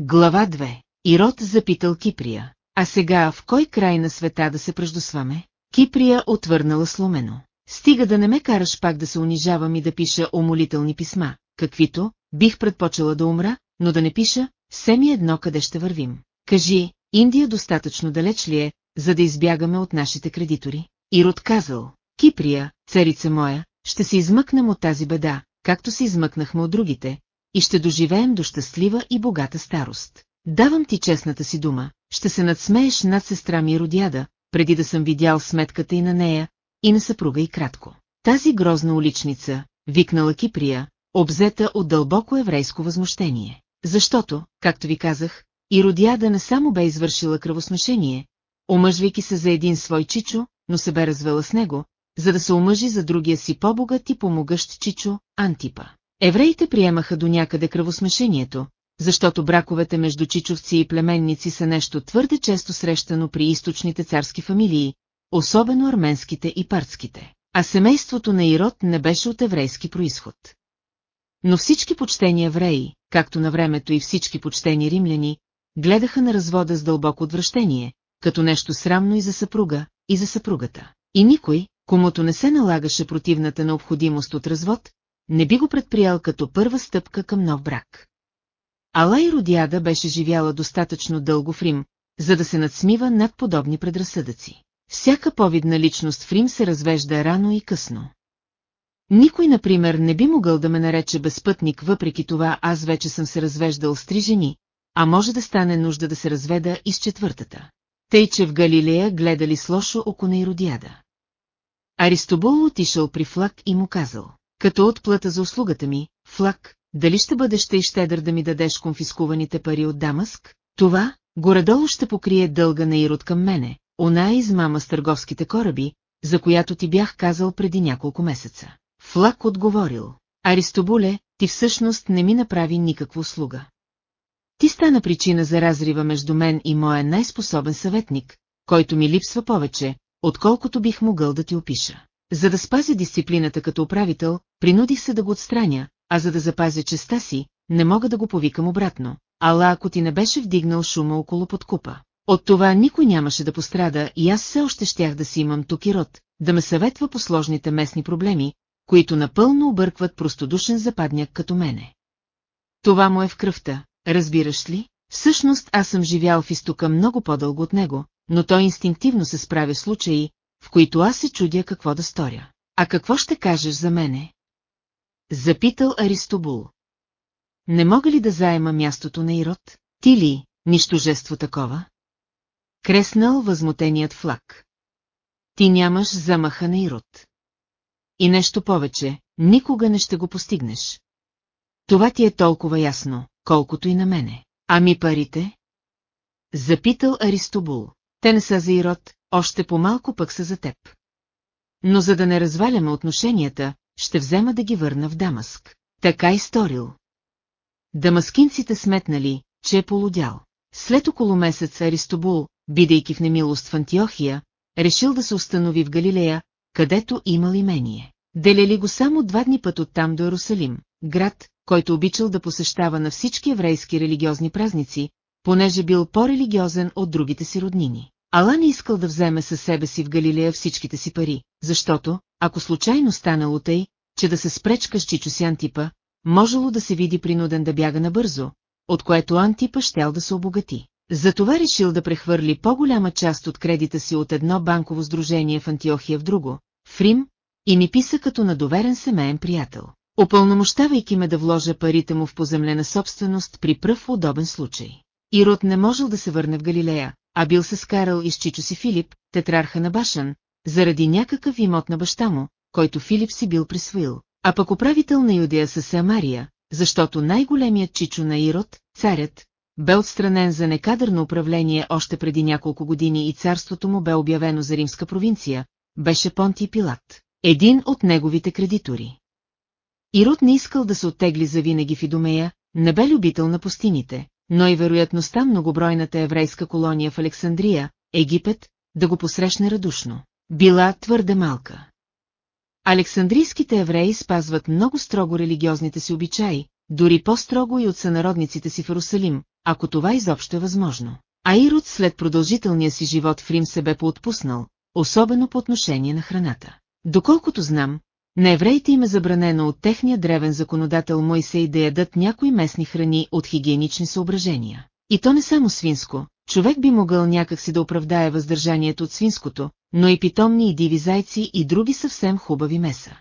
Глава 2. Ирод запитал Киприя. А сега в кой край на света да се преждосваме? Киприя отвърнала сломено. Стига да не ме караш пак да се унижавам и да пиша умолителни писма, каквито, бих предпочела да умра, но да не пиша, все ми едно къде ще вървим. Кажи, Индия достатъчно далеч ли е, за да избягаме от нашите кредитори? Ирод казал, Киприя, царица моя, ще се измъкнем от тази беда, както се измъкнахме от другите, и ще доживеем до щастлива и богата старост. Давам ти честната си дума, ще се надсмееш над сестра ми Родяда, преди да съм видял сметката и на нея, и на съпруга и кратко. Тази грозна уличница, викнала Киприя, обзета от дълбоко еврейско възмущение. Защото, както ви казах, и Родяда не само бе извършила кръвосмешение, омъжвайки се за един свой чичо, но се бе развела с него, за да се омъжи за другия си по-богат и помогъщ чичо, Антипа. Евреите приемаха до някъде кръвосмешението, защото браковете между чичовци и племенници са нещо твърде често срещано при източните царски фамилии, особено арменските и партските, а семейството на Ирод не беше от еврейски происход. Но всички почтени евреи, както на времето и всички почтени римляни, гледаха на развода с дълбоко отвращение, като нещо срамно и за съпруга, и за съпругата. И никой, комуто не се налагаше противната необходимост от развод, не би го предприял като първа стъпка към нов брак. Алай Родиада беше живяла достатъчно дълго в Рим, за да се надсмива над подобни предразсъдъци. Всяка повидна личност в Рим се развежда рано и късно. Никой, например, не би могъл да ме нарече безпътник, въпреки това аз вече съм се развеждал с три жени, а може да стане нужда да се разведа и с четвъртата. Тъй, че в Галилея гледали с лошо око на Иродиада. Аристобул отишъл при Флак и му казал, като отплата за услугата ми, Флак, дали ще бъдеш тъй щедър да ми дадеш конфискуваните пари от Дамаск? Това, горедолу ще покрие дълга на Ирод към мене, она измама с търговските кораби, за която ти бях казал преди няколко месеца. Флак отговорил, Аристобуле, ти всъщност не ми направи никаква услуга. Ти стана причина за разрива между мен и моя най-способен съветник, който ми липсва повече, отколкото бих могъл да ти опиша. За да спазя дисциплината като управител, принудих се да го отстраня, а за да запазя честа си, не мога да го повикам обратно. Ала ако ти не беше вдигнал шума около подкупа. От това никой нямаше да пострада и аз все още щях да си имам тук и род, да ме съветва по сложните местни проблеми, които напълно объркват простодушен западняк като мене. Това му е в кръвта, разбираш ли? Всъщност аз съм живял в изтока много по-дълго от него, но той инстинктивно се справя в случаи, в които аз се чудя какво да сторя. А какво ще кажеш за мене? Запитал Аристобул. Не мога ли да заема мястото на Ирод? Ти ли, нищожество такова? Креснал възмутеният флаг. Ти нямаш замаха на Ирод. И нещо повече, никога не ще го постигнеш. Това ти е толкова ясно, колкото и на мене. Ами парите? Запитал Аристобул. Те не са за Ирод, още по-малко пък са за теб. Но за да не разваляме отношенията, ще взема да ги върна в Дамаск. Така и сторил. Дамаскинците сметнали, че е полудял. След около месец Аристобул, бидейки в немилост в Антиохия, решил да се установи в Галилея, където имал имение. Делели го само два дни път оттам до Ерусалим, град, който обичал да посещава на всички еврейски религиозни празници, понеже бил по-религиозен от другите си роднини. Ала не искал да вземе със себе си в Галилея всичките си пари, защото, ако случайно станало тъй, че да се спречка с Чичо Антипа, можело да се види принуден да бяга набързо, от което Антипа щял да се обогати. Затова решил да прехвърли по-голяма част от кредита си от едно банково сдружение в Антиохия в друго, в Рим, и ми писа като на доверен семейен приятел, опълномощавайки ме да вложа парите му в поземлена собственост при пръв удобен случай. Ирод не можел да се върне в Галилея, а бил се скарал из Чичо си Филип, тетрарха на Башан, заради някакъв имот на баща му, който Филип си бил присвоил, а пък управител на Юдея със Самария, защото най-големият чичо на Ирод, царят, бе отстранен за некадърно управление още преди няколко години и царството му бе обявено за римска провинция, беше Понти Пилат, един от неговите кредитори. Ирод не искал да се оттегли завинаги в Идомея, не бе любител на пустините, но и вероятността многобройната еврейска колония в Александрия, Египет, да го посрещне радушно. Била твърде малка. Александрийските евреи спазват много строго религиозните си обичаи, дори по-строго и от сънародниците си в Иерусалим, ако това изобщо е възможно. А Ирод след продължителния си живот в Рим се бе поотпуснал, особено по отношение на храната. Доколкото знам, на евреите им е забранено от техния древен законодател Мойсей да ядат някои местни храни от хигиенични съображения. И то не само свинско, човек би могъл някакси да оправдае въздържанието от свинското, но и питомни и диви зайци и други съвсем хубави меса.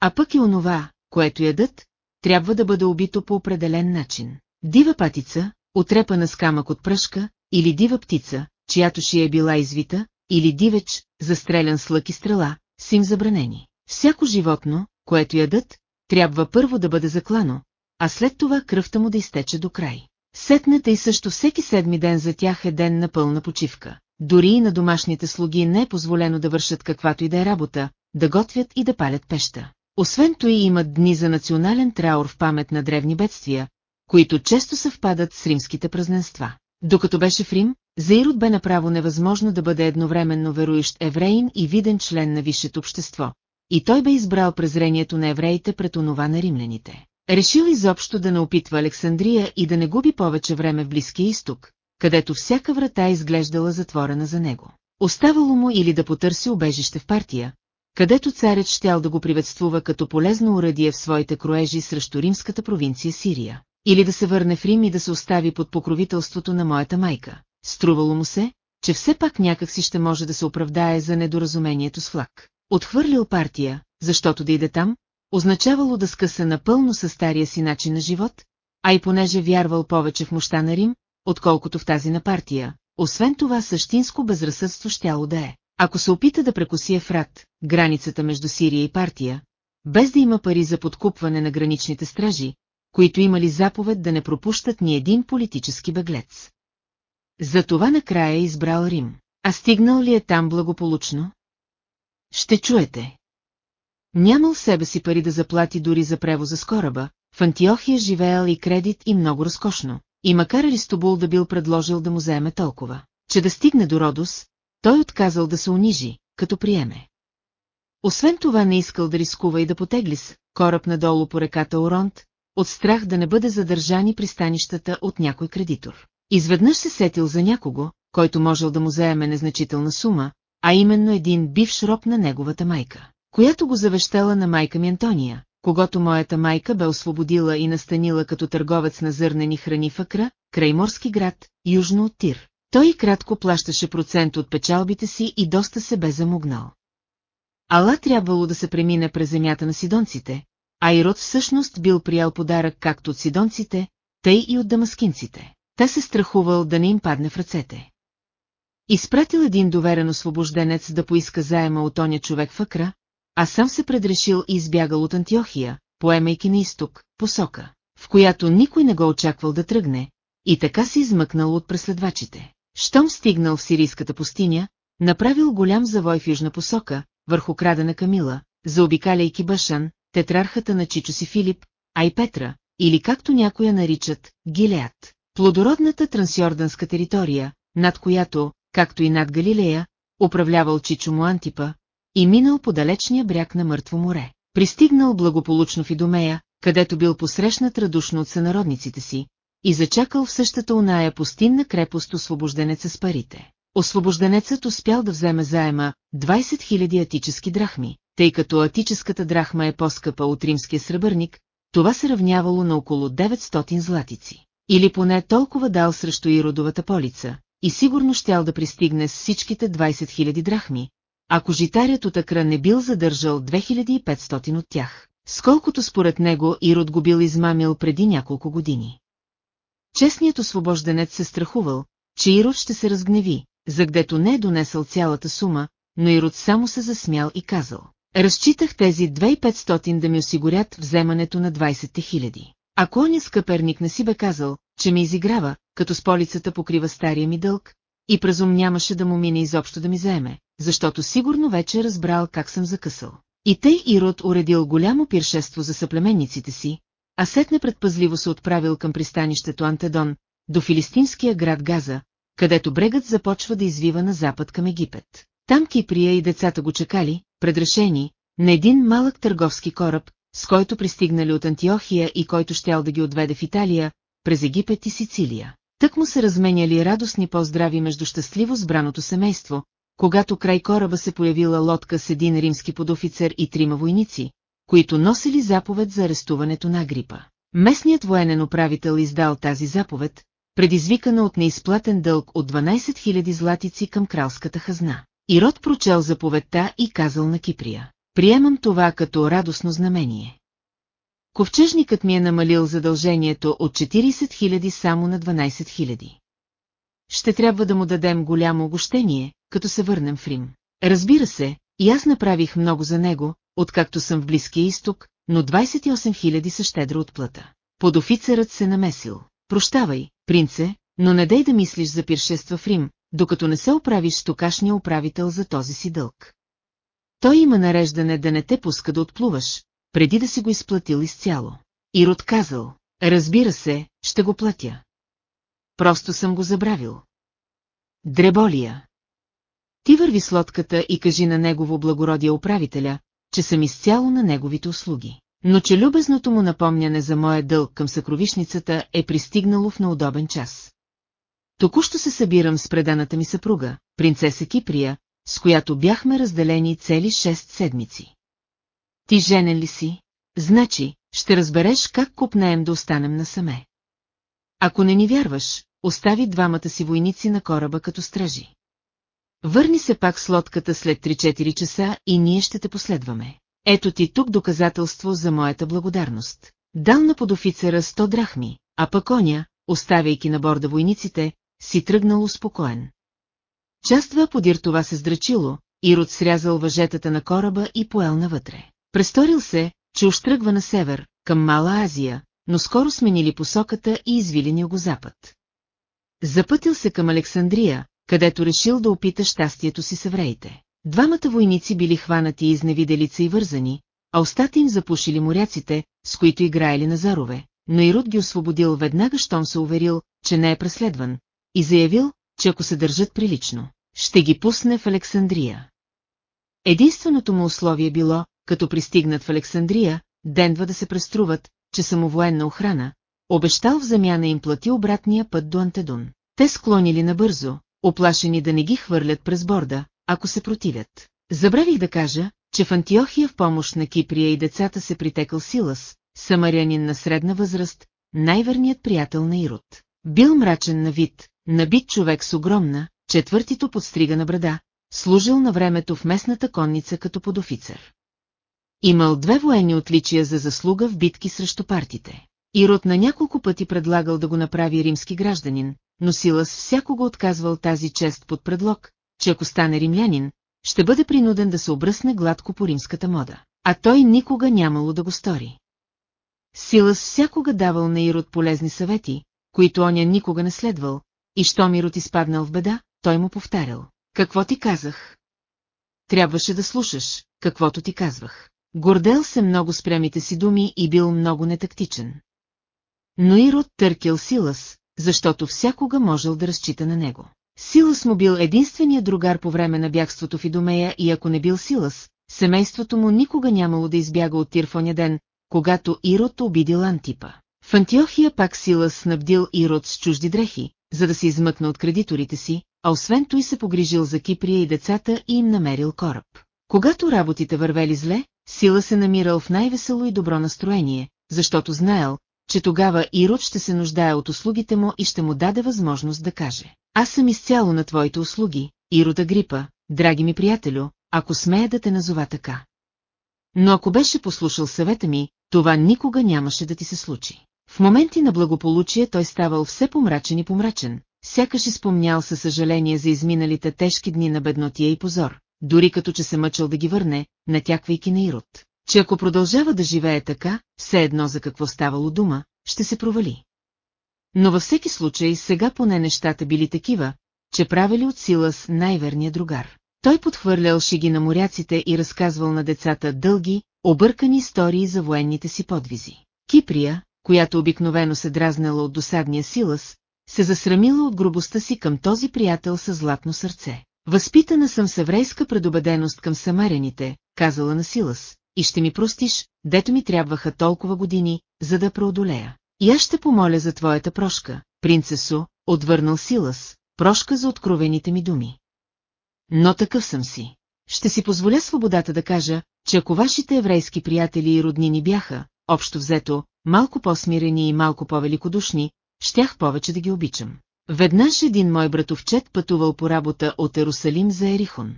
А пък и онова, което ядат, трябва да бъде убито по определен начин. Дива патица, отрепана с камък от пръшка, или дива птица, чиято шия е била извита, или дивеч, застрелян с лък и стрела, са им забранени. Всяко животно, което ядат, трябва първо да бъде заклано, а след това кръвта му да изтече до край. Сетната и също всеки седми ден за тях е ден на пълна почивка. Дори и на домашните слуги не е позволено да вършат каквато и да е работа, да готвят и да палят пеща. Освен и имат дни за национален траур в памет на древни бедствия, които често съвпадат с римските празненства. Докато беше в Рим, за Ирод бе направо невъзможно да бъде едновременно верующ евреин и виден член на висшето общество. И той бе избрал презрението на евреите пред онова на римляните. Решил изобщо да не опитва Александрия и да не губи повече време в Близкия изток, където всяка врата изглеждала затворена за него. Оставало му или да потърси убежище в партия, където царят щял да го приветствува като полезно урадие в своите кроежи срещу римската провинция Сирия, или да се върне в Рим и да се остави под покровителството на моята майка. Струвало му се, че все пак някак си ще може да се оправдае за недоразумението с флаг. Отхвърлил партия, защото да иде там, означавало да скъса напълно със стария си начин на живот, а и понеже вярвал повече в мощта на Рим, отколкото в тази на партия, освен това същинско безразсъдство щяло да е. Ако се опита да прекоси Ефрат, границата между Сирия и партия, без да има пари за подкупване на граничните стражи, които имали заповед да не пропущат ни един политически беглец. Затова накрая е избрал Рим. А стигнал ли е там благополучно? Ще чуете. Нямал себе си пари да заплати дори за превоза с кораба, в Антиохия живеел и кредит и много разкошно, и макар Аристобул да бил предложил да му заеме толкова, че да стигне до Родос, той отказал да се унижи, като приеме. Освен това не искал да рискува и да потегли с кораб надолу по реката Оронт, от страх да не бъде задържани пристанищата от някой кредитор. Изведнъж се сетил за някого, който можел да му заеме незначителна сума, а именно един бивш роб на неговата майка, която го завещала на майка ми Антония, когато моята майка бе освободила и настанила като търговец на зърнени храни в Акра, крайморски град, южно от Тир. Той кратко плащаше процент от печалбите си и доста се бе замогнал. Ала трябвало да се премине през земята на сидонците, а Ирод всъщност бил приял подарък както от сидонците, тъй и от дамаскинците. Та се страхувал да не им падне в ръцете. Изпратил един доверен освобожденец да поиска заема от оня човек в Акра, а сам се предрешил и избягал от Антиохия, поемайки на изток, посока, в която никой не го очаквал да тръгне, и така се измъкнал от преследвачите. Щом стигнал в сирийската пустиня, направил голям завой в южна посока, върху крадена Камила, заобикаляйки Башан, тетрархата на Чичо си Филип, а и Петра, или както някоя наричат, Гилеят. Плодородната трансйорданска територия, над която, както и над Галилея, управлявал Чичо му Антипа, и минал по далечния бряг на Мъртво море. Пристигнал благополучно в Идомея, където бил посрещнат радушно от сънародниците си, и зачакал в същата оная пустинна крепост освобожденеца с парите. Освобожденецът успял да вземе заема 20 000 атически драхми, тъй като атическата драхма е по-скъпа от римския сребърник, това се равнявало на около 900 златици. Или поне толкова дал срещу Иродовата полица, и сигурно щял да пристигне с всичките 20 000 драхми, ако житарят от Акра не бил задържал 2500 от тях, сколкото според него Ирод го бил измамил преди няколко години. Честният освобожденец се страхувал, че Ирод ще се разгневи, загдето не е донесъл цялата сума, но Ирод само се засмял и казал. Разчитах тези 2500 да ми осигурят вземането на 20 000. Ако оня скъперник не си бе казал, че ми изиграва, като с полицата покрива стария ми дълг, и празум нямаше да му мине изобщо да ми заеме, защото сигурно вече е разбрал как съм закъсал. И тъй Ирод уредил голямо пиршество за съплеменниците си, а сетне предпазливо се отправил към пристанището Антедон, до филистинския град Газа, където брегът започва да извива на запад към Египет. Там Киприя и децата го чекали, предрешени, на един малък търговски кораб, с който пристигнали от Антиохия и който щял да ги отведе в Италия, през Египет и Сицилия. Тък му се разменяли радостни поздрави между щастливо сбраното семейство, когато край кораба се появила лодка с един римски подофицер и трима войници, които носили заповед за арестуването на Агрипа. Местният военен управител издал тази заповед, предизвикана от неизплатен дълг от 12 000 златици към кралската хазна. Ирод прочел заповедта и казал на Киприя. Приемам това като радостно знамение. Ковчежникът ми е намалил задължението от 40 000 само на 12 000. Ще трябва да му дадем голямо огощение, като се върнем в Рим. Разбира се, и аз направих много за него, откакто съм в Близкия изток, но 28 000 са щедра отплата. Подофицерът се намесил. Прощавай, принце, но не дай да мислиш за пиршества в Рим, докато не се оправиш с токашния управител за този си дълг. Той има нареждане да не те пуска да отплуваш, преди да си го изплатил изцяло. Ирод казал, разбира се, ще го платя. Просто съм го забравил. Дреболия. Ти върви с лодката и кажи на негово благородие управителя, че съм изцяло на неговите услуги. Но че любезното му напомняне за моя дълг към съкровишницата е пристигнало в неудобен час. Току-що се събирам с преданата ми съпруга, принцеса Киприя, с която бяхме разделени цели шест седмици. Ти женен ли си? Значи, ще разбереш как купнеем да останем насаме. Ако не ни вярваш, остави двамата си войници на кораба като стражи. Върни се пак с лодката след 3-4 часа и ние ще те последваме. Ето ти тук доказателство за моята благодарност. Дал на подофицера 100 драхми, а пък коня, оставяйки на борда войниците, си тръгнал успокоен. Частва подир това се здрачило, Ирод срязал въжетата на кораба и поел навътре. Престорил се, че уж тръгва на север, към Мала Азия, но скоро сменили посоката и извили го запад. Запътил се към Александрия, където решил да опита щастието си с евреите. Двамата войници били хванати изневиделица и вързани, а устата им запушили моряците, с които играели на зарове, но Ирод ги освободил веднага, щом се уверил, че не е преследван, и заявил, че ако се държат прилично, ще ги пусне в Александрия. Единственото му условие било, като пристигнат в Александрия, денва да се преструват, че са му военна охрана, обещал в замяна им плати обратния път до Антедун. Те склонили набързо, оплашени да не ги хвърлят през борда, ако се противят. Забравих да кажа, че в Антиохия в помощ на Киприя и децата се притекал Силас, самарянин на средна възраст, най-верният приятел на Ирод. Бил мрачен на вид, набит човек с огромна, четвъртито подстрига на брада, служил на времето в местната конница като подофицер. Имал две военни отличия за заслуга в битки срещу партите. Ирод на няколко пъти предлагал да го направи римски гражданин, но Силас всякога отказвал тази чест под предлог, че ако стане римлянин, ще бъде принуден да се обръсне гладко по римската мода. А той никога нямало да го стори. Силас всякога давал на Ирод полезни съвети, които оня никога не следвал, и що Мирот изпаднал в беда, той му повтарял. Какво ти казах? Трябваше да слушаш, каквото ти казвах. Гордел се много с прямите си думи и бил много нетактичен. Но Ирод търкел Силас, защото всякога можел да разчита на него. Силас му бил единственият другар по време на бягството в Идомея и ако не бил Силас, семейството му никога нямало да избяга от Тирфоня ден, когато Ирод обидил Антипа. В Антиохия пак Силас снабдил Ирод с чужди дрехи, за да се измъкна от кредиторите си, а освен той се погрижил за Киприя и децата и им намерил кораб. Когато работите вървели зле, Сила се намирал в най-весело и добро настроение, защото знаел, че тогава Ирод ще се нуждае от услугите му и ще му даде възможност да каже. Аз съм изцяло на твоите услуги, Ирода Грипа, драги ми приятелю, ако смея да те назова така. Но ако беше послушал съвета ми, това никога нямаше да ти се случи. В моменти на благополучие той ставал все помрачен и помрачен, сякаш изпомнял със съжаление за изминалите тежки дни на беднотия и позор, дори като че се мъчал да ги върне, натяквайки на Ирод, че ако продължава да живее така, все едно за какво ставало дума, ще се провали. Но във всеки случай сега поне нещата били такива, че правили от сила с най-верния другар. Той подхвърлял шиги на моряците и разказвал на децата дълги, объркани истории за военните си подвизи. Киприя, която обикновено се дразнала от досадния силас, се засрамила от грубостта си към този приятел с златно сърце. Възпитана съм с еврейска предубеденост към самарените, казала на Силас, и ще ми простиш, дето ми трябваха толкова години, за да преодолея. И аз ще помоля за твоята прошка, принцесо, отвърнал Силас, прошка за откровените ми думи. Но такъв съм си. Ще си позволя свободата да кажа, че ако вашите еврейски приятели и роднини бяха, общо взето, малко по-смирени и малко по-великодушни, щях повече да ги обичам. Веднъж един мой братовчет пътувал по работа от Ерусалим за Ерихон.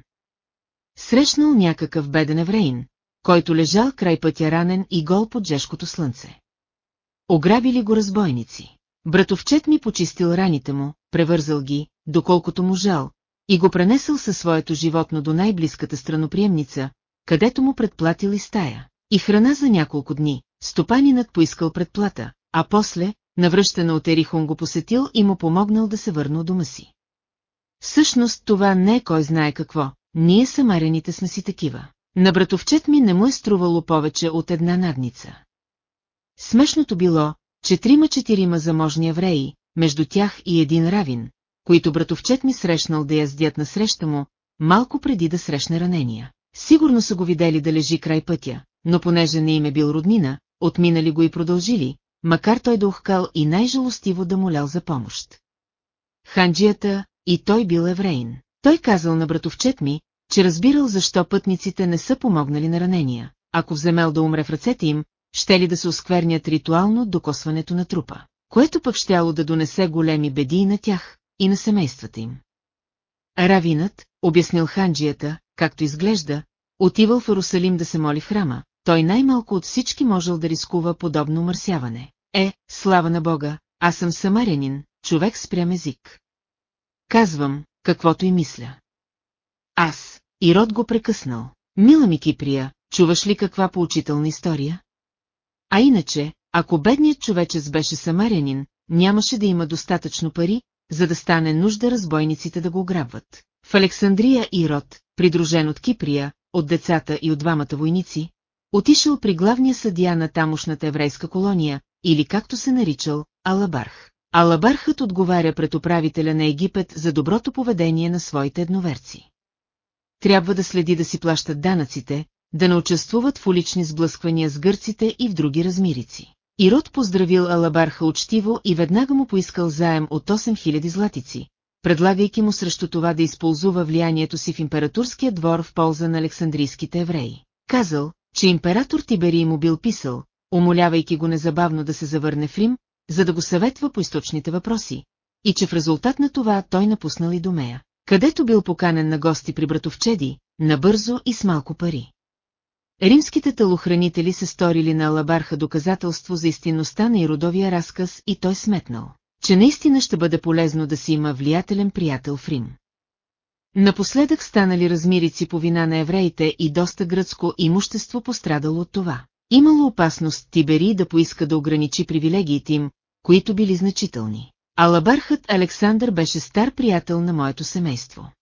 Срещнал някакъв беден евреин, който лежал край пътя ранен и гол под жешкото слънце. Ограбили го разбойници. Братовчет ми почистил раните му, превързал ги, доколкото му жал, и го пренесъл със своето животно до най-близката страноприемница, където му предплатил и стая. И храна за няколко дни, стопанинът поискал предплата, а после, навръщана от Ерихон го посетил и му помогнал да се върне от дома си. Всъщност това не е кой знае какво, ние самарените сме си такива. На братовчет ми не му е струвало повече от една надница. Смешното било, че трима-четирима заможни евреи, между тях и един равин, които братовчет ми срещнал да яздят на среща му, малко преди да срещне ранения. Сигурно са го видели да лежи край пътя, но понеже не им е бил роднина, отминали го и продължили, макар той да ухкал и най-жалостиво да молял за помощ. Ханджията и той бил евреин. Той казал на братовчет ми, че разбирал защо пътниците не са помогнали на ранения. Ако вземел да умре в ръцете им, ще ли да се осквернят ритуално докосването на трупа, което пък щяло да донесе големи беди и на тях, и на семействата им. Равинът, обяснил ханджията, както изглежда, отивал в Иерусалим да се моли в храма, той най-малко от всички можел да рискува подобно мърсяване. Е, слава на Бога, аз съм самарянин, човек с прям език. Казвам, каквото и мисля. Аз, и род го прекъснал. Мила ми Киприя, чуваш ли каква поучителна история? А иначе, ако бедният човечец беше самарянин, нямаше да има достатъчно пари, за да стане нужда разбойниците да го ограбват. В Александрия Ирод, придружен от Киприя, от децата и от двамата войници, отишъл при главния съдия на тамошната еврейска колония, или както се наричал, Алабарх. Алабархът отговаря пред управителя на Египет за доброто поведение на своите едноверци. Трябва да следи да си плащат данъците, да не участвуват в улични сблъсквания с гърците и в други размирици. Ирод поздравил Алабарха учтиво и веднага му поискал заем от 8000 златици, предлагайки му срещу това да използва влиянието си в императорския двор в полза на александрийските евреи. Казал, че император Тиберий му бил писал, умолявайки го незабавно да се завърне в Рим, за да го съветва по източните въпроси, и че в резултат на това той напуснал и домея, където бил поканен на гости при братовчеди, набързо и с малко пари. Римските телохранители се сторили на Алабарха доказателство за истинността на иродовия разказ и той сметнал, че наистина ще бъде полезно да си има влиятелен приятел в Рим. Напоследък станали размирици по вина на евреите и доста гръцко имущество пострадало от това. Имало опасност Тибери да поиска да ограничи привилегиите им, които били значителни. Алабархът Александър беше стар приятел на моето семейство.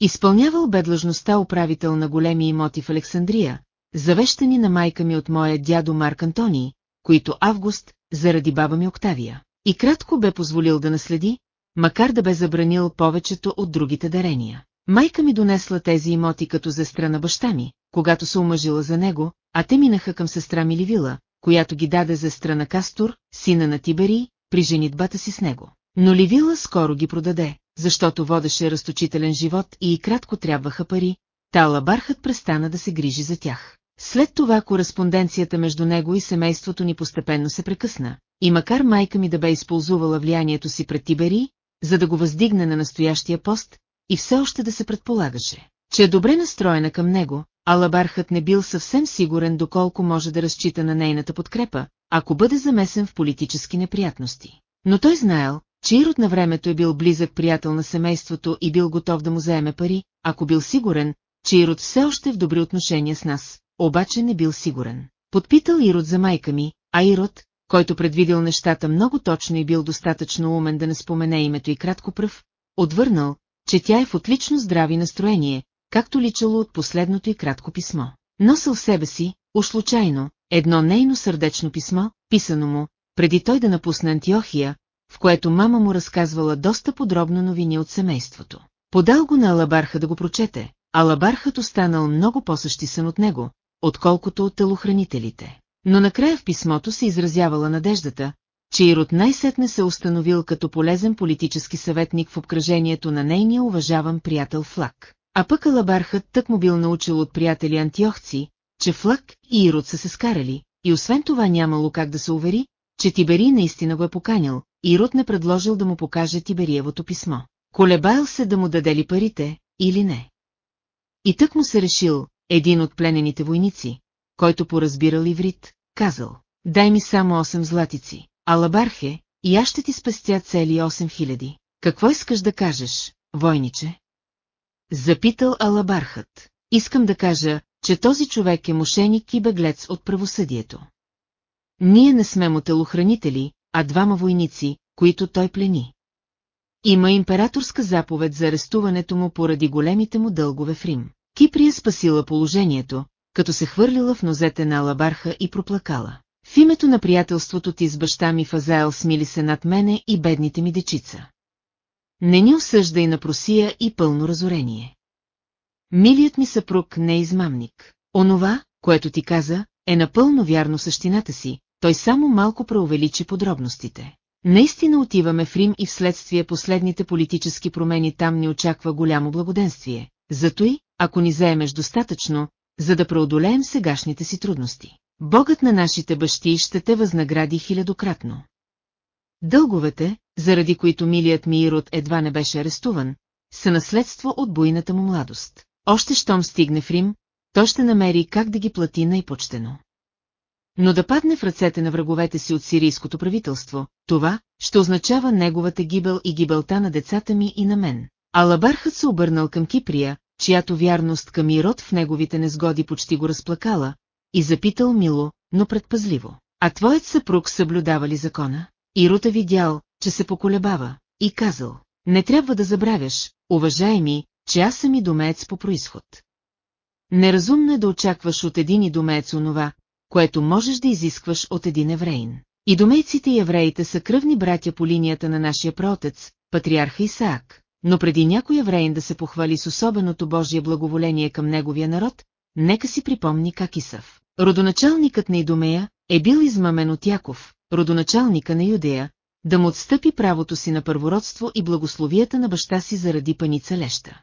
Изпълнявал бе длъжността управител на големи имоти в Александрия, завещани на майка ми от моя дядо Марк Антони, които Август, заради баба ми Октавия, и кратко бе позволил да наследи, макар да бе забранил повечето от другите дарения. Майка ми донесла тези имоти като застра на баща ми, когато се омъжила за него, а те минаха към сестра ми Ливила, която ги даде за страна Кастур, сина на Тибери, при женитбата си с него. Но Ливила скоро ги продаде, защото водеше разточителен живот и, кратко трябваха пари, Тала Бархът престана да се грижи за тях. След това кореспонденцията между него и семейството ни постепенно се прекъсна, и макар майка ми да бе използвала влиянието си пред Тибери, за да го въздигне на настоящия пост, и все още да се предполагаше, че е добре настроена към него, Алабархът не бил съвсем сигурен доколко може да разчита на нейната подкрепа, ако бъде замесен в политически неприятности. Но той знаел, че Ирод на времето е бил близък приятел на семейството и бил готов да му заеме пари, ако бил сигурен, че Ирод все още е в добри отношения с нас, обаче не бил сигурен. Подпитал Ирод за майка ми, а Ирод, който предвидил нещата много точно и бил достатъчно умен да не спомене името и кратко пръв, отвърнал, че тя е в отлично здрави настроение, както личало от последното и кратко писмо. Носил в себе си, уж случайно, едно нейно сърдечно писмо, писано му, преди той да напусне Антиохия, в което мама му разказвала доста подробно новини от семейството. Подал го на Алабарха да го прочете, Алабархът останал много по-същисен от него, отколкото от телохранителите. Но накрая в писмото се изразявала надеждата, че Ирод най-сетне се установил като полезен политически съветник в обкръжението на нейния уважаван приятел Флак. А пък Алабархът тък му бил научил от приятели антиохци, че Флак и Ирод са се скарали, и освен това нямало как да се увери, че Тибери наистина го е поканил, Ирод не предложил да му покаже Тибериевото писмо. Колебайл се да му даде ли парите, или не. И тък му се решил, един от пленените войници, който поразбирал иврит, казал, дай ми само 8 златици, Алабархе, и аз ще ти спестя цели 8 хиляди. Какво искаш да кажеш, войниче? Запитал Алабархът. Искам да кажа, че този човек е мошеник и беглец от правосъдието. Ние не сме му телохранители, а двама войници, които той плени. Има императорска заповед за арестуването му поради големите му дългове в Рим. Киприя спасила положението, като се хвърлила в нозете на Алабарха и проплакала. В името на приятелството ти с баща ми Фазаел смили се над мене и бедните ми дечица. Не ни осъжда и на просия и пълно разорение. Милият ми съпруг не е измамник. Онова, което ти каза, е напълно вярно същината си, той само малко преувеличи подробностите. Наистина отиваме в Рим и вследствие последните политически промени там ни очаква голямо благоденствие. Зато и, ако ни заемеш достатъчно, за да преодолеем сегашните си трудности. Богът на нашите бащи ще те възнагради хилядократно. Дълговете, заради които милият ми Ирод едва не беше арестуван, са наследство от буйната му младост. Още щом стигне в Рим, той ще намери как да ги плати най-почтено. Но да падне в ръцете на враговете си от сирийското правителство, това ще означава неговата гибел и гибелта на децата ми и на мен. Алабархът се обърнал към Киприя, чиято вярност към Ирод в неговите незгоди почти го разплакала, и запитал мило, но предпазливо. А твоят съпруг съблюдава ли закона? Ирод е видял, че се поколебава, и казал, не трябва да забравяш, уважаеми, че аз съм и домеец по происход. Неразумно е да очакваш от един и домеец онова, което можеш да изискваш от един евреин. И домейците и евреите са кръвни братя по линията на нашия праотец, патриарха Исаак, но преди някой евреин да се похвали с особеното Божие благоволение към неговия народ, нека си припомни как Исав. Родоначалникът на Идомея е бил измамен от Яков, родоначалника на Юдея, да му отстъпи правото си на първородство и благословията на баща си заради паница леща.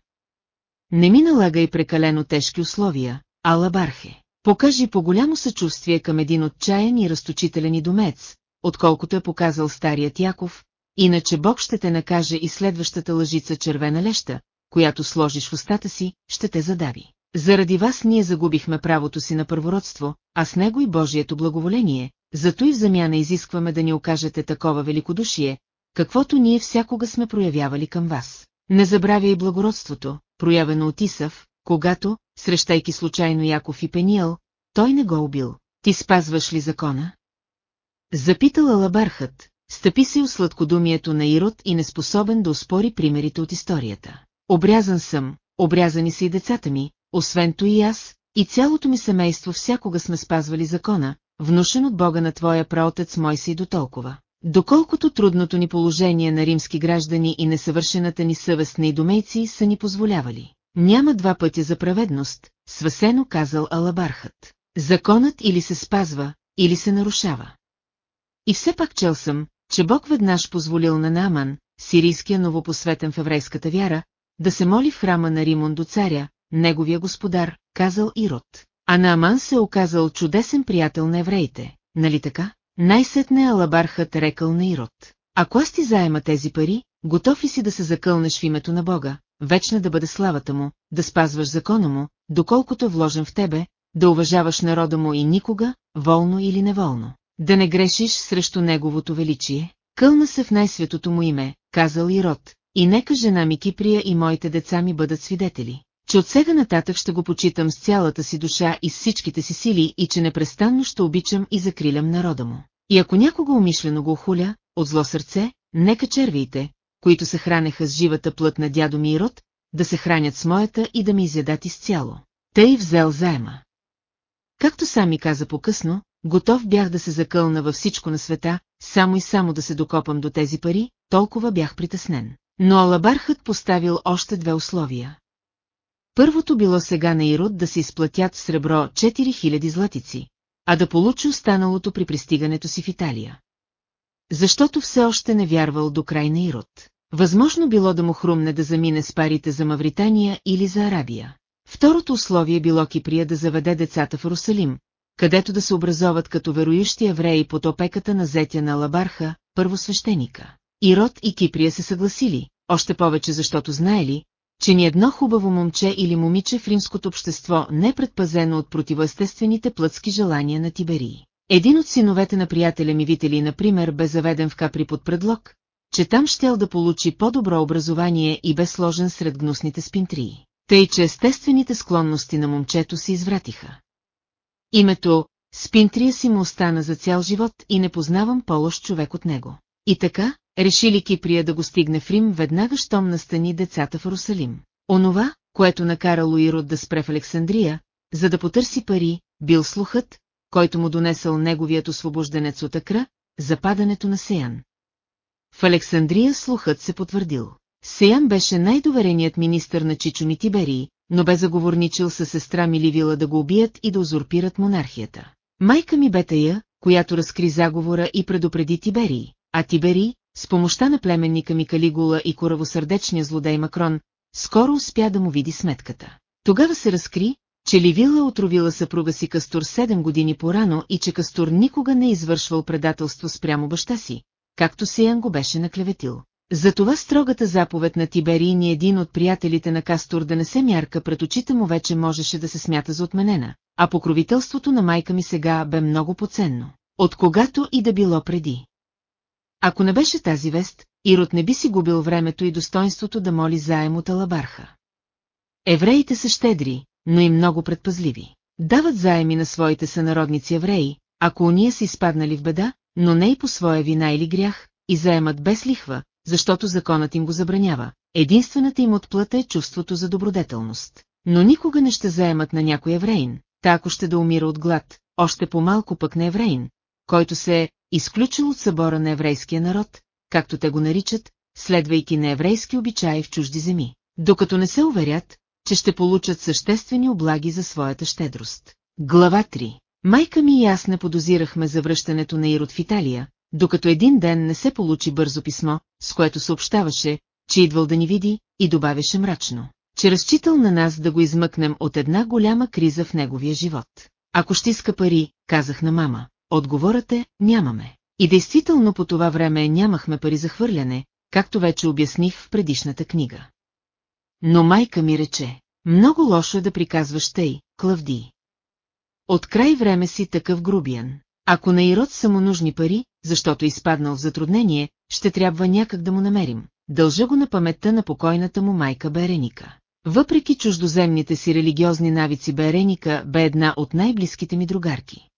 Не ми налага и прекалено тежки условия, Ала Бархе. Покажи по-голямо съчувствие към един отчаян и разточителен идомец, отколкото е показал старият Яков, иначе Бог ще те накаже и следващата лъжица червена леща, която сложиш в устата си, ще те задави. Заради вас ние загубихме правото си на първородство, а с него и Божието благоволение, зато и в замяна изискваме да ни окажете такова великодушие, каквото ние всякога сме проявявали към вас. Не забравяй благородството, проявено от Исав, когато, срещайки случайно Яков и Пениел, той не го убил. Ти спазваш ли закона? Запитал Алабархът, стъпи се у сладкодумието на Ирод и неспособен да успори примерите от историята. Обрязан съм, обрязани са и децата ми, освен то и аз, и цялото ми семейство всякога сме спазвали закона, внушен от Бога на твоя праотец Мойсей до толкова. Доколкото трудното ни положение на римски граждани и несъвършената ни съвест на идомейци са ни позволявали. Няма два пътя за праведност, свасено казал Алабархът. Законът или се спазва, или се нарушава. И все пак чел съм, че Бог веднъж позволил на Нааман, сирийския новопосветен в еврейската вяра, да се моли в храма на Римон до царя, неговия господар, казал Ирод. А Нааман се оказал чудесен приятел на евреите, нали така? Най-сетне Алабархът рекал на Ирод. Ако аз ти заема тези пари, готов ли си да се закълнеш в името на Бога, вечна да бъде славата му, да спазваш закона му, доколкото е вложен в тебе, да уважаваш народа му и никога, волно или неволно, да не грешиш срещу неговото величие. Кълна се в най-светото му име, казал Ирод, и нека жена ми Киприя и моите деца ми бъдат свидетели, че от сега нататък ще го почитам с цялата си душа и с всичките си сили и че непрестанно ще обичам и закрилям народа му. И ако някога умишлено го охуля, от зло сърце, нека червиите, които се хранеха с живата плът на дядо ми Ирод, да се хранят с моята и да ми изядат изцяло. Тъй взел заема. Както сам ми каза по-късно, готов бях да се закълна във всичко на света, само и само да се докопам до тези пари, толкова бях притеснен. Но Алабархът поставил още две условия. Първото било сега на Ирод да се изплатят сребро 4000 златици, а да получи останалото при пристигането си в Италия. защото все още не вярвал до край на Ирод. Възможно било да му хрумне да замине с парите за Мавритания или за Арабия. Второто условие било Киприя да заведе децата в Русалим, където да се образоват като вероющи евреи под опеката на зетя на Лабарха, първосвещеника. Ирод и Киприя се съгласили, още повече защото знаели, че ни едно хубаво момче или момиче в римското общество не е предпазено от противоестествените плътски желания на Тиберии. Един от синовете на приятеля ми Вители, например, бе заведен в Капри под предлог, че там щел да получи по-добро образование и бе сложен сред гнусните спинтрии. Тъй, че естествените склонности на момчето се извратиха. Името Спинтрия си му остана за цял живот и не познавам по-лош човек от него. И така, решили Киприя да го стигне в Рим веднага щом настани децата в Русалим. Онова, което накарало Ирод да спре в Александрия, за да потърси пари, бил слухът, който му донесъл неговият освобожденец от Акра, западането на Сеян. В Александрия слухът се потвърдил. Сеян беше най-довереният министър на Чичони Тиберии, но бе заговорничил със сестра ми Ливила да го убият и да узурпират монархията. Майка ми бе тая, която разкри заговора и предупреди Тиберии, а Тиберий, с помощта на племенника ми Калигула и коравосърдечния злодей Макрон, скоро успя да му види сметката. Тогава се разкри, че Ливила отровила съпруга си Кастур 7 години по-рано и че Кастур никога не е извършвал предателство спрямо баща си, както Сиян го беше наклеветил. Затова строгата заповед на Тиберий ни един от приятелите на Кастур да не се мярка пред очите му вече можеше да се смята за отменена, а покровителството на майка ми сега бе много поценно, от когато и да било преди. Ако не беше тази вест, Ирод не би си губил времето и достоинството да моли заем от Алабарха. Евреите са щедри, но и много предпазливи. Дават заеми на своите сънародници евреи, ако уния са изпаднали в беда, но не и по своя вина или грях, и заемат без лихва, защото законът им го забранява. Единствената им отплата е чувството за добродетелност. Но никога не ще заемат на някой евреин, та ще да умира от глад, още по-малко пък на евреин, който се е изключил от събора на еврейския народ, както те го наричат, следвайки на еврейски обичаи в чужди земи, докато не се уверят, че ще получат съществени облаги за своята щедрост. Глава 3 Майка ми и аз не подозирахме за връщането на Ирод в Италия, докато един ден не се получи бързо писмо, с което съобщаваше, че идвал да ни види, и добавяше мрачно, че разчитал на нас да го измъкнем от една голяма криза в неговия живот. Ако ще иска пари, казах на мама, отговорът е, нямаме. И действително по това време нямахме пари за хвърляне, както вече обясних в предишната книга. Но майка ми рече, много лошо е да приказваш тъй, Клавди. От край време си такъв грубиян. Ако на Ирод са му нужни пари, защото е изпаднал в затруднение, ще трябва някак да му намерим. Дължа го на паметта на покойната му майка Береника. Въпреки чуждоземните си религиозни навици Береника бе една от най-близките ми другарки.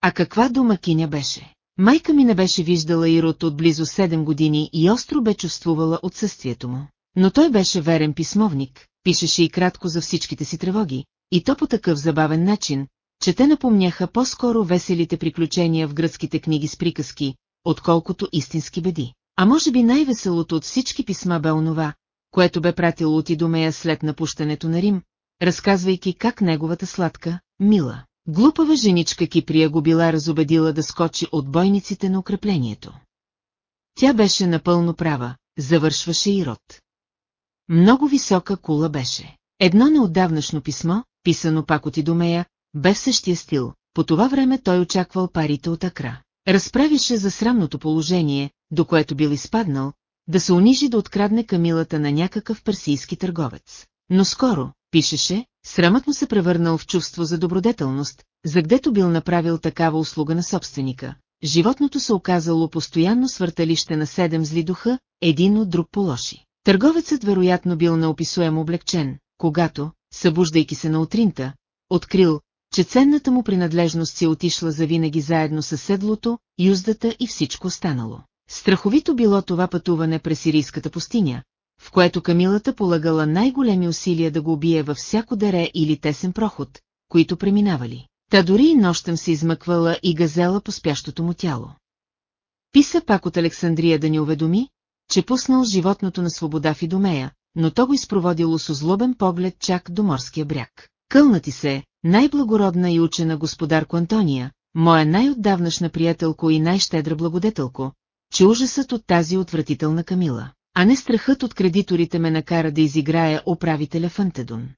А каква домакиня беше? Майка ми не беше виждала Ирод от близо 7 години и остро бе чувствувала отсъствието му. Но той беше верен писмовник, пишеше и кратко за всичките си тревоги, и то по такъв забавен начин, че те напомняха по-скоро веселите приключения в гръцките книги с приказки, отколкото истински беди. А може би най-веселото от всички писма бе онова, което бе пратило от Идомея след напущането на Рим, разказвайки как неговата сладка, мила, глупава женичка Киприя го била разобедила да скочи от бойниците на укреплението. Тя беше напълно права, завършваше и род. Много висока кула беше. Едно неотдавнашно писмо, писано пак от Идомея, бе в същия стил, по това време той очаквал парите от Акра. Разправише за срамното положение, до което бил изпаднал, да се унижи да открадне камилата на някакъв персийски търговец. Но скоро, пишеше, срамът му се превърнал в чувство за добродетелност, за гдето бил направил такава услуга на собственика. Животното се оказало постоянно свърталище на седем зли духа, един от друг по-лоши. Търговецът вероятно бил неописуемо облегчен, когато, събуждайки се на утринта, открил, че ценната му принадлежност си отишла завинаги заедно с седлото, юздата и всичко останало. Страховито било това пътуване през сирийската пустиня, в което Камилата полагала най-големи усилия да го убие във всяко дере или тесен проход, които преминавали. Та дори и нощем се измъквала и газела по спящото му тяло. Писа пак от Александрия да ни уведоми, че пуснал животното на свобода в Идомея, но то го изпроводило с озлобен поглед чак до морския бряг. Кълнати се, най-благородна и учена господарко Антония, моя най-отдавнашна приятелко и най-щедра благодетелко, че ужасът от тази отвратителна Камила, а не страхът от кредиторите ме накара да изиграя управителя Фантедон.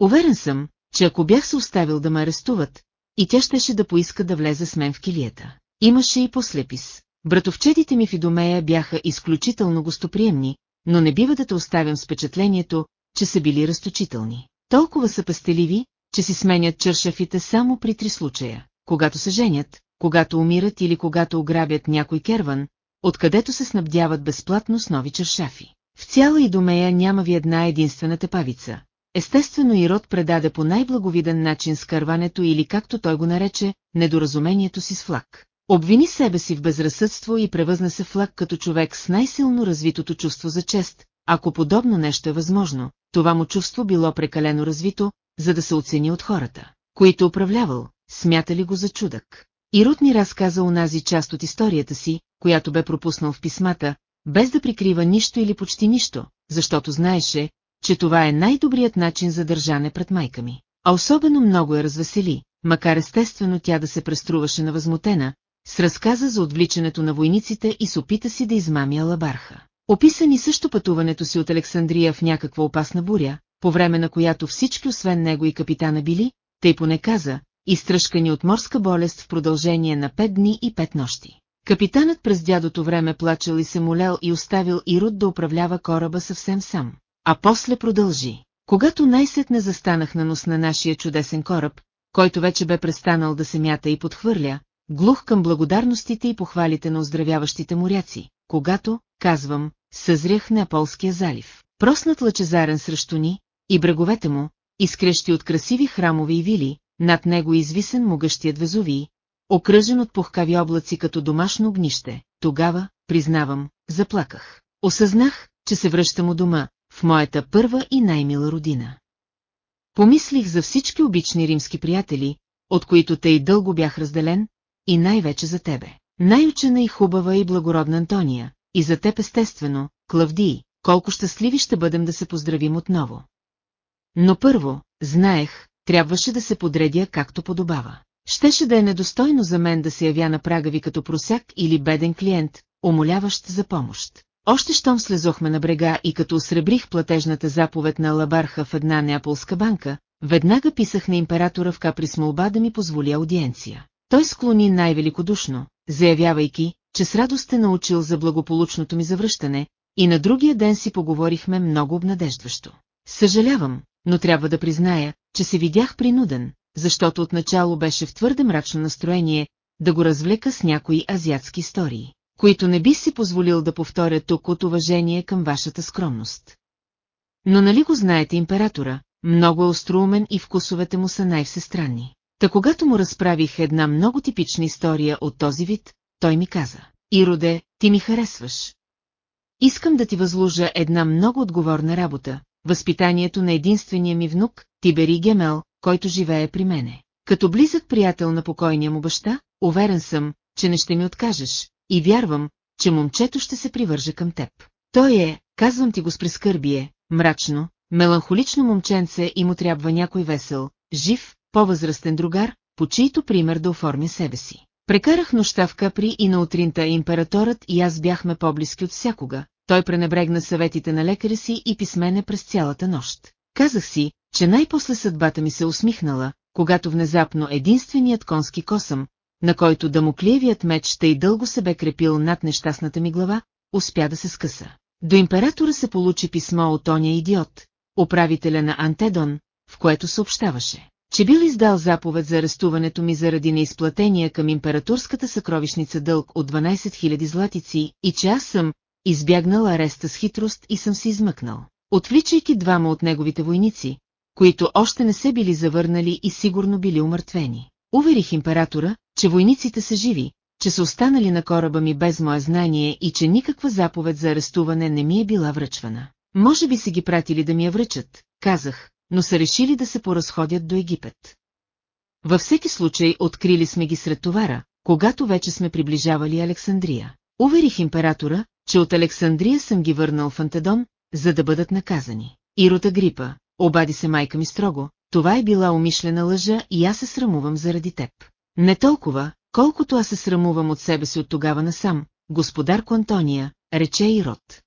Уверен съм, че ако бях се оставил да ме арестуват, и тя щеше да поиска да влезе с мен в килията. Имаше и послепис. Братовчедите ми в Идомея бяха изключително гостоприемни, но не бива да те оставям с впечатлението, че са били разточителни. Толкова са пестеливи, че си сменят чершафите само при три случая, когато се женят, когато умират или когато ограбят някой керван, откъдето се снабдяват безплатно с нови чершафи. В цяла Идомея няма ви една единствена тепавица. Естествено и Род предаде по най-благовиден начин скърването или както той го нарече, недоразумението си с флаг. Обвини себе си в безразсъдство и превъзна се флаг като човек с най-силно развитото чувство за чест, ако подобно нещо е възможно, това му чувство било прекалено развито, за да се оцени от хората, които управлявал, смятали го за чудък. И Рут ни разказа унази част от историята си, която бе пропуснал в писмата, без да прикрива нищо или почти нищо, защото знаеше, че това е най-добрият начин за държане пред майка ми. А особено много я развесели, макар естествено тя да се преструваше на възмутена, с разказа за отвличането на войниците и с опита си да измами Алабарха. Описани също пътуването си от Александрия в някаква опасна буря, по време на която всички освен него и капитана били, тъй поне каза, изтръжкани от морска болест в продължение на пет дни и пет нощи. Капитанът през дядото време плачел и се молял и оставил Ирод да управлява кораба съвсем сам. А после продължи. Когато най-сетне застанах на нос на нашия чудесен кораб, който вече бе престанал да се мята и подхвърля, глух към благодарностите и похвалите на оздравяващите моряци, когато, казвам, съзрях на Аполския залив. Проснат лъчезарен срещу ни, и бреговете му, изкрещи от красиви храмови и вили, над него извисен могъщият Везувий, окръжен от пухкави облаци като домашно огнище, тогава, признавам, заплаках. Осъзнах, че се връщам у дома, в моята първа и най-мила родина. Помислих за всички обични римски приятели, от които те и дълго бях разделен, и най-вече за тебе. Най-учена и хубава и благородна Антония, и за теб естествено, Клавдий, колко щастливи ще бъдем да се поздравим отново. Но първо, знаех, трябваше да се подредя както подобава. Щеше да е недостойно за мен да се явя на прага ви като просяк или беден клиент, умоляващ за помощ. Още щом слезохме на брега и като осребрих платежната заповед на Лабарха в една неаполска банка, веднага писах на императора в капри с молба да ми позволи аудиенция. Той склони най-великодушно, заявявайки, че с радост е научил за благополучното ми завръщане, и на другия ден си поговорихме много обнадеждващо. Съжалявам, но трябва да призная, че се видях принуден, защото отначало беше в твърде мрачно настроение, да го развлека с някои азиатски истории, които не би си позволил да повторя тук от уважение към вашата скромност. Но нали го знаете императора, много е остроумен и вкусовете му са най-всестранни. Та когато му разправих една много типична история от този вид, той ми каза, Ироде, ти ми харесваш. Искам да ти възложа една много отговорна работа, възпитанието на единствения ми внук, Тибери Гемел, който живее при мене. Като близък приятел на покойния му баща, уверен съм, че не ще ми откажеш, и вярвам, че момчето ще се привърже към теб. Той е, казвам ти го с прескърбие, мрачно, меланхолично момченце и му трябва някой весел, жив, по-възрастен другар, по чийто пример да оформя себе си. Прекарах нощта в Капри и на утринта императорът и аз бяхме по-близки от всякога. Той пренебрегна съветите на лекаря си и писмене през цялата нощ. Казах си, че най-после съдбата ми се усмихнала, когато внезапно единственият конски косъм, на който дамоклиевият меч тъй дълго се бе крепил над нещастната ми глава, успя да се скъса. До императора се получи писмо от оня идиот, управителя на Антедон, в което съобщаваше, че бил издал заповед за арестуването ми заради неизплатения към императорската съкровищница дълг от 12 000 златици и че аз съм избягнал ареста с хитрост и съм се измъкнал, отвличайки двама от неговите войници, които още не се били завърнали и сигурно били умъртвени. Уверих императора, че войниците са живи, че са останали на кораба ми без мое знание и че никаква заповед за арестуване не ми е била връчвана. Може би се ги пратили да ми я връчат, казах, но са решили да се поразходят до Египет. Във всеки случай открили сме ги сред товара, когато вече сме приближавали Александрия. Уверих императора, че от Александрия съм ги върнал в Антедон, за да бъдат наказани. Ирота Грипа, обади се майка ми строго, това е била умишлена лъжа и аз се срамувам заради теб. Не толкова, колкото аз се срамувам от себе си от тогава насам, господарко Антония, рече Ирод.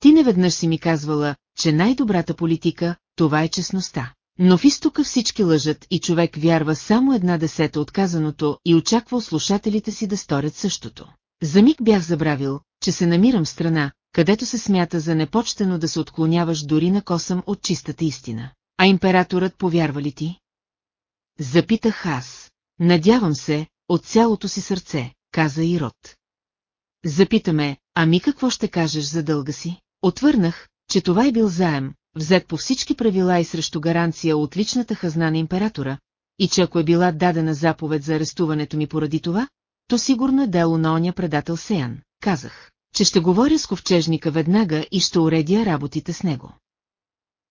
Ти неведнъж си ми казвала, че най-добрата политика, това е честността. Но в изтока всички лъжат и човек вярва само една десета от казаното и очаква слушателите си да сторят същото. За миг бях забравил, че се намирам в страна, където се смята за непочтено да се отклоняваш дори на косъм от чистата истина. А императорът повярва ли ти? Запитах аз. Надявам се, от цялото си сърце, каза Ирод. Запитаме, ами какво ще кажеш за дълга си? Отвърнах, че това е бил заем, взет по всички правила и срещу гаранция от личната хазна на императора, и че ако е била дадена заповед за арестуването ми поради това, то сигурно е дело на оня предател Сеян, казах, че ще говоря с ковчежника веднага и ще уредя работите с него.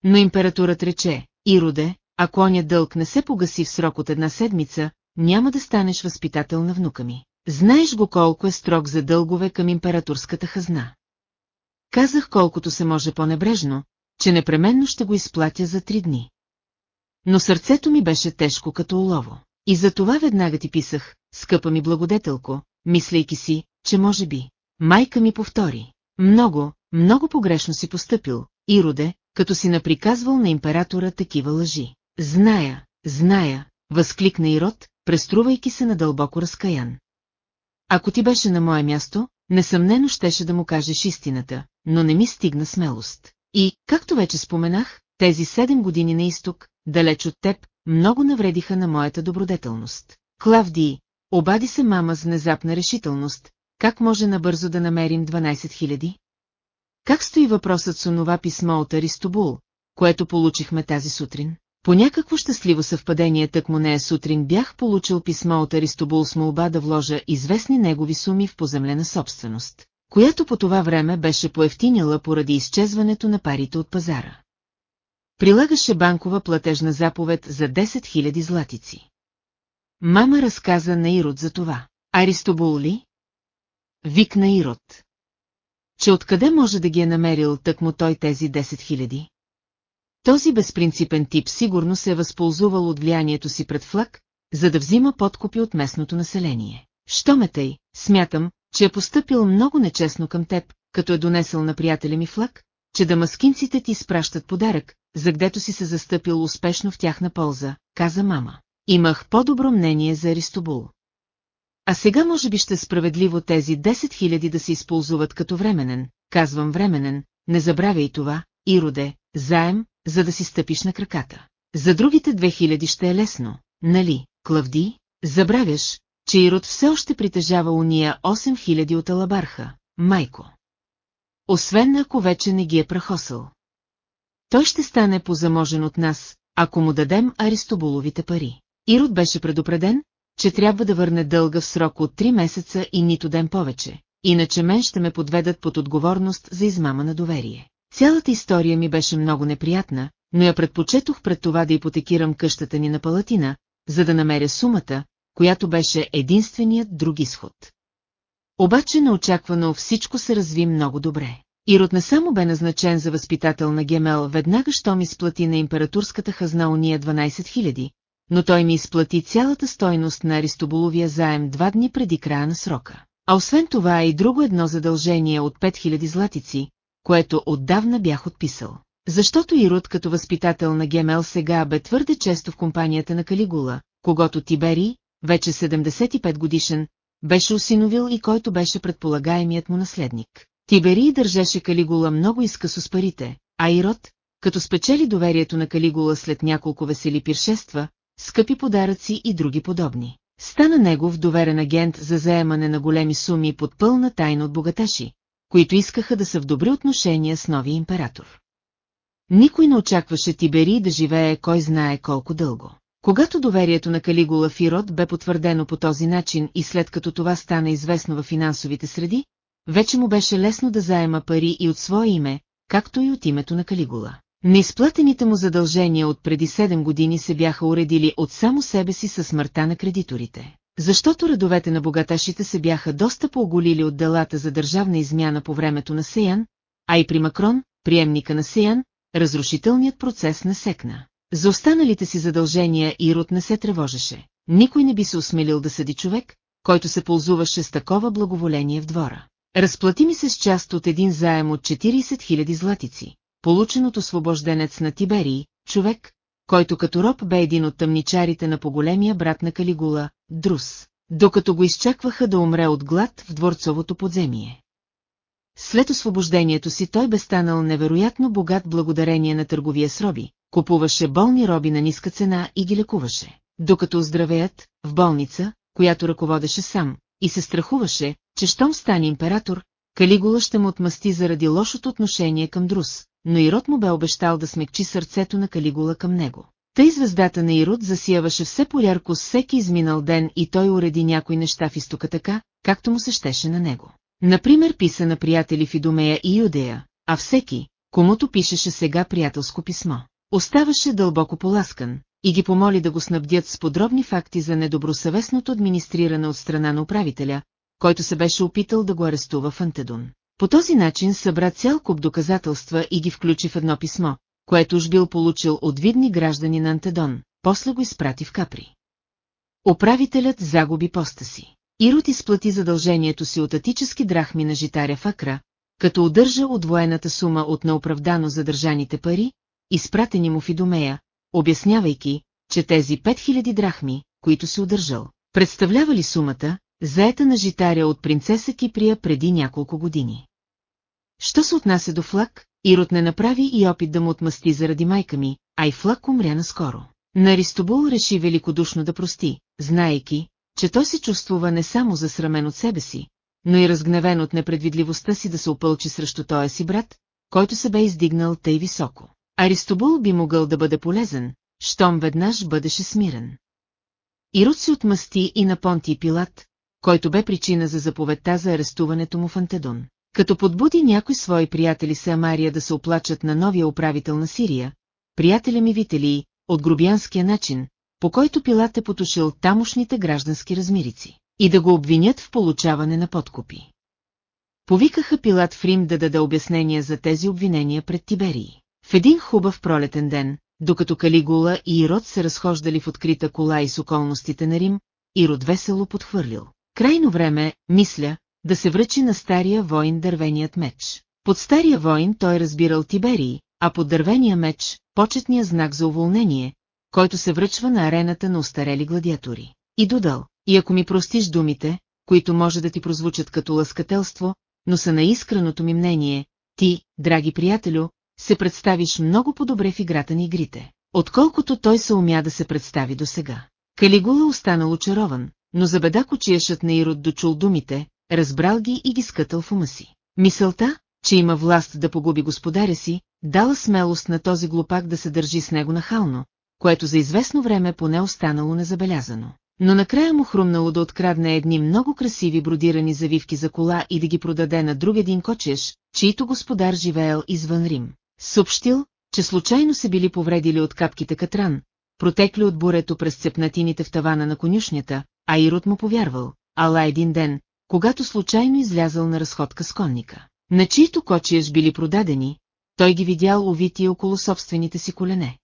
Но императорът рече, Ироде, ако оня дълг не се погаси в срок от една седмица, няма да станеш възпитател на внука ми. Знаеш го колко е строг за дългове към императорската хазна. Казах колкото се може по-небрежно, че непременно ще го изплатя за три дни. Но сърцето ми беше тежко като олово. И за това веднага ти писах, скъпа ми благодетелко, мислейки си, че може би. Майка ми повтори. Много, много погрешно си постъпил, Ироде, като си наприказвал на императора такива лъжи. Зная, зная, възкликна Ирод, преструвайки се на дълбоко разкаян. Ако ти беше на мое място, несъмнено щеше да му кажеш истината, но не ми стигна смелост. И, както вече споменах, тези седем години на изток, далеч от теб, много навредиха на моята добродетелност. Клавдий, обади се мама с внезапна решителност, как може набързо да намерим 12 000? Как стои въпросът с онова писмо от Аристобул, което получихме тази сутрин? По някакво щастливо съвпадение тъкмо нея сутрин бях получил писмо от Аристобул с молба да вложа известни негови суми в поземлена собственост, която по това време беше поевтиняла поради изчезването на парите от пазара. Прилагаше банкова платежна заповед за 10 000 златици. Мама разказа на Ирод за това. Аристобул ли? Викна Ирод. Че откъде може да ги е намерил тъкмо той тези 10 000? Този безпринципен тип сигурно се е възползвал от влиянието си пред флаг, за да взима подкупи от местното население. Що ме тъй, смятам, че е поступил много нечестно към теб, като е донесъл на приятеля ми флаг, че дамаскинците ти спращат подарък, за гдето си се застъпил успешно в тяхна полза, каза мама. Имах по-добро мнение за Аристобул. А сега може би ще справедливо тези 10 000 да се използват като временен, казвам временен, не забравяй това, Ироде, заем, за да си стъпиш на краката. За другите 2000 ще е лесно, нали, Клавди? Забравяш, че Ирод все още притежава уния 8000 от Алабарха, майко. Освен ако вече не ги е прахосал. Той ще стане позаможен от нас, ако му дадем Аристобуловите пари. Ирод беше предупреден, че трябва да върне дълга в срок от 3 месеца и нито ден повече, иначе мен ще ме подведат под отговорност за измама на доверие. Цялата история ми беше много неприятна, но я предпочетох пред това да ипотекирам къщата ни на Палатина, за да намеря сумата, която беше единственият друг изход. Обаче неочаквано всичко се разви много добре. Ирод не само бе назначен за възпитател на Гемел веднага, що ми сплати на императорската хазна уния 12 000, но той ми изплати цялата стойност на Аристоболовия заем два дни преди края на срока. А освен това е и друго едно задължение от 5000 златици, което отдавна бях отписал. Защото Ирод като възпитател на Гемел сега бе твърде често в компанията на Калигула, когато Тибери, вече 75 годишен, беше осиновил и който беше предполагаемият му наследник. Тибери държеше Калигула много изкъсо с парите, а Ирод, като спечели доверието на Калигула след няколко весели пиршества, скъпи подаръци и други подобни. Стана негов доверен агент за заемане на големи суми под пълна тайна от богаташи, които искаха да са в добри отношения с новия император. Никой не очакваше Тибери да живее кой знае колко дълго. Когато доверието на Калигула в Ирод бе потвърдено по този начин и след като това стана известно във финансовите среди, вече му беше лесно да заема пари и от свое име, както и от името на Калигула. Неизплатените му задължения от преди 7 години се бяха уредили от само себе си със смъртта на кредиторите. Защото редовете на богаташите се бяха доста пооголили от делата за държавна измяна по времето на Сеян, а и при Макрон, приемника на Сеян, разрушителният процес не секна. За останалите си задължения Ирод не се тревожеше. Никой не би се осмелил да съди човек, който се ползуваше с такова благоволение в двора. Разплати ми се с част от един заем от 40 000 златици, получен от освобожденец на Тиберий, човек, който като роб бе един от тъмничарите на поголемия брат на Калигула, Друс, докато го изчакваха да умре от глад в дворцовото подземие. След освобождението си той бе станал невероятно богат благодарение на търговия с роби, купуваше болни роби на ниска цена и ги лекуваше. Докато оздравеят, в болница, която ръководеше сам, и се страхуваше, че щом стане император, Калигула ще му отмъсти заради лошото отношение към Друс, но Ирод му бе обещал да смекчи сърцето на Калигула към него. Тъй звездата на Ирод засияваше все по-ярко с всеки изминал ден и той уреди някои неща в изтока така, както му се щеше на него. Например писа на приятели в Идомея и Юдея, а всеки, комуто пишеше сега приятелско писмо, оставаше дълбоко поласкан и ги помоли да го снабдят с подробни факти за недобросъвестното администриране от страна на управителя, който се беше опитал да го арестува в Антедун. По този начин събра цял куп доказателства и ги включи в едно писмо, което уж бил получил от видни граждани на Антедон, после го изпрати в Капри. Управителят загуби поста си. Ирод изплати задължението си от атически драхми на житаря в Акра, като удържа удвоената сума от неоправдано задържаните пари, изпратени му в Идомея, обяснявайки, че тези 5000 драхми, които си удържал, представлявали сумата, заета на житаря от принцеса Киприя преди няколко години. Що се отнася до Флак, Ирод не направи и опит да му отмъсти заради майка ми, а и Флак умря наскоро. На Аристобул реши великодушно да прости, знаейки, че той се чувствува не само засрамен от себе си, но и разгневен от непредвидливостта си да се опълчи срещу тоя си брат, който се бе издигнал тъй високо. Аристобул би могъл да бъде полезен, щом веднъж бъдеше смирен. Ирод се отмъсти и на Понти Пилат, който бе причина за заповедта за арестуването му в Антедон. Като подбуди някои свои приятели Самария да се оплачат на новия управител на Сирия, приятеля ми Вителий, от грубянския начин, по който Пилат е потушил тамошните граждански размирици, и да го обвинят в получаване на подкупи. Повикаха Пилат в Рим да даде обяснения за тези обвинения пред Тиберии. В един хубав пролетен ден, докато Калигула и Ирод се разхождали в открита кола и с околностите на Рим, Ирод весело подхвърлил. Крайно време, мисля, да се връчи на стария воин дървеният меч. Под стария воин той разбирал Тиберии, а под дървения меч – почетния знак за уволнение, който се връчва на арената на устарели гладиатори. И додал, и ако ми простиш думите, които може да ти прозвучат като лъскателство, но са на искреното ми мнение, ти, драги приятелю, се представиш много по-добре в играта на игрите, отколкото той се умя да се представи до сега. Калигула останал очарован, но за беда кочиешът на Ирод дочул думите, разбрал ги и ги скътал в ума си. Мисълта, че има власт да погуби господаря си, дала смелост на този глупак да се държи с него нахално, което за известно време поне останало незабелязано. Но накрая му хрумнало да открадне едни много красиви бродирани завивки за кола и да ги продаде на друг един кочеш, чийто господар живеел извън Рим. Съобщил, че случайно се били повредили от капките катран, протекли от бурето през цепнатините в тавана на конюшнята, а Ирод му повярвал, ала един ден, когато случайно излязъл на разходка с конника, на чието кочиеш били продадени, той ги видял увити около собствените си колене.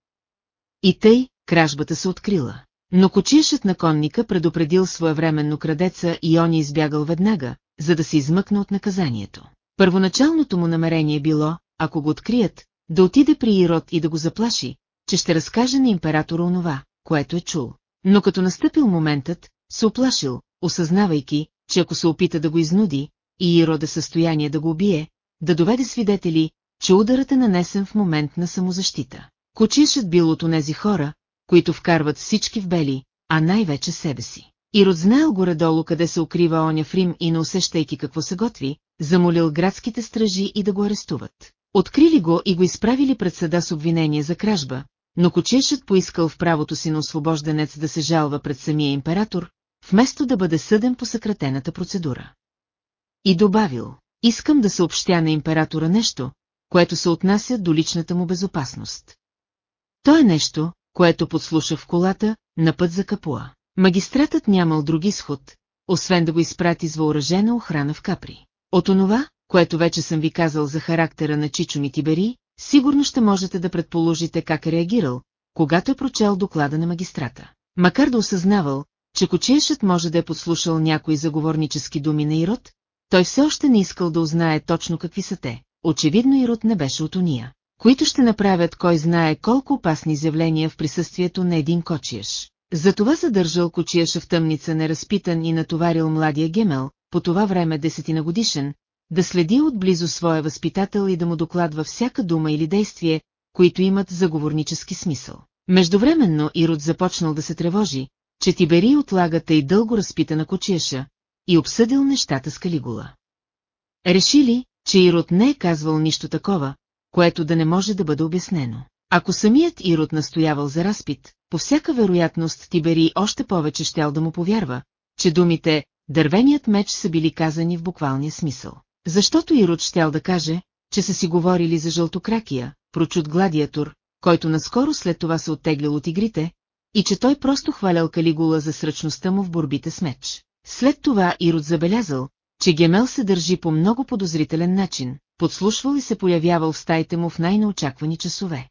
И тъй, кражбата се открила. Но кочиешът на конника предупредил своевременно крадеца и он избягал веднага, за да се измъкне от наказанието. Първоначалното му намерение било, ако го открият, да отиде при Ирод и да го заплаши, че ще разкаже на императора онова, което е чул. Но като настъпил моментът, се оплашил, осъзнавайки, че ако се опита да го изнуди, и Ирод е състояние да го убие, да доведе свидетели, че ударът е нанесен в момент на самозащита. Кочишът бил от онези хора, които вкарват всички в бели, а най-вече себе си. Ирод знаел горе-долу къде се укрива оня в Рим и не усещайки какво се готви, замолил градските стражи и да го арестуват. Открили го и го изправили пред съда с обвинение за кражба, но кочешът поискал в правото си на освобожденец да се жалва пред самия император, вместо да бъде съден по съкратената процедура. И добавил, искам да съобщя на императора нещо, което се отнася до личната му безопасност. То е нещо, което подслуша в колата, на път за Капуа. Магистратът нямал друг изход, освен да го изпрати с въоръжена охрана в Капри. От онова, което вече съм ви казал за характера на Чичо Митибери, сигурно ще можете да предположите как е реагирал, когато е прочел доклада на магистрата. Макар да осъзнавал, че кочиешът може да е подслушал някои заговорнически думи на Ирод, той все още не искал да узнае точно какви са те. Очевидно Ирод не беше от уния, които ще направят кой знае колко опасни изявления в присъствието на един кочиеш. Затова задържал кочияша в тъмница неразпитан и натоварил младия Гемел, по това време десетина годишен, да следи отблизо своя възпитател и да му докладва всяка дума или действие, които имат заговорнически смисъл. Междувременно Ирод започнал да се тревожи, че Тибери отлага тъй дълго разпитана кочиеша и обсъдил нещата с Калигула. Решили, че Ирод не е казвал нищо такова, което да не може да бъде обяснено. Ако самият Ирод настоявал за разпит, по всяка вероятност Тибери още повече щял да му повярва, че думите «дървеният меч» са били казани в буквалния смисъл. Защото Ирод щял да каже, че са си говорили за жълтокракия, прочут гладиатор, който наскоро след това се оттеглял от игрите, и че той просто хвалял Калигула за сръчността му в борбите с меч. След това Ирод забелязал, че Гемел се държи по много подозрителен начин, подслушвал и се появявал в стаите му в най-неочаквани часове.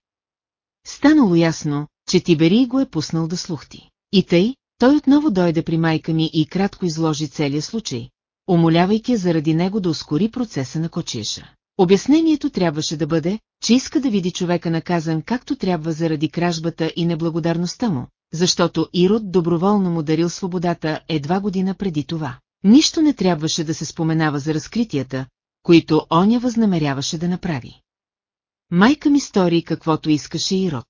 Станало ясно, че Тибери го е пуснал да слухти. И тъй, той отново дойде при майка ми и кратко изложи целия случай, умолявайки заради него да ускори процеса на кочиеша. Обяснението трябваше да бъде, че иска да види човека наказан както трябва заради кражбата и неблагодарността му, защото Ирод доброволно му дарил свободата едва година преди това. Нищо не трябваше да се споменава за разкритията, които оня възнамеряваше да направи. Майка ми стори каквото искаше Ирод.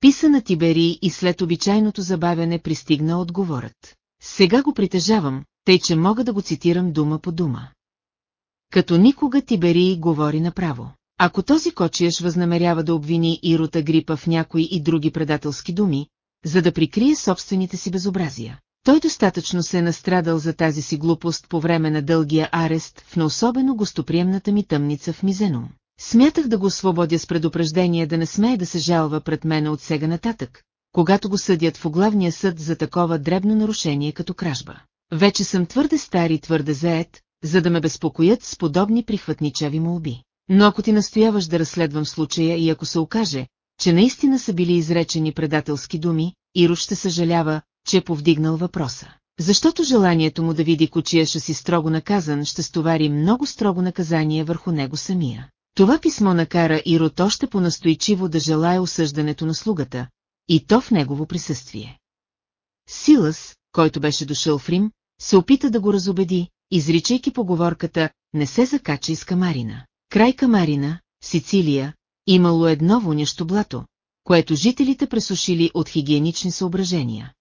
Писа на Тибери и след обичайното забавяне пристигна отговорът. Сега го притежавам, тъй че мога да го цитирам дума по дума. Като никога Тибери говори направо. Ако този кочияш възнамерява да обвини Ирота Грипа в някои и други предателски думи, за да прикрие собствените си безобразия. Той достатъчно се е настрадал за тази си глупост по време на дългия арест в особено гостоприемната ми тъмница в Мизеном. Смятах да го освободя с предупреждение да не смее да се жалва пред мене от сега нататък, когато го съдят в оглавния съд за такова дребно нарушение като кражба. Вече съм твърде стар и твърде заед, за да ме безпокоят с подобни прихватничави молби. Но ако ти настояваш да разследвам случая и ако се окаже, че наистина са били изречени предателски думи, Иро ще съжалява, че е повдигнал въпроса. Защото желанието му да види кочияша си строго наказан ще стовари много строго наказание върху него самия. Това писмо накара Ирот още по-настойчиво да желая осъждането на слугата, и то в негово присъствие. Силас, който беше дошъл в Рим, се опита да го разобеди, изричайки поговорката «Не се закача из Камарина». Край Камарина, Сицилия, имало едно вонящо блато, което жителите пресушили от хигиенични съображения.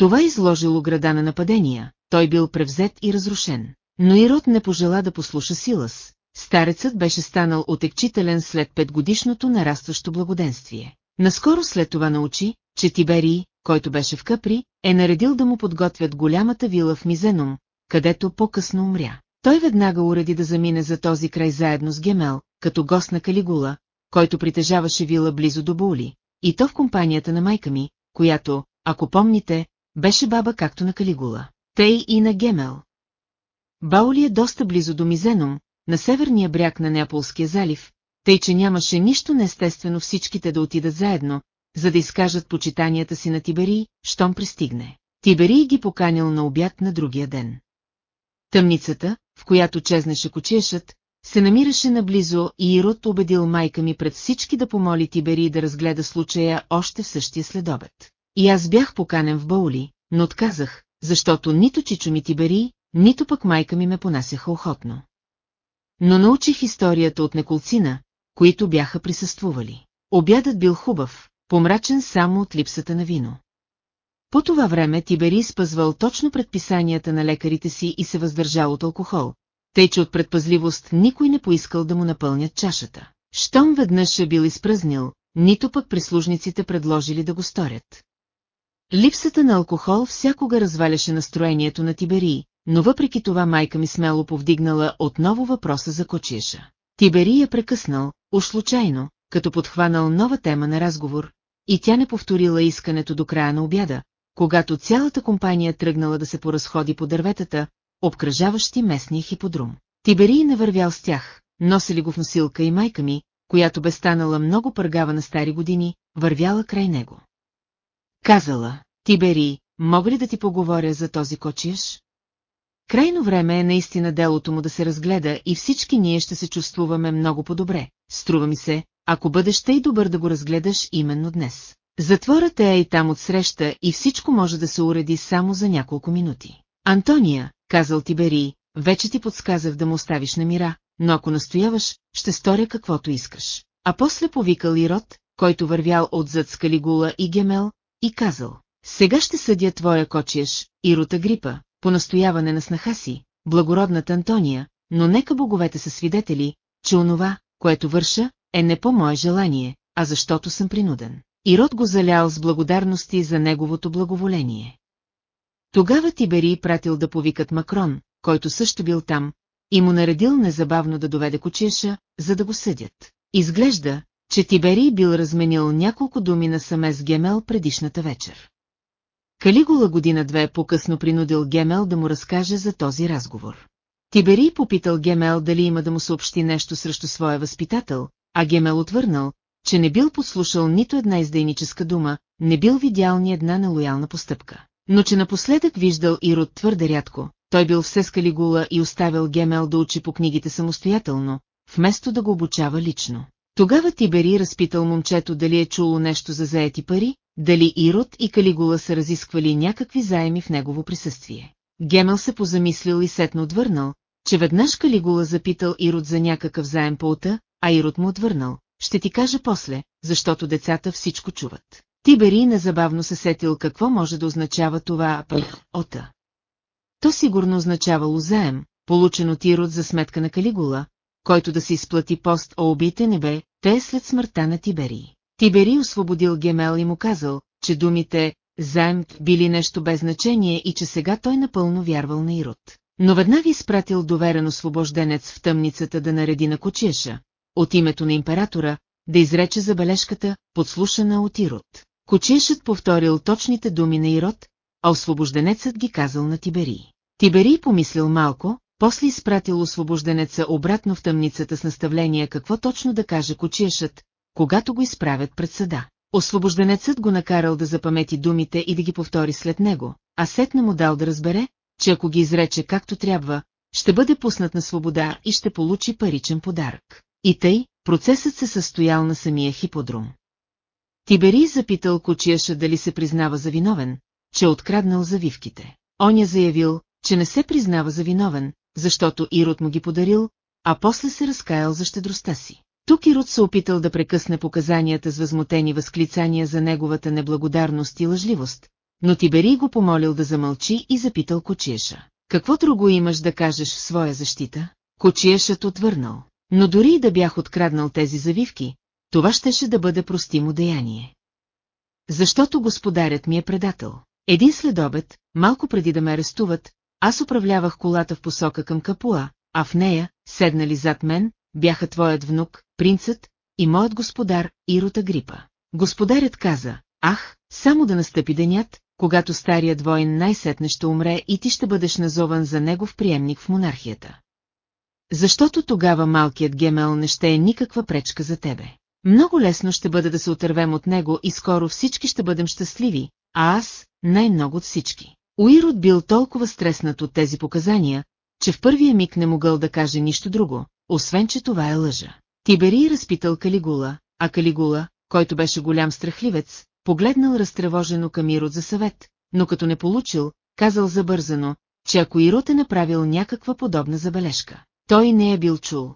Това изложило града на нападения, той бил превзет и разрушен. Но Ирод не пожела да послуша Силас. Старецът беше станал отекчителен след петгодишното нарастващо благоденствие. Наскоро след това научи, че Тиберий, който беше в Капри, е наредил да му подготвят голямата вила в Мизеном, където по-късно умря. Той веднага уреди да замине за този край заедно с Гемел, като гост на Калигула, който притежаваше вила близо до Були, и то в компанията на майка ми, която, ако помните, беше баба както на Калигула, тъй и на Гемел. Баули е доста близо до Мизеном, на северния бряг на Неаполския залив, тъй че нямаше нищо неестествено всичките да отидат заедно, за да изкажат почитанията си на Тибери, щом пристигне. Тибери ги поканил на обяд на другия ден. Тъмницата, в която чезнеше кочиешът, се намираше наблизо и Ирод убедил майка ми пред всички да помоли Тибери да разгледа случая още в същия следобед. И аз бях поканен в Баули, но отказах, защото нито Чичо ми Тибери, нито пък майка ми ме понасяха охотно. Но научих историята от неколцина, които бяха присъствували. Обядът бил хубав, помрачен само от липсата на вино. По това време Тибери спазвал точно предписанията на лекарите си и се въздържал от алкохол, тъй че от предпазливост никой не поискал да му напълнят чашата. Щом веднъж е бил изпразнил, нито пък прислужниците предложили да го сторят. Липсата на алкохол всякога разваляше настроението на Тибери, но въпреки това майка ми смело повдигнала отново въпроса за кочиеша. Тибери я прекъснал, уж случайно, като подхванал нова тема на разговор, и тя не повторила искането до края на обяда, когато цялата компания тръгнала да се поразходи по дърветата, обкръжаващи местния хиподрум. Тиберий не вървял с тях, носили го в носилка и майка ми, която бе станала много пъргава на стари години, вървяла край него. Казала, Тибери, мога ли да ти поговоря за този кочиеш? Крайно време е наистина делото му да се разгледа и всички ние ще се чувствуваме много по-добре. Струва ми се, ако бъдеш тъй добър да го разгледаш именно днес. Затворът е и там отсреща и всичко може да се уреди само за няколко минути. Антония, казал Тибери, вече ти подсказах да му оставиш на мира, но ако настояваш, ще сторя каквото искаш. А после повикал Ирод, който вървял отзад с Калигула и Гемел, и казал, сега ще съдя твоя кочиеш, Ирота Грипа, по настояване на снаха си, благородната Антония, но нека боговете са свидетели, че онова, което върша, е не по мое желание, а защото съм принуден. Ирод го залял с благодарности за неговото благоволение. Тогава Тибери пратил да повикат Макрон, който също бил там, и му наредил незабавно да доведе кочеша, за да го съдят. Изглежда, че Тибери бил разменил няколко думи на саме с Гемел предишната вечер. Калигула година-две по-късно принудил Гемел да му разкаже за този разговор. Тибери попитал Гемел дали има да му съобщи нещо срещу своя възпитател, а Гемел отвърнал, че не бил послушал нито една издейническа дума, не бил видял ни една нелоялна постъпка. Но че напоследък виждал Ирод твърде рядко, той бил все с Калигула и оставил Гемел да учи по книгите самостоятелно, вместо да го обучава лично. Тогава Тибери разпитал момчето дали е чуло нещо за заети пари, дали Ирод и Калигула са разисквали някакви заеми в негово присъствие. Гемел се позамислил и сетно отвърнал, че веднъж Калигула запитал Ирод за някакъв заем по ота, а Ирод му отвърнал. Ще ти кажа после, защото децата всичко чуват. Тибери незабавно се сетил какво може да означава това ота. То сигурно означавало заем, получен от Ирод за сметка на Калигула, който да се изплати пост о убийте небе, те след смъртта на Тибери. Тибери освободил Гемел и му казал, че думите «заем» били нещо без значение и че сега той напълно вярвал на Ирод. Но веднага изпратил доверен освобожденец в тъмницата да нареди на Кочиеша, от името на императора, да изрече забележката, подслушана от Ирод. Кочиешът повторил точните думи на Ирод, а освобожденецът ги казал на Тибери. Тибери помислил малко, после изпратил освобожденеца обратно в тъмницата с наставление какво точно да каже кочиешът, когато го изправят пред съда. Освобожденецът го накарал да запамети думите и да ги повтори след него, а сетна му дал да разбере, че ако ги изрече както трябва, ще бъде пуснат на свобода и ще получи паричен подарък. И тъй, процесът се състоял на самия хиподрум. Тибери запитал Кочияша дали се признава за виновен, че е откраднал завивките. Оня заявил, че не се признава за виновен, защото Ирод му ги подарил, а после се разкаял за щедростта си. Тук Ирод се опитал да прекъсне показанията с възмутени възклицания за неговата неблагодарност и лъжливост, но Тибери го помолил да замълчи и запитал Кочиеша. Какво друго имаш да кажеш в своя защита? Кочиешът отвърнал. Но дори и да бях откраднал тези завивки, това щеше да бъде простимо деяние. Защото господарят ми е предател. Един следобед, малко преди да ме арестуват, аз управлявах колата в посока към Капуа, а в нея, седнали зад мен, бяха твоят внук, принцът и моят господар, Ирота Грипа. Господарят каза, ах, само да настъпи денят, когато старият воин най-сетне ще умре и ти ще бъдеш назован за негов приемник в монархията. Защото тогава малкият Гемел не ще е никаква пречка за тебе. Много лесно ще бъде да се отървем от него и скоро всички ще бъдем щастливи, а аз най-много от всички. Уирот бил толкова стреснат от тези показания, че в първия миг не могъл да каже нищо друго, освен че това е лъжа. Тибери разпитал Калигула, а Калигула, който беше голям страхливец, погледнал разтревожено към Ирод за съвет, но като не получил, казал забързано, че ако Ирод е направил някаква подобна забележка, той не е бил чул.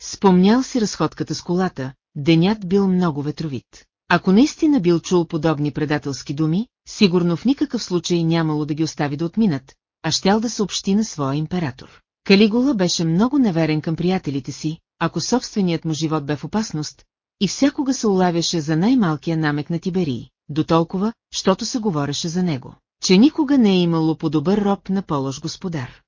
Спомнял си разходката с колата, денят бил много ветровит. Ако наистина бил чул подобни предателски думи, сигурно в никакъв случай нямало да ги остави да отминат, а щял да съобщи на своя император. Калигула беше много неверен към приятелите си, ако собственият му живот бе в опасност, и всякога се улавяше за най-малкия намек на Тиберии, до толкова, щото се говореше за него, че никога не е имало по-добър роб на полож господар.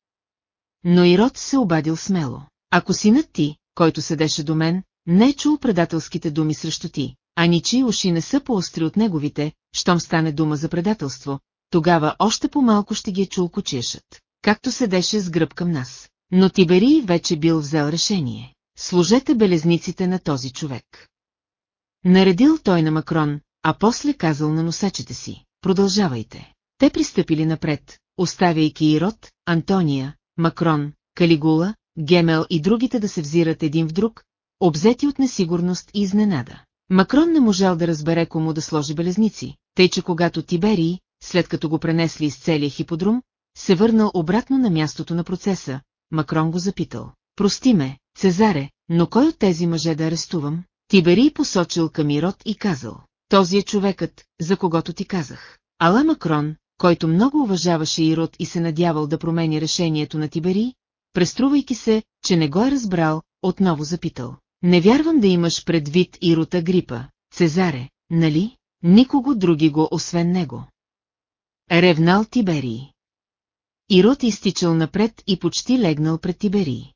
Но Ирод се обадил смело. Ако синът ти, който седеше до мен, не е чул предателските думи срещу ти, а ничи уши не са поостри от неговите, щом стане дума за предателство, тогава още по-малко ще ги е чул кочешът, както седеше с гръб към нас. Но Тибери вече бил взел решение. Служете белезниците на този човек. Наредил той на Макрон, а после казал на носачите си, продължавайте. Те пристъпили напред, оставяйки Ирод, Антония, Макрон, Калигула, Гемел и другите да се взират един в друг, обзети от несигурност и изненада. Макрон не можал да разбере кому да сложи белезници, тъй че когато Тиберий, след като го пренесли из целия хиподрум, се върнал обратно на мястото на процеса, Макрон го запитал. Прости ме, Цезаре, но кой от тези мъже да арестувам? Тиберий посочил към Ирод и казал. Този е човекът, за когото ти казах. Ала Макрон, който много уважаваше Ирод и се надявал да промени решението на Тиберий, преструвайки се, че не го е разбрал, отново запитал. Не вярвам да имаш предвид Ирота Грипа, Цезаре, нали? Никого други го освен него. Ревнал Тиберий. Ирод изтичал напред и почти легнал пред Тиберий.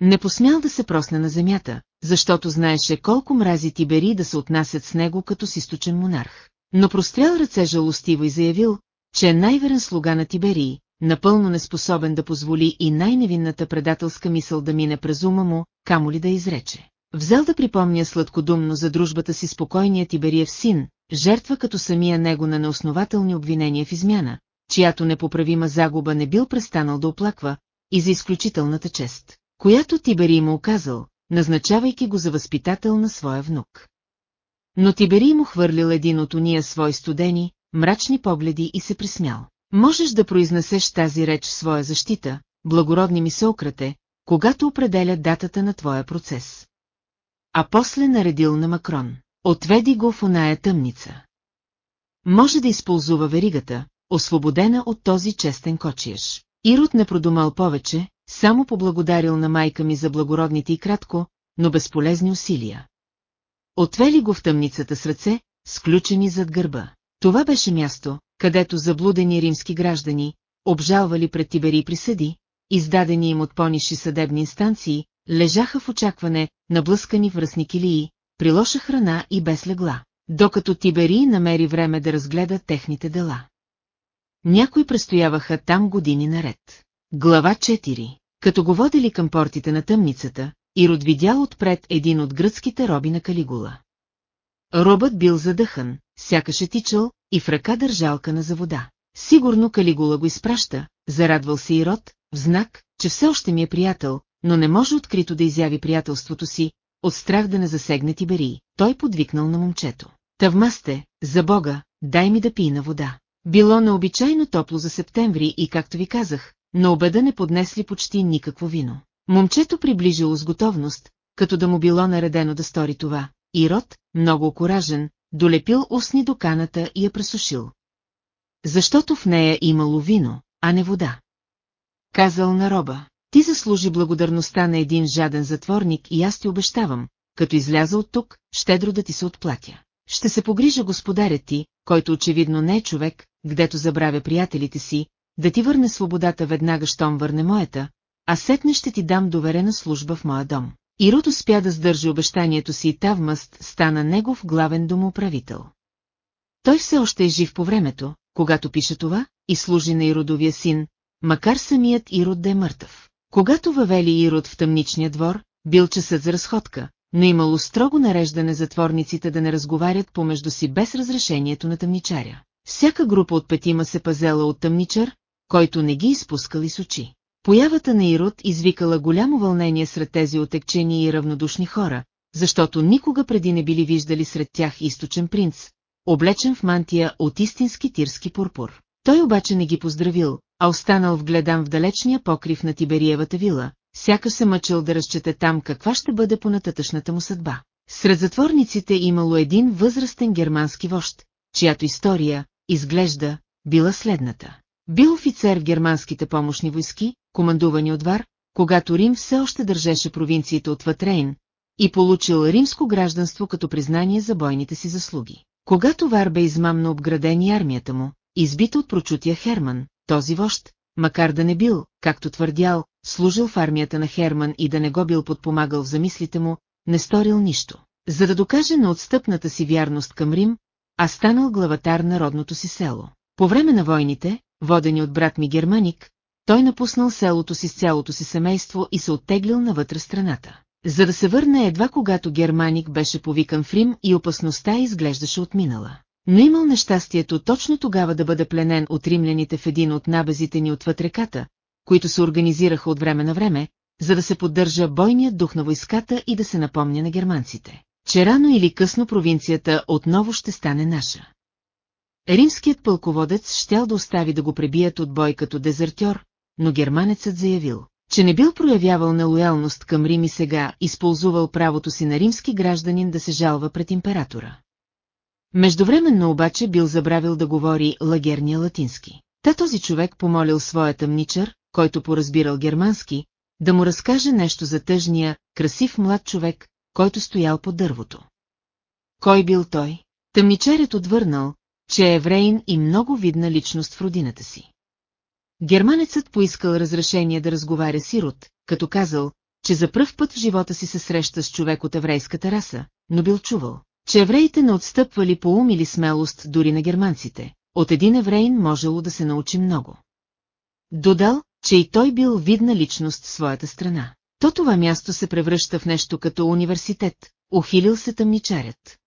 Не посмял да се просне на земята, защото знаеше колко мрази Тибери да се отнасят с него като с източен монарх. Но прострял ръце жалостиво и заявил, че е най-верен слуга на Тиберий, напълно неспособен да позволи и най-невинната предателска мисъл да мине през ума му, камо ли да изрече. Взел да припомня сладкодумно за дружбата си спокойният Тибериев син, жертва като самия него на неоснователни обвинения в измяна, чиято непоправима загуба не бил престанал да оплаква, и за изключителната чест, която Тиберий му оказал, назначавайки го за възпитател на своя внук. Но Тиберий му хвърлил един от уния свои студени, мрачни погледи и се присмял. Можеш да произнесеш тази реч в своя защита, благородни ми Сократе, когато определя датата на твоя процес. А после наредил на Макрон. Отведи го в оная тъмница. Може да използва веригата, освободена от този честен кочиеш. Ирод не продумал повече, само поблагодарил на майка ми за благородните и кратко, но безполезни усилия. Отвели го в тъмницата с ръце, сключени зад гърба. Това беше място, където заблудени римски граждани, обжалвали пред Тибери присъди, издадени им от пониши съдебни инстанции, лежаха в очакване, наблъскани в връзни килии, при лоша храна и без легла, докато Тибери намери време да разгледа техните дела. Някои престояваха там години наред. Глава 4 Като го водили към портите на тъмницата, Ирод видял отпред един от гръцките роби на Калигула. Робът бил задъхан, сякаш е тичал и в ръка държалка на завода. Сигурно Калигула го изпраща, зарадвал се Ирод, в знак, че все още ми е приятел, но не може открито да изяви приятелството си, от страх да не засегне Тибери. Той подвикнал на момчето. Тавмасте, за Бога, дай ми да пина вода. Било необичайно топло за септември и, както ви казах, на обеда не поднесли почти никакво вино. Момчето приближило с готовност, като да му било наредено да стори това. Ирод, много окоражен, долепил устни до каната и я пресушил. Защото в нея имало вино, а не вода. Казал на роба, ти заслужи благодарността на един жаден затворник и аз ти обещавам, като изляза от тук, щедро да ти се отплатя. Ще се погрижа господарят ти, който очевидно не е човек, гдето забравя приятелите си, да ти върне свободата веднага, щом върне моята, а сетне ще ти дам доверена служба в моя дом. Ирод успя да сдържи обещанието си и Тавмъст стана негов главен домоуправител. Той все още е жив по времето, когато пише това, и служи на Иродовия син, макар самият Ирод да е мъртъв. Когато въвели Ирод в тъмничния двор, бил часът за разходка, но имало строго нареждане затворниците да не разговарят помежду си без разрешението на тъмничаря. Всяка група от петима се пазела от тъмничар, който не ги изпускали с очи. Появата на Ирод извикала голямо вълнение сред тези отекчени и равнодушни хора, защото никога преди не били виждали сред тях източен принц, облечен в мантия от истински тирски пурпур. Той обаче не ги поздравил, а останал вгледан в далечния покрив на Тибериевата вила, сяка се мъчил да разчете там каква ще бъде понататъчната му съдба. Сред затворниците имало един възрастен германски вожд, чиято история, изглежда, била следната. Бил офицер в германските помощни войски, командувани от Вар, когато Рим все още държеше провинциите от Ватрейн, и получил римско гражданство като признание за бойните си заслуги. Когато Вар бе измамно обграден и армията му, избита от прочутия Херман, този вожд, макар да не бил, както твърдял, служил в армията на Херман и да не го бил подпомагал в замислите му, не сторил нищо. За да докаже на отстъпната си вярност към Рим, а станал главатар на родното си село. По време на войните, водени от брат ми Германик, той напуснал селото си с цялото си семейство и се оттеглил навътре страната. За да се върне едва когато Германик беше повикан в Рим и опасността изглеждаше отминала. но имал нещастието точно тогава да бъде пленен от римляните в един от набезите ни отвъд реката, които се организираха от време на време, за да се поддържа бойният дух на войската и да се напомня на германците, че рано или късно провинцията отново ще стане наша. Римският пълководец щял да остави да го пребият от бой като дезертьор, но германецът заявил, че не бил проявявал нелоялност към Рим и сега използвал правото си на римски гражданин да се жалва пред императора. Междувременно обаче бил забравил да говори лагерния латински. Та този човек помолил своя тъмничър, който поразбирал германски, да му разкаже нещо за тъжния, красив млад човек, който стоял под дървото. Кой бил той? Тъмничарят отвърнал, че е еврейн и много видна личност в родината си. Германецът поискал разрешение да разговаря с Ирод, като казал, че за пръв път в живота си се среща с човек от еврейската раса, но бил чувал, че евреите не отстъпвали по ум или смелост дори на германците. От един еврейн можело да се научи много. Додал, че и той бил видна личност в своята страна. То това място се превръща в нещо като университет, ухилил се тъмничарят.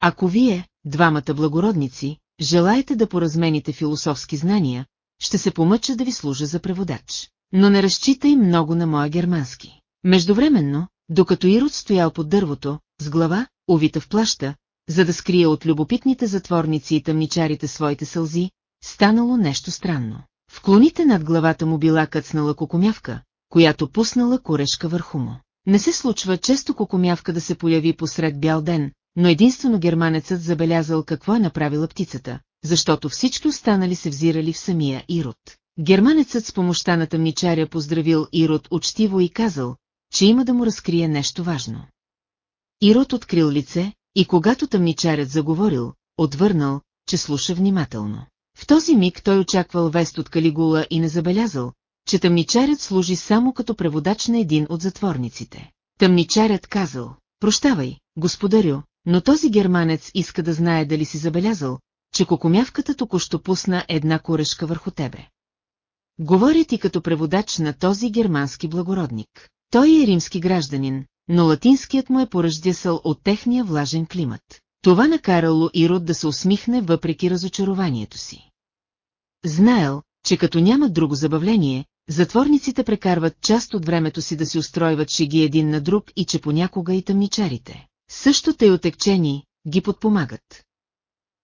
Ако вие, двамата благородници, желаете да поразмените философски знания, ще се помъча да ви служа за преводач. Но не разчитай много на моя германски. Междувременно, докато Ирод стоял под дървото, с глава, увита в плаща, за да скрие от любопитните затворници и тъмничарите своите сълзи, станало нещо странно. В клоните над главата му била къцнала кокомявка, която пуснала корешка върху му. Не се случва често кокомявка да се появи посред бял ден, но единствено германецът забелязал какво е направила птицата, защото всички останали се взирали в самия Ирод. Германецът с помощта на тъмничаря поздравил Ирод учтиво и казал, че има да му разкрие нещо важно. Ирод открил лице и когато тъмничарят заговорил, отвърнал, че слуша внимателно. В този миг той очаквал вест от Калигула и не забелязал, че тъмничарят служи само като преводач на един от затворниците. Тъмничарят казал, прощавай, господарю, но този германец иска да знае дали си забелязал, че кокомявката току-що пусна една корешка върху тебе. Говоря ти като преводач на този германски благородник. Той е римски гражданин, но латинският му е поръждясъл от техния влажен климат. Това накарало Ирод да се усмихне въпреки разочарованието си. Знаел, че като няма друго забавление, затворниците прекарват част от времето си да си устройват шеги един на друг и че понякога и тъмничарите. Също те отекчени, ги подпомагат.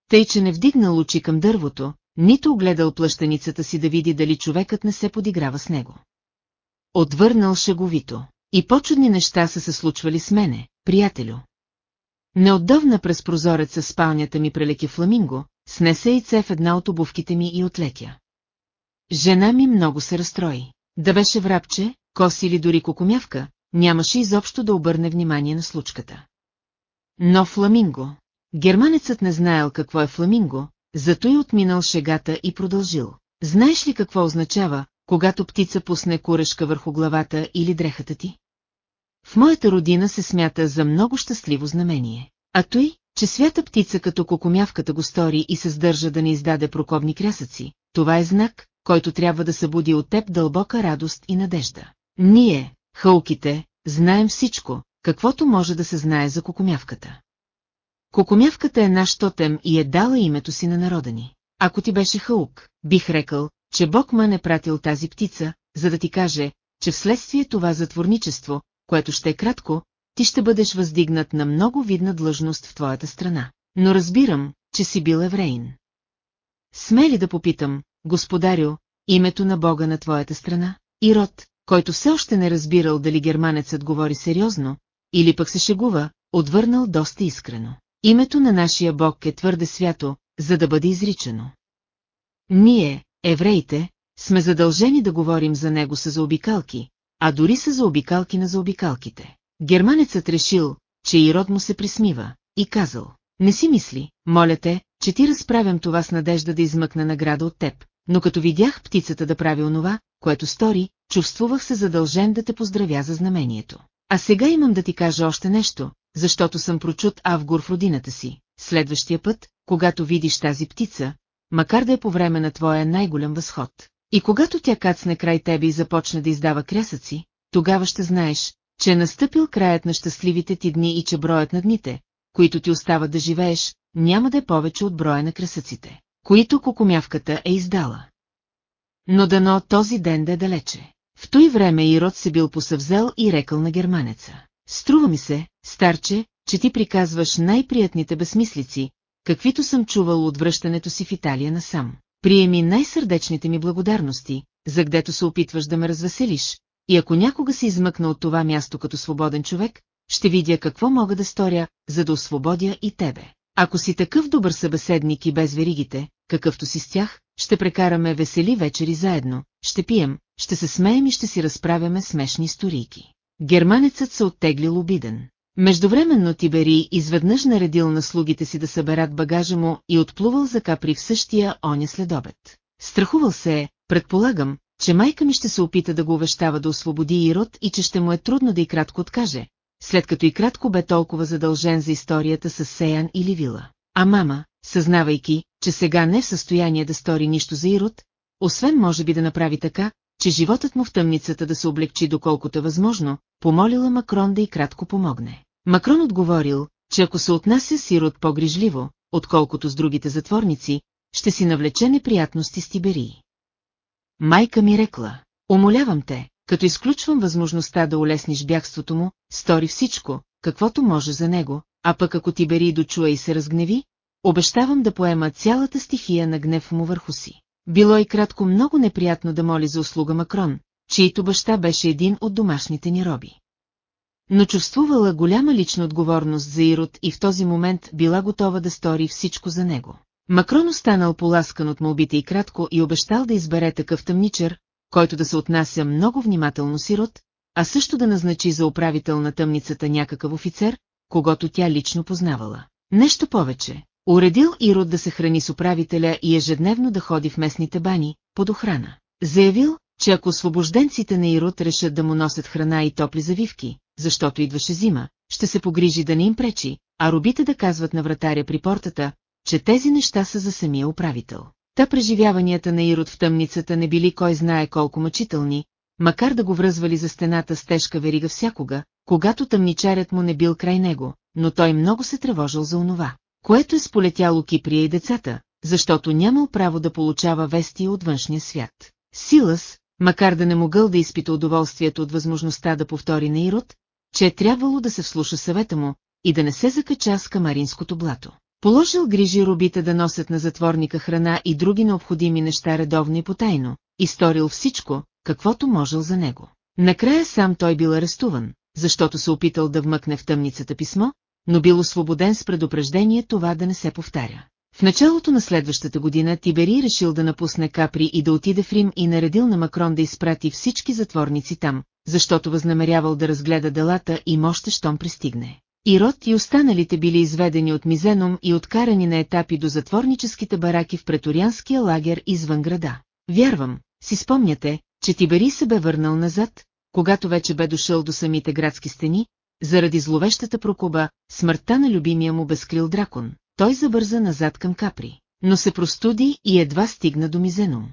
Тъй, че не вдигнал очи към дървото, нито огледал плащаницата си да види дали човекът не се подиграва с него. Отвърнал шеговито. И по-чудни неща са се случвали с мене, приятелю. Неотдавна през прозореца спалнята ми прелеки фламинго, снесе яйце в една от обувките ми и отлетя. Жена ми много се разстрои. Да беше врабче, кос или дори кокомявка, нямаше изобщо да обърне внимание на случката. Но фламинго. Германецът не знаел какво е фламинго, зато и отминал шегата и продължил. Знаеш ли какво означава, когато птица пусне курешка върху главата или дрехата ти? В моята родина се смята за много щастливо знамение. А той, че свята птица като кокомявката го стори и се сдържа да не издаде прокобни крясъци, това е знак, който трябва да събуди от теб дълбока радост и надежда. Ние, хълките, знаем всичко, каквото може да се знае за кокомявката. Кокомявката е наш тотем и е дала името си на народа ни. Ако ти беше хълк, бих рекал, че Бог ма не пратил тази птица, за да ти каже, че вследствие това затворничество, което ще е кратко, ти ще бъдеш въздигнат на много видна длъжност в твоята страна. Но разбирам, че си бил евреин. Смели да попитам, господарю, името на Бога на твоята страна? Ирод, който все още не разбирал дали германецът говори сериозно, или пък се шегува, отвърнал доста искрено. Името на нашия Бог е твърде свято, за да бъде изричано. Ние, евреите, сме задължени да говорим за него с заобикалки, а дори са заобикалки на заобикалките. Германецът решил, че и род му се присмива, и казал, не си мисли, моля те, че ти разправям това с надежда да измъкна награда от теб, но като видях птицата да прави онова, което стори, чувствувах се задължен да те поздравя за знамението. А сега имам да ти кажа още нещо, защото съм прочут Авгур в родината си. Следващия път, когато видиш тази птица, макар да е по време на твоя най-голям възход, и когато тя кацне край тебе и започне да издава крясъци, тогава ще знаеш, че е настъпил краят на щастливите ти дни и че броят на дните, които ти остават да живееш, няма да е повече от броя на красъците, които кокомявката е издала. Но дано този ден да е далече. В той време Ирод се бил посъвзел и рекал на германеца. Струва ми се, старче, че ти приказваш най-приятните безмислици, каквито съм чувал от връщането си в Италия насам. Приеми най-сърдечните ми благодарности, за гдето се опитваш да ме развеселиш, и ако някога се измъкна от това място като свободен човек, ще видя какво мога да сторя, за да освободя и тебе. Ако си такъв добър събеседник и без веригите, какъвто си с тях, ще прекараме весели вечери заедно, ще пием, ще се смеем и ще си разправяме смешни историйки. Германецът се оттеглил обиден. Междувременно Тибери изведнъж наредил на слугите си да съберат багажа му и отплувал за Капри в същия оня следобед. Страхувал се е, предполагам, че майка ми ще се опита да го увещава да освободи Ирод и че ще му е трудно да и кратко откаже, след като и кратко бе толкова задължен за историята с Сеян или Вила. А мама, съзнавайки, че сега не е в състояние да стори нищо за Ирод, освен може би да направи така, че животът му в тъмницата да се облегчи доколкото е възможно, помолила Макрон да и кратко помогне. Макрон отговорил, че ако се отнася с Ирод по-грижливо, отколкото с другите затворници, ще си навлече неприятности с Тиберии. Майка ми рекла, умолявам те, като изключвам възможността да улесниш бягството му, стори всичко, каквото може за него, а пък ако Тибери дочуе и се разгневи, обещавам да поема цялата стихия на гнев му върху си. Било и кратко много неприятно да моли за услуга Макрон, чието баща беше един от домашните ни роби. Но чувствувала голяма лична отговорност за Ирод и в този момент била готова да стори всичко за него. Макрон останал поласкан от молбите и кратко и обещал да избере такъв тъмничър, който да се отнася много внимателно с Ирод, а също да назначи за управител на тъмницата някакъв офицер, когато тя лично познавала. Нещо повече, уредил Ирод да се храни с управителя и ежедневно да ходи в местните бани, под охрана. Заявил, че ако освобожденците на Ирод решат да му носят храна и топли завивки, защото идваше зима, ще се погрижи да не им пречи, а робите да казват на вратаря при портата, че тези неща са за самия управител. Та преживяванията на Ирод в тъмницата не били кой знае колко мъчителни, макар да го връзвали за стената с тежка верига всякога, когато тъмничарят му не бил край него, но той много се тревожил за онова, което е сполетяло Киприя и децата, защото нямал право да получава вести от външния свят. Силас, макар да не могъл да изпита удоволствието от възможността да повтори на Ирод, че е трябвало да се вслуша съвета му и да не се закача с камаринското блато. Положил грижи робите да носят на затворника храна и други необходими неща редовно и потайно, и сторил всичко, каквото можел за него. Накрая сам той бил арестуван, защото се опитал да вмъкне в тъмницата писмо, но бил освободен с предупреждение това да не се повтаря. В началото на следващата година Тибери решил да напусне Капри и да отиде в Рим и наредил на Макрон да изпрати всички затворници там, защото възнамерявал да разгледа делата и мощта щом пристигне. Ирод и останалите били изведени от Мизеном и откарани на етапи до затворническите бараки в преторианския лагер извън града. Вярвам, си спомняте, че Тибери се бе върнал назад, когато вече бе дошъл до самите градски стени, заради зловещата прокуба, смъртта на любимия му безкрил дракон. Той забърза назад към Капри, но се простуди и едва стигна до Мизеном.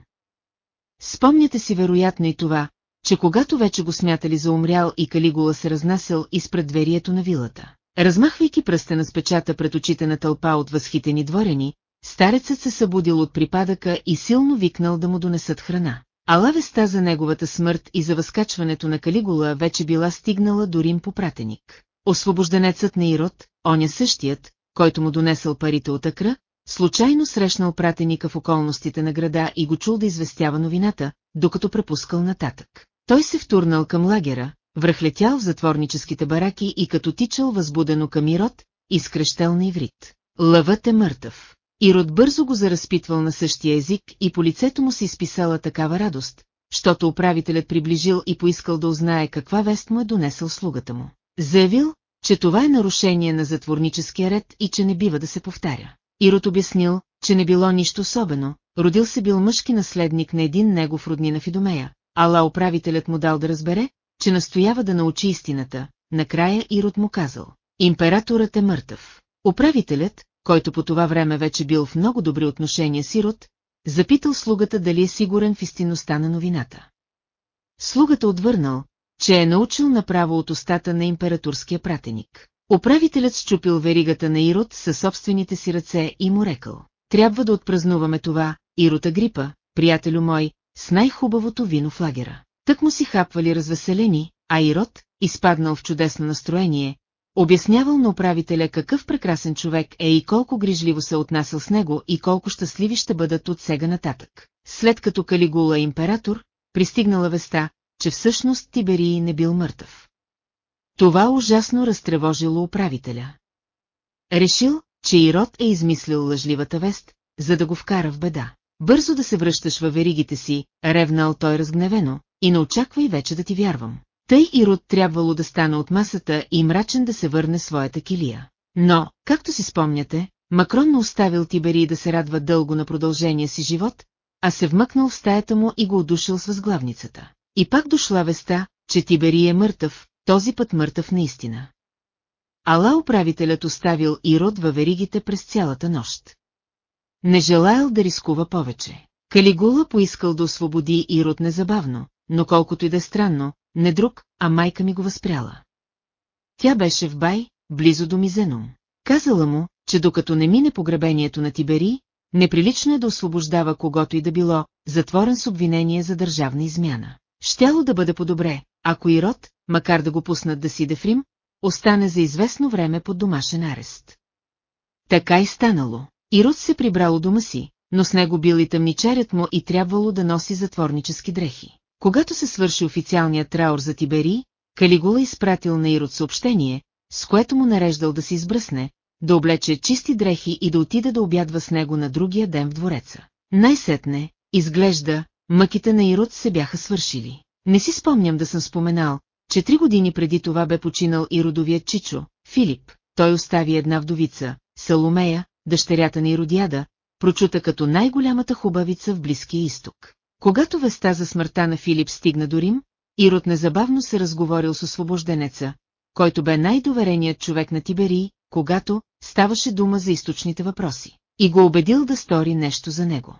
Спомняте си вероятно и това, че когато вече го смятали за умрял и Калигула се разнасял изпред дверието на вилата. Размахвайки пръстена с печата пред очите на тълпа от възхитени дворени, старецът се събудил от припадъка и силно викнал да му донесат храна. Ала веста за неговата смърт и за възкачването на Калигула вече била стигнала до Рим по пратеник. Освобожденецът на Ирод, оня същият, който му донесъл парите от Акра, случайно срещнал пратеника в околностите на града и го чул да известява новината, докато препускал нататък. Той се втурнал към лагера, връхлетял в затворническите бараки и като тичал възбудено към Ирод, изкрещел на иврит. Лъвът е мъртъв. Ирод бързо го заразпитвал на същия език и по лицето му се изписала такава радост, щото управителят приближил и поискал да узнае каква вест му е донесъл слугата му. Заявил, че това е нарушение на затворническия ред и че не бива да се повтаря. Ирод обяснил, че не било нищо особено, родил се бил мъжки наследник на един негов роднина Фидомея, ала управителят му дал да разбере, че настоява да научи истината, накрая Ирод му казал. Императорът е мъртъв. Управителят, който по това време вече бил в много добри отношения с Ирод, запитал слугата дали е сигурен в истинността на новината. Слугата отвърнал, че е научил направо от устата на императорския пратеник. Управителят щупил веригата на Ирод със собствените си ръце и му рекал. Трябва да отпразнуваме това, Ирота Грипа, приятелю мой, с най-хубавото вино в лагера. Тък му си хапвали развеселени, а Ирод, изпаднал в чудесно настроение, обяснявал на управителя какъв прекрасен човек е и колко грижливо се отнасял с него и колко щастливи ще бъдат от сега нататък. След като Калигула е император, пристигнала веста, че всъщност Тиберий не бил мъртъв. Това ужасно разтревожило управителя. Решил, че Ирод е измислил лъжливата вест, за да го вкара в беда. Бързо да се връщаш във веригите си, ревнал той разгневено, и не очаквай вече да ти вярвам. Тъй Ирод трябвало да стане от масата и мрачен да се върне своята килия. Но, както си спомняте, Макрон не оставил Тиберий да се радва дълго на продължение си живот, а се вмъкнал в стаята му и го удушил с възглавницата. И пак дошла веста, че Тиберий е мъртъв, този път мъртъв наистина. Ала управителят оставил Ирод във веригите през цялата нощ. Не желаял да рискува повече. Калигула поискал да освободи Ирод незабавно, но колкото и да е странно, не друг, а майка ми го възпряла. Тя беше в бай, близо до Мизенум. Казала му, че докато не мине погребението на Тибери, неприлично е да освобождава когото и да било, затворен с обвинение за държавна измяна. Щяло да бъде по-добре, ако Ирод, макар да го пуснат да си в Рим, остане за известно време под домашен арест. Така и станало. Ирод се прибрал дома си, но с него бил и тъмничарят му и трябвало да носи затворнически дрехи. Когато се свърши официалният траур за Тибери, Калигула изпратил на Ирод съобщение, с което му нареждал да се избръсне, да облече чисти дрехи и да отиде да обядва с него на другия ден в двореца. Най-сетне, изглежда, мъките на Ирод се бяха свършили. Не си спомням да съм споменал, че три години преди това бе починал и родовият Чичо, Филип. Той остави една вдовица, Саломея, дъщерята на Иродиада, прочута като най-голямата хубавица в Близкия изток. Когато веста за смъртта на Филип стигна до Рим, Ирод незабавно се разговорил с освобожденеца, който бе най-довереният човек на Тиберий, когато ставаше дума за източните въпроси, и го убедил да стори нещо за него.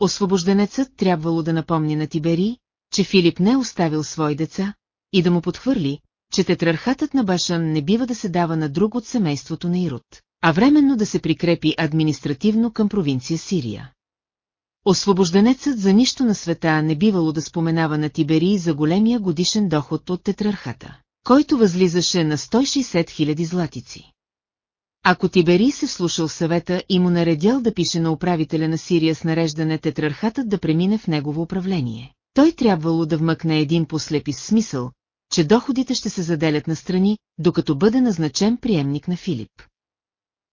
Освобожденецът трябвало да напомни на Тиберий, че Филип не е оставил свои деца, и да му подхвърли, че тетрархатът на Башан не бива да се дава на друг от семейството на Ирод, а временно да се прикрепи административно към провинция Сирия. Освобожденецът за нищо на света не бивало да споменава на Тиберий за големия годишен доход от тетрархата, който възлизаше на 160 000 златици. Ако Тиберий се вслушал в съвета и му наредял да пише на управителя на Сирия с нареждане тетрархатът да премине в негово управление, той трябвало да вмъкне един послепис смисъл, че доходите ще се заделят на страни, докато бъде назначен приемник на Филип.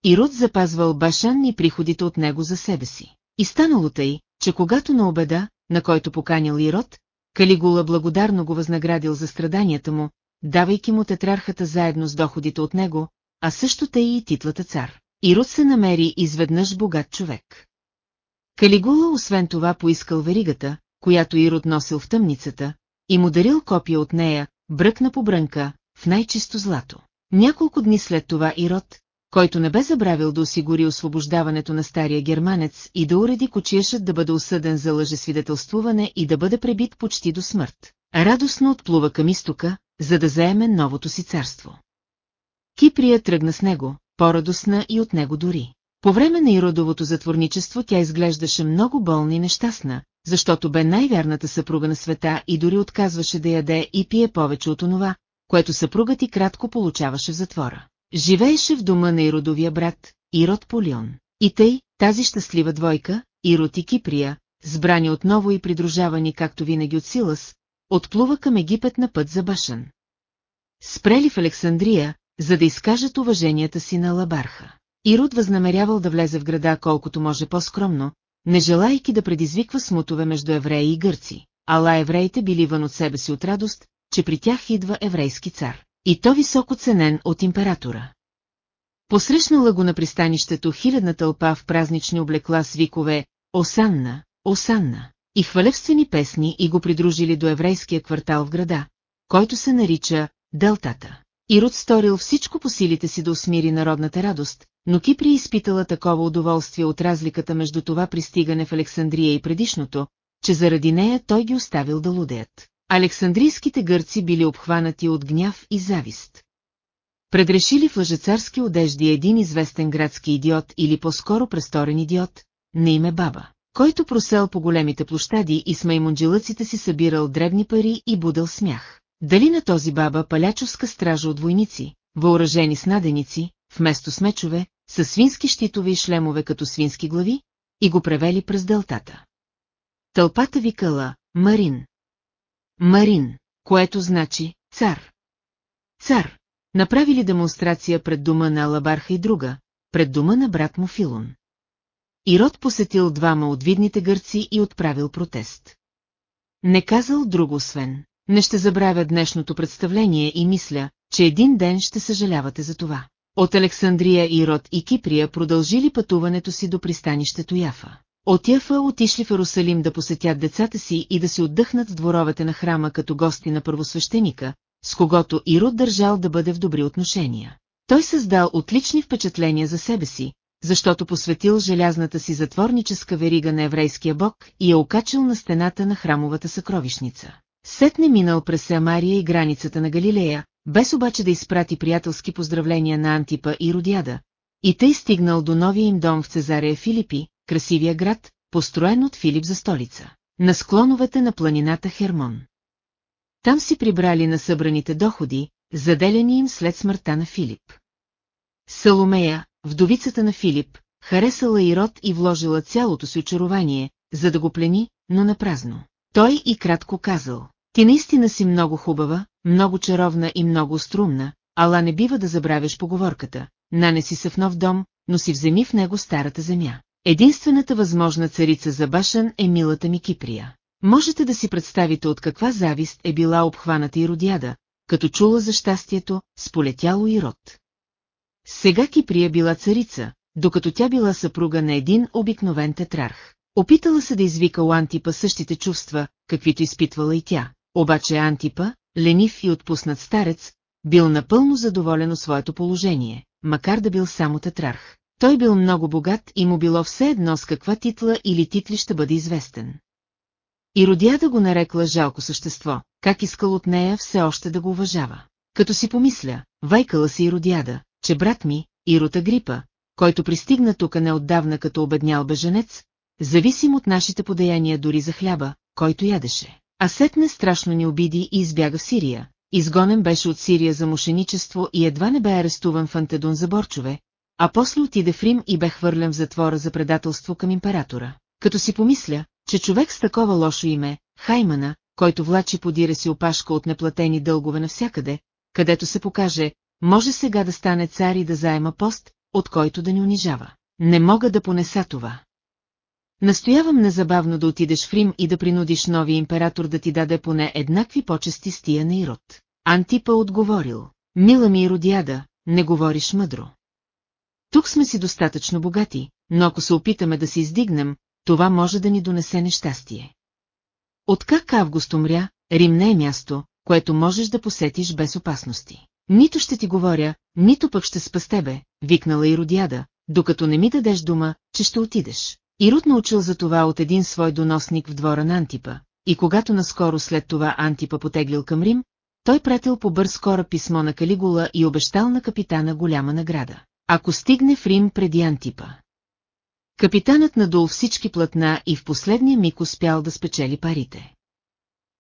Ирод запазвал Башан и приходите от него за себе си. И станало тъй, че когато на обеда, на който поканил Ирод, Калигула благодарно го възнаградил за страданията му, давайки му тетрархата заедно с доходите от него, а също тъй и титлата цар. Ирод се намери изведнъж богат човек. Калигула освен това поискал веригата, която Ирод носил в тъмницата, и му дарил копия от нея, бръкна по брънка, в най-чисто злато. Няколко дни след това Ирод, който не бе забравил да осигури освобождаването на стария германец и да уреди кочиешът да бъде осъден за лъжесвидетелствуване и да бъде пребит почти до смърт. Радостно отплува към изтока, за да заеме новото си царство. Киприя тръгна с него, по-радостна и от него дори. По време на Иродовото затворничество тя изглеждаше много болна и нещастна, защото бе най-вярната съпруга на света и дори отказваше да яде и пие повече от онова, което съпругът и кратко получаваше в затвора. Живееше в дома на Иродовия брат, Ирод Полион. И тъй, тази щастлива двойка, Ирод и Киприя, сбрани отново и придружавани както винаги от Силас, отплува към Египет на път за Башан. Спрели в Александрия, за да изкажат уваженията си на Лабарха. Ирод възнамерявал да влезе в града колкото може по-скромно, не желайки да предизвиква смутове между евреи и гърци, ала евреите били вън от себе си от радост, че при тях идва еврейски цар. И то високо ценен от императора. Посрещнала го на пристанището хилядна тълпа в празнични облекла с викове «Осанна, Осанна» и хвалевствени песни и го придружили до еврейския квартал в града, който се нарича Делтата. Ирод сторил всичко по силите си да усмири народната радост, но Кипри изпитала такова удоволствие от разликата между това пристигане в Александрия и предишното, че заради нея той ги оставил да лудеят. Александрийските гърци били обхванати от гняв и завист. Предрешили в лъжецарски одежди един известен градски идиот или по-скоро престорен идиот, на име Баба, който просел по големите площади и с маймунджилъците си събирал дребни пари и будал смях. Дали на този баба палячовска стража от войници, въоръжени с наденици, вместо с мечове, с свински щитове и шлемове като свински глави, и го превели през делтата. Тълпата викала «Марин». Марин, което значи «цар». Цар, направили демонстрация пред дома на Алабарха и друга, пред дома на брат му Филон. Ирод посетил двама от видните гърци и отправил протест. Не казал друго освен, не ще забравя днешното представление и мисля, че един ден ще съжалявате за това. От Александрия Ирод и Киприя продължили пътуването си до пристанището Яфа. От Яфа отишли в Ерусалим да посетят децата си и да си отдъхнат в дворовете на храма като гости на първосвещеника, с когото Ирод държал да бъде в добри отношения. Той създал отлични впечатления за себе си, защото посветил желязната си затворническа верига на еврейския бог и я окачил на стената на храмовата съкровищница. Сетне минал през Самария и границата на Галилея, без обаче да изпрати приятелски поздравления на Антипа и Родяда, и тъй стигнал до новия им дом в Цезария Филипи, красивия град, построен от Филип за столица, на склоновете на планината Хермон. Там си прибрали на събраните доходи, заделени им след смъртта на Филип. Саломея, вдовицата на Филип, харесала Ирод и вложила цялото си очарование, за да го плени, но на празно. Той и кратко казал, ти наистина си много хубава, много чаровна и много струмна, ала не бива да забравяш поговорката, нанеси се в нов дом, но си вземи в него старата земя. Единствената възможна царица за Башан е милата ми Киприя. Можете да си представите от каква завист е била обхваната и родяда, като чула за щастието, сполетяло и род. Сега Киприя била царица, докато тя била съпруга на един обикновен тетрарх. Опитала се да извика у Антипа същите чувства, каквито изпитвала и тя, обаче Антипа, ленив и отпуснат старец, бил напълно задоволен от своето положение, макар да бил само тетрарх. Той бил много богат и му било все едно с каква титла или титли ще бъде известен. И родята го нарекла жалко същество, как искал от нея все още да го уважава. Като си помисля, вайкала си и родяда, че брат ми, Ирота Грипа, който пристигна тук неотдавна като обеднял беженец, зависим от нашите подаяния дори за хляба, който ядеше. А сетне страшно ни обиди и избяга в Сирия. Изгонен беше от Сирия за мошеничество и едва не бе арестуван в Антедон за борчове, а после отиде в Рим и бе хвърлен в затвора за предателство към императора. Като си помисля, че човек с такова лошо име, Хаймана, който влачи подира си опашка от неплатени дългове навсякъде, където се покаже, може сега да стане цар и да заема пост, от който да ни унижава. Не мога да понеса това. Настоявам незабавно да отидеш в Рим и да принудиш новия император да ти даде поне еднакви почести с тия на Ирод. Антипа отговорил, мила ми Иродиада, не говориш мъдро. Тук сме си достатъчно богати, но ако се опитаме да се издигнем, това може да ни донесе нещастие. Откак Август умря, Рим не е място, което можеш да посетиш без опасности. Нито ще ти говоря, нито пък ще спа с тебе, викнала Иродиада, докато не ми дадеш дума, че ще отидеш. Ирод научил за това от един свой доносник в двора на Антипа, и когато наскоро след това Антипа потеглил към Рим, той пратил по бърз скора писмо на Калигула и обещал на капитана голяма награда. Ако стигне в Рим преди Антипа. Капитанът надул всички платна и в последния миг успял да спечели парите.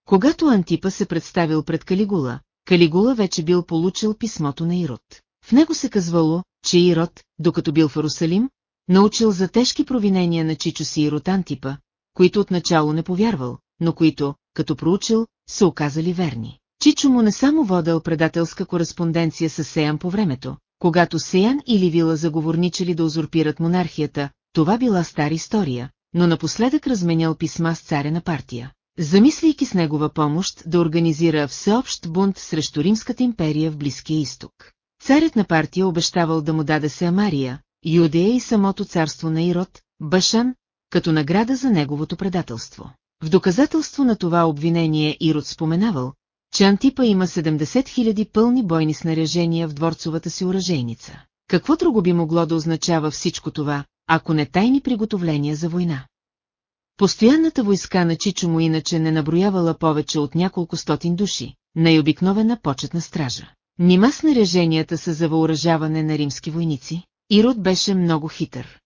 Когато Антипа се представил пред Калигула, Калигула вече бил получил писмото на Ирод. В него се казвало, че Ирод, докато бил в Арусалим, научил за тежки провинения на Чичо си Ирод Антипа, които отначало не повярвал, но които, като проучил, се оказали верни. Чичо му не само водел предателска кореспонденция с Сеян по времето, когато Сеян или Вила заговорничали да узурпират монархията, това била стара история, но напоследък разменял писма с царя на партия, замисляйки с негова помощ да организира всеобщ бунт срещу Римската империя в Близкия изток. Царят на партия обещавал да му даде се Амария, Юдея и самото царство на Ирод, Башан, като награда за неговото предателство. В доказателство на това обвинение Ирод споменавал, че Антипа има 70 000 пълни бойни снаряжения в дворцовата си оръжейница. Какво друго би могло да означава всичко това, ако не тайни приготовления за война? Постоянната войска на Чичо му иначе не наброявала повече от няколко стотин души, най-обикновена почетна стража. Нима снаряженията са за въоръжаване на римски войници? Ирод беше много хитър.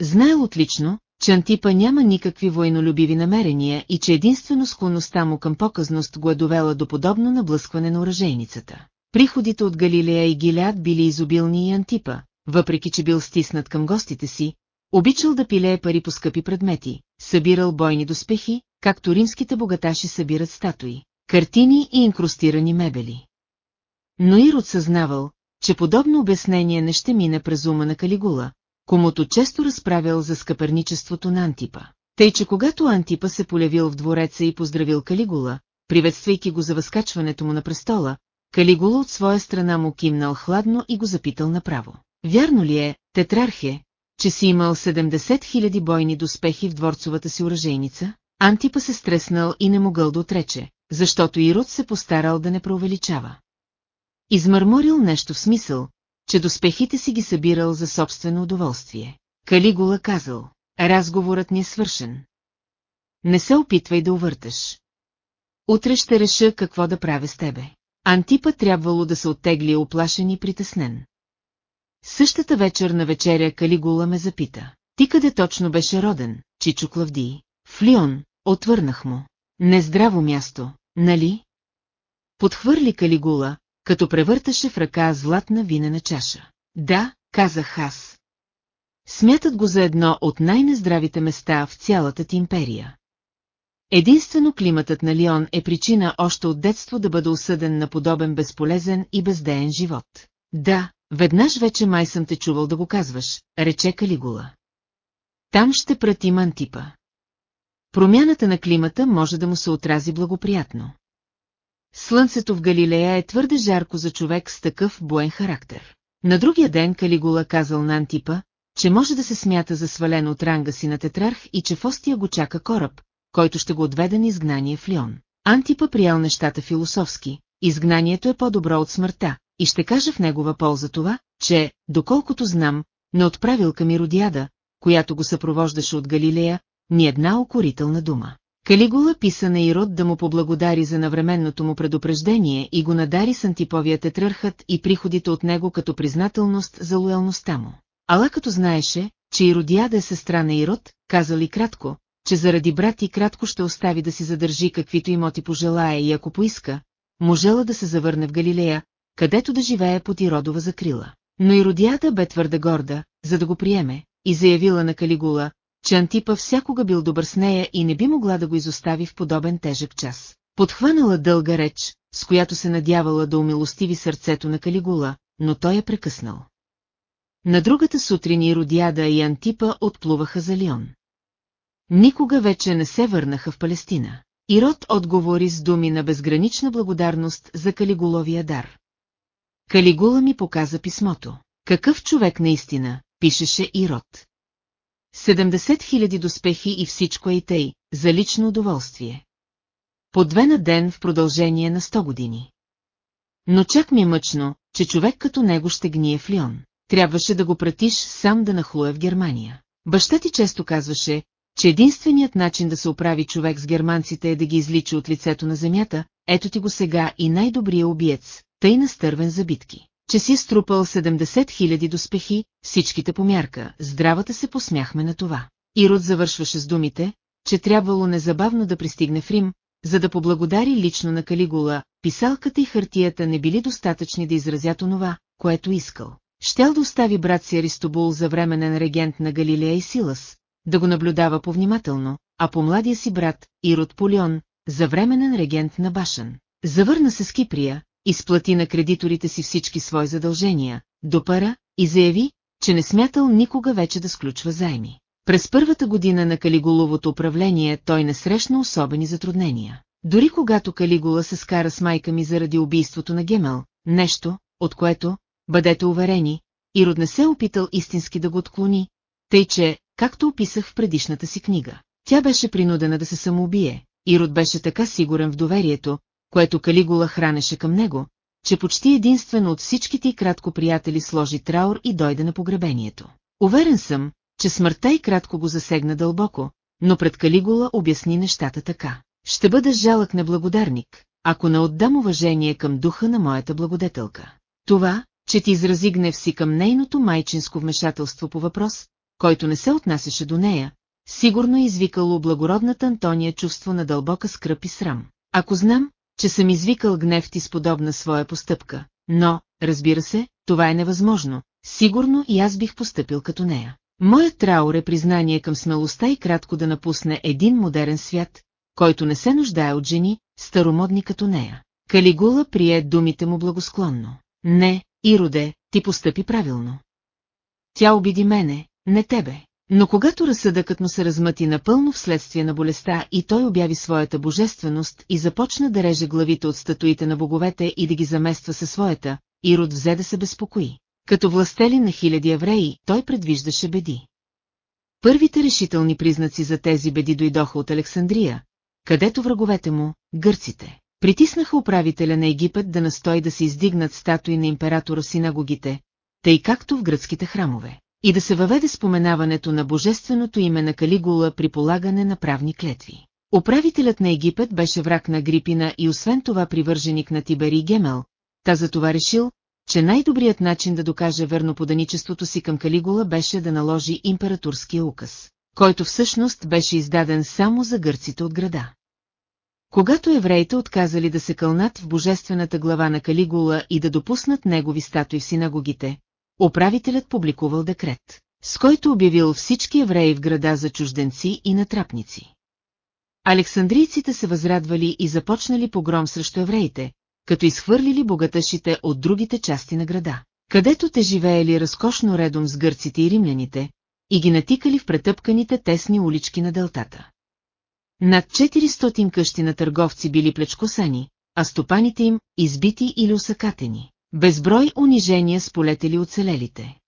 Знаел отлично, че Антипа няма никакви военолюбиви намерения и че единствено склонността му към показност го е довела до подобно наблъскване на оръжейницата. Приходите от Галилея и Гилеад били изобилни и Антипа, въпреки че бил стиснат към гостите си, обичал да пилее пари по скъпи предмети, събирал бойни доспехи, както римските богаташи събират статуи, картини и инкрустирани мебели. Но Ирод съзнавал, че подобно обяснение не ще мине през ума на Калигула, комуто често разправял за скъперничеството на Антипа. Тъй, че когато Антипа се полявил в двореца и поздравил Калигула, приветствайки го за възкачването му на престола, Калигула от своя страна му кимнал хладно и го запитал направо. Вярно ли е, тетрархе, че си имал 70 000 бойни доспехи в дворцовата си оръжейница? Антипа се стреснал и не могъл да отрече, защото Ирод се постарал да не преувеличава. Измърморил нещо в смисъл, че доспехите си ги събирал за собствено удоволствие. Калигула казал, разговорът ни е свършен. Не се опитвай да увърташ. Утре ще реша какво да правя с тебе. Антипа трябвало да се оттегли оплашен и притеснен. Същата вечер на вечеря Калигула ме запита. Ти къде точно беше роден, Чичо Клавдий? В Лион, отвърнах му. Нездраво място, нали? Подхвърли Калигула, като превърташе в ръка златна винена чаша. Да, казах аз. Смятат го за едно от най-нездравите места в цялата ти империя. Единствено климатът на Лион е причина още от детство да бъде осъден на подобен безполезен и бездеен живот. Да, веднъж вече май съм те чувал да го казваш, рече Калигула. Там ще пратим Антипа. Промяната на климата може да му се отрази благоприятно. Слънцето в Галилея е твърде жарко за човек с такъв буен характер. На другия ден Калигула казал на Антипа, че може да се смята за свален от ранга си на тетрарх и че в Остия го чака кораб, който ще го отведе на изгнание в Лион. Антипа приял нещата философски, изгнанието е по-добро от смъртта, и ще кажа в негова полза това, че, доколкото знам, не отправил към Иродиада, която го съпровождаше от Галилея, ни една окорителна дума. Калигула писа на Ирод да му поблагодари за навременното му предупреждение и го надари с антиповия тетрархът и приходите от него като признателност за лоялността му. Ала като знаеше, че Иродиада е сестра на Ирод, казали кратко, че заради брат и кратко ще остави да си задържи каквито имоти пожелая и ако поиска, можела да се завърне в Галилея, където да живее под Иродова закрила. Но Иродията бе твърде горда, за да го приеме, и заявила на Калигула, че Антипа всякога бил добър с нея и не би могла да го изостави в подобен тежък час. Подхванала дълга реч, с която се надявала да умилостиви сърцето на Калигула, но той е прекъснал. На другата сутрин и Родиада и Антипа отплуваха за Лион. Никога вече не се върнаха в Палестина. Ирод отговори с думи на безгранична благодарност за Калигуловия дар. Калигула ми показа писмото. Какъв човек наистина, пишеше Ирод. 70 000 доспехи и всичко е и тъй, за лично удоволствие. По две на ден в продължение на 100 години. Но чак ми е мъчно, че човек като него ще гние в Лион. Трябваше да го пратиш сам да нахлуе в Германия. Баща ти често казваше, че единственият начин да се оправи човек с германците е да ги излича от лицето на земята, ето ти го сега и най-добрия убиец, тъй настървен за битки, че си струпал 70 000 доспехи, всичките по мярка, здравата се посмяхме на това. Ирод завършваше с думите, че трябвало незабавно да пристигне в Рим, за да поблагодари лично на Калигула, писалката и хартията не били достатъчни да изразят онова, което искал. Щел да остави брат си Аристобул за временен регент на Галилея и Силас, да го наблюдава повнимателно, а по младия си брат, Ирод Полион, за временен регент на Башан. Завърна се с Киприя, изплати на кредиторите си всички свои задължения, допара и заяви, че не смятал никога вече да сключва заеми. През първата година на Калигуловото управление той не срещна особени затруднения. Дори когато Калигула се скара с майка ми заради убийството на Гемел, нещо, от което, бъдете уверени, Ирод не се опитал истински да го отклони, тъй че, както описах в предишната си книга, тя беше принудена да се самоубие. Ирод беше така сигурен в доверието, което Калигула хранеше към него, че почти единствено от всичките и кратко приятели сложи траур и дойде на погребението. Уверен съм, че смъртта и кратко го засегна дълбоко, но пред Калигула обясни нещата така. Ще бъда жалък неблагодарник, ако не отдам уважение към духа на моята благодетелка. Това, че ти изрази гнев си към нейното майчинско вмешателство по въпрос, който не се отнасяше до нея, сигурно е извикало благородната Антония чувство на дълбока скръп и срам. Ако знам, че съм извикал гнев ти с подобна своя постъпка, но, разбира се, това е невъзможно, сигурно и аз бих постъпил като нея. Моят траур е признание към смелостта и кратко да напусне един модерен свят, който не се нуждае от жени, старомодни като нея. Калигула прие думите му благосклонно. Не, Ироде, ти постъпи правилно. Тя обиди мене, не тебе. Но когато разсъдъкът му се размъти напълно вследствие на болестта и той обяви своята божественост и започна да реже главите от статуите на боговете и да ги замества със своята, Ирод взе да се безпокои. Като властели на хиляди евреи, той предвиждаше беди. Първите решителни признаци за тези беди дойдоха от Александрия, където враговете му, гърците, притиснаха управителя на Египет да настои да се издигнат статуи на императора в синагогите, тъй както в гръцките храмове, и да се въведе споменаването на божественото име на Калигула при полагане на правни клетви. Управителят на Египет беше враг на Грипина и освен това привърженик на Тибери Гемел, та за това решил, че най-добрият начин да докаже верноподаничеството си към Калигула беше да наложи императорския указ, който всъщност беше издаден само за гърците от града. Когато евреите отказали да се кълнат в божествената глава на Калигула и да допуснат негови статуи в синагогите, управителят публикувал декрет, с който обявил всички евреи в града за чужденци и натрапници. Александрийците се възрадвали и започнали погром срещу евреите, като изхвърлили богатъшите от другите части на града, където те живеели разкошно редом с гърците и римляните, и ги натикали в претъпканите тесни улички на делтата. Над 400 къщи на търговци били плечкосани, а стопаните им избити или усъкатени. Безброй унижения сполетели оцелелите.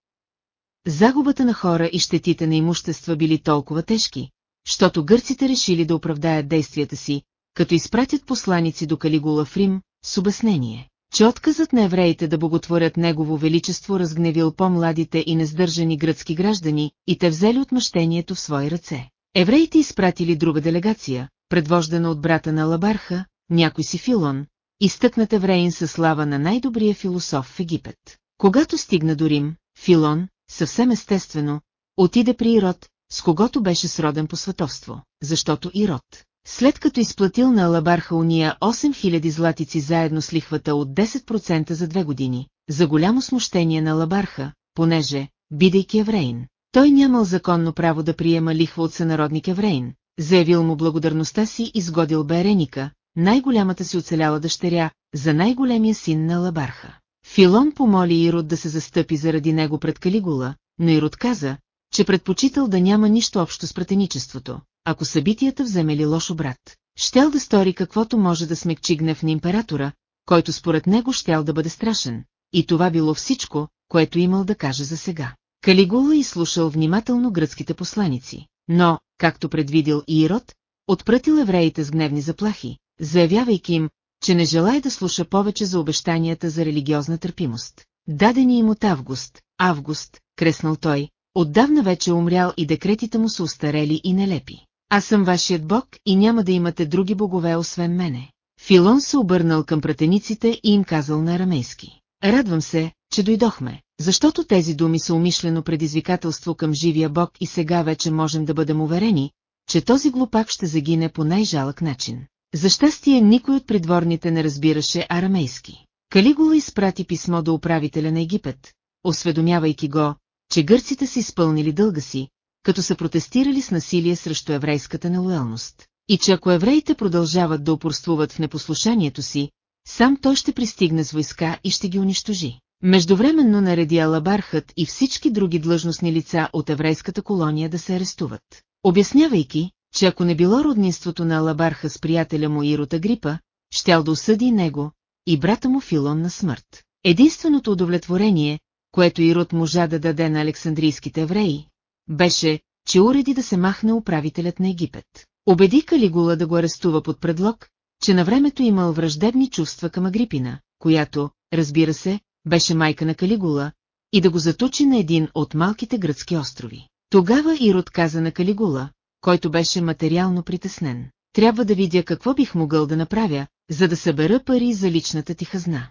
Загубата на хора и щетите на имущества били толкова тежки, защото гърците решили да оправдаят действията си, като изпратят посланици до Калигула в Рим, с обяснение, че отказът на евреите да боготворят Негово Величество разгневил по-младите и нездържани гръцки граждани и те взели отмъщението в свои ръце. Евреите изпратили друга делегация, предвождана от брата на Лабарха, някой си Филон, изтъкнат евреин със слава на най-добрия философ в Египет. Когато стигна до Рим, Филон, съвсем естествено, отиде при Ирод, с когото беше сроден по световство, защото Ирод, след като изплатил на Алабарха уния 8000 златици заедно с лихвата от 10% за две години, за голямо смущение на Алабарха, понеже, бидейки евреин, той нямал законно право да приема лихва от сънародник евреин, заявил му благодарността си и сгодил Береника, най-голямата си оцеляла дъщеря, за най-големия син на Лабарха. Филон помоли Ирод да се застъпи заради него пред Калигула, но Ирод каза, че предпочитал да няма нищо общо с претеничеството, ако събитията вземели лош обрат. Щял да стори каквото може да смекчи гнев на императора, който според него щял да бъде страшен, и това било всичко, което имал да каже за сега. Калигула изслушал внимателно гръцките посланици, но, както предвидил и Ирод, отпратил евреите с гневни заплахи, заявявайки им, че не желая да слуша повече за обещанията за религиозна търпимост. Дадени им от Август, Август, креснал той, отдавна вече умрял и декретите му са устарели и нелепи. Аз съм вашият бог и няма да имате други богове освен мене. Филон се обърнал към пратениците и им казал на арамейски. Радвам се, че дойдохме, защото тези думи са умишлено предизвикателство към живия бог и сега вече можем да бъдем уверени, че този глупак ще загине по най-жалък начин. За щастие никой от придворните не разбираше арамейски. Калигула изпрати писмо до управителя на Египет, осведомявайки го, че гърците са изпълнили дълга си, като са протестирали с насилие срещу еврейската нелоялност. И че ако евреите продължават да упорствуват в непослушанието си, сам той ще пристигне с войска и ще ги унищожи. Междувременно нареди Алабархът и всички други длъжностни лица от еврейската колония да се арестуват. Обяснявайки, че ако не било роднинството на Алабарха с приятеля му Ирота Грипа, щял да осъди него и брата му Филон на смърт. Единственото удовлетворение, което Ирод можа да даде на александрийските евреи, беше, че уреди да се махне управителят на Египет. Обеди Калигула да го арестува под предлог, че на времето имал враждебни чувства към Агрипина, която, разбира се, беше майка на Калигула, и да го заточи на един от малките гръцки острови. Тогава Ирод каза на Калигула, който беше материално притеснен. трябва да видя какво бих могъл да направя, за да събера пари за личната ти хазна.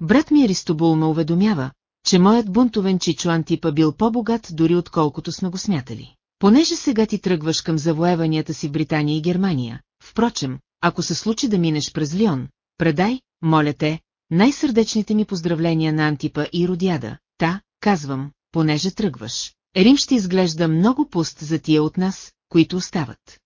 Брат ми Аристобул ме уведомява, че моят бунтовен чичо Антипа бил по-богат дори отколкото сме го смятали. Понеже сега ти тръгваш към завоеванията си в Британия и Германия, впрочем, ако се случи да минеш през Лион, предай, моля те, най-сърдечните ми поздравления на Антипа и Родяда, та, казвам, понеже тръгваш. Рим ще изглежда много пуст за тия от нас, които остават.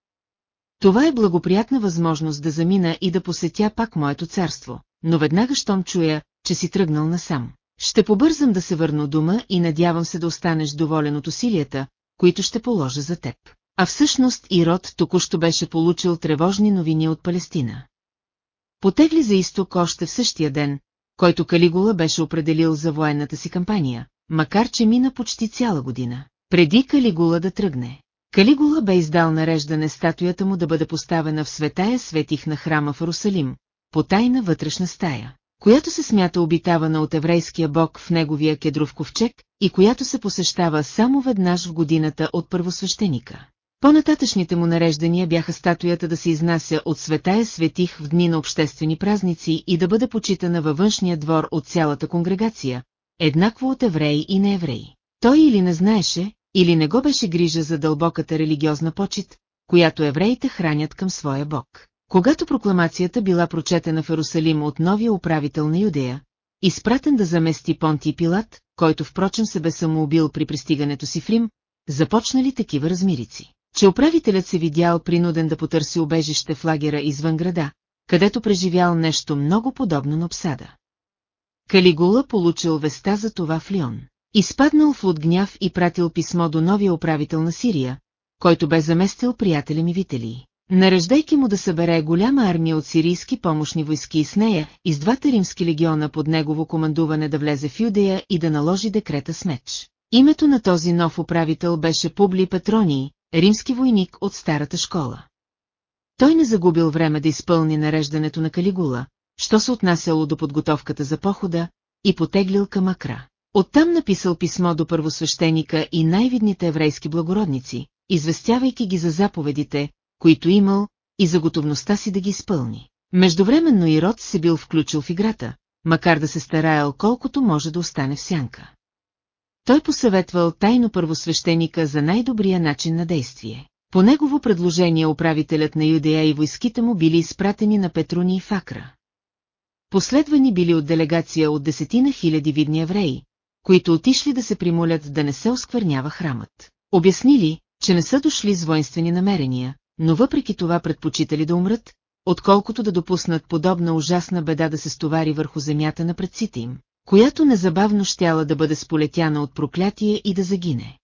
Това е благоприятна възможност да замина и да посетя пак моето царство, но веднага щом чуя, че си тръгнал насам. Ще побързам да се върна дома и надявам се да останеш доволен от усилията, които ще положа за теб. А всъщност Ирод току-що беше получил тревожни новини от Палестина. Потегли за изток още в същия ден, който Калигула беше определил за военната си кампания, макар че мина почти цяла година, преди Калигула да тръгне. Калигула бе издал нареждане статуята му да бъде поставена в светая светих на храма в Русалим, по тайна вътрешна стая, която се смята обитавана от еврейския бог в неговия кедров ковчег и която се посещава само веднъж в годината от първосвещеника. По-нататъчните му нареждания бяха статуята да се изнася от светая светих в дни на обществени празници и да бъде почитана във външния двор от цялата конгрегация, еднакво от евреи и неевреи. Той или не знаеше, или не го беше грижа за дълбоката религиозна почет, която евреите хранят към своя бог. Когато прокламацията била прочетена в Ерусалим от новия управител на Юдея, изпратен да замести Понти Пилат, който впрочем се бе самоубил при пристигането си в Рим, започнали такива размирици, че управителят се видял принуден да потърси убежище в лагера извън града, където преживял нещо много подобно на обсада. Калигула получил веста за това в Лион. Изпаднал в от гняв и пратил писмо до новия управител на Сирия, който бе заместил приятеля ми Вителии. Нареждайки му да събере голяма армия от сирийски помощни войски и с нея, из двата римски легиона под негово командуване да влезе в Юдея и да наложи декрета с меч. Името на този нов управител беше Публи Петроний, римски войник от старата школа. Той не загубил време да изпълни нареждането на Калигула, що се отнасяло до подготовката за похода, и потеглил към Акра. Оттам написал писмо до първосвещеника и най-видните еврейски благородници, известявайки ги за заповедите, които имал, и за готовността си да ги изпълни. Междувременно Ирод се бил включил в играта, макар да се стараял колкото може да остане в сянка. Той посъветвал тайно първосвещеника за най-добрия начин на действие. По негово предложение управителят на Юдея и войските му били изпратени на Петруни и Факра. Последвани били от делегация от десетина хиляди видни евреи, които отишли да се примолят да не се осквернява храмът. Обяснили, че не са дошли с воинствени намерения, но въпреки това предпочитали да умрат, отколкото да допуснат подобна ужасна беда да се стовари върху земята на предците им, която незабавно щяла да бъде сполетяна от проклятие и да загине.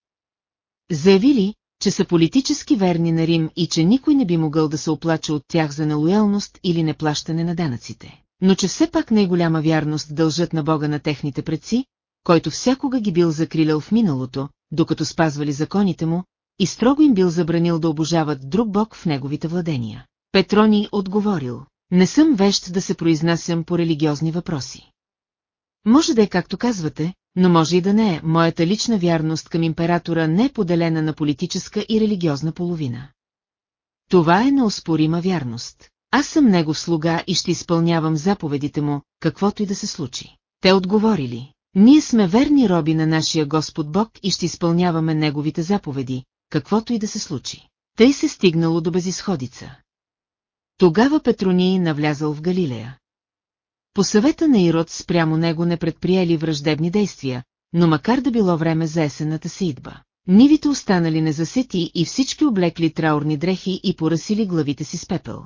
Заявили, че са политически верни на Рим и че никой не би могъл да се оплача от тях за нелоялност или неплащане на данъците, но че все пак най-голяма вярност дължат на Бога на техните предци, който всякога ги бил закрилял в миналото, докато спазвали законите му, и строго им бил забранил да обожават друг бог в неговите владения. Петрони отговорил, не съм вещ да се произнасям по религиозни въпроси. Може да е както казвате, но може и да не е, моята лична вярност към императора не е поделена на политическа и религиозна половина. Това е неоспорима вярност. Аз съм негов слуга и ще изпълнявам заповедите му, каквото и да се случи. Те отговорили, ние сме верни роби на нашия Господ Бог и ще изпълняваме неговите заповеди, каквото и да се случи. Тъй се стигнало до безисходица. Тогава Петроний навлязал в Галилея. По съвета на Ирод спрямо него не предприели враждебни действия, но макар да било време за есената си идба. Нивите останали незасети и всички облекли траурни дрехи и поръсили главите си с пепел.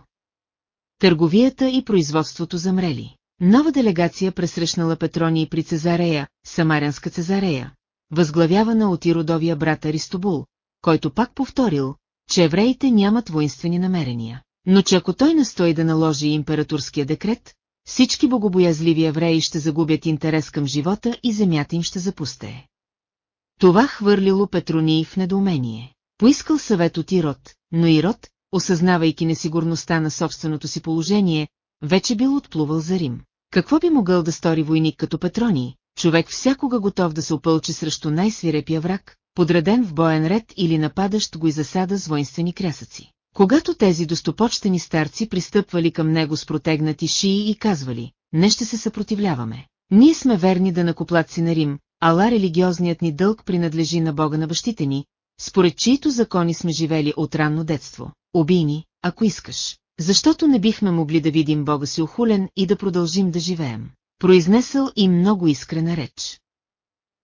Търговията и производството замрели. Нова делегация пресрещнала Петрони при Цезарея, Самарянска Цезарея, възглавявана от иродовия брат Аристобул, който пак повторил, че евреите нямат воинствени намерения. Но че ако той настои да наложи императорския декрет, всички богобоязливи евреи ще загубят интерес към живота и земята им ще запусте. Това хвърлило Петроний в недоумение. Поискал съвет от Ирод, но Ирод, осъзнавайки несигурността на собственото си положение, вече бил отплувал за Рим. Какво би могъл да стори войник като Петроний, човек всякога готов да се опълчи срещу най-свирепия враг, подреден в боен ред или нападащ го и засада с воинствени крясъци. Когато тези достопочтени старци пристъпвали към него с протегнати шии и казвали, не ще се съпротивляваме. Ние сме верни да накоплаци на Рим, ала религиозният ни дълг принадлежи на Бога на бащите ни, според чието закони сме живели от ранно детство. Убий ни, ако искаш. Защото не бихме могли да видим Бога си охулен и да продължим да живеем. Произнесъл им много искрена реч.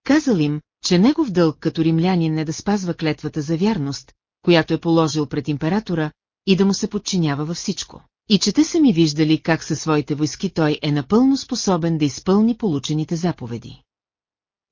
Казал им, че негов дълг като римлянин е да спазва клетвата за вярност, която е положил пред императора, и да му се подчинява във всичко. И че те са ми виждали как със своите войски той е напълно способен да изпълни получените заповеди.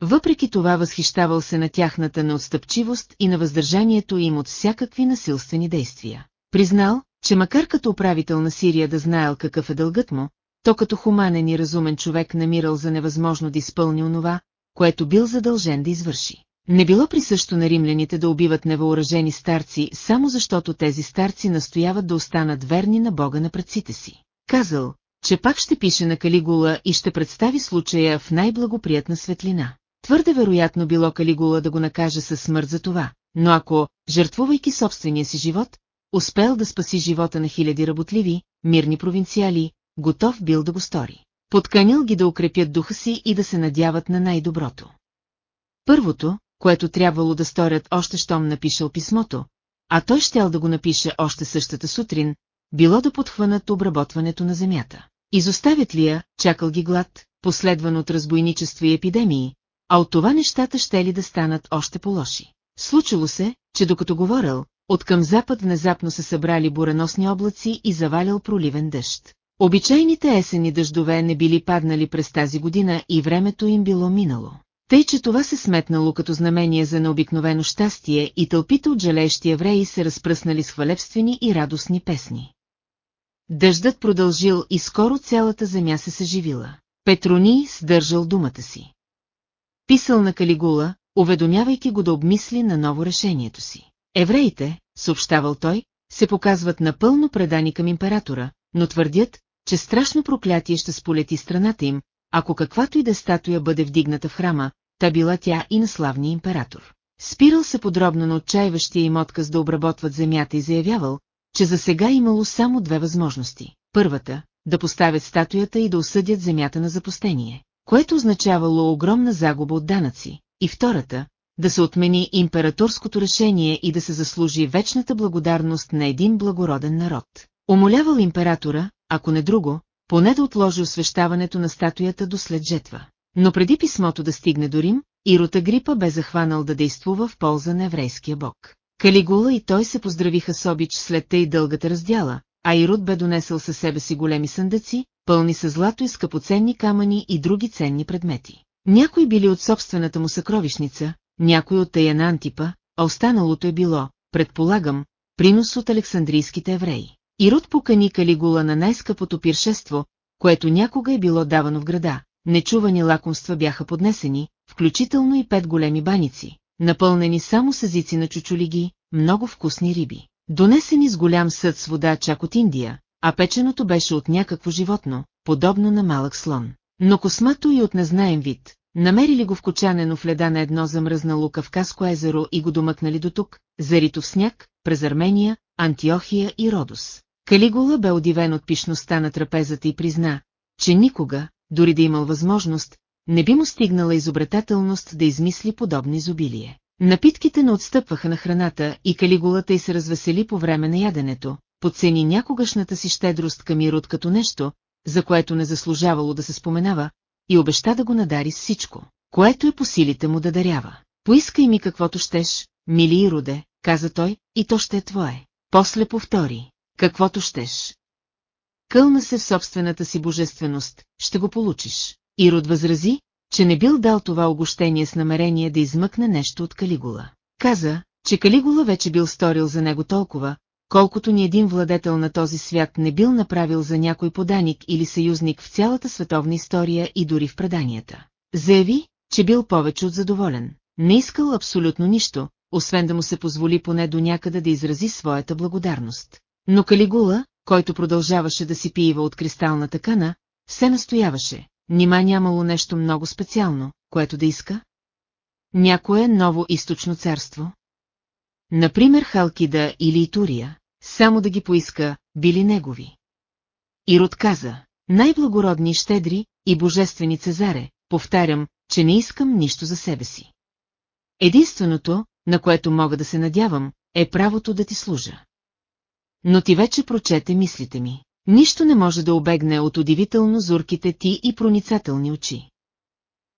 Въпреки това възхищавал се на тяхната неотстъпчивост и на въздържанието им от всякакви насилствени действия. Признал, че макар като управител на Сирия да знаел какъв е дългът му, то като хуманен и разумен човек намирал за невъзможно да изпълни онова, което бил задължен да извърши. Не било присъщо на римляните да убиват невъоръжени старци, само защото тези старци настояват да останат верни на Бога на предците си. Казал, че пак ще пише на Калигула и ще представи случая в най-благоприятна светлина. Твърде вероятно било Калигула да го накаже със смърт за това, но ако, жертвувайки собствения си живот, успел да спаси живота на хиляди работливи, мирни провинциали, готов бил да го стори. Подканил ги да укрепят духа си и да се надяват на най-доброто. Първото, което трябвало да сторят още щом напишал писмото, а той щял да го напише още същата сутрин, било да подхванат обработването на земята. Изоставят ли я, чакал ги глад, последван от разбойничество и епидемии, а от това нещата ще ли да станат още по-лоши. Случило се, че докато говорил, от към запад внезапно се събрали бураносни облаци и завалял проливен дъжд. Обичайните есени дъждове не били паднали през тази година и времето им било минало. Тъй, че това се сметнало като знамение за необикновено щастие и тълпите от жалеещи евреи се разпръснали с хвалебствени и радостни песни. Дъждът продължил и скоро цялата земя се съживила. Петрони сдържал думата си. Писал на Калигула, уведомявайки го да обмисли на ново решението си. Евреите, съобщавал той, се показват напълно предани към императора, но твърдят, че страшно проклятие ще сполети страната им, ако каквато и да статуя бъде вдигната в храма, та била тя и на славния император. Спирал се подробно на отчаиващия им отказ да обработват земята и заявявал, че за сега имало само две възможности. Първата – да поставят статуята и да осъдят земята на запустение, което означавало огромна загуба от данъци, и втората – да се отмени императорското решение и да се заслужи вечната благодарност на един благороден народ. Умолявал императора, ако не друго, поне да отложи освещаването на статуята до след жетва. Но преди писмото да стигне до Рим, Ирот Агрипа бе захванал да действува в полза на еврейския бог. Калигула и той се поздравиха с обич след тъй дългата раздяла, а Ирод бе донесъл със себе си големи съндъци, пълни с злато и скъпоценни камъни и други ценни предмети. Някои били от собствената му съкровищница, някои от тая на Антипа, а останалото е било, предполагам, принос от александрийските евреи. Ирод покани Калигула на най-скъпото пиршество, което някога е било давано в града. Нечувани лакомства бяха поднесени, включително и пет големи баници, напълнени само с езици на чучулиги, много вкусни риби. Донесени с голям съд с вода чак от Индия, а печеното беше от някакво животно, подобно на малък слон. Но космато и от незнаем вид, намерили го в кочанено в леда на едно замръзнало Кавказско езеро и го домъкнали до тук, зарито в сняг, през Армения, Антиохия и Родос. Калигула бе удивен от пишността на трапезата и призна, че никога, дори да имал възможност, не би му стигнала изобретателност да измисли подобно изобилие. Напитките не отстъпваха на храната и калигулата й се развесели по време на яденето, подцени някогашната си щедрост към Ирод като нещо, за което не заслужавало да се споменава, и обеща да го надари с всичко, което е по силите му да дарява. Поискай ми каквото щеш, мили Ироде, каза той, и то ще е твое. После повтори, каквото щеш. Кълна се в собствената си божественост, ще го получиш. Ирод възрази, че не бил дал това огощение с намерение да измъкне нещо от Калигула. Каза, че Калигула вече бил сторил за него толкова, колкото ни един владетел на този свят не бил направил за някой поданик или съюзник в цялата световна история и дори в преданията. Заяви, че бил повече от задоволен. Не искал абсолютно нищо, освен да му се позволи поне до някъде да изрази своята благодарност. Но Калигула, който продължаваше да си пиева от кристалната кана, все настояваше, нима нямало нещо много специално, което да иска? Някое ново източно царство? Например Халкида или Итурия. само да ги поиска, били негови. Ирод каза, най-благородни, щедри и божествени Цезаре, повтарям, че не искам нищо за себе си. Единственото, на което мога да се надявам, е правото да ти служа. Но ти вече прочете мислите ми. Нищо не може да обегне от удивително зорките ти и проницателни очи.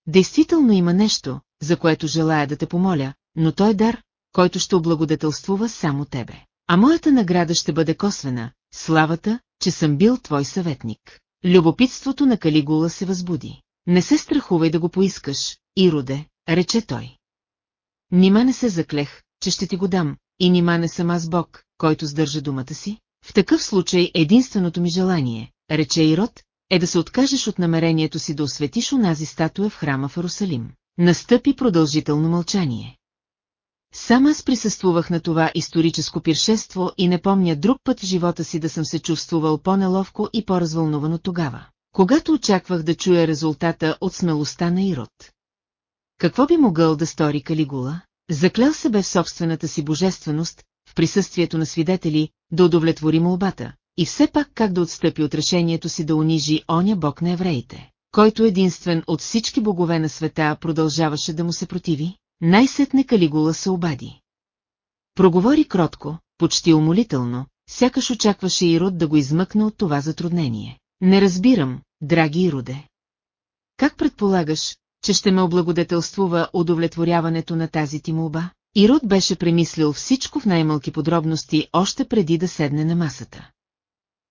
Действително има нещо, за което желая да те помоля, но той е дар, който ще облагодетелствува само тебе. А моята награда ще бъде косвена, славата, че съм бил твой съветник. Любопитството на Калигула се възбуди. Не се страхувай да го поискаш, Ироде, рече той. Нима не се заклех, че ще ти го дам, и нима не съм аз Бог, който сдържа думата си? В такъв случай единственото ми желание, рече Ирод, е да се откажеш от намерението си да осветиш унази статуя в храма в Арусалим. Настъпи продължително мълчание. Сам аз присъствувах на това историческо пиршество и не помня друг път в живота си да съм се чувствувал по-неловко и по-развълнувано тогава, когато очаквах да чуя резултата от смелостта на Ирод. Какво би могъл да стори Калигула? Заклял се бе в собствената си божественост, в присъствието на свидетели, да удовлетвори молбата, и все пак как да отстъпи от решението си да унижи оня бог на евреите, който единствен от всички богове на света продължаваше да му се противи? Най-сетне Калигула се обади. Проговори кротко, почти умолително, сякаш очакваше Ирод да го измъкне от това затруднение. Не разбирам, драги Ироде. Как предполагаш, че ще ме облагодетелствува удовлетворяването на тази ти молба? Ирод беше премислил всичко в най-малки подробности още преди да седне на масата.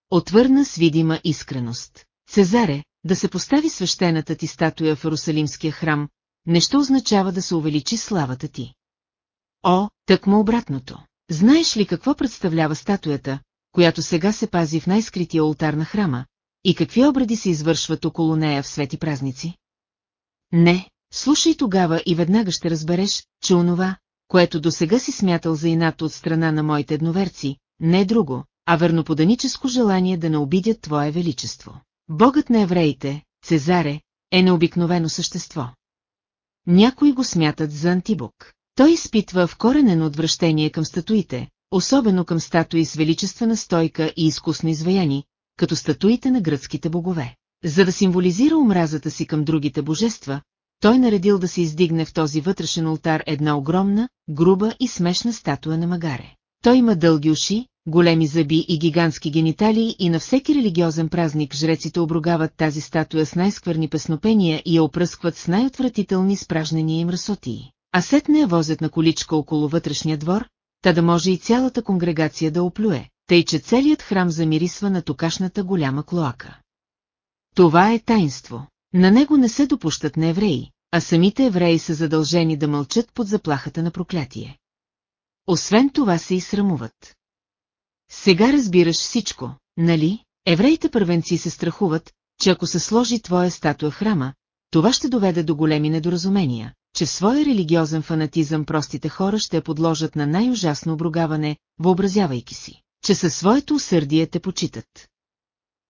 Отвърна с видима искреност. Цезаре, да се постави свещената ти статуя в Иерусалимския храм, нещо означава да се увеличи славата ти. О, тъкмо обратното. Знаеш ли какво представлява статуята, която сега се пази в най-скрития ултар на храма, и какви обреди се извършват около нея в свети празници? Не, слушай тогава и веднага ще разбереш, че онова, което до сега си смятал за инат от страна на моите едноверци, не е друго, а верноподаническо желание да не обидят Твое Величество. Богът на евреите, Цезаре, е необикновено същество. Някои го смятат за антибог. Той изпитва в коренено отвращение към статуите, особено към статуи с величествена стойка и изкусно изваяни, като статуите на гръцките богове. За да символизира омразата си към другите божества, той наредил да се издигне в този вътрешен ултар една огромна, груба и смешна статуя на магаре. Той има дълги уши, големи зъби и гигантски гениталии и на всеки религиозен празник жреците обругават тази статуя с най-скверни песнопения и я опръскват с най-отвратителни спражнения и мръсотии. А сетне я возят на количка около вътрешния двор, та да може и цялата конгрегация да оплюе, тъй че целият храм замирисва на токашната голяма клоака. Това е таинство. На него не се допущат на евреи, а самите евреи са задължени да мълчат под заплахата на проклятие. Освен това се и срамуват. Сега разбираш всичко, нали? Евреите първенци се страхуват, че ако се сложи твоя статуя храма, това ще доведе до големи недоразумения, че в своя религиозен фанатизъм простите хора ще подложат на най-ужасно обругаване, въобразявайки си, че със своето усърдие те почитат.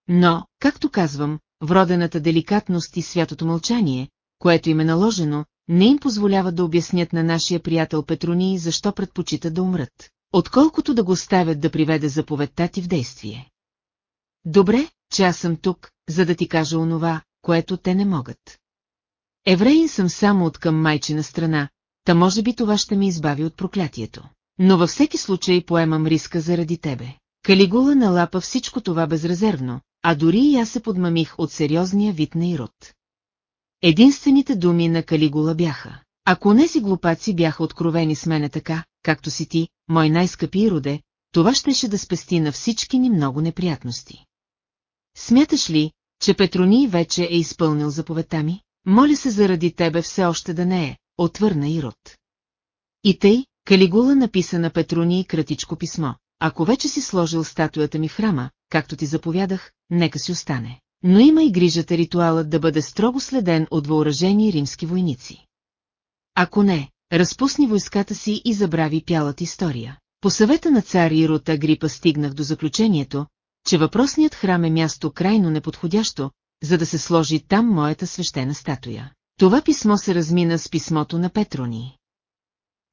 Но, както казвам, вродената деликатност и святото мълчание, което им е наложено, не им позволява да обяснят на нашия приятел Петроний защо предпочита да умрат, отколкото да го оставят да приведе заповедта ти в действие. Добре, че аз съм тук, за да ти кажа онова, което те не могат. Евреин съм само от към майчина страна, та може би това ще ме избави от проклятието. Но във всеки случай поемам риска заради тебе. Калигула налапа всичко това безрезервно, а дори и аз се подмамих от сериозния вид на Ирод. Единствените думи на Калигула бяха. Ако нези глупаци бяха откровени с мене така, както си ти, мой най-скъпи Ироде, това щеше да спести на всички ни много неприятности. Смяташ ли, че Петроний вече е изпълнил заповедта ми? Моля се заради тебе все още да не е, отвърна Ирод. И тъй, Калигула написа на Петроний кратичко писмо. Ако вече си сложил статуята ми в храма, както ти заповядах, нека си остане. Но има и грижата ритуалът да бъде строго следен от въоръжени римски войници. Ако не, разпусни войската си и забрави пялата история. По съвета на цар Ирот Агрипа стигнах до заключението, че въпросният храм е място крайно неподходящо, за да се сложи там моята свещена статуя. Това писмо се размина с писмото на Петрони.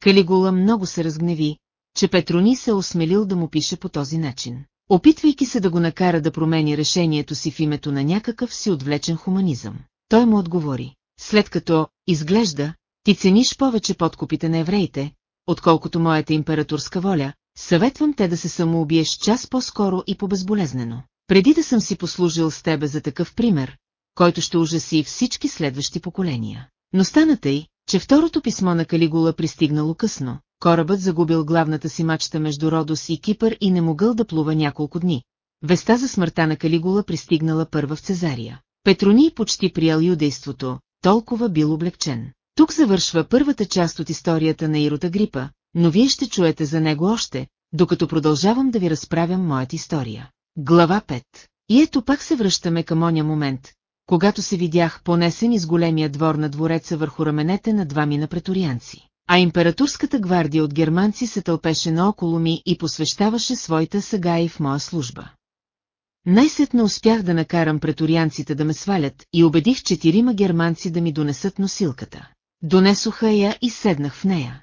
Калигула много се разгневи, че Петрони се осмелил да му пише по този начин. Опитвайки се да го накара да промени решението си в името на някакъв си отвлечен хуманизъм. Той му отговори, след като, изглежда, ти цениш повече подкупите на евреите, отколкото моята императорска воля, съветвам те да се самоубиеш час по-скоро и по-безболезнено. Преди да съм си послужил с тебе за такъв пример, който ще ужаси всички следващи поколения. Но стана тъй, че второто писмо на Калигула пристигнало късно, корабът загубил главната си мачта между Родос и Кипър и не могъл да плува няколко дни. Веста за смъртта на Калигула пристигнала първа в Цезария. Петроний почти приял юдейството, толкова бил облегчен. Тук завършва първата част от историята на Ирота Грипа, но вие ще чуете за него още, докато продължавам да ви разправям моята история. Глава 5 И ето пак се връщаме към оня момент, когато се видях понесен из големия двор на двореца върху раменете на два мина преторианци. А императорската гвардия от германци се тълпеше наоколо ми и посвещаваше своите сагаи в моя служба. Най-сетне успях да накарам преторианците да ме свалят и убедих четирима германци да ми донесат носилката. Донесоха я и седнах в нея.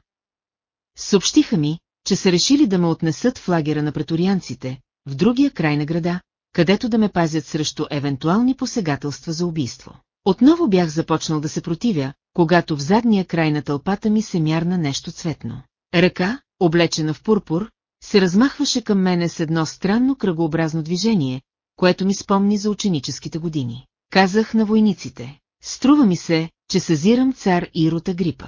Съобщиха ми, че са решили да ме отнесат в лагера на преторианците, в другия край на града, където да ме пазят срещу евентуални посегателства за убийство. Отново бях започнал да се противя, когато в задния край на тълпата ми се мярна нещо цветно. Ръка, облечена в пурпур, се размахваше към мене с едно странно кръгообразно движение, което ми спомни за ученическите години. Казах на войниците, струва ми се, че съзирам цар Ирота Грипа.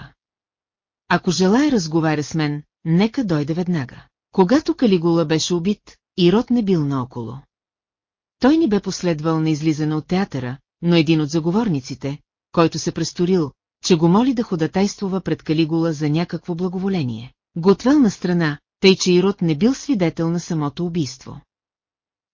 Ако желая разговаря с мен, нека дойде веднага. Когато Калигула беше убит, Ирод не бил наоколо. Той ни бе последвал на излизане от театъра, но един от заговорниците, който се престорил, че го моли да ходатайствува пред Калигула за някакво благоволение, го отвел на страна, тъй че Ирод не бил свидетел на самото убийство.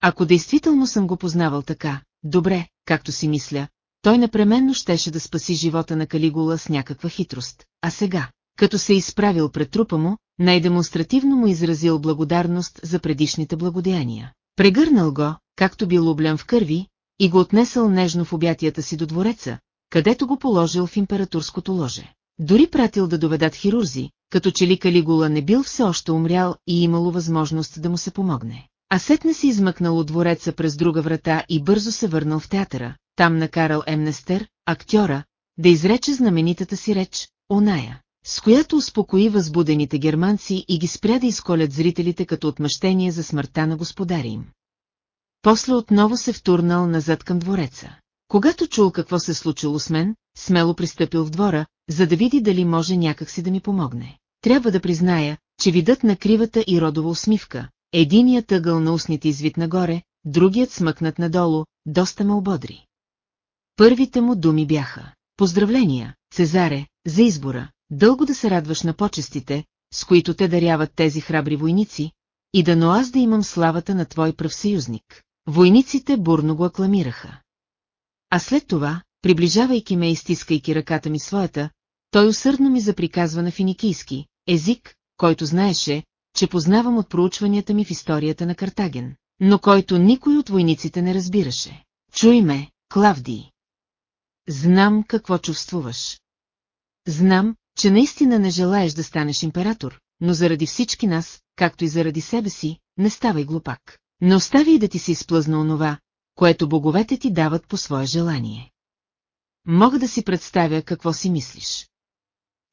Ако действително съм го познавал така, добре, както си мисля, той непременно щеше да спаси живота на Калигула с някаква хитрост, а сега, като се изправил пред трупа му, най-демонстративно му изразил благодарност за предишните благодеяния. Прегърнал го, както бил облен в кърви, и го отнесъл нежно в обятията си до двореца, където го положил в императорското ложе. Дори пратил да доведат хирурзи, като че ли Калигула не бил все още умрял и имало възможност да му се помогне. А сетне си измъкнал от двореца през друга врата и бързо се върнал в театъра, там накарал Емнестер, актьора, да изрече знаменитата си реч, оная, с която успокои възбудените германци и ги спря да изколят зрителите като отмъщение за смъртта на господари им. После отново се втурнал назад към двореца. Когато чул какво се случило с мен, смело пристъпил в двора, за да види дали може някакси да ми помогне. Трябва да призная, че видът на кривата и родова усмивка, единият ъгъл на устните извит нагоре, другият смъкнат надолу, доста ме ободри. Първите му думи бяха Поздравления, Цезаре, за избора, дълго да се радваш на почестите, с които те даряват тези храбри войници, и да но аз да имам славата на твой пръв съюзник. Войниците бурно го акламираха. А след това, приближавайки ме и стискайки ръката ми своята, той усърдно ми заприказва на финикийски, език, който знаеше, че познавам от проучванията ми в историята на Картаген, но който никой от войниците не разбираше. Чуй ме, Клавдий. Знам какво чувствуваш. Знам, че наистина не желаеш да станеш император, но заради всички нас, както и заради себе си, не ставай глупак. Не остави да ти се изплъзна онова, което боговете ти дават по свое желание. Мога да си представя какво си мислиш.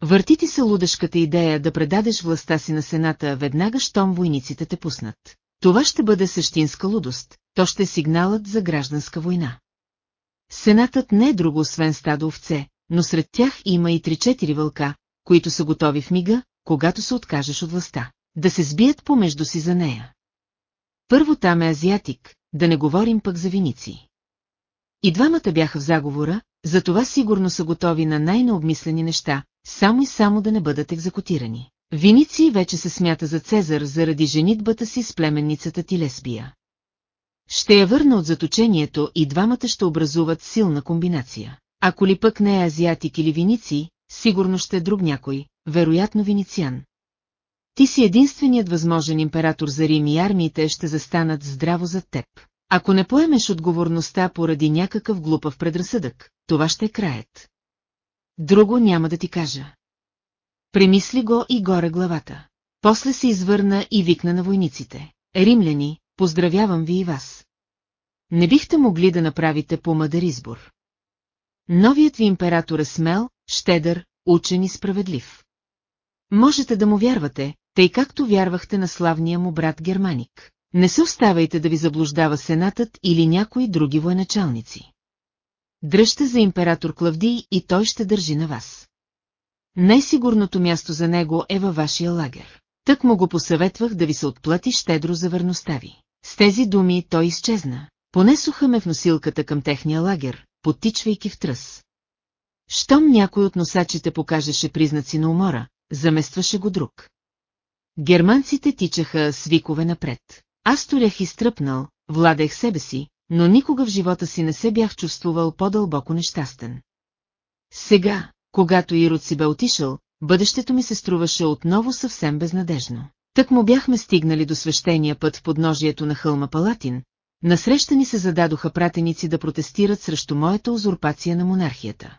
Върти ти се лудешката идея да предадеш властта си на Сената веднага, щом войниците те пуснат. Това ще бъде същинска лудост, то ще е сигналът за гражданска война. Сенатът не е друго освен стадо овце, но сред тях има и три-четири вълка, които са готови в мига, когато се откажеш от властта, да се сбият помежду си за нея. Първо там е азиатик, да не говорим пък за виници. И двамата бяха в заговора, затова сигурно са готови на най-необмислени неща, само и само да не бъдат екзекутирани. Виници вече се смята за Цезар заради женитбата си с племенницата ти Лесбия. Ще я върна от заточението и двамата ще образуват силна комбинация. Ако ли пък не е азиатик или виници, сигурно ще е друг някой, вероятно винициан. Ти си единственият възможен император за Рим и армиите ще застанат здраво зад теб. Ако не поемеш отговорността поради някакъв глупав предразсъдък, това ще е краят. Друго няма да ти кажа. Премисли го и горе главата. После се извърна и викна на войниците. Римляни, поздравявам ви и вас. Не бихте могли да направите по-мъдър избор. Новият ви император е смел, щедър, учен и справедлив. Можете да му вярвате, тъй както вярвахте на славния му брат Германик. Не се оставайте да ви заблуждава сенатът или някои други военачалници. Дръжте за император Клавдий и той ще държи на вас. Най-сигурното място за него е във вашия лагер. Тък му го посъветвах да ви се отплати щедро за верността ви. С тези думи той изчезна. Понесоха ме в носилката към техния лагер, подтичвайки в тръс. Щом някой от носачите покажеше признаци на умора, заместваше го друг. Германците тичаха с викове напред. Аз сторях изтръпнал, владех себе си, но никога в живота си не се бях чувствувал по-дълбоко нещастен. Сега, когато Ирод си бе отишъл, бъдещето ми се струваше отново съвсем безнадежно. Тък му бяхме стигнали до свещения път в подножието на хълма Палатин, насреща ни се зададоха пратеници да протестират срещу моята узурпация на монархията.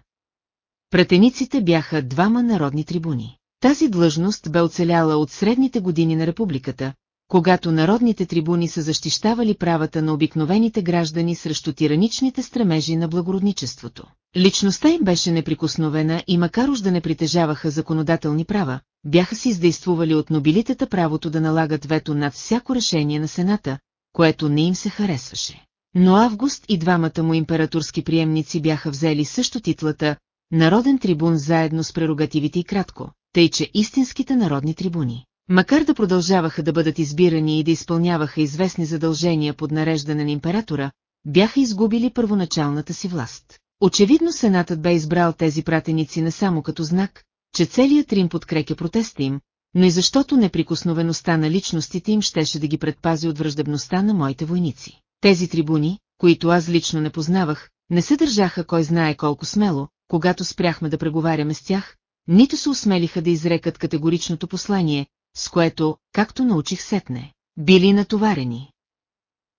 Пратениците бяха двама народни трибуни. Тази длъжност бе оцеляла от средните години на републиката, когато народните трибуни са защищавали правата на обикновените граждани срещу тираничните стремежи на благородничеството. Личността им беше неприкосновена и макар уж да не притежаваха законодателни права, бяха си издействували от нобилитета правото да налагат вето над всяко решение на Сената, което не им се харесваше. Но Август и двамата му императорски приемници бяха взели също титлата «Народен трибун» заедно с прерогативите и кратко, тъй че истинските народни трибуни, макар да продължаваха да бъдат избирани и да изпълняваха известни задължения под нареждане на императора, бяха изгубили първоначалната си власт. Очевидно Сенатът бе избрал тези пратеници не само като знак, че целият Рим подкрепя протеста им, но и защото неприкосновеността на личностите им щеше да ги предпази от враждебността на моите войници. Тези трибуни, които аз лично не познавах, не се държаха кой знае колко смело, когато спряхме да преговаряме с тях, нито се усмелиха да изрекат категоричното послание, с което, както научих сетне, били натоварени.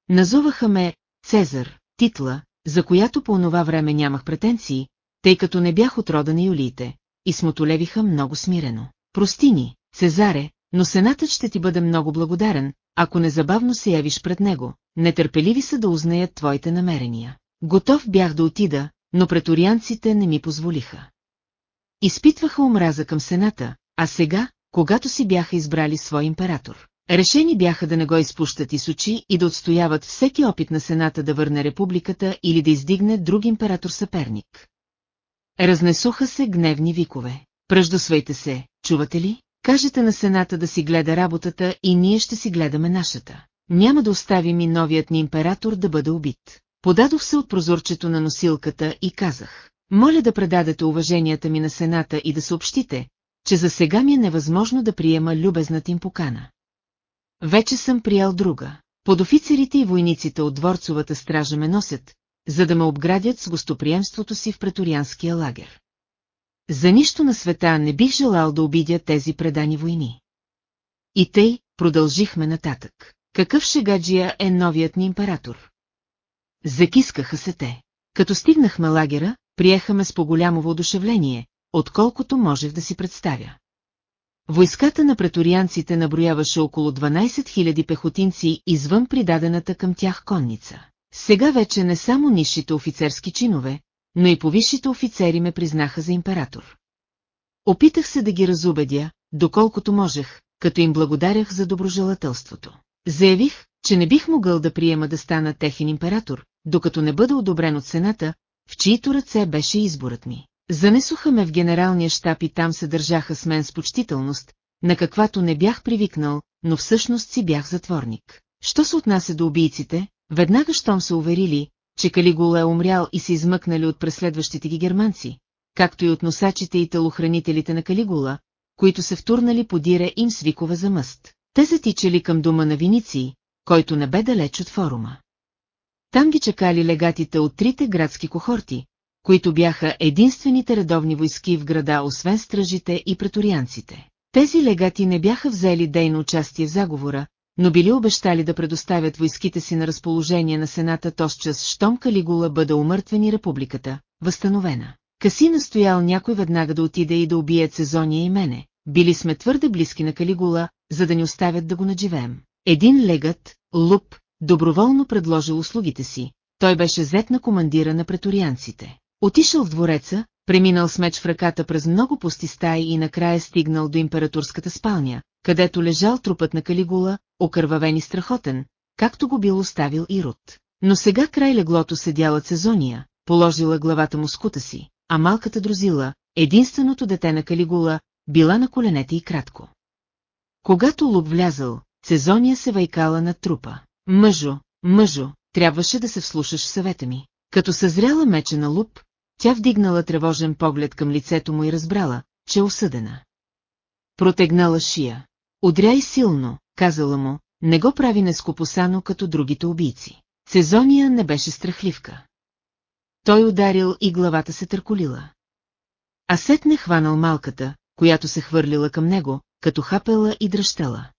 Назоваха ме Цезар, титла, за която по онова време нямах претенции, тъй като не бях от рода на юлиите, и смотолевиха много смирено. Прости ни, Цезаре, но сенатът ще ти бъде много благодарен, ако незабавно се явиш пред него, нетърпеливи са да узнаят твоите намерения. Готов бях да отида, но преторианците не ми позволиха. Изпитваха омраза към сената, а сега, когато си бяха избрали свой император. Решени бяха да не го изпущат из очи и да отстояват всеки опит на Сената да върне републиката или да издигне друг император-съперник. Разнесоха се гневни викове. Пръждосвайте се, чувате ли? Кажете на Сената да си гледа работата и ние ще си гледаме нашата. Няма да оставим и новият ни император да бъде убит. Подадох се от прозорчето на носилката и казах. Моля да предадете уваженията ми на Сената и да съобщите, че за сега ми е невъзможно да приема любезната им покана. Вече съм приял друга. Подофицерите и войниците от дворцовата стража ме носят, за да ме обградят с гостоприемството си в преторианския лагер. За нищо на света не бих желал да обидя тези предани войни. И тъй, продължихме нататък. Какъв шегаджия е новият ни император? Закискаха се те. Като стигнахме лагера, приехаме с по-голямо воодушевление, отколкото можех да си представя. Войската на преторианците наброяваше около 12 000 пехотинци извън придадената към тях конница. Сега вече не само нишите офицерски чинове, но и повисшите офицери ме признаха за император. Опитах се да ги разубедя, доколкото можех, като им благодарях за доброжелателството. Заявих, че не бих могъл да приема да стана техен император, докато не бъда одобрен от Сената, в чието ръце беше изборът ми. Занесоха ме в генералния щаб и там се държаха с мен с почтителност, на каквато не бях привикнал, но всъщност си бях затворник. Що се отнася до убийците, веднага щом се уверили, че Калигула е умрял и се измъкнали от преследващите ги германци, както и от носачите и телохранителите на Калигула, които се втурнали подире им свикове за мъст. Те затичали към дома на Виници, който не бе далеч от форума. Там ги чакали легатите от трите градски кохорти, които бяха единствените редовни войски в града, освен стражите и преторианците. Тези легати не бяха взели дейно участие в заговора, но били обещали да предоставят войските си на разположение на Сената тосчас, щом Калигула бъде умъртвени републиката, възстановена. Каси настоял някой веднага да отиде и да убие Цезония и мене. Били сме твърде близки на Калигула, за да ни оставят да го надживеем. Един легът, Луп, доброволно предложил услугите си, той беше зет на командира на преторианците. Отишъл в двореца, преминал с меч в ръката през много пусти стаи и накрая стигнал до императорската спалня, където лежал трупът на Калигула, окървавен и страхотен, както го бил оставил и Рут. Но сега край леглото седяла Цезония, положила главата му с кута си, а малката друзила, единственото дете на Калигула, била на коленете и кратко. Когато Луп влязъл, Цезония се вайкала над трупа. Мъжо, мъжо, трябваше да се вслушаш в съвета ми. Като съзряла меча на Луп, тя вдигнала тревожен поглед към лицето му и разбрала, че е осъдена. Протегнала шия. Удряй силно, казала му, не го прави нескопосано като другите убийци. Цезония не беше страхливка. Той ударил и главата се търколила. А сетне хванал малката, която се хвърлила към него, като хапела и дръщела.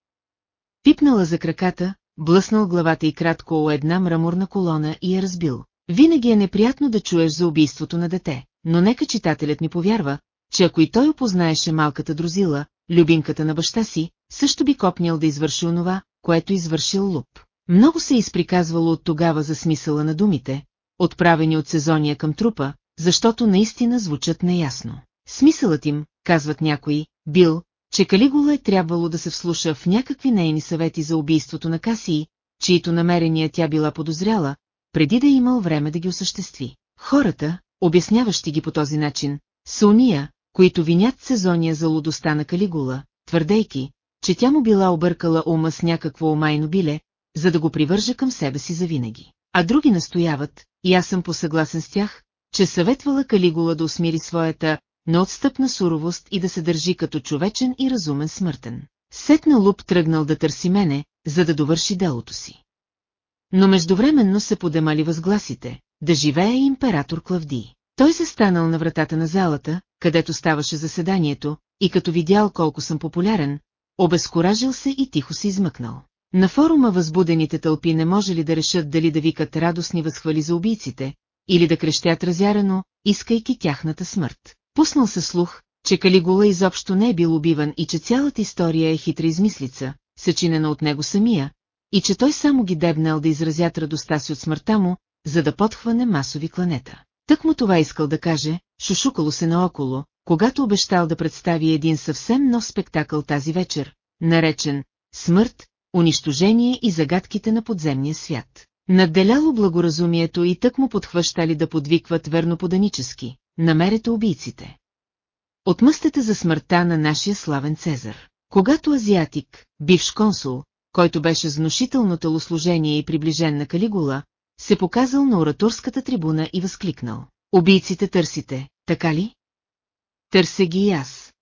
Пипнала за краката, блъснал главата и кратко о една мраморна колона и я разбил. Винаги е неприятно да чуеш за убийството на дете, но нека читателят ми повярва, че ако и той опознаеше малката друзила, любимката на баща си, също би копнял да извърши онова, което извършил Луп. Много се е изприказвало от тогава за смисъла на думите, отправени от сезония към трупа, защото наистина звучат неясно. Смисълът им, казват някои, бил, че Калигула е трябвало да се вслуша в някакви нейни съвети за убийството на Касии, чието намерения тя била подозряла, преди да е имал време да ги осъществи. Хората, обясняващи ги по този начин, са уния, които винят сезония за лудостта на Калигула, твърдейки, че тя му била объркала ума с някакво омайно биле, за да го привържа към себе си завинаги. А други настояват, и аз съм посъгласен с тях, че съветвала Калигула да усмири своята неотстъпна суровост и да се държи като човечен и разумен смъртен. Сетна Луп тръгнал да търси мене, за да довърши делото си. Но междувременно се подемали възгласите, да живее император Клавдий. Той се станал на вратата на залата, където ставаше заседанието, и като видял колко съм популярен, обезкуражил се и тихо се измъкнал. На форума възбудените тълпи не може ли да решат дали да викат радостни възхвали за убийците, или да крещят разярено, искайки тяхната смърт. Пуснал се слух, че Калигула изобщо не е бил убиван и че цялата история е хитра измислица, съчинена от него самия, и че той само ги дебнал да изразят радостта си от смъртта му, за да подхване масови кланета. Тък му това искал да каже, шушукало се наоколо, когато обещал да представи един съвсем нов спектакъл тази вечер, наречен «Смърт, унищожение и загадките на подземния свят». Надделяло благоразумието и тък му подхващали да подвикват верноподанически, намерете убийците. Отмъстете за смъртта на нашия славен Цезар. Когато азиатик, бивш консул, който беше с внушително телослужение и приближен на Калигула, се показал на ораторската трибуна и възкликнал. Убийците търсите, така ли? Търся ги и аз.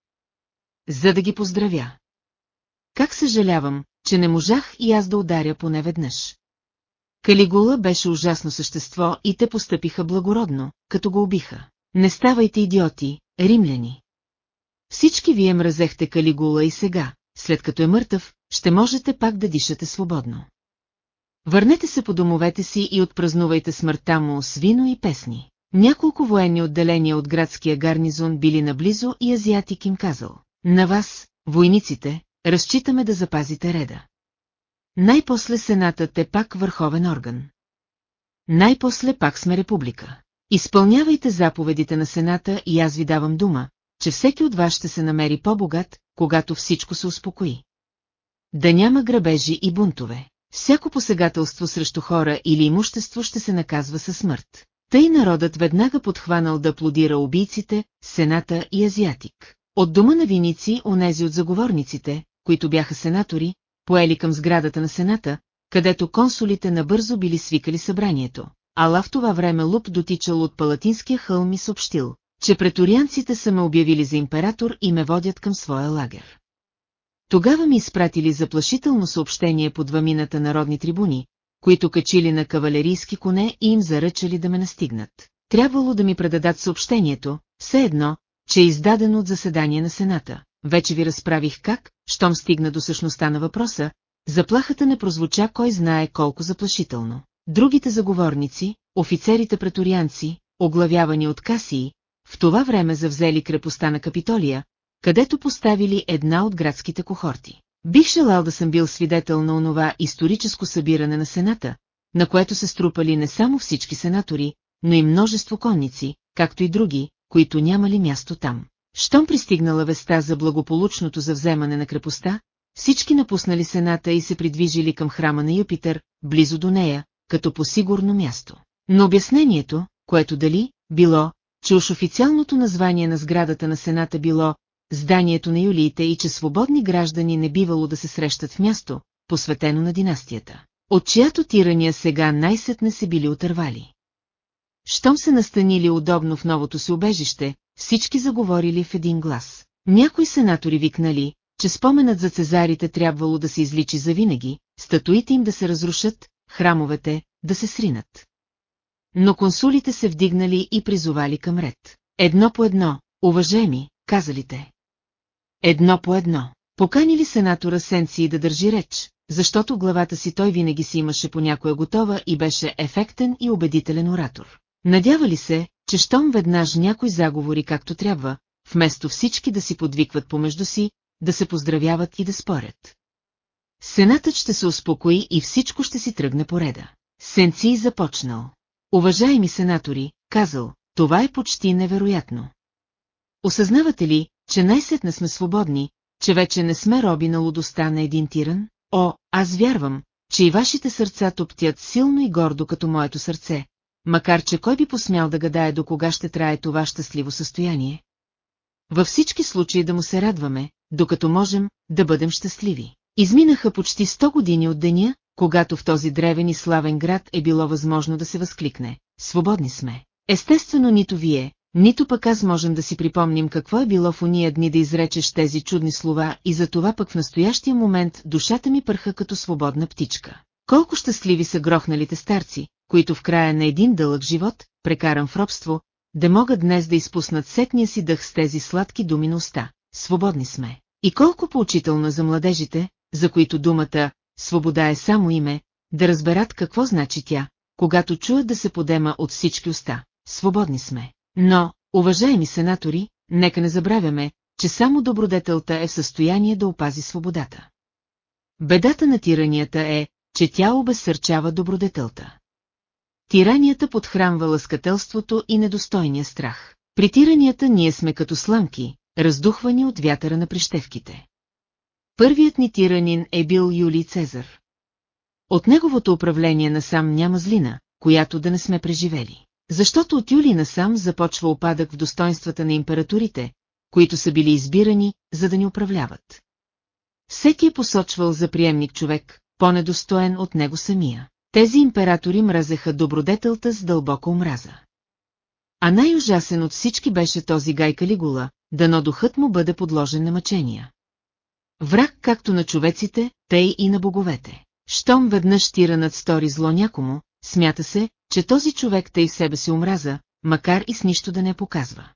За да ги поздравя. Как съжалявам, че не можах и аз да ударя поне веднъж. Калигула беше ужасно същество и те постъпиха благородно, като го убиха. Не ставайте идиоти, римляни. Всички вие мразехте Калигула и сега, след като е мъртъв, ще можете пак да дишате свободно. Върнете се по домовете си и отпразнувайте смъртта му с вино и песни. Няколко военни отделения от градския гарнизон били наблизо и азиатик им казал. На вас, войниците, разчитаме да запазите реда. Най-после Сенатът е пак върховен орган. Най-после пак сме република. Изпълнявайте заповедите на Сената и аз ви давам дума, че всеки от вас ще се намери по-богат, когато всичко се успокои. Да няма грабежи и бунтове. Всяко посегателство срещу хора или имущество ще се наказва със смърт. Тъй народът веднага подхванал да аплодира убийците, сената и азиатик. От дома на виници, онези от заговорниците, които бяха сенатори, поели към сградата на сената, където консулите набързо били свикали събранието. Ала в това време Луп дотичал от Палатинския хълм и съобщил, че преторианците са ме обявили за император и ме водят към своя лагер. Тогава ми изпратили заплашително съобщение по двамината народни трибуни, които качили на кавалерийски коне и им заръчали да ме настигнат. Трябвало да ми предадат съобщението, все едно, че е издадено от заседание на Сената. Вече ви разправих как, щом стигна до същността на въпроса, заплахата не прозвуча кой знае колко заплашително. Другите заговорници, офицерите преторианци, оглавявани от Касии, в това време завзели крепостта на Капитолия, където поставили една от градските кохорти. Бих желал да съм бил свидетел на онова историческо събиране на Сената, на което се струпали не само всички сенатори, но и множество конници, както и други, които нямали място там. Щом пристигнала веста за благополучното завземане на крепостта, всички напуснали Сената и се придвижили към храма на Юпитер, близо до нея, като по сигурно място. Но обяснението, което дали, било, че уж официалното название на сградата на Сената било зданието на юлиите и че свободни граждани не бивало да се срещат в място, посветено на династията, от чиято тирания сега най-сетне се били отървали. Щом се настанили удобно в новото си убежище, всички заговорили в един глас. Някои сенатори викнали, че споменът за цезарите трябвало да се изличи завинаги, статуите им да се разрушат, храмовете да се сринат. Но консулите се вдигнали и призовали към ред. Едно по едно, уважаеми, казали те. Едно по едно. Поканили сенатора Сенции да държи реч, защото главата си той винаги си имаше по някоя готова и беше ефектен и убедителен оратор. Надявали се, че щом веднъж някой заговори както трябва, вместо всички да си подвикват помежду си, да се поздравяват и да спорят. Сенатът ще се успокои и всичко ще си тръгне по реда. Сенци започнал. Уважаеми сенатори, казал, това е почти невероятно. Осъзнавате ли, че най-сетне сме свободни, че вече не сме роби на лудостта на един тиран? О, аз вярвам, че и вашите сърца топтят силно и гордо като моето сърце, макар че кой би посмял да гадае до кога ще трае това щастливо състояние? Във всички случаи да му се радваме, докато можем да бъдем щастливи. Изминаха почти 100 години от деня, когато в този древен и славен град е било възможно да се възкликне. Свободни сме. Естествено нито вие, нито пък аз можем да си припомним какво е било в уния дни да изречеш тези чудни слова и за това пък в настоящия момент душата ми пърха като свободна птичка. Колко щастливи са грохналите старци, които в края на един дълъг живот, прекаран в робство, да могат днес да изпуснат сетния си дъх с тези сладки думи на уста. Свободни сме. И колко поучително за младежите, за които думата «свобода» е само име, да разберат какво значи тя, когато чуят да се подема от всички уста. Свободни сме. Но, уважаеми сенатори, нека не забравяме, че само добродетелта е в състояние да опази свободата. Бедата на тиранията е, че тя обезсърчава добродетелта. Тиранията подхранва лъскателството и недостойния страх. При тиранията ние сме като сламки, раздухвани от вятъра на прищевките. Първият ни тиранин е бил Юлий Цезар. От неговото управление насам няма злина, която да не сме преживели. Защото от Юли насам започва опадък в достоинствата на императорите, които са били избирани, за да ни управляват. Всеки е посочвал за приемник човек, по-недостоен от него самия. Тези императори мразеха добродетелта с дълбока омраза. А най-ужасен от всички беше този Гай Калигула, дано духът му бъде подложен на мъчения. Враг както на човеците, тъй и на боговете. Щом веднъж тиранът стори зло някому, смята се, че този човек тъй себе си омраза, макар и с нищо да не показва.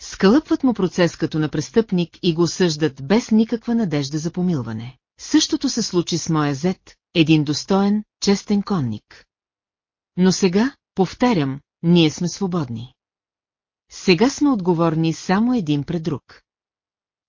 Скълъпват му процес като на престъпник и го осъждат без никаква надежда за помилване. Същото се случи с моя зет, един достоен, честен конник. Но сега, повтарям, ние сме свободни. Сега сме отговорни само един пред друг.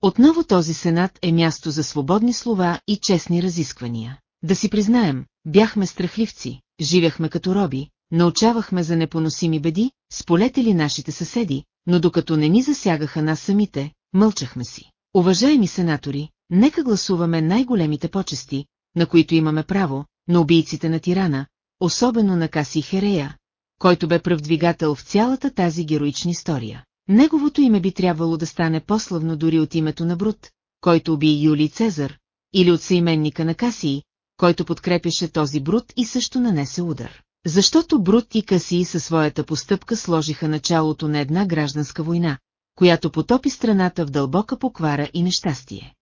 Отново този сенат е място за свободни слова и честни разисквания. Да си признаем, бяхме страхливци, живяхме като роби, научавахме за непоносими беди, сполетели нашите съседи, но докато не ни засягаха нас самите, мълчахме си. Уважаеми сенатори, нека гласуваме най-големите почести, на които имаме право, на убийците на тирана, особено на Каси Херея, който бе пръв двигател в цялата тази героична история. Неговото име би трябвало да стане по-славно дори от името на Брут, който уби Юлий Цезар, или от съименника на Касии, който подкрепяше този Брут и също нанесе удар. Защото Брут и Касии със своята постъпка сложиха началото на една гражданска война, която потопи страната в дълбока поквара и нещастие.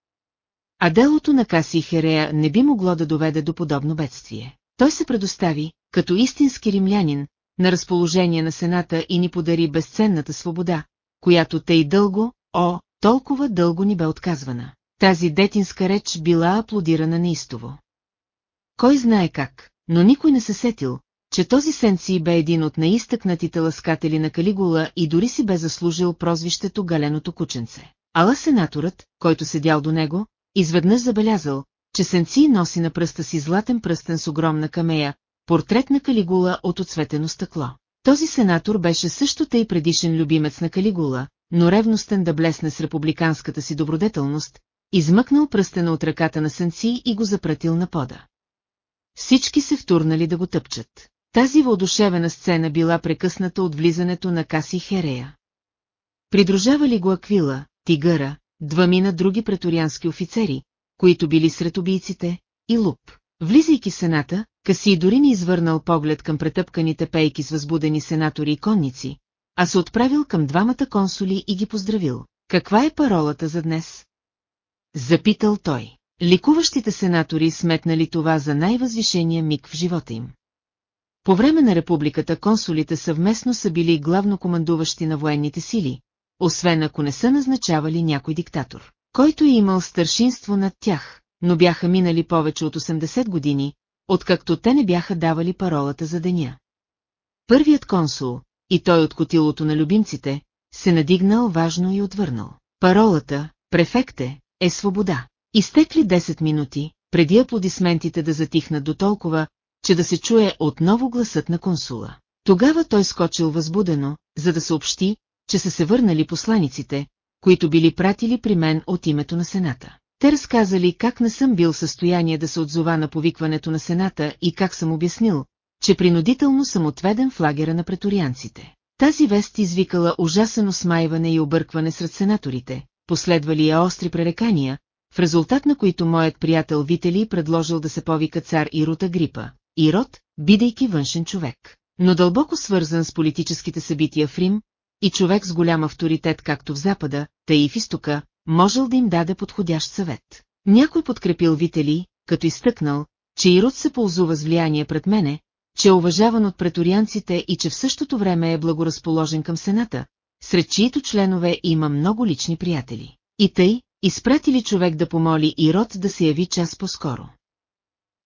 А делото на Каси Херея не би могло да доведе до подобно бедствие. Той се предостави, като истински римлянин, на разположение на Сената и ни подари безценната свобода, която тъй дълго, о, толкова дълго ни бе отказвана. Тази детинска реч била аплодирана неистово. Кой знае как, но никой не се сетил, че този Сенци бе един от наистъкнатите ласкатели на Калигула и дори си бе заслужил прозвището Галеното кученце. Ала сенаторът, който седял до него, изведнъж забелязал, че Сенци носи на пръста си златен пръстен с огромна камея, портрет на Калигула от оцветено стъкло. Този сенатор беше също тъй предишен любимец на Калигула, но ревностен да блесне с републиканската си добродетелност, измъкнал пръстена от ръката на Сенци и го запратил на пода. Всички се втурнали да го тъпчат. Тази въодушевена сцена била прекъсната от влизането на Каси Херея. Придружавали го Аквила, Тигъра, двамина други преториански офицери, които били сред убийците, и Луп. Влизайки в сената, Каси дори не извърнал поглед към претъпканите пейки с възбудени сенатори и конници, а се отправил към двамата консули и ги поздравил. Каква е паролата за днес? Запитал той. Ликуващите сенатори сметнали това за най-възвишения миг в живота им. По време на републиката консулите съвместно са били главнокомандуващи на военните сили, освен ако не са назначавали някой диктатор, който е имал старшинство над тях, но бяха минали повече от 80 години, откакто те не бяха давали паролата за деня. Първият консул, и той от котилото на любимците, се надигнал важно и отвърнал. Паролата, префекте, е свобода. Изтекли 10 минути, преди аплодисментите да затихнат до толкова, че да се чуе отново гласът на консула. Тогава той скочил възбудено, за да съобщи, че са се върнали посланиците, които били пратили при мен от името на Сената. Те разказали как не съм бил в състояние да се отзова на повикването на Сената и как съм обяснил, че принудително съм отведен в лагера на преторианците. Тази вест извикала ужасено смайване и объркване сред сенаторите, последвали я остри пререкания, в резултат на които моят приятел Вители предложил да се повика цар Ирота Грипа, Ирод, бидейки външен човек, но дълбоко свързан с политическите събития в Рим, и човек с голям авторитет както в Запада, тъй и в Изтока, можел да им даде подходящ съвет. Някой подкрепил Вители, като изтъкнал, че Ирод се ползува с влияние пред мене, че е уважаван от преторианците и че в същото време е благоразположен към Сената, сред чието членове има много лични приятели. И тъй, изпратили човек да помоли Ирод да се яви час по-скоро.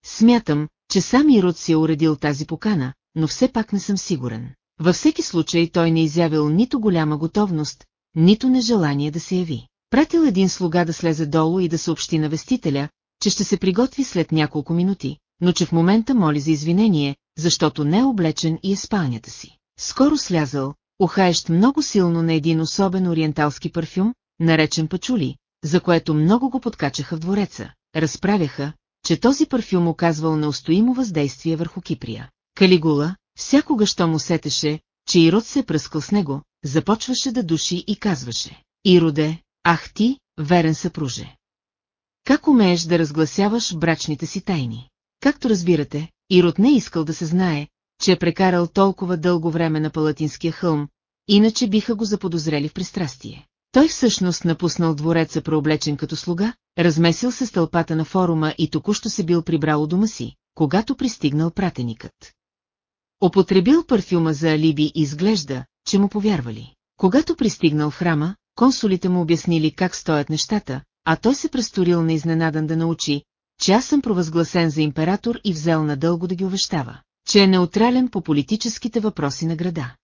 Смятам, че сам Ирод си е уредил тази покана, но все пак не съм сигурен. Във всеки случай той не изявил нито голяма готовност, нито нежелание да се яви. Пратил един слуга да слезе долу и да съобщи на вестителя, че ще се приготви след няколко минути, но че в момента моли за извинение, защото не е облечен и е спалнята си. Скоро слязал, ухаещ много силно на един особен ориенталски парфюм, наречен пачули, за което много го подкачаха в двореца. Разправяха, че този парфюм оказвал неустоимо въздействие върху Киприя. Калигула, всякога що му сетеше, че Ирод се е пръскал с него, започваше да души и казваше. Ироде, ах ти, верен съпруже. Как умееш да разгласяваш брачните си тайни? Както разбирате, Ирод не искал да се знае, че е прекарал толкова дълго време на Палатинския хълм, иначе биха го заподозрели в пристрастие. Той всъщност напуснал двореца преоблечен като слуга, размесил се с тълпата на форума и току-що се бил прибрал у дома си, когато пристигнал пратеникът. Употребил парфюма за алиби и изглежда, че му повярвали. Когато пристигнал в храма, консулите му обяснили как стоят нещата, а той се престорил на изненадан да научи, че аз съм провъзгласен за император и взел надълго да ги увещава, че е неутрален по политическите въпроси на града.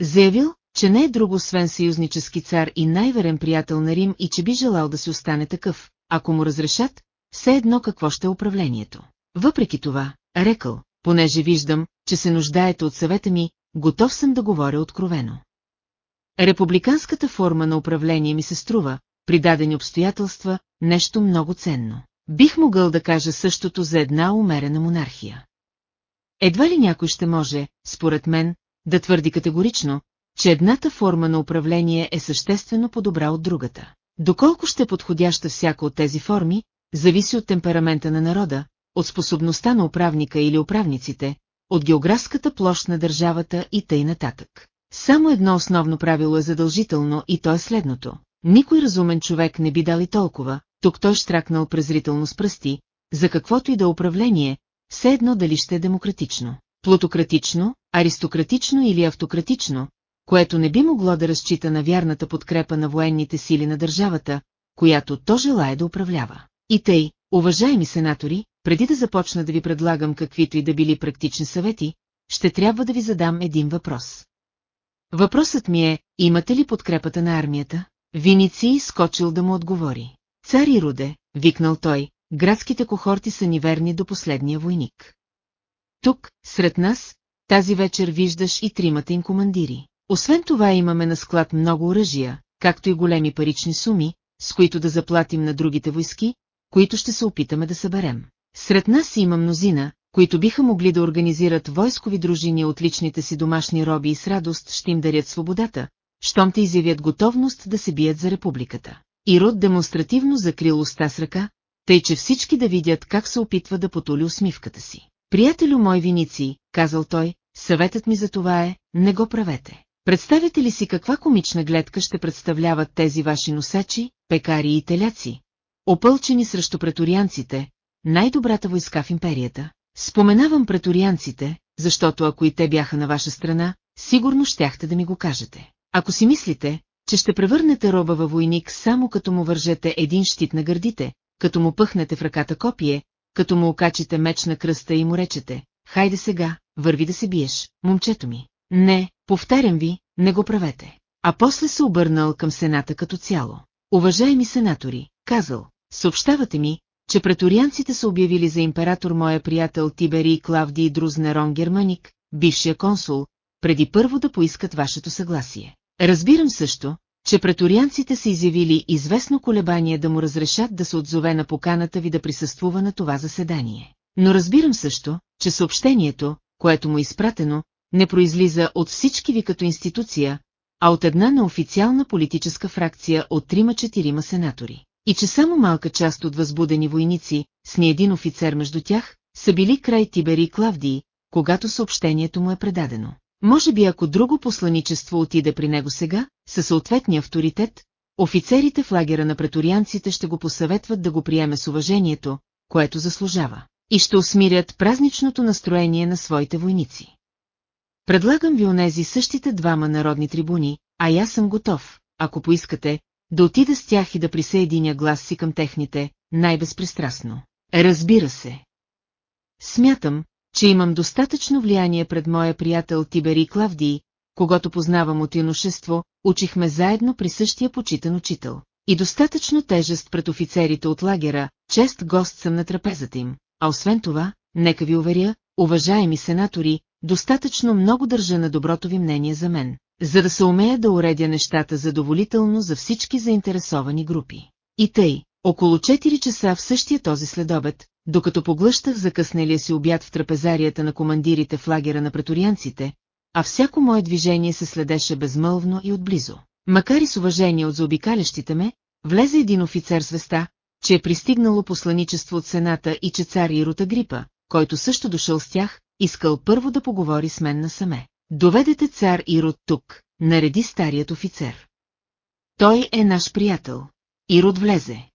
Заявил, че не е друго освен съюзнически цар и най-верен приятел на Рим и че би желал да си остане такъв, ако му разрешат, все едно какво ще е управлението. Въпреки това, рекал, понеже виждам, че се нуждаете от съвета ми, готов съм да говоря откровено. Републиканската форма на управление ми се струва, при дадени обстоятелства, нещо много ценно. Бих могъл да кажа същото за една умерена монархия. Едва ли някой ще може, според мен, да твърди категорично, че едната форма на управление е съществено по-добра от другата. Доколко ще е подходяща всяка от тези форми, зависи от темперамента на народа, от способността на управника или управниците, от географската площ на държавата и тъй нататък. Само едно основно правило е задължително и то е следното. Никой разумен човек не би дал и толкова, тук той штракнал презрително с пръсти, за каквото и да управление, все едно дали ще е демократично, плутократично, аристократично или автократично, което не би могло да разчита на вярната подкрепа на военните сили на държавата, която то желая да управлява. И тъй, уважаеми сенатори, преди да започна да ви предлагам каквито и да били практични съвети, ще трябва да ви задам един въпрос. Въпросът ми е, имате ли подкрепата на армията? Виници скочил да му отговори. Цари Руде, викнал той, градските кохорти са ни верни до последния войник. Тук, сред нас, тази вечер виждаш и тримата им командири. Освен това имаме на склад много оръжия, както и големи парични суми, с които да заплатим на другите войски, които ще се опитаме да съберем. Сред нас има мнозина, които биха могли да организират войскови дружини от личните си домашни роби и с радост ще им дарят свободата, щом те изявят готовност да се бият за републиката. Ирод демонстративно закрил уста с ръка, тъй че всички да видят как се опитва да потули усмивката си. Приятелю мой виници, казал той, съветът ми за това е, не го правете. Представете ли си каква комична гледка ще представляват тези ваши носачи, пекари и теляци, опълчени срещу преторианците, най-добрата войска в империята? Споменавам преторианците, защото ако и те бяха на ваша страна, сигурно щяхте да ми го кажете. Ако си мислите, че ще превърнете роба във войник само като му вържете един щит на гърдите, като му пъхнете в ръката копие, като му окачите меч на кръста и му речете, хайде сега, върви да се биеш, момчето ми. Не, повтарям ви, не го правете. А после се обърнал към сената като цяло. Уважаеми сенатори, казал, съобщавате ми, че преторианците са обявили за император моя приятел Тибери Клавдий Друзнерон Германик, бившия консул, преди първо да поискат вашето съгласие. Разбирам също, че преторианците са изявили известно колебание да му разрешат да се отзове на поканата ви да присъствува на това заседание. Но разбирам също, че съобщението, което му е изпратено, не произлиза от всички ви като институция, а от една неофициална политическа фракция от трима-четирима сенатори. И че само малка част от възбудени войници, с ни един офицер между тях, са били край Тибери и Клавдии, когато съобщението му е предадено. Може би ако друго посланичество отиде при него сега, със съответния авторитет, офицерите в лагера на преторианците ще го посъветват да го приеме с уважението, което заслужава, и ще усмирят празничното настроение на своите войници. Предлагам ви онези същите двама народни трибуни, а аз съм готов, ако поискате, да отида с тях и да присъединя глас си към техните, най-безпристрастно. Разбира се. Смятам, че имам достатъчно влияние пред моя приятел Тибери Клавдий, когато познавам от юношество, учихме заедно при същия почитан учител. И достатъчно тежест пред офицерите от лагера, чест гост съм на трапезата им, а освен това, нека ви уверя, уважаеми сенатори, достатъчно много държа на доброто ви мнение за мен, за да се умея да уредя нещата задоволително за всички заинтересовани групи. И тъй, около 4 часа в същия този следобед, докато поглъщах закъснелия си обяд в трапезарията на командирите в лагера на преторианците, а всяко мое движение се следеше безмълвно и отблизо. Макар и с уважение от заобикалящите ме, влезе един офицер с веста, че е пристигнало посланичество от Сената и че цар Ирута Грипа, който също дошъл с тях, искал първо да поговори с мен насаме. Доведете цар Ирод тук, нареди старият офицер. Той е наш приятел. Ирод влезе.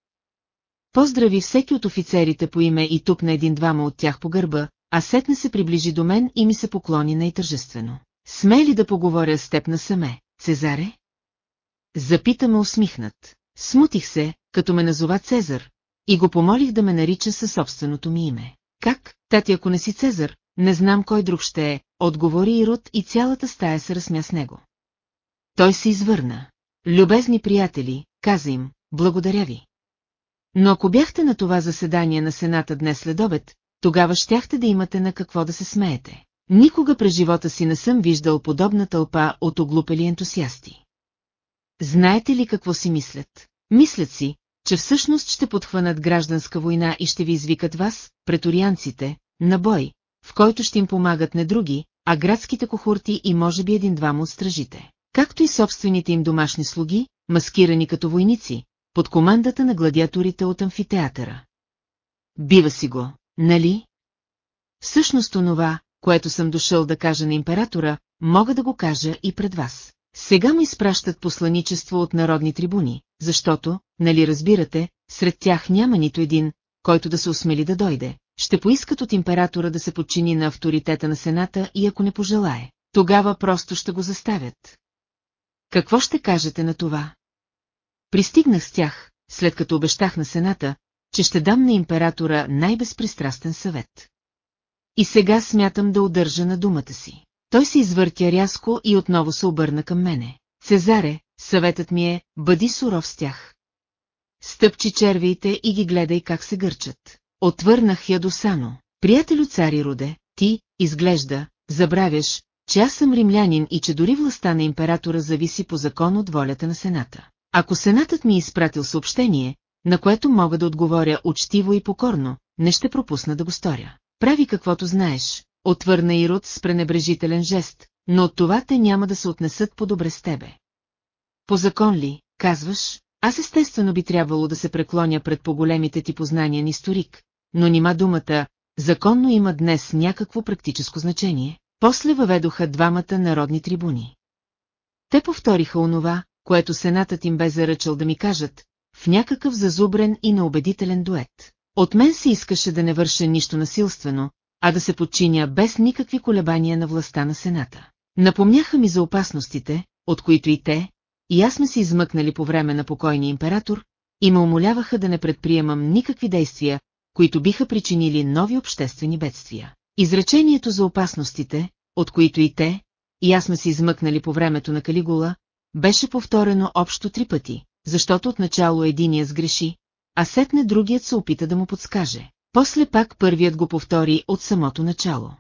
Поздрави всеки от офицерите по име и тук на един-двама от тях по гърба, а сетне се приближи до мен и ми се поклони най-тържествено. Смей ли да поговоря с теб насаме, Цезаре? Запита ме усмихнат. Смутих се, като ме назова Цезар, и го помолих да ме нарича със собственото ми име. Как, тати, ако не си Цезар, не знам кой друг ще е, отговори Ирод и цялата стая се разсмя с него. Той се извърна. Любезни приятели, каза им, благодаря ви. Но ако бяхте на това заседание на Сената днес след обед, тогава щяхте да имате на какво да се смеете. Никога през живота си не съм виждал подобна тълпа от оглупели ентусиасти. Знаете ли какво си мислят? Мислят си, че всъщност ще подхванат гражданска война и ще ви извикат вас, преторианците, на бой, който ще им помагат не други, а градските кохорти и може би един-двама от стражите. Както и собствените им домашни слуги, маскирани като войници, под командата на гладиаторите от амфитеатъра. Бива си го, нали? Всъщност онова, което съм дошъл да кажа на императора, мога да го кажа и пред вас. Сега ми изпращат посланичество от народни трибуни, защото, нали разбирате, сред тях няма нито един, който да се осмели да дойде. Ще поискат от императора да се подчини на авторитета на Сената и ако не пожелае, тогава просто ще го заставят. Какво ще кажете на това? Пристигнах с тях, след като обещах на Сената, че ще дам на императора най-безпристрастен съвет. И сега смятам да удържа на думата си. Той се извъртя рязко и отново се обърна към мене. Цезаре, съветът ми е, бъди суров с тях. стъпчи червиите и ги гледай как се гърчат. Отвърнах я досано. Приятелю цари Руде, ти, изглежда, забравяш, че аз съм римлянин и че дори властта на императора зависи по закон от волята на Сената. Ако Сенатът ми е изпратил съобщение, на което мога да отговоря учтиво и покорно, не ще пропусна да го сторя. Прави каквото знаеш, отвърна Ирод с пренебрежителен жест, но от това те няма да се отнесат по-добре с тебе. По закон ли, казваш, аз естествено би трябвало да се преклоня пред по-големите ти познания на историк, но нима думата «законно» има днес някакво практическо значение. После въведоха двамата народни трибуни. Те повториха онова, което сенатът им бе заръчал да ми кажат, в някакъв зазубрен и неубедителен дует. От мен се искаше да не върша нищо насилствено, а да се подчиня без никакви колебания на властта на Сената. Напомняха ми за опасностите, от които и те, и аз сме се измъкнали по време на покойния император, и ме умоляваха да не предприемам никакви действия, които биха причинили нови обществени бедствия. Изречението за опасностите, от които и те, и аз сме се измъкнали по времето на Калигула, беше повторено общо три пъти, защото отначало единият сгреши, а сетне другият се опита да му подскаже. После пак първият го повтори от самото начало.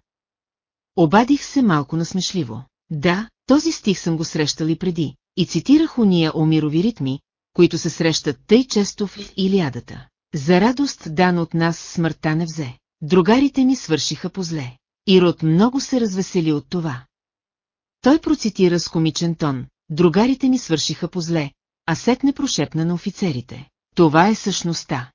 Обадих се малко насмешливо. Да, този стих съм го срещал и преди, и цитирах уния омирови ритми, които се срещат тъй често в Илиадата. За радост дан от нас смъртта не взе. Другарите ни свършиха по зле. Ирод много се развесели от това. Той процитира с комичен тон, другарите ни свършиха по зле, а сетне прошепна на офицерите. Това е същността.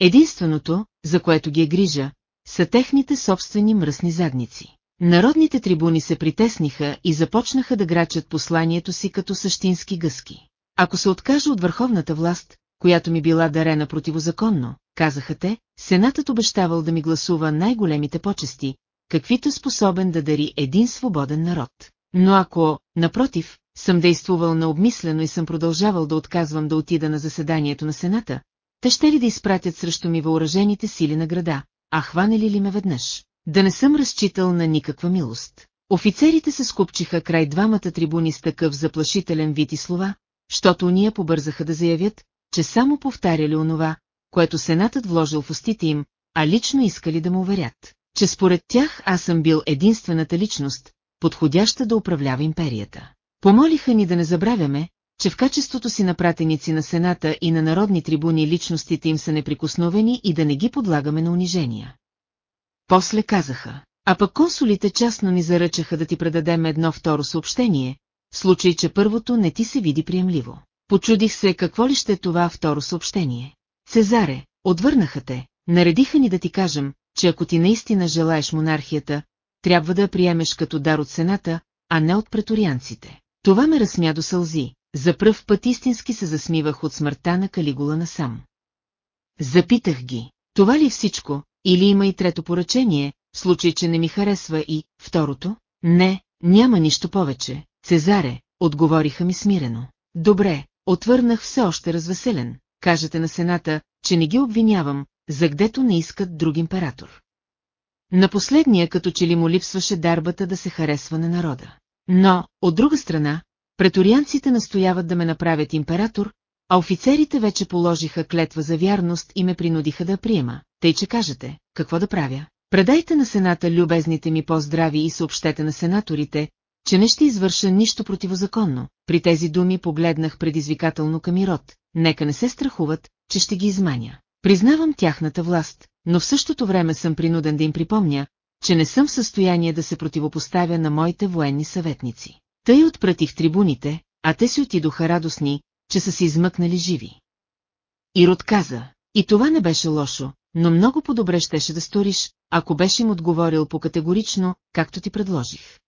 Единственото, за което ги е грижа, са техните собствени мръсни задници. Народните трибуни се притесниха и започнаха да грачат посланието си като същински гъски. Ако се откажа от върховната власт, която ми била дарена противозаконно, казаха те, Сенатът обещавал да ми гласува най-големите почести, каквито способен да дари един свободен народ. Но ако, напротив, съм действувал необмислено и съм продължавал да отказвам да отида на заседанието на Сената, те ще ли да изпратят срещу ми въоръжените сили на града, а хванали ли ме веднъж? Да не съм разчитал на никаква милост. Офицерите се скупчиха край двамата трибуни с такъв заплашителен вид и слова, щото уния побързаха да заявят, че само повтаряли онова, което Сенатът вложил в устите им, а лично искали да му уверят, че според тях аз съм бил единствената личност, подходяща да управлява империята. Помолиха ни да не забравяме, че в качеството си на пратеници на Сената и на народни трибуни личностите им са неприкосновени и да не ги подлагаме на унижения. После казаха, а пък консулите частно ни заръчаха да ти предадем едно второ съобщение, в случай, че първото не ти се види приемливо. Почудих се какво ли ще е това второ съобщение. Цезаре, отвърнаха те, наредиха ни да ти кажем, че ако ти наистина желаеш монархията, трябва да я приемеш като дар от Сената, а не от преторианците. Това ме разсмя до сълзи, за пръв път истински се засмивах от смъртта на Калигула насам. Запитах ги, това ли е всичко, или има и трето поръчение, в случай, че не ми харесва и второто? Не, няма нищо повече, Цезаре, отговориха ми смирено. Добре, отвърнах все още развеселен, кажете на Сената, че не ги обвинявам, за гдето не искат друг император. На последния като че ли му липсваше дарбата да се харесва на народа. Но, от друга страна, преторианците настояват да ме направят император, а офицерите вече положиха клетва за вярност и ме принудиха да приема, тъй че кажете, какво да правя? Предайте на Сената любезните ми поздрави и съобщете на сенаторите, че не ще извърша нищо противозаконно. При тези думи погледнах предизвикателно към Ирод, нека не се страхуват, че ще ги изманя. Признавам тяхната власт, но в същото време съм принуден да им припомня, че не съм в състояние да се противопоставя на моите военни съветници. Тъй отпратих трибуните, а те си отидоха радостни, че са се измъкнали живи. Ирод каза, и това не беше лошо, но много по-добре щеше да сториш, ако беше им отговорил по-категорично, както ти предложих.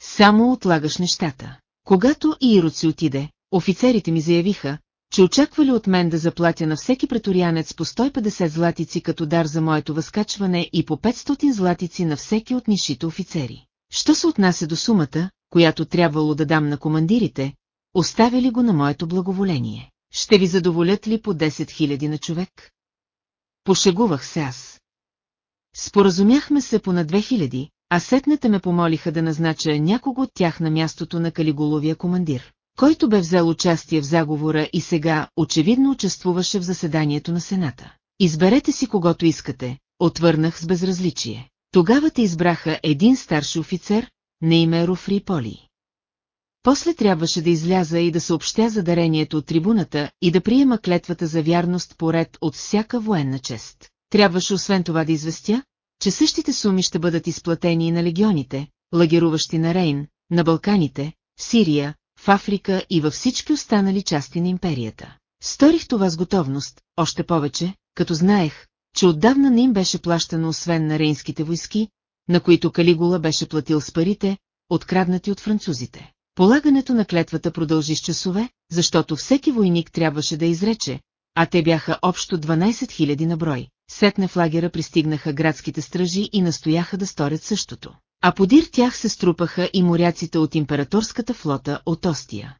Само отлагаш нещата. Когато Ирод си отиде, офицерите ми заявиха, че очаквали от мен да заплатя на всеки преторианец по 150 златици като дар за моето възкачване и по 500 златици на всеки от нишите офицери. Що се отнася до сумата, която трябвало да дам на командирите, оставили го на моето благоволение. Ще ви задоволят ли по 10 000 на човек? Пошегувах се аз. Споразумяхме се по на 2000, а сетнете ме помолиха да назнача някого от тях на мястото на Калиголовия командир. който бе взел участие в заговора и сега очевидно участвуваше в заседанието на Сената. Изберете си когото искате, отвърнах с безразличие. Тогава те избраха един старши офицер, на име Руфри Поли. После трябваше да изляза и да съобщя за дарението от трибуната и да приема клетвата за вярност поред от всяка военна чест. Трябваше освен това да известя, че същите суми ще бъдат изплатени и на легионите, лагеруващи на Рейн, на Балканите, в Сирия, в Африка и във всички останали части на империята. Сторих това с готовност, още повече, като знаех, че отдавна не им беше плащано освен на рейнските войски, на които Калигула беше платил с парите, откраднати от французите. Полагането на клетвата продължи с часове, защото всеки войник трябваше да изрече, а те бяха общо 12 000 на брой. Сетне в лагера пристигнаха градските стражи и настояха да сторят същото. А подир тях се струпаха и моряците от императорската флота от Остия.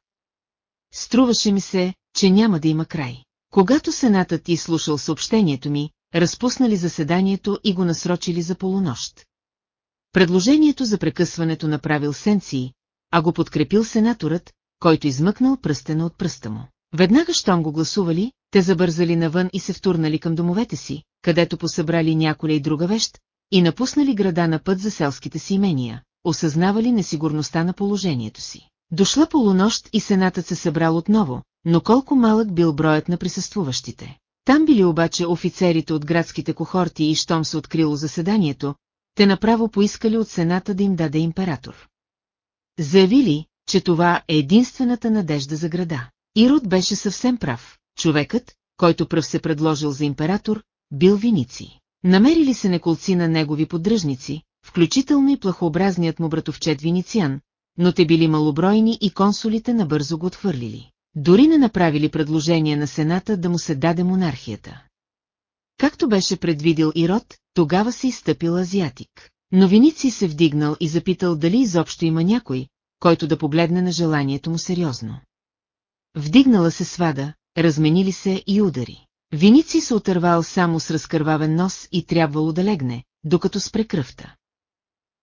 Струваше ми се, че няма да има край. Когато сенатът слушал съобщението ми, разпуснали заседанието и го насрочили за полунощ. Предложението за прекъсването направил Сенции, а го подкрепил сенаторът, който измъкнал пръстена от пръста му. Веднага щом го гласували, те забързали навън и се втурнали към домовете си, където посъбрали няколя и друга вещ, и напуснали града на път за селските си имения, осъзнавали несигурността на положението си. Дошла полунощ и сенатът се събрал отново, но колко малък бил броят на присъствуващите. Там били обаче офицерите от градските кохорти и щом се открило заседанието, те направо поискали от сената да им даде император. Заявили, че това е единствената надежда за града. Ирод беше съвсем прав. Човекът, който пръв се предложил за император, бил Виници. Намерили се неколци на негови поддръжници, включително и плахообразният му братовчет Винициан, но те били малобройни и консулите набързо го отхвърлили. Дори не направили предложение на Сената да му се даде монархията. Както беше предвидил Ирод, тогава се изстъпил азиатик. Но Виници се вдигнал и запитал дали изобщо има някой, който да погледне на желанието му сериозно. Вдигнала се свада, разменили се и удари. Виници се отървал само с разкървавен нос и трябвало да легне, докато спре кръвта.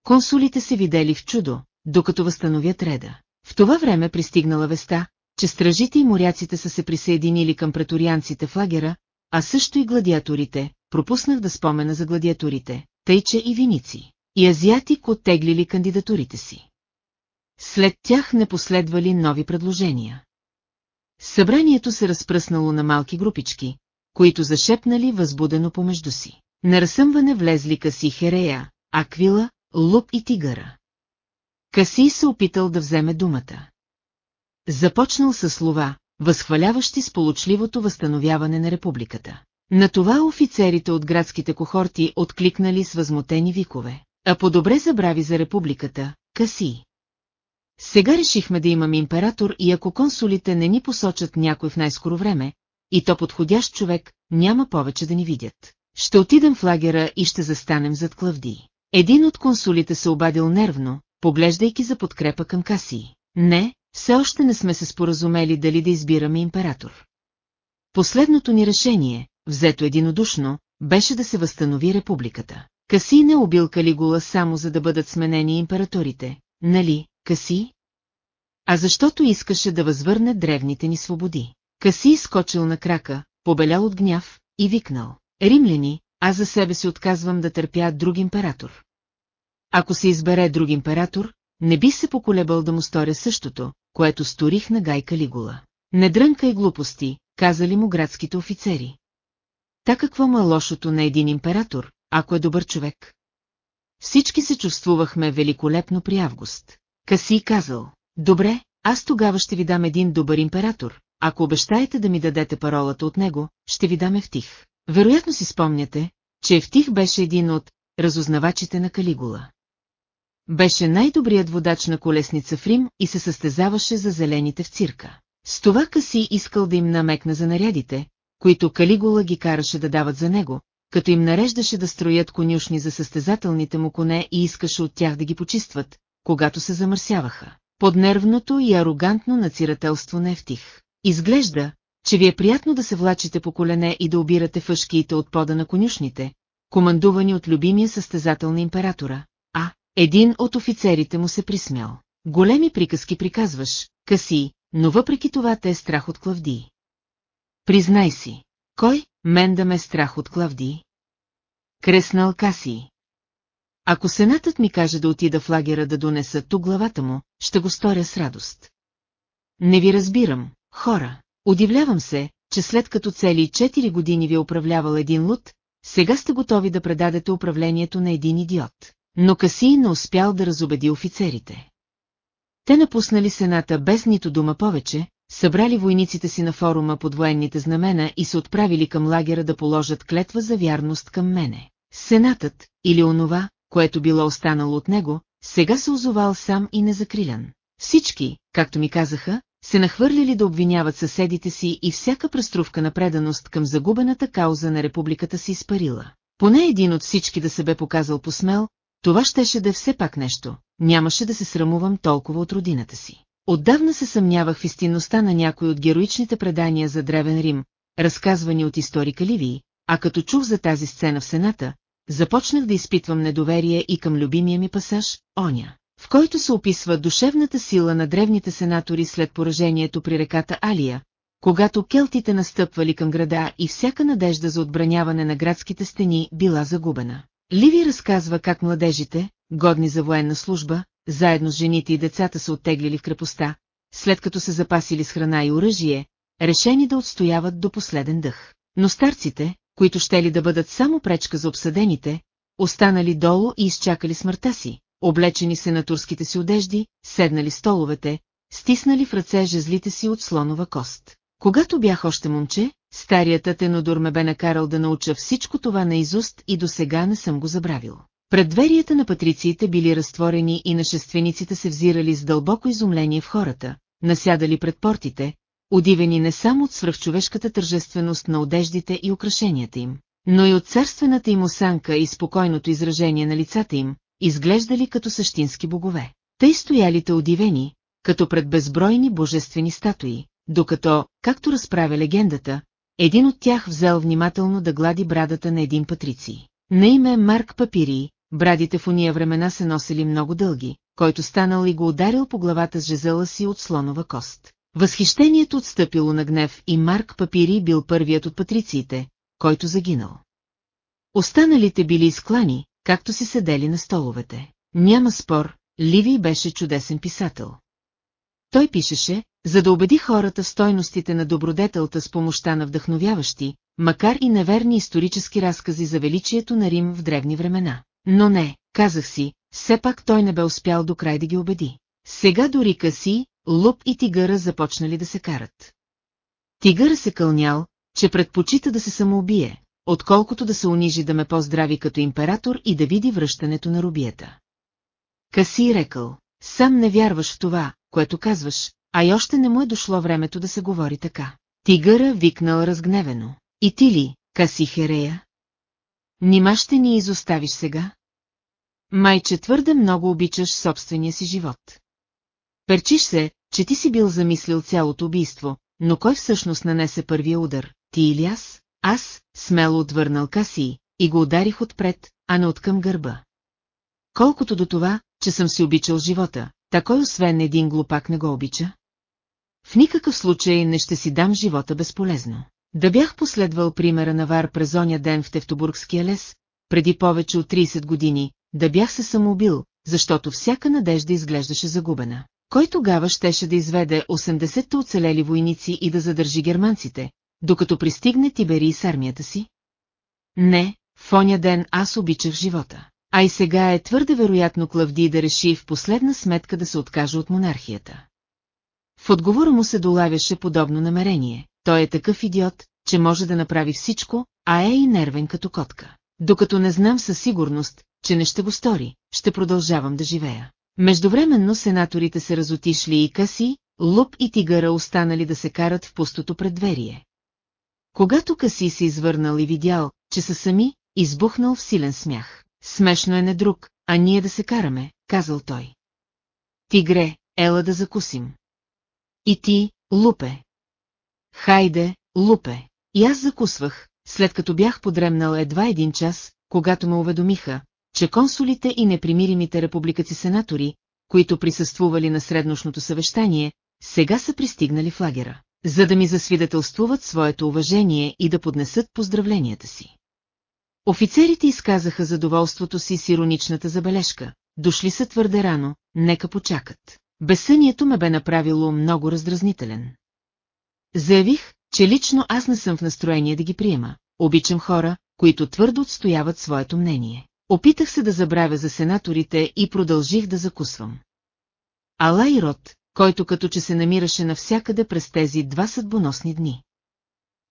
Консулите се видели в чудо, докато възстановят реда. В това време пристигнала веста, че стражите и моряците са се присъединили към преторианците в лагера, а също и гладиаторите, пропуснах да спомена за гладиаторите, тъйче и виници, и азиатик оттеглили кандидатурите си. След тях не последвали нови предложения. Събранието се разпръснало на малки групички, които зашепнали възбудено помежду си. На разсъмване влезли Каси Херея, Аквила, Луп и Тигъра. Каси се опитал да вземе думата. Започнал със слова, възхваляващи сполучливото възстановяване на републиката. На това офицерите от градските кохорти откликнали с възмутени викове. А по-добре забрави за републиката, Каси. Сега решихме да имаме император и ако консулите не ни посочат някой в най-скоро време, и то подходящ човек, няма повече да ни видят. Ще отидем в лагера и ще застанем зад Клавди. Един от консулите се обадил нервно, поглеждайки за подкрепа към Каси. Не, все още не сме се споразумели дали да избираме император. Последното ни решение, взето единодушно, беше да се възстанови републиката. Каси не убил Калигула само за да бъдат сменени императорите, нали, Каси? А защото искаше да възвърне древните ни свободи. Каси изкочил на крака, побелял от гняв, и викнал. Римляни, аз за себе си отказвам да търпя друг император. Ако се избере друг император, не би се поколебал да му сторя същото, което сторих на Гай Калигула. Не дрънкай глупости, казали му градските офицери. Та какво му е лошото на един император, ако е добър човек? Всички се чувствувахме великолепно при август. Каси казал, добре, аз тогава ще ви дам един добър император, ако обещаете да ми дадете паролата от него, ще ви дам Евтих. Вероятно си спомняте, че Евтих беше един от разузнавачите на Калигула. Беше най-добрият водач на колесница в Рим и се състезаваше за зелените в цирка. С това Каси искал да им намекна за нарядите, които Калигула ги караше да дават за него, като им нареждаше да строят конюшни за състезателните му коне и искаше от тях да ги почистват, когато се замърсяваха. Под нервното и арогантно нацирателство на Ефтих. Изглежда, че ви е приятно да се влачите по колене и да обирате въшкиите от пода на конюшните, командувани от любимия състезател на императора, а един от офицерите му се присмял. Големи приказки приказваш, Каси, но въпреки това те е страх от Клавдий. Признай си, кой, мен да ме е страх от Клавдий? Креснал Касий. Ако сенатът ми каже да отида в лагера да донеса тук главата му, ще го сторя с радост. Не ви разбирам, хора. Удивлявам се, че след като цели 4 години ви е управлявал един луд, сега сте готови да предадете управлението на един идиот. Но Каси не успял да разобеди офицерите. Те напуснали сената без нито дума повече, събрали войниците си на форума под военните знамена и се отправили към лагера да положат клетва за вярност към мене. Сенатът, или онова, което било останало от него, сега се озовал сам и незакрилян. Всички, както ми казаха, се нахвърлили да обвиняват съседите си и всяка преструвка на преданост към загубената кауза на републиката си изпарила. Поне един от всички да се бе показал посмел, това щеше да е все пак нещо, нямаше да се срамувам толкова от родината си. Отдавна се съмнявах в истинността на някой от героичните предания за Древен Рим, разказвани от историка Ливии, а като чух за тази сцена в Сената, започнах да изпитвам недоверие и към любимия ми пасаж, Оня, в който се описва душевната сила на древните сенатори след поражението при реката Алия, когато келтите настъпвали към града и всяка надежда за отбраняване на градските стени била загубена. Ливи разказва как младежите, годни за военна служба, заедно с жените и децата се оттеглили в крепостта, след като се запасили с храна и оръжие, решени да отстояват до последен дъх. Но старците, които щели да бъдат само пречка за обсъдените, останали долу и изчакали смъртта си, облечени се на турските си одежди, седнали столовете, стиснали в ръце жезлите си от слонова кост. Когато бях още момче, старият Атенодор ме бе накарал да науча всичко това наизуст и до сега не съм го забравил. Предверията на патрициите били разтворени и нашествениците се взирали с дълбоко изумление в хората, насядали пред портите, удивени не само от свръхчовешката тържественост на одеждите и украшенията им, но и от царствената им осанка и спокойното изражение на лицата им, изглеждали като същински богове. Тъй стоялите удивени, като пред безбройни божествени статуи, докато, както разправя легендата, един от тях взел внимателно да глади брадата на един патриций. На име Марк Папирий, брадите в уния времена се носили много дълги, който станал и го ударил по главата с жезела си от слонова кост. Възхищението отстъпило на гнев и Марк Папири бил първият от патрициите, който загинал. Останалите били изклани, както си седели на столовете. Няма спор, Ливий беше чудесен писател. Той пишеше, за да убеди хората в стойностите на добродетелта с помощта на вдъхновяващи, макар и неверни исторически разкази за величието на Рим в древни времена. Но не, казах си, все пак той не бе успял до край да ги убеди. Сега дори Каси, Луп и Тигъра започнали да се карат. Тигъра се кълнял, че предпочита да се самоубие, отколкото да се унижи да ме поздрави като император и да види връщането на рубията. Каси рекал, сам не вярваш в това, което казваш, а и още не му е дошло времето да се говори така. Тигъра викнал разгневено. И ти ли, Каси Херея? Нима ще ни изоставиш сега? Майче твърде много обичаш собствения си живот. Перчиш се, че ти си бил замислил цялото убийство, но кой всъщност нанесе първия удар, ти или аз? Аз, смело отвърнал Каси, и го ударих отпред, а не откъм гърба. Колкото до това, че съм си обичал живота, такой освен един глупак не го обича? В никакъв случай не ще си дам живота безполезно. Да бях последвал примера на Вар през оня ден в Тевтобургския лес, преди повече от 30 години, да бях се самоубил, защото всяка надежда изглеждаше загубена. Кой тогава щеше да изведе 80-те оцелели войници и да задържи германците, докато пристигне Тибери с армията си? Не, в оня ден аз обичах живота. А и сега е твърде вероятно Клавди да реши в последна сметка да се откаже от монархията. В отговора му се долавяше подобно намерение. Той е такъв идиот, че може да направи всичко, а е и нервен като котка. Докато не знам със сигурност, че не ще го стори, ще продължавам да живея. Междувременно сенаторите се разотишли и Каси, Луп и Тигъра останали да се карат в пустото предверие. Когато Каси се извърнал и видял, че са сами, избухнал в силен смях. Смешно е не друг, а ние да се караме, казал той. Тигре, ела да закусим. И ти, Лупе. Хайде, Лупе. И аз закусвах, след като бях подремнал едва един час, когато ме уведомиха, че консулите и непримиримите републикаци сенатори, които присъствували на среднощното съвещание, сега са пристигнали в лагера, за да ми засвидетелствуват своето уважение и да поднесат поздравленията си. Офицерите изказаха задоволството си с ироничната забележка. Дошли са твърде рано, нека почакат. Безсънието ме бе направило много раздразнителен. Заявих, че лично аз не съм в настроение да ги приема. Обичам хора, които твърдо отстояват своето мнение. Опитах се да забравя за сенаторите и продължих да закусвам. Ала и Рот, който като че се намираше навсякъде през тези два съдбоносни дни.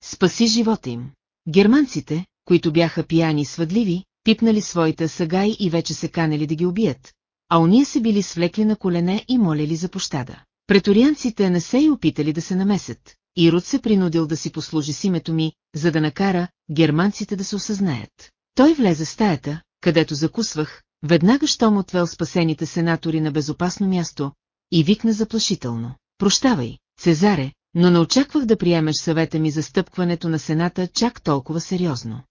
Спаси живота им. Германците, които бяха пияни и свъдливи, пипнали своите сагаи и вече се канели да ги убият, а уния се били свлекли на колене и молели за пощада. Преторианците не се и опитали да се намесят, и Род се принудил да си послужи с името ми, за да накара германците да се осъзнаят. Той влезе в стаята, където закусвах, веднага щом отвел спасените сенатори на безопасно място, и викна заплашително. Прощавай, Цезаре, но не очаквах да приемеш съвета ми за стъпкването на Сената чак толкова сериозно.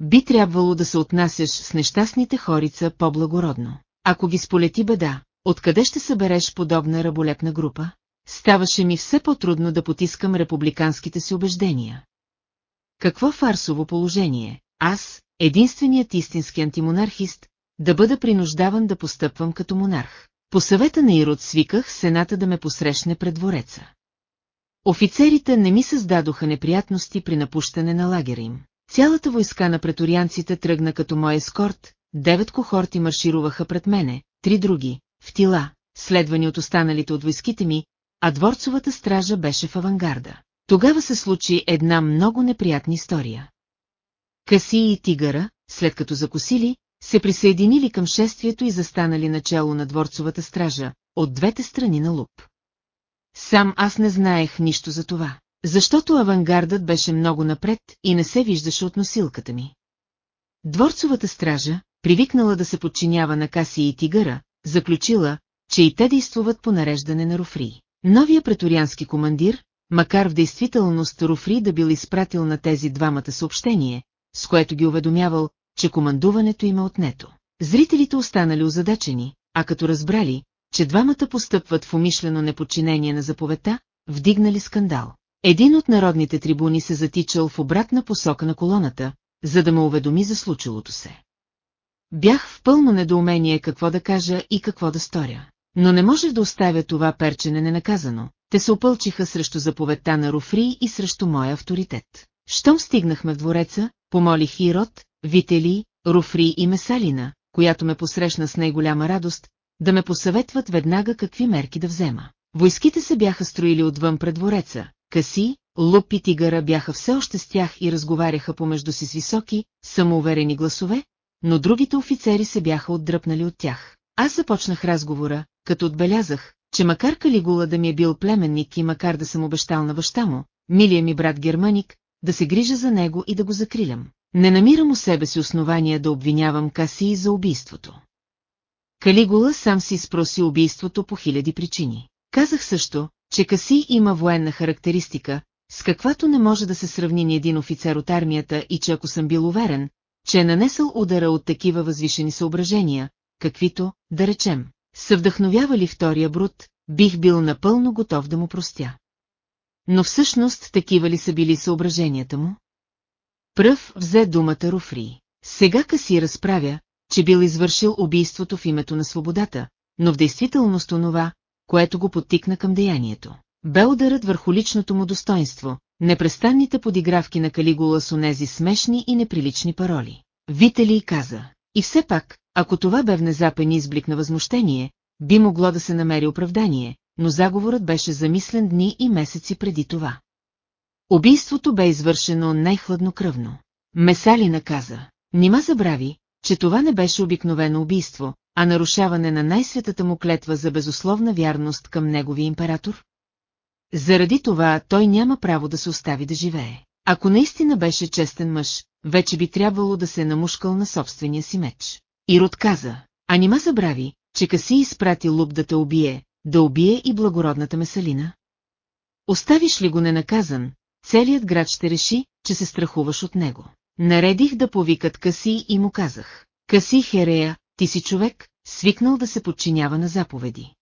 Би трябвало да се отнасяш с нещастните хорица по-благородно. Ако ги сполети беда, откъде ще събереш подобна раболепна група? Ставаше ми все по-трудно да потискам републиканските си убеждения. Какво фарсово положение, аз, единственият истински антимонархист, да бъда принуждаван да постъпвам като монарх. По съвета на Ирод свиках Сената да ме посрещне пред двореца. Офицерите не ми създадоха неприятности при напущане на лагера им. Цялата войска на преторианците тръгна като мой ескорт, девет кохорти маршируваха пред мене, три други, в тила, следвани от останалите от войските ми, а дворцовата стража беше в авангарда. Тогава се случи една много неприятна история. Каси и Тигъра, след като закусили, се присъединили към шествието и застанали начало на дворцовата стража, от двете страни на луп. Сам аз не знаех нищо за това, защото авангардът беше много напред и не се виждаше от носилката ми. Дворцовата стража, привикнала да се подчинява на Каси и Тигъра, заключила, че и те действуват по нареждане на Руфри. Новия преториански командир, макар в действителност Руфри да бил изпратил на тези двамата съобщение, с което ги уведомявал, че командуването им е отнето. Зрителите останали озадачени, а като разбрали, че двамата постъпват в умишлено неподчинение на заповедта, вдигнали скандал. Един от народните трибуни се затичал в обратна посока на колоната, за да ме уведоми за случилото се. Бях в пълно недоумение какво да кажа и какво да сторя. Но не можех да оставя това перчене ненаказано. Те се опълчиха срещу заповедта на Руфри и срещу моя авторитет. Щом стигнахме в двореца, помолих Ирод, Вители, Руфри и Месалина, която ме посрещна с най-голяма радост, да ме посъветват веднага какви мерки да взема. Войските се бяха строили отвън пред двореца, Каси, Луп и Тигъра бяха все още с тях и разговаряха помежду си с високи, самоуверени гласове, но другите офицери се бяха отдръпнали от тях. Аз започнах разговора, като отбелязах, че макар Калигула да ми е бил племенник и макар да съм обещал на баща му, милия ми брат Германик, да се грижа за него и да го закрилям. Не намирам у себе си основания да обвинявам Касии за убийството. Калигула сам си спроси убийството по хиляди причини. Казах също, че Каси има военна характеристика, с каквато не може да се сравни ни един офицер от армията и че ако съм бил уверен, че е нанесъл удара от такива възвишени съображения, каквито, да речем, са вдъхновявали втория бруд, бих бил напълно готов да му простя. Но всъщност такива ли са били съображенията му? Пръв взе думата Руфри. Сега Каси разправя, че бил извършил убийството в името на свободата, но в действителност онова, което го подтикна към деянието. Бе ударът върху личното му достоинство, непрестанните подигравки на Калигула с онези смешни и неприлични пароли. Витали каза. И все пак, ако това бе внезапен изблик на възмущение, би могло да се намери оправдание, но заговорът беше замислен дни и месеци преди това. Убийството бе извършено най-хладнокръвно. Месали наказа. Нима забрави, че това не беше обикновено убийство, а нарушаване на най-светата му клетва за безусловна вярност към неговия император? Заради това той няма право да се остави да живее. Ако наистина беше честен мъж, вече би трябвало да се е намушкал на собствения си меч. Ирод каза, а нима забрави, че Каси изпрати луп да те убие, да убие и благородната месалина? Оставиш ли го ненаказан, целият град ще реши, че се страхуваш от него. Наредих да повикат Каси и му казах. Каси Херея, ти си човек, свикнал да се подчинява на заповеди.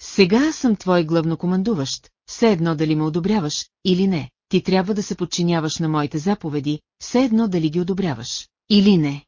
Сега аз съм твой главнокомандуващ, все едно дали ме одобряваш или не, ти трябва да се подчиняваш на моите заповеди, все едно дали ги одобряваш или не.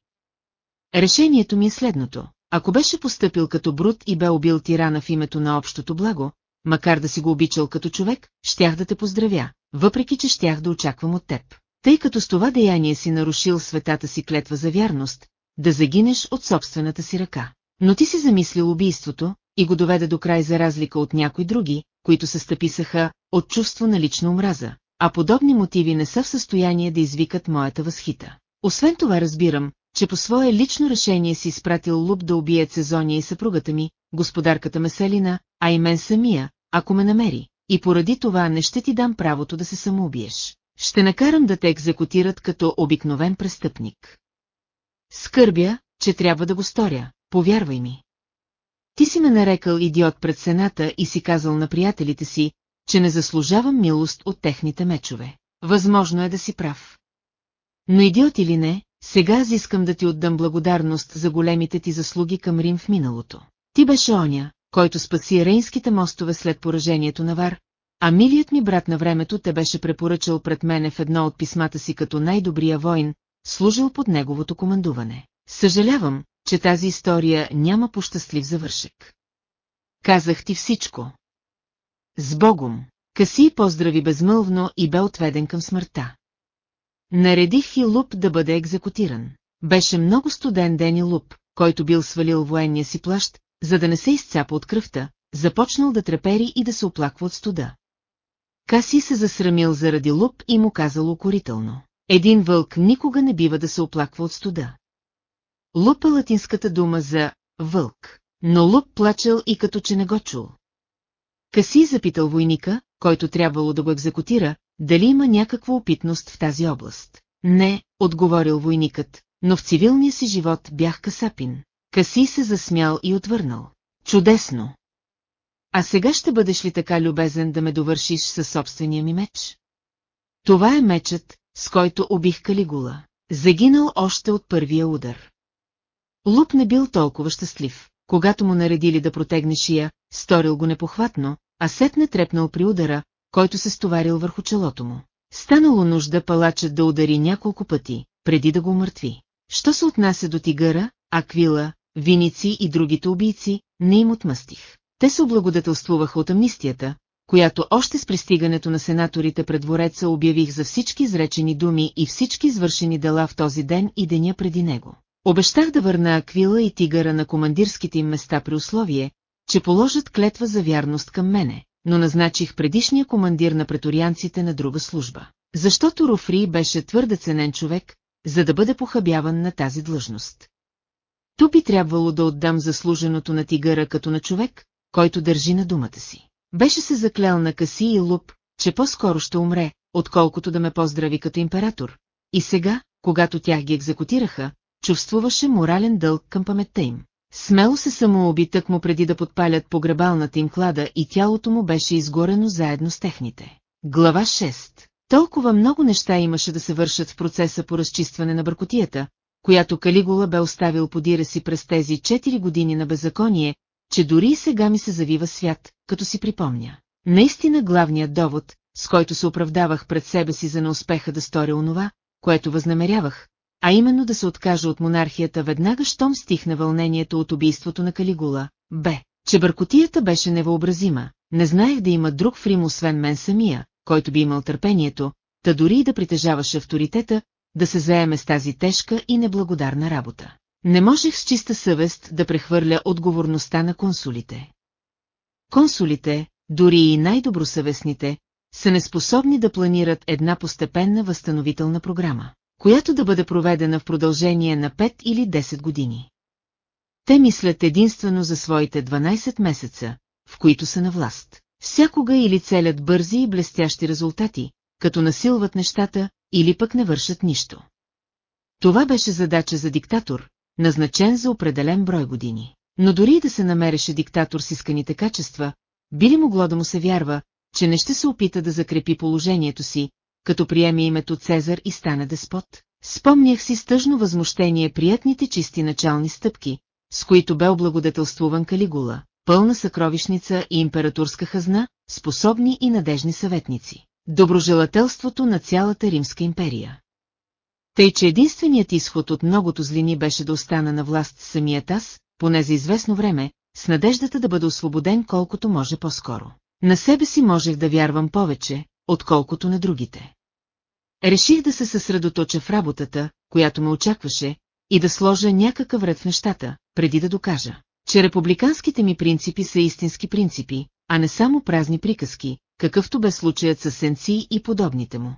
Решението ми е следното. Ако беше поступил като брут и бе убил тирана в името на общото благо, макар да си го обичал като човек, щях да те поздравя, въпреки че щях да очаквам от теб. Тъй като с това деяние си нарушил светата си клетва за вярност, да загинеш от собствената си ръка. Но ти си замислил убийството и го доведе до край за разлика от някои други, които се стъписаха от чувство на лична омраза, а подобни мотиви не са в състояние да извикат моята възхита. Освен това разбирам, че по свое лично решение си изпратил Луп да убие Цезония и съпругата ми, господарката Меселина, а и мен самия, ако ме намери, и поради това не ще ти дам правото да се самоубиеш. Ще накарам да те екзекутират като обикновен престъпник. Скърбя, че трябва да го сторя, повярвай ми. Ти си ме нарекал идиот пред сената и си казал на приятелите си, че не заслужавам милост от техните мечове. Възможно е да си прав. Но идиот или не, сега аз искам да ти отдам благодарност за големите ти заслуги към Рим в миналото. Ти беше оня, който спаси рейнските мостове след поражението на Вар, а милият ми брат на времето те беше препоръчал пред мене в едно от писмата си като най-добрия воин, служил под неговото командуване. Съжалявам, че тази история няма пощастлив завършек. Казах ти всичко. С Богом! Каси поздрави безмълвно и бе отведен към смъртта. Наредих и Луп да бъде екзекутиран. Беше много студен ден и Луп, който бил свалил военния си плащ, за да не се изцапа от кръвта, започнал да трепери и да се оплаква от студа. Каси се засрамил заради Луп и му казал укорително. Един вълк никога не бива да се оплаква от студа. Луп е латинската дума за вълк, но Луп плачел и като че не го чул. Каси запитал войника, който трябвало да го екзекутира, дали има някаква опитност в тази област. Не, отговорил войникът, но в цивилния си живот бях касапин. Каси се засмял и отвърнал. Чудесно! А сега ще бъдеш ли така любезен да ме довършиш със собствения ми меч? Това е мечът, с който убих Калигула. Загинал още от първия удар. Луп не бил толкова щастлив. Когато му наредили да протегне шия, сторил го непохватно, а сетне трепнал при удара, който се стоварил върху челото му. Станало нужда палачът да удари няколко пъти, преди да го умъртви. Що се отнася до тигъра, аквила, виници и другите убийци, не им отмъстих. Те се облагодетелствуваха от амнистията, която още с пристигането на сенаторите пред двореца обявих за всички изречени думи и всички извършени дела в този ден и деня преди него. Обещах да върна Аквила и Тигъра на командирските им места при условие, че положат клетва за вярност към мене, но назначих предишния командир на преторианците на друга служба. Защото Рофри беше твърде ценен човек, за да бъде похабяван на тази длъжност. Ту би трябвало да отдам заслуженото на тигъра като на човек, който държи на думата си. Беше се заклял на Каси и Луп, че по-скоро ще умре, отколкото да ме поздрави като император. И сега, когато тях ги екзекутираха, чувствуваше морален дълг към паметта им. Смело се самоуби тък му преди да подпалят погребалната им клада и тялото му беше изгорено заедно с техните. Глава 6 Толкова много неща имаше да се вършат в процеса по разчистване на бъркотията, която Калигула бе оставил подира си през тези 4 години на беззаконие, че дори и сега ми се завива свят, като си припомня. Наистина главният довод, с който се оправдавах пред себе си за неуспеха да сторя онова, което възнамерявах, а именно да се откажа от монархията веднага, щом стихна вълнението от убийството на Калигула, б. Че бъркотията беше невъобразима, не знаех да има друг в Рим освен мен самия, който би имал търпението, та дори и да притежаваше авторитета, да се заеме с тази тежка и неблагодарна работа. Не можех с чиста съвест да прехвърля отговорността на консулите. Консулите, дори и най-добросъвестните, са неспособни да планират една постепенна възстановителна програма която да бъде проведена в продължение на 5 или 10 години. Те мислят единствено за своите 12 месеца, в които са на власт. Всякога или целят бързи и блестящи резултати, като насилват нещата, или пък не вършат нищо. Това беше задача за диктатор, назначен за определен брой години. Но дори да се намереше диктатор с исканите качества, би ли могло да му се вярва, че не ще се опита да закрепи положението си, като приеме името Цезар и стане деспот. Спомнях си с тъжно възмущение приятните чисти начални стъпки, с които бе облагодетелствуван Калигула, пълна съкровищница и императорска хазна, способни и надежни съветници. Доброжелателството на цялата Римска империя. Тъй, че единственият изход от многото злини беше да остана на власт самият аз, поне за известно време, с надеждата да бъда освободен колкото може по-скоро. На себе си можех да вярвам повече, отколкото на другите. Реших да се съсредоточа в работата, която ме очакваше, и да сложа някакъв ред в нещата, преди да докажа, че републиканските ми принципи са истински принципи, а не само празни приказки, какъвто бе случаят с Сенци и подобните му.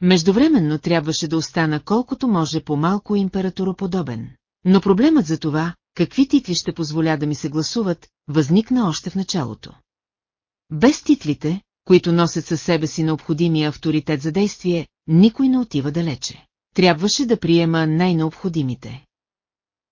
Междувременно трябваше да остана колкото може по-малко императороподобен. Но проблемът за това, какви титли ще позволя да ми се гласуват, възникна още в началото. Без титлите, които носят със себе си необходимия авторитет за действие, никой не отива далече. Трябваше да приема най-необходимите.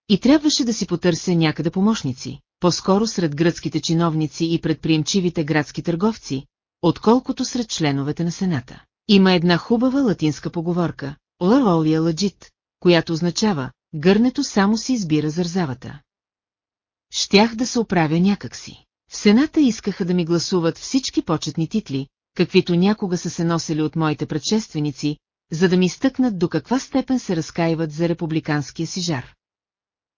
И трябваше да си потърся някъде помощници, по-скоро сред гръцките чиновници и предприемчивите градски търговци, отколкото сред членовете на Сената. Има една хубава латинска поговорка – «Ларолия ладжит», която означава «гърнето само си избира зързавата». Щях да се оправя някакси. В Сената искаха да ми гласуват всички почетни титли, каквито някога са се носили от моите предшественици, за да ми стъкнат до каква степен се разкаиват за републиканския си жар.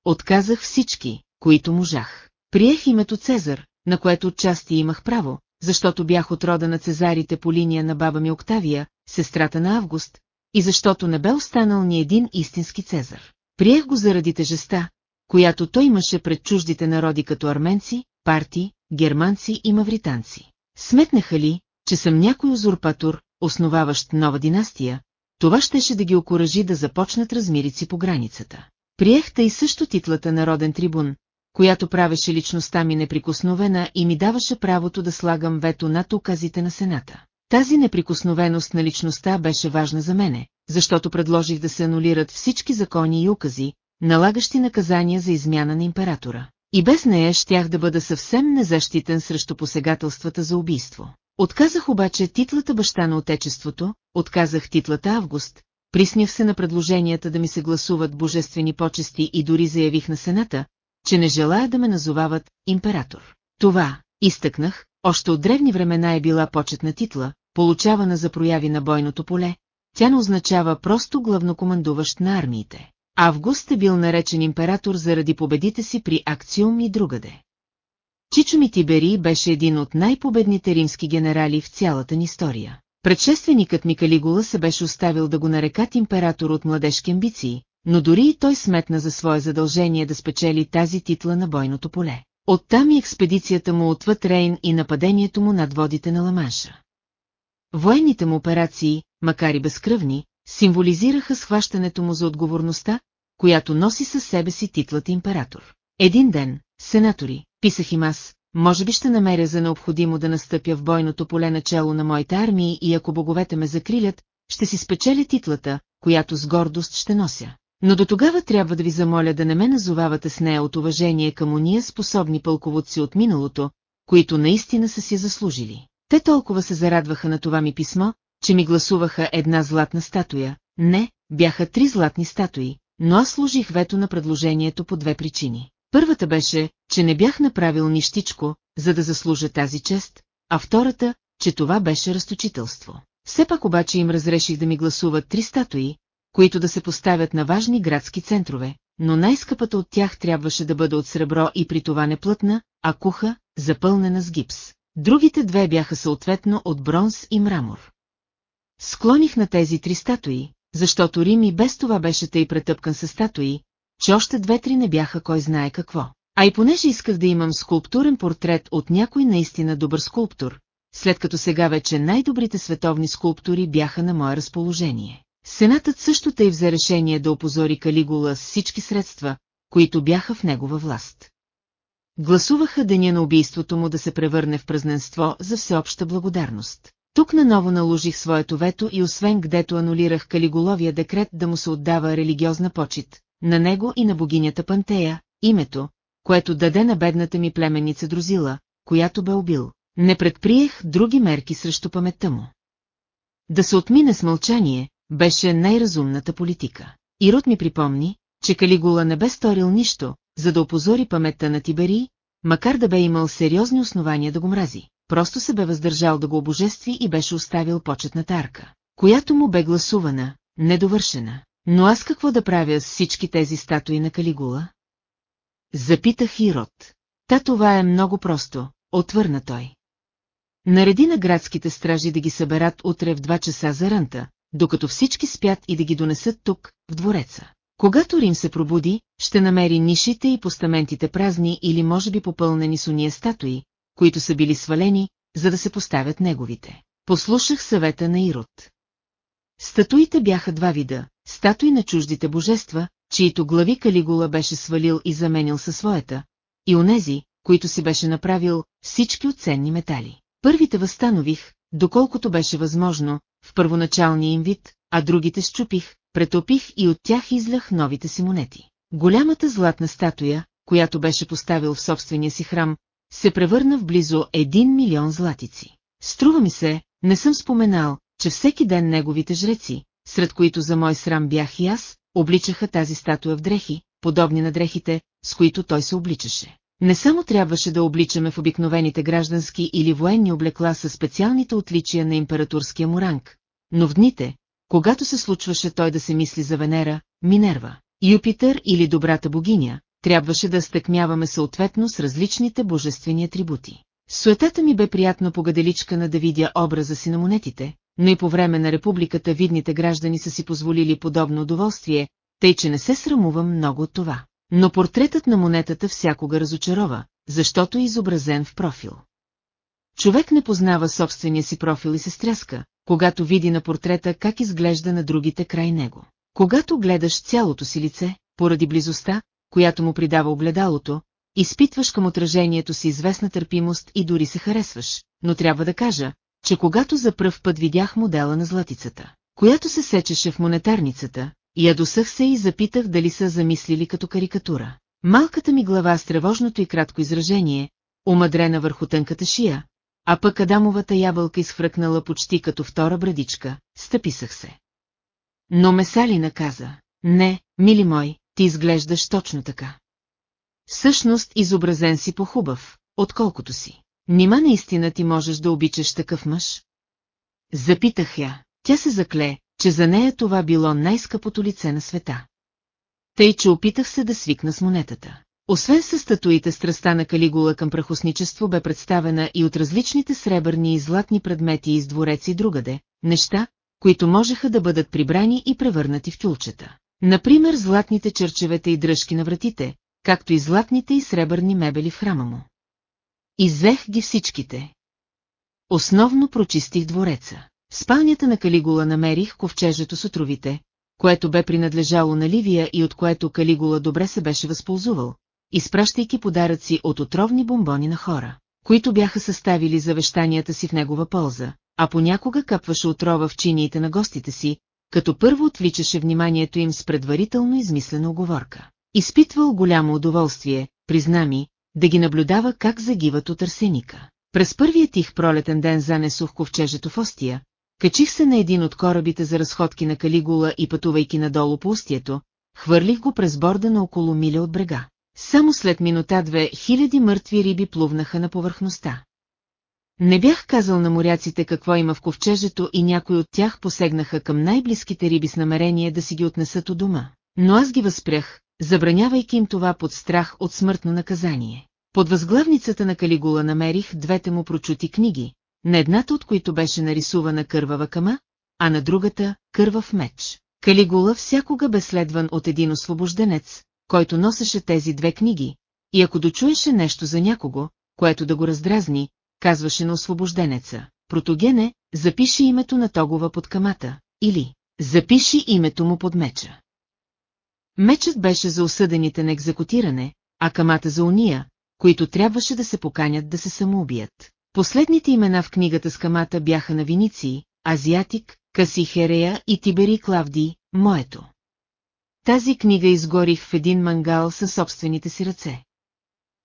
Отказах всички, които можах. Приех името Цезар, на което отчасти имах право, защото бях от рода на Цезарите по линия на баба ми Октавия, сестрата на Август, и защото не бе останал ни един истински Цезар. Приех го заради тежеста, която той имаше пред чуждите народи като арменци, парти, германци и мавританци. Сметнаха ли, че съм някой узурпатор, основаващ нова династия, това щеше да ги окоръжи да започнат размирици по границата. Приехте и също титлата народен трибун, която правеше личността ми неприкосновена и ми даваше правото да слагам вето над указите на Сената. Тази неприкосновеност на личността беше важна за мене, защото предложих да се анулират всички закони и укази, налагащи наказания за измяна на императора. И без нея щях да бъда съвсем незащитен срещу посегателствата за убийство. Отказах обаче титлата баща на отечеството, отказах титлата Август, приснях се на предложенията да ми се гласуват божествени почести и дори заявих на Сената, че не желая да ме назовават император. Това, изтъкнах, още от древни времена е била почетна титла, получавана за прояви на бойното поле, тя не означава просто главнокомандуващ на армиите. Август е бил наречен император заради победите си при Акциум и другаде. Чичо ми Тибери беше един от най-победните римски генерали в цялата ни история. Предшественикът ми Калигула се беше оставил да го нарекат император от младежки амбиции, но дори и той сметна за свое задължение да спечели тази титла на бойното поле. Оттам и експедицията му отвъд Рейн и нападението му над водите на Ламанша. Военните му операции, макар и безкръвни, символизираха схващането му за отговорността, която носи със себе си титлата император. Един ден, сенатори, писах им аз, може би ще намеря за необходимо да настъпя в бойното поле начало на моите армии и ако боговете ме закрилят, ще си спечеля титлата, която с гордост ще нося. Но до тогава трябва да ви замоля да не ме назовавате с нея от уважение към уния способни пълководци от миналото, които наистина са си заслужили. Те толкова се зарадваха на това ми писмо, че ми гласуваха една златна статуя, не, бяха три златни статуи, но аз служих вето на предложението по две причини. Първата беше, че не бях направил нищичко, за да заслужа тази чест, а втората, че това беше разточителство. Все пак обаче им разреших да ми гласуват три статуи, които да се поставят на важни градски центрове, но най-скъпата от тях трябваше да бъде от сребро и при това не плътна, а куха, запълнена с гипс. Другите две бяха съответно от бронз и мрамор. Склоних на тези три статуи, защото Рим и без това беше тъй претъпкан със статуи, че още две-три не бяха кой знае какво. А и понеже исках да имам скулптурен портрет от някой наистина добър скулптор, след като сега вече най-добрите световни скулптури бяха на мое разположение. Сенатът също тъй взе решение да опозори Калигула с всички средства, които бяха в негова власт. Гласуваха деня на убийството му да се превърне в празненство за всеобща благодарност. Тук наново наложих своето вето и освен гдето анулирах Калиголовия декрет да му се отдава религиозна почет, на него и на богинята Пантея, името, което даде на бедната ми племенница Друзила, която бе убил. Не предприех други мерки срещу паметта му. Да се отмине с мълчание, беше най-разумната политика. Ирод ми припомни, че Калигула не бе сторил нищо, за да опозори паметта на Тибери, макар да бе имал сериозни основания да го мрази, просто се бе въздържал да го обожестви и беше оставил почетната арка, която му бе гласувана, недовършена. Но аз какво да правя с всички тези статуи на Калигула? Запитах Ирод. Та това е много просто, отвърна той. Нареди на градските стражи да ги съберат утре в два часа за рънта, докато всички спят и да ги донесат тук, в двореца. Когато Рим се пробуди, ще намери нишите и постаментите празни или може би попълнени с уния статуи, които са били свалени, за да се поставят неговите. Послушах съвета на Ирод. Статуите бяха два вида, статуи на чуждите божества, чието глави Калигула беше свалил и заменил със своята, и онези, които си беше направил всички от ценни метали. Първите възстанових, доколкото беше възможно, в първоначалния им вид, а другите щупих, претопих и от тях излях новите си монети. Голямата златна статуя, която беше поставил в собствения си храм, се превърна в близо един милион златици. Струва ми се, не съм споменал, че всеки ден неговите жреци, сред които за мой срам бях и аз, обличаха тази статуя в дрехи, подобни на дрехите, с които той се обличаше. Не само трябваше да обличаме в обикновените граждански или военни облекла със специалните отличия на императорския му ранг, но в дните, когато се случваше той да се мисли за Венера, Минерва, Юпитър или добрата богиня, трябваше да стъкмяваме съответно с различните божествени атрибути. Суетата ми бе приятно погаделичка да видя образа си на монетите, но и по време на републиката видните граждани са си позволили подобно удоволствие, тъй че не се срамувам много от това. Но портретът на монетата всякога разочарова, защото е изобразен в профил. Човек не познава собствения си профил и се стряска, когато види на портрета как изглежда на другите край него. Когато гледаш цялото си лице, поради близостта, която му придава огледалото, изпитваш към отражението си известна търпимост и дори се харесваш, но трябва да кажа, че когато за пръв път видях модела на златицата, която се сечеше в монетарницата, ядосах се и запитах дали са замислили като карикатура. Малката ми глава с тревожното и кратко изражение, омадрена върху тънката шия, а пък Адамовата ябълка изхвръкнала почти като втора брадичка, стъписах се. Но Месалина каза, не, мили мой, ти изглеждаш точно така. Всъщност изобразен си по-хубав, отколкото си. Нима наистина ти можеш да обичаш такъв мъж? Запитах я. Тя се закле, че за нея това било най-скъпото лице на света. Тъй, че опитах се да свикна с монетата. Освен със статуите страста на Калигула към прахосничество бе представена и от различните сребърни и златни предмети из дворец и другаде, неща, които можеха да бъдат прибрани и превърнати в тюлчета. Например, златните черчевете и дръжки на вратите, както и златните и сребърни мебели в храма му. Извех ги всичките. Основно прочистих двореца. В спалнята на Калигула намерих ковчежето с отровите, което бе принадлежало на Ливия и от което Калигула добре се беше възползвал, изпращайки подаръци от отровни бомбони на хора, които бяха съставили завещанията си в негова полза, а понякога къпваше отрова в чиниите на гостите си, като първо отвличаше вниманието им с предварително измислена оговорка. Изпитвал голямо удоволствие, призна ми, да ги наблюдава как загиват от арсеника. През първия тих пролетен ден занесох ковчежето в Остия, качих се на един от корабите за разходки на Калигула и пътувайки надолу по устието, хвърлих го през борда на около миля от брега. Само след минута-две хиляди мъртви риби плувнаха на повърхността. Не бях казал на моряците какво има в ковчежето и някои от тях посегнаха към най-близките риби с намерение да си ги отнесат от дома. Но аз ги възпрях, забранявайки им това под страх от смъртно наказание. Под възглавницата на Калигула намерих двете му прочути книги, на едната от които беше нарисувана кървава кама, а на другата – кървав меч. Калигула всякога бе следван от един освобожденец, който носеше тези две книги, и ако дочуеше нещо за някого, което да го раздразни, казваше на освобожденеца, протогене, запиши името на Тогова под камата, или запиши името му под меча. Мечът беше за осъдените на екзекутиране, а камата за уния, които трябваше да се поканят да се самоубият. Последните имена в книгата с камата бяха на Виниции, Азиатик, Касихерея и Тибери Клавдий, моето. Тази книга изгорих в един мангал със собствените си ръце.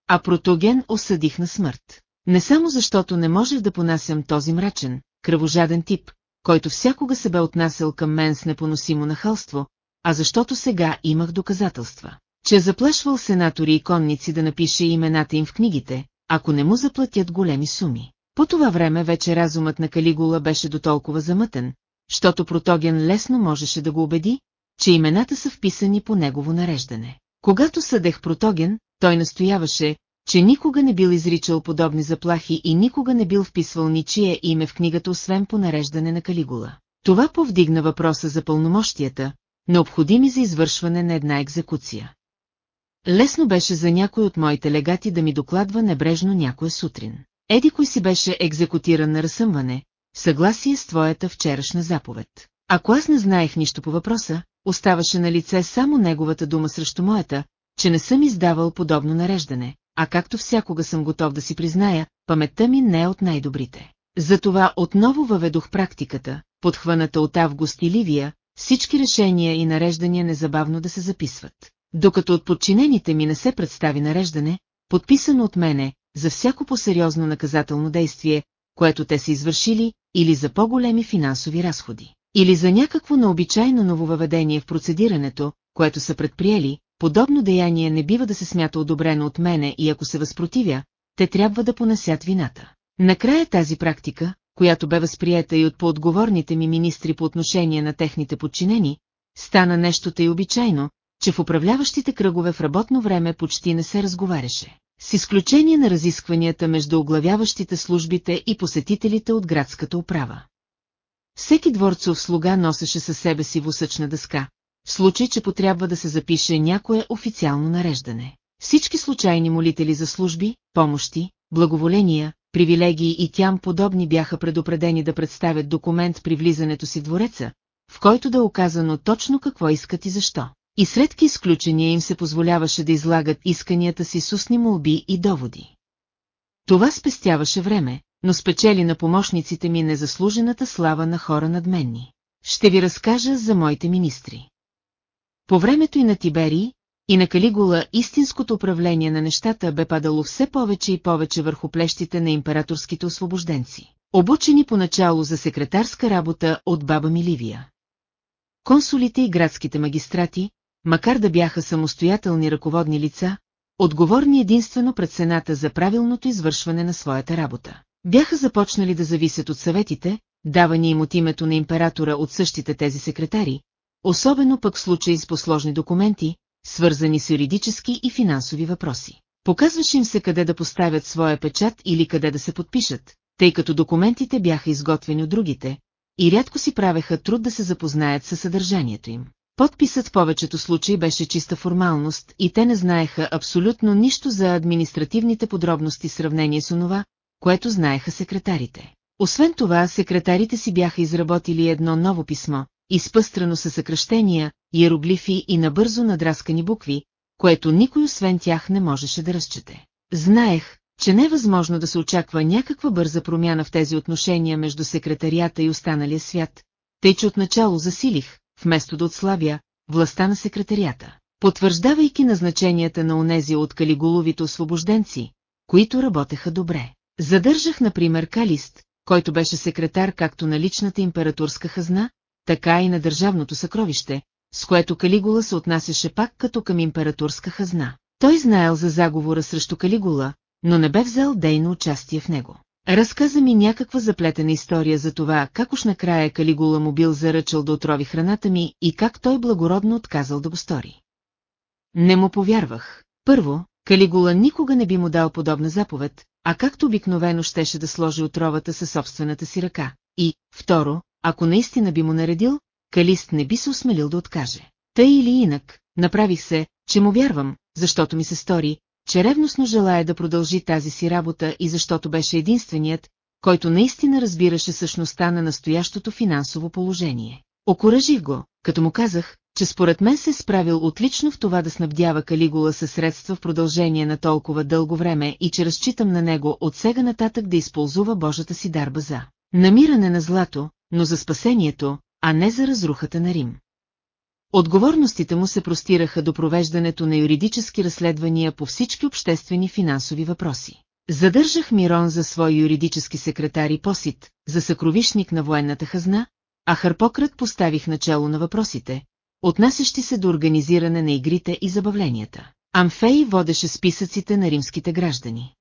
А Протоген осъдих на смърт. Не само защото не можех да понасям този мрачен, кръвожаден тип, който всякога се бе отнасял към мен с непоносимо нахалство, а защото сега имах доказателства, че заплашвал сенатори и конници да напише имената им в книгите, ако не му заплатят големи суми. По това време вече разумът на Калигула беше до толкова замътен, щото Протоген лесно можеше да го убеди, че имената са вписани по негово нареждане. Когато съдех Протоген, той настояваше, че никога не бил изричал подобни заплахи и никога не бил вписвал ничие име в книгата, освен по нареждане на Калигула. Това повдигна въпроса за пълномощията, необходими за извършване на една екзекуция. Лесно беше за някой от моите легати да ми докладва небрежно някоя сутрин. Еди кой си беше екзекутиран на разсъмване, съгласие с твоята вчерашна заповед. Ако аз не знаех нищо по въпроса, оставаше на лице само неговата дума срещу моята, че не съм издавал подобно нареждане, а както всякога съм готов да си призная, паметта ми не е от най-добрите. Затова отново въведох практиката, подхваната от Август и Ливия, всички решения и нареждания незабавно да се записват. Докато от подчинените ми не се представи нареждане, подписано от мене, за всяко по-сериозно наказателно действие, което те са извършили, или за по-големи финансови разходи, или за някакво необичайно нововъведение в процедирането, което са предприели, подобно деяние не бива да се смята одобрено от мене и ако се възпротивя, те трябва да понесят вината. Накрая тази практика, която бе възприета и от поотговорните ми министри по отношение на техните подчинени, стана нещо тъй обичайно, че в управляващите кръгове в работно време почти не се разговаряше. С изключение на разискванията между оглавяващите службите и посетителите от градската управа. Всеки дворцов слуга носеше със себе си восъчна дъска, в случай, че потрябва да се запише някое официално нареждане. Всички случайни молители за служби, помощи, благоволения, привилегии и тям подобни бяха предупредени да представят документ при влизането си в двореца, в който да е оказано точно какво искат и защо. И средки изключения им се позволяваше да излагат исканията си с устни молби и доводи. Това спестяваше време, но спечели на помощниците ми незаслужената слава на хора надменни. Ще ви разкажа за моите министри. По времето и на Тиберий, и на Калигула истинското управление на нещата бе падало все повече и повече върху плещите на императорските освобожденци, обучени поначало за секретарска работа от баба Миливия. Консулите и градските магистрати, макар да бяха самостоятелни ръководни лица, отговорни единствено пред Сената за правилното извършване на своята работа. Бяха започнали да зависят от съветите, давани им от името на императора от същите тези секретари, особено пък в случаи с посложни документи, свързани с юридически и финансови въпроси. Показваше им се къде да поставят своя печат или къде да се подпишат, тъй като документите бяха изготвени от другите, и рядко си правеха труд да се запознаят със съдържанието им. Подписът в повечето случаи беше чиста формалност и те не знаеха абсолютно нищо за административните подробности в сравнение с онова, което знаеха секретарите. Освен това, секретарите си бяха изработили едно ново писмо, изпъстрано със съкръщения, иероглифи и набързо надраскани букви, което никой освен тях не можеше да разчете. Знаех, че не е възможно да се очаква някаква бърза промяна в тези отношения между секретарията и останалия свят, тъй че отначало засилих, вместо да отслабя, властта на секретарията, потвърждавайки назначенията на онези от калигуловите освобожденци, които работеха добре. Задържах, например, Калист, който беше секретар както на личната императорска хазна, така и на държавното съкровище, с което Калигула се отнасяше пак като към императорска хазна. Той знаел за заговора срещу Калигула, но не бе взел дейно участие в него. Разказа ми някаква заплетена история за това, как уж накрая Калигула му бил заръчал да отрови храната ми и как той благородно отказал да го стори. Не му повярвах. Първо, Калигула никога не би му дал подобна заповед, а както обикновено щеше да сложи отровата със собствената си ръка. И, второ, ако наистина би му наредил, Калист не би се осмелил да откаже. Тъй или инак, направих се, че му вярвам, защото ми се стори, че ревностно желая да продължи тази си работа и защото беше единственият, който наистина разбираше същността на настоящото финансово положение. Окоръжих го, като му казах, че според мен се е справил отлично в това да снабдява Калигула със средства в продължение на толкова дълго време и че разчитам на него от сега нататък да използва Божата си дарба за намиране на злато, но за спасението, а не за разрухата на Рим. Отговорностите му се простираха до провеждането на юридически разследвания по всички обществени финансови въпроси. Задържах Мирон за свой юридически секретар и посит, за съкровишник на военната хазна, а Харпократ поставих начало на въпросите, отнасящи се до организиране на игрите и забавленията. Амфей водеше списъците на римските граждани.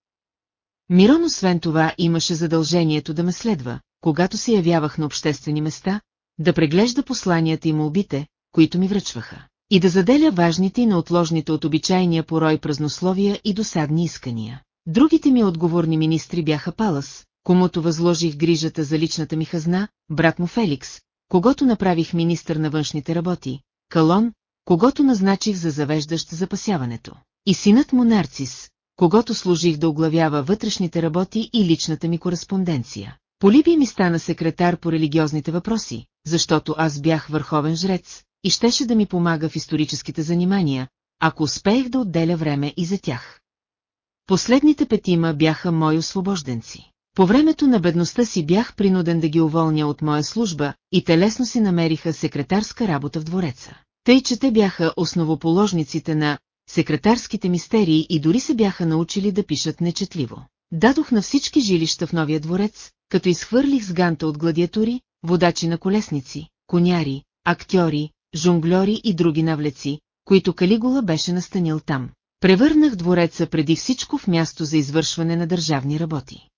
Мирон освен това имаше задължението да ме следва, когато се явявах на обществени места, да преглежда посланията и молбите, които ми връчваха, и да заделя важните и неотложните от обичайния порой празнословия и досадни искания. Другите ми отговорни министри бяха Палас, комуто възложих грижата за личната ми хазна, брат му Феликс, когато направих министър на външните работи, Калон, когато назначих за завеждащ запасяването, и синът му Нарцис, когато служих да оглавява вътрешните работи и личната ми кореспонденция. Полибий ми стана секретар по религиозните въпроси, защото аз бях върховен жрец и щеше да ми помага в историческите занимания, ако успеех да отделя време и за тях. Последните петима бяха мои освобожденци. По времето на бедността си бях принуден да ги уволня от моя служба и телесно си намериха секретарска работа в двореца. Тъй, че те бяха основоположниците на секретарските мистерии и дори се бяха научили да пишат нечетливо. Дадох на всички жилища в новия дворец, като изхвърлих с ганта от гладиатори, водачи на колесници, коняри, актьори, жонглери и други навлеци, които Калигула беше настанил там. Превърнах двореца преди всичко в място за извършване на държавни работи.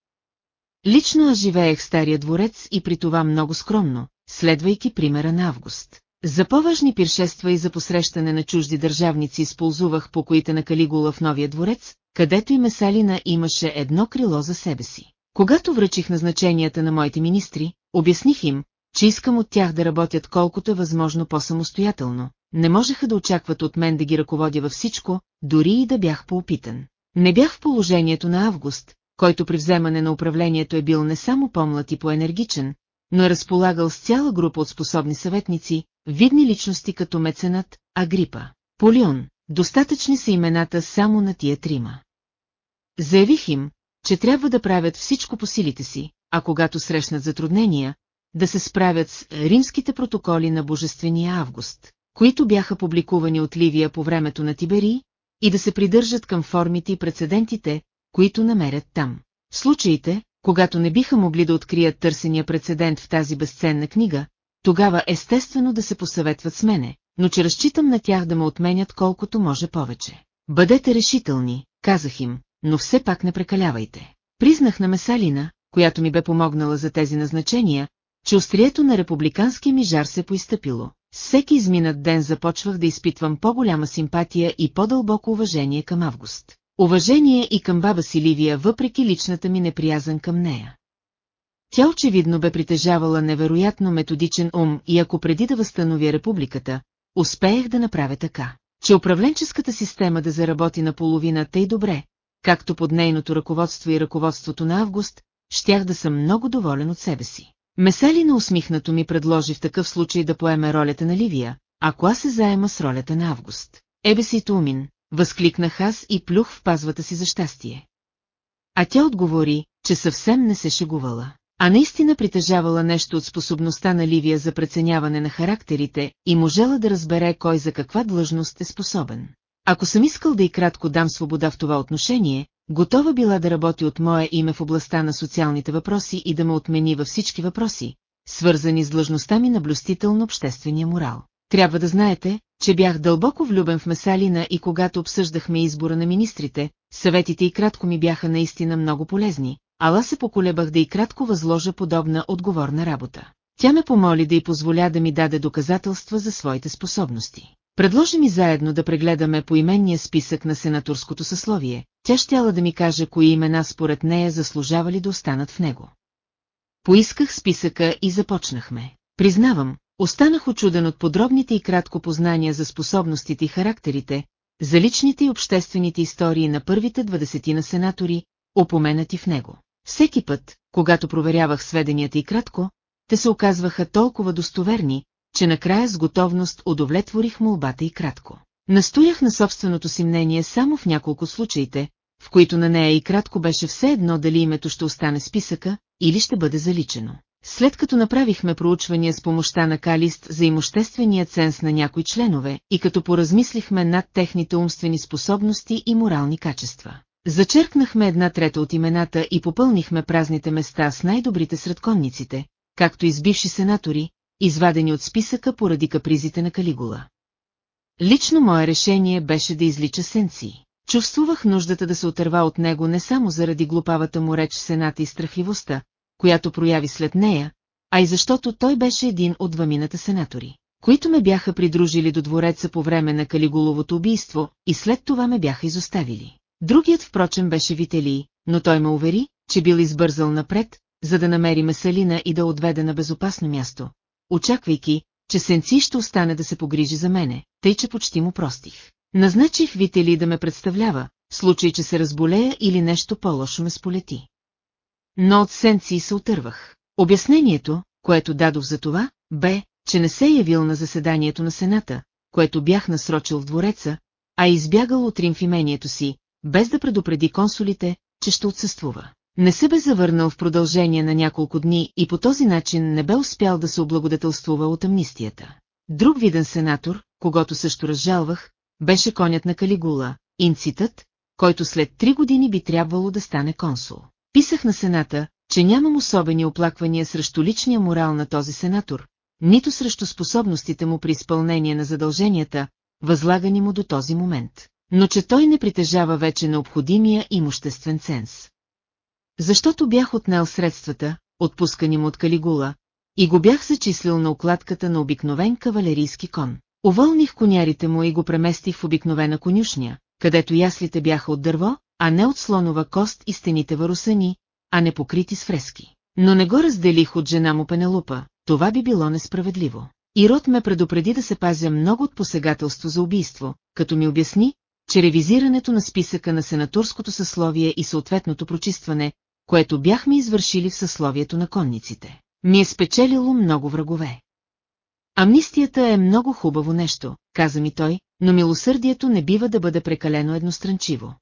Лично аз живеех в стария дворец и при това много скромно, следвайки примера на Август. За по-важни пиршества и за посрещане на чужди държавници използвах покоите на Калигула в новия дворец, където и Месалина имаше едно крило за себе си. Когато връчих назначенията на моите министри, обясних им, че искам от тях да работят колкото е възможно по-самостоятелно. Не можеха да очакват от мен да ги ръководя във всичко, дори и да бях поопитан. Не бях в положението на Август, който при вземане на управлението е бил не само по-млад и по-енергичен, но е разполагал с цяла група от способни съветници, видни личности като меценат, Агрипа, Полион, достатъчни са имената само на тия трима. Заявих им, че трябва да правят всичко по силите си, а когато срещнат затруднения, да се справят с римските протоколи на Божествения август, които бяха публикувани от Ливия по времето на Тибери, и да се придържат към формите и прецедентите, които намерят там. В случаите, когато не биха могли да открият търсения прецедент в тази безценна книга, тогава естествено да се посъветват с мене, но че разчитам на тях да ме отменят колкото може повече. Бъдете решителни, казах им, но все пак не прекалявайте. Признах на Месалина, която ми бе помогнала за тези назначения, че острието на републиканския ми жар се поизтъпило. Всеки изминат ден започвах да изпитвам по-голяма симпатия и по-дълбоко уважение към Август. Уважение и към баба си Ливия, въпреки личната ми неприязан към нея. Тя очевидно бе притежавала невероятно методичен ум и ако преди да възстановя републиката, успеех да направя така, че управленческата система да заработи наполовина тъй добре, както под нейното ръководство и ръководството на Август, щях да съм много доволен от себе си. Меселина усмихнато ми предложи в такъв случай да поеме ролята на Ливия, ако аз се заема с ролята на Август. Ебе си Тумин, възкликнах аз и плюх в пазвата си за щастие. А тя отговори, че съвсем не се шегувала, а наистина притежавала нещо от способността на Ливия за преценяване на характерите и можела да разбере кой за каква длъжност е способен. Ако съм искал да и кратко дам свобода в това отношение, готова била да работи от мое име в областта на социалните въпроси и да ме отмени във всички въпроси, свързани с длъжността ми на блюстител на обществения морал. Трябва да знаете, че бях дълбоко влюбен в Месалина и когато обсъждахме избора на министрите, съветите и кратко ми бяха наистина много полезни, ала се поколебах да и кратко възложа подобна отговорна работа. Тя ме помоли да й позволя да ми даде доказателства за своите способности. Предложи ми заедно да прегледаме поименния списък на сенаторското съсловие, тя щяла да ми каже кои имена според нея заслужавали да останат в него. Поисках списъка и започнахме. Признавам, останах очуден от подробните и кратко познания за способностите и характерите, за личните и обществените истории на първите двадесетина сенатори, опоменати в него. Всеки път, когато проверявах сведенията и кратко, те се оказваха толкова достоверни, че накрая с готовност удовлетворих молбата и кратко. Настоях на собственото си мнение само в няколко случаите, в които на нея и кратко беше все едно дали името ще остане списъка или ще бъде заличено. След като направихме проучвания с помощта на Калист за имуществения ценз на някои членове и като поразмислихме над техните умствени способности и морални качества. Зачеркнахме една трета от имената и попълнихме празните места с най-добрите сред конниците, както и с сенатори, извадени от списъка поради капризите на Калигула. Лично мое решение беше да излича сенци. Чувствувах нуждата да се отърва от него не само заради глупавата му реч Сената и страхливостта, която прояви след нея, а и защото той беше един от двамината сенатори, които ме бяха придружили до двореца по време на Калигуловото убийство и след това ме бяха изоставили. Другият впрочем беше Вителий, но той ме увери, че бил избързал напред, за да намери Месалина и да отведе на безопасно място, очаквайки, че Сенци ще остане да се погрижи за мене, тъй че почти му простих. Назначих Вители да ме представлява, в случай, че се разболея или нещо по-лошо ме сполети. Но от Сенци се отървах. Обяснението, което дадох за това, бе, че не се е явил на заседанието на Сената, което бях насрочил в двореца, а избягал от римфимението си, без да предупреди консулите, че ще отсъствува. Не се бе завърнал в продължение на няколко дни и по този начин не бе успял да се облагодетелствува от амнистията. Друг виден сенатор, когато също разжалвах, беше конят на Калигула, инцитът, който след три години би трябвало да стане консул. Писах на сената, че нямам особени оплаквания срещу личния морал на този сенатор, нито срещу способностите му при изпълнение на задълженията, възлагани му до този момент, но че той не притежава вече необходимия имуществен ценз. Защото бях отнел средствата, отпускани му от Калигула, и го бях зачислил на окладката на обикновен кавалерийски кон. Уволних конярите му и го преместих в обикновена конюшня, където яслите бяха от дърво, а не от слонова кост и стените варусани, а не покрити с фрески. Но не го разделих от жена му Пенелупа, това би било несправедливо. Ирод ме предупреди да се пазя много от посегателство за убийство, като ми обясни, че ревизирането на списъка на сенаторското съсловие и съответното прочистване, което бяхме извършили в съсловието на конниците, ми е спечелило много врагове. Амнистията е много хубаво нещо, каза ми той, но милосърдието не бива да бъде прекалено едностранчиво.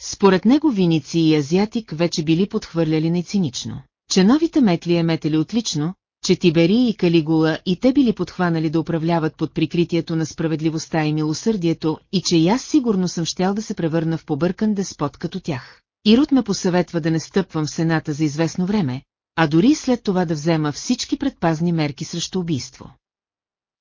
Според него виници и азиатик вече били подхвърляли нецинично, че новите метли е метели отлично, че Тибери и Калигула и те били подхванали да управляват под прикритието на справедливостта и милосърдието и че и аз сигурно съм щял да се превърна в побъркан деспот като тях. Ирод ме посъветва да не стъпвам в Сената за известно време, а дори след това да взема всички предпазни мерки срещу убийство.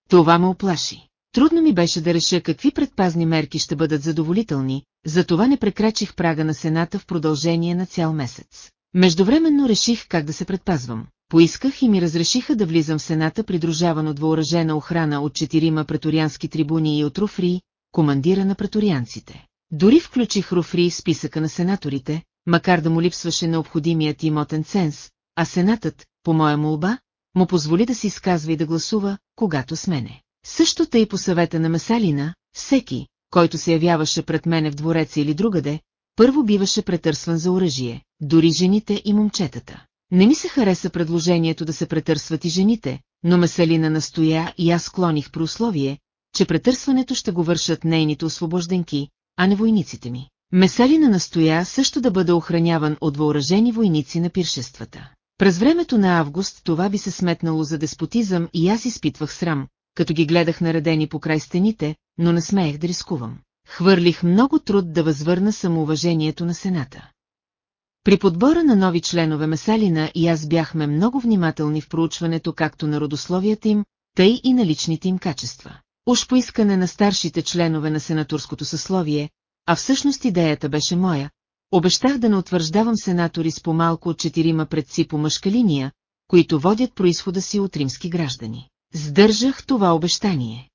Това ме оплаши. Трудно ми беше да реша какви предпазни мерки ще бъдат задоволителни, затова не прекрачих прага на Сената в продължение на цял месец. Междувременно реших как да се предпазвам. Поисках и ми разрешиха да влизам в Сената придружаван от въоръжена охрана от четирима преториански трибуни и от Руфри, командира на преторианците. Дори включих Руфри в списъка на сенаторите, макар да му липсваше необходимият имотен ценз, а сенатът, по моя молба, му позволи да си изказва и да гласува, когато с мене. Също тъй по съвета на Масалина, всеки, който се явяваше пред мене в двореца или другаде, първо биваше претърсван за оръжие, дори жените и момчетата. Не ми се хареса предложението да се претърсват и жените, но Месалина настоя и аз склоних при условие, че претърсването ще го вършат нейните освобожденки, а не войниците ми. Месалина настоя също да бъде охраняван от въоръжени войници на пиршествата. През времето на август това би се сметнало за деспотизъм и аз изпитвах срам, като ги гледах наредени по край стените, но не смеех да рискувам. Хвърлих много труд да възвърна самоуважението на Сената. При подбора на нови членове Месалина и аз бяхме много внимателни в проучването както на родословията им, тъй и на личните им качества. Уж по искане на старшите членове на сенаторското съсловие, а всъщност идеята беше моя, обещах да не утвърждавам сенатори с по-малко от четирима предци по мъжка линия, които водят происхода си от римски граждани. Сдържах това обещание.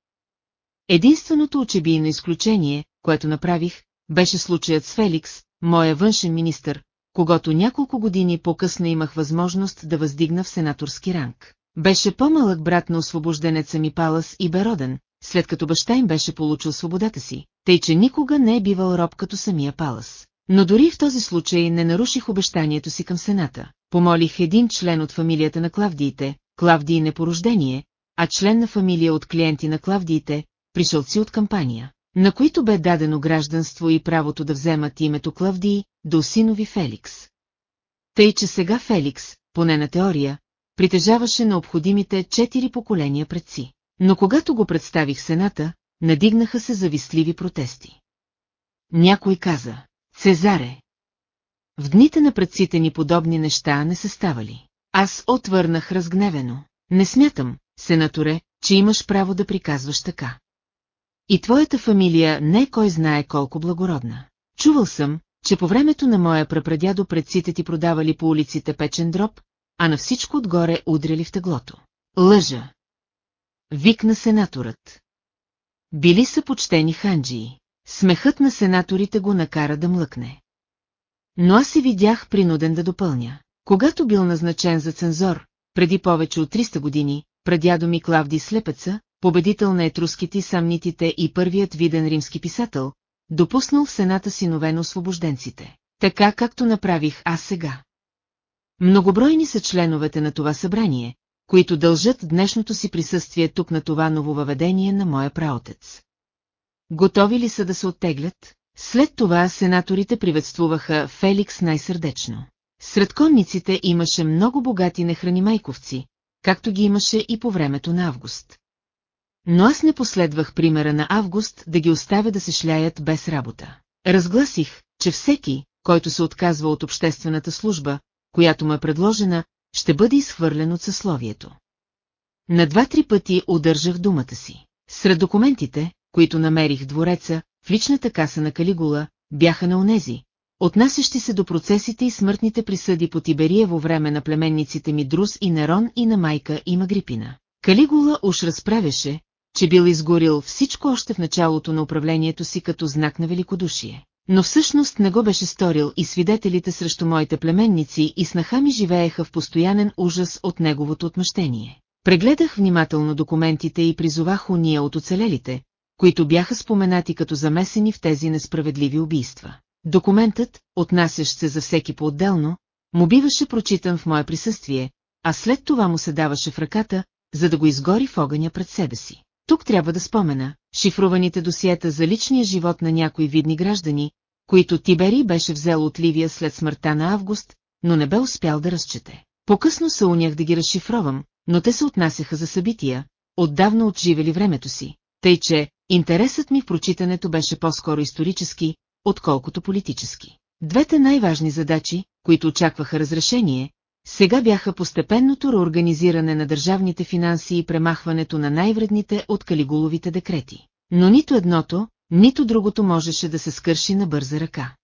Единственото очебийно изключение, което направих, беше случаят с Феликс, моя външен министр, когато няколко години по-късно имах възможност да въздигна в сенаторски ранг. Беше по-малък брат на освобожденеца ми Палас и Бероден, след като баща им беше получил свободата си, тъй че никога не е бивал роб като самия Палас. Но дори в този случай не наруших обещанието си към Сената. Помолих един член от фамилията на Клавдиите, Клавдии не по рождение, а член на фамилия от клиенти на Клавдиите, пришълци от кампания, на които бе дадено гражданство и правото да вземат името Клавдии, до синови Феликс. Тъй, че сега Феликс, поне на теория, притежаваше необходимите четири поколения предци. Но когато го представих Сената, надигнаха се завистливи протести. Някой каза, Цезаре. В дните на предците ни подобни неща не се ставали. Аз отвърнах разгневено. Не смятам, сенаторе, че имаш право да приказваш така. И твоята фамилия не е кой знае колко благородна. Чувал съм, че по времето на моя прапрадядо предците ти продавали по улиците печен дроб, а на всичко отгоре удряли в теглото. Лъжа! Викна сенаторът. Били са почтени ханджии. Смехът на сенаторите го накара да млъкне. Но аз се видях принуден да допълня. Когато бил назначен за цензор, преди повече от 300 години, прадядо ми Клавди Слепеца, победител на етруските и самнитите и първият виден римски писател, допуснал в сената синове на освобожденците, така както направих аз сега. Многобройни са членовете на това събрание, които дължат днешното си присъствие тук на това нововъведение на моя праотец. Готови ли са да се оттеглят? След това сенаторите приветствуваха Феликс най-сърдечно. Сред конниците имаше много богати нехранимайковци, както ги имаше и по времето на Август. Но аз не последвах примера на Август да ги оставя да се шляят без работа. Разгласих, че всеки, който се отказва от обществената служба, която му е предложена, ще бъде изхвърлен от съсловието. На два-три пъти удържах думата си. Сред документите, които намерих двореца, в личната каса на Калигула, бяха на онези, отнасящи се до процесите и смъртните присъди по Тиберия во време на племенниците ми Друс и Нерон и на майка и Магрипина. Калигула уж разправяше, че бил изгорил всичко още в началото на управлението си като знак на великодушие. Но всъщност не го беше сторил и свидетелите срещу моите племенници и снаха ми живееха в постоянен ужас от неговото отмъщение. Прегледах внимателно документите и призовах уния от оцелелите, които бяха споменати като замесени в тези несправедливи убийства. Документът, отнасящ се за всеки по-отделно, му биваше прочитан в мое присъствие, а след това му се даваше в ръката, за да го изгори в огъня пред себе си. Тук трябва да спомена шифруваните досиета за личния живот на някои видни граждани, които Тибери беше взел от Ливия след смъртта на Август, но не бе успял да разчете. По-късно се унях да ги разшифровам, но те се отнасяха за събития, отдавна отживели времето си, тъй че интересът ми в прочитането беше по-скоро исторически, отколкото политически. Двете най-важни задачи, които очакваха разрешение, сега бяха постепенното реорганизиране на държавните финанси и премахването на най-вредните от калигуловите декрети. Но нито едното, нито другото можеше да се скърши на бърза ръка.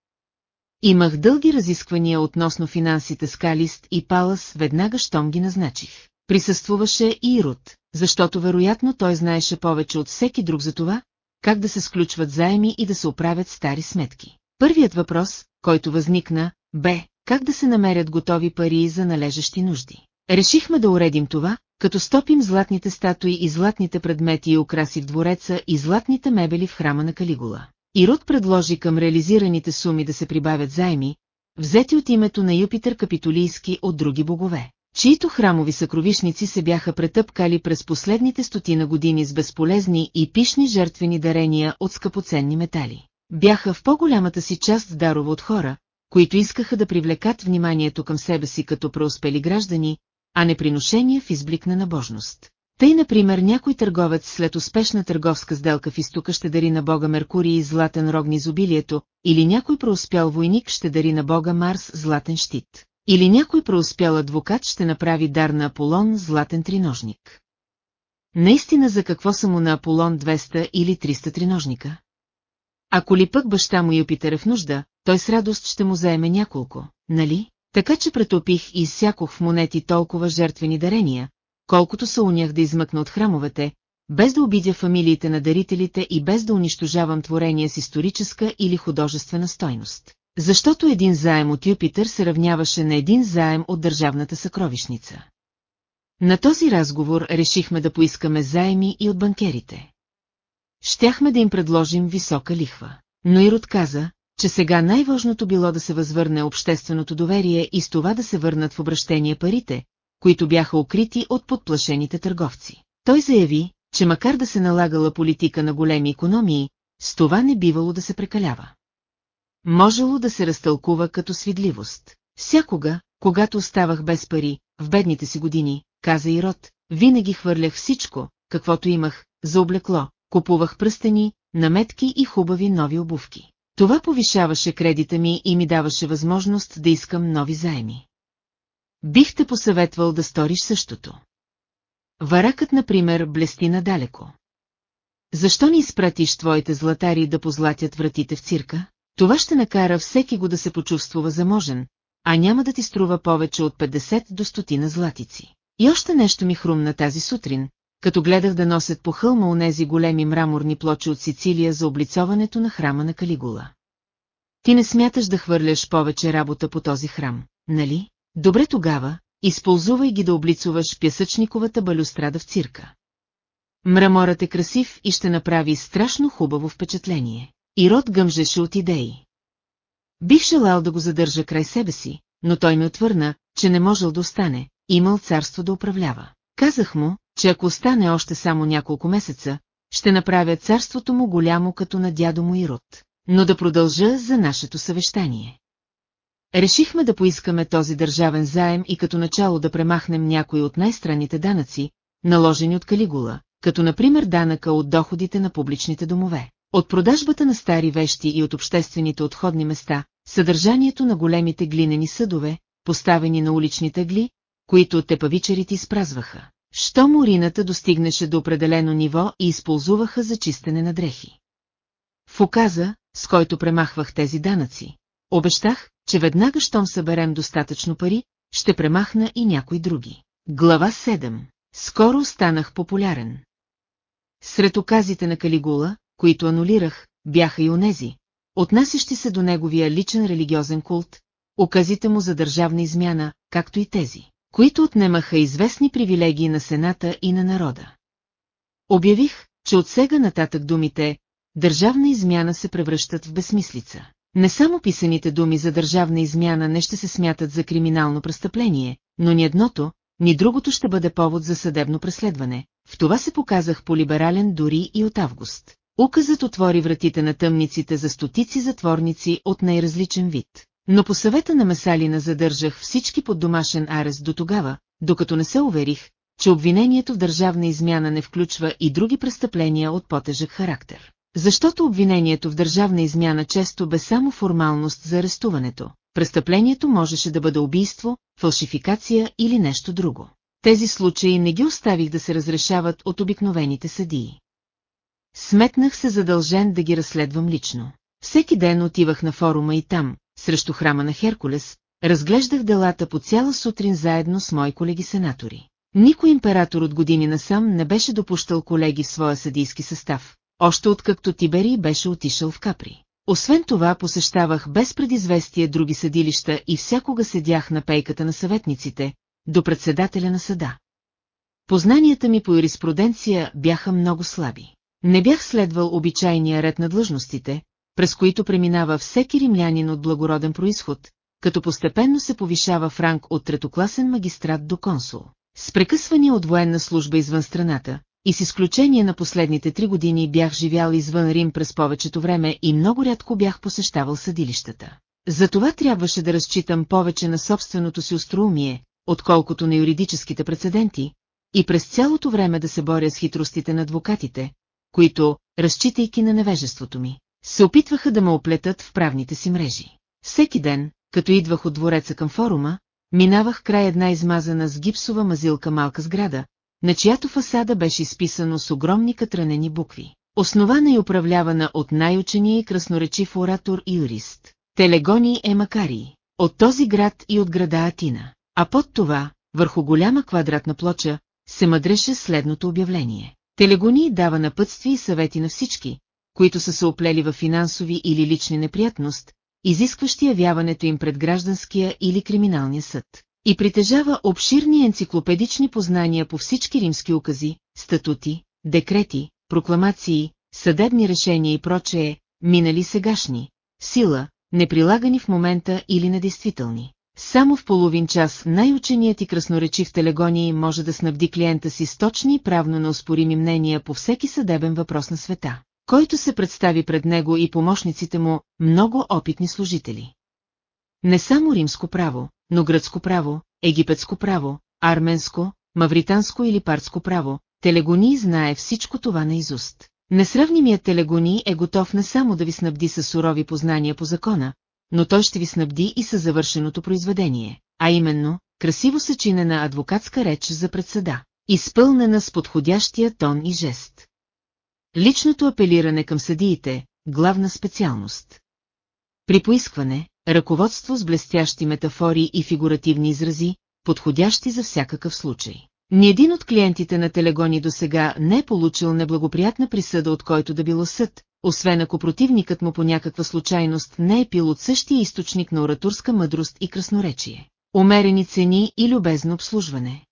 Имах дълги разисквания относно финансите с Калист и Палас веднага щом ги назначих. Присъствуваше и Ирут, защото вероятно той знаеше повече от всеки друг за това, как да се сключват заеми и да се оправят стари сметки. Първият въпрос, който възникна, бе, как да се намерят готови пари за належащи нужди. Решихме да уредим това, като стопим златните статуи и златните предмети и украси в двореца и златните мебели в храма на Калигула. Ирод предложи към реализираните суми да се прибавят заеми, взети от името на Юпитър Капитолийски от други богове, чието храмови съкровишници се бяха претъпкали през последните стотина години с безполезни и пишни жертвени дарения от скъпоценни метали. Бяха в по-голямата си част дарова от хора, които искаха да привлекат вниманието към себе си като преуспели граждани, а не приношения в изблик на набожност. Тъй, например, някой търговец след успешна търговска сделка в изтока ще дари на бога Меркурий златен рогни изобилието, или някой преуспял войник ще дари на бога Марс златен щит, или някой преуспял адвокат ще направи дар на Аполон златен триножник. Наистина за какво са му на Аполон 200 или 300 триножника? Ако ли пък баща му Юпитер е в нужда, той с радост ще му заеме няколко, нали? Така че претопих и изсякох в монети толкова жертвени дарения, колкото се унях да измъкна от храмовете, без да обидя фамилиите на дарителите и без да унищожавам творения с историческа или художествена стойност. Защото един заем от Юпитер се равняваше на един заем от държавната съкровищница. На този разговор решихме да поискаме заеми и от банкерите. Щяхме да им предложим висока лихва. Но Ирод каза, че сега най-важното било да се възвърне общественото доверие и с това да се върнат в обращение парите, които бяха укрити от подплашените търговци. Той заяви, че макар да се налагала политика на големи економии, с това не бивало да се прекалява. Можело да се разтълкува като свидливост. Всякога, когато оставах без пари, в бедните си години, каза Ирод, винаги хвърлях всичко, каквото имах, за облекло, купувах пръстени, наметки и хубави нови обувки. Това повишаваше кредита ми и ми даваше възможност да искам нови заеми. Бих те посъветвал да сториш същото. Варакът, например, блести надалеко. Защо не изпратиш твоите златари да позлатят вратите в цирка? Това ще накара всеки го да се почувствува заможен, а няма да ти струва повече от 50 до стотина златици. И още нещо ми хрумна тази сутрин, като гледах да носят по хълма онези големи мраморни плочи от Сицилия за облицоването на храма на Калигула. Ти не смяташ да хвърляш повече работа по този храм, нали? Добре тогава, използвай ги да облицуваш пясъчниковата балюстрада в цирка. Мраморът е красив и ще направи страшно хубаво впечатление. И род гъмжеше от идеи. Бих желал да го задържа край себе си, но той ми отвърна, че не можел да остане, имал царство да управлява. Казах му, че ако остане още само няколко месеца, ще направя царството му голямо като на дядо му Ирод, но да продължа за нашето съвещание. Решихме да поискаме този държавен заем и като начало да премахнем някои от най-странните данъци, наложени от Калигула, като например данъка от доходите на публичните домове. От продажбата на стари вещи и от обществените отходни места, съдържанието на големите глинени съдове, поставени на уличните гли, които тепавичерите изпразваха. Щом урината достигнеше до определено ниво и използваха за чистене на дрехи. В оказа, с който премахвах тези данъци, обещах, че веднага щом съберем достатъчно пари, ще премахна и някои други. Глава 7. Скоро станах популярен. Сред оказите на Калигула, които анулирах, бяха и онези, отнасящи се до неговия личен религиозен култ, оказите му за държавна измяна, както и тези, които отнемаха известни привилегии на Сената и на народа. Обявих, че от сега нататък думите «държавна измяна» се превръщат в безсмислица. Не само писаните думи за държавна измяна не ще се смятат за криминално престъпление, но ни едното, ни другото ще бъде повод за съдебно преследване. В това се показах по-либерален дори и от август. Указът отвори вратите на тъмниците за стотици затворници от най-различен вид. Но по съвета на Месалина задържах всички под домашен арест до тогава, докато не се уверих, че обвинението в държавна измяна не включва и други престъпления от по-тежък характер. Защото обвинението в държавна измяна често бе само формалност за арестуването. Престъплението можеше да бъде убийство, фалшификация или нещо друго. Тези случаи не ги оставих да се разрешават от обикновените съдии. Сметнах се задължен да ги разследвам лично. Всеки ден отивах на форума и там, срещу храма на Херкулес, разглеждах делата по цяла сутрин заедно с мои колеги-сенатори. Никой император от години насам не беше допущал колеги в своя съдийски състав, още откакто Тибери беше отишъл в Капри. Освен това посещавах без предизвестие други съдилища и всякога седях на пейката на съветниците, до председателя на съда. Познанията ми по юриспруденция бяха много слаби. Не бях следвал обичайния ред на длъжностите, през които преминава всеки римлянин от благороден происход, като постепенно се повишава в ранг от третокласен магистрат до консул. С прекъсвания от военна служба извън страната, и с изключение на последните три години бях живял извън Рим през повечето време и много рядко бях посещавал съдилищата. Затова трябваше да разчитам повече на собственото си остроумие, отколкото на юридическите прецеденти, и през цялото време да се боря с хитростите на адвокатите, които, разчитайки на невежеството ми, се опитваха да ме оплетат в правните си мрежи. Всеки ден, като идвах от двореца към форума, минавах край една измазана с гипсова мазилка малка сграда, на чиято фасада беше изписано с огромни катранени букви. Основана и управлявана от най-учения и красноречив оратор и юрист. Телегони е Макарий. От този град и от града Атина. А под това, върху голяма квадратна плоча, се мъдреше следното обявление. Телегони дава напътствия и съвети на всички, които са се оплели в финансови или лични неприятност, изискващи явяването им пред гражданския или криминалния съд. И притежава обширни енциклопедични познания по всички римски укази, статути, декрети, прокламации, съдебни решения и прочее, минали сегашни, сила, неприлагани в момента или недействителни. Само в половин час най-ученият и красноречив телегоний може да снабди клиента си с точни и правно неоспорими мнения по всеки съдебен въпрос на света, който се представи пред него и помощниците му много опитни служители. Не само римско право, но гръцко право, египетско право, арменско, мавританско или парско право, Телегони знае всичко това наизуст. Несравнимият Телегони е готов не само да ви снабди с сурови познания по закона, но той ще ви снабди и със завършеното произведение, а именно, красиво съчинена адвокатска реч за предсъда, изпълнена с подходящия тон и жест. Личното апелиране към съдиите, главна специалност. При поискване, ръководство с блестящи метафори и фигуративни изрази, подходящи за всякакъв случай. Ни един от клиентите на Телегони до сега не е получил неблагоприятна присъда от който да било съд, освен ако противникът му по някаква случайност не е пил от същия източник на оратурска мъдрост и красноречие. Умерени цени и любезно обслужване.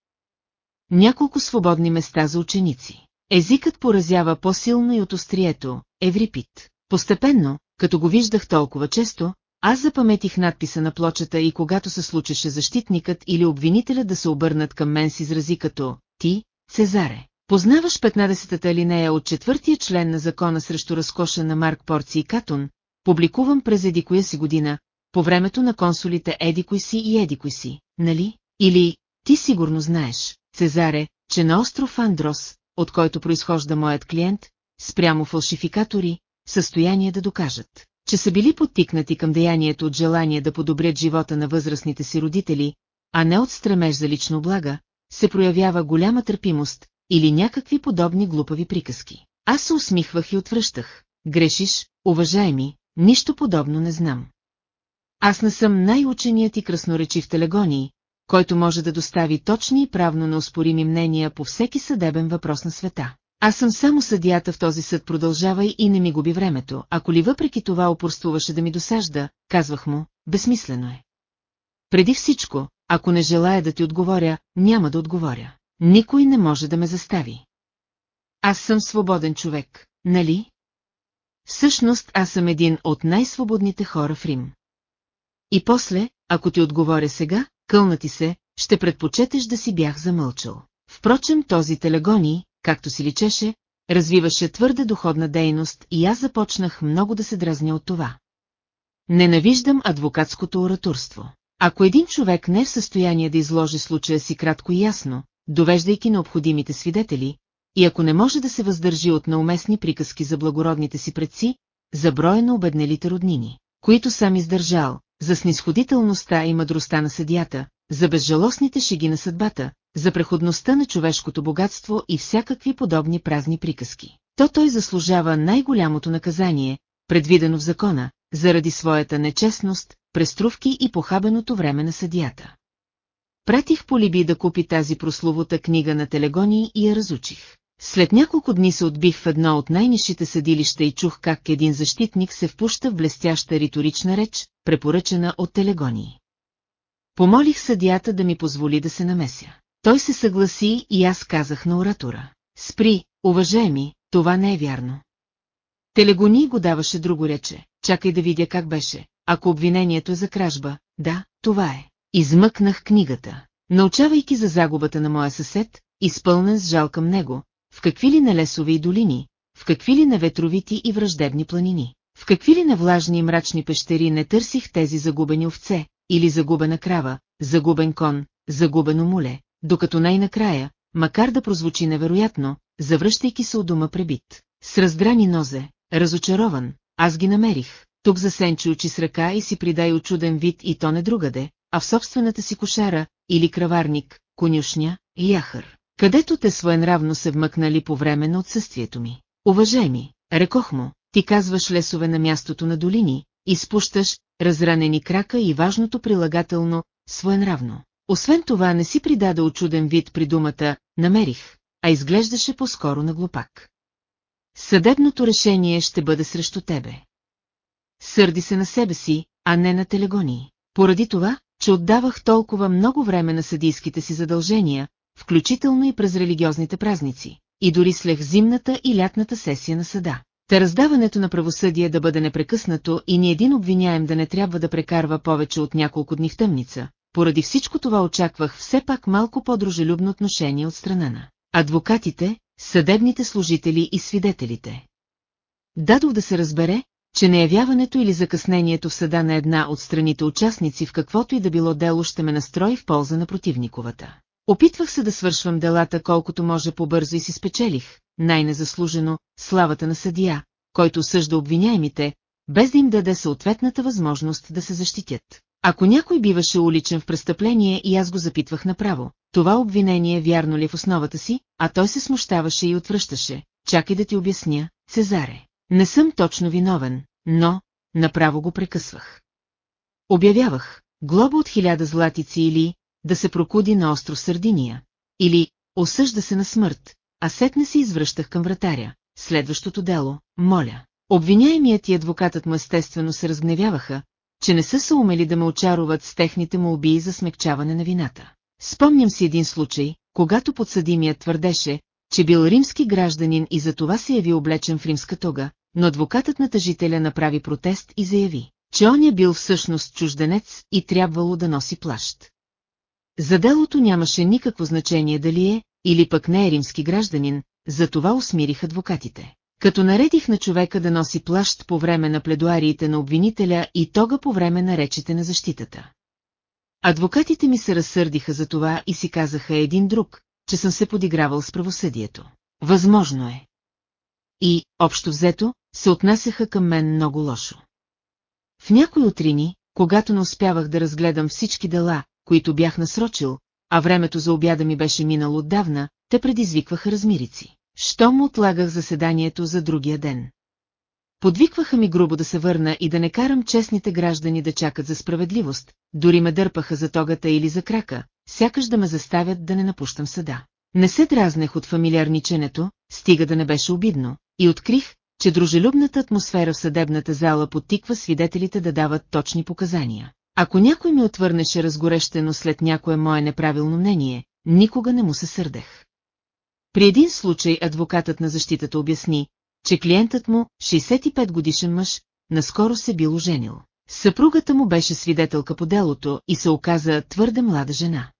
Няколко свободни места за ученици. Езикът поразява по-силно и от острието, Еврипит. Постепенно, като го виждах толкова често, аз запаметих надписа на плочата и когато се случеше защитникът или обвинителя да се обърнат към мен с изрази като «Ти, Цезаре». Познаваш 15-та алинея от четвъртия член на закона срещу разкоша на Марк Порци и Катон, публикуван през еди коя си година, по времето на консулите еди кои си и еди кои си, нали? Или, ти сигурно знаеш, Цезаре, че на остров Андрос, от който произхожда моят клиент, спрямо фалшификатори, състояние да докажат, че са били подтикнати към деянието от желание да подобрят живота на възрастните си родители, а не от стремеж за лично блага, се проявява голяма търпимост или някакви подобни глупави приказки. Аз се усмихвах и отвръщах. Грешиш, уважаеми, нищо подобно не знам. Аз не съм най-ученият и красноречив телегоний, който може да достави точни и правно неоспорими мнения по всеки съдебен въпрос на света. Аз съм само съдията в този съд продължавай и не ми губи времето, ако ли въпреки това упорствуваше да ми досажда, казвах му, безсмислено е. Преди всичко, ако не желая да ти отговоря, няма да отговоря. Никой не може да ме застави. Аз съм свободен човек, нали? Всъщност аз съм един от най-свободните хора в Рим. И после, ако ти отговоря сега, кълна ти се, ще предпочетеш да си бях замълчал. Впрочем този телегони, както си личеше, развиваше твърде доходна дейност и аз започнах много да се дразня от това. Ненавиждам адвокатското ораторство. Ако един човек не е в състояние да изложи случая си кратко и ясно, довеждайки необходимите свидетели, и ако не може да се въздържи от науместни приказки за благородните си предци, за броя на обеднелите роднини, които сам издържал, за снисходителността и мъдростта на съдията, за безжалостните шеги на съдбата, за преходността на човешкото богатство и всякакви подобни празни приказки. То той заслужава най-голямото наказание, предвидено в закона, заради своята нечестност, преструвки и похабеното време на съдията. Пратих Полиби да купи тази прословута книга на Телегони и я разучих. След няколко дни се отбих в едно от най-нишите съдилища и чух как един защитник се впуща в блестяща риторична реч, препоръчена от Телегони. Помолих съдията да ми позволи да се намеся. Той се съгласи и аз казах на оратора. Спри, уважаеми, това не е вярно. Телегони го даваше друго рече. Чакай да видя как беше. Ако обвинението е за кражба, да, това е. Измъкнах книгата. Научавайки за загубата на моя съсед, изпълнен с жал към него, в какви ли на лесови и долини, в какви ли на ветровити и враждебни планини, в какви ли на влажни и мрачни пещери не търсих тези загубени овце, или загубена крава, загубен кон, загубено муле, докато най-накрая, макар да прозвучи невероятно, завръщайки се от дома пребит, с раздрани нозе, разочарован, аз ги намерих, тук засенчи очи с ръка и си придай очуден вид и то не другаде, а в собствената си кошара, или краварник, конюшня, яхър, където те своенравно се вмъкнали по време на отсъствието ми. Уважаеми, рекох му, ти казваш лесове на мястото на долини, изпущаш разранени крака и важното прилагателно, своенравно. Освен това не си придаде очуден вид при думата «намерих», а изглеждаше по-скоро на глупак. Съдебното решение ще бъде срещу тебе. Сърди се на себе си, а не на телегонии. Поради това, че отдавах толкова много време на съдийските си задължения, включително и през религиозните празници, и дори слех зимната и лятната сесия на съда. Та раздаването на правосъдие да бъде непрекъснато и ни един обвиняем да не трябва да прекарва повече от няколко дни в тъмница. Поради всичко това очаквах все пак малко по-дружелюбно отношение от страна на адвокатите, съдебните служители и свидетелите. Дадох да се разбере, че неявяването или закъснението в съда на една от страните участници в каквото и да било дело ще ме настрои в полза на противниковата. Опитвах се да свършвам делата колкото може по-бързо и си спечелих, най-незаслужено, славата на съдия, който съжда обвиняемите, без да им даде съответната възможност да се защитят. Ако някой биваше уличен в престъпление и аз го запитвах направо, това обвинение вярно ли е в основата си, а той се смущаваше и отвръщаше, чакай да ти обясня, Цезаре. Не съм точно виновен, но, направо го прекъсвах. Обявявах, глоба от хиляда златици или да се прокуди на остров Сърдиния, или осъжда се на смърт, а сетне се извръщах към вратаря. Следващото дело, моля. Обвиняемият и адвокатът му естествено се разгневяваха, че не са се умели да ме очаруват с техните му убии за смягчаване на вината. Спомням си един случай, когато подсъдимият твърдеше, че бил римски гражданин и за това се яви облечен в римска тога, но адвокатът на тъжителя направи протест и заяви, че он е бил всъщност чужденец и трябвало да носи плащ. За делото нямаше никакво значение дали е, или пък не е римски гражданин, затова усмирих адвокатите. Като наредих на човека да носи плащ по време на пледуариите на обвинителя и тога по време на речите на защитата. Адвокатите ми се разсърдиха за това и си казаха един друг, че съм се подигравал с правосъдието. Възможно е. И, общо взето, се отнасяха към мен много лошо. В някои утрини, когато не успявах да разгледам всички дела, които бях насрочил, а времето за обяда ми беше минало отдавна, те предизвикваха размирици. Щом отлагах заседанието за другия ден. Подвикваха ми грубо да се върна и да не карам честните граждани да чакат за справедливост, дори ме дърпаха за тогата или за крака, сякаш да ме заставят да не напущам съда. Не се дразнех от фамилиарниченето, стига да не беше обидно, и открих, че дружелюбната атмосфера в съдебната зала подтиква свидетелите да дават точни показания. Ако някой ми отвърнеше разгорещено след някое мое неправилно мнение, никога не му се сърдех. При един случай адвокатът на защитата обясни, че клиентът му, 65 годишен мъж, наскоро се бил оженил. Съпругата му беше свидетелка по делото и се оказа твърде млада жена.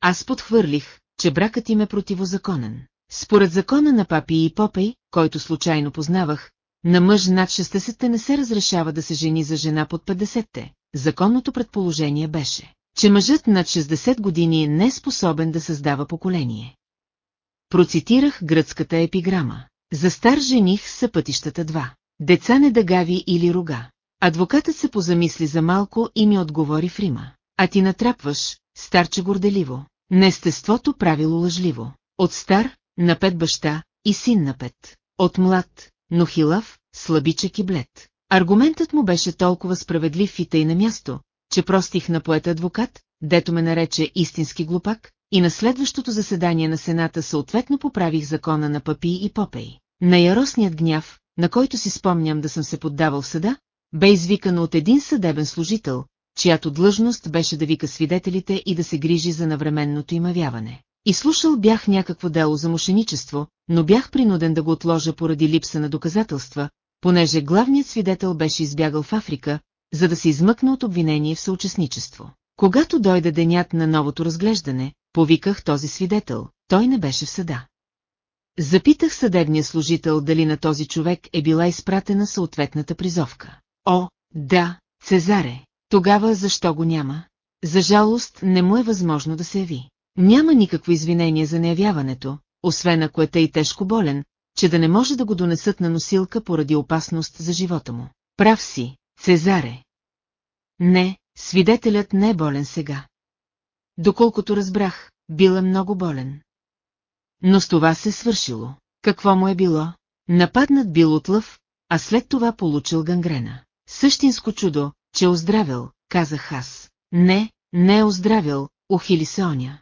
Аз подхвърлих, че бракът им е противозаконен. Според закона на папи и попей, който случайно познавах, на мъж над 60-те не се разрешава да се жени за жена под 50-те. Законното предположение беше, че мъжът над 60 години не е способен да създава поколение. Процитирах гръцката епиграма. За стар жених са пътищата два. Деца не дъгави или рога. Адвокатът се позамисли за малко и ми отговори в Рима. А ти натрапваш, старче горделиво. Нестеството правило лъжливо. От стар, на пет баща и син на пет. От млад, но хилав, слабичък и блед. Аргументът му беше толкова справедлив и тъй на място, че простих на поета адвокат, дето ме нарече истински глупак, и на следващото заседание на Сената съответно поправих закона на Папи и Попей. На яростният гняв, на който си спомням да съм се поддавал в съда, бе извикано от един съдебен служител, чиято длъжност беше да вика свидетелите и да се грижи за навременното им авяване. И слушал бях някакво дело за мошеничество, но бях принуден да го отложа поради липса на доказателства, понеже главният свидетел беше избягал в Африка, за да се измъкне от обвинение в съучастничество. Когато дойде денят на новото разглеждане, повиках този свидетел, той не беше в съда. Запитах съдебния служител дали на този човек е била изпратена съответната призовка. О, да, Цезаре, тогава защо го няма? За жалост не му е възможно да се яви. Няма никакво извинение за неявяването, освен ако е тъй тежко болен, че да не може да го донесат на носилка поради опасност за живота му. Прав си, Цезаре. Не, свидетелят не е болен сега. Доколкото разбрах, бил е много болен. Но с това се свършило. Какво му е било? Нападнат бил от лъв, а след това получил гангрена. Същинско чудо, че е оздравил, казах аз. Не, не е оздравил, ухили се оня.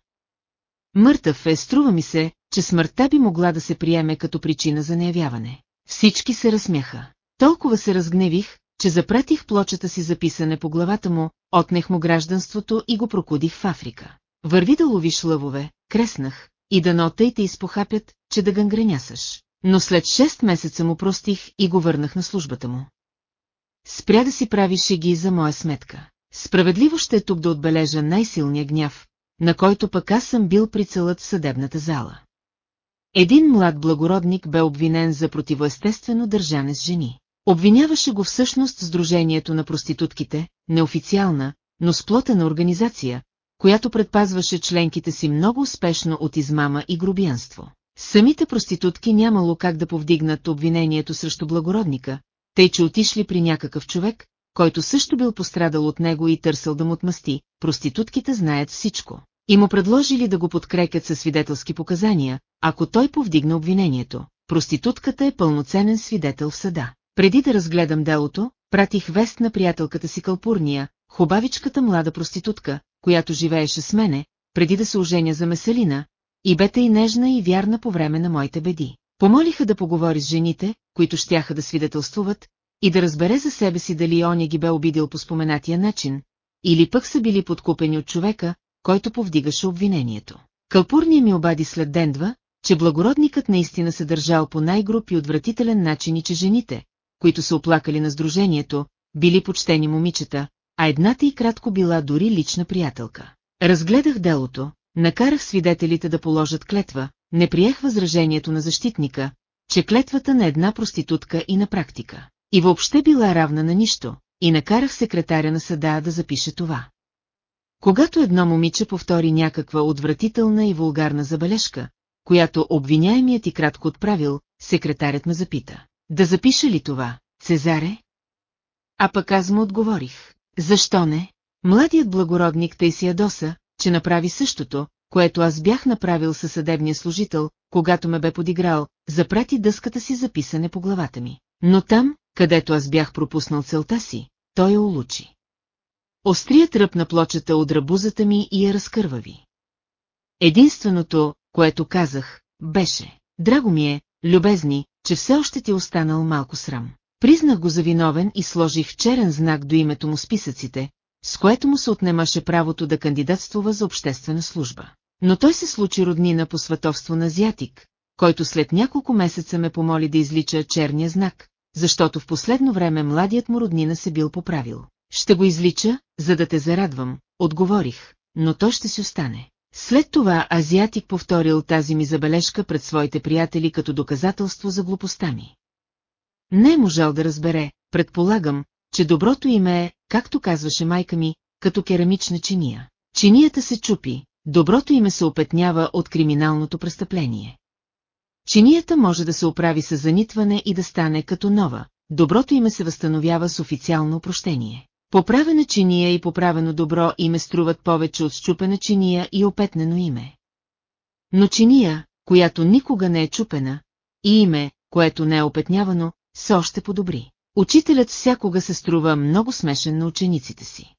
Мъртъв е, струва ми се, че смъртта би могла да се приеме като причина за неявяване. Всички се разсмяха. Толкова се разгневих, че запратих плочата си записане по главата му, отнех му гражданството и го прокудих в Африка. Върви да ловиш лъвове, креснах, и да нота и те изпохапят, че да гангренясаш. Но след 6 месеца му простих и го върнах на службата му. Спря да си прави шеги за моя сметка. Справедливо ще е тук да отбележа най-силния гняв, на който пък аз съм бил прицелът в съдебната зала. Един млад благородник бе обвинен за противоестествено държане с жени. Обвиняваше го всъщност Сдружението на проститутките, неофициална, но сплотена организация, която предпазваше членките си много успешно от измама и грубиянство. Самите проститутки нямало как да повдигнат обвинението срещу благородника, тъй че отишли при някакъв човек, който също бил пострадал от него и търсил да му отмъсти, проститутките знаят всичко. И му предложили да го подкрепят със свидетелски показания, ако той повдигна обвинението. проститутката е пълноценен свидетел в съда. Преди да разгледам делото, пратих вест на приятелката си Калпурния, хубавичката млада проститутка, която живееше с мене, преди да се оженя за Меселина, и бета и нежна и вярна по време на моите беди. Помолиха да поговори с жените, които щяха да свидетелствуват, и да разбере за себе си дали оня ги бе обидил по споменатия начин, или пък са били подкупени от човека, който повдигаше обвинението. Калпурния ми обади след ден-два, че благородникът наистина се държал по най-груп и отвратителен начин и че жените, които се оплакали на сдружението, били почтени момичета, а едната и кратко била дори лична приятелка. Разгледах делото, накарах свидетелите да положат клетва, не приех възражението на защитника, че клетвата на една проститутка и на практика. И въобще била равна на нищо, и накарах секретаря на съда да запише това. Когато едно момиче повтори някаква отвратителна и вулгарна забележка, която обвиняемият и кратко отправил, секретарят ме запита. Да запиша ли това, Цезаре? А пък аз му отговорих. Защо не? Младият благородник тъй ядоса, че направи същото, което аз бях направил със съдебния служител, когато ме бе подиграл, запрати дъската си за писане по главата ми. Но там, където аз бях пропуснал целта си, той я улучи. Острият ръб на плочата от рабузата ми и я разкървави. Единственото, което казах, беше, драго ми е, любезни, че все още ти е останал малко срам. Признах го за виновен и сложих черен знак до името му списъците, с което му се отнемаше правото да кандидатствува за обществена служба. Но той се случи роднина по сватовство на азиатик, който след няколко месеца ме помоли да излича черния знак, защото в последно време младият му роднина се бил поправил. Ще го излича, за да те зарадвам, отговорих, но той ще си остане. След това азиатик повторил тази ми забележка пред своите приятели като доказателство за глупостта ми. Не е можал да разбере, предполагам, че доброто име е, както казваше майка ми, като керамична чиния. Чинията се чупи, доброто име се опетнява от криминалното престъпление. Чинията може да се оправи с занитване и да стане като нова, доброто име се възстановява с официално опрощение. Поправена чиния и поправено добро име струват повече от щупена чиния и опетнено име. Но чиния, която никога не е чупена, и име, което не е опетнявано, се още подобри. Учителят всякога се струва много смешен на учениците си.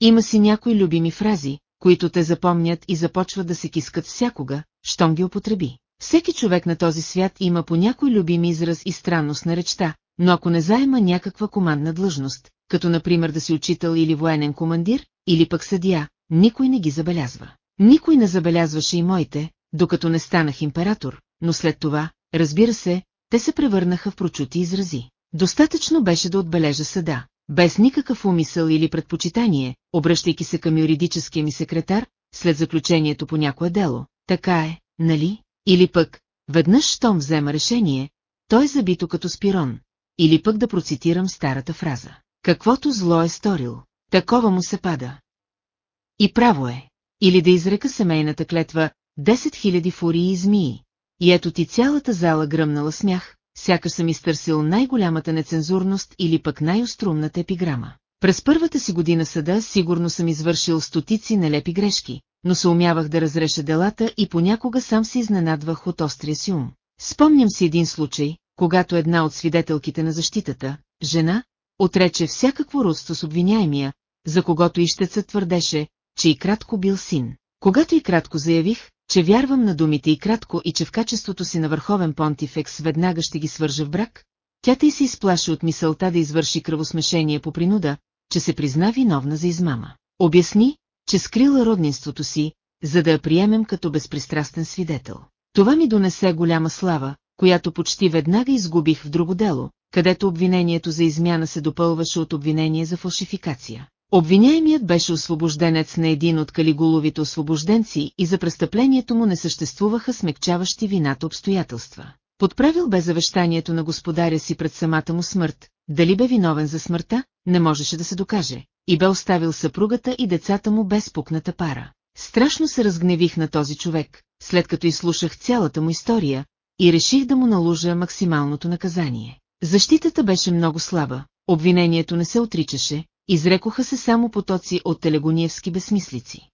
Има си някои любими фрази, които те запомнят и започват да се кискат всякога, щом ги употреби. Всеки човек на този свят има по някой любим израз и странност на речта, но ако не заема някаква командна длъжност, като например да си учител или военен командир, или пък съдия, никой не ги забелязва. Никой не забелязваше и моите, докато не станах император, но след това, разбира се, те се превърнаха в прочути изрази. Достатъчно беше да отбележа съда, без никакъв умисъл или предпочитание, обръщайки се към юридическия ми секретар, след заключението по някое дело. Така е, нали? Или пък, веднъж щом взема решение, той е забито като спирон. Или пък да процитирам старата фраза. Каквото зло е сторил, такова му се пада. И право е. Или да изрека семейната клетва 10 000 фурии и змии. И ето ти цялата зала гръмнала смях, сякаш съм изтърсил най-голямата нецензурност или пък най-острумната епиграма. През първата си година съда сигурно съм извършил стотици нелепи грешки, но се умявах да разреша делата и понякога сам се изненадвах от острия си ум. Спомням си един случай, когато една от свидетелките на защитата, жена, отрече всякакво родство с обвиняемия, за когото ищецът твърдеше, че и кратко бил син. Когато и кратко заявих, че вярвам на думите и кратко и че в качеството си на върховен понтифекс веднага ще ги свържа в брак, тя тъй се изплаши от мисълта да извърши кръвосмешение по принуда, че се призна виновна за измама. Обясни, че скрила роднинството си, за да я приемем като безпристрастен свидетел. Това ми донесе голяма слава, която почти веднага изгубих в друго дело, където обвинението за измяна се допълваше от обвинение за фалшификация. Обвиняемият беше освобожденец на един от калигуловите освобожденци и за престъплението му не съществуваха смекчаващи вината обстоятелства. Подправил бе завещанието на господаря си пред самата му смърт, дали бе виновен за смъртта, не можеше да се докаже, и бе оставил съпругата и децата му без пукната пара. Страшно се разгневих на този човек, след като изслушах цялата му история, и реших да му наложа максималното наказание. Защитата беше много слаба, обвинението не се отричаше, изрекоха се само потоци от телегониевски безсмислици.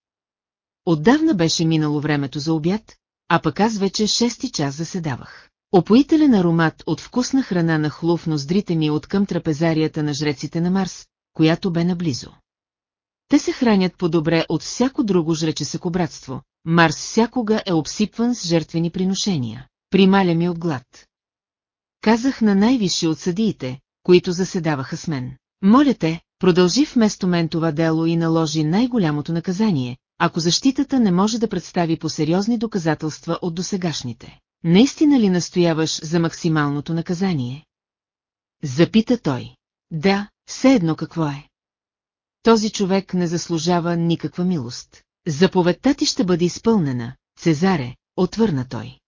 Отдавна беше минало времето за обяд, а пък аз вече шести час заседавах. Опоителен аромат от вкусна храна на хлув ноздрите ми от към трапезарията на жреците на Марс, която бе наблизо. Те се хранят по-добре от всяко друго жречесеко братство. Марс всякога е обсипван с жертвени приношения. Прималя ми от глад. Казах на най-висши от съдиите, които заседаваха с мен. Моля те, продължи вместо мен това дело и наложи най-голямото наказание, ако защитата не може да представи по сериозни доказателства от досегашните. Наистина ли настояваш за максималното наказание? Запита той. Да, все едно какво е. Този човек не заслужава никаква милост. Заповедта ти ще бъде изпълнена, Цезаре, отвърна той.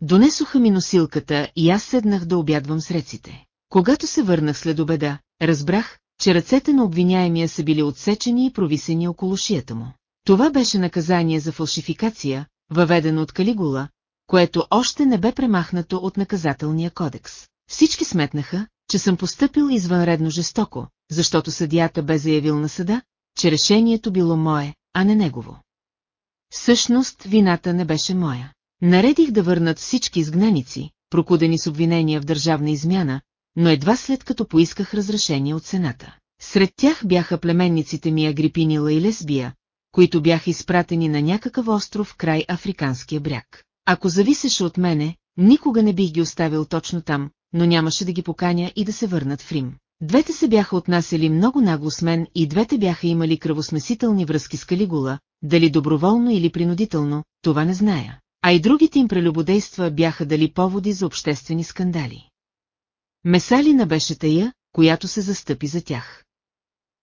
Донесоха ми носилката и аз седнах да обядвам с реците. Когато се върнах след обеда, разбрах, че ръцете на обвиняемия са били отсечени и провисени около шията му. Това беше наказание за фалшификация, въведено от Калигула, което още не бе премахнато от наказателния кодекс. Всички сметнаха, че съм поступил извънредно жестоко, защото съдията бе заявил на съда, че решението било мое, а не негово. Всъщност, вината не беше моя. Наредих да върнат всички изгнаници, прокудени с обвинения в държавна измяна, но едва след като поисках разрешение от Сената. Сред тях бяха племенниците ми Агрипинила и Лесбия, които бяха изпратени на някакъв остров край Африканския бряг. Ако зависеше от мене, никога не бих ги оставил точно там, но нямаше да ги поканя и да се върнат в Рим. Двете се бяха отнасяли много нагло с мен и двете бяха имали кръвосмесителни връзки с Калигула, дали доброволно или принудително, това не зная. А и другите им прелюбодейства бяха дали поводи за обществени скандали. Месалина беше тая, която се застъпи за тях.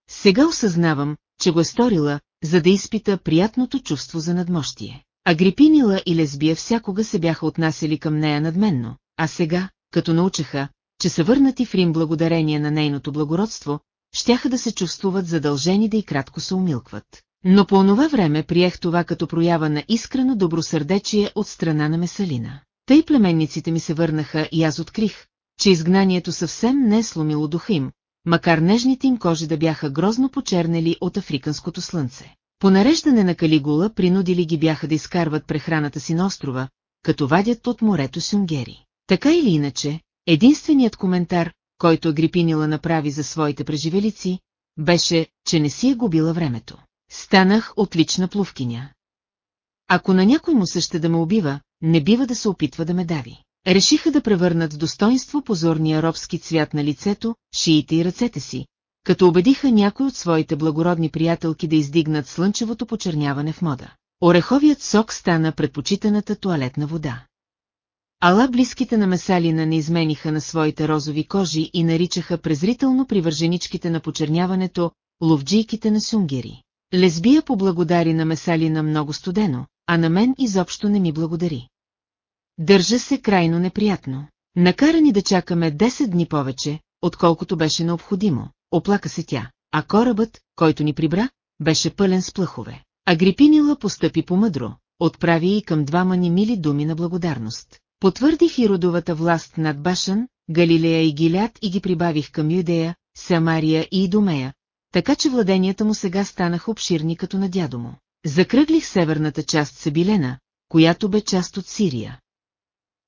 Сега осъзнавам, че го е сторила, за да изпита приятното чувство за надмощие. Агрипинила и лесбия всякога се бяха отнасяли към нея надменно, а сега, като научаха, че са върнати в Рим благодарение на нейното благородство, щяха да се чувствуват задължени да и кратко се умилкват. Но по онова време приех това като проява на искрено добросърдечие от страна на Месалина. Тъй племенниците ми се върнаха и аз открих, че изгнанието съвсем не е сломило духа им, макар нежните им кожи да бяха грозно почернели от африканското слънце. По нареждане на Калигула принудили ги бяха да изкарват прехраната си на острова, като вадят от морето Сюнгери. Така или иначе, единственият коментар, който Агрипинила направи за своите преживелици, беше, че не си е губила времето. Станах отлична плувкиня. Ако на някой му съще да ме убива, не бива да се опитва да ме дави. Решиха да превърнат в достоинство позорния робски цвят на лицето, шиите и ръцете си, като убедиха някой от своите благородни приятелки да издигнат слънчевото почерняване в мода. Ореховият сок стана предпочитаната туалетна вода. Ала близките на Месалина не измениха на своите розови кожи и наричаха презрително привърженичките на почерняването ловджийките на сунгери. Лесбия поблагодари на Месалина много студено, а на мен изобщо не ми благодари. Държа се крайно неприятно. Накара ни да чакаме 10 дни повече, отколкото беше необходимо, оплака се тя, а корабът, който ни прибра, беше пълен с плъхове. Агрипинила постъпи помъдро, отправи и към двама ни мили думи на благодарност. Потвърдих и родовата власт над Башан, Галилея и Гилят и ги прибавих към Юдея, Самария и Идомея, така че владенията му сега станаха обширни като на дядо му. Закръглих северната част Сабилена, която бе част от Сирия.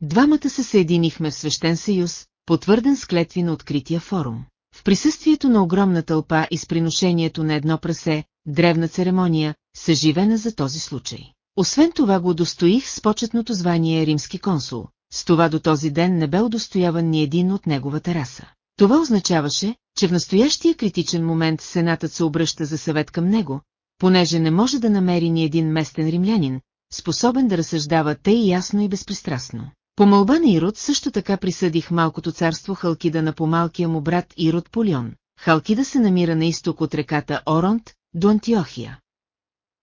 Двамата се съединихме в свещен съюз, потвърден с клетви на открития форум. В присъствието на огромна тълпа и с приношението на едно прасе, древна церемония, съживена за този случай. Освен това го удостоих с почетното звание римски консул, с това до този ден не бе удостояван ни един от неговата раса. Това означаваше, че в настоящия критичен момент Сенатът се обръща за съвет към него, понеже не може да намери ни един местен римлянин, способен да разсъждава тъй ясно и безпристрастно. По мълба на Ирод също така присъдих малкото царство Халкида на помалкия му брат Ирод Полион. Халкида се намира на изток от реката Оронт до Антиохия.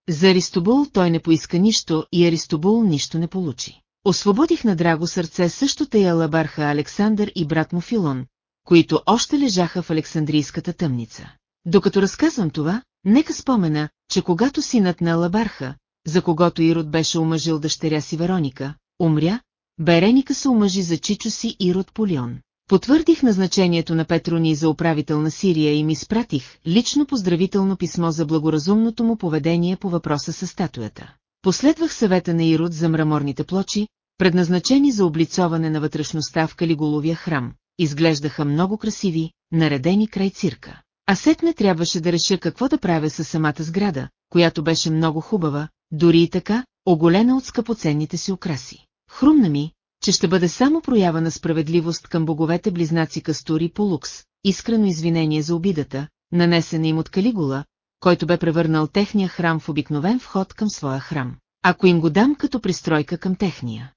За Аристобул той не поиска нищо и Аристобул нищо не получи. Освободих на драго сърце също тая лабарха Александър и брат му Филон, които още лежаха в Александрийската тъмница. Докато разказвам това, нека спомена, че когато синът на Лабарха, за когото Ирод беше омъжил дъщеря си Вероника, умря, Береника се омъжи за чичо си Ирод Полион. Потвърдих назначението на Петрони за управител на Сирия и ми спратих лично поздравително писмо за благоразумното му поведение по въпроса с статуята. Последвах съвета на Ирод за мраморните плочи, предназначени за облицоване на вътрешността в Калиголовия храм, изглеждаха много красиви, наредени край цирка. А сетне трябваше да реша какво да правя със самата сграда, която беше много хубава, дори и така, оголена от скъпоценните си украси. Хрумна ми, че ще бъде само проява на справедливост към боговете близнаци Кастури по Лукс, искрено извинение за обидата, нанесена им от Калигула, който бе превърнал техния храм в обикновен вход към своя храм. Ако им го дам като пристройка към техния.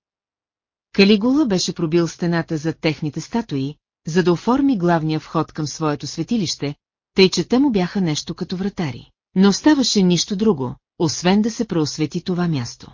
Калигула беше пробил стената за техните статуи, за да оформи главния вход към своето светилище, тъй че те му бяха нещо като вратари. Но оставаше нищо друго, освен да се преосвети това място.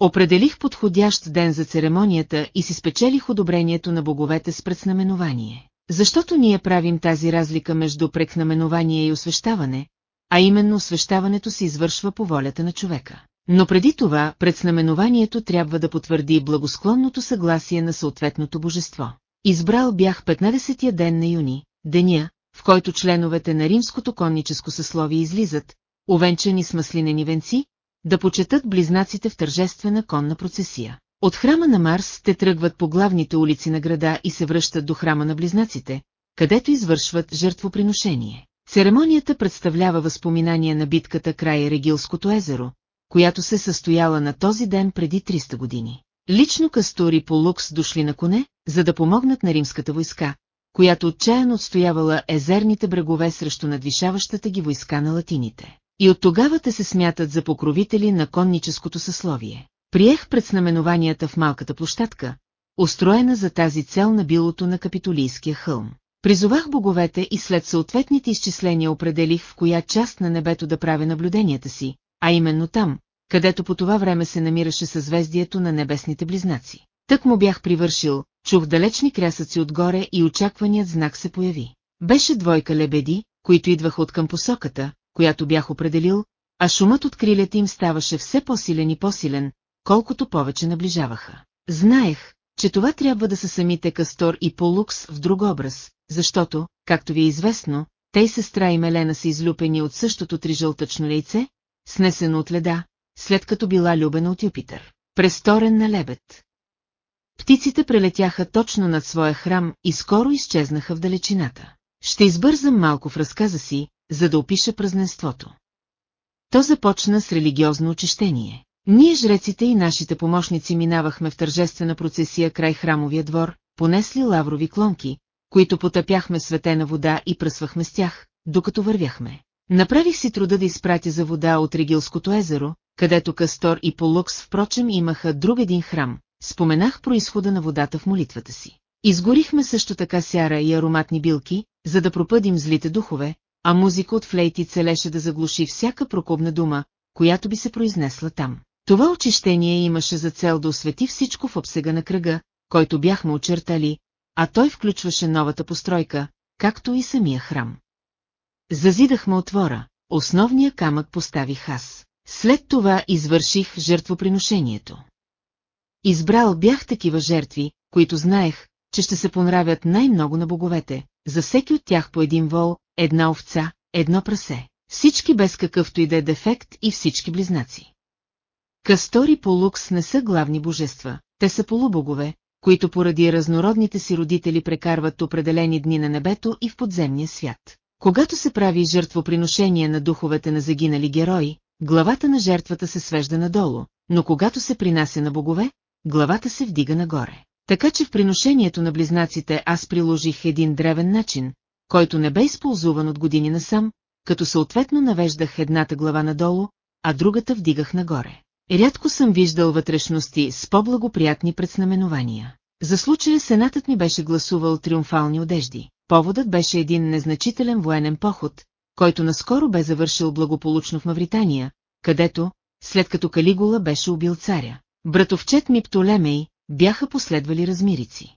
Определих подходящ ден за церемонията и си спечелих одобрението на боговете с предзнаменование. Защото ние правим тази разлика между прекнаменование и освещаване, а именно освещаването се извършва по волята на човека. Но преди това предзнаменованието трябва да потвърди благосклонното съгласие на съответното божество. Избрал бях 15-я ден на юни, деня, в който членовете на римското конническо съсловие излизат, овенчани с маслинени венци, да почетат близнаците в тържествена конна процесия. От храма на Марс те тръгват по главните улици на града и се връщат до храма на близнаците, където извършват жертвоприношение. Церемонията представлява възпоминание на битката край Регилското езеро, която се състояла на този ден преди 300 години. Лично Кастори по Лукс дошли на коне, за да помогнат на римската войска, която отчаяно отстоявала езерните брегове срещу надвишаващата ги войска на латините. И от тогава те се смятат за покровители на конническото съсловие. Приех предзнаменованията в малката площадка, устроена за тази цел на билото на Капитолийския хълм. Призовах боговете и след съответните изчисления определих в коя част на небето да правя наблюденията си, а именно там, където по това време се намираше съзвездието на небесните близнаци. Тък му бях привършил, чух далечни крясъци отгоре и очакваният знак се появи. Беше двойка лебеди, които идваха от към посоката, която бях определил, а шумът от крилете им ставаше все по-силен и по-силен, колкото повече наближаваха. Знаех, че това трябва да са самите Кастор и Полукс в друг образ, защото, както ви е известно, те и сестра и Мелена са излюпени от същото трижълтъчно лейце, снесено от леда, след като била любена от Юпитър. Престорен на лебед. Птиците прелетяха точно над своя храм и скоро изчезнаха в далечината. Ще избързам малко в разказа си, за да опиша празненството. То започна с религиозно очищение. Ние жреците и нашите помощници минавахме в тържествена процесия край храмовия двор, понесли лаврови клонки, които потъпяхме светена вода и пръсвахме с тях, докато вървяхме. Направих си труда да изпратя за вода от Регилското езеро, където Кастор и Полукс впрочем имаха друг един храм, споменах происхода на водата в молитвата си. Изгорихме също така сяра и ароматни билки, за да пропъдим злите духове, а музика от флейти целеше да заглуши всяка прокобна дума, която би се произнесла там. Това очищение имаше за цел да освети всичко в обсега на кръга, който бяхме очертали, а той включваше новата постройка, както и самия храм. Зазидахме отвора, основния камък поставих аз. След това извърших жертвоприношението. Избрал бях такива жертви, които знаех, че ще се понравят най-много на боговете, за всеки от тях по един вол, една овца, едно прасе. Всички без какъвто и да е дефект и всички близнаци. Кастори по Лукс не са главни божества, те са полубогове, които поради разнородните си родители прекарват определени дни на небето и в подземния свят. Когато се прави жертвоприношение на духовете на загинали герои, главата на жертвата се свежда надолу, но когато се принася на богове, главата се вдига нагоре. Така че в приношението на близнаците аз приложих един древен начин, който не бе използван от години насам, като съответно навеждах едната глава надолу, а другата вдигах нагоре. Рядко съм виждал вътрешности с по-благоприятни предзнаменования. За случая сенатът ми беше гласувал триумфални одежди. Поводът беше един незначителен военен поход, който наскоро бе завършил благополучно в Мавритания, където, след като Калигула беше убил царя, братовчет ми Птолемей, бяха последвали размирици.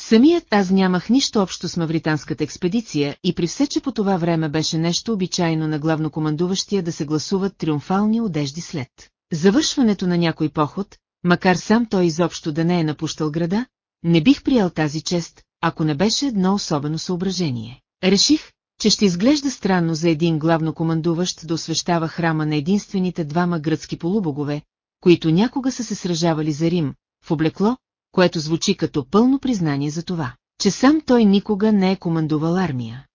Самият аз нямах нищо общо с мавританската експедиция и при все, че по това време беше нещо обичайно на главнокомандуващия да се гласуват триумфални одежди след завършването на някой поход, макар сам той изобщо да не е напущал града, не бих приял тази чест, ако не беше едно особено съображение. Реших, че ще изглежда странно за един главнокомандуващ да освещава храма на единствените двама гръцки полубогове, които някога са се сражавали за Рим, в облекло, което звучи като пълно признание за това, че сам той никога не е командувал армия.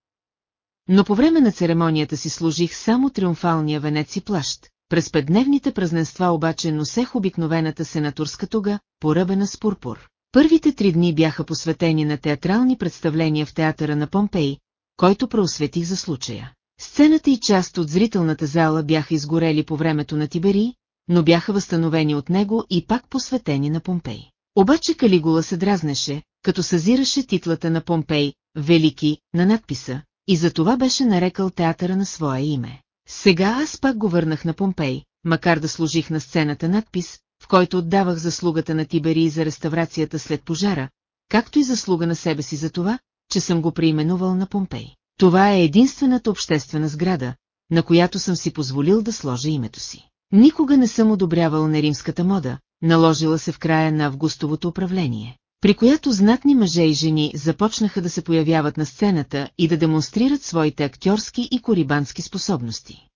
Но по време на церемонията си служих само триумфалния венец и плащ, през петдневните празненства обаче носех обикновената сенаторска туга, поръбена с пурпур. Първите три дни бяха посветени на театрални представления в театъра на Помпей, който преосветих за случая. Сцената и част от зрителната зала бяха изгорели по времето на Тибери, но бяха възстановени от него и пак посветени на Помпей. Обаче Калигула се дразнеше, като съзираше титлата на Помпей, Велики, на надписа, и за това беше нарекал театъра на своя име. Сега аз пак го върнах на Помпей, макар да служих на сцената надпис, в който отдавах заслугата на Тиберий за реставрацията след пожара, както и заслуга на себе си за това, че съм го преименувал на Помпей. Това е единствената обществена сграда, на която съм си позволил да сложа името си. Никога не съм одобрявал на римската мода, наложила се в края на августовото управление, при която знатни мъже и жени започнаха да се появяват на сцената и да демонстрират своите актьорски и корибански способности.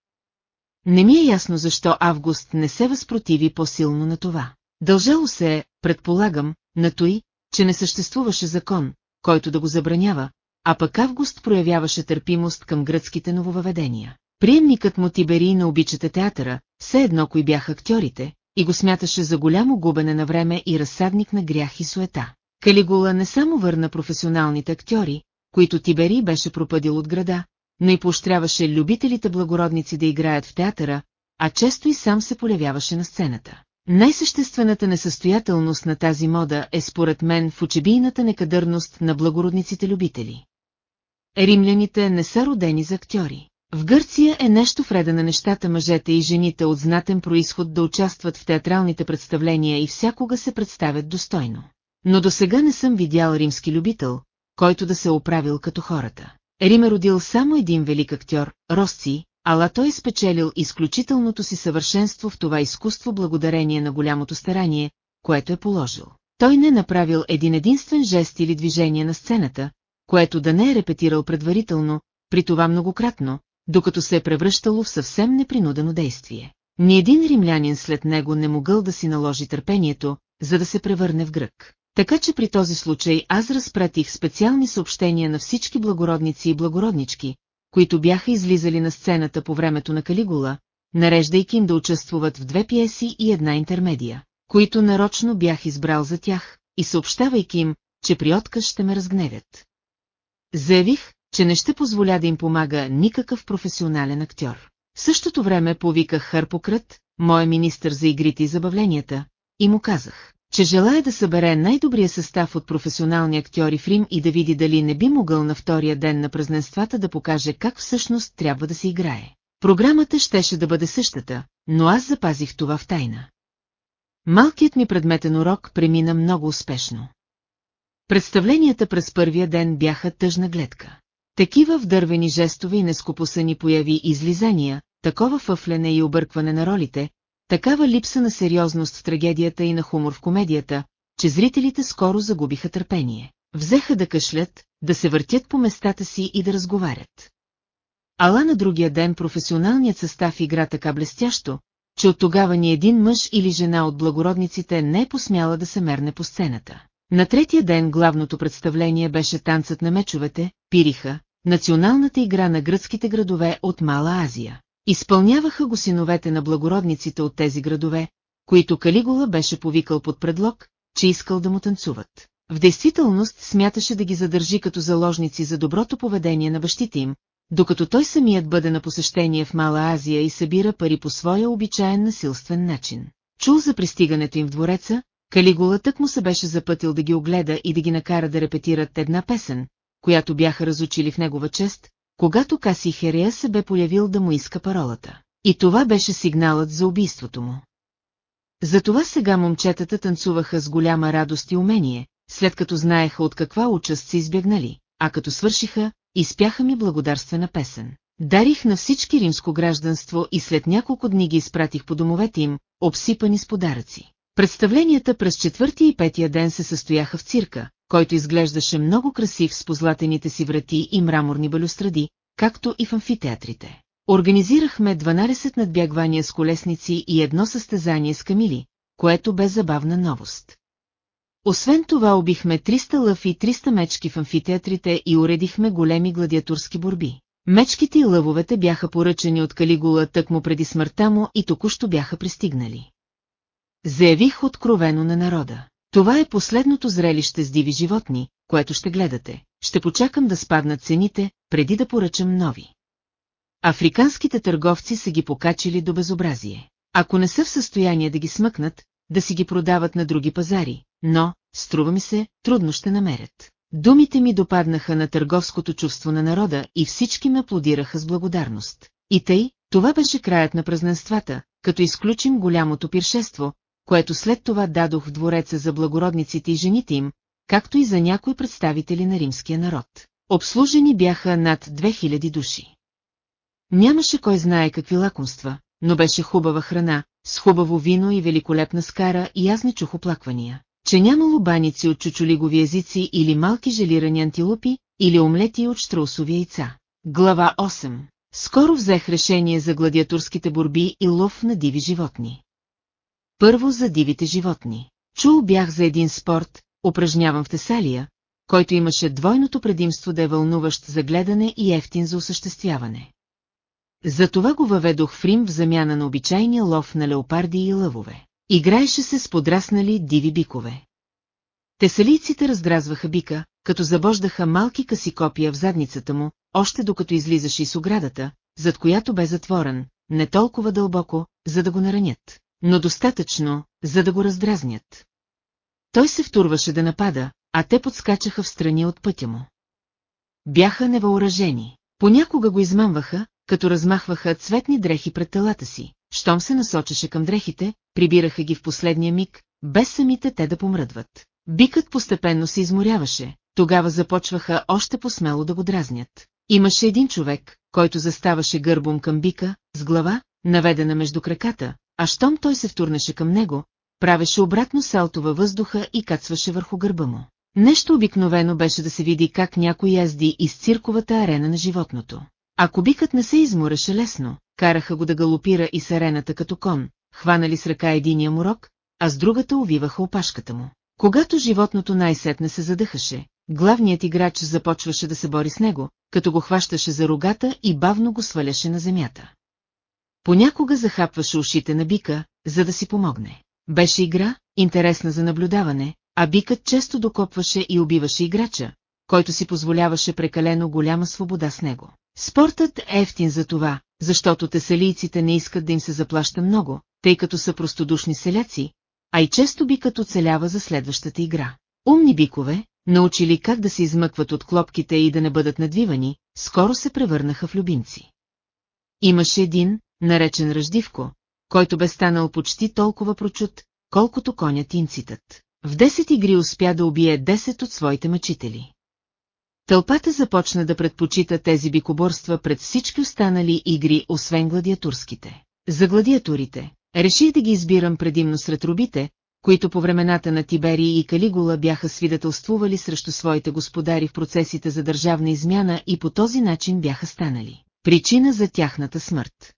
Не ми е ясно защо Август не се възпротиви по-силно на това. Дължало се, предполагам, на той, че не съществуваше закон, който да го забранява, а пък Август проявяваше търпимост към гръцките нововъведения. Приемникът му Тиберий не обичате театъра, все едно кои бяха актьорите, и го смяташе за голямо губене на време и разсадник на грях и суета. Калигула не само върна професионалните актьори, които Тиберий беше пропъдил от града, но и поощряваше любителите благородници да играят в театъра, а често и сам се полявяваше на сцената. Най-съществената несъстоятелност на тази мода е според мен в учебийната некадърност на благородниците любители. Римляните не са родени за актьори. В Гърция е нещо вреда на нещата мъжете и жените от знатен происход да участват в театралните представления и всякога се представят достойно. Но до сега не съм видял римски любител, който да се оправил като хората. Рим е родил само един велик актьор, Росци, ала той е спечелил изключителното си съвършенство в това изкуство благодарение на голямото старание, което е положил. Той не е направил един единствен жест или движение на сцената, което да не е репетирал предварително, при това многократно, докато се е превръщало в съвсем непринудено действие. Ни един римлянин след него не могъл да си наложи търпението, за да се превърне в грък. Така че при този случай аз разпратих специални съобщения на всички благородници и благороднички, които бяха излизали на сцената по времето на Калигула, нареждайки им да участвуват в две пиеси и една интермедия, които нарочно бях избрал за тях, и съобщавайки им, че при отказ ще ме разгневят. Заявих, че не ще позволя да им помага никакъв професионален актьор. В същото време повиках Харпократ, моя министър за игрите и забавленията, и му казах, че желая да събере най-добрия състав от професионални актьори в Рим и да види дали не би могъл на втория ден на празненствата да покаже как всъщност трябва да се играе. Програмата щеше да бъде същата, но аз запазих това в тайна. Малкият ми предметен урок премина много успешно. Представленията през първия ден бяха тъжна гледка. Такива вдървени жестове и нескопосани появи излизания, такова фъфлене и объркване на ролите, такава липса на сериозност в трагедията и на хумор в комедията, че зрителите скоро загубиха търпение. Взеха да кашлят, да се въртят по местата си и да разговарят. Ала на другия ден професионалният състав игра така блестящо, че от тогава ни един мъж или жена от благородниците не е посмяла да се мерне по сцената. На третия ден главното представление беше танцът на мечовете, пириха, националната игра на гръцките градове от Мала Азия. Изпълняваха го синовете на благородниците от тези градове, които Калигула беше повикал под предлог, че искал да му танцуват. В действителност смяташе да ги задържи като заложници за доброто поведение на бащите им, докато той самият бъде на посещение в Мала Азия и събира пари по своя обичаен насилствен начин. Чул за пристигането им в двореца, Калигула тък му се беше запътил да ги огледа и да ги накара да репетират една песен, която бяха разучили в негова чест, когато Каси Херея се бе появил да му иска паролата. И това беше сигналът за убийството му. Затова сега момчетата танцуваха с голяма радост и умение, след като знаеха от каква участ се избягнали, а като свършиха, изпяха ми благодарствена песен. Дарих на всички римско гражданство и след няколко дни ги изпратих по домовете им, обсипани с подаръци. Представленията през четвъртия и петия ден се състояха в цирка, който изглеждаше много красив с позлатените си врати и мраморни балюстради, както и в амфитеатрите. Организирахме 12 надбягвания с колесници и едно състезание с камили, което бе забавна новост. Освен това убихме 300 лъв и 300 мечки в амфитеатрите и уредихме големи гладиаторски борби. Мечките и лъвовете бяха поръчани от Калигула тъкмо преди смъртта му и току-що бяха пристигнали. Заявих откровено на народа. Това е последното зрелище с диви животни, което ще гледате. Ще почакам да спаднат цените, преди да поръчам нови. Африканските търговци са ги покачили до безобразие. Ако не са в състояние да ги смъкнат, да си ги продават на други пазари, но, струва ми се, трудно ще намерят. Думите ми допаднаха на търговското чувство на народа и всички ме аплодираха с благодарност. И тъй, това беше краят на празненствата, като изключим голямото пиршество, което след това дадох в двореца за благородниците и жените им, както и за някои представители на римския народ. Обслужени бяха над 2000 души. Нямаше кой знае какви лакомства, но беше хубава храна, с хубаво вино и великолепна скара и аз не чух оплаквания, че нямало баници от чучулигови езици или малки желирани антилопи, или омлети от штраусови яйца. Глава 8 Скоро взех решение за гладиатурските борби и лов на диви животни. Първо за дивите животни. Чул бях за един спорт, упражняван в Тесалия, който имаше двойното предимство да е вълнуващ за гледане и ефтин за осъществяване. Затова го въведох в Рим в замяна на обичайния лов на леопарди и лъвове. Играеше се с подраснали диви бикове. Тесалийците раздразваха бика, като забождаха малки къси копия в задницата му, още докато излизаше из оградата, зад която бе затворен, не толкова дълбоко, за да го наранят, но достатъчно, за да го раздразнят. Той се втурваше да напада, а те подскачаха в страни от пътя му. Бяха невъоръжени. Понякога го измамваха, като размахваха цветни дрехи пред телата си. Щом се насочеше към дрехите, прибираха ги в последния миг, без самите те да помръдват. Бикът постепенно се изморяваше, тогава започваха още по-смело да го дразнят. Имаше един човек, който заставаше гърбом към бика, с глава, наведена между краката, а щом той се втурнеше към него, правеше обратно салто във въздуха и кацваше върху гърба му. Нещо обикновено беше да се види как някой язди из цирковата арена на животното. Ако бикът не се измореше лесно, караха го да галопира и с арената като кон, хванали с ръка единия му рок, а с другата увиваха опашката му. Когато животното най-сетне се задъхаше, главният играч започваше да се бори с него, като го хващаше за рогата и бавно го сваляше на земята. Понякога захапваше ушите на бика, за да си помогне. Беше игра, интересна за наблюдаване, а бикът често докопваше и убиваше играча, който си позволяваше прекалено голяма свобода с него. Спортът е ефтин за това, защото тесалийците не искат да им се заплаща много, тъй като са простодушни селяци, а и често бикът оцелява за следващата игра. Умни бикове, научили как да се измъкват от клопките и да не бъдат надвивани, скоро се превърнаха в любимци. Имаше един, наречен Ръждивко, който бе станал почти толкова прочут, колкото конят инцитът. В 10 игри успя да убие 10 от своите мъчители. Тълпата започна да предпочита тези бикоборства пред всички останали игри, освен гладиатурските. За гладиатурите, реших да ги избирам предимно сред рубите, които по времената на Тиберий и Калигула бяха свидетелствували срещу своите господари в процесите за държавна измяна и по този начин бяха станали. Причина за тяхната смърт.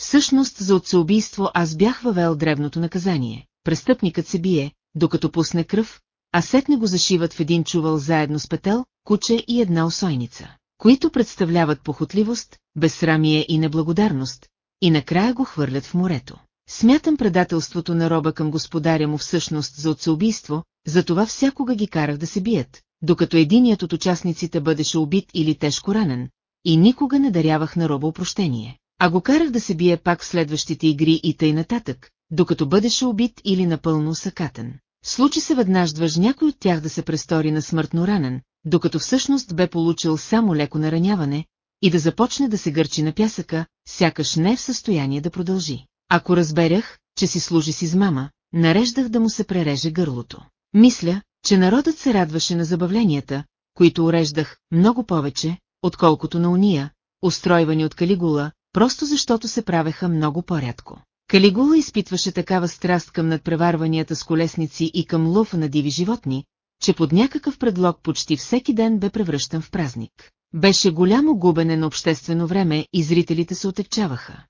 Всъщност за отцеубийство аз бях въвел древното наказание. Престъпникът се бие, докато пусне кръв, а сетне го зашиват в един чувал заедно с петел, куче и една осойница, които представляват похотливост, безсрамие и неблагодарност, и накрая го хвърлят в морето. Смятам предателството на роба към господаря му всъщност за отцеубийство, затова всякога ги карах да се бият, докато единият от участниците бъдеше убит или тежко ранен, и никога не дарявах на роба опрощение, а го карах да се бие пак в следващите игри и тъй нататък, докато бъдеше убит или напълно усъкатен. Случи се веднъж някой от тях да се престори на смъртно ранен, докато всъщност бе получил само леко нараняване, и да започне да се гърчи на пясъка, сякаш не е в състояние да продължи. Ако разберях, че си служи с измама, нареждах да му се пререже гърлото. Мисля, че народът се радваше на забавленията, които уреждах много повече, отколкото на уния, устройвани от Калигула, просто защото се правеха много по-рядко. Калигула изпитваше такава страст към надпреварванията с колесници и към лов на диви животни, че под някакъв предлог почти всеки ден бе превръщан в празник. беше голямо губене на обществено време и зрителите се отекчаваха.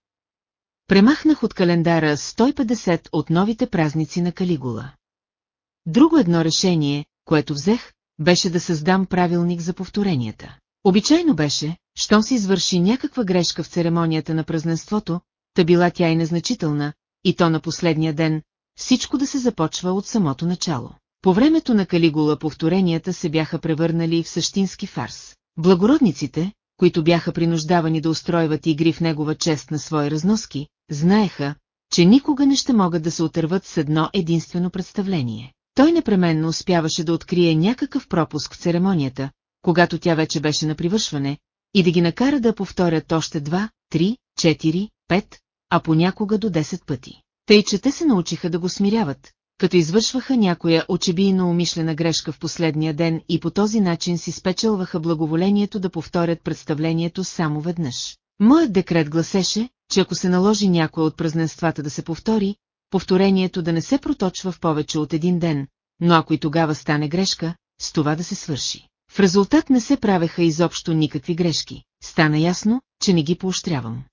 Премахнах от календара 150 от новите празници на Калигула. Друго едно решение, което взех, беше да създам правилник за повторенията. Обичайно беше, щом се извърши някаква грешка в церемонията на празненството, та била тя и незначителна, и то на последния ден, всичко да се започва от самото начало. По времето на Калигула повторенията се бяха превърнали в същински фарс. Благородниците, които бяха принуждавани да устройват игри в негова чест на свои разноски, знаеха, че никога не ще могат да се отърват с едно единствено представление. Той непременно успяваше да открие някакъв пропуск в церемонията, когато тя вече беше на привършване, и да ги накара да повторят още два, три, четири, пет, а понякога до 10 пъти. Тъй, се научиха да го смиряват, като извършваха някоя очебийно умишлена грешка в последния ден и по този начин си спечелваха благоволението да повторят представлението само веднъж. Моят декрет гласеше, че ако се наложи някоя от празненствата да се повтори, повторението да не се проточва в повече от един ден, но ако и тогава стане грешка, с това да се свърши. В резултат не се правеха изобщо никакви грешки, стана ясно, че не ги поощрявам.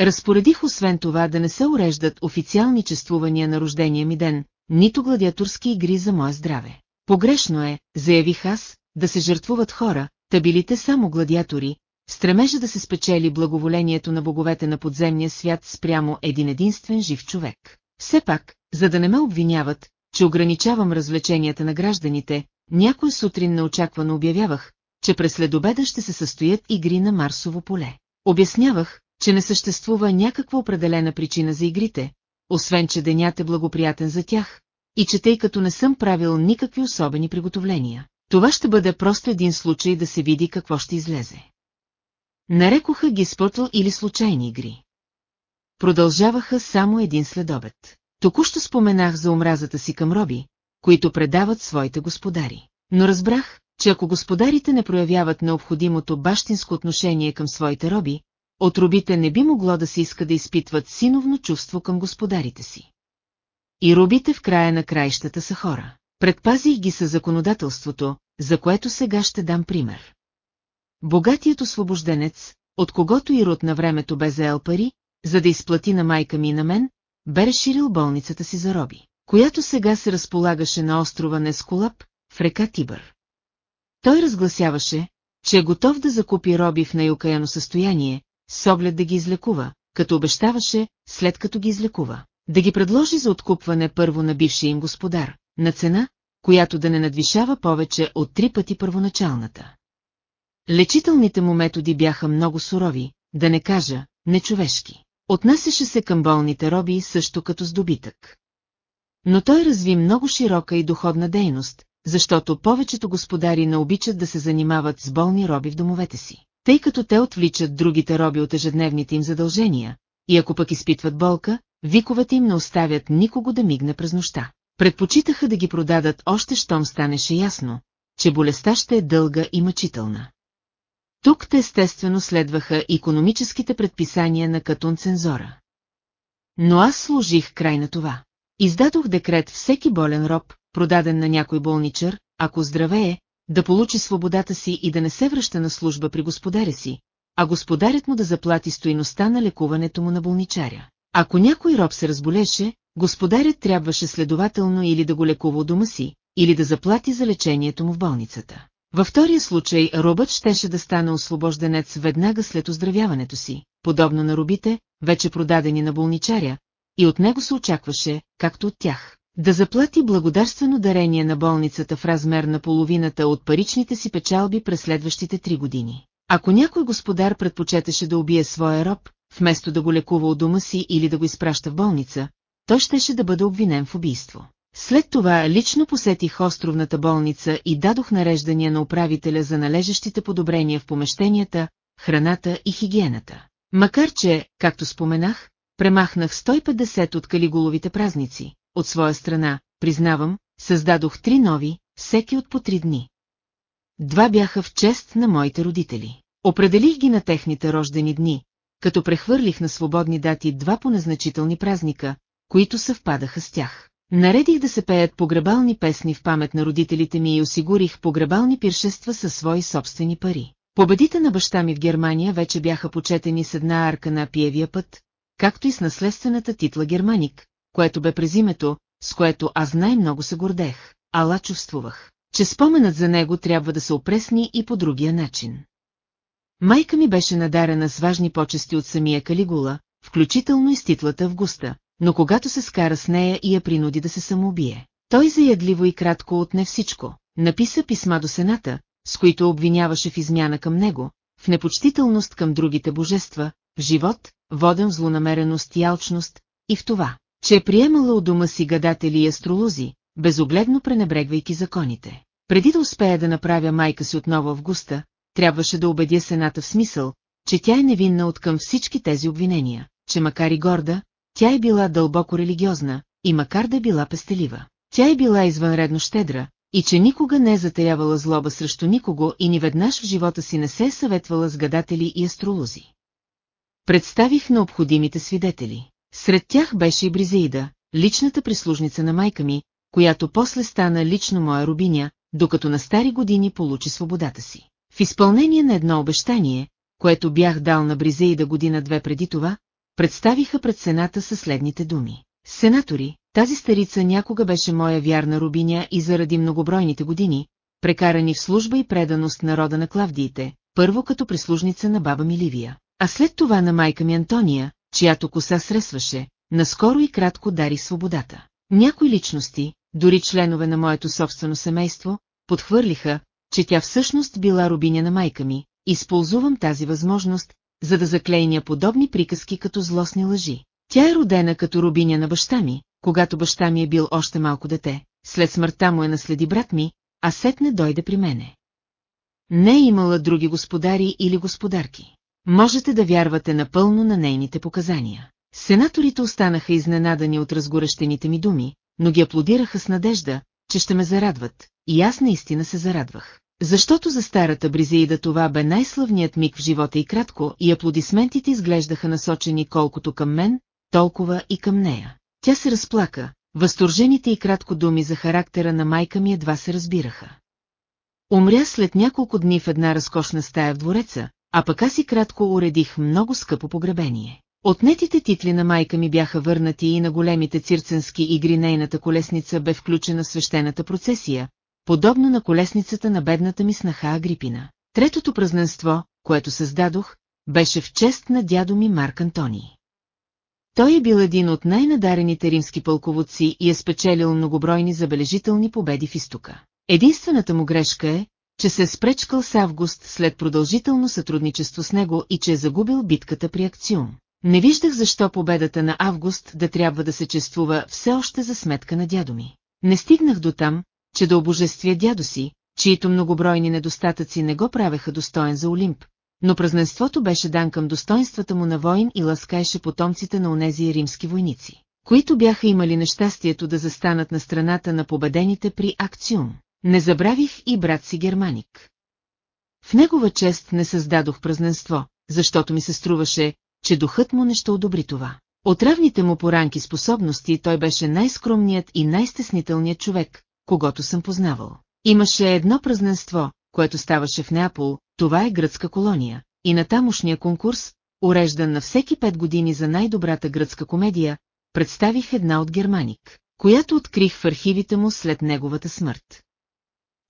Разпоредих освен това да не се уреждат официални чествувания на рождения ми ден, нито гладиаторски игри за мое здраве. Погрешно е, заявих аз, да се жертвуват хора, та билите само гладиатори, стремежа да се спечели благоволението на боговете на подземния свят спрямо един единствен жив човек. Все пак, за да не ме обвиняват, че ограничавам развлеченията на гражданите, някой сутрин неочаквано обявявах, че през следобеда ще се състоят игри на Марсово поле. Обяснявах, че не съществува някаква определена причина за игрите, освен че денят е благоприятен за тях, и че тъй като не съм правил никакви особени приготовления, това ще бъде просто един случай да се види какво ще излезе. Нарекоха ги спътл или случайни игри. Продължаваха само един следобед. Току-що споменах за омразата си към роби, които предават своите господари. Но разбрах, че ако господарите не проявяват необходимото бащинско отношение към своите роби, от робите не би могло да се иска да изпитват синовно чувство към господарите си. И робите в края на краищата са хора. Предпазих ги със законодателството, за което сега ще дам пример. Богатият освобожденец, от когото и род на времето бе заел пари, за да изплати на майка ми и на мен, бе разширил болницата си за роби, която сега се разполагаше на острова Нескулап, в река Тибър. Той разгласяваше, че е готов да закупи роби в най състояние, с оглед да ги излекува, като обещаваше, след като ги излекува, да ги предложи за откупване първо на бившия им господар, на цена, която да не надвишава повече от три пъти първоначалната. Лечителните му методи бяха много сурови, да не кажа, нечовешки. Отнасяше се към болните роби също като с добитък. Но той разви много широка и доходна дейност, защото повечето господари не обичат да се занимават с болни роби в домовете си тъй като те отвличат другите роби от ежедневните им задължения, и ако пък изпитват болка, виковете им не оставят никого да мигне през нощта. Предпочитаха да ги продадат още щом станеше ясно, че болестта ще е дълга и мъчителна. Тук те естествено следваха економическите предписания на Катун Цензора. Но аз служих край на това. Издадох декрет всеки болен роб, продаден на някой болничър, ако здравее, да получи свободата си и да не се връща на служба при господаря си, а господарят му да заплати стоиността на лекуването му на болничаря. Ако някой роб се разболеше, господарят трябваше следователно или да го лекува у дома си, или да заплати за лечението му в болницата. Във втория случай робът щеше да стане освобожденец веднага след оздравяването си, подобно на робите, вече продадени на болничаря, и от него се очакваше, както от тях, да заплати благодарствено дарение на болницата в размер на половината от паричните си печалби през следващите три години. Ако някой господар предпочетеше да убие своя роб, вместо да го лекува от дома си или да го изпраща в болница, той щеше да бъде обвинен в убийство. След това лично посетих островната болница и дадох нареждания на управителя за належащите подобрения в помещенията, храната и хигиената. Макар че, както споменах, премахнах 150 от калиголовите празници, от своя страна, признавам, създадох три нови, всеки от по три дни. Два бяха в чест на моите родители. Определих ги на техните рождени дни, като прехвърлих на свободни дати два понезначителни празника, които съвпадаха с тях. Наредих да се пеят погребални песни в памет на родителите ми и осигурих погребални пиршества със свои собствени пари. Победите на баща ми в Германия вече бяха почетени с една арка на Пиевия път, както и с наследствената титла Германик, което бе през името, с което аз най-много се гордех, ала чувствувах, че споменът за него трябва да се опресни и по другия начин. Майка ми беше надарена с важни почести от самия Калигула, включително и с титлата Августа, но когато се скара с нея и я принуди да се самоубие. Той заядливо и кратко отне всичко, написа писма до Сената, с които обвиняваше в измяна към него, в непочтителност към другите божества, в живот, воден в злонамереност и алчност, и в това, че е приемала от дома си гадатели и астролози, безогледно пренебрегвайки законите. Преди да успея да направя майка си отново Августа, трябваше да убедя Сената в смисъл, че тя е невинна от към всички тези обвинения, че макар и горда, тя е била дълбоко религиозна, и макар да е била пестелива, тя е била извънредно щедра, и че никога не е затаявала злоба срещу никого и ни веднъж в живота си не се е съветвала с гадатели и астролози. Представих необходимите свидетели. Сред тях беше и Бризеида, личната прислужница на майка ми, която после стана лично моя рубиня, докато на стари години получи свободата си. В изпълнение на едно обещание, което бях дал на Бризеида година-две преди това, представиха пред Сената със следните думи. Сенатори, тази старица някога беше моя вярна рубиня и заради многобройните години, прекарани в служба и преданост народа на Клавдиите, първо като прислужница на баба ми Ливия, а след това на майка ми Антония, чиято коса сресваше, наскоро и кратко дари свободата. Някои личности, дори членове на моето собствено семейство, подхвърлиха, че тя всъщност била рубиня на майка ми, използвам тази възможност, за да заклейня подобни приказки като злостни лъжи. Тя е родена като рубиня на баща ми, когато баща ми е бил още малко дете, след смъртта му е наследи брат ми, а сетне дойде при мене. Не е имала други господари или господарки. Можете да вярвате напълно на нейните показания. Сенаторите останаха изненадани от разгорещените ми думи, но ги аплодираха с надежда, че ще ме зарадват, и аз наистина се зарадвах. Защото за старата Бризеида това бе най-славният миг в живота и кратко, и аплодисментите изглеждаха насочени колкото към мен, толкова и към нея. Тя се разплака, възторжените и кратко думи за характера на майка ми едва се разбираха. Умря след няколко дни в една разкошна стая в двореца, а пък аз и кратко уредих много скъпо погребение. Отнетите титли на майка ми бяха върнати и на големите цирценски игри нейната колесница бе включена свещената процесия, подобно на колесницата на бедната ми снаха Агрипина. Третото празненство, което създадох, беше в чест на дядо ми Марк Антоний. Той е бил един от най-надарените римски пълководци и е спечелил многобройни забележителни победи в изтока. Единствената му грешка е, че се е спречкал с Август след продължително сътрудничество с него и че е загубил битката при Акциум. Не виждах защо победата на Август да трябва да се чествува все още за сметка на дядо ми. Не стигнах до там, че да обожествя дядо си, чието многобройни недостатъци не го правеха достоен за Олимп, но празненството беше дан към достоинствата му на воин и ласкаеше потомците на онези римски войници, които бяха имали нещастието да застанат на страната на победените при Акциум. Не забравих и брат си Германик. В негова чест не създадох празненство, защото ми се струваше, че духът му не ще одобри това. От равните му поранки способности той беше най-скромният и най-стеснителният човек, когато съм познавал. Имаше едно празненство, което ставаше в Неапол, това е гръцка колония, и на тамошния конкурс, уреждан на всеки пет години за най-добрата гръцка комедия, представих една от Германик, която открих в архивите му след неговата смърт.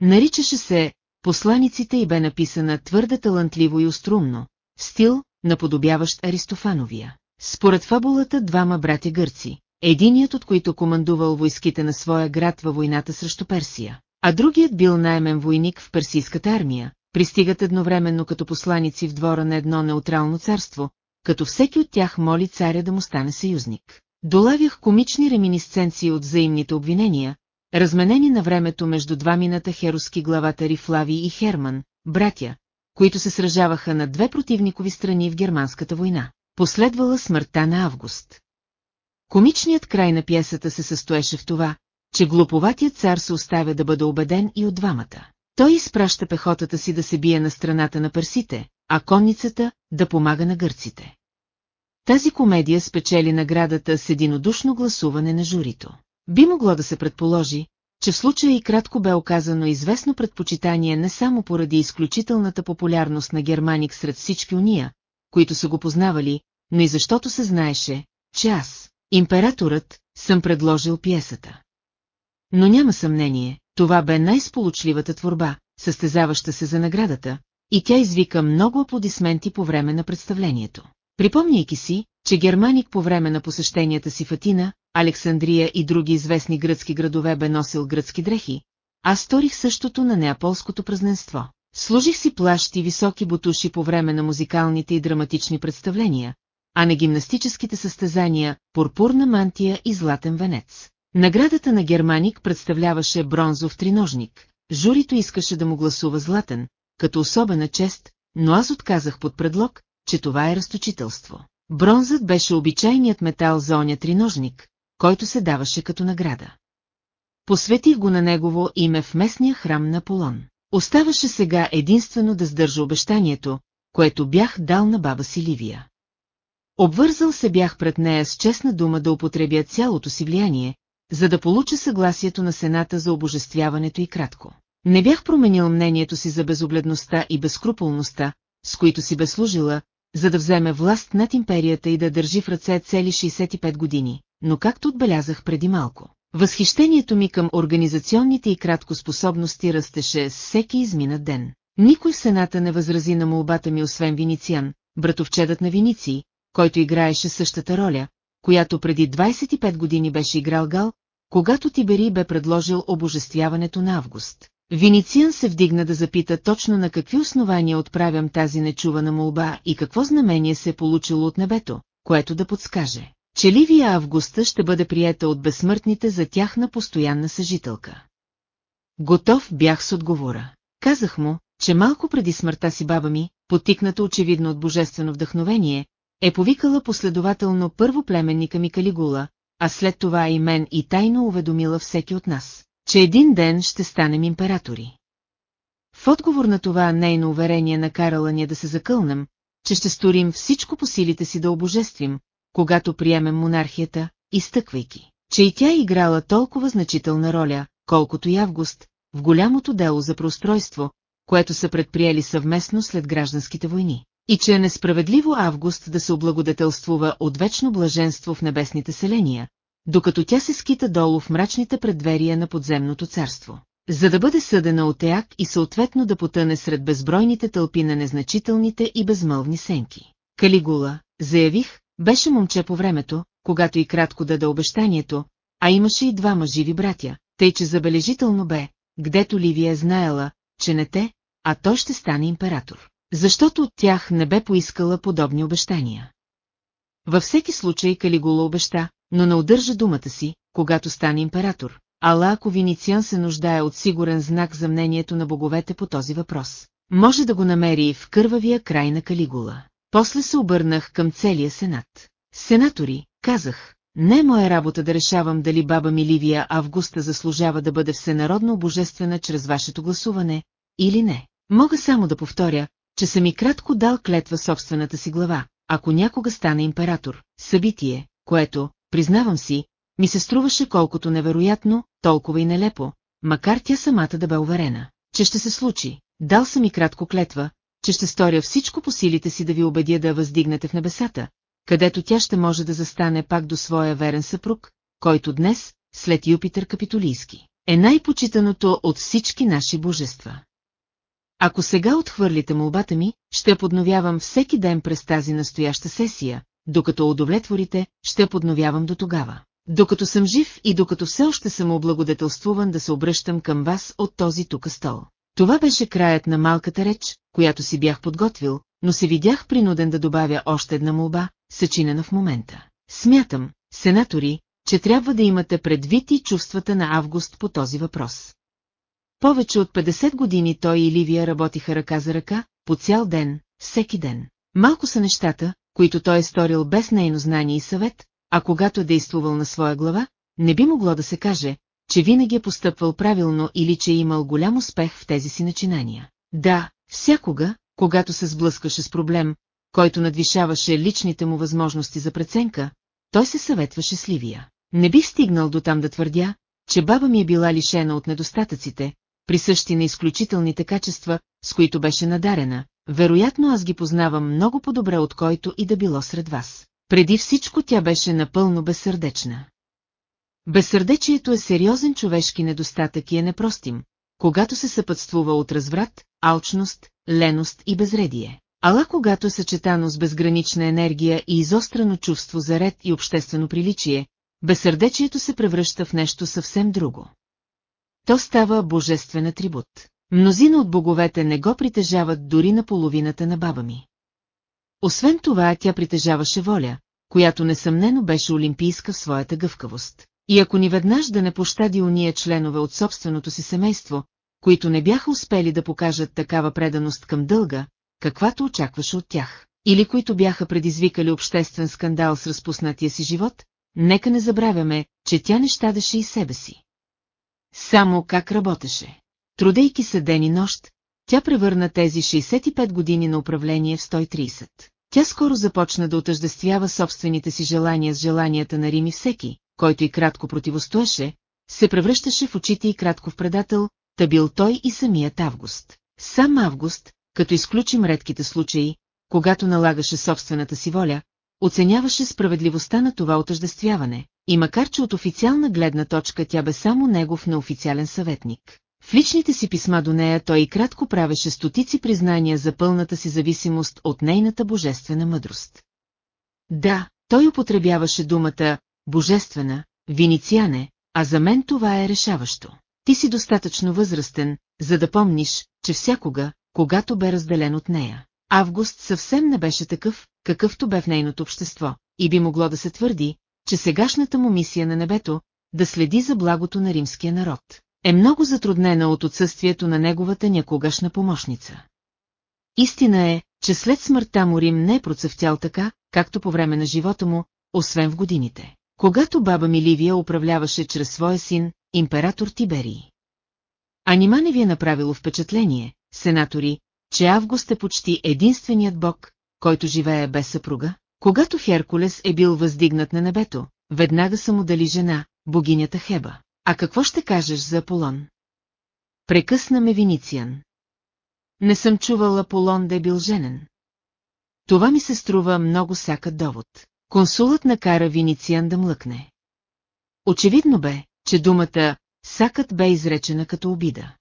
Наричаше се «Посланиците» и бе написана твърде талантливо и острумно, в стил, наподобяващ Аристофановия. Според фабулата двама братя гърци, единият от които командувал войските на своя град във войната срещу Персия, а другият бил наймен войник в персийската армия, пристигат едновременно като посланици в двора на едно неутрално царство, като всеки от тях моли царя да му стане съюзник. Долавях комични реминисценции от взаимните обвинения, разменени на времето между двамината хероски главатари Флави и Херман, братя, които се сражаваха на две противникови страни в германската война. Последвала смъртта на Август. Комичният край на пиесата се състоеше в това, че глуповатият цар се оставя да бъде убеден и от двамата. Той изпраща пехотата си да се бие на страната на персите, а конницата да помага на гърците. Тази комедия спечели наградата с единодушно гласуване на журито. Би могло да се предположи, че в случая и кратко бе оказано известно предпочитание не само поради изключителната популярност на Германик сред всички уния, които са го познавали, но и защото се знаеше, че аз, императорът, съм предложил пиесата. Но няма съмнение, това бе най-сполучливата творба, състезаваща се за наградата, и тя извика много аплодисменти по време на представлението. Припомняйки си, че Германик по време на посещенията си в Атина, Александрия и други известни гръцки градове бе носил гръцки дрехи, аз сторих същото на неаполското празненство. Служих си плащ и високи бутуши по време на музикалните и драматични представления, а на гимнастическите състезания – пурпурна мантия и златен венец. Наградата на Германик представляваше бронзов триножник. Журито искаше да му гласува златен, като особена чест, но аз отказах под предлог, че това е разточителство. Бронзът беше обичайният метал за оня триножник, който се даваше като награда. Посветих го на негово име в местния храм на Полон. Оставаше сега единствено да сдържа обещанието, което бях дал на баба си Ливия. Обвързал се бях пред нея с честна дума да употребя цялото си влияние, за да получа съгласието на Сената за обожествяването и кратко. Не бях променил мнението си за безогледността и безкруполността, с които си бе служила, за да вземе власт над империята и да държи в ръце цели 65 години, но както отбелязах преди малко. Възхищението ми към организационните и кратко способности растеше всеки изминат ден. Никой в Сената не възрази на молбата ми освен Винициан, братовчедът на Виниций, който играеше същата роля, която преди 25 години беше играл Гал, когато Тибери бе предложил обожествяването на Август. Винициан се вдигна да запита точно на какви основания отправям тази нечувана молба и какво знамение се е получило от небето, което да подскаже, че Ливия Августа ще бъде приета от безсмъртните за тяхна постоянна съжителка. Готов бях с отговора. Казах му, че малко преди смъртта си баба ми, потикната очевидно от божествено вдъхновение, е повикала последователно първо племенника ми Калигула, а след това и мен и тайно уведомила всеки от нас, че един ден ще станем императори. В отговор на това нейно уверение накарала ни да се закълнем, че ще сторим всичко по силите си да обожествим, когато приемем монархията, изтъквайки, че и тя играла толкова значителна роля, колкото и Август, в голямото дело за проустройство, което са предприели съвместно след гражданските войни, и че е несправедливо Август да се облагодетелствува от вечно блаженство в небесните селения, докато тя се скита долу в мрачните предверия на подземното царство, за да бъде съдена от Еак и съответно да потъне сред безбройните тълпи на незначителните и безмълвни сенки. Калигула, заявих, беше момче по времето, когато и кратко даде обещанието, а имаше и двама живи братя, тъй че забележително бе, гдето Ливия е знаела, че не те, а той ще стане император. Защото от тях не бе поискала подобни обещания. Във всеки случай Калигула обеща, но не удържа думата си, когато стане император. Ала ако Винициан се нуждае от сигурен знак за мнението на боговете по този въпрос, може да го намери в кървавия край на Калигула. После се обърнах към целия сенат. Сенатори, казах, не е моя работа да решавам дали баба ми Ливия Августа заслужава да бъде всенародно обожествена чрез вашето гласуване, или не. Мога само да повторя, че съм и кратко дал клетва собствената си глава, ако някога стане император, събитие, което, признавам си, ми се струваше колкото невероятно, толкова и нелепо, макар тя самата да бе уверена, че ще се случи. Дал съм и кратко клетва, че ще сторя всичко по силите си да ви убедя да въздигнете в небесата, където тя ще може да застане пак до своя верен съпруг, който днес, след Юпитър Капитолийски, е най-почитаното от всички наши божества. Ако сега отхвърлите молбата ми, ще подновявам всеки ден през тази настояща сесия, докато удовлетворите, ще подновявам до тогава. Докато съм жив и докато все още съм облагодетелствуван да се обръщам към вас от този тук стол. Това беше краят на малката реч, която си бях подготвил, но се видях принуден да добавя още една молба, съчинена в момента. Смятам, сенатори, че трябва да имате предвид и чувствата на Август по този въпрос. Повече от 50 години той и Ливия работиха ръка за ръка, по цял ден, всеки ден. Малко са нещата, които той е сторил без нейно знание и съвет, а когато е действувал на своя глава, не би могло да се каже, че винаги е постъпвал правилно или че е имал голям успех в тези си начинания. Да, всякога, когато се сблъскаше с проблем, който надвишаваше личните му възможности за преценка, той се съветваше с Ливия. Не бих стигнал до там да твърдя, че баба ми е била лишена от недостатъците, присъщи на изключителните качества, с които беше надарена, вероятно аз ги познавам много по-добре от който и да било сред вас. Преди всичко тя беше напълно безсърдечна. Безсърдечието е сериозен човешки недостатък и е непростим, когато се съпътствува от разврат, алчност, леност и безредие. Ала когато е съчетано с безгранична енергия и изострено чувство за ред и обществено приличие, безсърдечието се превръща в нещо съвсем друго. То става божествен атрибут. Мнозина от боговете не го притежават дори на половината на баба ми. Освен това, тя притежаваше воля, която несъмнено беше олимпийска в своята гъвкавост. И ако ни веднъж да не пощади уния членове от собственото си семейство, които не бяха успели да покажат такава преданост към дълга, каквато очакваше от тях, или които бяха предизвикали обществен скандал с разпуснатия си живот, нека не забравяме, че тя не щадеше и себе си. Само как работеше. Трудейки се ден и нощ, тя превърна тези 65 години на управление в 130. Тя скоро започна да отъждествява собствените си желания с желанията на Рим и всеки, който и кратко противостоеше, се превръщаше в очите и кратко в предател, та бил той и самият Август. Сам Август, като изключим редките случаи, когато налагаше собствената си воля, оценяваше справедливостта на това отъждествяване, и макар че от официална гледна точка тя бе само негов неофициален съветник. В личните си писма до нея той и кратко правеше стотици признания за пълната си зависимост от нейната божествена мъдрост. Да, той употребяваше думата «божествена», «винициане», а за мен това е решаващо. Ти си достатъчно възрастен, за да помниш, че всякога, когато бе разделен от нея. Август съвсем не беше такъв, какъвто бе в нейното общество, и би могло да се твърди, че сегашната му мисия на небето, да следи за благото на римския народ, е много затруднена от отсъствието на неговата някогашна помощница. Истина е, че след смъртта му Рим не е процъфтял така, както по време на живота му, освен в годините, когато баба Миливия управляваше чрез своя син, император Тиберий. А нима не ви е направило впечатление, сенатори, че Август е почти единственият бог, който живее без съпруга? Когато Херкулес е бил въздигнат на небето, веднага са му дали жена, богинята Хеба. А какво ще кажеш за Аполон? Прекъсна ме Винициан. Не съм чувал Аполон да е бил женен. Това ми се струва много сякът довод. Консулът накара Винициан да млъкне. Очевидно бе, че думата «сакът» бе изречена като обида.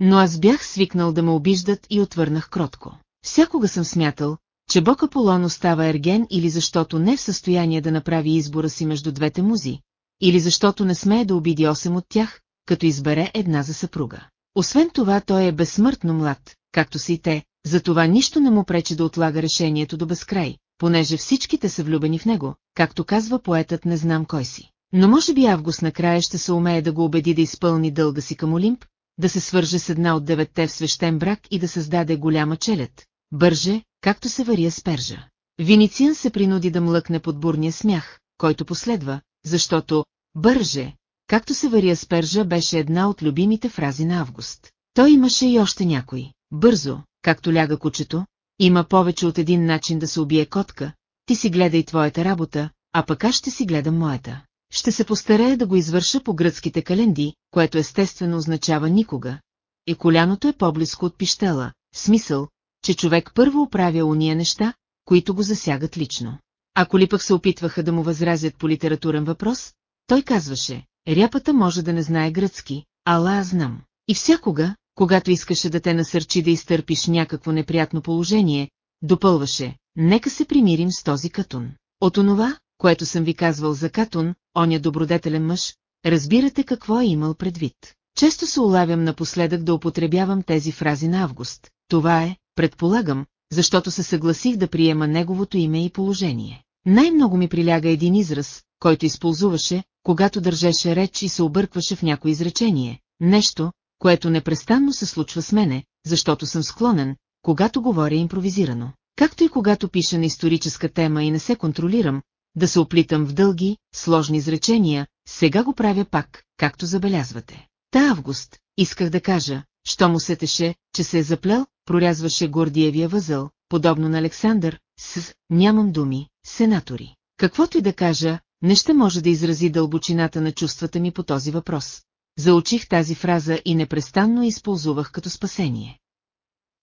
Но аз бях свикнал да ме обиждат и отвърнах кротко. Всякога съм смятал, че Бог Аполон остава ерген или защото не е в състояние да направи избора си между двете музи, или защото не смее да обиди 8 от тях, като избере една за съпруга. Освен това той е безсмъртно млад, както са и те, затова нищо не му пречи да отлага решението до безкрай, понеже всичките са влюбени в него, както казва поетът не знам кой си. Но може би Август накрая ще се умее да го убеди да изпълни дълга си към Олимп, да се свърже с една от деветте в свещен брак и да създаде голяма челет, бърже, както се вария с пержа. Винициан се принуди да млъкне под бурния смях, който последва, защото «бърже», както се вари аспержа, беше една от любимите фрази на Август. Той имаше и още някой. Бързо, както ляга кучето, има повече от един начин да се убие котка, ти си гледай твоята работа, а пък аз ще си гледам моята. Ще се постарая да го извърша по гръцките календи, което естествено означава никога. И коляното е по-близко от пищела, в смисъл, че човек първо оправя уния неща, които го засягат лично. Ако ли пък се опитваха да му възразят по литературен въпрос, той казваше, ряпата може да не знае гръцки, ала аз знам. И всякога, когато искаше да те насърчи да изтърпиш някакво неприятно положение, допълваше, нека се примирим с този Катун. От онова, което съм ви казвал за Катун, оня добродетелен мъж, разбирате какво е имал предвид. Често се улавям напоследък да употребявам тези фрази на Август. Това е, предполагам, защото се съгласих да приема неговото име и положение. Най-много ми приляга един израз, който използваше, когато държеше реч и се объркваше в някое изречение. Нещо, което непрестанно се случва с мене, защото съм склонен, когато говоря импровизирано. Както и когато пиша на историческа тема и не се контролирам, да се оплитам в дълги, сложни изречения, сега го правя пак, както забелязвате. Та август, исках да кажа, що му сетеше, че се е заплел, прорязваше Гордиевия възъл, подобно на Александър, с «нямам думи, сенатори». Каквото и да кажа, не ще може да изрази дълбочината на чувствата ми по този въпрос. Заучих тази фраза и непрестанно използвах като спасение.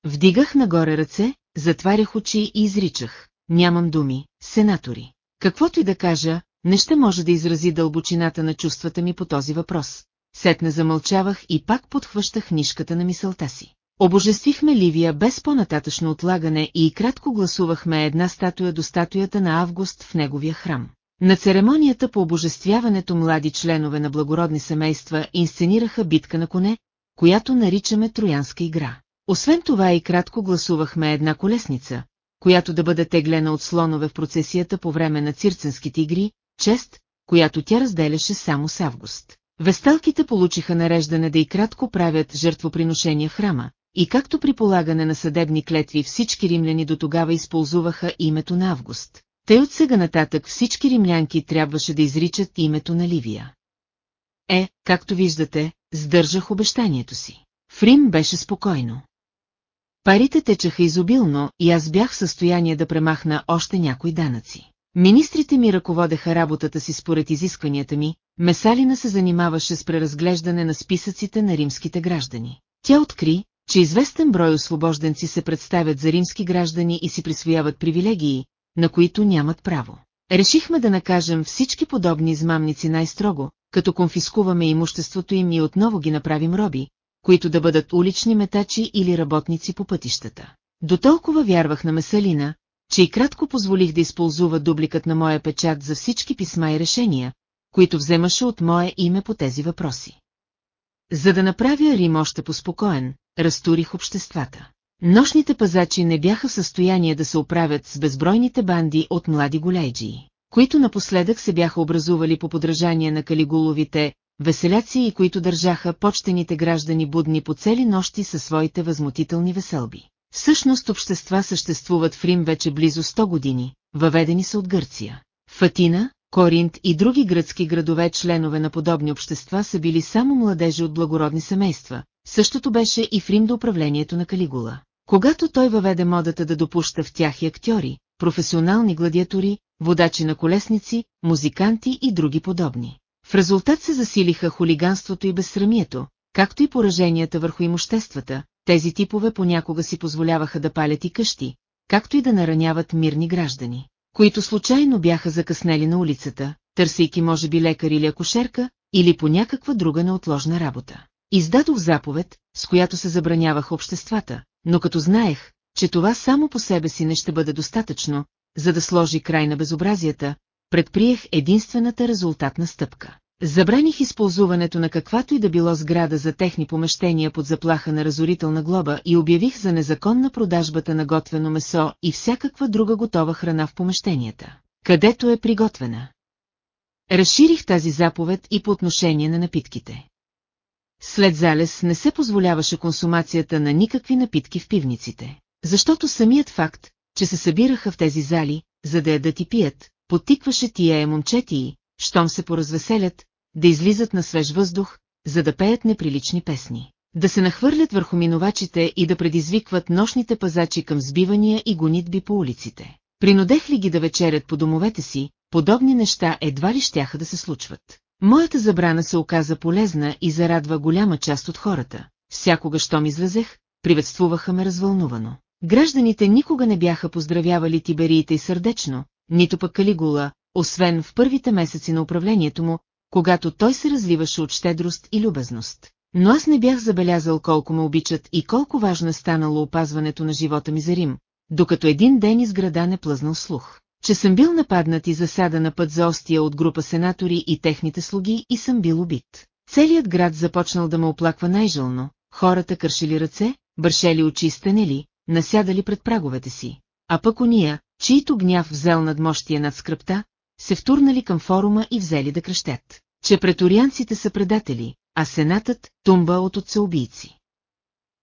Вдигах нагоре ръце, затварях очи и изричах. Нямам думи, сенатори. Каквото и да кажа, не ще може да изрази дълбочината на чувствата ми по този въпрос. Сетне замълчавах и пак подхващах нишката на мисълта си. Обожествихме Ливия без по-нататъчно отлагане и кратко гласувахме една статуя до статуята на Август в неговия храм. На церемонията по обожествяването млади членове на благородни семейства инсценираха битка на коне, която наричаме Троянска игра. Освен това и кратко гласувахме една колесница, която да бъде теглена от слонове в процесията по време на цирценските игри, чест, която тя разделяше само с август. Весталките получиха нареждане да и кратко правят жертвоприношения в храма, и както при полагане на съдебни клетви всички римляни до тогава използваха името на Август. Тъй от сега нататък всички римлянки трябваше да изричат името на Ливия. Е, както виждате, сдържах обещанието си. В Рим беше спокойно. Парите течаха изобилно и аз бях в състояние да премахна още някои данъци. Министрите ми ръководеха работата си според изискванията ми, Месалина се занимаваше с преразглеждане на списъците на римските граждани. Тя откри, че известен брой освобожденци се представят за римски граждани и си присвояват привилегии, на които нямат право. Решихме да накажем всички подобни измамници най-строго, като конфискуваме имуществото им и отново ги направим роби, които да бъдат улични метачи или работници по пътищата. До толкова вярвах на Месалина, че и кратко позволих да използва дубликът на моя печат за всички писма и решения, които вземаше от мое име по тези въпроси. За да направя Рим още поспокоен, разтурих обществата. Нощните пазачи не бяха в състояние да се оправят с безбройните банди от млади голейджии, които напоследък се бяха образували по подражание на калигуловите веселяци и които държаха почтените граждани будни по цели нощи със своите възмутителни веселби. Всъщност общества съществуват в Рим вече близо 100 години, въведени са от Гърция. Фатина, Коринт и други гръцки градове членове на подобни общества са били само младежи от благородни семейства. Същото беше и в Рим до управлението на Калигула. Когато той въведе модата да допуща в тях и актьори, професионални гладиатори, водачи на колесници, музиканти и други подобни. В резултат се засилиха хулиганството и безсрамието, както и пораженията върху имуществата, тези типове понякога си позволяваха да палят и къщи, както и да нараняват мирни граждани, които случайно бяха закъснели на улицата, търсейки може би лекар или акушерка, или по някаква друга неотложна работа. Издадох заповед, с която се забраняваха обществата, но като знаех, че това само по себе си не ще бъде достатъчно, за да сложи край на безобразията, предприех единствената резултатна стъпка. Забраних използването на каквато и да било сграда за техни помещения под заплаха на разорителна глоба и обявих за незаконна продажбата на готвено месо и всякаква друга готова храна в помещенията, където е приготвена. Разширих тази заповед и по отношение на напитките. След залез не се позволяваше консумацията на никакви напитки в пивниците, защото самият факт, че се събираха в тези зали, за да ядат и пият, потикваше тия е момчети, щом се поразвеселят, да излизат на свеж въздух, за да пеят неприлични песни, да се нахвърлят върху минувачите и да предизвикват нощните пазачи към сбивания и гонитби по улиците. Принудех ли ги да вечерят по домовете си, подобни неща едва ли щяха да се случват. Моята забрана се оказа полезна и зарадва голяма част от хората. Всякога, щом излезех, приветствуваха ме развълнувано. Гражданите никога не бяха поздравявали тибериите и сърдечно, нито пък Калигула, освен в първите месеци на управлението му, когато той се развиваше от щедрост и любезност. Но аз не бях забелязал колко ме обичат и колко важно е станало опазването на живота ми за Рим, докато един ден из града не плъзнал слух, че съм бил нападнат и засада на път за остия от група сенатори и техните слуги и съм бил убит. Целият град започнал да ме оплаква най-жълно, хората кършили ръце, бършели очи стенели, насядали пред праговете си, а пък уния, чието гняв взел надмощие над скръпта, се втурнали към форума и взели да кръщят, че преторианците са предатели, а сенатът – тумба от отцеубийци.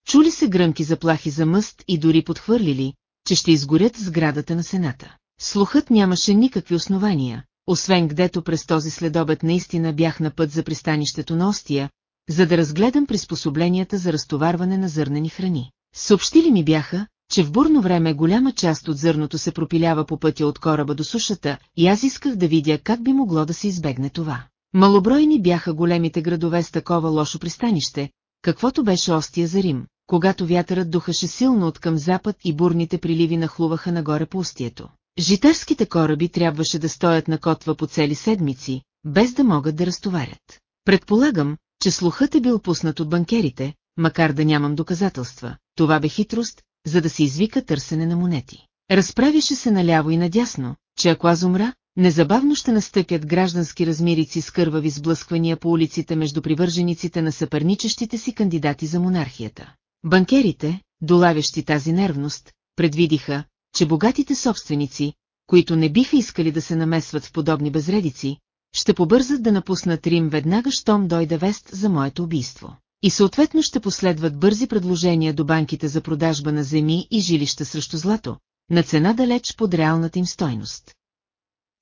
Чули се гръмки заплахи за мъст и дори подхвърлили, че ще изгорят сградата на сената. Слухът нямаше никакви основания, освен гдето през този следобед наистина бях на път за пристанището на Остия, за да разгледам приспособленията за разтоварване на зърнени храни. Съобщили ми бяха, че в бурно време голяма част от зърното се пропилява по пътя от кораба до сушата и аз исках да видя как би могло да се избегне това. Малобройни бяха големите градове с такова лошо пристанище, каквото беше Остия за Рим, когато вятърът духаше силно от към запад и бурните приливи нахлуваха нагоре по устието. Житарските кораби трябваше да стоят на котва по цели седмици, без да могат да разтоварят. Предполагам, че слухът е бил пуснат от банкерите, макар да нямам доказателства. Това бе хитрост, за да се извика търсене на монети. Разправише се наляво и надясно, че ако аз умра, незабавно ще настъпят граждански размирици с кървави сблъсквания по улиците между привържениците на съперничещите си кандидати за монархията. Банкерите, долавящи тази нервност, предвидиха, че богатите собственици, които не биха искали да се намесват в подобни безредици, ще побързат да напуснат Рим веднага, щом дойде вест за моето убийство. И съответно ще последват бързи предложения до банките за продажба на земи и жилища срещу злато, на цена далеч под реалната им стойност.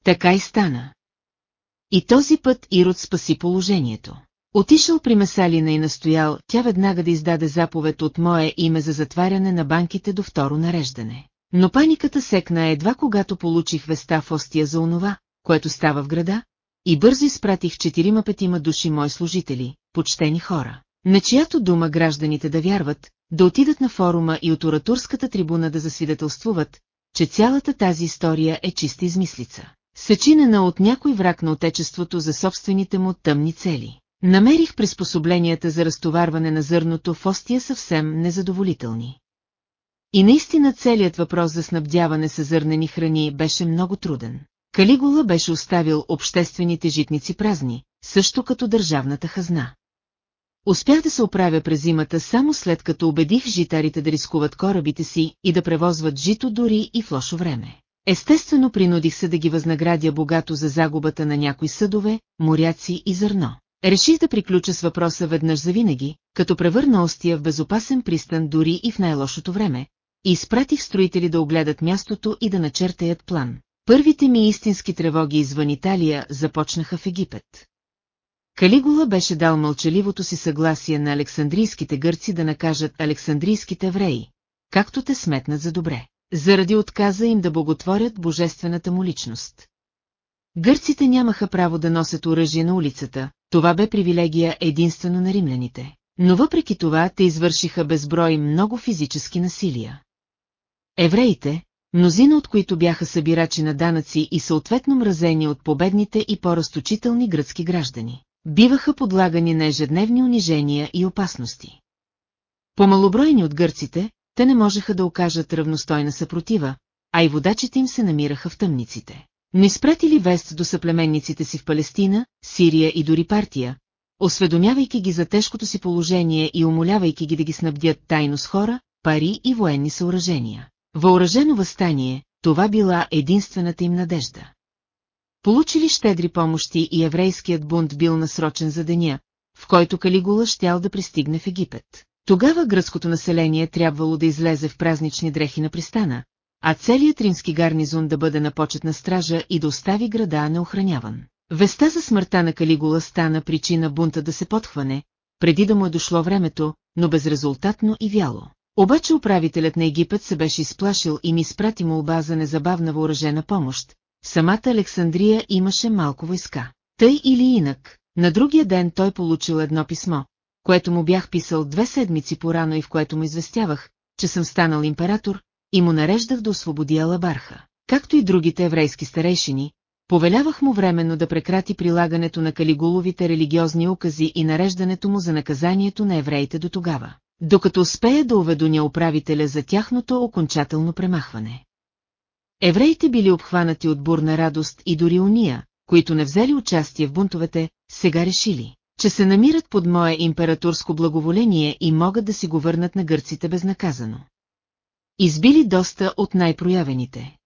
Така и стана. И този път Ирод спаси положението. Отишъл при Месалина и настоял, тя веднага да издаде заповед от мое име за затваряне на банките до второ нареждане. Но паниката секна едва когато получих веста в Остия за онова, което става в града, и бързо изпратих четирима-петима души мои служители, почтени хора, на чиято дума гражданите да вярват, да отидат на форума и от оратурската трибуна да засвидетелствуват, че цялата тази история е чиста измислица, съчинена от някой враг на отечеството за собствените му тъмни цели. Намерих приспособленията за разтоварване на зърното в Остия съвсем незадоволителни. И наистина целият въпрос за снабдяване с зърнени храни беше много труден. Калигула беше оставил обществените житници празни, също като държавната хазна. Успях да се оправя през зимата само след като убедих житарите да рискуват корабите си и да превозват жито дори и в лошо време. Естествено принудих се да ги възнаградя богато за загубата на някои съдове, моряци и зърно. Реших да приключа с въпроса веднъж завинаги, като превърна Остия в безопасен пристан дори и в най-лошото време, и изпратих строители да огледат мястото и да начертаят план. Първите ми истински тревоги извън Италия започнаха в Египет. Калигула беше дал мълчаливото си съгласие на александрийските гърци да накажат александрийските евреи, както те сметнат за добре, заради отказа им да боготворят божествената му личност. Гърците нямаха право да носят оръжие на улицата, това бе привилегия единствено на римляните. Но въпреки това те извършиха безброй много физически насилия. Евреите, мнозина от които бяха събирачи на данъци и съответно мразени от победните и по-разточителни гръцки граждани, биваха подлагани на ежедневни унижения и опасности. По-малобройни от гърците, те не можеха да окажат равностойна съпротива, а и водачите им се намираха в тъмниците. Не изпратили вест до съплеменниците си в Палестина, Сирия и дори партия, осведомявайки ги за тежкото си положение и умолявайки ги да ги снабдят тайно с хора, пари и военни съоръжения. Въоръжено възстание, това била единствената им надежда. Получили щедри помощи и еврейският бунт бил насрочен за деня, в който Калигула щял да пристигне в Египет. Тогава гръцкото население трябвало да излезе в празнични дрехи на пристана, а целият римски гарнизон да бъде на почетна стража и да остави града неохраняван. Веста за смъртта на Калигула стана причина бунта да се подхване, преди да му е дошло времето, но безрезултатно и вяло. Обаче управителят на Египет се беше изплашил и ми спрати молба за незабавна въоръжена помощ. Самата Александрия имаше малко войска. Тъй или инак, на другия ден той получил едно писмо, което му бях писал две седмици порано и в което му известявах, че съм станал император, и му нареждах да освободи Алабарха. Както и другите еврейски старейшини, повелявах му временно да прекрати прилагането на Калигуловите религиозни укази и нареждането му за наказанието на евреите до тогава докато успея да уведоня управителя за тяхното окончателно премахване. Евреите били обхванати от бурна радост и дори уния, които не взели участие в бунтовете, сега решили, че се намират под мое императорско благоволение и могат да си го върнат на гърците безнаказано. Избили доста от най-проявените.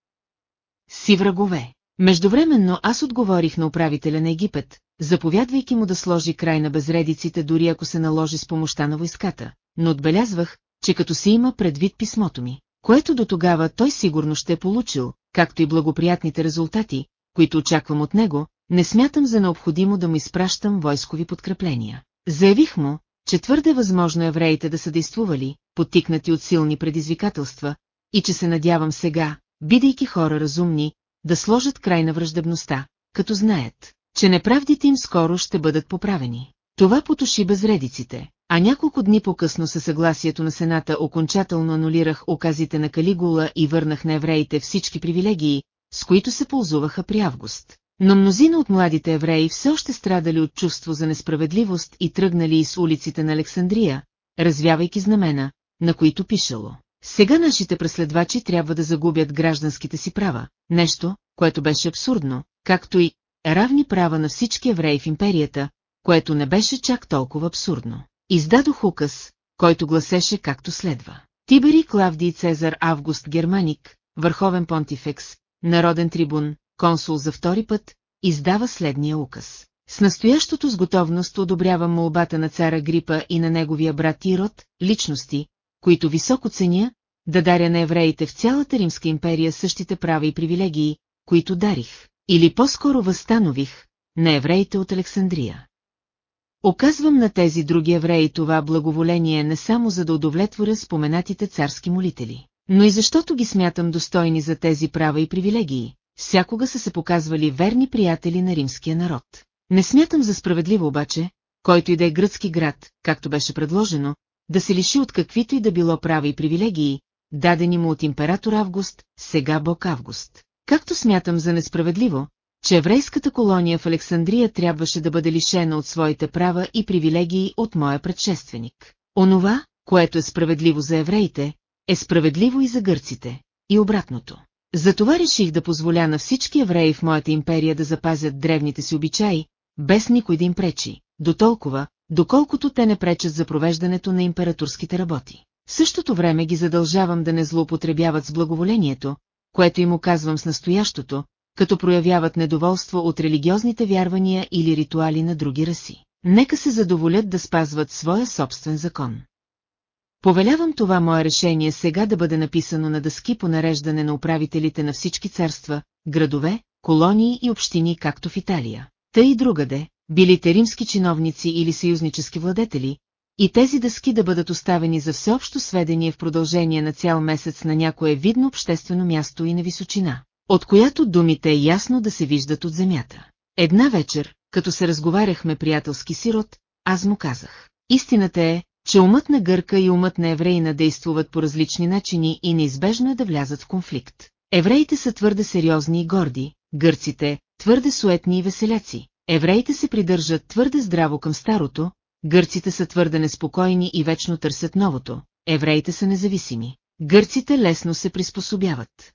Си врагове. Междувременно аз отговорих на управителя на Египет, заповядвайки му да сложи край на безредиците дори ако се наложи с помощта на войската, но отбелязвах, че като си има предвид писмото ми, което до тогава той сигурно ще е получил, както и благоприятните резултати, които очаквам от него, не смятам за необходимо да му изпращам войскови подкрепления. Заявих му, че твърде възможно евреите да са действували, потикнати от силни предизвикателства, и че се надявам сега, бидейки хора разумни, да сложат край на враждебността, като знаят, че неправдите им скоро ще бъдат поправени. Това потуши безредиците, а няколко дни по-късно със съгласието на Сената окончателно анулирах оказите на Калигула и върнах на евреите всички привилегии, с които се ползуваха при август. Но мнозина от младите евреи все още страдали от чувство за несправедливост и тръгнали из улиците на Александрия, развявайки знамена, на които пишало. Сега нашите преследвачи трябва да загубят гражданските си права, нещо, което беше абсурдно, както и равни права на всички евреи в империята, което не беше чак толкова абсурдно. Издадох указ, който гласеше както следва. Тибери Клавдий Цезар Август Германик, върховен понтифекс, народен трибун, консул за втори път, издава следния указ. С настоящото с готовност одобрявам молбата на цара Грипа и на неговия брат Ирод, личности, които високо ценя, да даря на евреите в цялата Римска империя същите права и привилегии, които дарих, или по-скоро възстанових, на евреите от Александрия. Оказвам на тези други евреи това благоволение не само за да удовлетворя споменатите царски молители, но и защото ги смятам достойни за тези права и привилегии, всякога са се показвали верни приятели на римския народ. Не смятам за справедливо обаче, който и да е гръцки град, както беше предложено, да се лиши от каквито и да било права и привилегии, дадени му от император Август, сега бог Август. Както смятам за несправедливо, че еврейската колония в Александрия трябваше да бъде лишена от своите права и привилегии от моя предшественик. Онова, което е справедливо за евреите, е справедливо и за гърците, и обратното. Затова реших да позволя на всички евреи в моята империя да запазят древните си обичаи, без никой да им пречи, до толкова, доколкото те не пречат за провеждането на императорските работи. В същото време ги задължавам да не злоупотребяват с благоволението, което им оказвам с настоящото, като проявяват недоволство от религиозните вярвания или ритуали на други раси. Нека се задоволят да спазват своя собствен закон. Повелявам това мое решение сега да бъде написано на дъски по нареждане на управителите на всички царства, градове, колонии и общини както в Италия. Та и другаде, билите римски чиновници или съюзнически владетели, и тези дъски да бъдат оставени за всеобщо сведение в продължение на цял месец на някое видно обществено място и на височина, от която думите ясно да се виждат от земята. Една вечер, като се разговаряхме приятелски сирот, аз му казах. Истината е, че умът на гърка и умът на евреина действуват по различни начини и неизбежно е да влязат в конфликт. Евреите са твърде сериозни и горди, гърците – твърде суетни и веселяци. Евреите се придържат твърде здраво към старото, гърците са твърде неспокойни и вечно търсят новото, евреите са независими. Гърците лесно се приспособяват.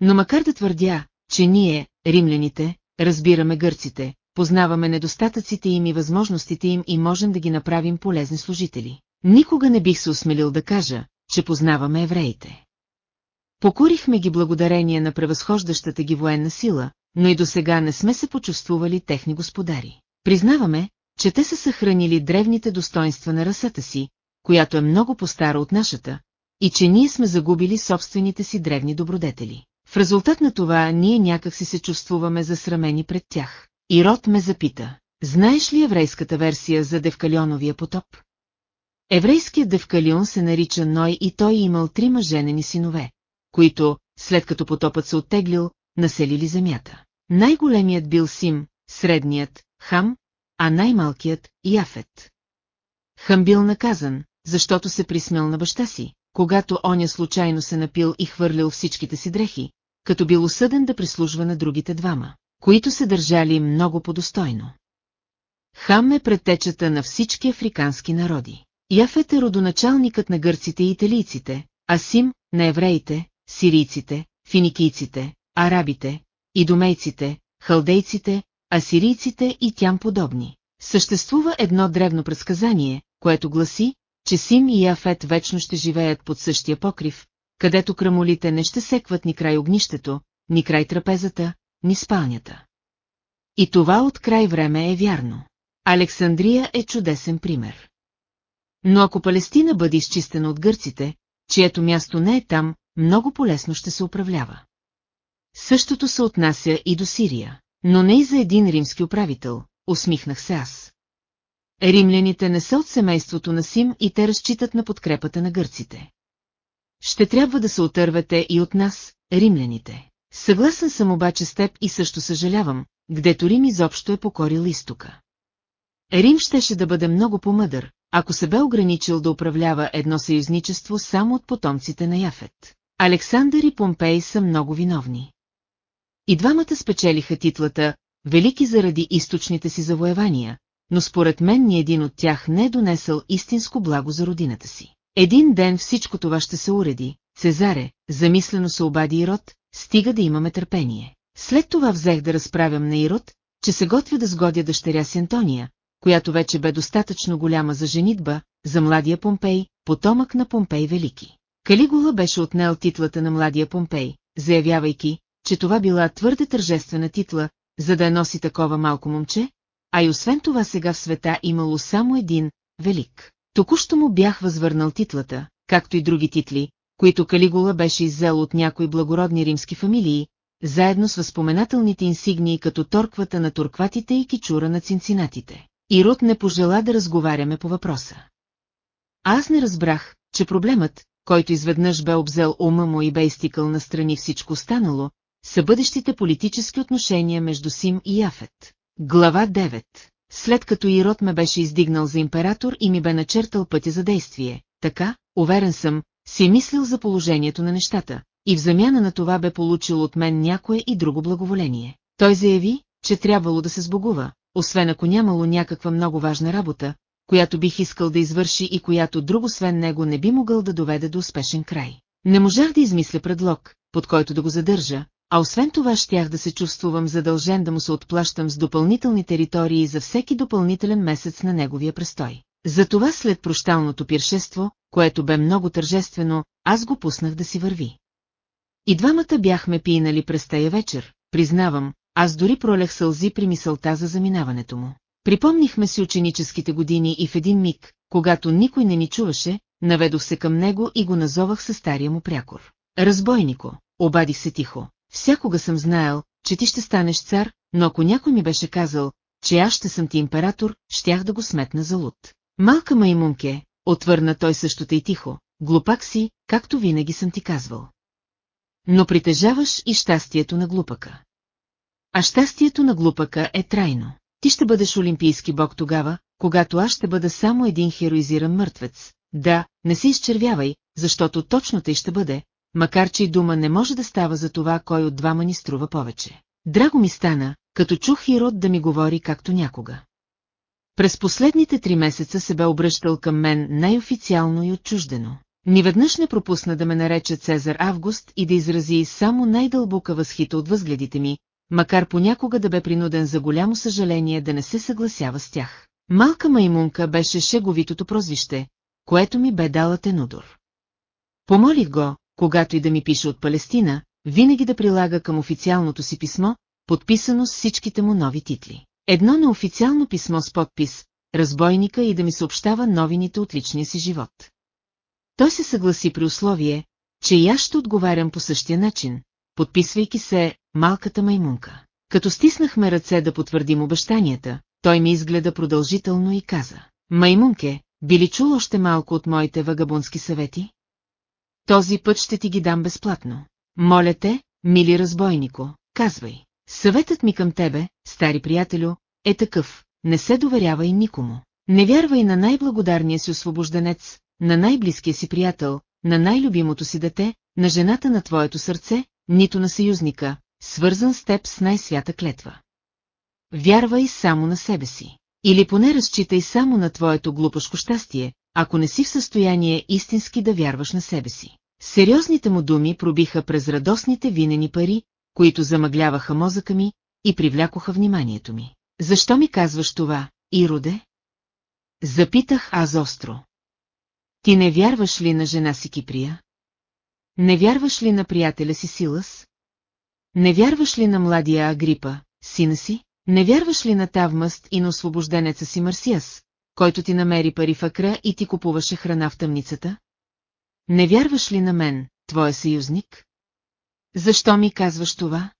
Но макар да твърдя, че ние, римляните, разбираме гърците, познаваме недостатъците им и възможностите им и можем да ги направим полезни служители. Никога не бих се осмелил да кажа, че познаваме евреите. Покорихме ги благодарение на превъзхождащата ги военна сила, но и до сега не сме се почувствували техни господари. Признаваме, че те са съхранили древните достоинства на расата си, която е много по-стара от нашата, и че ние сме загубили собствените си древни добродетели. В резултат на това ние някак си се чувствуваме засрамени пред тях. И Рот ме запита, знаеш ли еврейската версия за Девкалионовия потоп? Еврейският Девкалион се нарича Ной и той е имал трима женени синове, които, след като потопът се оттеглил, населили земята. Най-големият бил Сим, средният – Хам, а най-малкият – Яфет. Хам бил наказан, защото се присмял на баща си, когато оня случайно се напил и хвърлил всичките си дрехи, като бил осъден да прислужва на другите двама, които се държали много подостойно. Хам е предтечата на всички африкански народи. Яфет е родоначалникът на гърците и италийците, а Сим – на евреите, сирийците, финикийците, арабите, идомейците, халдейците, асирийците и тям подобни. Съществува едно древно предсказание, което гласи, че Сим и Яфет вечно ще живеят под същия покрив, където крамолите не ще секват ни край огнището, ни край трапезата, ни спалнята. И това от край време е вярно. Александрия е чудесен пример. Но ако Палестина бъде изчистена от гърците, чието място не е там, много полезно ще се управлява. Същото се отнася и до Сирия, но не и за един римски управител, усмихнах се аз. Римляните не са от семейството на Сим и те разчитат на подкрепата на гърците. ще трябва да се отървете и от нас, римляните. Съгласен съм обаче с теб и също съжалявам, гдето Рим изобщо е покорил изтока. Рим щеше да бъде много по-мъдър, ако се бе ограничил да управлява едно съюзничество само от потомците на Яфет. Александър и Помпей са много виновни. И двамата спечелиха титлата, велики заради източните си завоевания, но според мен ни един от тях не е донесъл истинско благо за родината си. Един ден всичко това ще се уреди, Цезаре, замислено се обади Ирод, стига да имаме търпение. След това взех да разправям на Ирод, че се готвя да сгодя дъщеря си Антония, която вече бе достатъчно голяма за женитба, за младия Помпей, потомък на Помпей Велики. Калигула беше отнел титлата на младия Помпей, заявявайки, че това била твърде тържествена титла, за да я носи такова малко момче, а и освен това сега в света имало само един, Велик. Току-що му бях възвърнал титлата, както и други титли, които Калигула беше иззел от някои благородни римски фамилии, заедно с възпоменателните инсигнии като торквата на туркватите и кичура на цинцинатите. И Рут не пожела да разговаряме по въпроса. Аз не разбрах, че проблемът, който изведнъж бе обзел ума му и бе изтикал настрани всичко останало, са бъдещите политически отношения между Сим и Яфет. Глава 9 След като Ирод ме беше издигнал за император и ми бе начертал пътя за действие, така, уверен съм, си мислил за положението на нещата, и в замяна на това бе получил от мен някое и друго благоволение. Той заяви, че трябвало да се сбогува, освен ако нямало някаква много важна работа, която бих искал да извърши и която друг освен него не би могъл да доведе до успешен край. Не можах да измисля предлог, под който да го задържа, а освен това щях да се чувствувам задължен да му се отплащам с допълнителни територии за всеки допълнителен месец на неговия престой. Затова след прощалното пиршество, което бе много тържествено, аз го пуснах да си върви. И двамата бяхме пинали през тая вечер, признавам, аз дори пролех сълзи при мисълта за заминаването му. Припомнихме си ученическите години и в един миг, когато никой не ни чуваше, наведох се към него и го назовах със стария му прякор. Разбойнико, обадих се тихо. Всякога съм знаел, че ти ще станеш цар, но ако някой ми беше казал, че аз ще съм ти император, щях да го сметна за луд. Малка маймунке, отвърна той същото и тихо, глупак си, както винаги съм ти казвал. Но притежаваш и щастието на глупака. А щастието на глупака е трайно. Ти ще бъдеш олимпийски бог тогава, когато аз ще бъда само един хероизиран мъртвец. Да, не се изчервявай, защото точно тъй ще бъде, макар че и дума не може да става за това, кой от двама ни струва повече. Драго ми стана, като чух Хирод да ми говори както някога. През последните три месеца се бе обръщал към мен най-официално и отчуждено. Ниведнъж не пропусна да ме нарече Цезар Август и да изрази само най-дълбока възхита от възгледите ми, макар понякога да бе принуден за голямо съжаление да не се съгласява с тях. Малка маймунка беше шеговитото прозвище, което ми бе дала Тенудор. Помолих го, когато и да ми пише от Палестина, винаги да прилага към официалното си писмо, подписано с всичките му нови титли. Едно неофициално писмо с подпис «Разбойника» и да ми съобщава новините от личния си живот. Той се съгласи при условие, че и аз ще отговарям по същия начин, подписвайки се «Малката маймунка». Като стиснахме ръце да потвърдим обещанията, той ми изгледа продължително и каза «Маймунке, би ли чул още малко от моите вагабунски съвети?» Този път ще ти ги дам безплатно. Моля те, мили разбойнико, казвай. Съветът ми към тебе, стари приятелю, е такъв, не се доверявай никому. Не вярвай на най-благодарния си освобожденец, на най-близкия си приятел, на най-любимото си дете, на жената на твоето сърце, нито на съюзника, свързан с теб с най-свята клетва. Вярвай само на себе си. Или поне разчитай само на твоето глупашко щастие, ако не си в състояние истински да вярваш на себе си. Сериозните му думи пробиха през радостните винени пари, които замъгляваха мозъка ми и привлякоха вниманието ми. Защо ми казваш това, Ироде? Запитах аз остро. Ти не вярваш ли на жена си Киприя? Не вярваш ли на приятеля си Силас? Не вярваш ли на младия Агрипа, сина си? Не вярваш ли на Тавмъст и на освобожденеца си Марсиас, който ти намери пари в Акра и ти купуваше храна в тъмницата? Не вярваш ли на мен, твоя съюзник? Защо ми казваш това?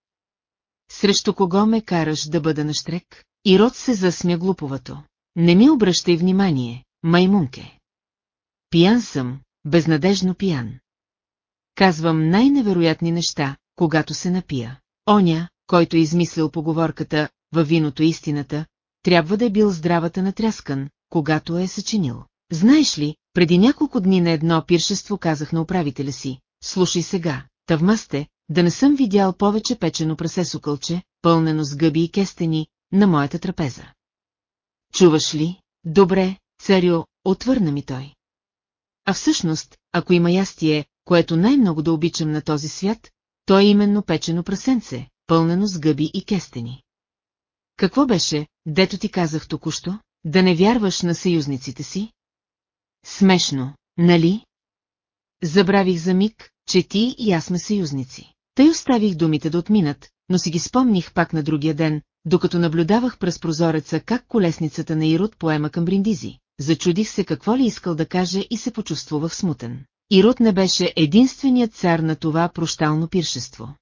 Срещу кого ме караш да бъда на штрек? И род се засмя глуповато. Не ми обръщай внимание, маймунке. Пиян съм, безнадежно пиян. казвам най-невероятни неща, когато се напия. Оня, който е измислил поговорката «Във виното истината», трябва да е бил здравата натряскан, когато е съчинил. Знаеш ли, преди няколко дни на едно пиршество казах на управителя си, слушай сега, тъвма сте, да не съм видял повече печено прасе сокълче, пълнено с гъби и кестени, на моята трапеза. Чуваш ли? Добре, царю, отвърна ми той. А всъщност, ако има ястие, което най-много да обичам на този свят, то е именно печено прасенце, пълнено с гъби и кестени. Какво беше, дето ти казах току-що? Да не вярваш на съюзниците си? Смешно, нали? Забравих за миг, че ти и аз сме съюзници. Тъй оставих думите да отминат, но си ги спомних пак на другия ден, докато наблюдавах през прозореца как колесницата на Ирод поема към Бриндизи. Зачудих се какво ли искал да каже и се почувствувах смутен. Ирод не беше единственият цар на това прощално пиршество.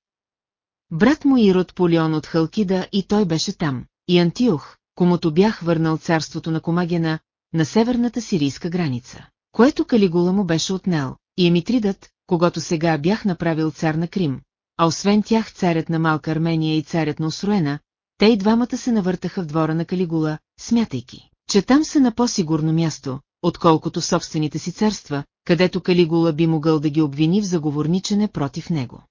Брат му Ирод Полион от Халкида и той беше там, и Антиох, комуто бях върнал царството на Комагена, на северната сирийска граница, което Калигула му беше отнел, и Емитридът, когато сега бях направил цар на Крим, а освен тях царят на Малка Армения и царят на Осроена, те и двамата се навъртаха в двора на Калигула, смятайки, че там са на по-сигурно място, отколкото собствените си царства, където Калигула би могъл да ги обвини в заговорничене против него.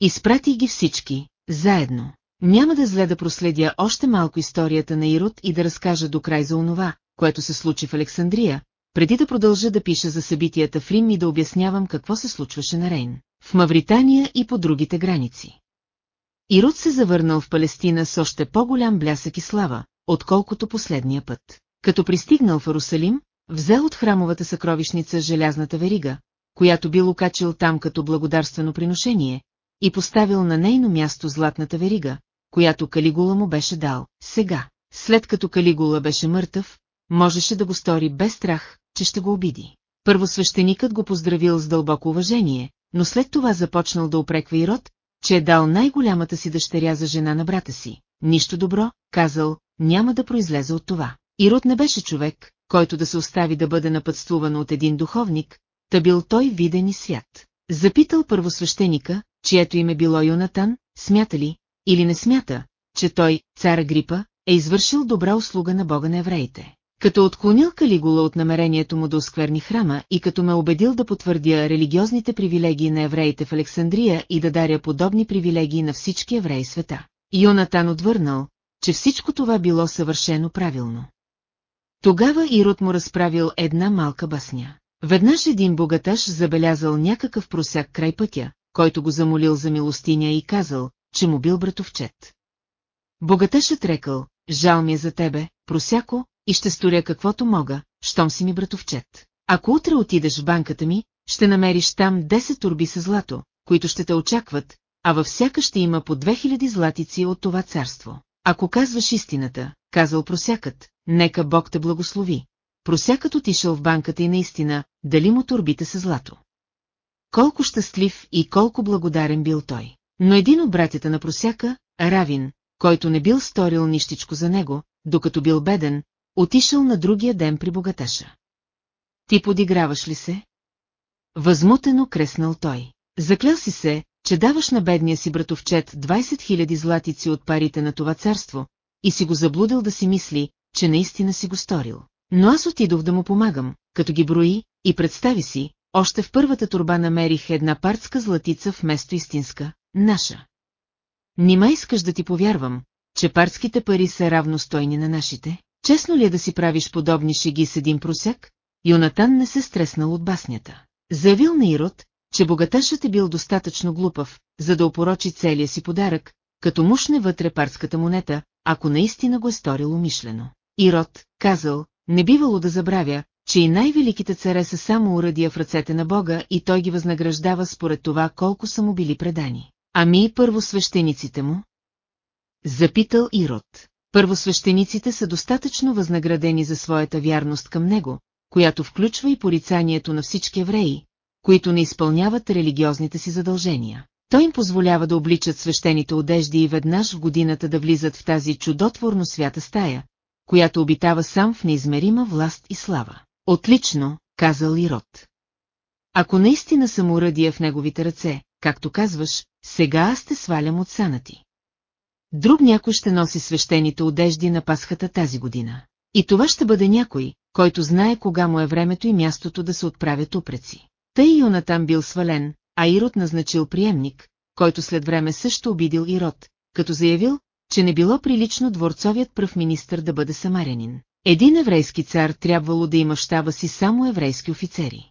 Изпрати ги всички, заедно. Няма да зле да проследя още малко историята на Ирод и да разкажа до край за онова, което се случи в Александрия, преди да продължа да пиша за събитията в Рим и да обяснявам какво се случваше на Рейн, в Мавритания и по другите граници. Ирод се завърнал в Палестина с още по-голям блясък и слава, отколкото последния път. Като пристигнал в Арусалим, взел от храмовата съкровищница желязната верига, която бил окачил там като благодарствено приношение, и поставил на нейно място златната верига, която Калигула му беше дал. Сега, след като Калигула беше мъртъв, можеше да го стори без страх, че ще го обиди. Първосвещеникът го поздравил с дълбоко уважение, но след това започнал да упреква Ирод, че е дал най-голямата си дъщеря за жена на брата си. Нищо добро, казал, няма да произлезе от това. Ирод не беше човек, който да се остави да бъде напътствуван от един духовник, та бил той виден и свят. Запитал първосвещеника, чието име било Юнатан, смята ли, или не смята, че той, цар Грипа, е извършил добра услуга на бога на евреите. Като отклонил Калигула от намерението му да оскверни храма и като ме убедил да потвърдя религиозните привилегии на евреите в Александрия и да даря подобни привилегии на всички евреи света. Йонатан отвърнал, че всичко това било съвършено правилно. Тогава Ирод му разправил една малка басня. Веднъж един богаташ забелязал някакъв просяк край пътя, който го замолил за милостиня и казал, че му бил братовчет. Богаташът рекал, жал ми е за тебе, просяко, и ще сторя каквото мога, щом си ми братовчет. Ако утре отидеш в банката ми, ще намериш там 10 турби с злато, които ще те очакват, а във всяка ще има по 2000 златици от това царство. Ако казваш истината, казал просякът, нека Бог те благослови. Просякът отишъл в банката и наистина, дали му турбите са злато. Колко щастлив и колко благодарен бил той. Но един от братята на просяка, Равин, който не бил сторил нищичко за него, докато бил беден, отишъл на другия ден при богаташа. Ти подиграваш ли се? Възмутено креснал той. Заклял си се, че даваш на бедния си братовчет 20 000 златици от парите на това царство, и си го заблудил да си мисли, че наистина си го сторил. Но аз отидох да му помагам, като ги брои, и представи си, още в първата турба намерих една партска златица вместо истинска, наша. Нима искаш да ти повярвам, че партските пари са равностойни на нашите? Честно ли е да си правиш подобни шеги с един просяк? Йонатан не се стреснал от баснята. Заявил на Ирод, че богаташът е бил достатъчно глупав, за да опорочи целия си подарък, като мушне вътре парската монета, ако наистина го е сторил умишлено. Ирод, казал, не бивало да забравя, че и най-великите царе са само уръдия в ръцете на Бога и той ги възнаграждава според това колко са му били предани. Ами и първосвещениците му? Запитал Ирод. Първосвещениците са достатъчно възнаградени за своята вярност към него, която включва и порицанието на всички евреи, които не изпълняват религиозните си задължения. Той им позволява да обличат свещените одежди и веднъж в годината да влизат в тази чудотворно свята стая, която обитава сам в неизмерима власт и слава. Отлично, казал Ирод. Ако наистина съм уръдия в неговите ръце, както казваш, сега аз те свалям от санати. Друг някой ще носи свещените одежди на пасхата тази година. И това ще бъде някой, който знае кога му е времето и мястото да се отправят упреци. Тъй Йонатан бил свален, а Ирод назначил приемник, който след време също обидил Ирод, като заявил, че не било прилично дворцовият пръв министър да бъде самарянин. Един еврейски цар трябвало да има щаба си само еврейски офицери.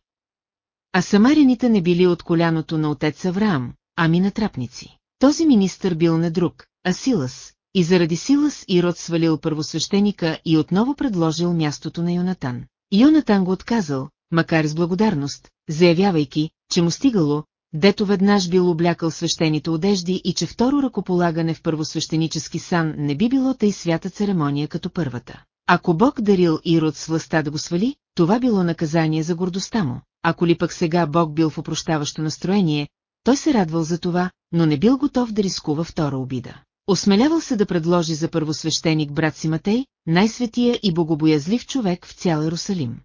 А самаряните не били от коляното на отец Авраам, ами на трапници. Този министър бил не друг, а Силас, и заради Силас Ирод свалил първосвещеника и отново предложил мястото на Йонатан. Йонатан го отказал, макар с благодарност, заявявайки, че му стигало, дето веднъж бил облякал свещените одежди и че второ ръкополагане в първосвещенически сан не би било тъй свята церемония като първата. Ако Бог дарил Ирод с властта да го свали, това било наказание за гордостта му. Ако ли пък сега Бог бил в опрощаващо настроение, той се радвал за това, но не бил готов да рискува втора обида. Осмелявал се да предложи за първосвещеник брат си Матей, най-светия и богобоязлив човек в цял Ерусалим.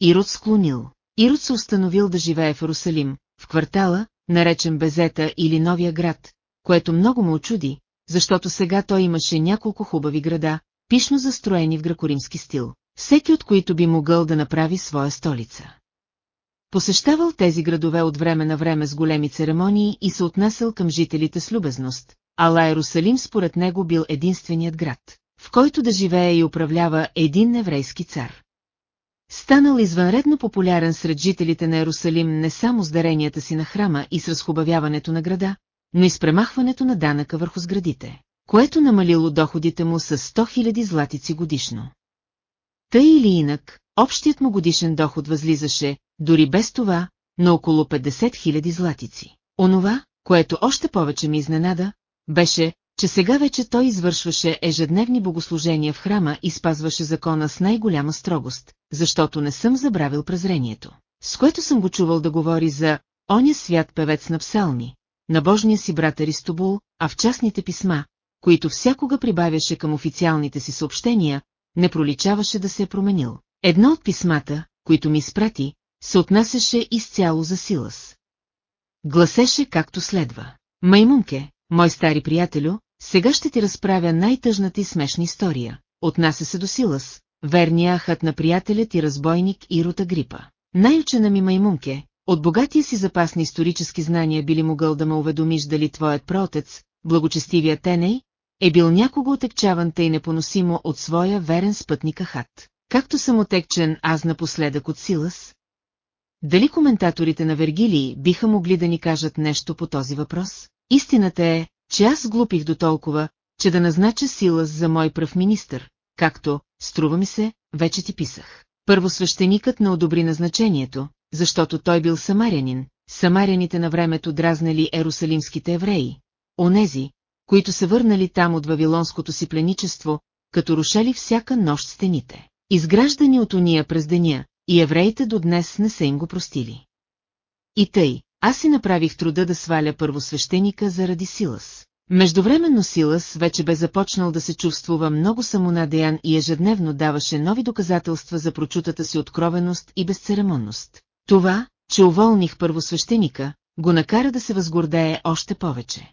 Ирод склонил. Ирод се установил да живее в Ерусалим, в квартала, наречен Безета или Новия град, което много му очуди, защото сега той имаше няколко хубави града, пишно застроени в гракоримски стил, всеки от които би могъл да направи своя столица. Посещавал тези градове от време на време с големи церемонии и се отнасял към жителите с любезност, ала Ерусалим според него бил единственият град, в който да живее и управлява един еврейски цар. Станал извънредно популярен сред жителите на Ерусалим не само с даренията си на храма и с разхубавяването на града, но и с премахването на данъка върху сградите, което намалило доходите му с 100 000 златици годишно. Тъй или инак, общият му годишен доход възлизаше, дори без това, на около 50 000 златици. Онова, което още повече ми изненада, беше, че сега вече той извършваше ежедневни богослужения в храма и спазваше закона с най-голяма строгост, защото не съм забравил презрението, с което съм го чувал да говори за оня свят певец на псалми, на божния си брат Аристобул, а в частните писма, които всякога прибавяше към официалните си съобщения, не проличаваше да се е променил. Едно от писмата, които ми спрати, се отнасяше изцяло за Силас. Гласеше както следва. Маймунке, мой стари приятелю, сега ще ти разправя най-тъжната и смешна история. Отнася се до Силас, верния хът на приятелят и разбойник Ирота Грипа. Най-учена ми маймунке, от богатия си запас на исторически знания би ли могъл да ме уведомиш дали твоят проотец, благочестивия Теней, е бил някого отекчаван тъй непоносимо от своя верен спътника хат. Както съм отекчен аз напоследък от Силас? Дали коментаторите на Вергилии биха могли да ни кажат нещо по този въпрос? Истината е, че аз глупих до толкова, че да назнача Силас за мой пръв министър, както, струва ми се, вече ти писах. Първосвещеникът не одобри назначението, защото той бил самарянин, самаряните на времето дразнали ерусалимските евреи, онези, които се върнали там от вавилонското си пленичество, като рушали всяка нощ стените, изграждани от уния през деня, и евреите до днес не са им го простили. И тъй, аз си направих труда да сваля първосвещеника заради Силас. Междувременно Силас вече бе започнал да се чувствува много самонадеян и ежедневно даваше нови доказателства за прочутата си откровеност и безцеремонност. Това, че уволних първосвещеника, го накара да се възгордее още повече.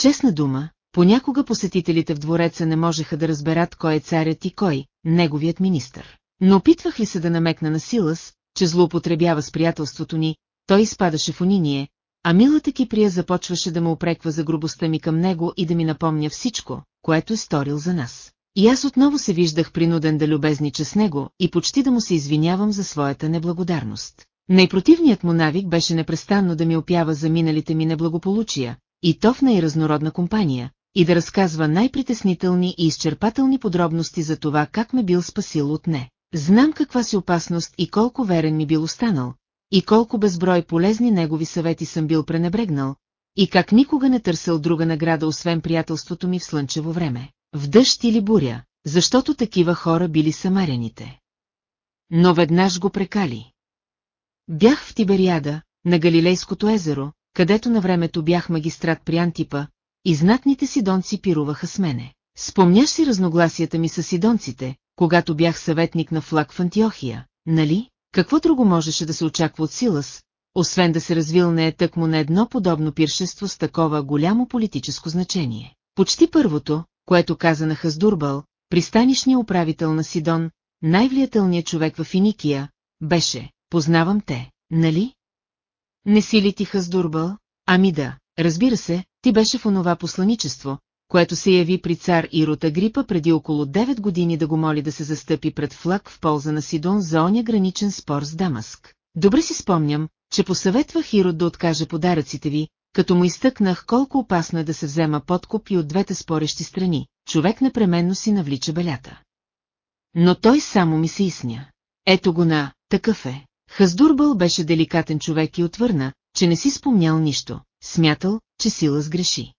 Честна дума, понякога посетителите в двореца не можеха да разберат кой е царят и кой, неговият министър. Но опитвах ли се да намекна на Силас, че злоупотребява с приятелството ни, той изпадаше в униние, а милата Киприя започваше да ме опреква за грубостта ми към него и да ми напомня всичко, което е сторил за нас. И аз отново се виждах принуден да любезнича с него и почти да му се извинявам за своята неблагодарност. Най-противният му навик беше непрестанно да ми опява за миналите ми неблагополучия, и то в най-разнородна компания, и да разказва най-притеснителни и изчерпателни подробности за това как ме бил спасил от не. Знам каква си опасност и колко верен ми бил останал, и колко безброй полезни негови съвети съм бил пренебрегнал, и как никога не търсил друга награда, освен приятелството ми в слънчево време, в дъжд или буря, защото такива хора били самаряните. Но веднъж го прекали. Бях в Тибериада, на Галилейското езеро, където на времето бях магистрат при Антипа, и знатните сидонци пируваха с мене. Спомняш си разногласията ми с сидонците, когато бях съветник на флаг в Антиохия, нали? Какво друго можеше да се очаква от Силас, освен да се развилне тъкмо на едно подобно пиршество с такова голямо политическо значение. Почти първото, което каза на Хаздурбал, пристанишния управител на Сидон, най-влиятелният човек в Финикия, беше, познавам те, нали? Не си ли ти Хаздурбал? Ами да, разбира се, ти беше в онова посланичество, което се яви при цар Ирот Агрипа преди около 9 години да го моли да се застъпи пред флаг в полза на Сидон за оня граничен спор с Дамаск. Добре си спомням, че посъветвах Ирод да откаже подаръците ви, като му изтъкнах колко опасно е да се взема подкуп и от двете спорещи страни, човек непременно си навлича белята. Но той само ми се изсня. Ето го на, такъв е. Хаздурбъл беше деликатен човек и отвърна, че не си спомнял нищо, смятал, че Силас греши.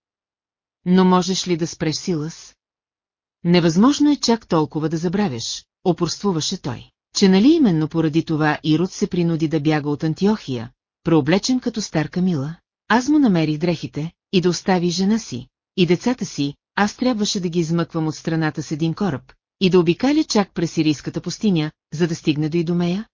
Но можеш ли да спреш Силас? Невъзможно е чак толкова да забравяш, опорствуваше той. Че нали именно поради това Ирод се принуди да бяга от Антиохия, преоблечен като стар Камила? Аз му намерих дрехите, и да остави жена си, и децата си, аз трябваше да ги измъквам от страната с един кораб, и да обикаля чак през сирийската пустиня, за да стигне до Идомея?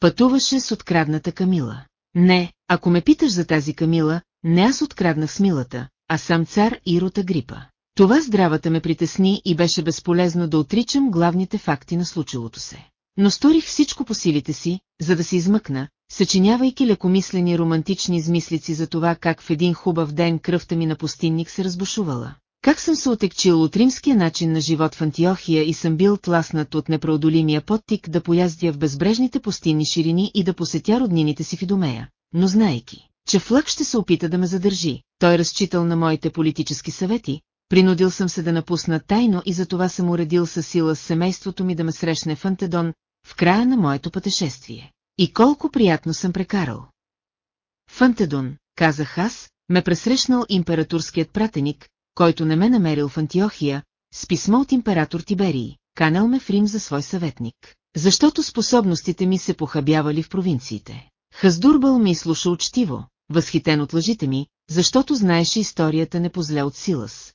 Пътуваше с открадната Камила. Не, ако ме питаш за тази Камила, не аз откраднах с милата, а сам цар Ирота Грипа. Това здравата ме притесни и беше безполезно да отричам главните факти на случилото се. Но сторих всичко по силите си, за да се измъкна, съчинявайки лекомислени романтични измислици за това как в един хубав ден кръвта ми на пустинник се разбушувала. Как съм се отекчил от римския начин на живот в Антиохия и съм бил тласнат от непроодолимия подтик да пояздя в безбрежните пустинни ширини и да посетя роднините си в Идомея. Но знайки, че Флък ще се опита да ме задържи, той разчитал на моите политически съвети, принудил съм се да напусна тайно и за това съм уредил със сила с семейството ми да ме срещне в Антедон, в края на моето пътешествие. И колко приятно съм прекарал. Фантедон, казах аз, ме пресрещнал императорският пратеник, който не ме намерил в Антиохия, с писмо от император Тиберий, канал ме в Рим за свой съветник, защото способностите ми се похабявали в провинциите. Хаздурбъл ми слуша учтиво, възхитен от лъжите ми, защото знаеше историята не позле от Силас.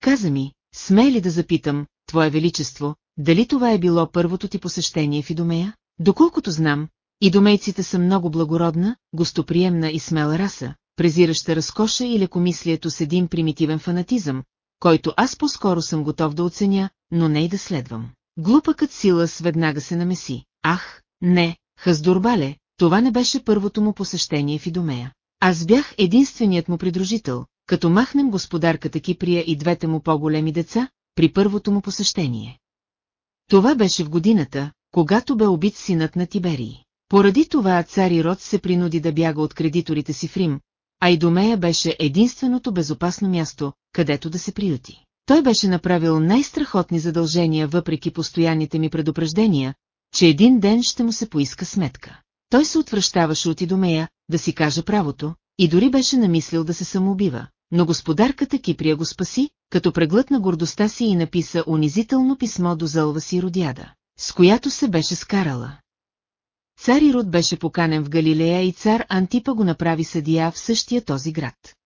Каза ми, смей ли да запитам, Твое Величество, дали това е било първото ти посещение в Идомея? Доколкото знам, идомейците са много благородна, гостоприемна и смела раса, презираща разкоша и лекомислието с един примитивен фанатизъм, който аз по-скоро съм готов да оценя, но не и да следвам. Глупакът Силас веднага се намеси. Ах, не, Хаздурбале, това не беше първото му посещение в Идомея. Аз бях единственият му придружител, като махнем господарката Киприя и двете му по-големи деца, при първото му посещение. Това беше в годината, когато бе убит синът на Тиберий. Поради това цар Ирод се принуди да бяга от кредиторите си в Рим, а Идомея беше единственото безопасно място, където да се приюти. Той беше направил най-страхотни задължения въпреки постоянните ми предупреждения, че един ден ще му се поиска сметка. Той се отвръщаваше от Идомея, да си каже правото, и дори беше намислил да се самоубива, но господарката Киприя го спаси, като преглътна гордостта си и написа унизително писмо до зълва си родяда, с която се беше скарала. Цар Ирод беше поканен в Галилея и цар Антипа го направи съдия в същия този град.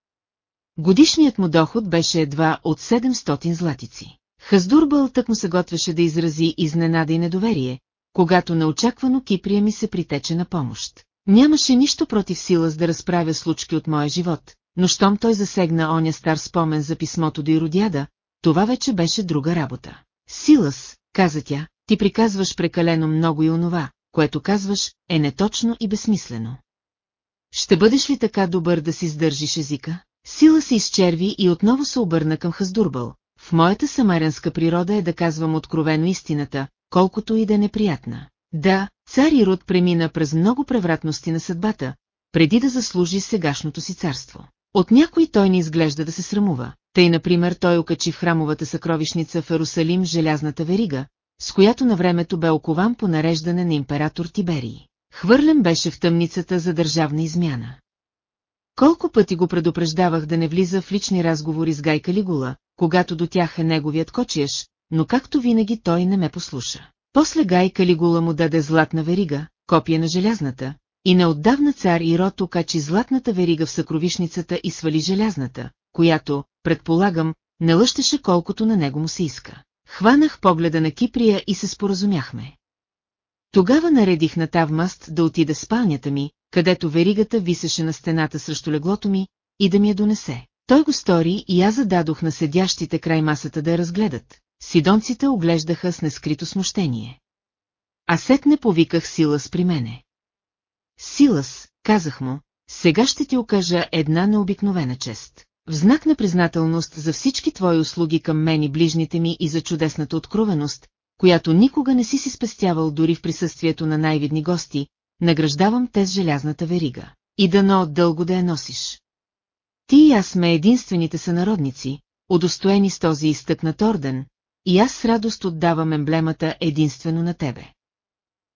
Годишният му доход беше едва от 700 златици. Хаздурбъл тък му се готвеше да изрази изненада и недоверие, когато неочаквано Киприя ми се притече на помощ. Нямаше нищо против сила с да разправя случки от моя живот, но щом той засегна оня стар спомен за писмото до Иродяда, това вече беше друга работа. Силас, каза тя, ти приказваш прекалено много и онова, което казваш, е неточно и безсмислено. Ще бъдеш ли така добър да си сдържиш езика? Сила се изчерви и отново се обърна към Хаздурбъл. В моята самарянска природа е да казвам откровено истината, колкото и да е неприятна. Да, цар Ирод премина през много превратности на съдбата, преди да заслужи сегашното си царство. От някой той не изглежда да се срамува. Тъй, например, той окачи в храмовата съкровищница в Ерусалим желязната верига, с която на времето бе окован по нареждане на император Тиберий. Хвърлен беше в тъмницата за държавна измяна. Колко пъти го предупреждавах да не влиза в лични разговори с Гайка Лигула, когато до тях е неговият кочиеш, но както винаги той не ме послуша. После Гай Калигула му даде златна верига, копия на желязната, и неотдавна цар Ирото качи златната верига в съкровишницата и свали желязната, която, предполагам, не лъщеше колкото на него му се иска. Хванах погледа на Киприя и се споразумяхме. Тогава наредих на Тавмаст да отида спалнята ми, където веригата висеше на стената срещу леглото ми, и да ми я донесе. Той го стори и аз зададох на седящите край масата да я разгледат. Сидонците оглеждаха с нескрито смущение. А сетне повиках Силас при мене. Силас, казах му, сега ще ти окажа една необикновена чест. В знак на признателност за всички твои услуги към мен и ближните ми и за чудесната откровеност, която никога не си си спестявал дори в присъствието на най-видни гости, награждавам те с желязната верига. И дано дълго да я носиш. Ти и аз сме единствените сънародници, удостоени с този изтъкнат орден, и аз с радост отдавам емблемата единствено на тебе.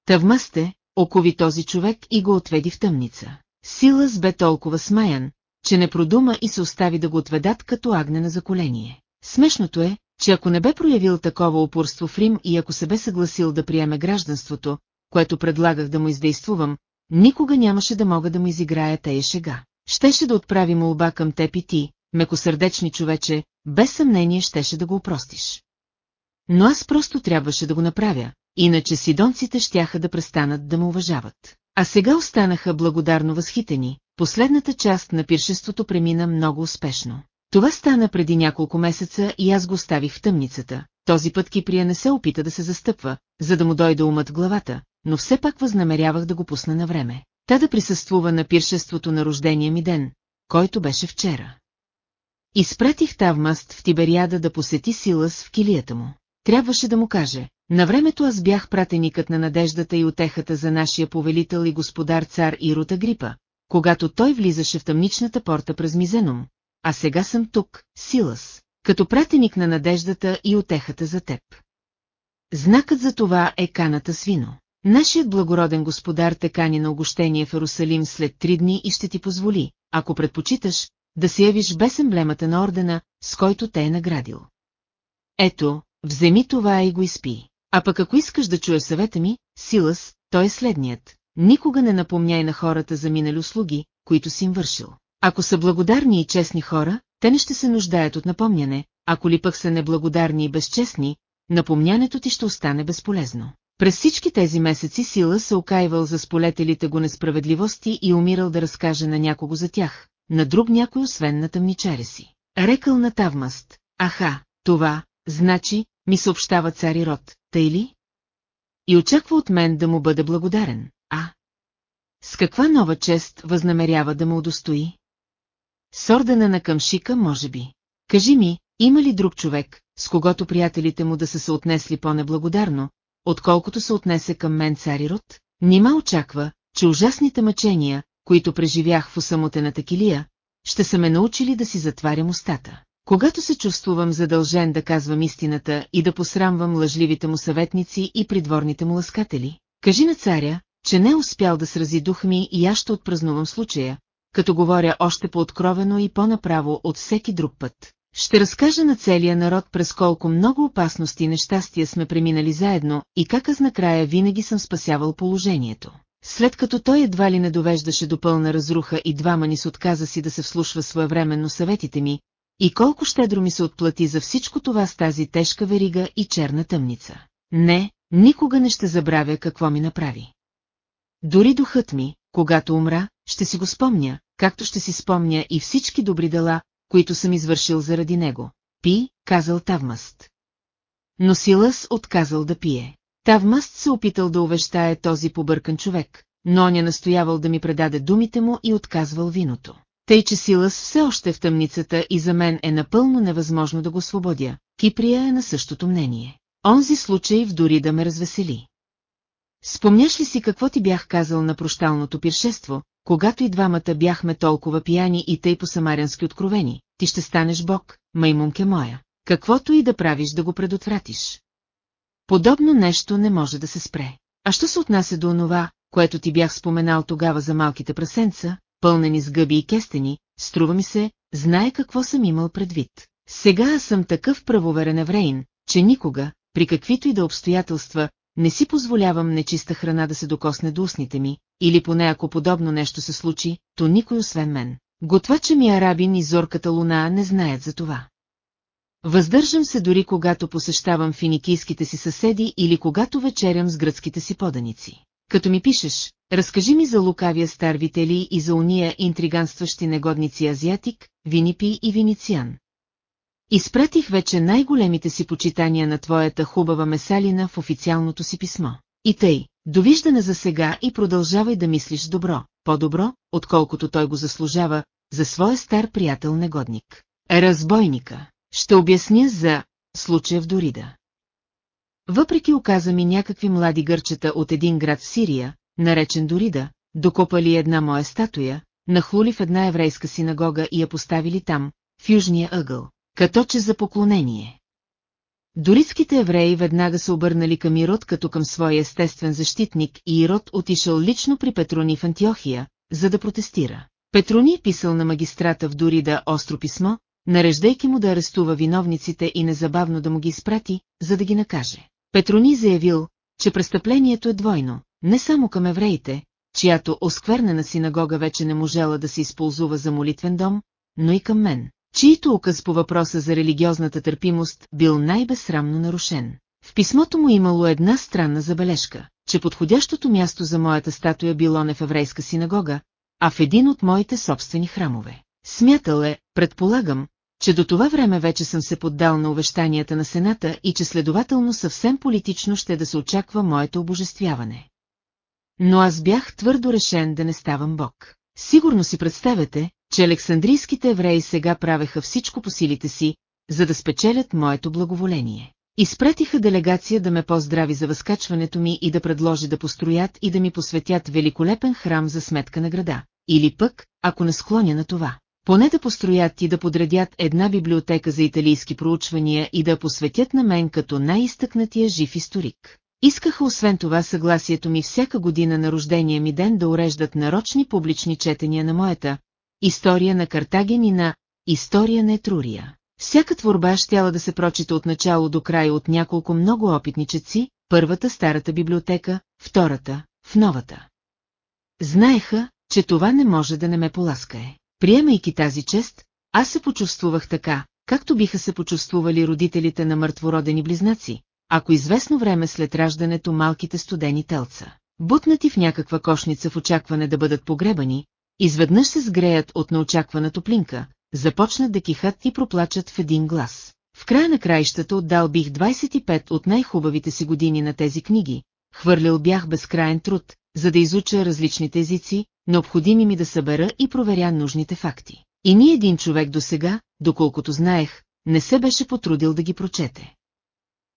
Тъвмасте, окови този човек и го отведи в тъмница. Силас бе толкова смаян, че не продума и се остави да го отведат като агне на заколение. Смешното е, че ако не бе проявил такова упорство в Рим и ако се бе съгласил да приеме гражданството, което предлагах да му издействувам, никога нямаше да мога да му изиграя тая шега. Щеше да отправи молба към теб и ти, мекосърдечни човече, без съмнение щеше да го упростиш. Но аз просто трябваше да го направя, иначе сидонците щяха да престанат да му уважават. А сега останаха благодарно възхитени, последната част на пиршеството премина много успешно. Това стана преди няколко месеца и аз го оставих в тъмницата. Този път Киприя не се опита да се застъпва, за да му дойде умът главата, но все пак възнамерявах да го пусна на време. Та да присъствува на пиршеството на рождения ми ден, който беше вчера. Изпратих Тавмаст в Тибериада да посети Силас в килията му. Трябваше да му каже, на времето аз бях пратеникът на надеждата и отехата за нашия повелител и господар цар Ирута Грипа, когато той влизаше в тъмничната порта през Мизеном, а сега съм тук, Силас, като пратеник на надеждата и отехата за теб. Знакът за това е каната с вино. Нашият благороден господар те кани на огощение в Ерусалим след три дни и ще ти позволи, ако предпочиташ, да се явиш без емблемата на ордена, с който те е наградил. Ето, вземи това и го изпи. А пък ако искаш да чуеш съвета ми, Силас, той е следният. Никога не напомняй на хората за минали услуги, които си им вършил. Ако са благодарни и честни хора, те не ще се нуждаят от напомняне, ако ли пък са неблагодарни и безчестни, напомнянето ти ще остане безполезно. През всички тези месеци Сила се окайвал за сполетелите го несправедливости и умирал да разкаже на някого за тях, на друг някой освен на тъмничаре си. Рекал на Тавмаст, аха, това, значи, ми съобщава цари род, тъй ли? И очаква от мен да му бъде благодарен, а? С каква нова чест възнамерява да му удостои? С ордена на къмшика, може би. Кажи ми, има ли друг човек, с когото приятелите му да са се отнесли по-неблагодарно, отколкото се отнесе към мен царирот? Нима очаква, че ужасните мъчения, които преживях в усамотената килия, ще са ме научили да си затварям устата. Когато се чувствувам задължен да казвам истината и да посрамвам лъжливите му съветници и придворните му ласкатели, кажи на царя, че не е успял да срази дух ми и аз ще отпразнувам случая, като говоря още по-откровено и по-направо от всеки друг път. Ще разкажа на целия народ през колко много опасности и нещастия сме преминали заедно и как аз накрая винаги съм спасявал положението. След като той едва ли не довеждаше до пълна разруха и двама ни се отказа си да се вслушва своевременно съветите ми, и колко щедро ми се отплати за всичко това с тази тежка верига и черна тъмница. Не, никога не ще забравя какво ми направи. Дори духът ми, когато умра, ще си го спомня, както ще си спомня и всички добри дела, които съм извършил заради него. Пи, казал Тавмаст. Но Силас отказал да пие. Тавмаст се опитал да увещае този побъркан човек, но он настоявал да ми предаде думите му и отказвал виното. Тъй, че Силас все още е в тъмницата и за мен е напълно невъзможно да го свободя. Киприя е на същото мнение. Онзи случай в дори да ме развесели. Спомняш ли си какво ти бях казал на прощалното пиршество, когато и двамата бяхме толкова пияни и тъй по-самарянски откровени, ти ще станеш бог, маймунке моя, каквото и да правиш да го предотвратиш. Подобно нещо не може да се спре. А що се отнася до онова, което ти бях споменал тогава за малките прасенца, пълнени с гъби и кестени, струва ми се, знае какво съм имал предвид. Сега аз съм такъв правоверен еврейн, че никога, при каквито и да обстоятелства, не си позволявам нечиста храна да се докосне до устните ми, или поне ако подобно нещо се случи, то никой освен мен. Готвача ми арабин и зорката луна не знаят за това. Въздържам се дори когато посещавам финикийските си съседи или когато вечерям с гръцките си поданици. Като ми пишеш, разкажи ми за лукавия стар Вители и за уния интриганстващи негодници Азиатик, Винипи и Винициан. Изпратих вече най-големите си почитания на твоята хубава месалина в официалното си писмо. И тъй, довиждане за сега и продължавай да мислиш добро, по-добро, отколкото той го заслужава, за своя стар приятел негодник. Разбойника. Ще обясня за случая в Дорида. Въпреки оказа ми някакви млади гърчета от един град в Сирия, наречен Дорида, докопали една моя статуя, нахлули в една еврейска синагога и я поставили там, в южния ъгъл, като че за поклонение. Доритските евреи веднага се обърнали към Ирод като към своя естествен защитник и Ирод отишъл лично при Петрони в Антиохия, за да протестира. Петрони писал на магистрата в Дорида остро писмо, нареждайки му да арестува виновниците и незабавно да му ги изпрати, за да ги накаже. Петрони заявил, че престъплението е двойно, не само към евреите, чиято осквернена синагога вече не можела да се използва за молитвен дом, но и към мен, чието указ по въпроса за религиозната търпимост бил най-безсрамно нарушен. В писмото му имало една странна забележка, че подходящото място за моята статуя било не в еврейска синагога, а в един от моите собствени храмове. Смятал е, предполагам, че до това време вече съм се поддал на увещанията на Сената и че следователно съвсем политично ще да се очаква моето обожествяване. Но аз бях твърдо решен да не ставам бог. Сигурно си представяте, че александрийските евреи сега правеха всичко по силите си, за да спечелят моето благоволение. Изпратиха делегация да ме поздрави за възкачването ми и да предложи да построят и да ми посветят великолепен храм за сметка на града. Или пък, ако не склоня на това, поне да построят и да подредят една библиотека за италийски проучвания и да посветят на мен като най-изтъкнатия жив историк. Искаха освен това съгласието ми всяка година на рождения ми ден да уреждат нарочни публични четения на моята История на Картаген и на История на Етрурия. Всяка творба щяла да се прочита от начало до край от няколко много опитничеци, първата старата библиотека, втората, в новата. Знаеха, че това не може да не ме поласкае. Приемайки тази чест, аз се почувствувах така, както биха се почувствували родителите на мъртвородени близнаци, ако известно време след раждането малките студени телца, бутнати в някаква кошница в очакване да бъдат погребани, изведнъж се сгреят от неочаквана топлинка, започнат да кихат и проплачат в един глас. В края на краищата отдал бих 25 от най-хубавите си години на тези книги, хвърлял бях безкрайен труд, за да изуча различните езици, необходими ми да събера и проверя нужните факти. И ни един човек до сега, доколкото знаех, не се беше потрудил да ги прочете.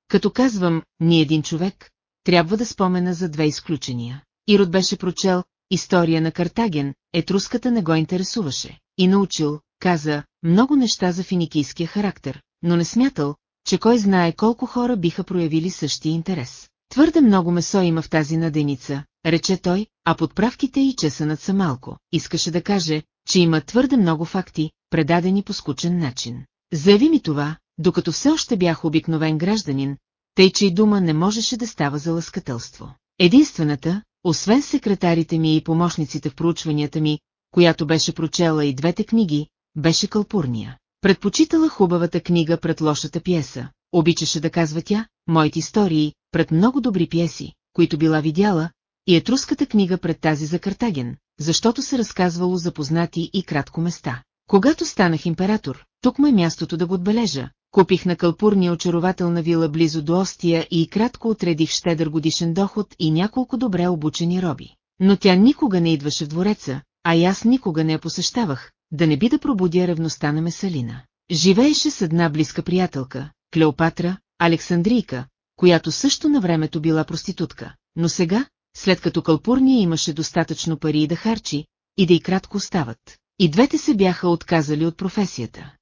Като казвам «ни един човек», трябва да спомена за две изключения. Ирод беше прочел «История на Картаген», етруската не го интересуваше. И научил, каза, много неща за финикийския характер, но не смятал, че кой знае колко хора биха проявили същия интерес. Твърде много месо има в тази наденица, рече той, а подправките и чесънат са малко. Искаше да каже, че има твърде много факти, предадени по скучен начин. Заяви ми това, докато все още бях обикновен гражданин, тъй че и дума не можеше да става за лъскателство. Единствената, освен секретарите ми и помощниците в проучванията ми, която беше прочела и двете книги, беше Калпурния. Предпочитала хубавата книга пред лошата пиеса, обичаше да казва тя, моите истории, пред много добри пиеси, които била видяла, и етруската книга пред тази за Картаген, защото се разказвало за познати и кратко места. Когато станах император, тук ме е мястото да го отбележа, купих на Калпурния очарователна вила близо до Остия и кратко отредих щедър годишен доход и няколко добре обучени роби. Но тя никога не идваше в двореца, а и аз никога не я посещавах, да не би да пробудя ревността на Месалина. Живееше с една близка приятелка, Клеопатра, Александрийка, която също на времето била проститутка, но сега, след като Калпурния имаше достатъчно пари да харчи, и да и кратко остават. И двете се бяха отказали от професията.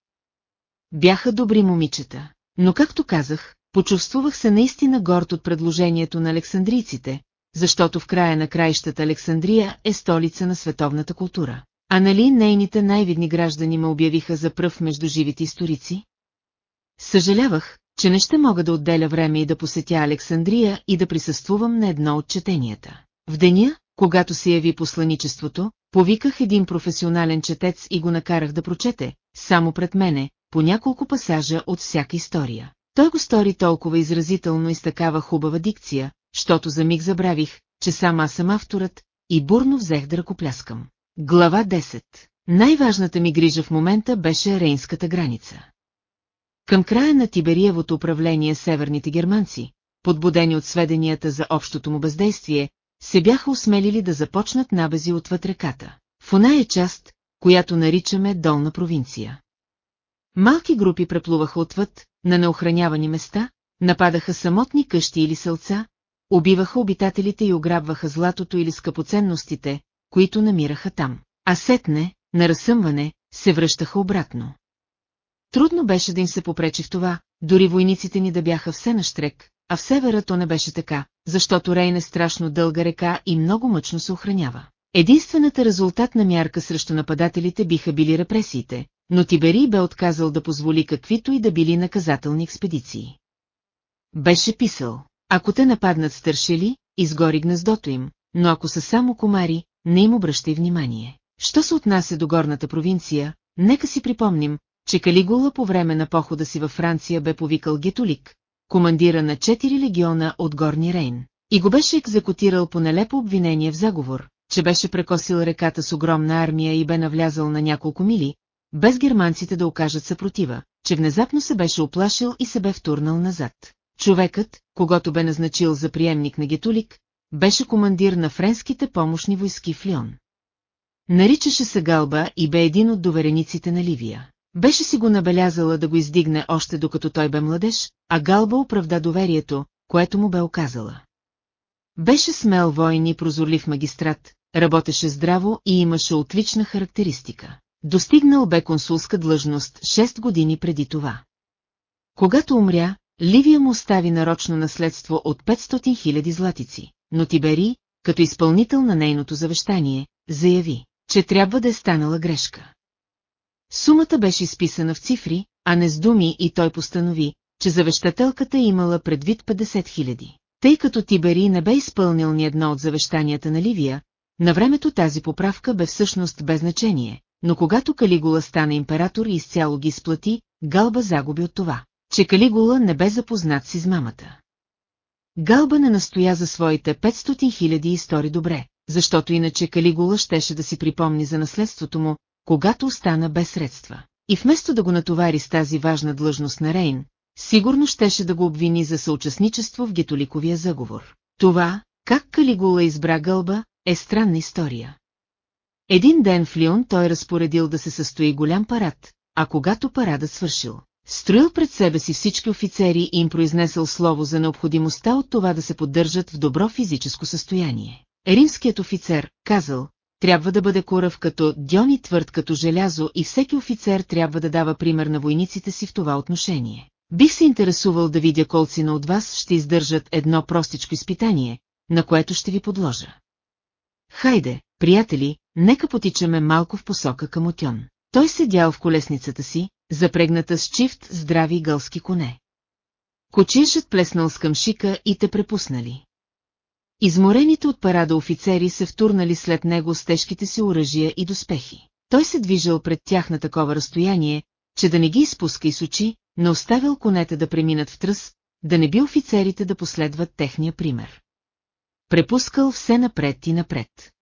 Бяха добри момичета, но както казах, почувствах се наистина горд от предложението на александрийците, защото в края на краищата Александрия е столица на световната култура. А нали нейните най-видни граждани ме обявиха за пръв между живите историци? Съжалявах, че не ще мога да отделя време и да посетя Александрия и да присъствувам на едно от четенията. В деня, когато се яви посланичеството, повиках един професионален четец и го накарах да прочете, само пред мене, по няколко пасажа от всяка история. Той го стори толкова изразително и с такава хубава дикция, щото за миг забравих, че сам аз съм авторът, и бурно взех да ръкопляскам. Глава 10 Най-важната ми грижа в момента беше рейнската граница. Към края на Тибериевото управление северните германци, подбудени от сведенията за общото му бездействие, се бяха осмелили да започнат набези отвъд реката, в оная част, която наричаме Долна провинция. Малки групи преплуваха отвъд, на неохранявани места, нападаха самотни къщи или селца, убиваха обитателите и ограбваха златото или скъпоценностите, които намираха там, а сетне, на разсъмване, се връщаха обратно. Трудно беше да им се попречи в това, дори войниците ни да бяха все на штрек, а в севера то не беше така, защото Рейн е страшно дълга река и много мъчно се охранява. Единствената резултатна мярка срещу нападателите биха били репресиите, но Тибери бе отказал да позволи каквито и да били наказателни експедиции. Беше писал, ако те нападнат стършели, изгори гнездото им, но ако са само комари, не им обръщай внимание. Що се отнася до горната провинция, нека си припомним, че Калигула по време на похода си във Франция бе повикал Гетолик, командира на четири легиона от Горни Рейн, и го беше екзекутирал по нелепо обвинение в заговор, че беше прекосил реката с огромна армия и бе навлязал на няколко мили, без германците да окажат съпротива, че внезапно се беше оплашил и се бе втурнал назад. Човекът, когато бе назначил за приемник на Гетулик, беше командир на френските помощни войски в Лион. Наричаше се Галба и бе един от доверениците на Ливия. Беше си го набелязала да го издигне още докато той бе младеж, а Галба оправда доверието, което му бе оказала. Беше смел воин и прозорлив магистрат, работеше здраво и имаше отлична характеристика. Достигнал бе консулска длъжност 6 години преди това. Когато умря, Ливия му остави нарочно наследство от 500 000 златици, но Тибери, като изпълнител на нейното завещание, заяви, че трябва да е станала грешка. Сумата беше изписана в цифри, а не с думи и той постанови, че завещателката имала предвид 50 000. Тъй като Тибери не бе изпълнил ни едно от завещанията на Ливия, на времето тази поправка бе всъщност без значение, но когато Калигула стана император и изцяло ги сплати, Галба загуби от това, че Калигула не бе запознат с измамата. Галба не настоя за своите 500 хиляди и стори добре, защото иначе Калигула щеше да си припомни за наследството му, когато остана без средства. И вместо да го натовари с тази важна длъжност на Рейн, сигурно щеше да го обвини за съучастничество в гетоликовия заговор. Това, как Калигула избра гълба, е странна история. Един ден в Лион той разпоредил да се състои голям парад, а когато парадът свършил, строил пред себе си всички офицери и им произнесъл слово за необходимостта от това да се поддържат в добро физическо състояние. Римският офицер, казал, трябва да бъде курав като дьон и твърд като желязо и всеки офицер трябва да дава пример на войниците си в това отношение. Бих се интересувал да видя колцина от вас ще издържат едно простичко изпитание, на което ще ви подложа. Хайде, приятели, нека потичаме малко в посока към Отьон. Той седял в колесницата си, запрегната с чифт здрави гълски коне. Кочиншът плеснал с къмшика и те препуснали. Изморените от парада офицери се втурнали след него с тежките си оръжия и доспехи. Той се движил пред тях на такова разстояние, че да не ги изпуска и с очи, но оставил конете да преминат в тръс, да не би офицерите да последват техния пример. Препускал все напред и напред.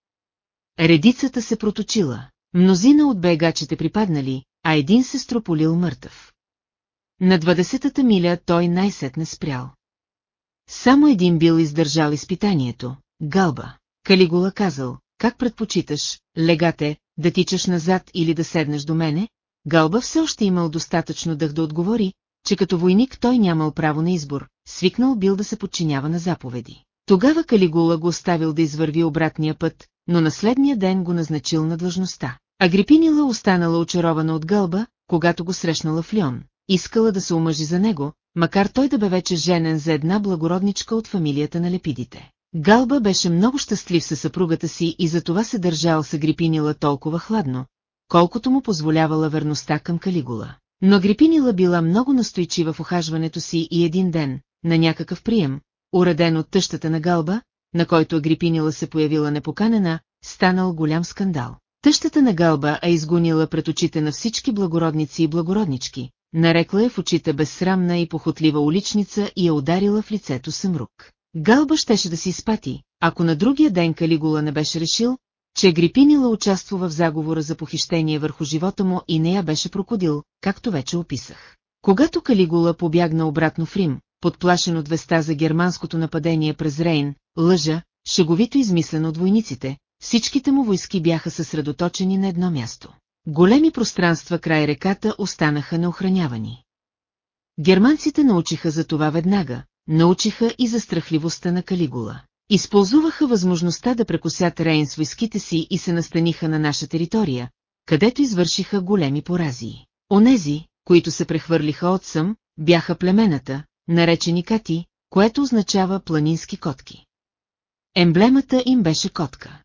Редицата се проточила, мнозина от бегачите припаднали, а един се строполил мъртъв. На двадесетата миля той най-сетне спрял. Само един бил издържал изпитанието, Галба. Калигула казал, как предпочиташ, легате, да тичаш назад или да седнеш до мене? Галба все още имал достатъчно дъх да отговори, че като войник той нямал право на избор, свикнал бил да се подчинява на заповеди. Тогава Калигула го оставил да извърви обратния път, но на следния ден го назначил на длъжността. Агрипинила останала очарована от гълба, когато го срещнала в Лион. Искала да се омъжи за него, макар той да бе вече женен за една благородничка от фамилията на лепидите. Галба беше много щастлив със съпругата си и затова се държал с Агрипинила толкова хладно, колкото му позволявала верността към Калигула. Но Агрипинила била много настойчива в охажването си и един ден, на някакъв прием, уреден от тъщата на Галба, на който Агрипинила се появила непоканена, станал голям скандал. Тъщата на Галба е изгонила пред очите на всички благородници и благороднички, нарекла е в очите безсрамна и похотлива уличница и я ударила в лицето съмрук. Галба щеше да си изпати, ако на другия ден Калигула не беше решил, че Грипинила участвува в заговора за похищение върху живота му и не я беше прокодил, както вече описах. Когато Калигула побягна обратно в Рим, подплашен от веста за германското нападение през Рейн, лъжа, шеговито измислен от войниците, всичките му войски бяха съсредоточени на едно място. Големи пространства край реката останаха неохранявани. Германците научиха за това веднага, научиха и за страхливостта на Калигула. Използваха възможността да прекусят Рейн с войските си и се настаниха на наша територия, където извършиха големи поразии. Онези, които се прехвърлиха от съм, бяха племената, наречени кати, което означава планински котки. Емблемата им беше котка.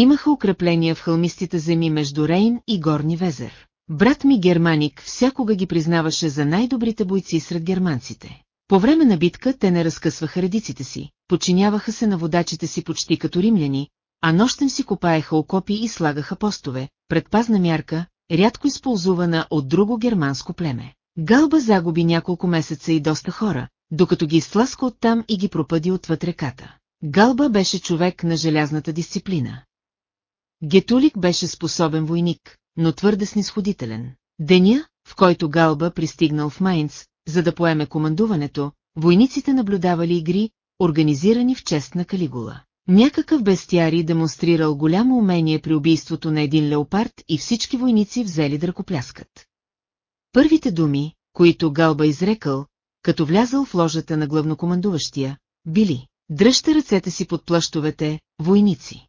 Имаха укрепления в хълмистите земи между Рейн и Горни Везер. Брат ми Германик всякога ги признаваше за най-добрите бойци сред германците. По време на битка те не разкъсваха редиците си, подчиняваха се на водачите си почти като римляни, а нощем си копаеха окопи и слагаха постове, предпазна мярка, рядко използвана от друго германско племе. Галба загуби няколко месеца и доста хора, докато ги изтласка оттам и ги пропъди отвъд реката. Галба беше човек на желязната дисциплина. Гетулик беше способен войник, но твърде снисходителен. Деня, в който Галба пристигнал в Майнц, за да поеме командуването, войниците наблюдавали игри, организирани в чест на Калигула. Някакъв бестиари демонстрирал голямо умение при убийството на един леопард и всички войници взели да ръкопляскат. Първите думи, които Галба изрекал, като влязал в ложата на главнокомандуващия, били «Дръжте ръцете си под плъщовете, войници».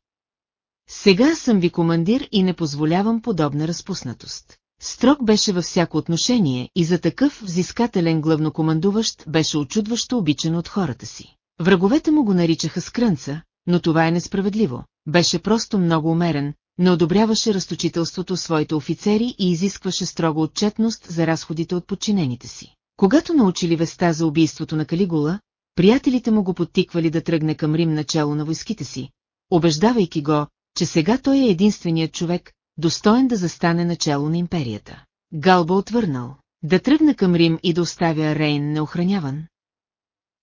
Сега съм ви командир и не позволявам подобна разпуснатост. Строг беше във всяко отношение и за такъв взискателен главнокомандуващ беше очудващо обичан от хората си. Враговете му го наричаха скрънца, но това е несправедливо. Беше просто много умерен, не одобряваше разточителството своите офицери и изискваше строго отчетност за разходите от подчинените си. Когато научили веста за убийството на Калигула, приятелите му го подтиквали да тръгне към Рим начало на войските си, убеждавайки го, че сега той е единственият човек, достоен да застане начало на империята. Галба отвърнал, да тръгна към Рим и да оставя Рейн неохраняван.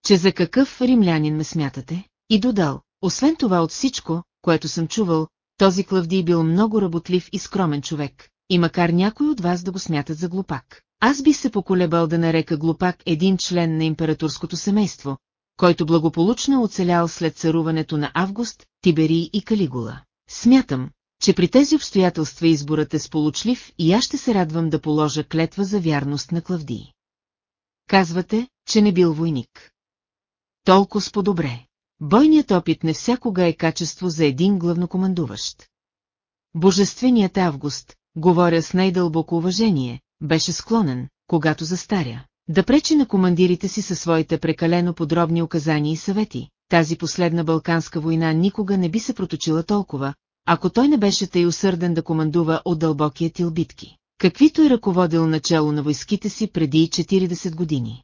Че за какъв римлянин ме смятате? И додал, освен това от всичко, което съм чувал, този Клавдий бил много работлив и скромен човек, и макар някой от вас да го смятат за глупак. Аз би се поколебал да нарека глупак един член на императорското семейство, който благополучно оцелял след царуването на Август, Тиберий и Калигула. Смятам, че при тези обстоятелства изборът е сполучлив и аз ще се радвам да положа клетва за вярност на Клавдий. Казвате, че не бил войник. Толкова с по-добре. Бойният опит не всякога е качество за един главнокомандуващ. Божественият Август, говоря с най-дълбоко уважение, беше склонен, когато застаря, да пречи на командирите си със своите прекалено подробни указания и съвети. Тази последна Балканска война никога не би се проточила толкова, ако той не беше тъй усърден да командува от дълбокия тил битки, каквито е ръководил начало на войските си преди 40 години.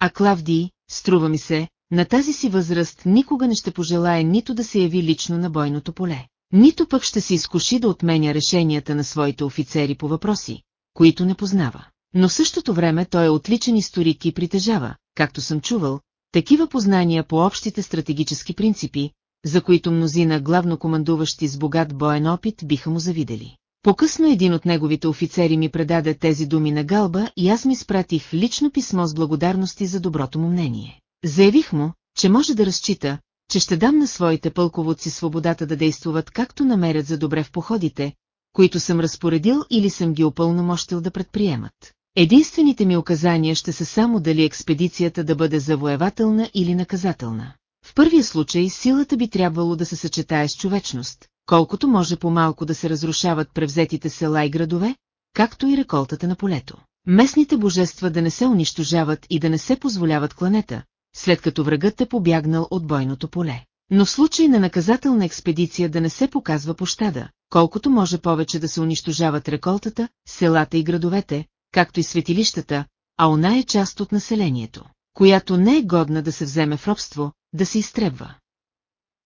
А Клавдий, струва ми се, на тази си възраст никога не ще пожелае нито да се яви лично на бойното поле, нито пък ще се изкуши да отменя решенията на своите офицери по въпроси, които не познава. Но в същото време той е отличен историк и притежава, както съм чувал, такива познания по общите стратегически принципи, за които мнозина главнокомандуващи с богат боен опит биха му завидели. По-късно един от неговите офицери ми предаде тези думи на Галба и аз ми спратих лично писмо с благодарности за доброто му мнение. Заявих му, че може да разчита, че ще дам на своите пълководци свободата да действуват както намерят за добре в походите, които съм разпоредил или съм ги опълномощил да предприемат. Единствените ми указания ще са само дали експедицията да бъде завоевателна или наказателна. В първия случай силата би трябвало да се съчетае с човечност, колкото може по-малко да се разрушават превзетите села и градове, както и реколтата на полето. Местните божества да не се унищожават и да не се позволяват кланета, след като врагът е побягнал от бойното поле. Но в случай на наказателна експедиция да не се показва пощада, колкото може повече да се унищожават реколтата, селата и градовете, както и светилищата, а она е част от населението, която не е годна да се вземе в робство, да се изтребва.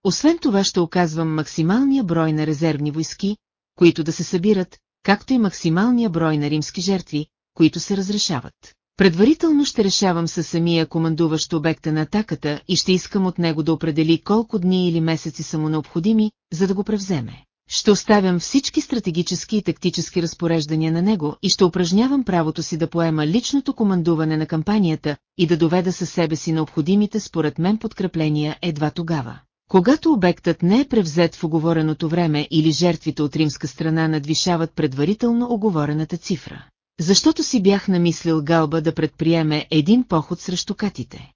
Освен това ще оказвам максималния брой на резервни войски, които да се събират, както и максималния брой на римски жертви, които се разрешават. Предварително ще решавам със самия командуващ обекта на атаката и ще искам от него да определи колко дни или месеци са му необходими, за да го превземе. Ще оставям всички стратегически и тактически разпореждания на него и ще упражнявам правото си да поема личното командуване на кампанията и да доведа със себе си необходимите според мен подкрепления едва тогава. Когато обектът не е превзет в оговореното време или жертвите от римска страна надвишават предварително оговорената цифра. Защото си бях намислил Галба да предприеме един поход срещу катите.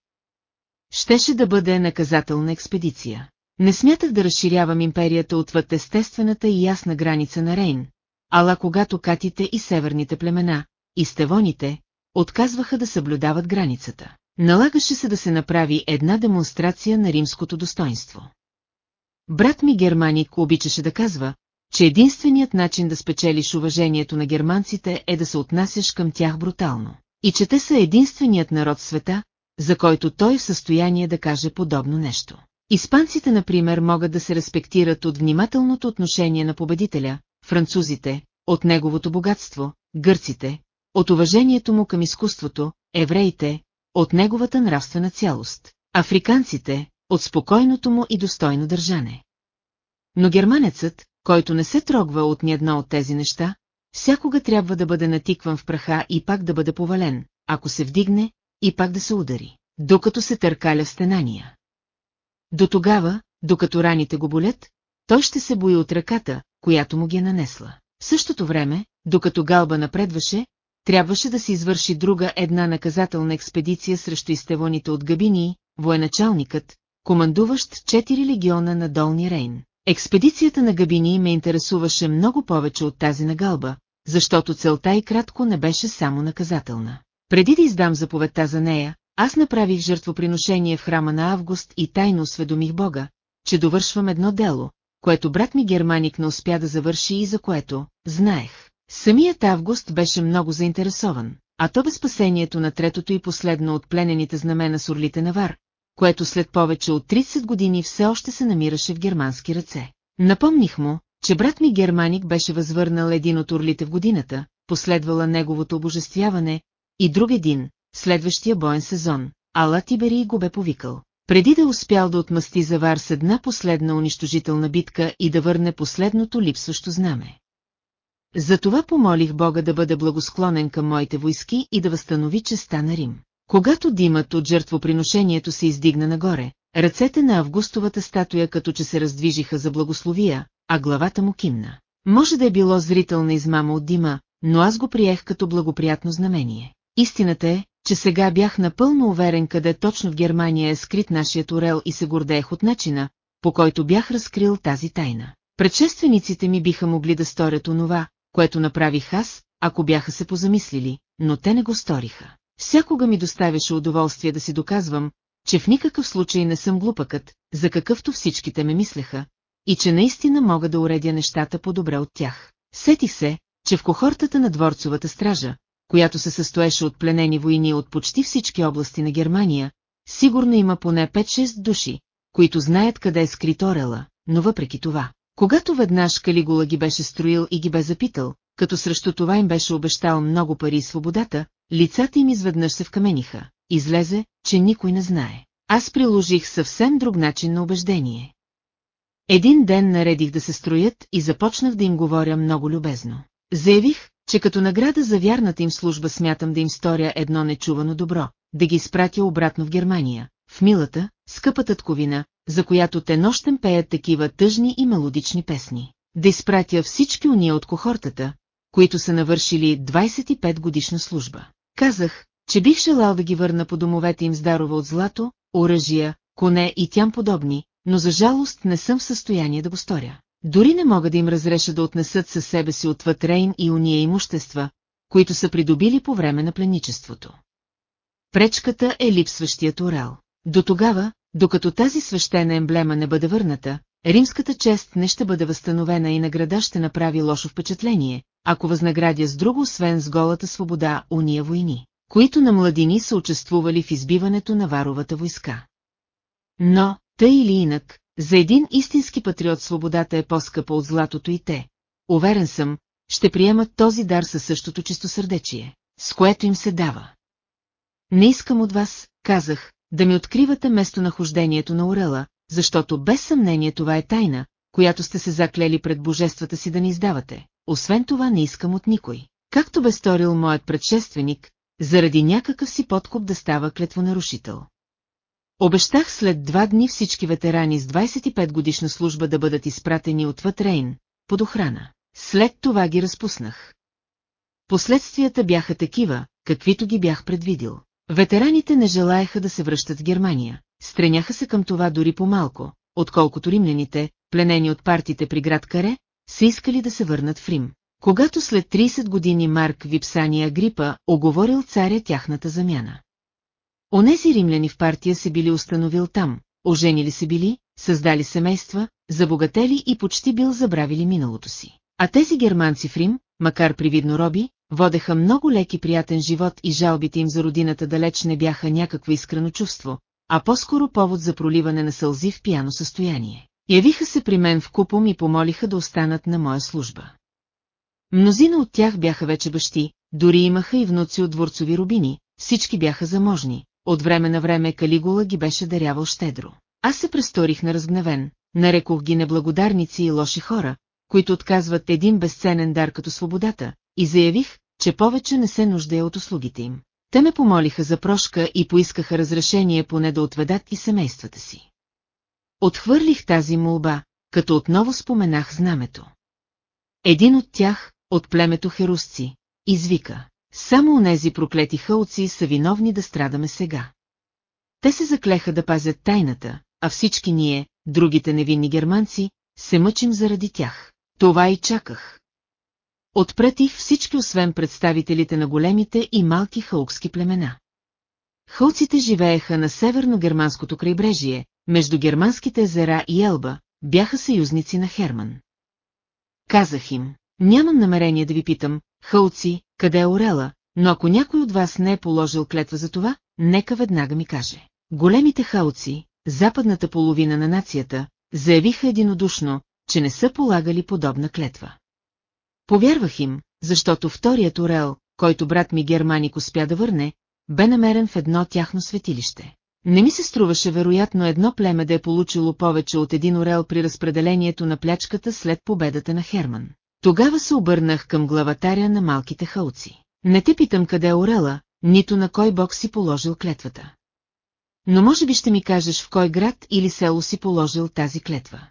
Щеше да бъде наказателна експедиция. Не смятах да разширявам империята отвъд естествената и ясна граница на Рейн, ала когато катите и северните племена, и стевоните, отказваха да съблюдават границата. Налагаше се да се направи една демонстрация на римското достоинство. Брат ми германик обичаше да казва, че единственият начин да спечелиш уважението на германците е да се отнасяш към тях брутално. И че те са единственият народ в света, за който той е в състояние да каже подобно нещо. Испанците, например, могат да се респектират от внимателното отношение на победителя, французите, от неговото богатство, гърците, от уважението му към изкуството, евреите, от неговата нравствена цялост, африканците, от спокойното му и достойно държане. Но германецът, който не се трогва от ни едно от тези неща, всякога трябва да бъде натикван в праха и пак да бъде повален, ако се вдигне, и пак да се удари, докато се търкаля в стенания. До тогава, докато раните го болят, той ще се бои от ръката, която му ги е нанесла. В същото време, докато Галба напредваше, трябваше да се извърши друга една наказателна експедиция срещу изтевоните от Габинии, военачалникът, командуващ четири легиона на Долни Рейн. Експедицията на Габини ме интересуваше много повече от тази на Галба, защото целта и кратко не беше само наказателна. Преди да издам заповедта за нея, аз направих жертвоприношение в храма на Август и тайно осведомих Бога, че довършвам едно дело, което брат ми Германик не успя да завърши и за което, знаех. Самият Август беше много заинтересован, а то бе спасението на третото и последно от пленените знамена с орлите на Вар, което след повече от 30 години все още се намираше в германски ръце. Напомних му, че брат ми Германик беше възвърнал един от орлите в годината, последвала неговото обожествяване, и друг един, следващия боен сезон, Ала Тибери го бе повикал. Преди да успял да отмъсти за Вар с една последна унищожителна битка и да върне последното липсващо знаме. Затова помолих Бога да бъде благосклонен към моите войски и да възстанови честа на Рим. Когато димът от жертвоприношението се издигна нагоре, ръцете на Августовата статуя като че се раздвижиха за благословия, а главата му кимна. Може да е било зрителна измама от дима, но аз го приех като благоприятно знамение. Истината е, че сега бях напълно уверен къде точно в Германия е скрит нашият орел и се гордеех от начина, по който бях разкрил тази тайна. Предшествениците ми биха могли да сторят онова, което направих аз, ако бяха се позамислили, но те не го сториха. Всякога ми доставяше удоволствие да си доказвам, че в никакъв случай не съм глупакът, за какъвто всичките ме мислеха, и че наистина мога да уредя нещата по-добре от тях. Сетих се, че в кохортата на дворцовата стража, която се състоеше от пленени войни от почти всички области на Германия, сигурно има поне 5-6 души, които знаят къде е скрит Орела, но въпреки това, когато веднъж Калигула ги беше строил и ги бе запитал, като срещу това им беше обещал много пари и свободата, лицата им изведнъж се вкамениха. Излезе, че никой не знае. Аз приложих съвсем друг начин на убеждение. Един ден наредих да се строят и започнах да им говоря много любезно. Заявих, че като награда за вярната им служба смятам да им сторя едно нечувано добро, да ги изпратя обратно в Германия, в милата, скъпа татковина, за която те нощем пеят такива тъжни и мелодични песни. Да изпратя всички уния от кохортата, които са навършили 25 годишна служба. Казах, че бих желал да ги върна по домовете им с дарова от злато, оръжия, коне и тям подобни, но за жалост не съм в състояние да го сторя. Дори не мога да им разреша да отнесат със себе си отвъд Рейн и уния имущества, които са придобили по време на пленничеството. Пречката е липсващият орел. До тогава, докато тази свещена емблема не бъде върната, римската чест не ще бъде възстановена и награда ще направи лошо впечатление, ако възнаградя с друго освен с голата свобода уния войни, които на младини са участвували в избиването на варовата войска. Но, тъй или инак, за един истински патриот свободата е по-скъпа от златото и те. Уверен съм, ще приемат този дар със същото чистосърдечие. с което им се дава. Не искам от вас, казах, да ми откривате местонахождението на Орела, защото без съмнение това е тайна, която сте се заклели пред божествата си да ни издавате. Освен това не искам от никой. Както бе сторил моят предшественик, заради някакъв си подкуп да става клетвонарушител. Обещах след два дни всички ветерани с 25 годишна служба да бъдат изпратени отвъд Рейн, под охрана. След това ги разпуснах. Последствията бяха такива, каквито ги бях предвидил. Ветераните не желаяха да се връщат в Германия, стреняха се към това дори по-малко, отколкото римляните, пленени от партите при град Каре, са искали да се върнат в Рим. Когато след 30 години Марк Випсания Грипа оговорил царя тяхната замяна. Онези римляни в партия се били установил там, оженили се били, създали семейства, забогатели и почти бил забравили миналото си. А тези германци в Рим, макар привидно роби, водеха много лек и приятен живот и жалбите им за родината далеч не бяха някакво искрено чувство, а по-скоро повод за проливане на сълзи в пияно състояние. Явиха се при мен в купом и помолиха да останат на моя служба. Мнозина от тях бяха вече бащи, дори имаха и внуци от дворцови рубини, всички бяха заможни, от време на време Калигула ги беше дарявал щедро. Аз се престорих на разгневен, нарекох ги неблагодарници и лоши хора, които отказват един безценен дар като свободата, и заявих, че повече не се нуждая от услугите им. Те ме помолиха за прошка и поискаха разрешение поне да отведат и семействата си. Отхвърлих тази молба, като отново споменах знамето. Един от тях, от племето херусци, извика. Само онези проклети хълци са виновни да страдаме сега. Те се заклеха да пазят тайната, а всички ние, другите невинни германци, се мъчим заради тях. Това и чаках. Отпратих всички освен представителите на големите и малки хаукски племена. Хълците живееха на северно-германското крайбрежие, между германските езера и Елба, бяха съюзници на Херман. Казах им, нямам намерение да ви питам, хълци, къде е Орела, но ако някой от вас не е положил клетва за това, нека веднага ми каже. Големите хауци, западната половина на нацията, заявиха единодушно, че не са полагали подобна клетва. Повярвах им, защото вторият орел, който брат ми Германик успя да върне, бе намерен в едно тяхно светилище. Не ми се струваше вероятно едно племе да е получило повече от един орел при разпределението на плячката след победата на Херман. Тогава се обърнах към главатаря на малките хауци. Не те питам къде е орела, нито на кой бог си положил клетвата. Но може би ще ми кажеш в кой град или село си положил тази клетва.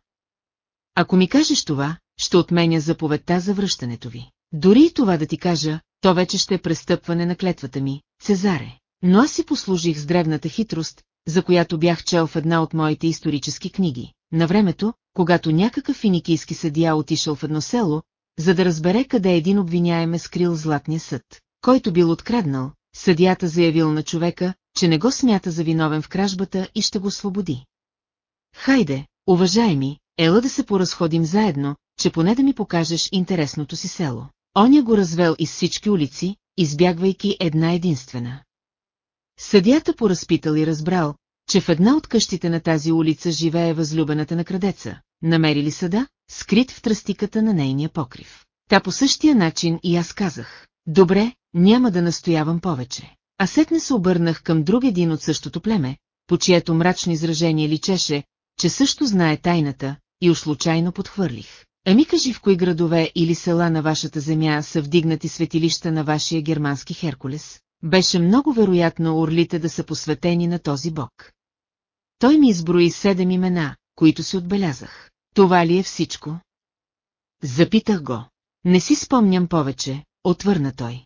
Ако ми кажеш това, ще отменя заповедта за връщането ви. Дори и това да ти кажа, то вече ще е престъпване на клетвата ми, Цезаре. Но аз си послужих с древната хитрост, за която бях чел в една от моите исторически книги. На времето, когато някакъв финикийски съдия отишъл в едно село, за да разбере къде един обвиняем е скрил златния съд, който бил откраднал, съдията заявил на човека, че не го смята за виновен в кражбата и ще го освободи. Хайде, уважаеми, ела да се поразходим заедно, че поне да ми покажеш интересното си село. Оня го развел из всички улици, избягвайки една единствена. Съдията поразпитал и разбрал, че в една от къщите на тази улица живее възлюбената на крадеца. Намери ли съда, скрит в тръстиката на нейния покрив. Та по същия начин и аз казах. Добре, няма да настоявам повече. А сетне се обърнах към друг един от същото племе, по чието мрачно изражение личеше, че също знае тайната, и уж случайно подхвърлих. Ами кажи в кои градове или села на вашата земя са вдигнати светилища на вашия германски Херкулес? Беше много вероятно орлите да са посветени на този бог. Той ми изброи седем имена, които си отбелязах. Това ли е всичко? Запитах го. Не си спомням повече, отвърна той.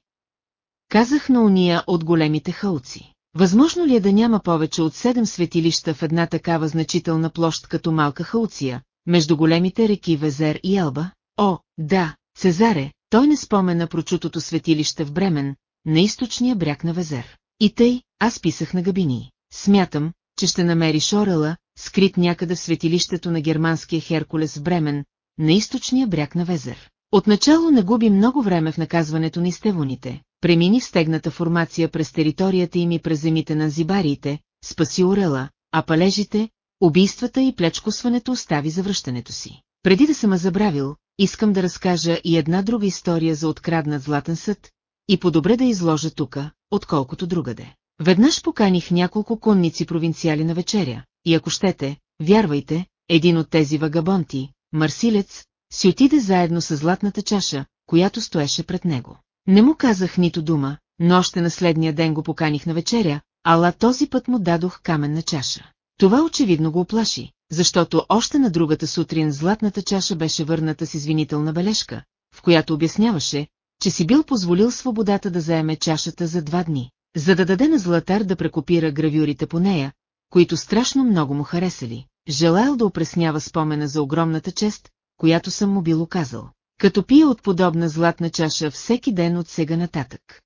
Казах на уния от големите хълци. Възможно ли е да няма повече от седем светилища в една такава значителна площ като малка хауция, между големите реки Везер и Елба? О, да, Цезаре, той не спомена прочутото светилище в Бремен, на източния бряг на Везер. И тъй, аз писах на Габини. Смятам, че ще намериш Орела, скрит някъде в светилището на германския Херкулес в Бремен, на източния бряг на Везер. Отначало не губи много време в наказването на изтевоните, премини в стегната формация през територията им и през земите на зибариите, спаси Орела, а палежите, убийствата и плечкосването остави за връщането си. Преди да съм забравил, искам да разкажа и една друга история за откраднат златен съд, и по-добре да изложа тука, отколкото другаде. Веднъж поканих няколко конници провинциали на вечеря, и ако щете, вярвайте, един от тези вагабонти, Марсилец, си отиде заедно с златната чаша, която стоеше пред него. Не му казах нито дума, но още на следния ден го поканих на вечеря, ала този път му дадох каменна чаша. Това очевидно го оплаши, защото още на другата сутрин златната чаша беше върната с извинителна бележка, в която обясняваше, че си бил позволил свободата да заеме чашата за два дни, за да даде на Златар да прекопира гравюрите по нея, които страшно много му харесали, желаял да опреснява спомена за огромната чест, която съм му бил оказал, като пие от подобна златна чаша всеки ден от сега нататък.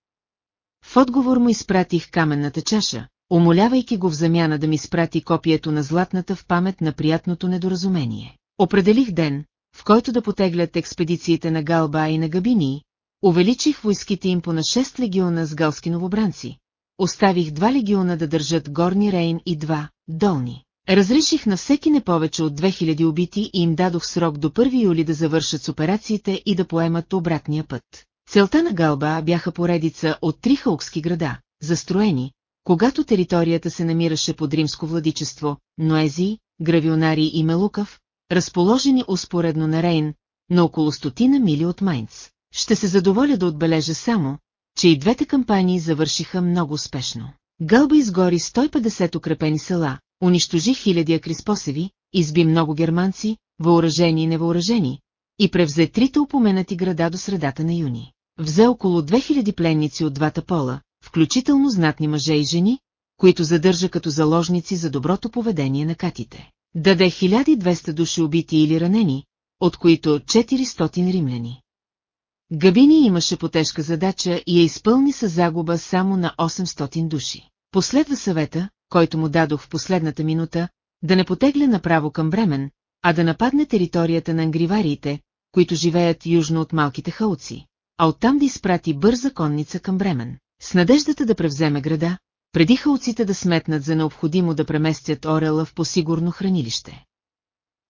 В отговор му изпратих каменната чаша, умолявайки го в замяна да ми спрати копието на златната в памет на приятното недоразумение. Определих ден, в който да потеглят експедициите на Галба и на Габини, увеличих войските им по на 6 легиона с галски новобранци, оставих два легиона да държат горни Рейн и два, долни. Разреших на всеки не повече от 2000 убити и им дадох срок до 1 юли да завършат с операциите и да поемат обратния път. Целта на Галба бяха поредица от три хаукски града, застроени, когато територията се намираше под римско владичество, Ноези, Гравионари и Мелукав, разположени успоредно на Рейн, на около стотина мили от Майнц. Ще се задоволя да отбележа само, че и двете кампании завършиха много успешно. Гълба изгори 150 укрепени села, унищожи хиляди акриспосеви, изби много германци, въоръжени и невъоръжени, и превзе трите упоменати града до средата на юни. Взе около 2000 пленници от двата пола, включително знатни мъже и жени, които задържа като заложници за доброто поведение на катите. Даде 1200 души убити или ранени, от които 400 римляни. Габини имаше потежка задача и я изпълни с загуба само на 800 души. Последва съвета, който му дадох в последната минута, да не потегля направо към Бремен, а да нападне територията на ангривариите, които живеят южно от малките хауци, а оттам да изпрати бърза конница към Бремен, с надеждата да превземе града, преди хауците да сметнат за необходимо да преместят Орела в посигурно хранилище.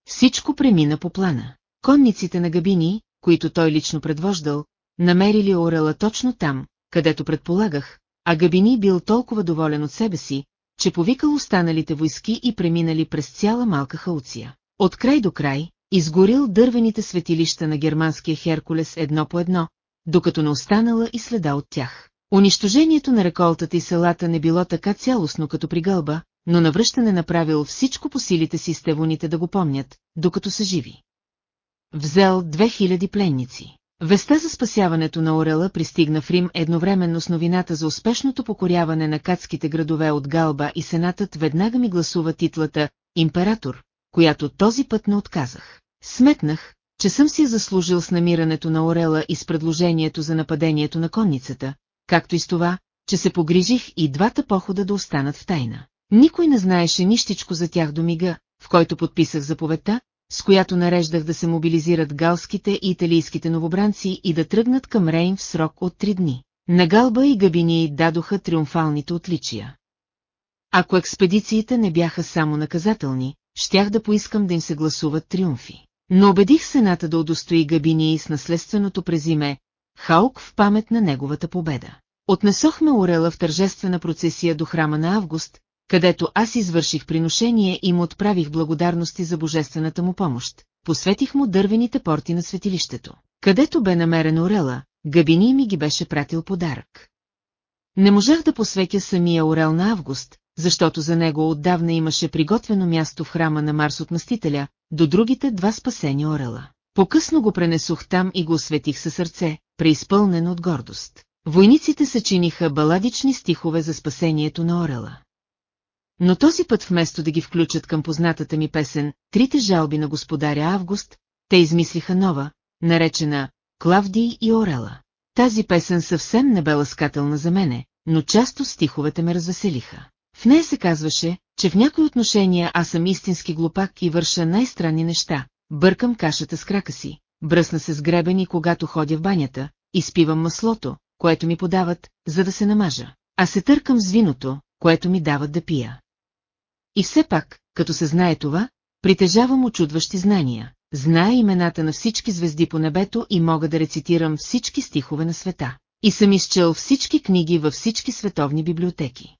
Всичко премина по плана. Конниците на Габини, които той лично предвождал, намерили Орела точно там, където предполагах, а Габини бил толкова доволен от себе си, че повикал останалите войски и преминали през цяла малка хауция. От край до край, изгорил дървените светилища на германския Херкулес едно по едно, докато не останала и следа от тях. Унищожението на реколтата и селата не било така цялостно като при гълба, но навръщане направил всичко по силите си стевоните да го помнят, докато са живи. Взел 2000 пленници. Веста за спасяването на Орела пристигна в Рим едновременно с новината за успешното покоряване на катските градове от Галба и Сенатът веднага ми гласува титлата «Император», която този път не отказах. Сметнах, че съм си заслужил с намирането на Орела и с предложението за нападението на конницата, както и с това, че се погрижих и двата похода да останат в тайна. Никой не знаеше нищичко за тях до мига, в който подписах заповедта, с която нареждах да се мобилизират галските и италийските новобранци и да тръгнат към Рейн в срок от три дни. На Галба и Габини дадоха триумфалните отличия. Ако експедициите не бяха само наказателни, щях да поискам да им се гласуват триумфи. Но убедих Сената да удостои Габини с наследственото презиме Хаук в памет на неговата победа. Отнесохме Орела в тържествена процесия до храма на Август, където аз извърших приношение и му отправих благодарности за божествената му помощ. Посветих му дървените порти на светилището. Където бе намерен Орела, Габини ми ги беше пратил подарък. Не можах да посветя самия Орел на Август, защото за него отдавна имаше приготвено място в храма на Марс от Мастителя, до другите два спасени Орела. По-късно го пренесох там и го осветих със сърце, преизпълнено от гордост. Войниците съчиниха баладични стихове за спасението на Орела. Но този път вместо да ги включат към познатата ми песен «Трите жалби на господаря Август», те измислиха нова, наречена «Клавдий и Орела». Тази песен съвсем не бе ласкателна за мене, но част стиховете ме развеселиха. В нея се казваше, че в някои отношения аз съм истински глупак и върша най-странни неща. Бъркам кашата с крака си, бръсна се с гребени, когато ходя в банята, изпивам маслото, което ми подават, за да се намажа, а се търкам с виното, което ми дават да пия. И все пак, като се знае това, притежавам очудващи знания, зная имената на всички звезди по небето и мога да рецитирам всички стихове на света. и съм изчел всички книги във всички световни библиотеки.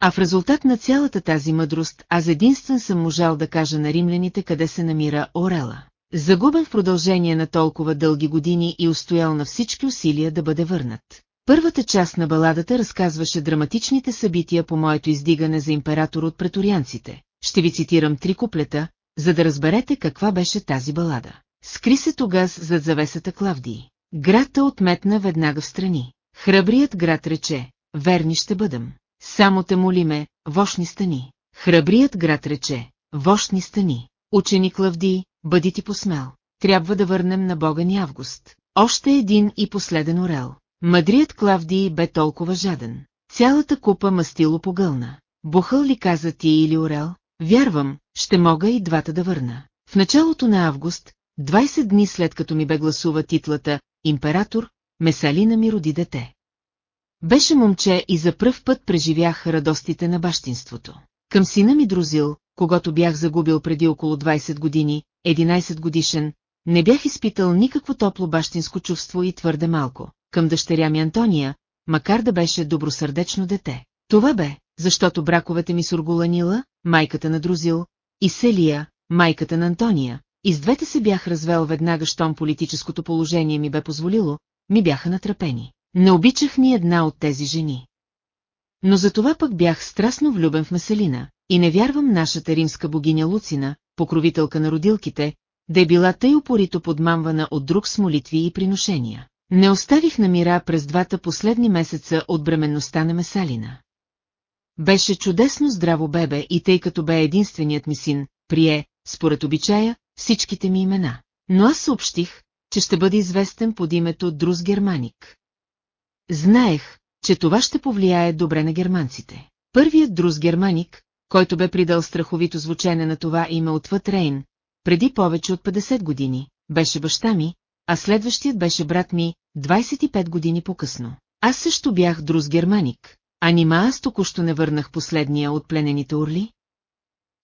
А в резултат на цялата тази мъдрост, аз единствен съм можал да кажа на римляните къде се намира Орела. Загубен в продължение на толкова дълги години и устоял на всички усилия да бъде върнат. Първата част на баладата разказваше драматичните събития по моето издигане за император от преторианците. Ще ви цитирам три куплета, за да разберете каква беше тази балада. Скри се тогас зад завесата Клавдии. Грата отметна веднага в страни. Храбрият град рече, верни ще бъдем. Само те молиме, вошни стани. Храбрият град рече, вошни стани. Ученик Клавдий, бъди ти посмел. Трябва да върнем на Бога ни Август. Още един и последен орел. Мъдрият Клавдий бе толкова жаден. Цялата купа мастило погълна. Бухъл ли каза ти или орел? Вярвам, ще мога и двата да върна. В началото на август, 20 дни след като ми бе гласува титлата «Император», Месалина ми роди дете. Беше момче и за пръв път преживях радостите на бащинството. Към сина ми Друзил, когато бях загубил преди около 20 години, 11 годишен, не бях изпитал никакво топло бащинско чувство и твърде малко. Към дъщеря ми Антония, макар да беше добросърдечно дете. Това бе, защото браковете ми с Ургуланила, майката на Друзил, и Селия, майката на Антония, и с двете се бях развел веднага, щом политическото положение ми бе позволило, ми бяха натрапени. Не обичах ни една от тези жени. Но за това пък бях страстно влюбен в Меселина, и не вярвам нашата римска богиня Луцина, покровителка на родилките, да е била тъй упорито подмамвана от друг с молитви и приношения. Не оставих на мира през двата последни месеца от бременността на Месалина. Беше чудесно здраво бебе и тъй като бе единственият ми син, прие, според обичая, всичките ми имена. Но аз съобщих, че ще бъде известен под името Друз Германик. Знаех, че това ще повлияе добре на германците. Първият Друз Германик, който бе придал страховито звучене на това име отвъд Рейн, преди повече от 50 години, беше баща ми, а следващият беше брат ми, 25 години по-късно. Аз също бях Друз Германик, а нима аз току-що не върнах последния от пленените орли?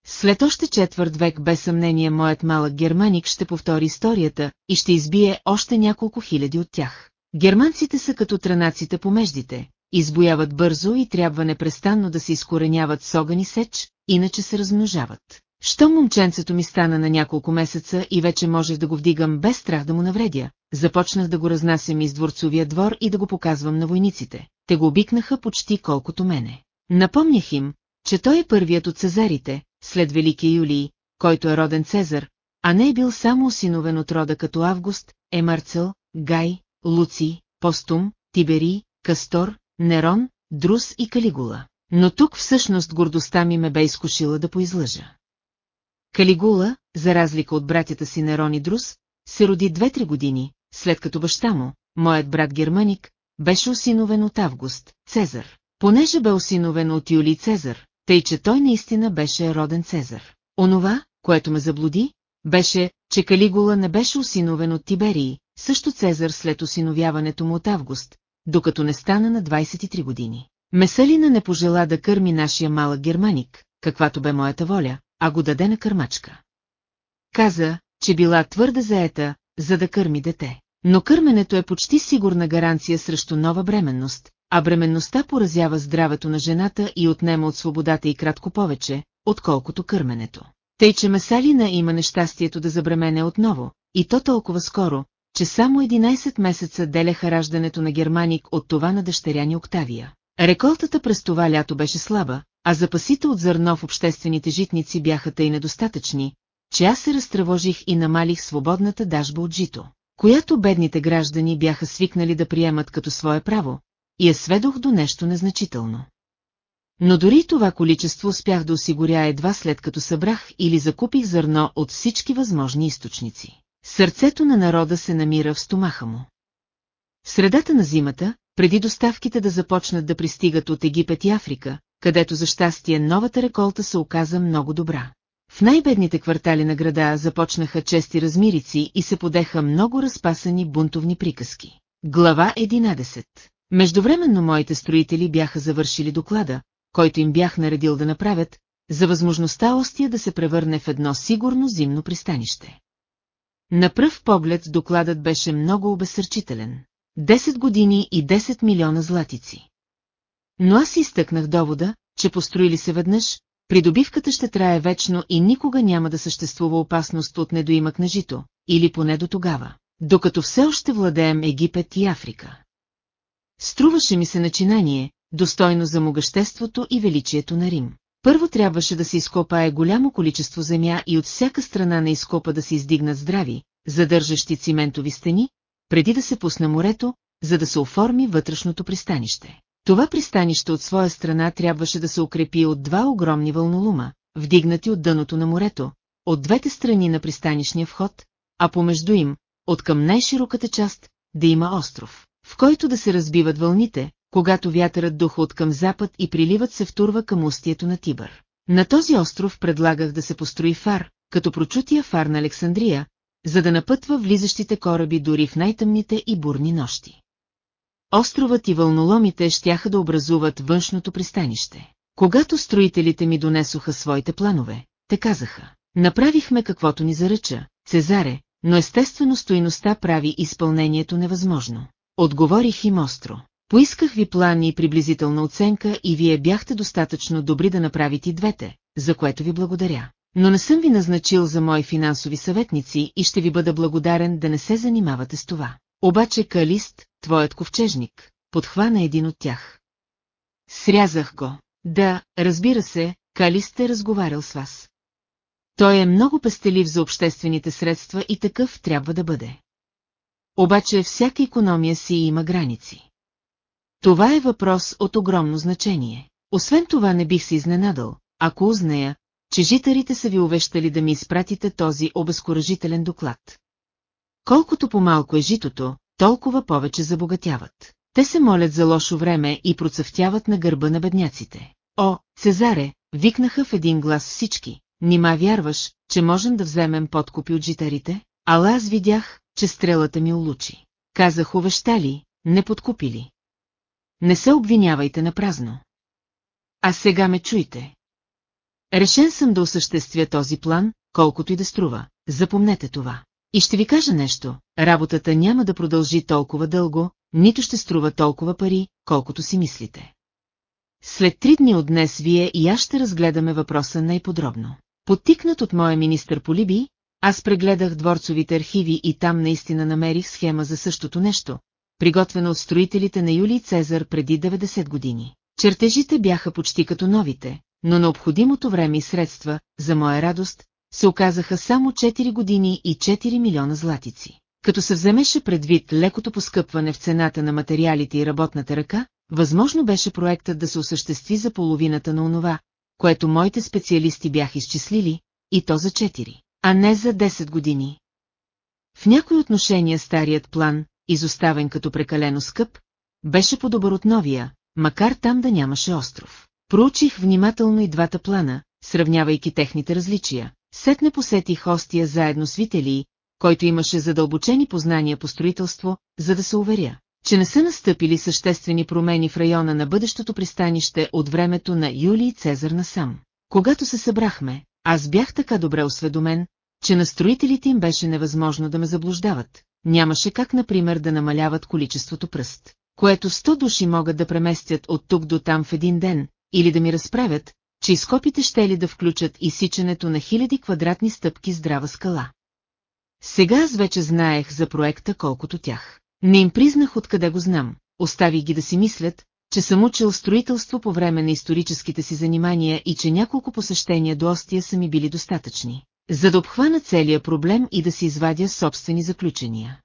След още четвърт век без съмнение моят малък германик ще повтори историята и ще избие още няколко хиляди от тях. Германците са като транаците по междите, избояват бързо и трябва непрестанно да се изкореняват с огън и сеч, иначе се размножават. Що момченцето ми стана на няколко месеца и вече можех да го вдигам без страх да му навредя, започнах да го разнасям из дворцовия двор и да го показвам на войниците. Те го обикнаха почти колкото мене. Напомнях им, че той е първият от цезарите, след Великия Юлий, който е роден Цезар, а не е бил само осиновен от рода като Август, Емарцел, Гай, Луци, Постум, Тибери, Кастор, Нерон, Друс и Калигула. Но тук всъщност гордостта ми ме бе изкушила да поизлъжа. Калигула, за разлика от братята си Нерон и Друс, се роди две-три години, след като баща му, моят брат Германик, беше осиновен от Август, Цезар. Понеже бе осиновен от Юлий Цезар, тъй че той наистина беше роден Цезар. Онова, което ме заблуди, беше, че Калигула не беше осиновен от Тиберии, също Цезар след осиновяването му от Август, докато не стана на 23 години. Месалина не пожела да кърми нашия малък германик, каквато бе моята воля, а го даде на кърмачка. Каза, че била твърде заета, за да кърми дете. Но кърменето е почти сигурна гаранция срещу нова бременност, а бременността поразява здравето на жената и отнема от свободата и кратко повече, отколкото кърменето. Тъй, че Месалина има нещастието да забремене отново, и то толкова скоро, че само 11 месеца деляха раждането на Германик от това на дъщеря ни Октавия. Реколтата през това лято беше слаба, а запасите от зърно в обществените житници бяха тъй недостатъчни, че аз се разтревожих и намалих свободната дажба от жито, която бедните граждани бяха свикнали да приемат като свое право, и я сведох до нещо незначително. Но дори това количество успях да осигуря едва след като събрах или закупих зърно от всички възможни източници. Сърцето на народа се намира в стомаха му. В средата на зимата, преди доставките да започнат да пристигат от Египет и Африка, където за щастие новата реколта се оказа много добра. В най-бедните квартали на града започнаха чести размирици и се подеха много разпасани бунтовни приказки. Глава 11 Междувременно моите строители бяха завършили доклада, който им бях наредил да направят, за възможността Остия да се превърне в едно сигурно зимно пристанище. На пръв поглед докладът беше много обесърчителен. 10 години и 10 милиона златици. Но аз изтъкнах довода, че построили се веднъж, придобивката ще трае вечно и никога няма да съществува опасност от недоимък на жито, или поне до тогава, докато все още владеем Египет и Африка. Струваше ми се начинание, достойно за могъществото и величието на Рим. Първо трябваше да се изкопае голямо количество земя и от всяка страна на изкопа да се издигнат здрави, задържащи циментови стени, преди да се пусне морето, за да се оформи вътрешното пристанище. Това пристанище от своя страна трябваше да се укрепи от два огромни вълнолума, вдигнати от дъното на морето, от двете страни на пристанишния вход, а помежду им, от към най-широката част, да има остров, в който да се разбиват вълните, когато вятърът духа от към запад и приливът се втурва към устието на Тибър. На този остров предлагах да се построи фар, като прочутия фар на Александрия, за да напътва влизащите кораби дори в най-тъмните и бурни нощи. Островът и вълноломите щяха да образуват външното пристанище. Когато строителите ми донесоха своите планове, те казаха, направихме каквото ни заръча, Цезаре, но естествено стоиността прави изпълнението невъзможно. Отговорих им остро. Поисках ви план и приблизителна оценка и вие бяхте достатъчно добри да направите двете, за което ви благодаря. Но не съм ви назначил за мои финансови съветници и ще ви бъда благодарен да не се занимавате с това. Обаче Калист, твоят ковчежник, подхвана един от тях. Срязах го. Да, разбира се, Калист е разговарял с вас. Той е много пестелив за обществените средства и такъв трябва да бъде. Обаче всяка економия си има граници. Това е въпрос от огромно значение. Освен това не бих се изненадал, ако узная, че житарите са ви увещали да ми изпратите този обезкуражителен доклад. Колкото по-малко е житото, толкова повече забогатяват. Те се молят за лошо време и процъфтяват на гърба на бедняците. О, Цезаре, викнаха в един глас всички, нима вярваш, че можем да вземем подкупи от житарите? Ала аз видях, че стрелата ми улучи. Казах увещали, не подкупили. Не се обвинявайте на празно. А сега ме чуйте. Решен съм да осъществя този план, колкото и да струва. Запомнете това. И ще ви кажа нещо, работата няма да продължи толкова дълго, нито ще струва толкова пари, колкото си мислите. След три дни от днес вие и аз ще разгледаме въпроса най-подробно. Подтикнат от моя министър по Либи, аз прегледах дворцовите архиви и там наистина намерих схема за същото нещо, приготвена от строителите на Юлий Цезар преди 90 години. Чертежите бяха почти като новите, но необходимото време и средства, за моя радост, се оказаха само 4 години и 4 милиона златици. Като се вземеше предвид лекото поскъпване в цената на материалите и работната ръка, възможно беше проектът да се осъществи за половината на онова, което моите специалисти бяха изчислили, и то за 4, а не за 10 години. В някои отношения старият план, изоставен като прекалено скъп, беше по-добър от новия, макар там да нямаше остров. Проучих внимателно и двата плана, сравнявайки техните различия. Сетне посетих Остия заедно с Вителий, който имаше задълбочени познания по строителство, за да се уверя, че не са настъпили съществени промени в района на бъдещото пристанище от времето на Юлий Цезар насам. Когато се събрахме, аз бях така добре осведомен, че на строителите им беше невъзможно да ме заблуждават. Нямаше как, например, да намаляват количеството пръст, което сто души могат да преместят от тук до там в един ден, или да ми разправят, че изкопите ще ли да включат изсичането на хиляди квадратни стъпки здрава скала. Сега аз вече знаех за проекта колкото тях. Не им признах откъде го знам, оставих ги да си мислят, че съм учил строителство по време на историческите си занимания и че няколко посещения до Остия са ми били достатъчни, за да обхвана целия проблем и да си извадя собствени заключения.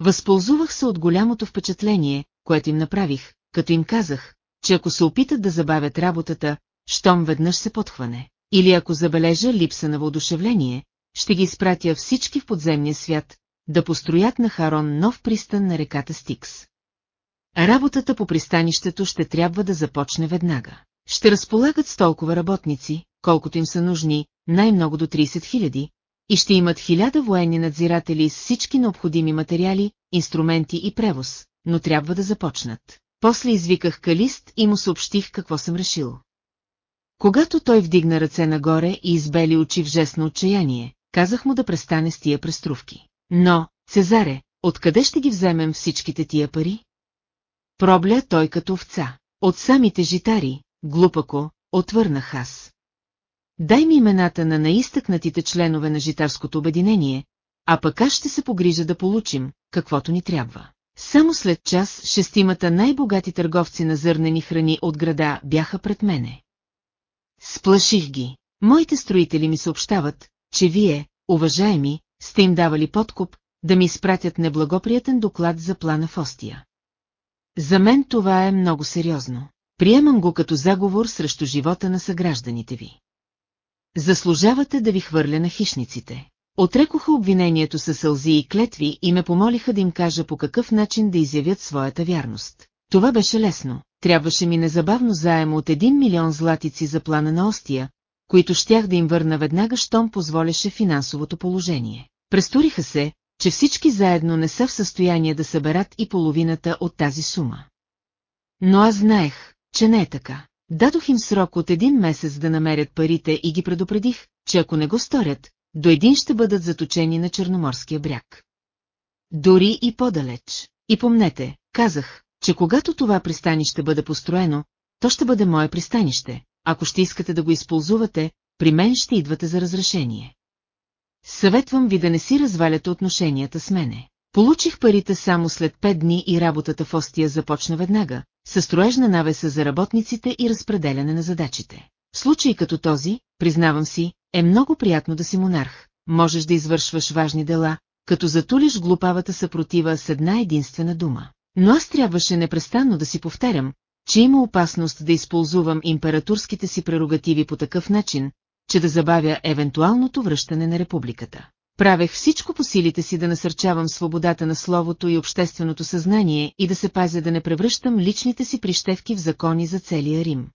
Възползувах се от голямото впечатление, което им направих, като им казах, че ако се опитат да забавят работата, щом веднъж се подхване, или ако забележа липса на въодушевление, ще ги изпратя всички в подземния свят, да построят на Харон нов пристан на реката Стикс. Работата по пристанището ще трябва да започне веднага. Ще разполагат с толкова работници, колкото им са нужни, най-много до 30 хиляди, и ще имат хиляда военни надзиратели с всички необходими материали, инструменти и превоз, но трябва да започнат. После извиках Калист и му съобщих какво съм решил. Когато той вдигна ръце нагоре и избели очи в жест на отчаяние, казах му да престане с тия преструвки. Но, Цезаре, откъде ще ги вземем всичките тия пари? Пробля той като овца. От самите житари, глупако, отвърнах аз. Дай ми имената на наистъкнатите членове на житарското обединение, а пък аз ще се погрижа да получим, каквото ни трябва. Само след час шестимата най-богати търговци на зърнени храни от града бяха пред мене. Сплаших ги. Моите строители ми съобщават, че вие, уважаеми, сте им давали подкуп, да ми изпратят неблагоприятен доклад за плана в Остия. За мен това е много сериозно. Приемам го като заговор срещу живота на съгражданите ви. Заслужавате да ви хвърля на хищниците. Отрекоха обвинението със сълзи и клетви и ме помолиха да им кажа по какъв начин да изявят своята вярност. Това беше лесно. Трябваше ми незабавно заем от един милион златици за плана на Остия, които щях да им върна веднага, щом позволеше финансовото положение. Престориха се, че всички заедно не са в състояние да съберат и половината от тази сума. Но аз знаех, че не е така. Дадох им срок от един месец да намерят парите и ги предупредих, че ако не го сторят, до един ще бъдат заточени на Черноморския бряг. Дори и по-далеч. И помнете, казах, че когато това пристанище бъде построено, то ще бъде мое пристанище. Ако ще искате да го използвате, при мен ще идвате за разрешение. Съветвам ви да не си разваляте отношенията с мене. Получих парите само след пет дни и работата в Остия започна веднага, със строежна навеса за работниците и разпределяне на задачите. В случай като този, признавам си, е много приятно да си монарх, можеш да извършваш важни дела, като затулиш глупавата съпротива с една единствена дума. Но аз трябваше непрестанно да си повтарям, че има опасност да използвам императорските си прерогативи по такъв начин, че да забавя евентуалното връщане на републиката. Правех всичко по силите си да насърчавам свободата на словото и общественото съзнание и да се пазя да не превръщам личните си прищевки в закони за целия Рим.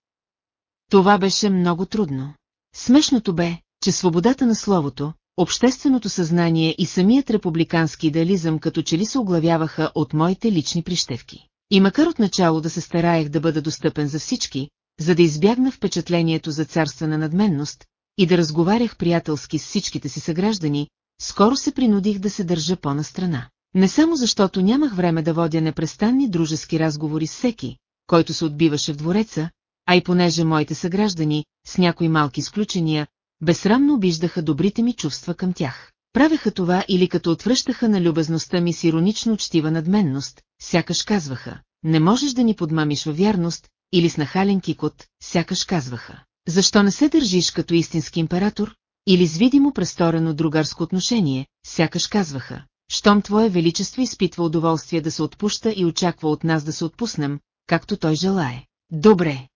Това беше много трудно. Смешното бе, че свободата на словото, общественото съзнание и самият републикански идеализъм като че ли се оглавяваха от моите лични прищевки. И макар отначало да се стараех да бъда достъпен за всички, за да избягна впечатлението за царствена надменност и да разговарях приятелски с всичките си съграждани, скоро се принудих да се държа по-настрана. Не само защото нямах време да водя непрестанни дружески разговори с всеки, който се отбиваше в двореца, а и понеже моите съграждани, с някои малки изключения, безсрамно обиждаха добрите ми чувства към тях. Правеха това или като отвръщаха на любезността ми с иронично учтива надменност, сякаш казваха, не можеш да ни подмамиш във вярност, или с нахален кикот, сякаш казваха. Защо не се държиш като истински император, или с видимо престорено другарско отношение, сякаш казваха, щом Твое Величество изпитва удоволствие да се отпуща и очаква от нас да се отпуснем, както той желае. Добре.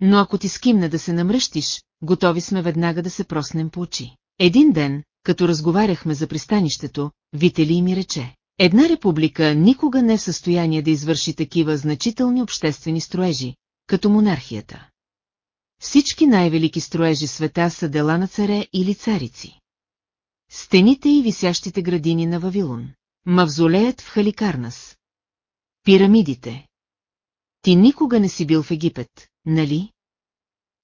Но ако ти скимне да се намръщиш, готови сме веднага да се проснем по очи. Един ден, като разговаряхме за пристанището, Вители ми рече. Една република никога не е в състояние да извърши такива значителни обществени строежи, като монархията. Всички най-велики строежи света са дела на царе или царици. Стените и висящите градини на Вавилон. Мавзолеят в Халикарнас. Пирамидите. Ти никога не си бил в Египет, нали?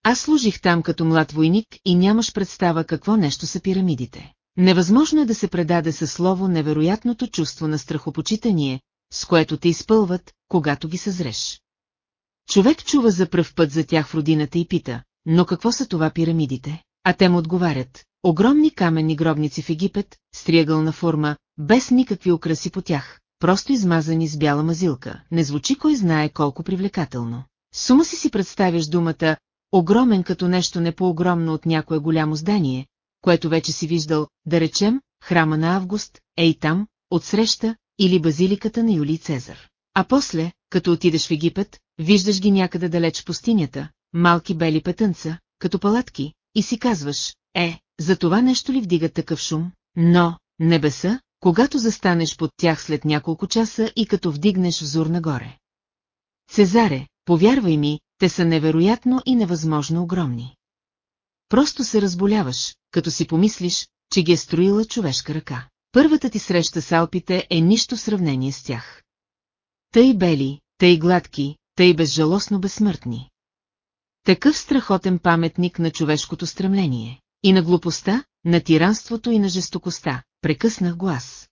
Аз служих там като млад войник и нямаш представа какво нещо са пирамидите. Невъзможно е да се предаде със слово невероятното чувство на страхопочитание, с което те изпълват, когато ги съзреш. Човек чува за пръв път за тях в родината и пита, но какво са това пирамидите? А те му отговарят, огромни каменни гробници в Египет, с форма, без никакви украси по тях, просто измазани с бяла мазилка, не звучи кой знае колко привлекателно. Сума си си представяш думата огромен като нещо не по-огромно от някое голямо здание, което вече си виждал, да речем, храма на Август, ей там, отсреща, или базиликата на Юлий Цезар. А после, като отидеш в Египет, виждаш ги някъде далеч в пустинята, малки бели петънца, като палатки, и си казваш, е, за това нещо ли вдига такъв шум? Но, небеса, когато застанеш под тях след няколко часа и като вдигнеш взор нагоре. Цезаре, повярвай ми, те са невероятно и невъзможно огромни. Просто се разболяваш, като си помислиш, че ги е строила човешка ръка. Първата ти среща с Алпите е нищо в сравнение с тях. Тъй бели, тъй гладки, тъй безжалостно безсмъртни. Такъв страхотен паметник на човешкото стремление. И на глупостта, на тиранството и на жестокостта, прекъснах глас.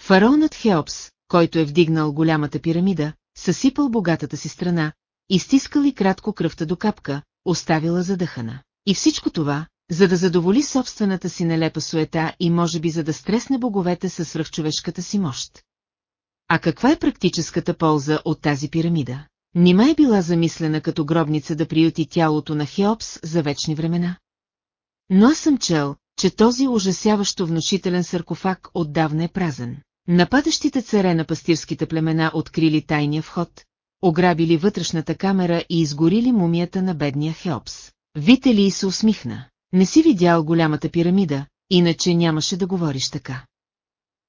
Фараонът Хеопс, който е вдигнал голямата пирамида, съсипал богатата си страна, изтискал и кратко кръвта до капка, оставила задъхана. И всичко това, за да задоволи собствената си нелепа суета и може би за да стресне боговете със свръхчовешката си мощ. А каква е практическата полза от тази пирамида? Нима е била замислена като гробница да приюти тялото на Хеопс за вечни времена? Но аз съм чел, че този ужасяващо внушителен саркофаг отдавна е празен. Нападащите царе на пастирските племена открили тайния вход, ограбили вътрешната камера и изгорили мумията на бедния Хеопс. Вители се усмихна. Не си видял голямата пирамида, иначе нямаше да говориш така.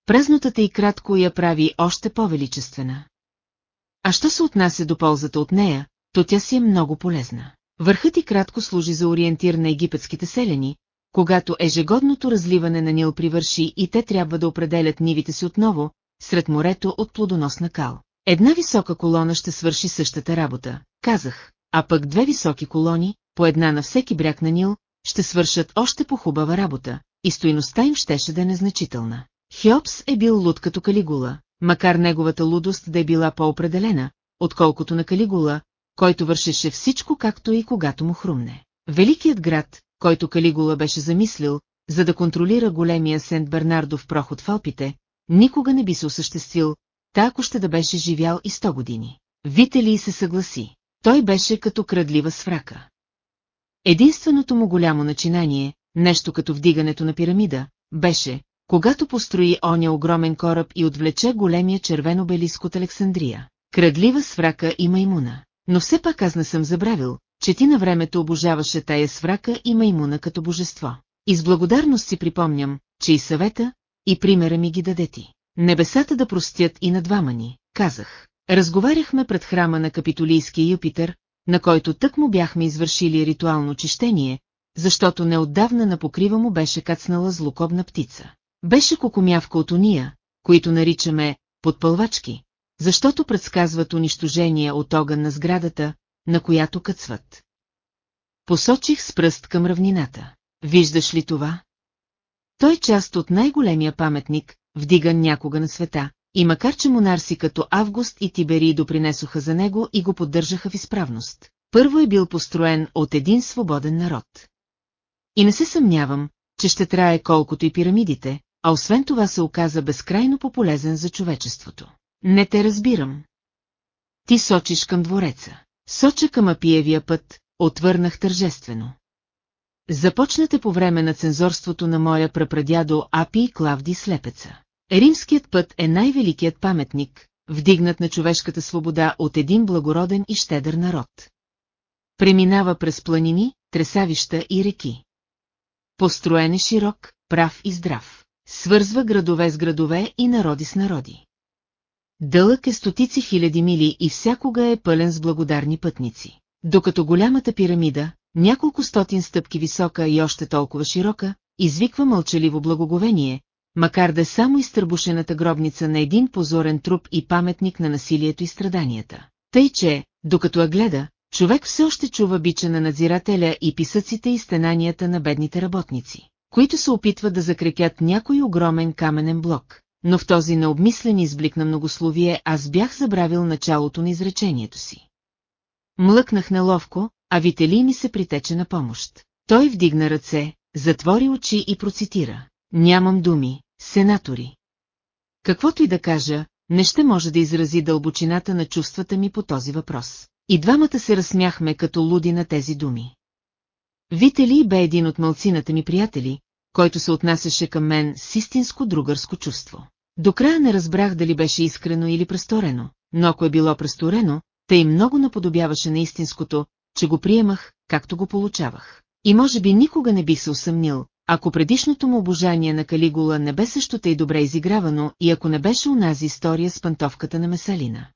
Празнотата и кратко я прави още по-величествена. А що се отнася до ползата от нея, то тя си е много полезна. Върхът и кратко служи за ориентир на египетските селени, когато ежегодното разливане на Нил привърши и те трябва да определят нивите си отново, сред морето от плодоносна кал. Една висока колона ще свърши същата работа, казах, а пък две високи колони, по една на всеки бряг на Нил, ще свършат още по-хубава работа, и стоиността им щеше да е незначителна. Хеопс е бил луд като Калигула, макар неговата лудост да е била по-определена, отколкото на Калигула, който вършеше всичко както и когато му хрумне. Великият град, който Калигула беше замислил, за да контролира големия Сент Бернардов проход в Алпите, никога не би се осъществил, та ако ще да беше живял и сто години. Витали се съгласи. Той беше като крадлива сврака. Единственото му голямо начинание, нещо като вдигането на пирамида, беше, когато построи оня огромен кораб и отвлече големия червено белиск от Александрия. Крадлива сврака и маймуна. Но все пак аз не съм забравил, че ти на времето обожаваше тая сврака и маймуна като божество. И с благодарност си припомням, че и съвета, и примера ми ги даде ти. Небесата да простят и на двама ни, казах. Разговаряхме пред храма на капитолийския Юпитер, на който тък му бяхме извършили ритуално чищение, защото неотдавна на покрива му беше кацнала злокобна птица. Беше кокомявка от уния, които наричаме подпълвачки, защото предсказват унищожение от огън на сградата, на която къцват. Посочих с пръст към равнината. Виждаш ли това? Той е част от най-големия паметник, вдиган някога на света, и макар че монарси като Август и Тиберий допринесоха за него и го поддържаха в изправност, първо е бил построен от един свободен народ. И не се съмнявам, че ще трае колкото и пирамидите, а освен това се оказа безкрайно пополезен за човечеството. Не те разбирам. Ти сочиш към двореца. Соча към Апиевия път, отвърнах тържествено. Започнате по време на цензорството на моя прапрадядо Апи и Клавди Слепеца. Римският път е най-великият паметник, вдигнат на човешката свобода от един благороден и щедър народ. Преминава през планини, тресавища и реки. Построен е широк, прав и здрав. Свързва градове с градове и народи с народи. Дълъг е стотици хиляди мили и всякога е пълен с благодарни пътници. Докато голямата пирамида, няколко стотин стъпки висока и още толкова широка, извиква мълчаливо благоговение, макар да е само изтърбушената гробница на един позорен труп и паметник на насилието и страданията. Тъй, че, докато я гледа, човек все още чува бича на надзирателя и писъците и стенанията на бедните работници, които се опитват да закрепят някой огромен каменен блок. Но в този необмислен изблик на многословие аз бях забравил началото на изречението си. Млъкнах неловко, а Вители ми се притече на помощ. Той вдигна ръце, затвори очи и процитира. Нямам думи, сенатори. Каквото и да кажа, не ще може да изрази дълбочината на чувствата ми по този въпрос. И двамата се разсмяхме като луди на тези думи. Вители бе един от мълцината ми приятели, който се отнасяше към мен с истинско другърско чувство. До края не разбрах дали беше искрено или престорено, но ако е било престорено, тъй много наподобяваше на истинското, че го приемах, както го получавах. И може би никога не бих се усъмнил, ако предишното му обожание на Калигула не бе също тъй добре изигравано и ако не беше унази история с пантовката на Месалина.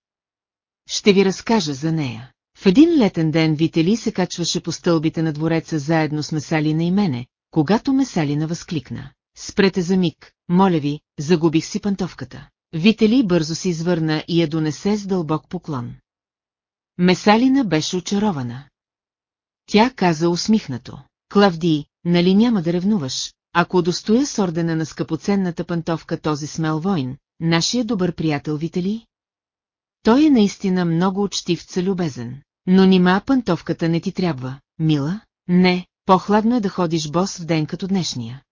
Ще ви разкажа за нея. В един летен ден Вители се качваше по стълбите на двореца заедно с Месалина и мене, когато Месалина възкликна. Спрете за миг, моля ви, загубих си пантовката. Вители бързо се извърна и я донесе с дълбок поклон. Месалина беше очарована. Тя каза усмихнато. Клавди, нали няма да ревнуваш, ако удостоя с ордена на скъпоценната пантовка този смел войн, нашия добър приятел Витали? Той е наистина много учтив целюбезен. Но нима пантовката не ти трябва, мила? Не, по-хладно е да ходиш бос в ден като днешния.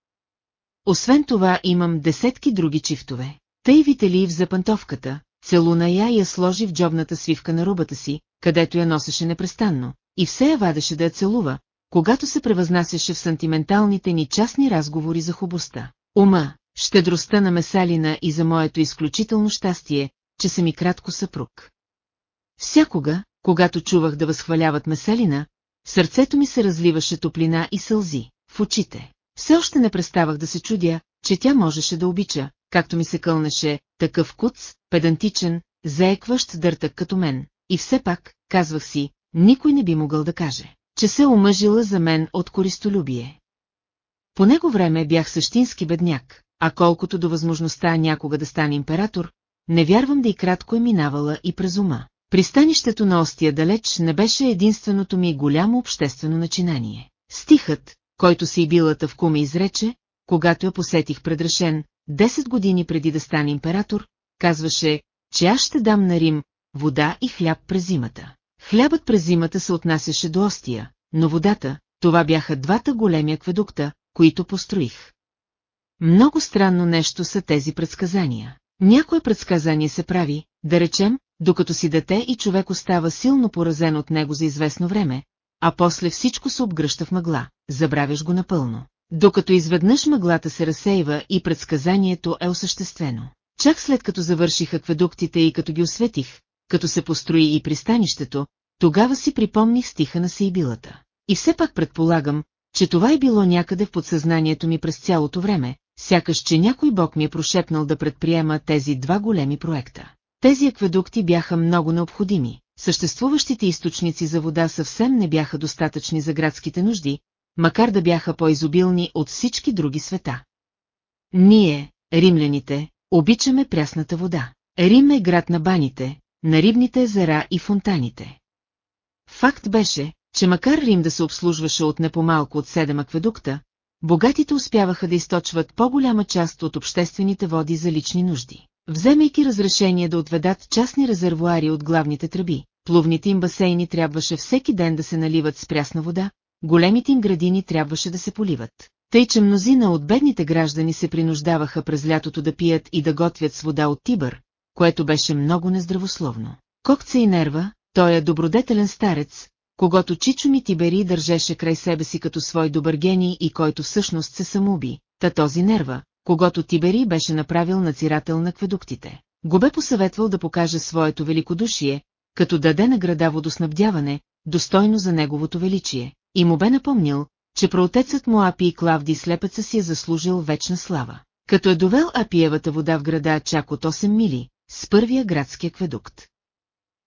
Освен това имам десетки други чифтове. Тъй Витали в пантовката, целуна я и я сложи в джобната свивка на рубата си, където я носеше непрестанно, и все я вадеше да я целува, когато се превъзнасяше в сантименталните ни частни разговори за хубостта. Ума, щедростта на Месалина и за моето изключително щастие, че съм и кратко съпруг. Всякога, когато чувах да възхваляват Месалина, сърцето ми се разливаше топлина и сълзи, в очите. Все още не преставах да се чудя, че тя можеше да обича, както ми се кълнеше, такъв куц, педантичен, заекващ дъртък като мен. И все пак, казвах си, никой не би могъл да каже, че се омъжила за мен от користолюбие. По него време бях същински бедняк, а колкото до възможността някога да стане император, не вярвам да и кратко е минавала и през ума. Пристанището на Остия далеч не беше единственото ми голямо обществено начинание. Стихът, който си билата в куме изрече, когато я посетих предрешен, 10 години преди да стане император, казваше, че аз ще дам на Рим вода и хляб през зимата. Хлябът през зимата се отнасяше до Остия, но водата, това бяха двата големи акведукта, които построих. Много странно нещо са тези предсказания. Някое предсказание се прави, да речем, докато си дете и човек остава силно поразен от него за известно време, а после всичко се обгръща в мъгла, забравяш го напълно. Докато изведнъж мъглата се разсейва и предсказанието е осъществено. Чак след като завърших акведуктите и като ги осветих, като се построи и пристанището, тогава си припомних стиха на Сейбилата. И все пак предполагам, че това е било някъде в подсъзнанието ми през цялото време, сякаш че някой бог ми е прошепнал да предприема тези два големи проекта. Тези акведукти бяха много необходими, съществуващите източници за вода съвсем не бяха достатъчни за градските нужди, макар да бяха по-изобилни от всички други света. Ние, римляните, обичаме прясната вода. Рим е град на баните, на рибните езера и фонтаните. Факт беше, че макар Рим да се обслужваше от непомалко от седем акведукта, богатите успяваха да източват по-голяма част от обществените води за лични нужди. Вземайки разрешение да отведат частни резервуари от главните тръби, плувните им басейни трябваше всеки ден да се наливат с прясна вода, големите им градини трябваше да се поливат. Тъй, че мнозина от бедните граждани се принуждаваха през лятото да пият и да готвят с вода от Тибър, което беше много нездравословно. Кокца и нерва, той е добродетелен старец, когато Чичо ми Тибери държеше край себе си като свой добър гений и който всъщност се самоуби, та този нерва, когато Тибери беше направил надзирател на кведуктите. Го бе посъветвал да покаже своето великодушие, като даде награда водоснабдяване, достойно за неговото величие, и му бе напомнил, че проотецът му Апи и Клавди слепеца си е заслужил вечна слава. Като е довел Апиевата вода в града чак от 8 мили, с първия градски акведукт.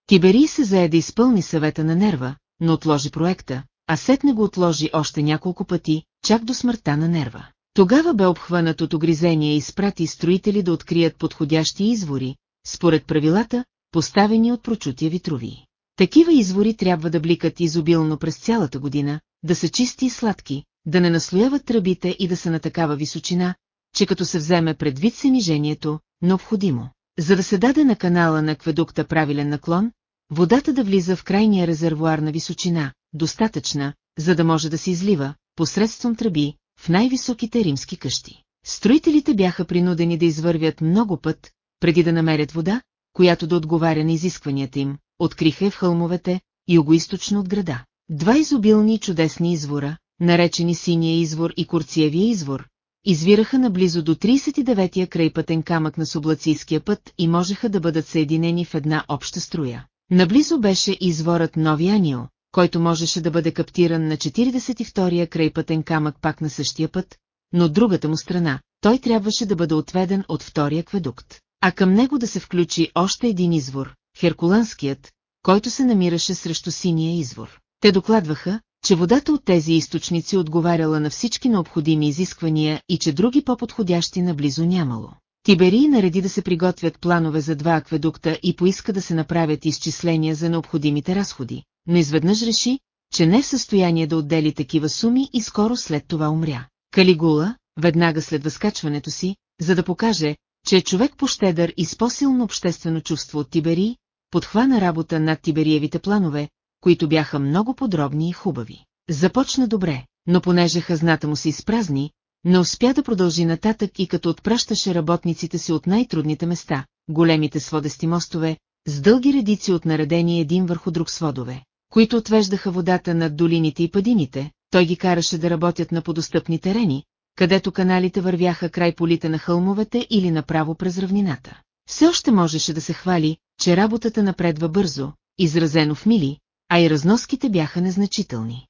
Тибери се зае да изпълни съвета на нерва, но отложи проекта, а сетне го отложи още няколко пъти, чак до смъртта на нерва. Тогава бе обхванат от огризение и изпрати строители да открият подходящи извори, според правилата, поставени от прочутия витрови. Такива извори трябва да бликат изобилно през цялата година, да са чисти и сладки, да не наслояват тръбите и да са на такава височина, че като се вземе предвид снижението, необходимо. За да се даде на канала на акведукта правилен наклон, водата да влиза в крайния резервуар на височина, достатъчна, за да може да се излива, посредством тръби, в най-високите римски къщи. Строителите бяха принудени да извървят много път, преди да намерят вода, която да отговаря на изискванията им, откриха в хълмовете, югоисточно от града. Два изобилни и чудесни извора, наречени Синия извор и Курциевия извор, извираха наблизо до 39-я крайпътен камък на Сублацийския път и можеха да бъдат съединени в една обща струя. Наблизо беше изворът Нови Анио, който можеше да бъде каптиран на 42-я крайпътен камък пак на същия път, но другата му страна, той трябваше да бъде отведен от втория акведукт, а към него да се включи още един извор, Херкуланският, който се намираше срещу синия извор. Те докладваха, че водата от тези източници отговаряла на всички необходими изисквания и че други по-подходящи наблизо нямало. Тиберий нареди да се приготвят планове за два акведукта и поиска да се направят изчисления за необходимите разходи, но изведнъж реши, че не е в състояние да отдели такива суми и скоро след това умря. Калигула, веднага след възкачването си, за да покаже, че е човек пощедър и с по-силно обществено чувство от Тибери, подхвана работа над Тибериевите планове, които бяха много подробни и хубави. Започна добре, но понеже хазната му се изпразни, не успя да продължи нататък и като отпращаше работниците си от най-трудните места, големите сводести мостове, с дълги редици от наредени един върху друг сводове, които отвеждаха водата над долините и падините, той ги караше да работят на подостъпни терени, където каналите вървяха край полите на хълмовете или направо през равнината. Все още можеше да се хвали, че работата напредва бързо, изразено в мили, а и разноските бяха незначителни.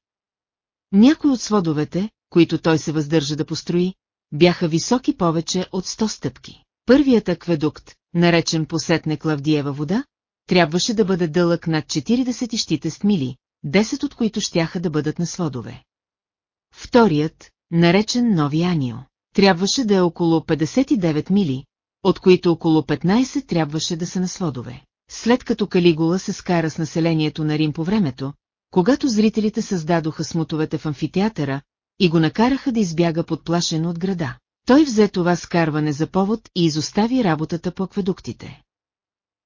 Някои от сводовете, които той се въздържа да построи, бяха високи повече от 100 стъпки. Първият акведукт, наречен посетне Клавдиева вода, трябваше да бъде дълъг над 40 мили, 10 от които щяха да бъдат на сводове. Вторият, наречен Нови Анио, трябваше да е около 59 мили, от които около 15 трябваше да са на сводове. След като Калигула се скара с населението на Рим по времето, когато зрителите създадоха смутовете в амфитеатъра и го накараха да избяга подплашено от града. Той взе това скарване за повод и изостави работата по акведуктите.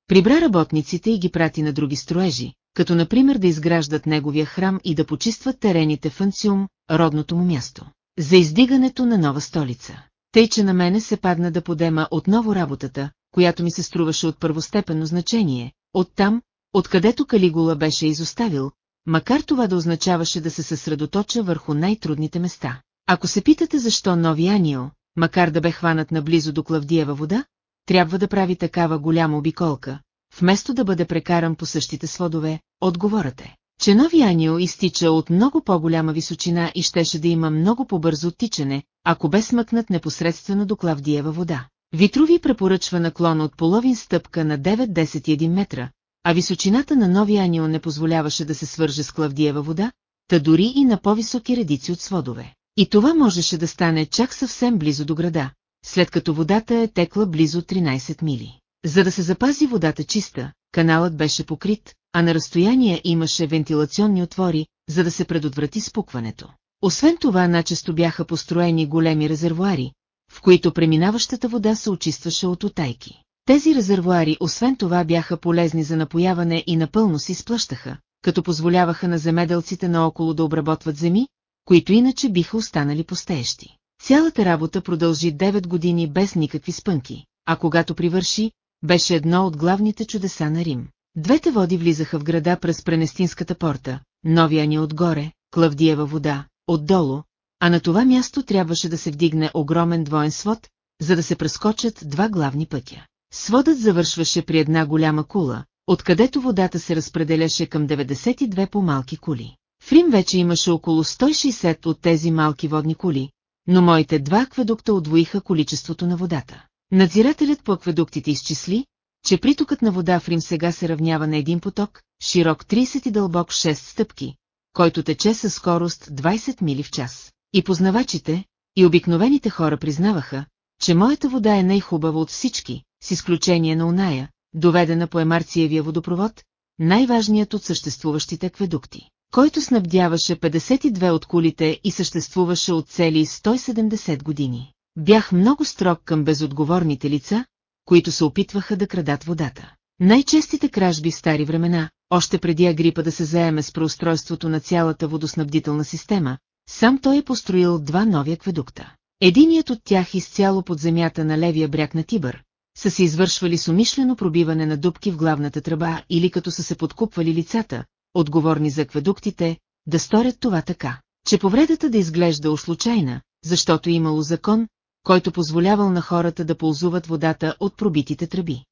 Прибра работниците и ги прати на други строежи, като например да изграждат неговия храм и да почистват терените в Анциум, родното му място, за издигането на нова столица. Тъй, че на мене се падна да подема отново работата, която ми се струваше от първостепенно значение, оттам, откъдето Калигула беше изоставил, макар това да означаваше да се съсредоточа върху най-трудните места. Ако се питате защо нови Анио, макар да бе хванат наблизо до Клавдиева вода, трябва да прави такава голяма обиколка, вместо да бъде прекаран по същите сводове, отговорате, че нови Анио изтича от много по-голяма височина и щеше да има много по-бързо оттичане, ако бе смъкнат непосредствено до Клавдиева вода. Витрови препоръчва наклон от половин стъпка на 9-10 метра, а височината на новия Анио не позволяваше да се свърже с Клавдиева вода, та дори и на по-високи редици от сводове. И това можеше да стане чак съвсем близо до града, след като водата е текла близо 13 мили. За да се запази водата чиста, каналът беше покрит, а на разстояние имаше вентилационни отвори, за да се предотврати спукването. Освен това, начесто бяха построени големи резервуари, в които преминаващата вода се очистваше от отайки. Тези резервуари освен това бяха полезни за напояване и напълно си сплъщаха, като позволяваха на земеделците наоколо да обработват земи, които иначе биха останали постеещи. Цялата работа продължи 9 години без никакви спънки, а когато привърши, беше едно от главните чудеса на Рим. Двете води влизаха в града през Пренестинската порта, новия ни отгоре, Клавдиева вода, отдолу, а на това място трябваше да се вдигне огромен двоен свод, за да се прескочат два главни пътя. Сводът завършваше при една голяма кула, откъдето водата се разпределяше към 92 по-малки кули. В Рим вече имаше около 160 от тези малки водни кули, но моите два акведукта отвоиха количеството на водата. Надзирателят по акведуктите изчисли, че притокът на вода в Рим сега се равнява на един поток, широк 30 и дълбок 6 стъпки, който тече със скорост 20 мили в час. И познавачите, и обикновените хора признаваха, че моята вода е най-хубава от всички, с изключение на оная, доведена по Емарциевия водопровод, най-важният от съществуващите акведукти, който снабдяваше 52 от кулите и съществуваше от цели 170 години. Бях много строг към безотговорните лица, които се опитваха да крадат водата. Най-честите кражби в стари времена, още преди Агрипа да се заеме с преустройството на цялата водоснабдителна система, сам той е построил два нови акведукта. Единият от тях изцяло под земята на левия бряг на Тибър, са се извършвали с умишлено пробиване на дубки в главната тръба или като са се подкупвали лицата, отговорни за акведуктите, да сторят това така, че повредата да изглежда услучайна, защото имало закон, който позволявал на хората да ползуват водата от пробитите тръби.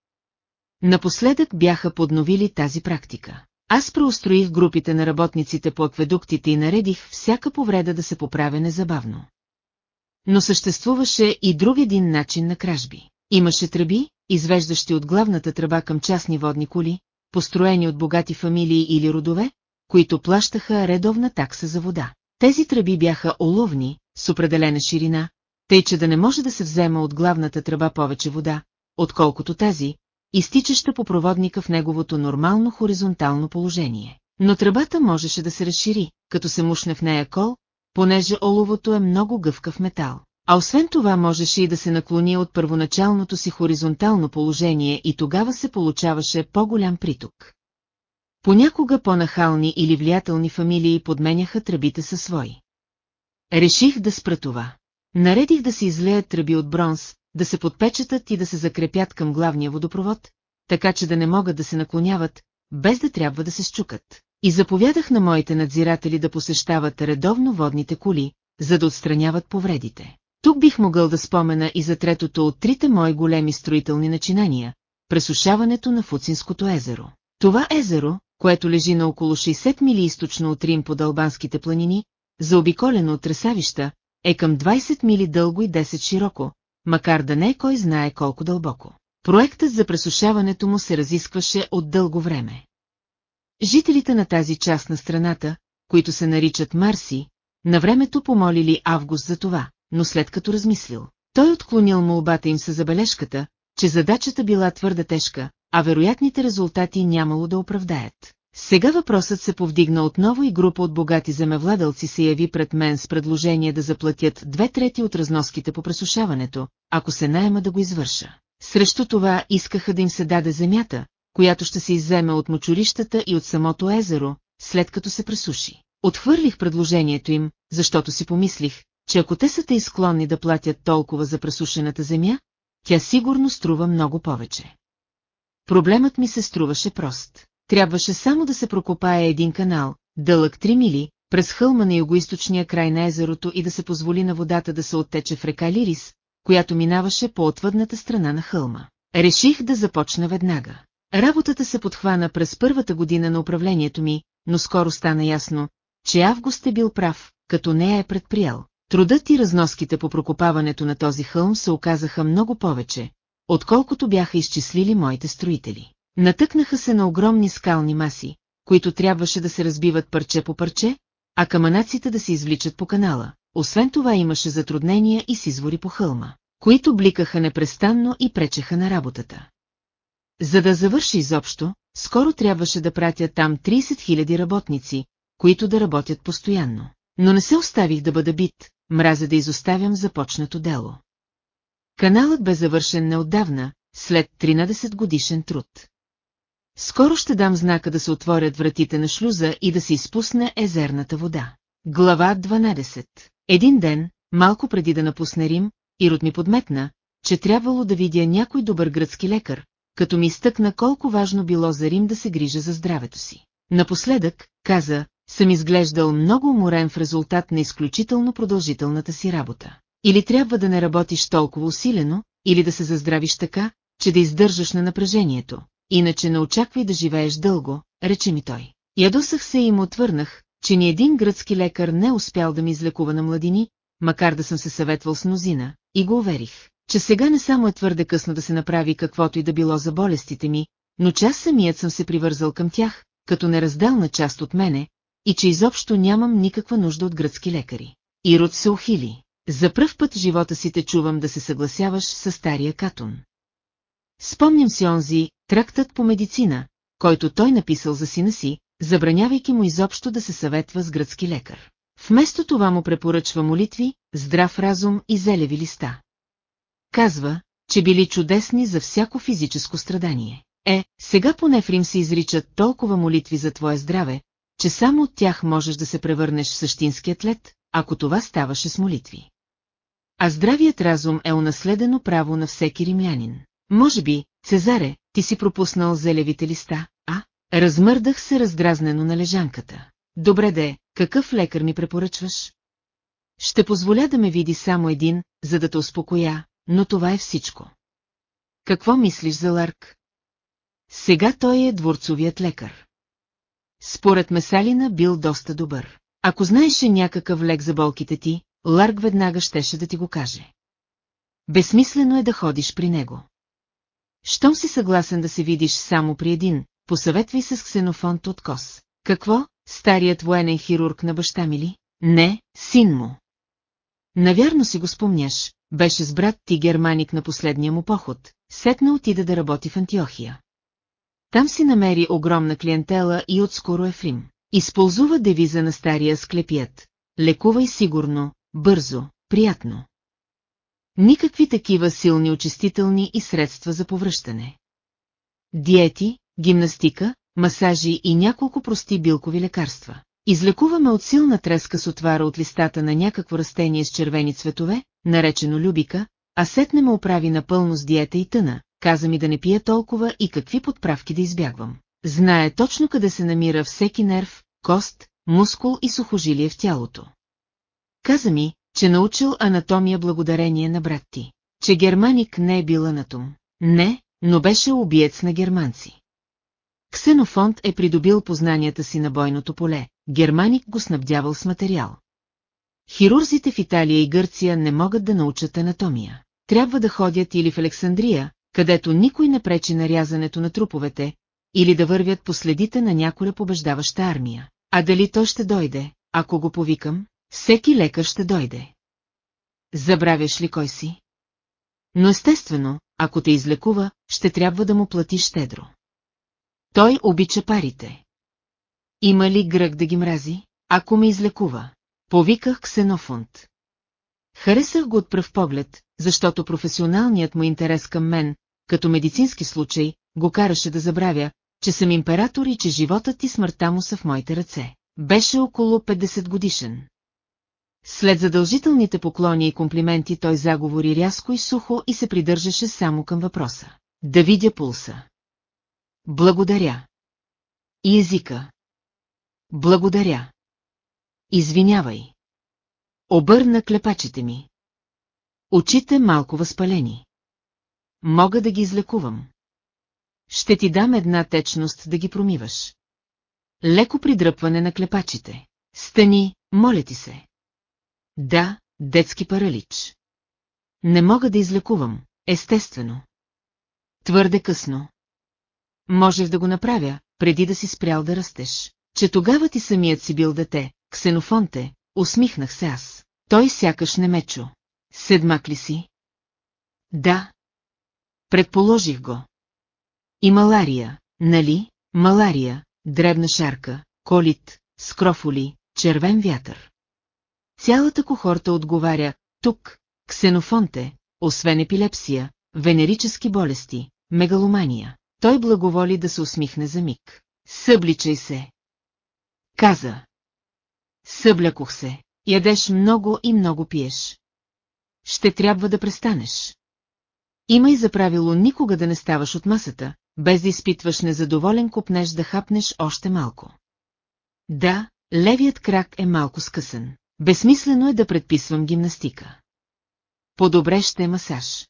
Напоследък бяха подновили тази практика. Аз преустроих групите на работниците по акведуктите и наредих всяка повреда да се поправя незабавно. Но съществуваше и друг един начин на кражби. Имаше тръби, извеждащи от главната тръба към частни водни коли, построени от богати фамилии или родове, които плащаха редовна такса за вода. Тези тръби бяха оловни, с определена ширина, тъй че да не може да се взема от главната тръба повече вода, отколкото тази, изтичаща по проводника в неговото нормално хоризонтално положение. Но тръбата можеше да се разшири, като се мушне в нея кол, понеже оловото е много гъвкав метал. А освен това можеше и да се наклони от първоначалното си хоризонтално положение и тогава се получаваше по-голям приток. Понякога по-нахални или влиятелни фамилии подменяха тръбите със свои. Реших да спра това. Наредих да се излеят тръби от бронз, да се подпечатат и да се закрепят към главния водопровод, така че да не могат да се наклоняват, без да трябва да се щукат. И заповядах на моите надзиратели да посещават редовно водните кули, за да отстраняват повредите. Тук бих могъл да спомена и за третото от трите мои големи строителни начинания – пресушаването на Фуцинското езеро. Това езеро, което лежи на около 60 мили източно от Рим под Албанските планини, заобиколено от тресавища, е към 20 мили дълго и 10 широко, макар да не е кой знае колко дълбоко. Проектът за пресушаването му се разискваше от дълго време. Жителите на тази част на страната, които се наричат Марси, на времето помолили Август за това, но след като размислил, той отклонил молбата им със забележката, че задачата била твърде тежка, а вероятните резултати нямало да оправдаят. Сега въпросът се повдигна отново и група от богати земевладелци се яви пред мен с предложение да заплатят две трети от разноските по пресушаването, ако се найема да го извърша. Срещу това искаха да им се даде земята, която ще се изземе от мочурищата и от самото езеро, след като се пресуши. Отхвърлих предложението им, защото си помислих, че ако те са те изклонни да платят толкова за пресушената земя, тя сигурно струва много повече. Проблемът ми се струваше прост. Трябваше само да се прокопае един канал, дълъг 3 мили, през хълма на югоисточния край на езерото и да се позволи на водата да се оттече в река Лирис, която минаваше по отвъдната страна на хълма. Реших да започна веднага. Работата се подхвана през първата година на управлението ми, но скоро стана ясно, че Август е бил прав, като не е предприял. Трудът и разноските по прокопаването на този хълм се оказаха много повече, отколкото бяха изчислили моите строители. Натъкнаха се на огромни скални маси, които трябваше да се разбиват парче по парче, а каманаците да се извличат по канала. Освен това имаше затруднения и с извори по хълма, които бликаха непрестанно и пречеха на работата. За да завърши изобщо, скоро трябваше да пратя там 30 000 работници, които да работят постоянно. Но не се оставих да бъда бит, мразя да изоставям започнато дело. Каналът бе завършен неотдавна, след 13 годишен труд. Скоро ще дам знака да се отворят вратите на шлюза и да се изпусне езерната вода. Глава 12 Един ден, малко преди да напусне Рим, Ирод ми подметна, че трябвало да видя някой добър гръцки лекар, като ми изтъкна колко важно било за Рим да се грижа за здравето си. Напоследък, каза, съм изглеждал много уморен в резултат на изключително продължителната си работа. Или трябва да не работиш толкова усилено, или да се заздравиш така, че да издържаш на напрежението, иначе не очаквай да живееш дълго, рече ми той. Ядосах се и му отвърнах, че ни един гръцки лекар не успял да ми излекува на младини, макар да съм се съветвал с мнозина, и го уверих, че сега не само е твърде късно да се направи каквото и да било за болестите ми, но че аз самият съм се привързал към тях, като неразделна част от мене, и че изобщо нямам никаква нужда от гръцки лекари. Ирод се ухили. За пръв път в живота си те чувам да се съгласяваш с стария Катун. Спомням си онзи трактът по медицина, който той написал за сина си, забранявайки му изобщо да се съветва с гръцки лекар. Вместо това му препоръчва молитви, здрав разум и зелеви листа. Казва, че били чудесни за всяко физическо страдание. Е, сега поне в Рим се изричат толкова молитви за твое здраве, че само от тях можеш да се превърнеш в същински атлет, ако това ставаше с молитви. А здравият разум е унаследено право на всеки римлянин. Може би, Цезаре, ти си пропуснал зелевите листа, а? Размърдах се раздразнено на лежанката. Добре де, какъв лекар ми препоръчваш? Ще позволя да ме види само един, за да те успокоя, но това е всичко. Какво мислиш за Ларк? Сега той е дворцовият лекар. Според Месалина бил доста добър. Ако знаеше някакъв лек за болките ти, Ларк веднага щеше да ти го каже. Безсмислено е да ходиш при него. Щом си съгласен да се видиш само при един, посъветвай с ксенофонт от Кос. Какво, старият военен хирург на баща ми ли? Не, син му. Навярно си го спомняш, беше с брат ти германик на последния му поход, сетна отида да работи в Антиохия. Там си намери огромна клиентела и отскоро е в Рим. Използва девиза на стария склепият. Лекувай сигурно, бързо, приятно. Никакви такива силни очистителни и средства за повръщане. Диети, гимнастика, масажи и няколко прости билкови лекарства. Излекуваме от силна треска с отвара от листата на някакво растение с червени цветове, наречено любика, а сетне ме оправи напълно с диета и тъна, каза ми да не пия толкова и какви подправки да избягвам. Знае точно къде се намира всеки нерв, кост, мускул и сухожилие в тялото. Каза ми, че научил анатомия благодарение на брат ти, че германик не е бил анатом. Не, но беше убиец на германци. Ксенофонт е придобил познанията си на бойното поле, германик го снабдявал с материал. Хирурзите в Италия и Гърция не могат да научат анатомия. Трябва да ходят или в Александрия, където никой не пречи на рязането на труповете, или да вървят по следите на някоя побеждаваща армия. А дали той ще дойде, ако го повикам? Всеки лекар ще дойде. Забравяш ли кой си? Но естествено, ако те излекува, ще трябва да му платиш щедро. Той обича парите. Има ли грък да ги мрази? Ако ме излекува. Повиках Ксенофонт. Харесах го от пръв поглед, защото професионалният му интерес към мен, като медицински случай, го караше да забравя, че съм император и че животът и смъртта му са в моите ръце. Беше около 50 годишен. След задължителните поклони и комплименти той заговори рязко и сухо и се придържаше само към въпроса. Да видя пулса. Благодаря. И езика. Благодаря. Извинявай. Обърна клепачите ми. Очите малко възпалени. Мога да ги излекувам. Ще ти дам една течност да ги промиваш. Леко придръпване на клепачите. Стани, моля ти се. Да, детски паралич. Не мога да излекувам, естествено. Твърде късно. Можех да го направя, преди да си спрял да растеш. Че тогава ти самият си бил дете, ксенофонте, усмихнах се аз. Той сякаш не ме. Седмак ли си? Да. Предположих го. И малария, нали? Малария, дребна шарка, колит, скрофоли, червен вятър. Цялата кохорта отговаря, тук, ксенофонте, освен епилепсия, венерически болести, мегаломания. Той благоволи да се усмихне за миг. Събличай се. Каза. Съблякох се. Ядеш много и много пиеш. Ще трябва да престанеш. Имай за правило никога да не ставаш от масата, без да изпитваш незадоволен купнеш да хапнеш още малко. Да, левият крак е малко скъсен. Безсмислено е да предписвам гимнастика. По-добре ще е масаж.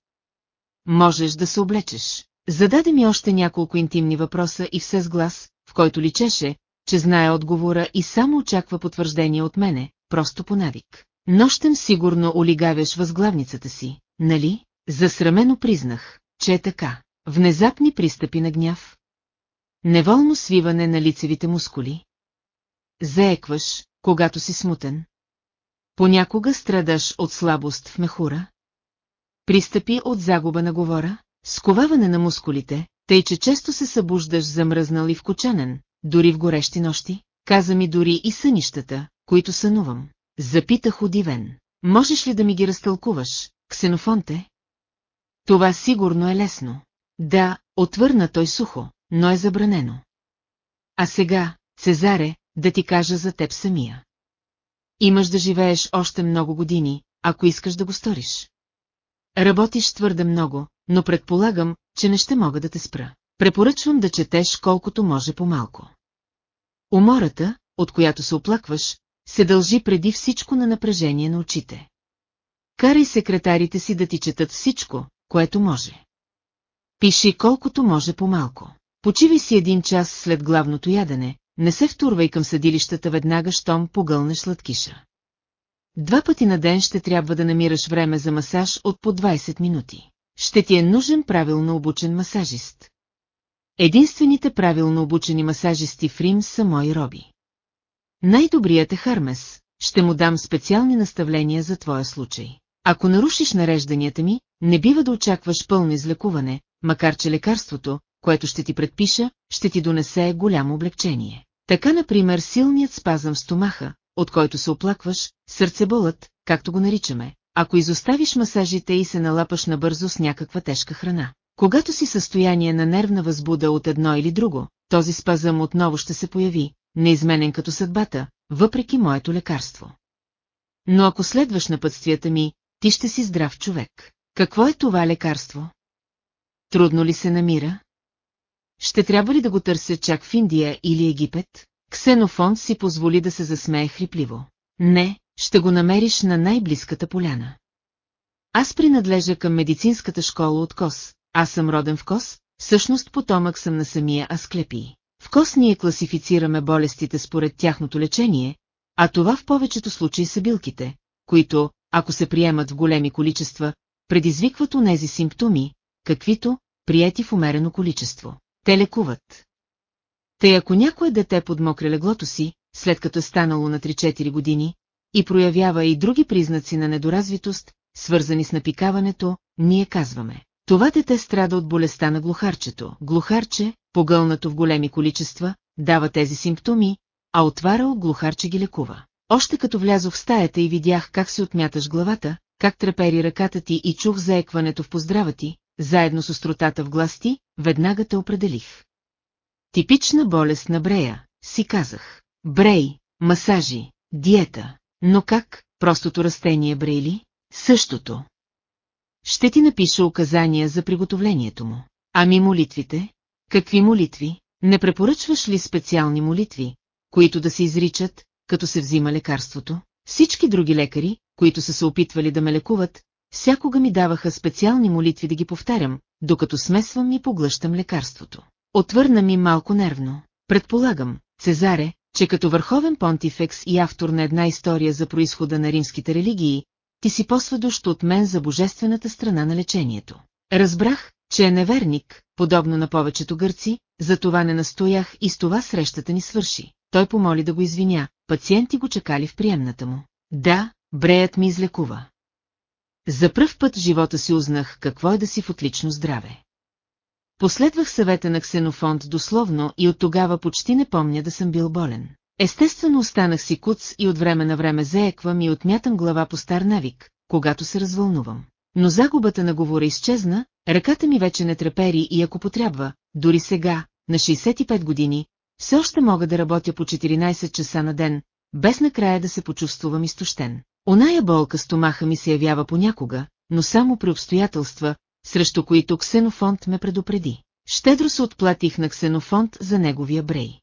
Можеш да се облечеш. Зададе ми още няколко интимни въпроса и все с глас, в който личеше, че знае отговора и само очаква потвърждение от мене, просто по навик. Нощем сигурно олигавяш възглавницата си, нали? Засрамено признах, че е така. Внезапни пристъпи на гняв. Неволно свиване на лицевите мускули. Заекваш, когато си смутен. Понякога страдаш от слабост в мехура. Пристъпи от загуба на говора, сковаване на мускулите, тъй че често се събуждаш замръзнал и вкочанен, дори в горещи нощи, каза ми дори и сънищата, които сънувам. Запитах удивен. Можеш ли да ми ги разтълкуваш, ксенофонте? Това сигурно е лесно. Да, отвърна той сухо, но е забранено. А сега, Цезаре, да ти кажа за теб самия. Имаш да живееш още много години, ако искаш да го сториш. Работиш твърде много, но предполагам, че не ще мога да те спра. Препоръчвам да четеш колкото може по-малко. Умората, от която се оплакваш, се дължи преди всичко на напрежение на очите. Карай секретарите си да ти четат всичко, което може. Пиши колкото може по-малко. Почивай си един час след главното ядене, не се втурвай към съдилищата веднага, щом погълнеш сладкиша. Два пъти на ден ще трябва да намираш време за масаж от по 20 минути. Ще ти е нужен правилно обучен масажист. Единствените правилно обучени масажисти в Рим са мои роби. Най-добрият е Хармес, ще му дам специални наставления за твоя случай. Ако нарушиш нарежданията ми, не бива да очакваш пълно излекуване, макар че лекарството, което ще ти предпиша, ще ти донесе голямо облегчение. Така, например, силният спазъм в стомаха, от който се оплакваш, сърцеболът, както го наричаме, ако изоставиш масажите и се налапаш набързо с някаква тежка храна. Когато си състояние на нервна възбуда от едно или друго, този спазъм отново ще се появи, неизменен като съдбата, въпреки моето лекарство. Но ако следваш напътствията ми, ти ще си здрав човек. Какво е това лекарство? Трудно ли се намира? Ще трябва ли да го търся чак в Индия или Египет? Ксенофон си позволи да се засмее хрипливо. Не, ще го намериш на най-близката поляна. Аз принадлежа към медицинската школа от Кос, аз съм роден в Кос, всъщност потомък съм на самия Асклепий. В Кос ние класифицираме болестите според тяхното лечение, а това в повечето случаи са билките, които, ако се приемат в големи количества, предизвикват онези симптоми, каквито, приети в умерено количество. Те лекуват. Тъй ако някое дете подмокре леглото си, след като е станало на 3-4 години, и проявява и други признаци на недоразвитост, свързани с напикаването, ние казваме. Това дете страда от болестта на глухарчето. Глухарче, погълнато в големи количества, дава тези симптоми, а отварял глухарче ги лекува. Още като влязох в стаята и видях как се отмяташ главата, как трепери ръката ти и чух заекването в поздрава ти, заедно с остротата в глас ти, веднага те определих. Типична болест на Брея, си казах. Брей, масажи, диета. Но как, простото растение Брейли? Същото. Ще ти напиша указания за приготовлението му. Ами молитвите? Какви молитви? Не препоръчваш ли специални молитви, които да се изричат, като се взима лекарството? Всички други лекари, които са се опитвали да ме лекуват, всякога ми даваха специални молитви да ги повтарям, докато смесвам и поглъщам лекарството. Отвърна ми малко нервно. Предполагам, Цезаре, че като върховен понтифекс и автор на една история за происхода на римските религии, ти си посведощ от мен за божествената страна на лечението. Разбрах, че е неверник, подобно на повечето гърци, затова не настоях и с това срещата ни свърши. Той помоли да го извиня, пациенти го чекали в приемната му. Да, бреят ми излекува. За пръв път в живота си узнах какво е да си в отлично здраве. Последвах съвета на Ксенофонт дословно и от тогава почти не помня да съм бил болен. Естествено останах си куц и от време на време заеквам и отмятам глава по стар навик, когато се развълнувам. Но загубата на говора изчезна, ръката ми вече не трепери и ако потрябва, дори сега, на 65 години, все още мога да работя по 14 часа на ден, без накрая да се почувствувам изтощен. Оная болка стомаха ми се явява понякога, но само при обстоятелства, срещу които Ксенофонт ме предупреди. Щедро се отплатих на Ксенофонт за неговия брей.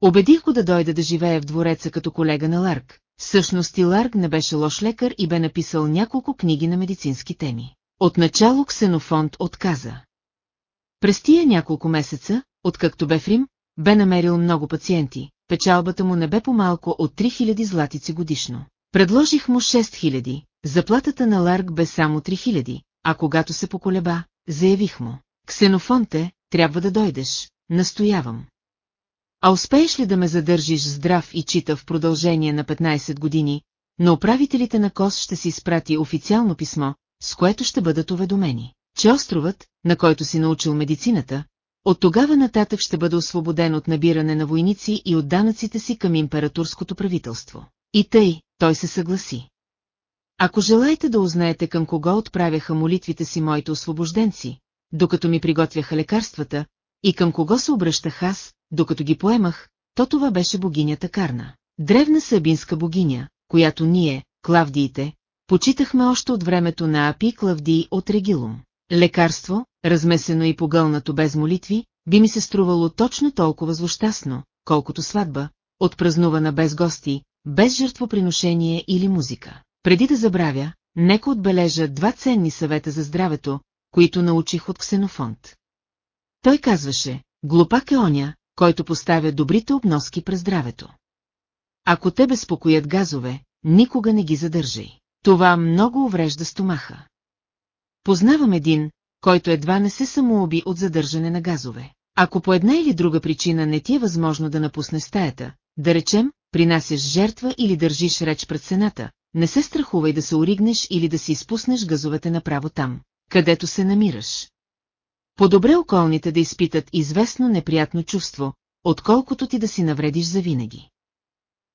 Обедих го да дойде да живее в двореца като колега на Ларк. Всъщност и Ларк не беше лош лекар и бе написал няколко книги на медицински теми. Отначало Ксенофонт отказа. През тия няколко месеца, откакто бе в Рим, бе намерил много пациенти, печалбата му не бе по-малко от 3000 златици годишно. Предложих му 6000, заплатата на Ларк бе само 3000, а когато се поколеба, заявих му. Ксенофонте, трябва да дойдеш, настоявам. А успееш ли да ме задържиш здрав и чита в продължение на 15 години, на управителите на КОС ще си изпрати официално писмо, с което ще бъдат уведомени, че островът, на който си научил медицината, от тогава нататък ще бъде освободен от набиране на войници и от данъците си към императорското правителство. И тъй, той се съгласи. Ако желаете да узнаете към кого отправяха молитвите си моите освобожденци, докато ми приготвяха лекарствата, и към кого се обръщах аз, докато ги поемах, то това беше богинята Карна. Древна сабинска богиня, която ние, клавдиите, почитахме още от времето на Апи Клавдий от Регилум. Лекарство, размесено и погълнато без молитви, би ми се струвало точно толкова злощастно, колкото сватба, отпразнувана без гости, без жертвоприношение или музика. Преди да забравя, нека отбележа два ценни съвета за здравето, които научих от Ксенофонт. Той казваше, глупак е оня, който поставя добрите обноски през здравето. Ако те безпокоят газове, никога не ги задържай. Това много уврежда стомаха. Познавам един, който едва не се самоуби от задържане на газове. Ако по една или друга причина не ти е възможно да напусне стаята, да речем, принасяш жертва или държиш реч пред сената, не се страхувай да се оригнеш или да си изпуснеш газовете направо там, където се намираш. По-добре околните да изпитат известно неприятно чувство, отколкото ти да си навредиш завинаги.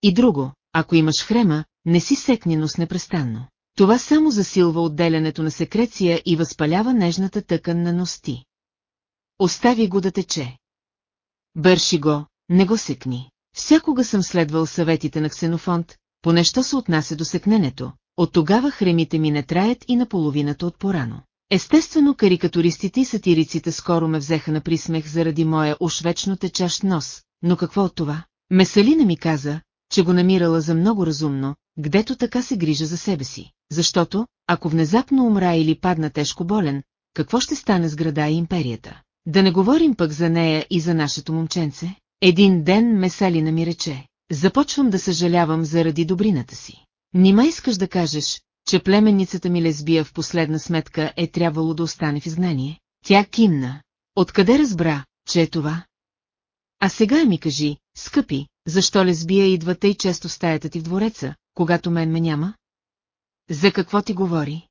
И друго, ако имаш хрема, не си секни нос непрестанно. Това само засилва отделянето на секреция и възпалява нежната тъкан на ности. Остави го да тече. Бърши го, не го секни. Всякога съм следвал съветите на Ксенофонт, поне що се отнася до секненето, от тогава хремите ми не траят и наполовината от порано. Естествено, карикатуристите и сатириците скоро ме взеха на присмех заради моя уж вечно течащ нос, но какво от това? Месалина ми каза, че го намирала за много разумно, гдето така се грижа за себе си, защото, ако внезапно умра или падна тежко болен, какво ще стане с града и империята? Да не говорим пък за нея и за нашето момченце? Един ден Месалина ми рече, започвам да съжалявам заради добрината си. Нима искаш да кажеш, че племенницата ми лесбия в последна сметка е трябвало да остане в изгнание? Тя кимна. Откъде разбра, че е това? А сега ми кажи, скъпи, защо лесбия идва тъй често стаята ти в двореца, когато мен ме няма? За какво ти говори?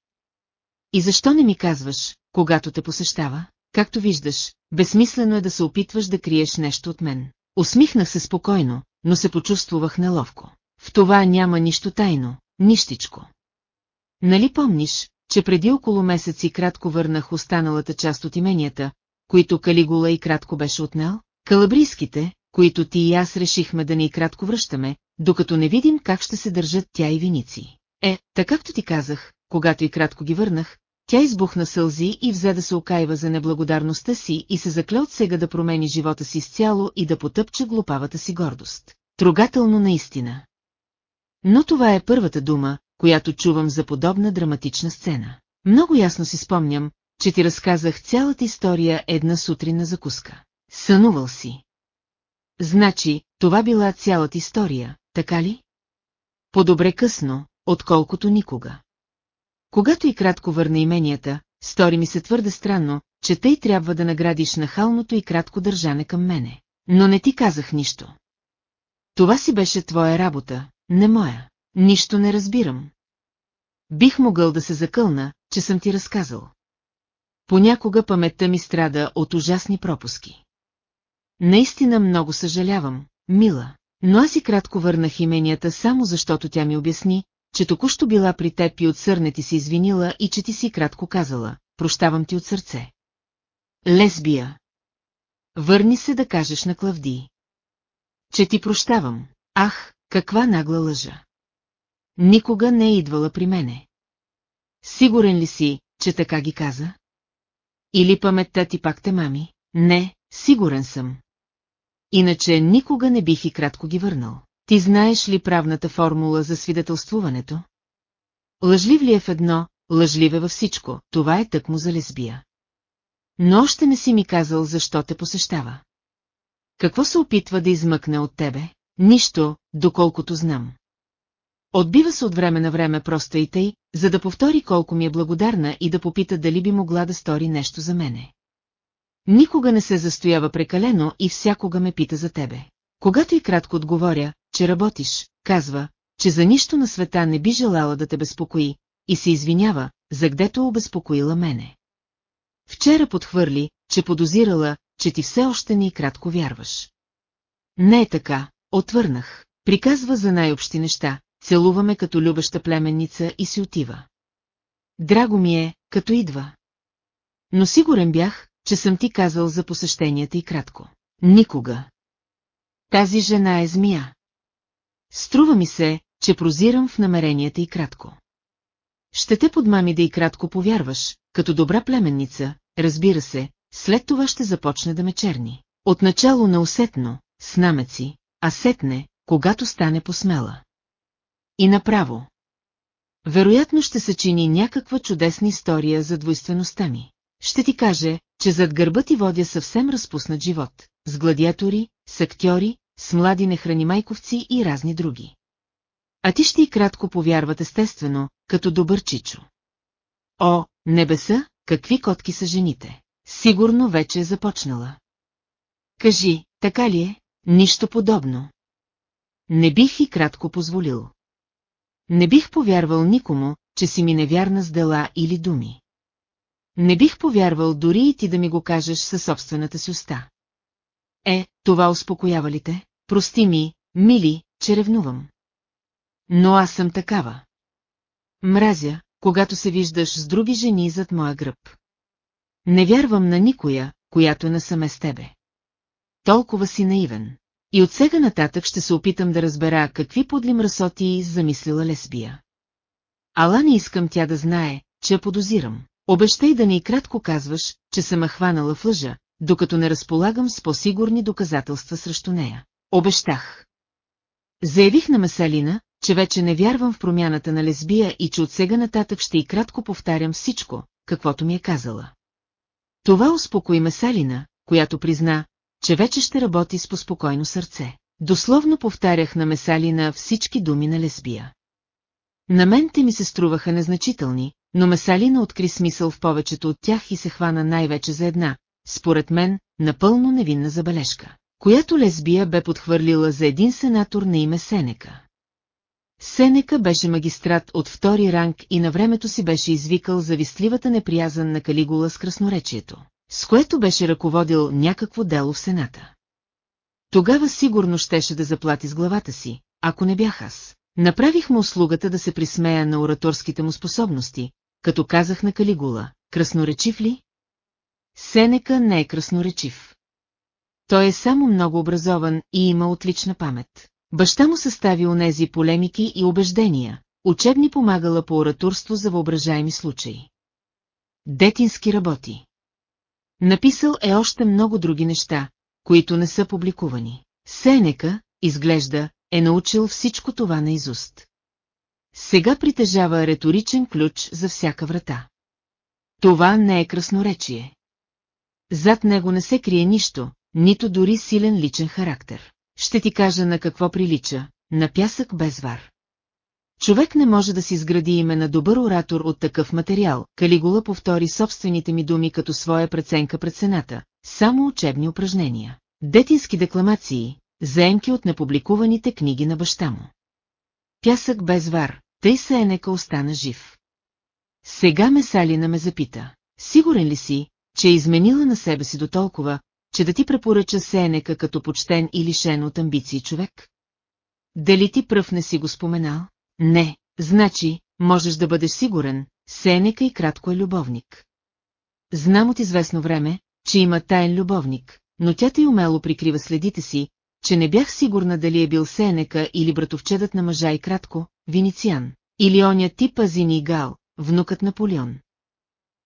И защо не ми казваш, когато те посещава? Както виждаш, безсмислено е да се опитваш да криеш нещо от мен. Усмихнах се спокойно, но се почувствах неловко. В това няма нищо тайно, нищичко. Нали помниш, че преди около месец и кратко върнах останалата част от именията, които Калигула и кратко беше отнел? Калабрийските, които ти и аз решихме да ни и кратко връщаме, докато не видим как ще се държат тя и виници. Е, така както ти казах, когато и кратко ги върнах, тя избухна сълзи и взе да се окайва за неблагодарността си и се закле от сега да промени живота си изцяло и да потъпче глупавата си гордост. Трогателно наистина. Но това е първата дума, която чувам за подобна драматична сцена. Много ясно си спомням, че ти разказах цялата история една сутрин на закуска. Сънувал си. Значи, това била цялата история, така ли? По-добре късно, отколкото никога. Когато и кратко върна именията, стори ми се твърде странно, че тъй трябва да наградиш нахалното и кратко държане към мене. Но не ти казах нищо. Това си беше твоя работа, не моя. Нищо не разбирам. Бих могъл да се закълна, че съм ти разказал. Понякога паметта ми страда от ужасни пропуски. Наистина много съжалявам, мила, но аз и кратко върнах именията само защото тя ми обясни, че току-що била при теб и от сърне ти си извинила и че ти си кратко казала, прощавам ти от сърце. Лесбия. Върни се да кажеш на Клавди. Че ти прощавам. Ах, каква нагла лъжа. Никога не е идвала при мене. Сигурен ли си, че така ги каза? Или паметта ти пак те мами? Не, сигурен съм. Иначе никога не бих и кратко ги върнал. Ти знаеш ли правната формула за свидетелствуването? Лъжлив ли е в едно, лъжлив е във всичко, това е тъкмо за лесбия. Но още не си ми казал защо те посещава. Какво се опитва да измъкне от тебе? Нищо, доколкото знам. Отбива се от време на време просто и тъй, за да повтори колко ми е благодарна и да попита дали би могла да стори нещо за мене. Никога не се застоява прекалено и всякога ме пита за тебе. Когато и кратко отговоря, че работиш, казва, че за нищо на света не би желала да те безпокои, и се извинява, за гдето обезпокоила мене. Вчера подхвърли, че подозирала, че ти все още ни кратко вярваш. Не е така, отвърнах. Приказва за най-общи неща, целуваме като любеща племенница и си отива. Драго ми е, като идва. Но сигурен бях, че съм ти казал за посещенията и кратко. Никога. Тази жена е змия. Струва ми се, че прозирам в намеренията и кратко. Ще те подмами да и кратко повярваш, като добра племенница, разбира се, след това ще започне да ме черни. Отначало неусетно, с намеци, а сетне, когато стане посмела. И направо. Вероятно ще съчини някаква чудесна история за двойствеността ми. Ще ти каже, че зад гърба ти водя съвсем разпуснат живот, с гладиатори, с актьори, с млади нехранимайковци и разни други. А ти ще и кратко повярват естествено, като добър чичо. О, небеса, какви котки са жените! Сигурно вече е започнала. Кажи, така ли е? Нищо подобно. Не бих и кратко позволил. Не бих повярвал никому, че си ми невярна с дела или думи. Не бих повярвал дори и ти да ми го кажеш със собствената си уста. Е, това успокоява ли те? Прости ми, мили, че ревнувам. Но аз съм такава. Мразя, когато се виждаш с други жени зад моя гръб. Не вярвам на никоя, която е насаме с тебе. Толкова си наивен. И от сега нататък ще се опитам да разбера какви подли мръсоти замислила лесбия. Ала не искам тя да знае, че я подозирам. Обещай да не и кратко казваш, че съм ме хванала в лъжа, докато не разполагам с по-сигурни доказателства срещу нея. Обещах. Заявих на Месалина, че вече не вярвам в промяната на лесбия и че от сега нататък ще и кратко повтарям всичко, каквото ми е казала. Това успокои Месалина, която призна, че вече ще работи с поспокойно сърце. Дословно повтарях на Месалина всички думи на лесбия. На мен те ми се струваха незначителни, но Месалина откри смисъл в повечето от тях и се хвана най-вече за една, според мен, напълно невинна забележка, която лесбия бе подхвърлила за един сенатор на име Сенека. Сенека беше магистрат от втори ранг и на времето си беше извикал завистливата неприязан на Калигула с красноречието, с което беше ръководил някакво дело в Сената. Тогава сигурно щеше да заплати с главата си, ако не бях аз. Направих му услугата да се присмея на ораторските му способности, като казах на Калигула, красноречив ли? Сенека не е красноречив. Той е само много образован и има отлична памет. Баща му състави онези полемики и убеждения, учебни помагала по ораторство за въображаеми случаи. Детински работи. Написал е още много други неща, които не са публикувани. Сенека, изглежда, е научил всичко това наизуст. Сега притежава риторичен ключ за всяка врата. Това не е красноречие. Зад него не се крие нищо, нито дори силен личен характер. Ще ти кажа на какво прилича, на пясък без вар. Човек не може да си изгради име на добър оратор от такъв материал, Калигула повтори собствените ми думи като своя преценка пред сената, само учебни упражнения. Детински декламации, заемки от непубликуваните книги на баща му. Пясък без вар, тъй се Енека остана жив. Сега Месалина ме запита, сигурен ли си, че е изменила на себе си до толкова, че да ти препоръча Сенека като почтен и лишен от амбиции човек? Дали ти пръв не си го споменал? Не, значи, можеш да бъдеш сигурен, Сенека и кратко е любовник. Знам от известно време, че има таен любовник, но тя ти умело прикрива следите си, че не бях сигурна дали е бил Сенека или братовчедът на мъжа и кратко, Винициан, или оня тип Азини Гал, внукът Наполеон.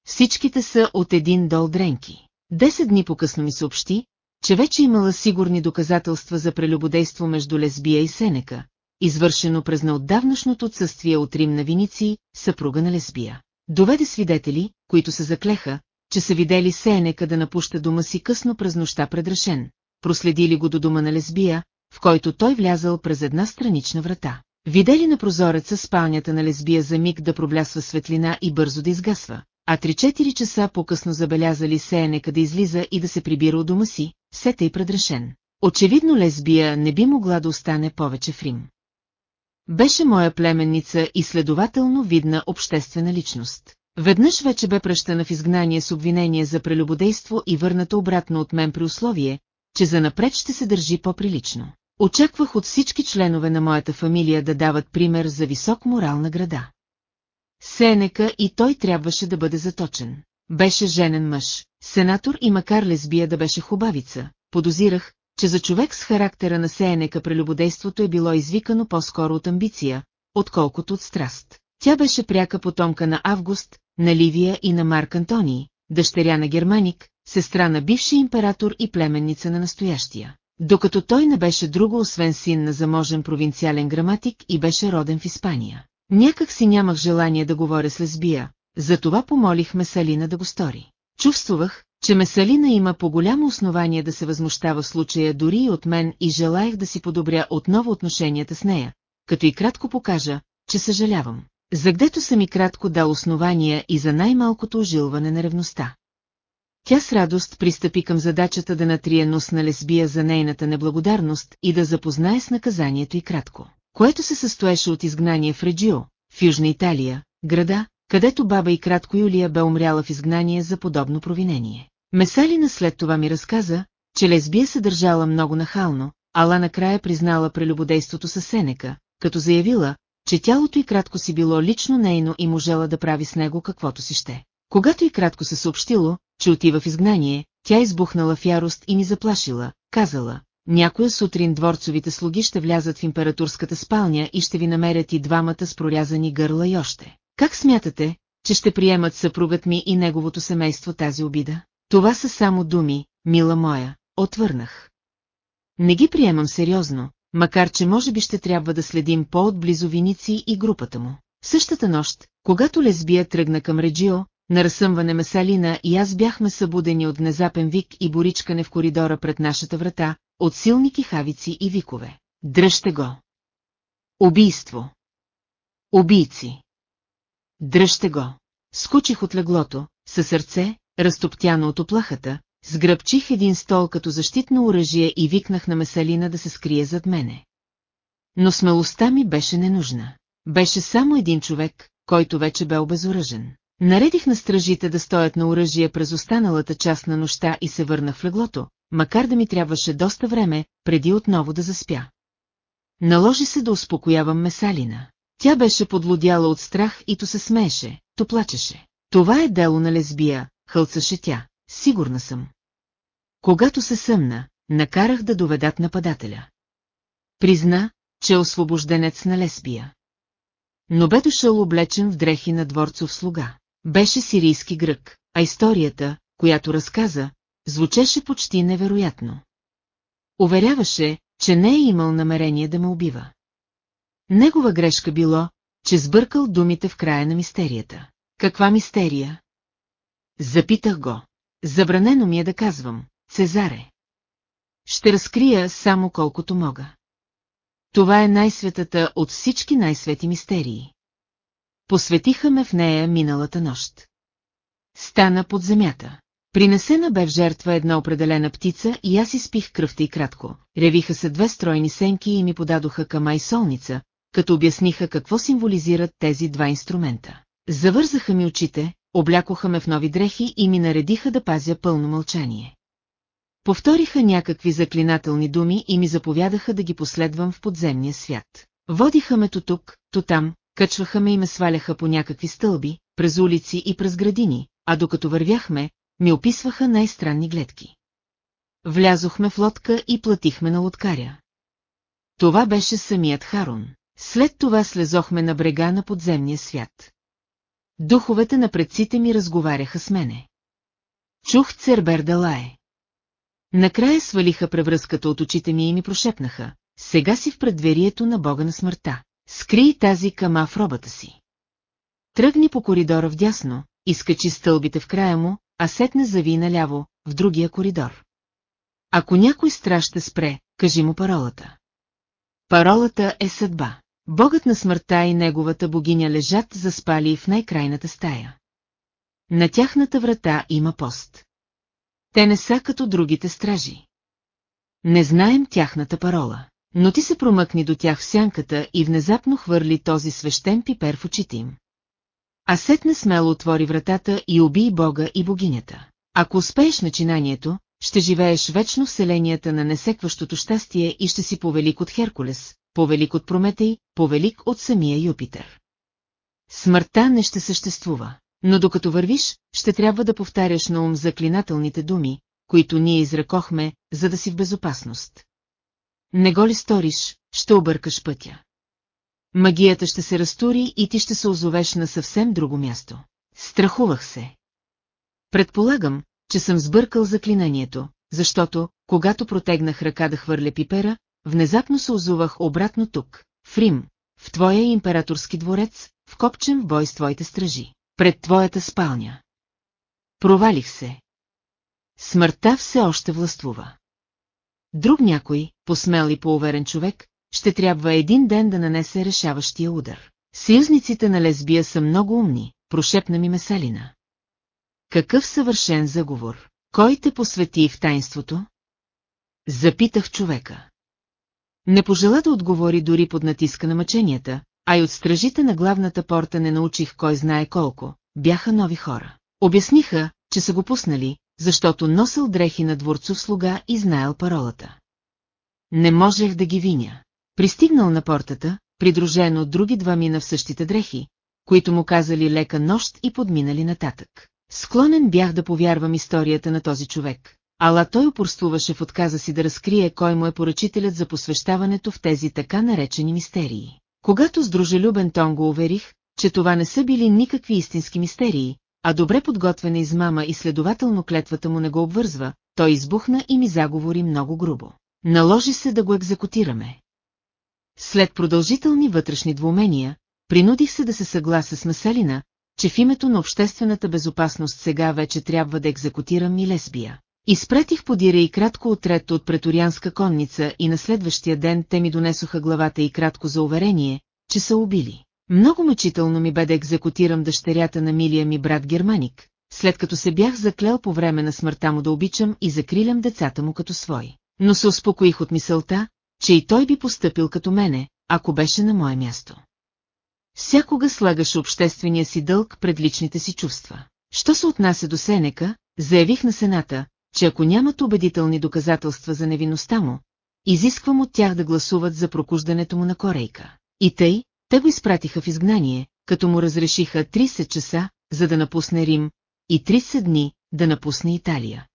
Всичките са от един дол дренки. Десет дни по-късно ми съобщи, че вече имала сигурни доказателства за прелюбодейство между лесбия и Сенека, извършено през неотдавнашното отсъствие от Рим на Виници, съпруга на лесбия. Доведе свидетели, които се заклеха, че са видели Сенека да напуща дома си късно през нощта предрешен, проследили го до дома на лесбия, в който той влязал през една странична врата. Видели на прозореца спалнята на лесбия за миг да проблясва светлина и бързо да изгасва, а 3-4 часа по-късно забелязали Сеенека да излиза и да се прибира от дома си, сета и предрешен. Очевидно лесбия не би могла да остане повече в Рим. Беше моя племенница и следователно видна обществена личност. Веднъж вече бе пръщана в изгнание с обвинение за прелюбодейство и върната обратно от мен при условие, че занапред ще се държи по-прилично. Очаквах от всички членове на моята фамилия да дават пример за висок морал на града. Сенека и той трябваше да бъде заточен. Беше женен мъж, сенатор и макар лесбия да беше хубавица, подозирах, че за човек с характера на Сенека прелюбодейството е било извикано по-скоро от амбиция, отколкото от страст. Тя беше пряка потомка на Август, на Ливия и на Марк Антоний, дъщеря на Германик, сестра на бивши император и племенница на настоящия. Докато той не беше друго освен син на заможен провинциален граматик и беше роден в Испания. Някак си нямах желание да говоря с лесбия, затова помолих Месалина да го стори. Чувствах, че Месалина има по-голямо основание да се възмущава в случая дори и от мен и желаях да си подобря отново отношенията с нея, като и кратко покажа, че съжалявам. За гдето съм и кратко дал основания и за най-малкото ожилване на ревността. Тя с радост пристъпи към задачата да натрие нос на лесбия за нейната неблагодарност и да запознае с наказанието и кратко, което се състоеше от изгнание в Реджио, в Южна Италия, града, където баба и кратко Юлия бе умряла в изгнание за подобно провинение. Месалина след това ми разказа, че лесбия се държала много нахално, ала накрая признала прелюбодейството с Сенека, като заявила, че тялото и кратко си било лично нейно и можела да прави с него каквото си ще. Когато и кратко се съобщило, че отива в изгнание, тя избухнала в ярост и ни заплашила, казала, някоя сутрин дворцовите слуги ще влязат в императорската спалня и ще ви намерят и двамата с прорязани гърла и още. Как смятате, че ще приемат съпругът ми и неговото семейство тази обида? Това са само думи, мила моя, отвърнах. Не ги приемам сериозно, макар че може би ще трябва да следим по-отблизо Виници и групата му. Същата нощ, когато лесбия тръгна към Реджио, на разсъмване Месалина и аз бяхме събудени от внезапен вик и боричкане в коридора пред нашата врата, от силни кихавици и викове. Дръжте го! Убийство! Убийци! Дръжте го! Скучих от леглото, със сърце, разтоптяно от оплахата, сгръбчих един стол като защитно оръжие и викнах на Месалина да се скрие зад мене. Но смелостта ми беше ненужна. Беше само един човек, който вече бе обезоръжен. Наредих на стражите да стоят на оръжие през останалата част на нощта и се върнах в леглото, макар да ми трябваше доста време, преди отново да заспя. Наложи се да успокоявам Месалина. Тя беше подлодяла от страх и то се смееше, то плачеше. Това е дело на лесбия, хълцаше тя, сигурна съм. Когато се съмна, накарах да доведат нападателя. Призна, че е освобожденец на лесбия. Но бе дошъл облечен в дрехи на дворцов слуга. Беше сирийски грък, а историята, която разказа, звучеше почти невероятно. Уверяваше, че не е имал намерение да ме убива. Негова грешка било, че сбъркал думите в края на мистерията. Каква мистерия? Запитах го. Забранено ми е да казвам, Цезаре. Ще разкрия само колкото мога. Това е най-светата от всички най-свети мистерии. Посветиха ме в нея миналата нощ. Стана под земята. Принесена бе в жертва една определена птица и аз изпих кръвта и кратко. Ревиха се две стройни сенки и ми подадоха кама и солница, като обясниха какво символизират тези два инструмента. Завързаха ми очите, облякоха ме в нови дрехи и ми наредиха да пазя пълно мълчание. Повториха някакви заклинателни думи и ми заповядаха да ги последвам в подземния свят. Водиха ме то тук, то там, качваха ме и ме сваляха по някакви стълби, през улици и през градини, а докато вървяхме, ми описваха най-странни гледки. Влязохме в лодка и платихме на лодкаря. Това беше самият Харун. След това слезохме на брега на подземния свят. Духовете на предците ми разговаряха с мене. Чух Цербер да лае. Накрая свалиха превръзката от очите ми и ми прошепнаха. Сега си в предверието на бога на смъртта. Скри тази кама в робата си. Тръгни по коридора вдясно, изкачи стълбите в края му, а сетне зави наляво, в другия коридор. Ако някой страж ще спре, кажи му паролата. Паролата е съдба. Богът на смъртта и неговата богиня лежат заспали в най-крайната стая. На тяхната врата има пост. Те не са като другите стражи. Не знаем тяхната парола, но ти се промъкни до тях в сянката и внезапно хвърли този свещен пипер в очите им. А сетне смело отвори вратата и убий Бога и богинята. Ако успееш начинанието, ще живееш вечно в селенията на несекващото щастие и ще си повелик от Херкулес, повелик от Прометей, повелик от самия Юпитер. Смъртта не ще съществува, но докато вървиш, ще трябва да повтаряш на ум заклинателните думи, които ние изрекохме, за да си в безопасност. Не го ли сториш, ще объркаш пътя. Магията ще се разтури и ти ще се озовеш на съвсем друго място. Страхувах се. Предполагам, че съм сбъркал заклинанието, защото, когато протегнах ръка да хвърля пипера, внезапно се озувах обратно тук, в Рим, в твоя императорски дворец, вкопчен в бой с твоите стражи, пред твоята спалня. Провалих се. Смъртта все още властвува. Друг някой, посмел и поуверен човек, ще трябва един ден да нанесе решаващия удар. Съюзниците на лесбия са много умни, прошепна ми Месалина. Какъв съвършен заговор? Кой те посвети в тайнството? Запитах човека. Не пожела да отговори дори под натиска на мъченията, а и от стражите на главната порта не научих кой знае колко, бяха нови хора. Обясниха, че са го пуснали, защото носил дрехи на дворцов слуга и знаел паролата. Не можех да ги виня. Пристигнал на портата, придружен от други два мина в същите дрехи, които му казали лека нощ и подминали нататък. Склонен бях да повярвам историята на този човек, ала той упорствуваше в отказа си да разкрие кой му е поръчителят за посвещаването в тези така наречени мистерии. Когато с дружелюбен тон го уверих, че това не са били никакви истински мистерии, а добре подготвена измама и следователно клетвата му не го обвързва, той избухна и ми заговори много грубо. Наложи се да го екзекутираме. След продължителни вътрешни двумения, принудих се да се съглася с Маселина, че в името на обществената безопасност сега вече трябва да екзекутирам и лесбия. Изпратих подира и кратко отред от преторианска конница и на следващия ден те ми донесоха главата и кратко за уверение, че са убили. Много мъчително ми бе да екзекутирам дъщерята на милия ми брат Германик, след като се бях заклел по време на смъртта му да обичам и закрилям децата му като свой. Но се успокоих от мисълта, че и той би постъпил като мене, ако беше на мое място. Всякога слагаше обществения си дълг пред личните си чувства. Що се отнася до Сенека, заявих на Сената, че ако нямат убедителни доказателства за невинността му, изисквам от тях да гласуват за прокуждането му на корейка. И тъй, те го изпратиха в изгнание, като му разрешиха 30 часа, за да напусне Рим, и 30 дни, да напусне Италия.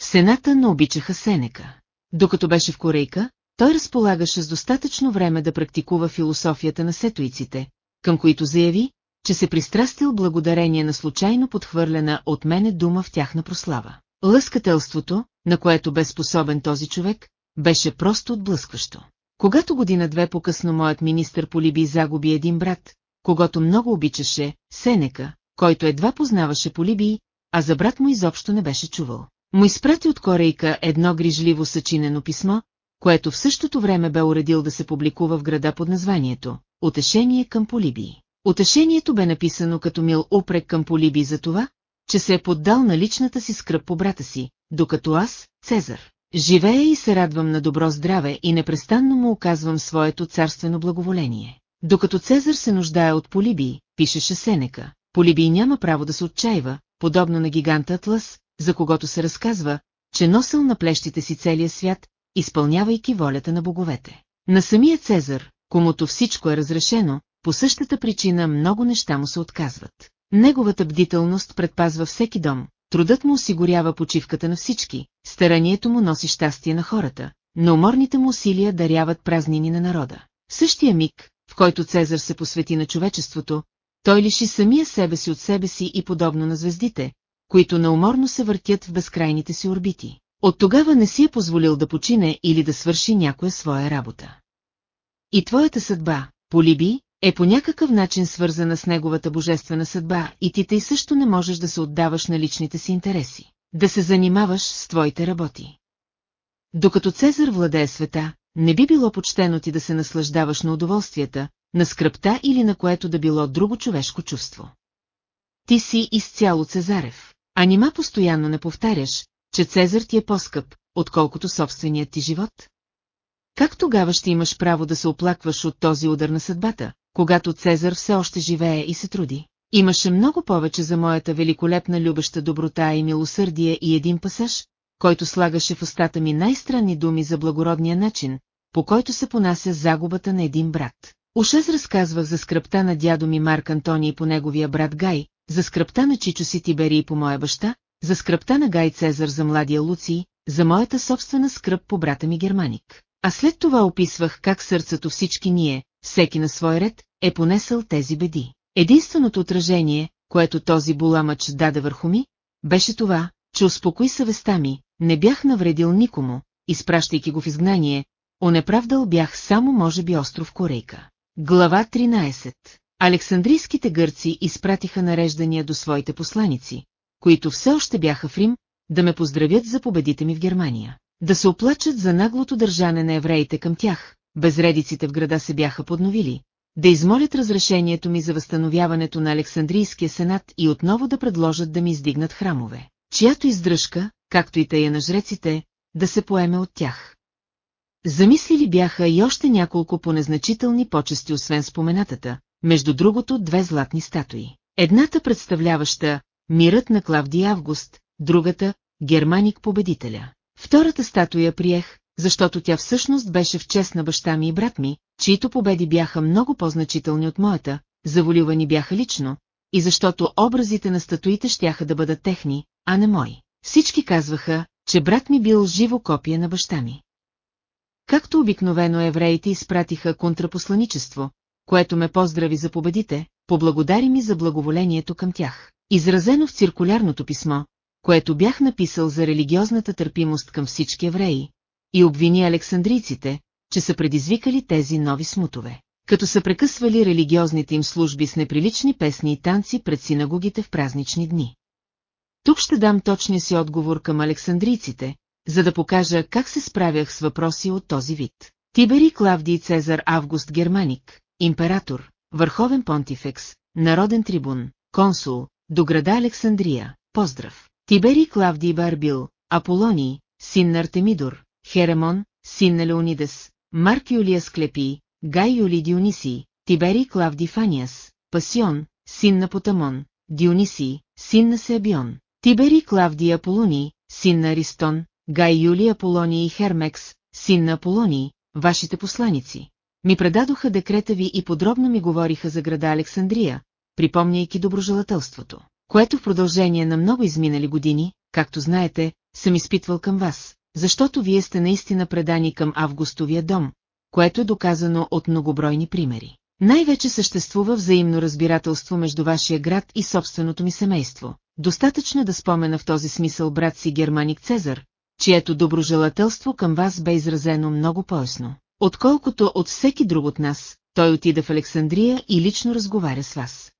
Сената не обичаха Сенека. Докато беше в Корейка, той разполагаше с достатъчно време да практикува философията на сетуиците, към които заяви, че се пристрастил благодарение на случайно подхвърлена от мене дума в тяхна прослава. Лъскателството, на което бе способен този човек, беше просто отблъскващо. Когато година-две по-късно моят министър по Либий загуби един брат, когато много обичаше, Сенека, който едва познаваше по Либий, а за брат му изобщо не беше чувал. Му изпрати от Корейка едно грижливо съчинено писмо, което в същото време бе уредил да се публикува в града под названието «Утешение към Полибий». Утешението бе написано като мил упрек към Полибий за това, че се е поддал на личната си скръп по брата си, докато аз, Цезар, живея и се радвам на добро здраве и непрестанно му оказвам своето царствено благоволение. Докато Цезар се нуждае от Полибий, пишеше Сенека, Полибий няма право да се отчаива, подобно на гиганта Атлас, за когото се разказва, че носил на плещите си целия свят, изпълнявайки волята на боговете. На самия Цезар, комуто всичко е разрешено, по същата причина много неща му се отказват. Неговата бдителност предпазва всеки дом, трудът му осигурява почивката на всички, старанието му носи щастие на хората, но уморните му усилия даряват празнини на народа. В същия миг, в който Цезар се посвети на човечеството, той лиши самия себе си от себе си и подобно на звездите, които науморно се въртят в безкрайните си орбити. От тогава не си е позволил да почине или да свърши някоя своя работа. И твоята съдба, Полиби, е по някакъв начин свързана с неговата божествена съдба и ти тъй също не можеш да се отдаваш на личните си интереси, да се занимаваш с твоите работи. Докато Цезар владее света, не би било почтено ти да се наслаждаваш на удоволствията, на скръпта или на което да било друго човешко чувство. Ти си изцяло Цезарев, а нима постоянно не повтаряш, че Цезар ти е по-скъп, отколкото собственият ти живот? Как тогава ще имаш право да се оплакваш от този удар на съдбата, когато Цезар все още живее и се труди? Имаше много повече за моята великолепна любеща доброта и милосърдие и един пасаж, който слагаше в устата ми най-странни думи за благородния начин, по който се понася загубата на един брат. Уж аз разказвах за скръпта на дядо ми Марк Антоний по неговия брат Гай, за скръпта на Чичо си Тиберий по моя баща, за скръпта на Гай Цезар за младия Луций, за моята собствена скръп по брата ми Германик. А след това описвах как сърцето всички ние, всеки на свой ред, е понесъл тези беди. Единственото отражение, което този буламъч даде върху ми, беше това, че успокои съвестта ми, не бях навредил никому, изпращайки го в изгнание, онеправдал бях само може би остров Корейка. Глава 13 Александрийските гърци изпратиха нареждания до своите посланици, които все още бяха в Рим, да ме поздравят за победите ми в Германия. Да се оплачат за наглото държане на евреите към тях, безредиците в града се бяха подновили, да измолят разрешението ми за възстановяването на Александрийския сенат и отново да предложат да ми издигнат храмове, чиято издръжка, както и тая на жреците, да се поеме от тях. Замислили бяха и още няколко по-незначителни почести освен споменатата, между другото две златни статуи. Едната представляваща мирът на Клавдий Август, другата – Германик победителя. Втората статуя приех, защото тя всъщност беше в чест на баща ми и брат ми, чието победи бяха много по-значителни от моята, заволювани бяха лично, и защото образите на статуите щяха да бъдат техни, а не мои. Всички казваха, че брат ми бил живо копие на баща ми. Както обикновено евреите изпратиха контрапосланичество, което ме поздрави за победите, поблагодари ми за благоволението към тях. Изразено в циркулярното писмо, което бях написал за религиозната търпимост към всички евреи, и обвини александрийците, че са предизвикали тези нови смутове, като са прекъсвали религиозните им служби с неприлични песни и танци пред синагогите в празнични дни. Тук ще дам точния си отговор към александрийците, за да покажа как се справях с въпроси от този вид. Тибери Клавдий Цезар Август Германик, император, върховен понтифекс, народен трибун, консул, до града Александрия, поздрав. Тибери Клавдий Барбил, Аполоний, син на Артемидор, Херемон, син на Леонидес, Марк Юлия Склепий, Гай Юли Дионисий, Тибери Клавдий Фаниас, Пасион, син на Потамон, Дионисий, син на Себион, Тибери Клавдий Аполоний, син на Аристон, Гай Юли Аполоний и Хермекс, син на Аполоний, вашите посланици. Ми предадоха декрета ви и подробно ми говориха за града Александрия, припомняйки доброжелателството, което в продължение на много изминали години, както знаете, съм изпитвал към вас, защото вие сте наистина предани към Августовия дом, което е доказано от многобройни примери. Най-вече съществува взаимно разбирателство между вашия град и собственото ми семейство. Достатъчно да спомена в този смисъл брат си Германик Цезар, чието доброжелателство към вас бе изразено много поясно. Отколкото от всеки друг от нас, той отида в Александрия и лично разговаря с вас.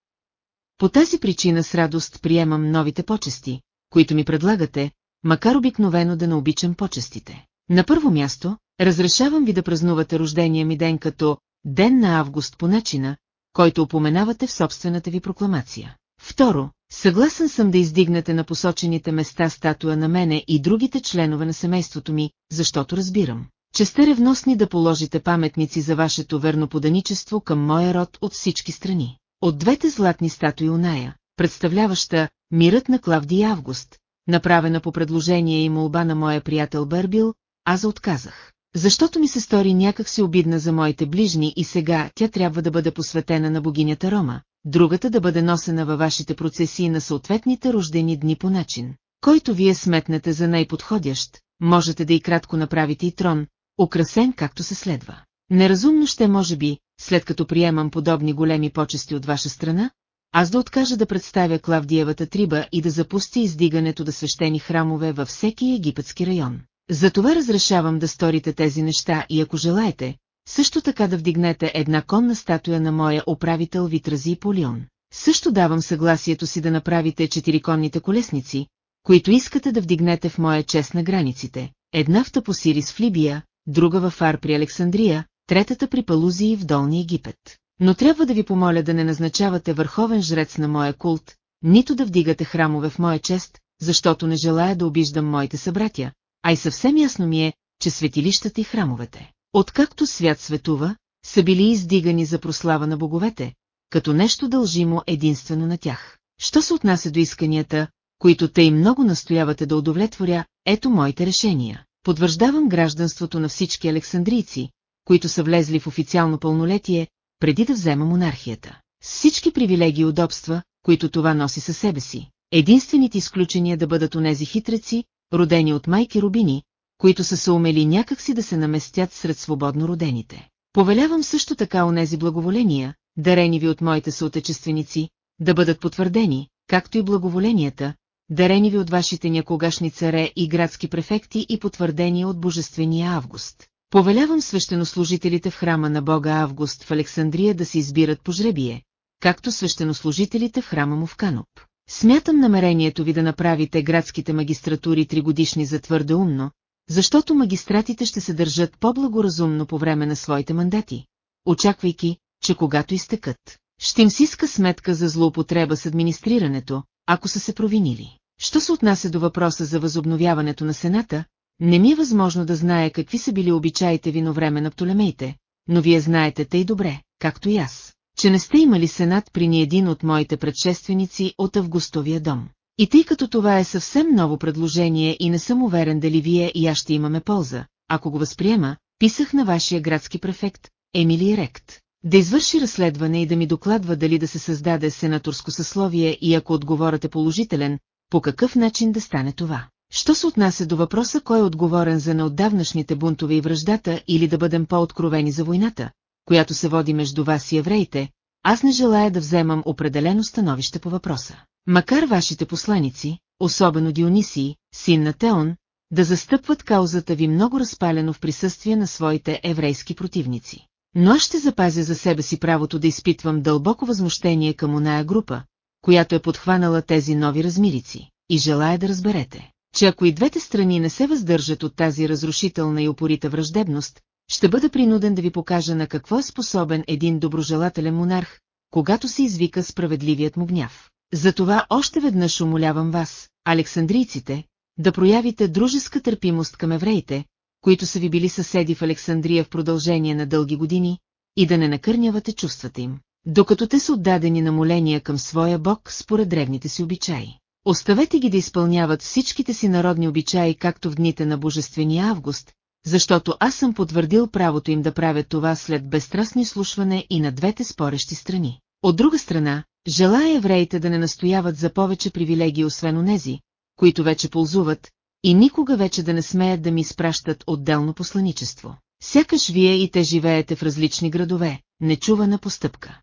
По тази причина с радост приемам новите почести, които ми предлагате, макар обикновено да не обичам почестите. На първо място, разрешавам ви да празнувате рождения ми ден като Ден на август по начина, който упоменавате в собствената ви прокламация. Второ, съгласен съм да издигнете на посочените места статуя на мене и другите членове на семейството ми, защото разбирам, че сте ревностни да положите паметници за вашето верноподаничество към моя род от всички страни. От двете златни статуи Оная, представляваща мирът на Клавдия Август, направена по предложение и молба на моя приятел Бърбил, аз отказах. Защото ми се стори някак си обидна за моите ближни и сега тя трябва да бъде посветена на богинята Рома, другата да бъде носена във вашите процесии на съответните рождени дни по начин, който вие сметнете за най-подходящ, можете да и кратко направите и трон, украсен както се следва. Неразумно ще може би, след като приемам подобни големи почести от ваша страна, аз да откажа да представя Клавдиевата триба и да запусти издигането да свещени храмове във всеки египетски район. Затова разрешавам да сторите тези неща и ако желаете, също така да вдигнете една конна статуя на моя управител Витрази Полион. Също давам съгласието си да направите четириконните колесници, които искате да вдигнете в моя чест на границите. Една в Тапосирис в Либия, друга в Фар при Александрия, третата при Палузии в Долни Египет. Но трябва да ви помоля да не назначавате върховен жрец на моя култ, нито да вдигате храмове в моя чест, защото не желая да обиждам моите събратя, а и съвсем ясно ми е, че светилищата и храмовете, откакто свят светува, са били издигани за прослава на боговете, като нещо дължимо единствено на тях. Що се отнася до исканията, които те и много настоявате да удовлетворя, ето моите решения. Подвърждавам гражданството на всички александрийци, които са влезли в официално пълнолетие, преди да взема монархията. С всички привилегии и удобства, които това носи със себе си. Единствените изключения да бъдат онези хитреци, родени от майки рубини, които са се умели някакси да се наместят сред свободно родените. Повелявам също така онези благоволения, дарени ви от моите съотечественици, да бъдат потвърдени, както и благоволенията, дарени ви от вашите някогашни царе и градски префекти и потвърдени от Божествения Август. Повелявам свещенослужителите в храма на Бога Август в Александрия да се избират по жребие, както свещенослужителите в храма му в Каноп. Смятам намерението ви да направите градските магистратури тригодишни за твърде умно, защото магистратите ще се държат по-благоразумно по време на своите мандати, очаквайки, че когато изтекат, ще им си иска сметка за злоупотреба с администрирането, ако са се провинили. Що се отнася до въпроса за възобновяването на Сената, не ми е възможно да зная какви са били обичаите ви на време на Птолемейте, но вие знаете тъй добре, както и аз, че не сте имали сенат при ни един от моите предшественици от Августовия дом. И тъй като това е съвсем ново предложение и не съм уверен дали вие и аз ще имаме полза, ако го възприема, писах на вашия градски префект, Емили Рект, да извърши разследване и да ми докладва дали да се създаде сенаторско съсловие и ако отговорът е положителен, по какъв начин да стане това. Що се отнася до въпроса кой е отговорен за неотдавнашните бунтове и връждата или да бъдем по-откровени за войната, която се води между вас и евреите, аз не желая да вземам определено становище по въпроса. Макар вашите посланици, особено Дионисий, син на Теон, да застъпват каузата ви много разпалено в присъствие на своите еврейски противници. Но аз ще запазя за себе си правото да изпитвам дълбоко възмущение към оная група, която е подхванала тези нови размирици, и желая да разберете, че ако и двете страни не се въздържат от тази разрушителна и упорита враждебност, ще бъда принуден да ви покажа на какво е способен един доброжелателен монарх, когато се извика справедливият му гняв. Затова още веднъж умолявам вас, александрийците, да проявите дружеска търпимост към евреите, които са ви били съседи в Александрия в продължение на дълги години, и да не накърнявате чувствата им, докато те са отдадени на моления към своя бог според древните си обичаи. Оставете ги да изпълняват всичките си народни обичаи както в дните на Божествения август, защото аз съм потвърдил правото им да правят това след безстрастни слушване и на двете спорещи страни. От друга страна, желая евреите да не настояват за повече привилегии освен онези, които вече ползуват, и никога вече да не смеят да ми изпращат отделно посланичество. Сякаш вие и те живеете в различни градове, нечувана постъпка.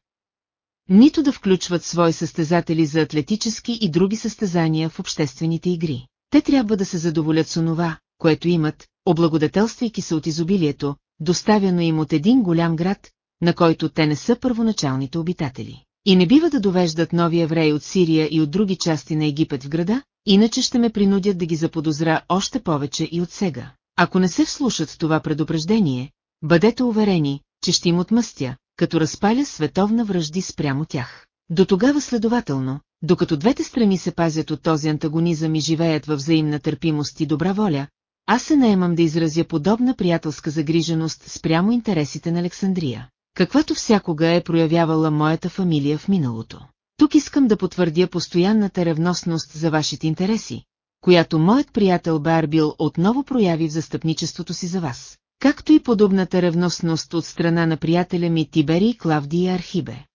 Нито да включват свои състезатели за атлетически и други състезания в обществените игри. Те трябва да се задоволят с онова, което имат, облагодетелствайки се от изобилието, доставяно им от един голям град, на който те не са първоначалните обитатели. И не бива да довеждат нови евреи от Сирия и от други части на Египет в града, иначе ще ме принудят да ги заподозра още повече и от сега. Ако не се вслушат това предупреждение, бъдете уверени, че ще им отмъстя, като разпаля световна връжди спрямо тях. До тогава следователно, докато двете страни се пазят от този антагонизъм и живеят във взаимна търпимост и добра воля, аз се наемам да изразя подобна приятелска загриженост спрямо интересите на Александрия, каквато всякога е проявявала моята фамилия в миналото. Тук искам да потвърдя постоянната ревностност за вашите интереси, която моят приятел Барбил отново прояви в застъпничеството си за вас, както и подобната ревностност от страна на приятеля ми Тибери и Архибе.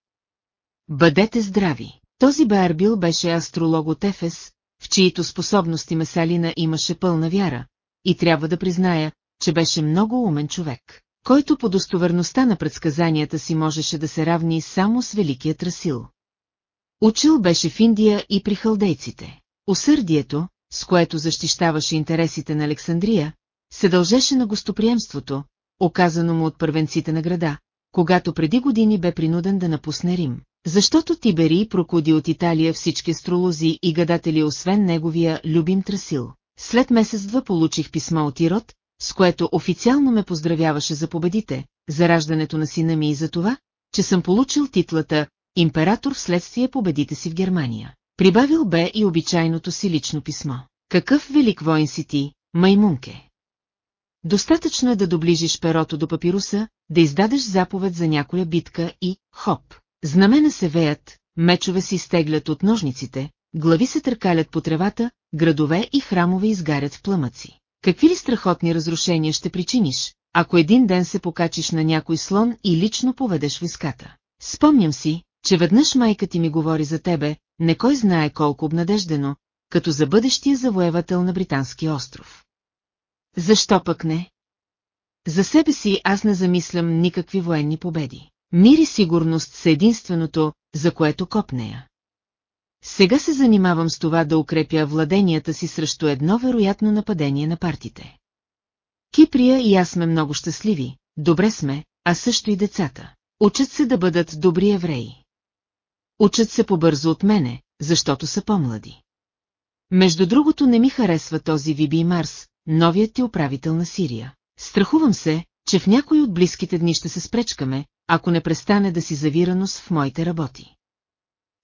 Бъдете здрави! Този Барбил беше астролог от Ефес, в чието способности Месалина имаше пълна вяра, и трябва да призная, че беше много умен човек, който по достоверността на предсказанията си можеше да се равни само с Великият Расил. Учил беше в Индия и при халдейците. Усърдието, с което защищаваше интересите на Александрия, се дължеше на гостоприемството, оказано му от първенците на града, когато преди години бе принуден да напусне Рим. Защото Тибери прокуди от Италия всички астролози и гадатели освен неговия любим Трасил. След месец-два получих писмо от Ирод, с което официално ме поздравяваше за победите, за раждането на сина ми и за това, че съм получил титлата «Император вследствие победите си в Германия». Прибавил бе и обичайното си лично писмо. Какъв велик воин си ти, маймунке? Достатъчно е да доближиш перото до папируса, да издадеш заповед за някоя битка и, хоп, знамена се веят, мечове си изтеглят от ножниците, глави се търкалят по тревата, градове и храмове изгарят в пламъци. Какви ли страхотни разрушения ще причиниш, ако един ден се покачиш на някой слон и лично поведеш войската? Спомням си, че веднъж майка ти ми говори за тебе, не кой знае колко обнадеждено, като за бъдещия завоевател на Британския остров. Защо пък не? За себе си аз не замислям никакви военни победи. Мир и сигурност са единственото, за което копнея. Сега се занимавам с това да укрепя владенията си срещу едно вероятно нападение на партите. Киприя и аз сме много щастливи, добре сме, а също и децата. Учат се да бъдат добри евреи. Учат се побързо от мене, защото са по-млади. Между другото не ми харесва този Виби Марс, новият ти управител на Сирия. Страхувам се, че в някой от близките дни ще се спречкаме, ако не престане да си завираност в моите работи.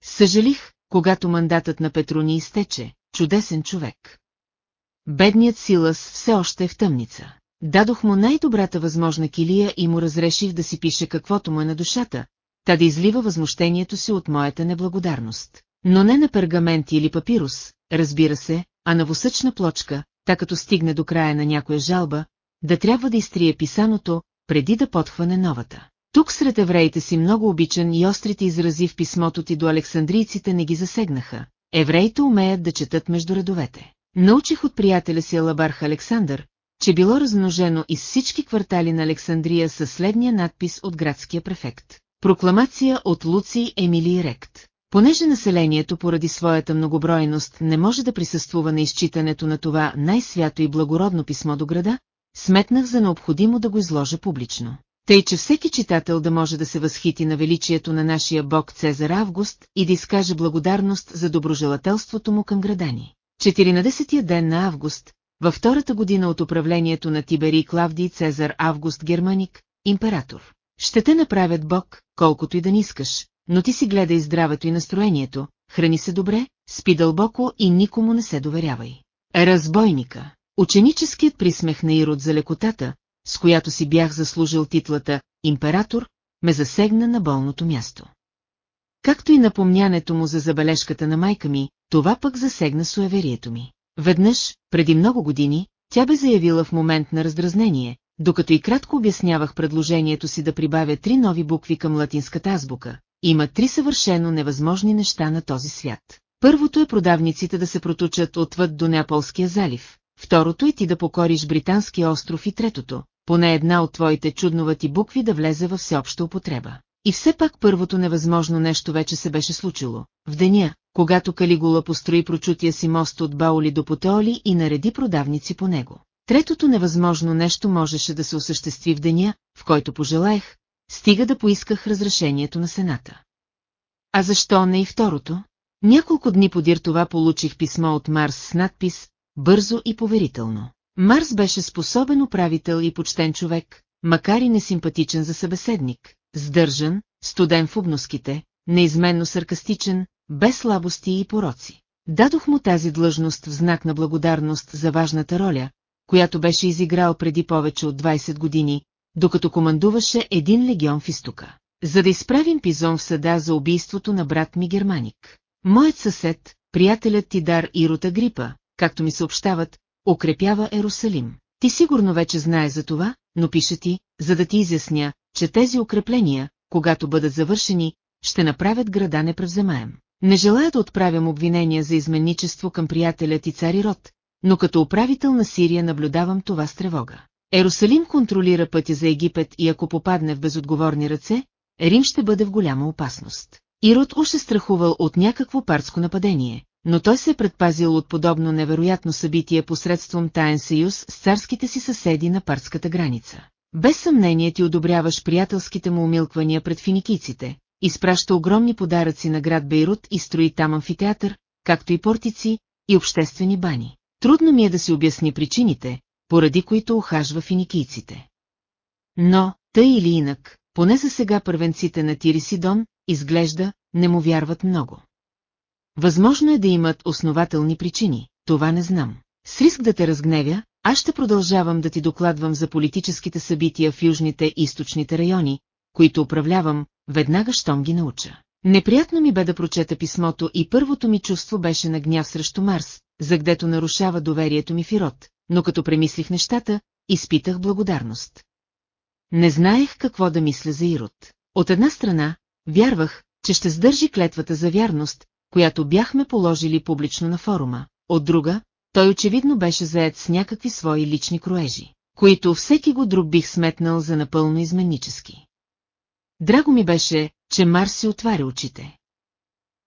Съжалих, когато мандатът на Петрони изтече, чудесен човек. Бедният Силас все още е в тъмница. Дадох му най-добрата възможна килия и му разреших да си пише каквото му е на душата, та да излива възмущението си от моята неблагодарност. Но не на пергамент или папирус, разбира се, а на восъчна плочка, та като стигне до края на някоя жалба, да трябва да изтрие писаното, преди да подхване новата. Тук сред евреите си много обичан и острите изрази в писмото ти до александрийците не ги засегнаха. Евреите умеят да четат между редовете. Научих от приятеля си Алабарх Александър, че било размножено из всички квартали на Александрия със следния надпис от градския префект. Прокламация от Луци Емилий Рект. Понеже населението поради своята многобройност не може да присъствува на изчитането на това най-свято и благородно писмо до града, сметнах за необходимо да го изложа публично. Тъй, че всеки читател да може да се възхити на величието на нашия бог Цезар Август и да изкаже благодарност за доброжелателството му към градани. 14 ден на август, във втората година от управлението на Тиберий Клавдий Цезар Август Германик, император. Ще те направят Бог, колкото и да не искаш, но ти си гледай здравето и настроението, храни се добре, спи дълбоко и никому не се доверявай. Разбойника. Ученическият присмех на Ирод за лекотата, с която си бях заслужил титлата «Император», ме засегна на болното място. Както и напомнянето му за забележката на майка ми, това пък засегна суеверието ми. Веднъж, преди много години, тя бе заявила в момент на раздразнение, докато и кратко обяснявах предложението си да прибавя три нови букви към латинската азбука. Има три съвършено невъзможни неща на този свят. Първото е продавниците да се протучат отвъд до Неаполския залив, второто е ти да покориш британския остров и третото, поне една от твоите чудновати букви да влезе във всеобща употреба. И все пак първото невъзможно нещо вече се беше случило. В деня, когато Калигула построи прочутия си мост от Баоли до Потеоли и нареди продавници по него. Третото невъзможно нещо можеше да се осъществи в деня, в който пожелаех, стига да поисках разрешението на Сената. А защо не и второто? Няколко дни подир това получих писмо от Марс с надпис «Бързо и поверително». Марс беше способен управител и почтен човек, макар и несимпатичен за събеседник, сдържан, студен в обноските, неизменно саркастичен, без слабости и пороци. Дадох му тази длъжност в знак на благодарност за важната роля, която беше изиграл преди повече от 20 години, докато командуваше един легион в изтока, за да изправим пизон в съда за убийството на брат ми Германик. Моят съсед, приятелят Тидар Ирота Грипа, както ми съобщават, укрепява Ерусалим. Ти сигурно вече знае за това, но пише ти, за да ти изясня, че тези укрепления, когато бъдат завършени, ще направят града непревземаем. Не желая да отправям обвинения за изменничество към приятелят и цари Род, но като управител на Сирия наблюдавам това с тревога. Ерусалим контролира пътя за Египет и ако попадне в безотговорни ръце, Рим ще бъде в голяма опасност. Ирод уж е страхувал от някакво парско нападение, но той се е предпазил от подобно невероятно събитие посредством таен съюз с царските си съседи на парската граница. Без съмнение ти одобряваш приятелските му умилквания пред финикийците, изпраща огромни подаръци на град Бейрут и строи там амфитеатър, както и портици и обществени бани. Трудно ми е да си обясни причините, поради които ухажва финикийците. Но, тъй или инак, поне за сега първенците на Тирисидон, изглежда, не му вярват много. Възможно е да имат основателни причини, това не знам. С риск да те разгневя, аз ще продължавам да ти докладвам за политическите събития в южните и източните райони, които управлявам, веднага щом ги науча. Неприятно ми бе да прочета писмото и първото ми чувство беше на гняв срещу Марс, за гдето нарушава доверието ми в Ирод, но като премислих нещата, изпитах благодарност. Не знаех какво да мисля за Ирод. От една страна, вярвах, че ще сдържи клетвата за вярност, която бяхме положили публично на форума. От друга, той очевидно беше заед с някакви свои лични кроежи, които всеки го друг бих сметнал за напълно изменнически. Драго ми беше, че Марс си отваря очите.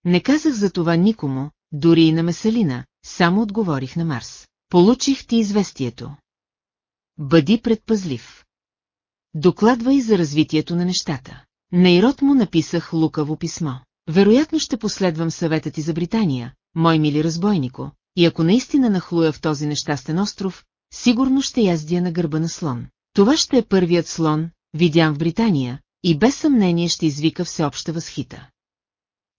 Не казах за това никому, дори и на Месалина, само отговорих на Марс. Получих ти известието. Бъди предпазлив. Докладвай за развитието на нещата. На Ирод му написах лукаво писмо. Вероятно ще последвам съвета ти за Британия, мой мили разбойнико, и ако наистина нахлуя в този нещастен остров, сигурно ще яздя на гърба на слон. Това ще е първият слон, видян в Британия, и без съмнение ще извика всеобща възхита.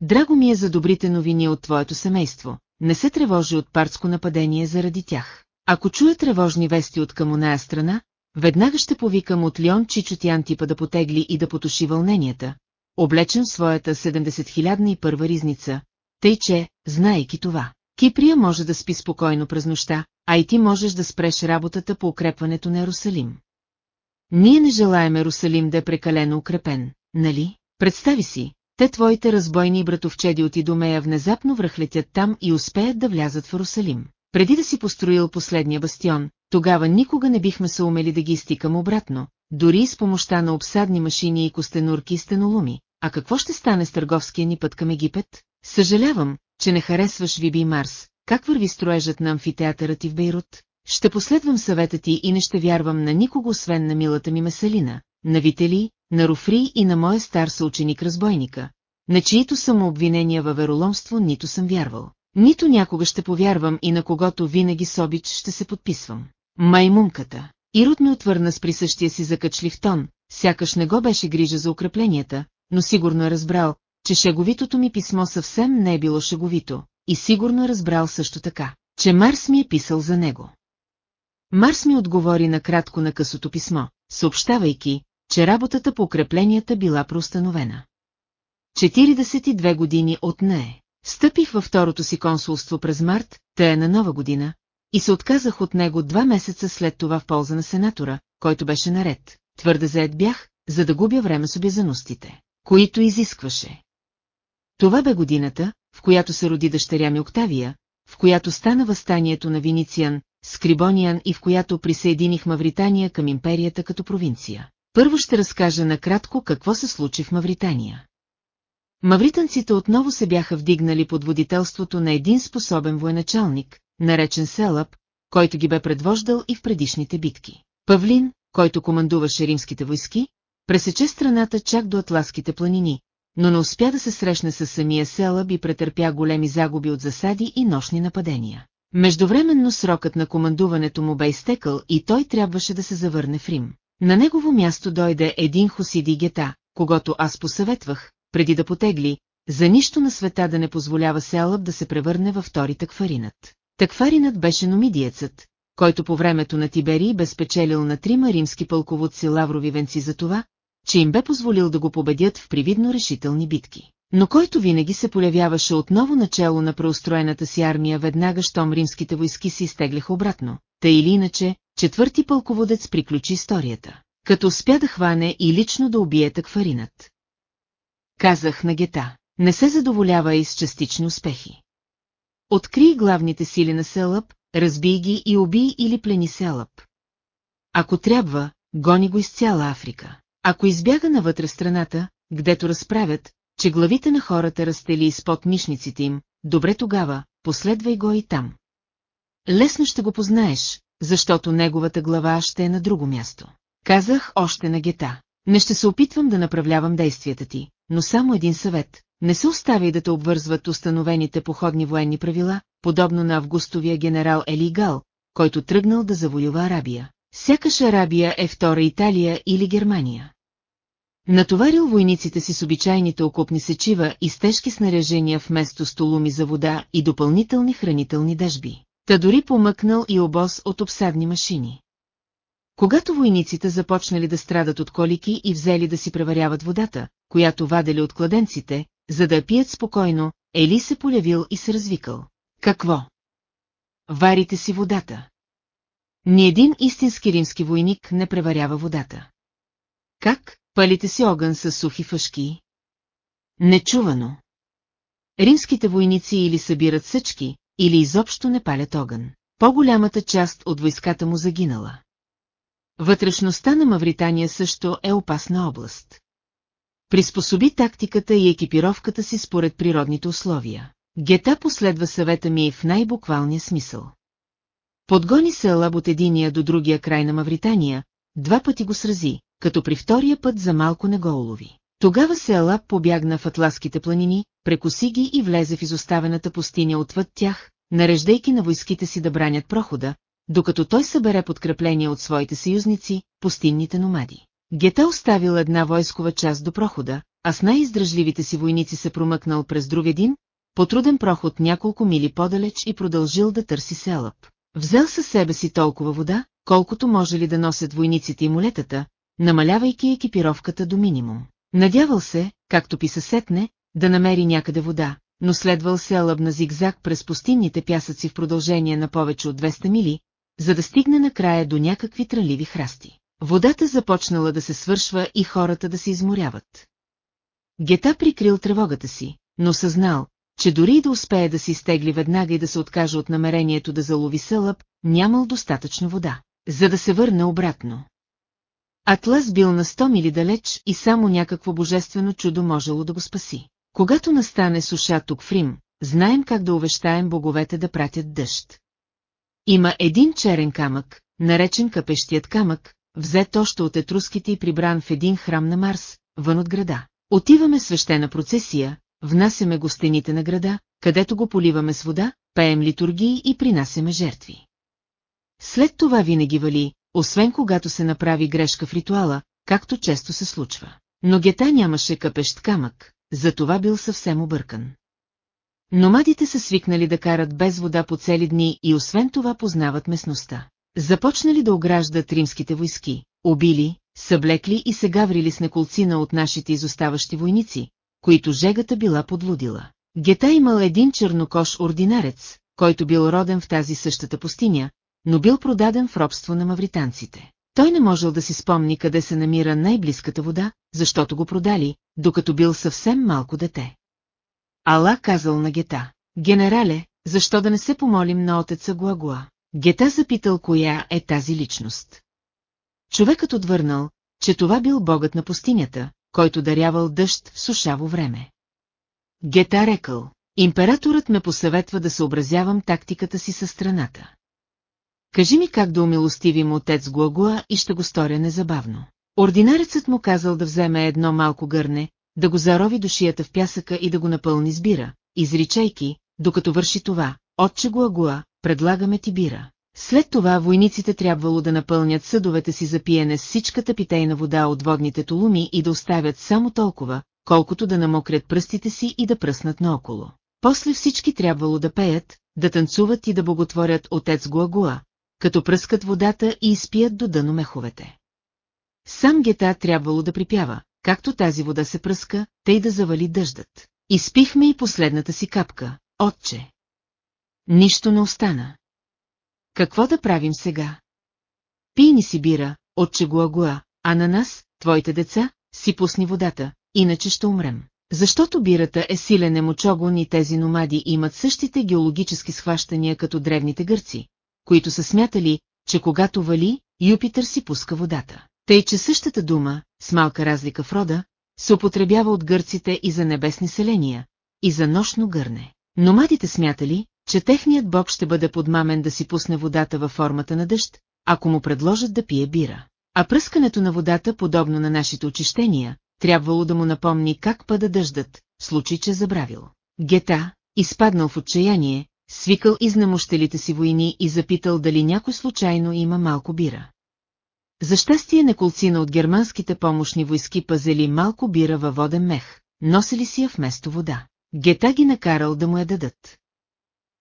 Драго ми е за добрите новини от твоето семейство, не се тревожи от парско нападение заради тях. Ако чуя тревожни вести от към оная страна, веднага ще повикам от Леон Чичоти Антипа да потегли и да потуши вълненията, облечен в своята 70 и първа ризница, тъй че, знаейки това, Киприя може да спи спокойно през нощта, а и ти можеш да спреш работата по укрепването на Ерусалим. Ние не желаем Ерусалим да е прекалено укрепен, нали? Представи си, те твоите разбойни братовчеди от Идомея внезапно връхлетят там и успеят да влязат в Ерусалим. Преди да си построил последния бастион, тогава никога не бихме се умели да ги изтикам обратно, дори с помощта на обсадни машини и костенурки и стенолуми. А какво ще стане с търговския ни път към Египет? Съжалявам, че не харесваш Виби и Марс. Как върви строежът на амфитеатърът ти в Бейрут? Ще последвам съвета ти и не ще вярвам на никого освен на милата ми Меселина, на Вители, на Руфри и на моя стар съученик разбойника, на чието самообвинения във вероломство нито съм вярвал. Нито някога ще повярвам и на когото винаги с обич ще се подписвам. Маймунката. Ирод ме отвърна с присъщия си закачлив тон, сякаш не го беше грижа за укрепленията, но сигурно е разбрал, че шеговитото ми писмо съвсем не е било шеговито, и сигурно е разбрал също така, че Марс ми е писал за него. Марс ми отговори накратко на късото писмо, съобщавайки, че работата по укрепленията била проустановена. 42 години от нея. Стъпих във второто си консулство през март, тъй на нова година, и се отказах от него два месеца след това в полза на сенатора, който беше наред. Твърде заед бях, за да губя време с обязаностите, които изискваше. Това бе годината, в която се роди дъщеря ми Октавия, в която стана възстанието на Винициан, Скрибониан и в която присъединих Мавритания към империята като провинция. Първо ще разкажа накратко какво се случи в Мавритания. Мавританците отново се бяха вдигнали под водителството на един способен военачалник, наречен Селъп, който ги бе предвождал и в предишните битки. Павлин, който командуваше римските войски, пресече страната чак до Атласките планини, но не успя да се срещне с самия Селъб и претърпя големи загуби от засади и нощни нападения. Междувременно срокът на командуването му бе изтекал и той трябваше да се завърне в Рим. На негово място дойде един Хосиди Гета, когато аз посъветвах, преди да потегли, за нищо на света да не позволява Селъб да се превърне във втори такфаринът. Такфаринът беше номидиецът, който по времето на Тиберий бе спечелил на трима римски пълководци лаврови венци за това, че им бе позволил да го победят в привидно решителни битки, но който винаги се полявяваше отново начало на преустроената си армия веднага, щом римските войски се изтегляха обратно, та или иначе, четвърти пълководец приключи историята, като успя да хване и лично да убие такфаринът. Казах на Гета, не се задоволява и с частични успехи. Откри главните сили на Селъп, разбий ги и убий или плени Селъп. Ако трябва, гони го из цяла Африка. Ако избяга навътре страната, гдето разправят, че главите на хората растели изпод мишниците им, добре тогава, последвай го и там. Лесно ще го познаеш, защото неговата глава ще е на друго място. Казах още на гета. Не ще се опитвам да направлявам действията ти, но само един съвет. Не се оставяй да те обвързват установените походни военни правила, подобно на августовия генерал Ели Гал, който тръгнал да завоюва Арабия. Сякаш Арабия е втора Италия или Германия. Натоварил войниците си с обичайните окопни сечива и с тежки снаряжения вместо столуми за вода и допълнителни хранителни дъжби. Та дори помъкнал и обоз от обсадни машини. Когато войниците започнали да страдат от колики и взели да си преваряват водата, която вадели от кладенците, за да пият спокойно, Ели се полявил и се развикал. Какво? Варите си водата. Ни един истински римски войник не преварява водата. Как? Палите си огън с сухи фъшки? Нечувано. Римските войници или събират съчки, или изобщо не палят огън. По-голямата част от войската му загинала. Вътрешността на Мавритания също е опасна област. Приспособи тактиката и екипировката си според природните условия. Гета последва съвета ми в най-буквалния смисъл. Подгони се Алаб от единия до другия край на Мавритания, два пъти го срази, като при втория път за малко не го улови. Тогава се Алаб побягна в Атласките планини, прекоси ги и влезе в изоставената пустиня отвъд тях, нареждайки на войските си да бранят прохода, докато той събере подкрепление от своите съюзници, пустинните номади. Гета оставил една войскова част до прохода, а с най-издръжливите си войници се промъкнал през друг един, потруден проход няколко мили подалеч и продължил да търси селъп. Взел със себе си толкова вода, колкото може ли да носят войниците и молетата, намалявайки екипировката до минимум. Надявал се, както писа сетне, да намери някъде вода, но следвал селъб на зигзаг през пустинните пясъци в продължение на повече от 200 мили, за да стигне накрая до някакви трънливи храсти. Водата започнала да се свършва и хората да се изморяват. Гета прикрил тревогата си, но съзнал, че дори и да успее да се изтегли веднага и да се откаже от намерението да залови сълъб, нямал достатъчно вода, за да се върне обратно. Атлас бил на 100 мили далеч и само някакво божествено чудо можело да го спаси. Когато настане суша тук в Рим, знаем как да увещаем боговете да пратят дъжд. Има един черен камък, наречен капещият камък, взет още от етруските и прибран в един храм на Марс, вън от града. Отиваме свещена процесия, внасяме го стените на града, където го поливаме с вода, пеем литургии и принасяме жертви. След това винаги вали, освен когато се направи грешка в ритуала, както често се случва. Но Гета нямаше капещ камък, затова бил съвсем объркан. Номадите са свикнали да карат без вода по цели дни и освен това познават местността. Започнали да ограждат римските войски, убили, съблекли и се гаврили с неколцина от нашите изоставащи войници, които жегата била подлудила. Гета имал един чернокош ординарец, който бил роден в тази същата пустиня, но бил продаден в робство на мавританците. Той не можел да си спомни къде се намира най-близката вода, защото го продали, докато бил съвсем малко дете. Ала казал на Гета, генерале, защо да не се помолим на отеца Гуагуа? Гета запитал коя е тази личност. Човекът отвърнал, че това бил богът на пустинята, който дарявал дъжд в сушаво време. Гета рекал, императорът ме посъветва да съобразявам тактиката си със страната. Кажи ми как да умилостивим отец Гуагуа и ще го сторя незабавно. Ординарецът му казал да вземе едно малко гърне, да го зарови душията в пясъка и да го напълни с бира, изричайки, докато върши това, отче Гуагуа, предлагаме ти бира. След това войниците трябвало да напълнят съдовете си за пиене с всичката питейна вода от водните толуми и да оставят само толкова, колкото да намокрят пръстите си и да пръснат наоколо. После всички трябвало да пеят, да танцуват и да боготворят отец Гуагуа, като пръскат водата и изпият до дъно меховете. Сам Гета трябвало да припява, както тази вода се пръска, тъй да завали дъждът. Изпихме и последната си капка, отче. Нищо не остана. Какво да правим сега? Пий ни си бира, отче Гуагуа, а на нас, твоите деца, си пусни водата, иначе ще умрем. Защото бирата е силен емочогон и тези номади имат същите геологически схващания като древните гърци, които са смятали, че когато вали, Юпитър си пуска водата. Тъй, че същата дума, с малка разлика в рода, се употребява от гърците и за небесни селения, и за нощно гърне. Номадите смятали, че техният бог ще бъде подмамен да си пусне водата във формата на дъжд, ако му предложат да пие бира. А пръскането на водата, подобно на нашите очищения, трябвало да му напомни как пада дъждът, случай, че забравил. Гета, изпаднал в отчаяние, свикал изнамощелите си войни и запитал дали някой случайно има малко бира. За щастие неколцина от германските помощни войски пазели малко бира във воден мех, носили си я вместо вода. Гета ги накарал да му я дадат.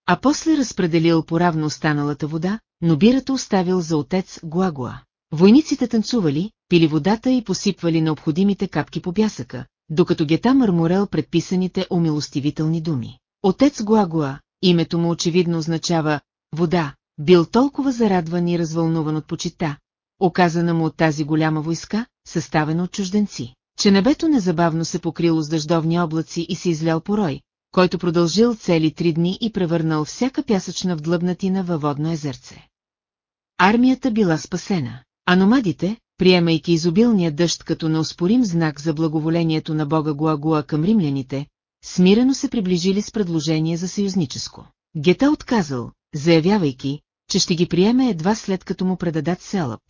А после разпределил поравно останалата вода, но бирата оставил за отец Гуагуа. Войниците танцували, пили водата и посипвали необходимите капки по бясъка, докато Гета мърморел предписаните умилостивителни думи. Отец Гуагуа, името му очевидно означава «вода», бил толкова зарадван и развълнуван от почита, оказана му от тази голяма войска, съставена от чужденци, че небето незабавно се покрило с дъждовни облаци и се излял порой, който продължил цели три дни и превърнал всяка пясъчна вдлъбнатина във водно езерце. Армията била спасена, а номадите, приемайки изобилния дъжд като неоспорим знак за благоволението на бога Гуагуа към римляните, смирено се приближили с предложение за съюзническо. Гета отказал, заявявайки, че ще ги приеме едва след като му предадат Селъп.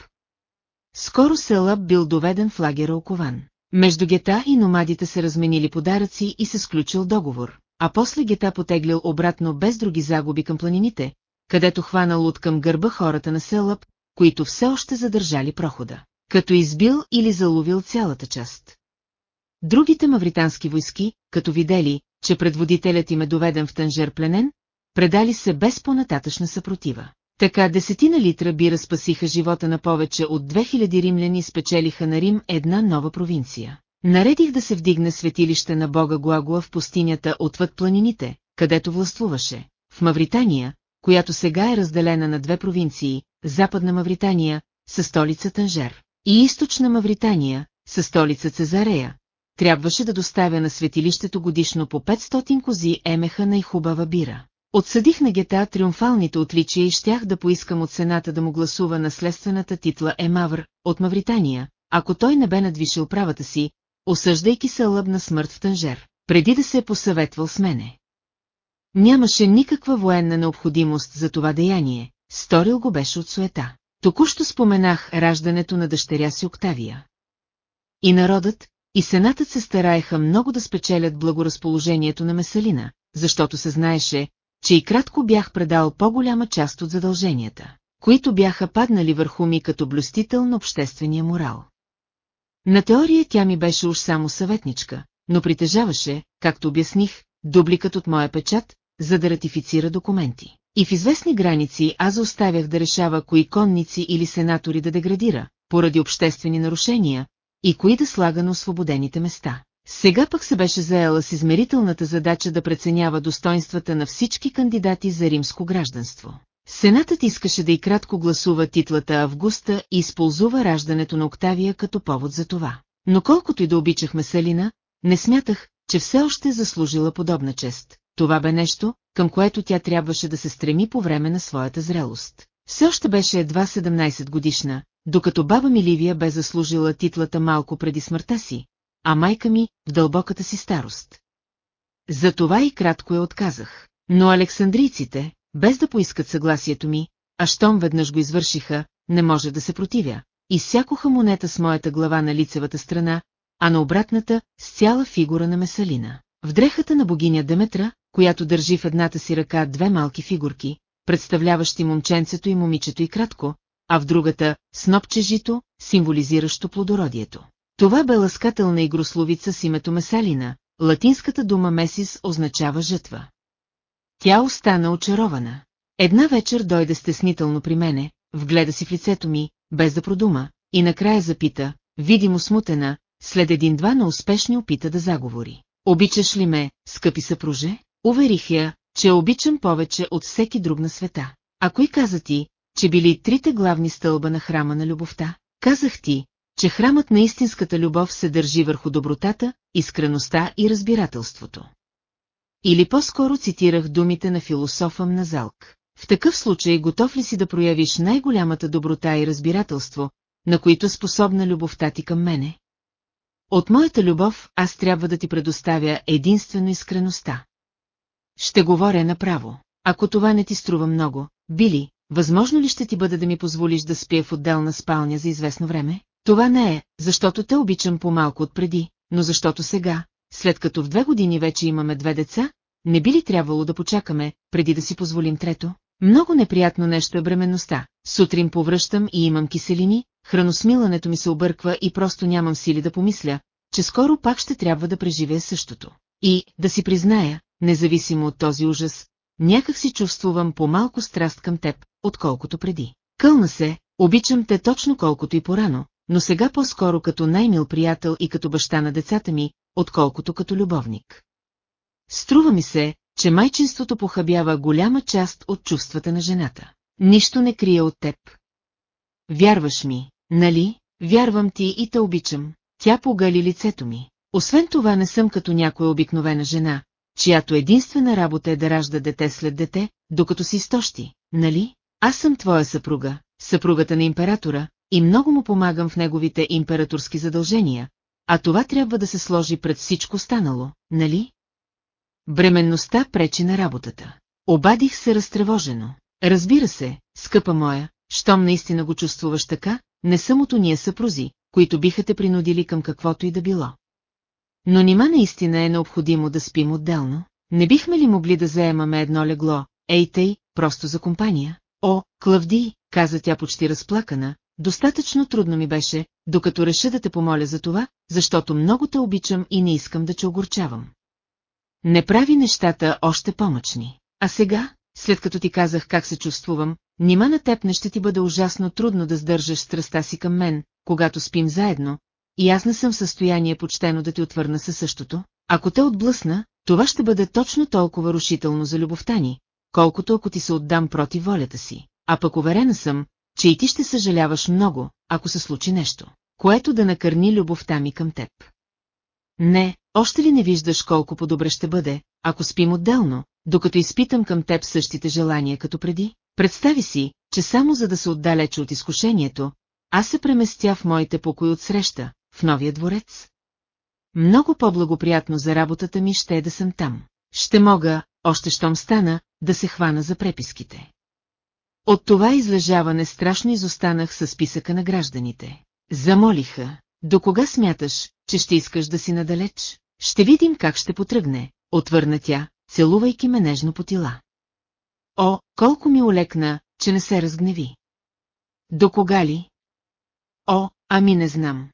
Скоро Селъп бил доведен в лагера окован. Между Гета и номадите се разменили подаръци и се сключил договор, а после Гета потеглил обратно без други загуби към планините, където хванал от към гърба хората на Селъп, които все още задържали прохода, като избил или заловил цялата част. Другите мавритански войски, като видели, че предводителят им е доведен в Танжер пленен, предали се без по-нататъчна съпротива. Така десетина литра бира спасиха живота на повече от 2000 римляни спечелиха на Рим една нова провинция. Наредих да се вдигне светилище на бога Глагола в пустинята отвъд планините, където властвуваше, в Мавритания, която сега е разделена на две провинции, Западна Мавритания, със столица Танжер, и Източна Мавритания, със столица Цезарея. Трябваше да доставя на светилището годишно по 500 кози емеха на и хубава бира. Отсъдих на гета триумфалните отличия и щях да поискам от Сената да му гласува наследствената титла Емавр от Мавритания, ако той не бе надвишил правата си, осъждайки се лъбна смърт в Танжер, преди да се е посъветвал с мене. Нямаше никаква военна необходимост за това деяние, сторил го беше от суета. Току-що споменах раждането на дъщеря си Октавия. И народът, и сенатът се стараеха много да спечелят благоразположението на Месалина, защото се знаеше, че и кратко бях предал по-голяма част от задълженията, които бяха паднали върху ми като блюстител на обществения морал. На теория тя ми беше уж само съветничка, но притежаваше, както обясних, дубликът от моя печат, за да ратифицира документи. И в известни граници аз оставях да решава кои конници или сенатори да деградира, поради обществени нарушения, и кои да слага на освободените места. Сега пък се беше заела с измерителната задача да преценява достоинствата на всички кандидати за римско гражданство. Сенатът искаше да и кратко гласува титлата Августа и използва раждането на Октавия като повод за това. Но колкото и да обичахме Селина, не смятах, че все още заслужила подобна чест. Това бе нещо, към което тя трябваше да се стреми по време на своята зрелост. Все още беше едва 17 годишна, докато баба ми Ливия бе заслужила титлата малко преди смъртта си, а майка ми в дълбоката си старост. За това и кратко я отказах. Но александрийците, без да поискат съгласието ми, а щом веднъж го извършиха, не може да се противя. Изсякоха монета с моята глава на лицевата страна, а на обратната с цяла фигура на Месалина. В дрехата на богиня Деметра, която държи в едната си ръка две малки фигурки, представляващи момченцето и момичето и кратко, а в другата – снопче жито, символизиращо плодородието. Това бе ласкателна игрословица с името Месалина, латинската дума месис означава жътва. Тя остана очарована. Една вечер дойде стеснително при мене, вгледа си в лицето ми, без да продума, и накрая запита, видимо смутена, след един-два на успешни опита да заговори. Обичаш ли ме, скъпи съпруже? Уверих я, че обичам повече от всеки друг на света. Ако и каза ти, че били трите главни стълба на храма на любовта, казах ти, че храмът на истинската любов се държи върху добротата, искреността и разбирателството. Или по-скоро цитирах думите на философа Мназалк. В такъв случай готов ли си да проявиш най-голямата доброта и разбирателство, на които способна любовта ти към мене? От моята любов аз трябва да ти предоставя единствено искреността. Ще говоря направо. Ако това не ти струва много, Били, възможно ли ще ти бъде да ми позволиш да спя в отделна спалня за известно време? Това не е, защото те обичам по-малко от преди, но защото сега, след като в две години вече имаме две деца, не би ли трябвало да почакаме, преди да си позволим трето? Много неприятно нещо е бременността. Сутрин повръщам и имам киселини, храносмилането ми се обърква и просто нямам сили да помисля, че скоро пак ще трябва да преживея същото. И, да си призная, независимо от този ужас, някак си чувствувам по-малко страст към теб, отколкото преди. Кълна се, обичам те точно колкото и порано, но сега по-скоро като най-мил приятел и като баща на децата ми, отколкото като любовник. Струва ми се, че майчинството похабява голяма част от чувствата на жената. Нищо не крие от теб. Вярваш ми, нали? Вярвам ти и те обичам. Тя погали лицето ми. Освен това не съм като някоя обикновена жена, чиято единствена работа е да ражда дете след дете, докато си изтощи, нали? Аз съм твоя съпруга, съпругата на императора, и много му помагам в неговите императорски задължения, а това трябва да се сложи пред всичко станало, нали? Бременността пречи на работата. Обадих се разтревожено. Разбира се, скъпа моя, щом наистина го чувствуваш така, не съм от уния съпрузи, които биха те принудили към каквото и да било. Но нима наистина е необходимо да спим отделно? Не бихме ли могли да заемаме едно легло, ей тъй, просто за компания? О, Клавди, каза тя почти разплакана, достатъчно трудно ми беше, докато реша да те помоля за това, защото много те обичам и не искам да че огорчавам. Не прави нещата още помъчни. А сега, след като ти казах как се чувствувам, нима на теб не ще ти бъде ужасно трудно да сдържаш страста си към мен, когато спим заедно, и аз не съм в състояние почтено да ти отвърна със същото. Ако те отблъсна, това ще бъде точно толкова рушително за любовта ни, колкото ако ти се отдам против волята си. А пък уверена съм, че и ти ще съжаляваш много, ако се случи нещо, което да накърни любовта ми към теб. Не, още ли не виждаш колко по-добре ще бъде, ако спим отделно, докато изпитам към теб същите желания като преди? Представи си, че само за да се отдалече от изкушението, аз се преместя в моите покои от среща, в новия дворец. Много по-благоприятно за работата ми ще е да съм там. Ще мога, още щом стана, да се хвана за преписките. От това излежаване страшно изостанах със списъка на гражданите. Замолиха, до кога смяташ, че ще искаш да си надалеч? Ще видим как ще потръгне, отвърна тя, целувайки ме нежно по тила. О, колко ми олекна, че не се разгневи. До кога ли? О, ами не знам.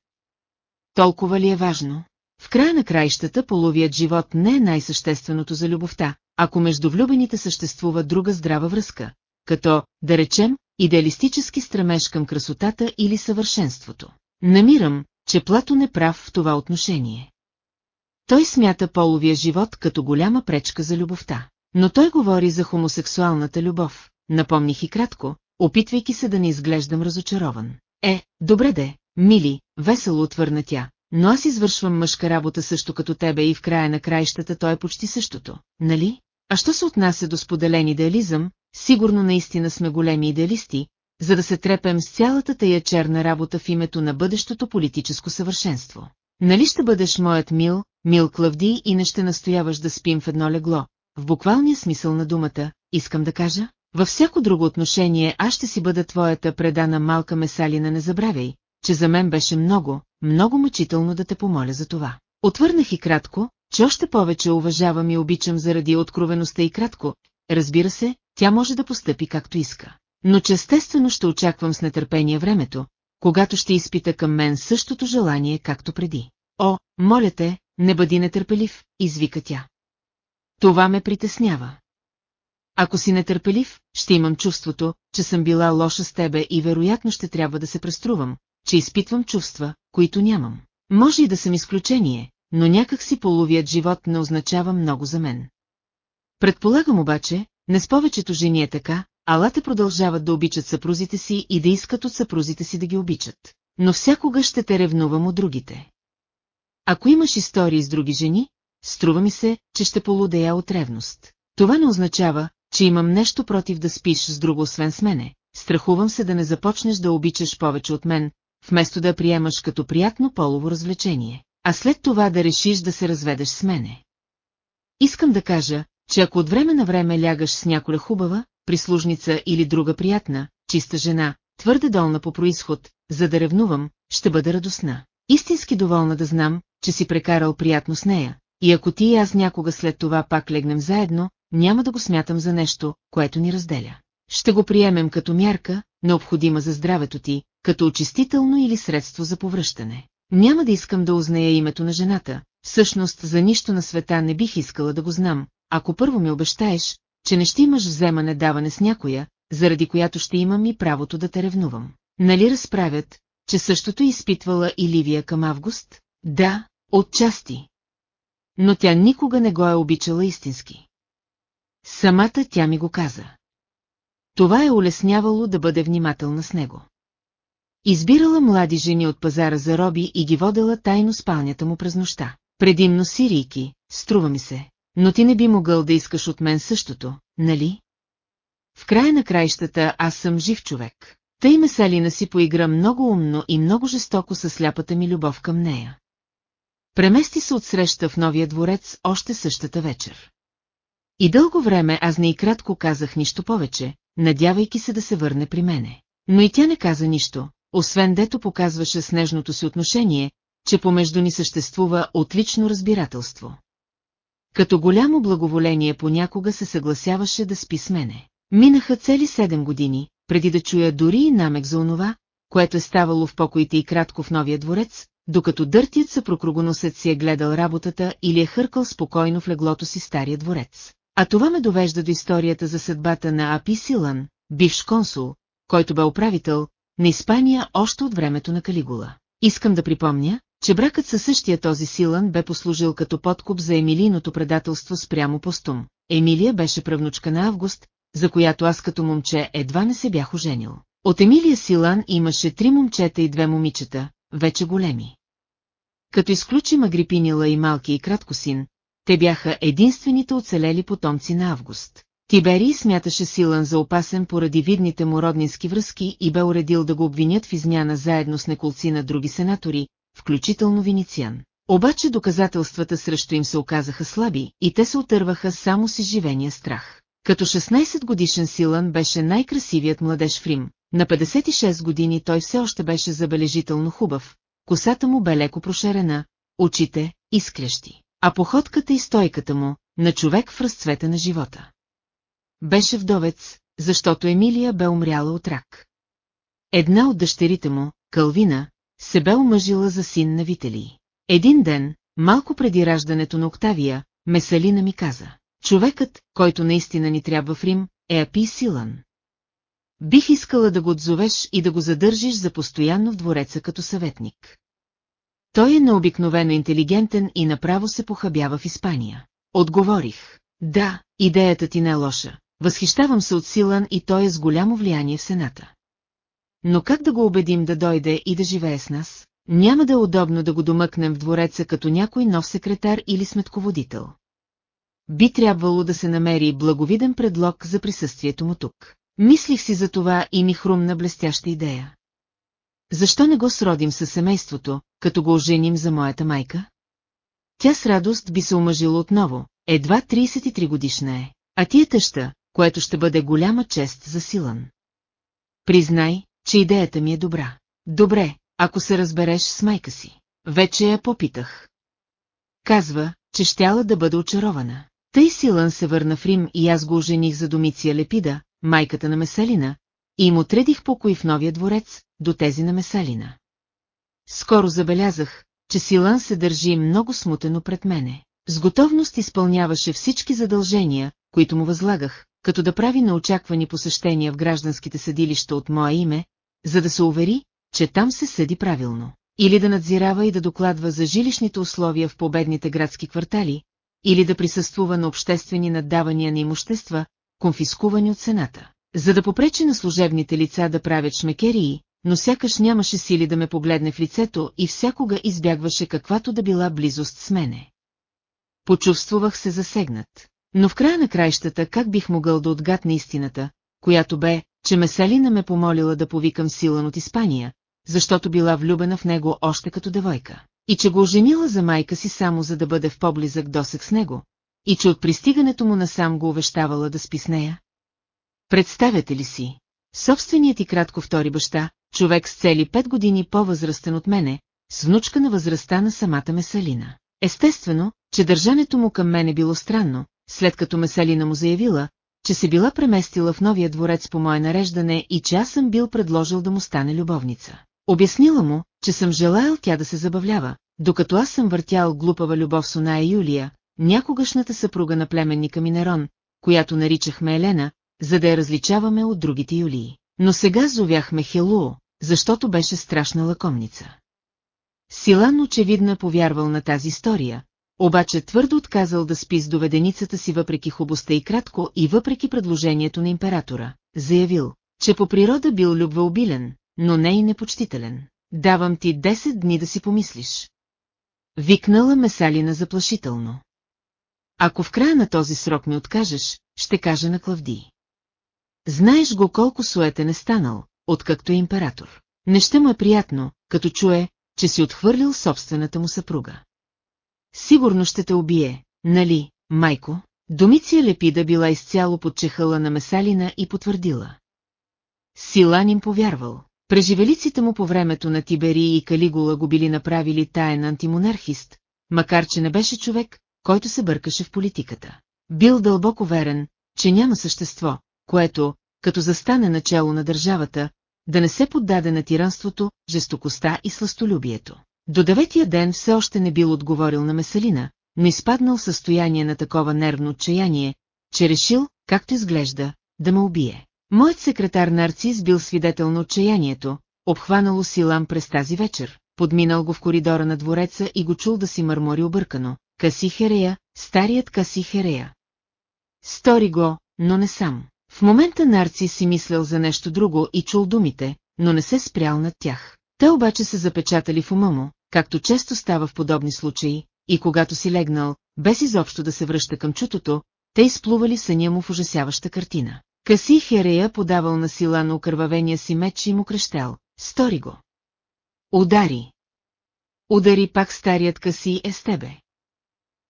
Толкова ли е важно? В края на краищата половият живот не е най-същественото за любовта, ако между влюбените съществува друга здрава връзка, като, да речем, идеалистически стремеж към красотата или съвършенството. Намирам, че Платон е прав в това отношение. Той смята половия живот като голяма пречка за любовта. Но той говори за хомосексуалната любов, напомних и кратко, опитвайки се да не изглеждам разочарован. Е, добре де, мили, весело отвърна тя, но аз извършвам мъжка работа също като тебе и в края на краищата той е почти същото, нали? А що се отнася до споделен идеализъм, сигурно наистина сме големи идеалисти, за да се трепем с цялата тая черна работа в името на бъдещото политическо съвършенство. Нали ще бъдеш моят мил, мил Клавди и не ще настояваш да спим в едно легло, в буквалния смисъл на думата, искам да кажа, във всяко друго отношение аз ще си бъда твоята предана малка месалина не забравяй, че за мен беше много, много мъчително да те помоля за това. Отвърнах и кратко, че още повече уважавам и обичам заради откровеността и кратко, разбира се, тя може да постъпи както иска. Но че естествено ще очаквам с нетърпение времето, когато ще изпита към мен същото желание, както преди. О, моля те, не бъди нетърпелив, извика тя. Това ме притеснява. Ако си нетърпелив, ще имам чувството, че съм била лоша с тебе и вероятно ще трябва да се преструвам, че изпитвам чувства, които нямам. Може и да съм изключение, но някак си половият живот не означава много за мен. Предполагам обаче, не с повечето жени е така, алате продължават да обичат съпрузите си и да искат от съпрузите си да ги обичат. Но всякога ще те ревнувам от другите. Ако имаш истории с други жени, струва ми се, че ще полудея от ревност. Това не означава, че имам нещо против да спиш с друго освен с мене. Страхувам се да не започнеш да обичаш повече от мен, вместо да приемаш като приятно полово развлечение, а след това да решиш да се разведеш с мене. Искам да кажа, че ако от време на време лягаш с няколя хубава, прислужница или друга приятна, чиста жена, твърде долна по происход, за да ревнувам, ще бъда радостна. Истински доволна да знам, че си прекарал приятно с нея, и ако ти и аз някога след това пак легнем заедно, няма да го смятам за нещо, което ни разделя. Ще го приемем като мярка, необходима за здравето ти, като очистително или средство за повръщане. Няма да искам да узная името на жената, всъщност за нищо на света не бих искала да го знам, ако първо ми обещаеш, че не ще имаш вземане-даване с някоя, заради която ще имам и правото да те ревнувам. Нали разправят, че същото изпитвала и Ливия към Август? Да, отчасти. Но тя никога не го е обичала истински. Самата тя ми го каза. Това е улеснявало да бъде внимателна с него. Избирала млади жени от пазара за роби и ги водела тайно спалнята му през нощта. Предимно сирийки, струва ми се, но ти не би могъл да искаш от мен същото, нали? В края на краищата аз съм жив човек. Тъй Месалина си поигра много умно и много жестоко със сляпата ми любов към нея. Премести се от среща в новия дворец още същата вечер. И дълго време аз не и кратко казах нищо повече, надявайки се да се върне при мене. Но и тя не каза нищо, освен дето показваше с нежното си отношение, че помежду ни съществува отлично разбирателство. Като голямо благоволение понякога се съгласяваше да спи с мене. Минаха цели седем години, преди да чуя дори и намек за онова, което е ставало в покоите и кратко в новия дворец, докато дъртият съпрокругоносец си е гледал работата или е хъркал спокойно в леглото си стария дворец. А това ме довежда до историята за съдбата на Апи Силан, бивш консул, който бе управител на Испания още от времето на Калигула. Искам да припомня, че бракът със същия този силан бе послужил като подкуп за Емилийното предателство спрямо постум. Емилия беше правнучка на Август, за която аз като момче едва не се бях оженил. От Емилия Силан имаше три момчета и две момичета, вече големи. Като изключим Агрипинила и малки и краткосин, те бяха единствените оцелели потомци на Август. Тиберий смяташе Силан за опасен поради видните му роднински връзки и бе уредил да го обвинят в измяна заедно с неколци на други сенатори, включително Винициан. Обаче доказателствата срещу им се оказаха слаби и те се отърваха само с изживения страх. Като 16 годишен Силан беше най-красивият младеж в Рим, на 56 години той все още беше забележително хубав, косата му бе леко прошерена, очите – изкрещи, а походката и стойката му – на човек в разцвета на живота. Беше вдовец, защото Емилия бе умряла от рак. Една от дъщерите му, Калвина, се бе омъжила за син на Вителий. Един ден, малко преди раждането на Октавия, Месалина ми каза, човекът, който наистина ни трябва в Рим, е Апи Силан. Бих искала да го отзовеш и да го задържиш за постоянно в двореца като съветник. Той е необикновено интелигентен и направо се похабява в Испания. Отговорих. Да, идеята ти не е лоша. Възхищавам се от Силан и той е с голямо влияние в Сената. Но как да го убедим да дойде и да живее с нас? Няма да е удобно да го домъкнем в двореца като някой нов секретар или сметководител. Би трябвало да се намери благовиден предлог за присъствието му тук. Мислих си за това и ми хрумна блестяща идея. Защо не го сродим със семейството, като го оженим за моята майка? Тя с радост би се омъжила отново, едва 33 годишна е, а ти е тъща, което ще бъде голяма чест за Силан. Признай, че идеята ми е добра. Добре, ако се разбереш с майка си. Вече я попитах. Казва, че щяла да бъде очарована. Тъй Силан се върна в Рим и аз го ожених за Домиция Лепида, майката на Месалина, и им отредих покой в новия дворец, до тези на Месалина. Скоро забелязах, че Силан се държи много смутено пред мене. С готовност изпълняваше всички задължения, които му възлагах, като да прави неочаквани посещения в гражданските съдилища от мое име, за да се увери, че там се съди правилно. Или да надзирава и да докладва за жилищните условия в победните градски квартали, или да присъствува на обществени наддавания на имущества, конфискувани от Сената. За да попречи на служебните лица да правят шмекерии, но сякаш нямаше сили да ме погледне в лицето и всякога избягваше каквато да била близост с мене. Почувствувах се засегнат. Но в края на краищата как бих могъл да отгадна истината, която бе, че Месалина ме помолила да повикам силан от Испания, защото била влюбена в него още като девойка, и че го оженила за майка си само за да бъде в по-близък досек с него, и че от пристигането му насам го увещавала да спи с нея? Представете ли си? Собственият и кратко втори баща, човек с цели пет години по-възрастен от мене, с внучка на възрастта на самата Месалина. Естествено, че държането му към мене било странно, след като Месалина му заявила, че се била преместила в новия дворец по мое нареждане и че аз съм бил предложил да му стане любовница. Обяснила му, че съм желаял тя да се забавлява, докато аз съм въртял глупава любов с оная Юлия, някогашната съпруга на племенника Минерон, която наричахме Елена, за да я различаваме от другите Юлии. Но сега зовяхме Хелуо, защото беше страшна лакомница. Силан очевидно повярвал на тази история, обаче твърдо отказал да спи с доведеницата си въпреки хубостта и кратко и въпреки предложението на императора, заявил, че по природа бил любвеобилен, но не и непочтителен. Давам ти 10 дни да си помислиш. Викнала Месалина заплашително. Ако в края на този срок ми откажеш, ще кажа на Клавди. Знаеш го колко суетен е станал, откакто е император. Не ще му е приятно, като чуе, че си отхвърлил собствената му съпруга. Сигурно ще те убие, нали, майко? Домиция Лепида била изцяло под чехъла на Месалина и потвърдила. Силан им повярвал. Преживелиците му по времето на Тибери и Калигула го били направили таен антимонархист, макар че не беше човек, който се бъркаше в политиката. Бил дълбоко верен, че няма същество, което, като застане начало на държавата, да не се поддаде на тиранството, жестокостта и сластолюбието. До деветия ден все още не бил отговорил на Месалина, но изпаднал в състояние на такова нервно отчаяние, че решил, както изглежда, да ме убие. Моят секретар Нарцис бил свидетел на отчаянието, обхванало Силан през тази вечер, подминал го в коридора на двореца и го чул да си мърмори объркано. Каси Херея, старият Каси Херея. Стори го, но не сам. В момента Нарци си мислял за нещо друго и чул думите, но не се спрял над тях. Те обаче се запечатали в ума му, както често става в подобни случаи, и когато си легнал, без изобщо да се връща към чутото, те изплували съня му в ужасяваща картина. Каси Херея подавал на сила на окървавения си меч и му крещял. Стори го. Удари. Удари пак старият Каси е с тебе.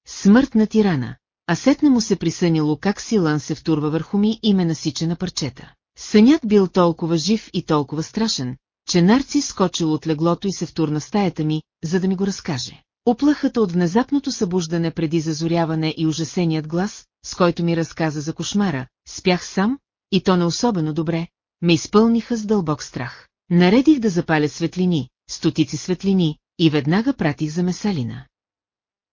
Смърт на тирана, а сетне му се присънило как Силан се втурва върху ми и ме насича на парчета. Сънят бил толкова жив и толкова страшен, че Нарци скочил от леглото и се втурна стаята ми, за да ми го разкаже. Оплахата от внезапното събуждане преди зазоряване и ужасеният глас, с който ми разказа за кошмара, спях сам, и то не особено добре, ме изпълниха с дълбок страх. Наредих да запаля светлини, стотици светлини, и веднага пратих за Месалина.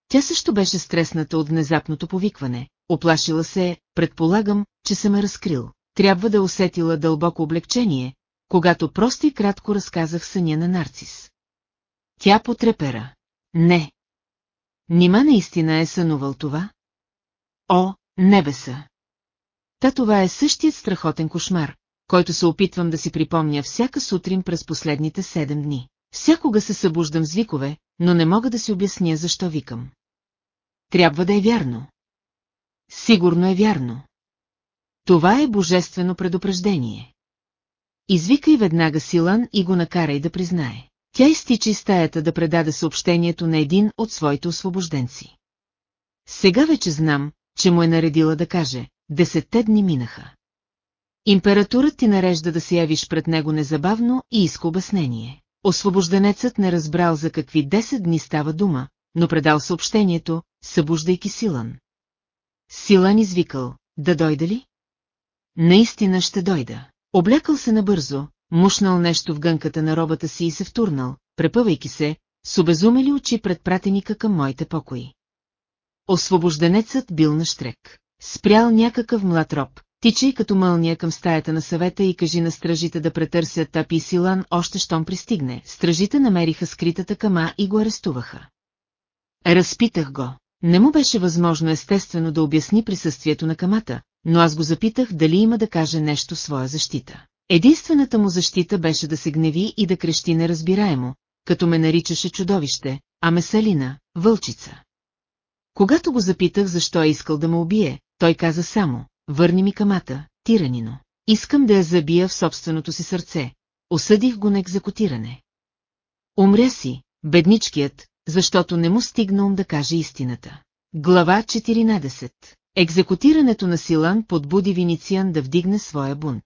Тя също беше стресната от внезапното повикване, оплашила се, предполагам, че се ме разкрил. Трябва да усетила дълбоко облегчение, когато просто и кратко разказах съня на Нарцис. Тя потрепера. Не. Нима наистина е сънувал това? О, небеса! Та това е същият страхотен кошмар, който се опитвам да си припомня всяка сутрин през последните седем дни. Всякога се събуждам с викове, но не мога да си обясня защо викам. Трябва да е вярно. Сигурно е вярно. Това е божествено предупреждение. Извикай веднага Силан и го накарай да признае. Тя изтича из стаята да предаде съобщението на един от своите освобожденци. Сега вече знам, че му е наредила да каже, десетте дни минаха. Импературът ти нарежда да се явиш пред него незабавно и иска обяснение. Освобожденецът не разбрал за какви 10 дни става дума, но предал съобщението, събуждайки Силан. Силан извикал, да дойда ли? Наистина ще дойда. Облякал се набързо, мушнал нещо в гънката на робата си и се втурнал, препъвайки се, с обезумели очи пред пратеника към моите покои. Освобожденецът бил на штрек. Спрял някакъв млад роб, тичай като мълния към стаята на съвета и кажи на стражите да претърсят Тапи Силан още щом пристигне. Стражите намериха скритата кама и го арестуваха. Разпитах го. Не му беше възможно естествено да обясни присъствието на камата, но аз го запитах дали има да каже нещо своя защита. Единствената му защита беше да се гневи и да крещи неразбираемо, като ме наричаше чудовище, а Месалина – вълчица. Когато го запитах защо е искал да ме убие, той каза само, върни ми камата, тиранино. Искам да я забия в собственото си сърце. Осъдих го на екзекутиране. Умря си, бедничкият, защото не му стигна ум да каже истината. Глава 14 Екзекутирането на Силан подбуди Винициан да вдигне своя бунт.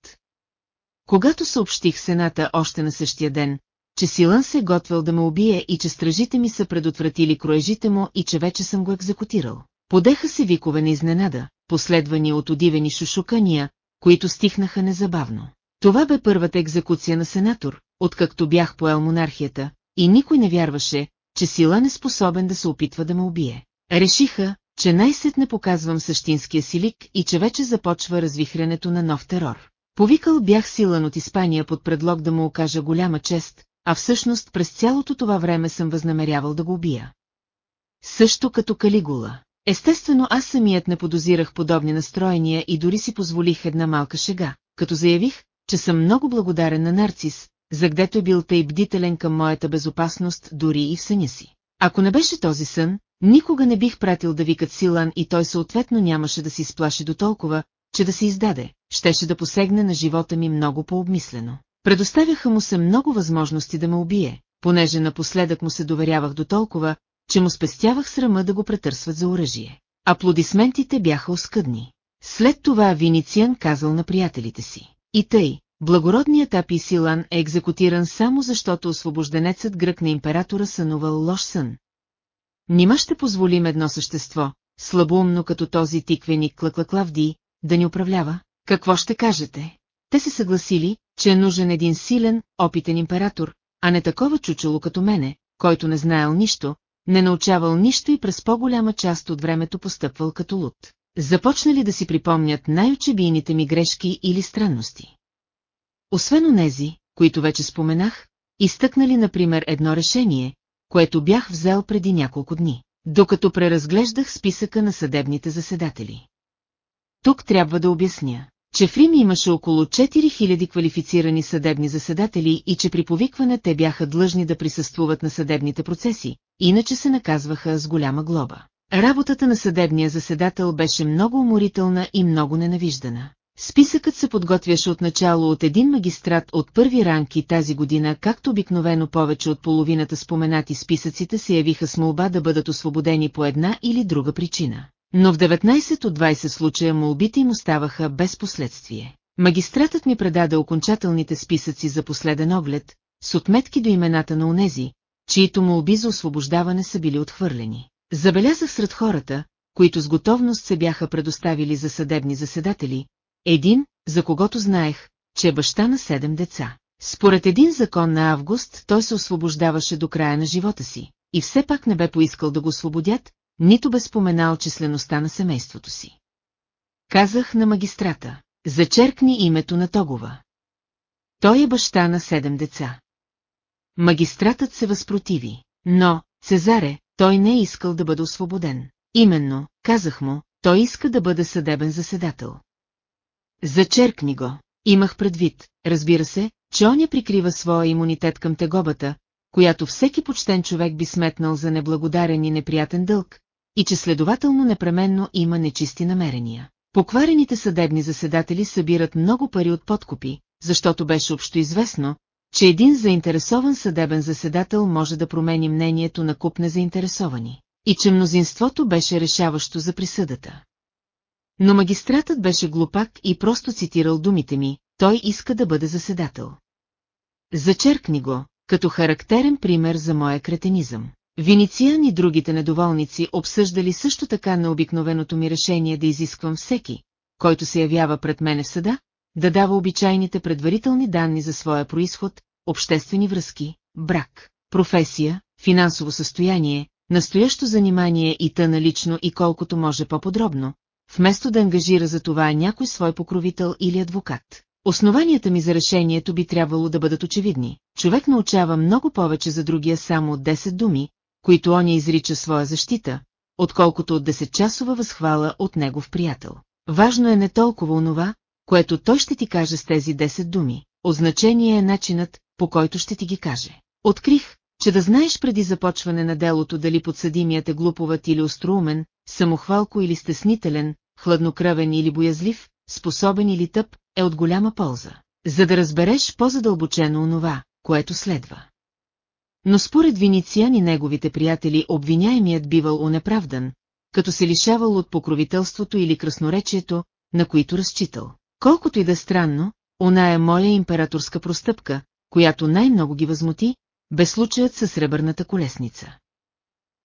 Когато съобщих Сената още на същия ден, че Силан се е готвил да ме убие и че стражите ми са предотвратили кроежите му и че вече съм го екзекутирал. Подеха се викове на изненада, последвани от удивени шушукания, които стихнаха незабавно. Това бе първата екзекуция на сенатор, откакто бях поел монархията, и никой не вярваше, че Силан е способен да се опитва да ме убие. Решиха, че най-сетне показвам същинския си лик и че вече започва развихрянето на нов терор. Повикал бях силан от Испания под предлог да му окажа голяма чест, а всъщност през цялото това време съм възнамерявал да го убия. Също като Калигула. Естествено аз самият не подозирах подобни настроения и дори си позволих една малка шега, като заявих, че съм много благодарен на Нарцис, за гдето е бил тъй бдителен към моята безопасност дори и в съня си. Ако не беше този сън, никога не бих пратил да викат Силан и той съответно нямаше да се изплаши до толкова, че да се издаде, щеше да посегне на живота ми много по-обмислено. Предоставяха му се много възможности да ме убие, понеже напоследък му се доверявах до толкова, че му спестявах срама да го претърсват за оръжие. Аплодисментите бяха оскъдни. След това Винициан казал на приятелите си. И тъй, благородният Апи Силан е екзекутиран само защото освобожденецът грък на императора сънувал лош сън. Нима ще позволим едно същество, слабоумно като този тиквеник Клаклаклавди, да ни управлява? Какво ще кажете? Те се съгласили, че е нужен един силен, опитен император, а не такова чучело като мене, който не знаел нищо, не научавал нищо и през по-голяма част от времето постъпвал като луд. Започнали да си припомнят най-очебийните ми грешки или странности. Освен онези, които вече споменах, изтъкнали например едно решение, което бях взел преди няколко дни, докато преразглеждах списъка на съдебните заседатели. Тук трябва да обясня, че в Рим имаше около 4000 квалифицирани съдебни заседатели и че при повикване те бяха длъжни да присъствуват на съдебните процеси, иначе се наказваха с голяма глоба. Работата на съдебния заседател беше много уморителна и много ненавиждана. Списъкът се подготвяше от начало от един магистрат от първи ранг и тази година, както обикновено повече от половината споменати списъците се явиха с молба да бъдат освободени по една или друга причина. Но в 19 от 20 случая молбите им оставаха без последствие. Магистратът ми предаде окончателните списъци за последен оглед, с отметки до имената на унези, чието молби за освобождаване са били отхвърлени. Забелязах сред хората, които с готовност се бяха предоставили за съдебни заседатели, един, за когото знаех, че е баща на седем деца. Според един закон на Август той се освобождаваше до края на живота си, и все пак не бе поискал да го освободят, нито бе споменал числеността на семейството си. Казах на магистрата, зачеркни името на Тогова. Той е баща на седем деца. Магистратът се възпротиви, но, Цезаре, той не е искал да бъде освободен. Именно, казах му, той иска да бъде съдебен заседател. Зачеркни го. Имах предвид, разбира се, че оня прикрива своя имунитет към тегобата, която всеки почтен човек би сметнал за неблагодарен и неприятен дълг, и че следователно непременно има нечисти намерения. Покварените съдебни заседатели събират много пари от подкупи, защото беше общоизвестно, че един заинтересован съдебен заседател може да промени мнението на куп незаинтересовани, и че мнозинството беше решаващо за присъдата. Но магистратът беше глупак и просто цитирал думите ми, той иска да бъде заседател. Зачеркни го, като характерен пример за моя кретенизъм. Винициан и другите недоволници обсъждали също така на обикновеното ми решение да изисквам всеки, който се явява пред мене в съда, да дава обичайните предварителни данни за своя происход, обществени връзки, брак, професия, финансово състояние, настоящо занимание и тъна лично и колкото може по-подробно, вместо да ангажира за това някой свой покровител или адвокат. Основанията ми за решението би трябвало да бъдат очевидни. Човек научава много повече за другия само от 10 думи, които оня изрича своя защита, отколкото от 10-часова възхвала от негов приятел. Важно е не толкова онова, което той ще ти каже с тези 10 думи, означение е начинът, по който ще ти ги каже. Открих, че да знаеш преди започване на делото дали подсъдимият е глуповат или остроумен, самохвалко или стеснителен, хладнокръвен или боязлив, способен или тъп, е от голяма полза, за да разбереш по-задълбочено онова, което следва. Но според Винициан и неговите приятели обвиняемият бивал унеправдан, като се лишавал от покровителството или красноречието, на които разчитал. Колкото и да е странно, она е моя императорска простъпка, която най-много ги възмути, бе случаят със сребърната колесница.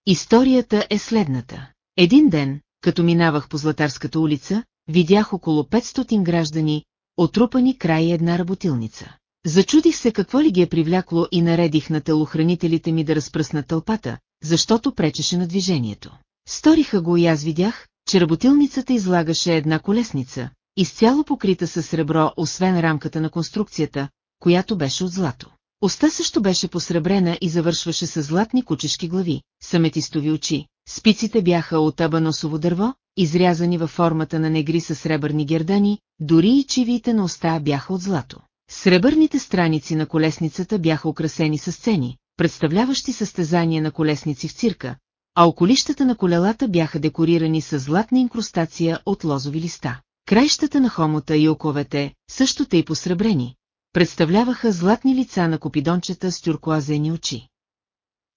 Историята е следната. Един ден, като минавах по Златарската улица, видях около 500 граждани, отрупани край една работилница. Зачудих се какво ли ги е привлякло и наредих на телохранителите ми да разпръснат тълпата, защото пречеше на движението. Сториха го и аз видях, че работилницата излагаше една колесница, изцяло покрита със сребро, освен рамката на конструкцията, която беше от злато. Оста също беше посребрена и завършваше с златни кучешки глави, саметистови очи. Спиците бяха от абаносово дърво, изрязани във формата на негри с сребърни гердани, дори и чивиите на уста бяха от злато. Сребърните страници на колесницата бяха украсени с сцени, представляващи състезание на колесници в цирка, а околищата на колелата бяха декорирани с златна инкрустация от лозови листа. Краищата на хомота и оковете, също и посребрени, представляваха златни лица на копидончета с тюркоазени очи.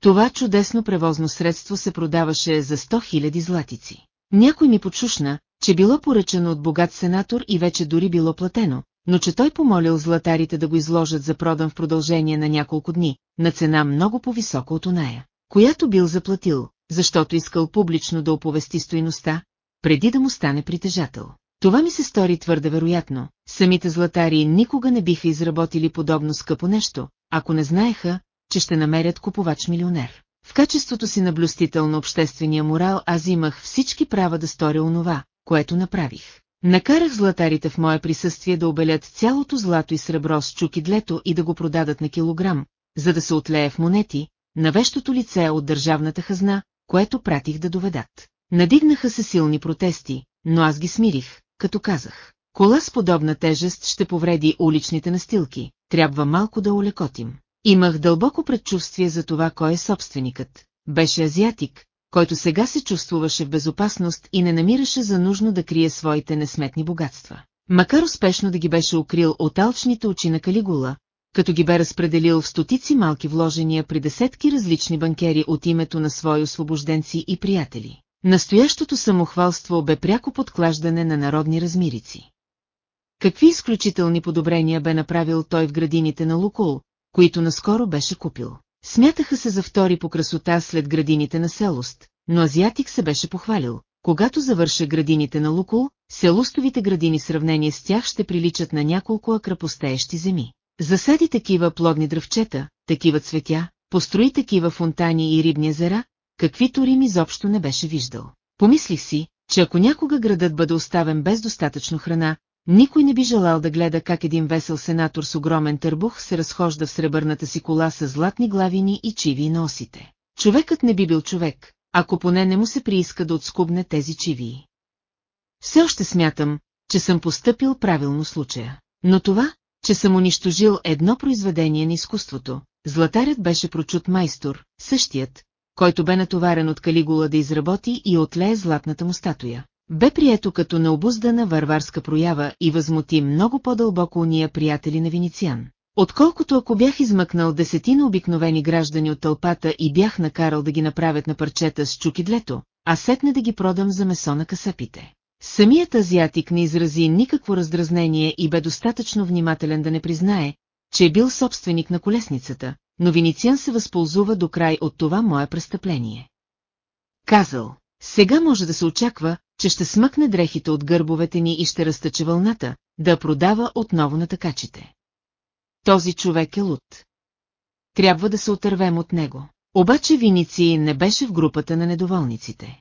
Това чудесно превозно средство се продаваше за 100 000 златици. Някой ми почушна, че било поръчано от богат сенатор и вече дори било платено, но че той помолил златарите да го изложат за продан в продължение на няколко дни, на цена много по-висока от оная, която бил заплатил, защото искал публично да оповести стоиността, преди да му стане притежател. Това ми се стори твърде вероятно, самите златари никога не биха изработили подобно скъпо нещо, ако не знаеха, че ще намерят купувач-милионер. В качеството си на блюстител на обществения морал аз имах всички права да сторя онова, което направих. Накарах златарите в мое присъствие да обелят цялото злато и сребро с чукидлето и да го продадат на килограм, за да се отлее в монети, на вещото лице от държавната хазна, което пратих да доведат. Надигнаха се силни протести, но аз ги смирих, като казах. Кола с подобна тежест ще повреди уличните настилки, трябва малко да улекотим. Имах дълбоко предчувствие за това кой е собственикът. Беше азиатик, който сега се чувствуваше в безопасност и не намираше за нужно да крие своите несметни богатства. Макар успешно да ги беше укрил от алчните очи на Калигула, като ги бе разпределил в стотици малки вложения при десетки различни банкери от името на свои освобожденци и приятели. Настоящото самохвалство бе пряко подклаждане на народни размирици. Какви изключителни подобрения бе направил той в градините на Лукул, които наскоро беше купил. Смятаха се за втори по красота след градините на селост, но азиатик се беше похвалил. Когато завърша градините на Лукул, селостовите градини сравнение с тях ще приличат на няколко акрапостеещи земи. Засади такива плодни дръвчета, такива цветя, построи такива фонтани и рибни езера, каквито Рим изобщо не беше виждал. Помислих си, че ако някога градът бъде оставен без достатъчно храна, никой не би желал да гледа как един весел сенатор с огромен търбух се разхожда в сребърната си кола с златни главини и чиви на осите. Човекът не би бил човек, ако поне не му се прииска да отскубне тези чивии. Все още смятам, че съм постъпил правилно случая. Но това, че съм унищожил едно произведение на изкуството, златарят беше прочут майстор, същият, който бе натоварен от Калигула да изработи и отлее златната му статуя. Бе прието като необуздана варварска проява и възмути много по-дълбоко уния приятели на Винициан. Отколкото ако бях измъкнал десетина обикновени граждани от тълпата и бях накарал да ги направят на парчета с чукидлето, а сетне да ги продам за месо на касапите. Самият азиатик не изрази никакво раздразнение и бе достатъчно внимателен да не признае, че е бил собственик на колесницата, но Винициан се възползва до край от това мое престъпление. Казал, сега може да се очаква, че ще смъкне дрехите от гърбовете ни и ще разтъче вълната, да продава отново на такачите. Този човек е луд. Трябва да се отървем от него. Обаче Виници не беше в групата на недоволниците.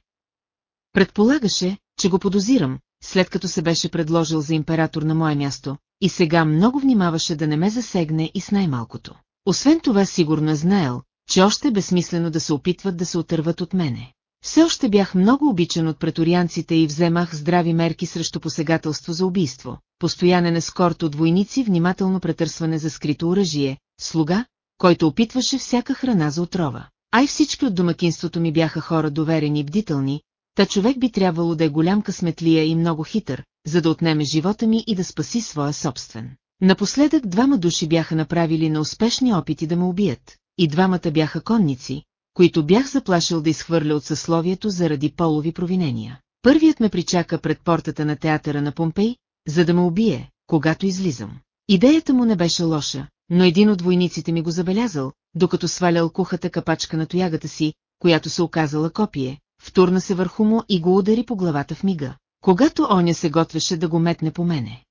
Предполагаше, че го подозирам, след като се беше предложил за император на мое място, и сега много внимаваше да не ме засегне и с най-малкото. Освен това сигурно е знаел, че още е безсмислено да се опитват да се отърват от мене. Все още бях много обичан от преторианците и вземах здрави мерки срещу посегателство за убийство, постоянен ескорт от войници, внимателно претърсване за скрито оръжие, слуга, който опитваше всяка храна за отрова. Ай всички от домакинството ми бяха хора доверени и бдителни, та човек би трябвало да е голям късметлия и много хитър, за да отнеме живота ми и да спаси своя собствен. Напоследък двама души бяха направили на успешни опити да ме убият, и двамата бяха конници, които бях заплашил да изхвърля от съсловието заради полови провинения. Първият ме причака пред портата на театъра на Помпей, за да ме убие, когато излизам. Идеята му не беше лоша, но един от войниците ми го забелязал, докато свалял кухата капачка на тоягата си, която се оказала копие, втурна се върху му и го удари по главата в мига, когато оня се готвеше да го метне по мене.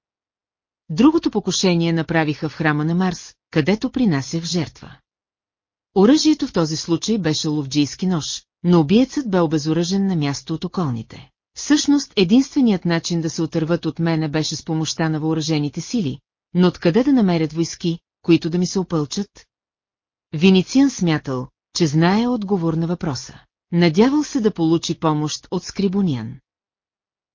Другото покушение направиха в храма на Марс, където принасях жертва. Оръжието в този случай беше ловджийски нож, но убиецът бе обезоръжен на място от околните. Всъщност единственият начин да се отърват от мене беше с помощта на въоръжените сили, но откъде да намерят войски, които да ми се опълчат? Винициан смятал, че знае отговор на въпроса. Надявал се да получи помощ от Скрибониан.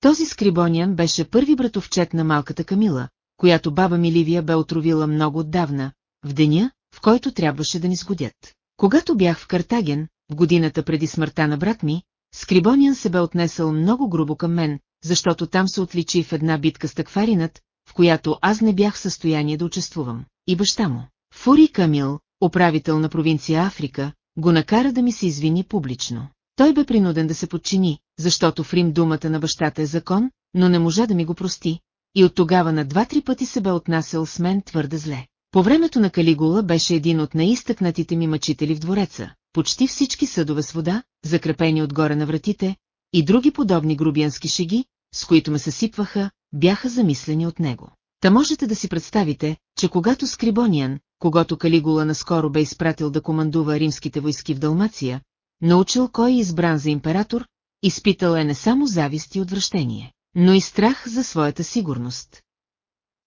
Този Скрибониан беше първи братовчет на малката Камила, която баба Миливия бе отровила много отдавна, в деня, в който трябваше да ни сгодят. Когато бях в Картаген, в годината преди смъртта на брат ми, Скрибониан се бе отнесъл много грубо към мен, защото там се отличи в една битка с такфаринът, в която аз не бях в състояние да участвувам. И баща му, Фури Камил, управител на провинция Африка, го накара да ми се извини публично. Той бе принуден да се подчини, защото в Рим думата на бащата е закон, но не можа да ми го прости, и от тогава на два-три пъти се бе отнасял с мен твърде зле. По времето на Калигула беше един от най-изтъкнатите ми мъчители в двореца, почти всички съдове с вода, закрепени отгоре на вратите, и други подобни грубиянски шеги, с които ме съсипваха, бяха замислени от него. Та можете да си представите, че когато Скрибониан, когато Калигула наскоро бе изпратил да командува римските войски в Далмация, научил кой е избран за император, изпитал е не само завист и отвращение, но и страх за своята сигурност.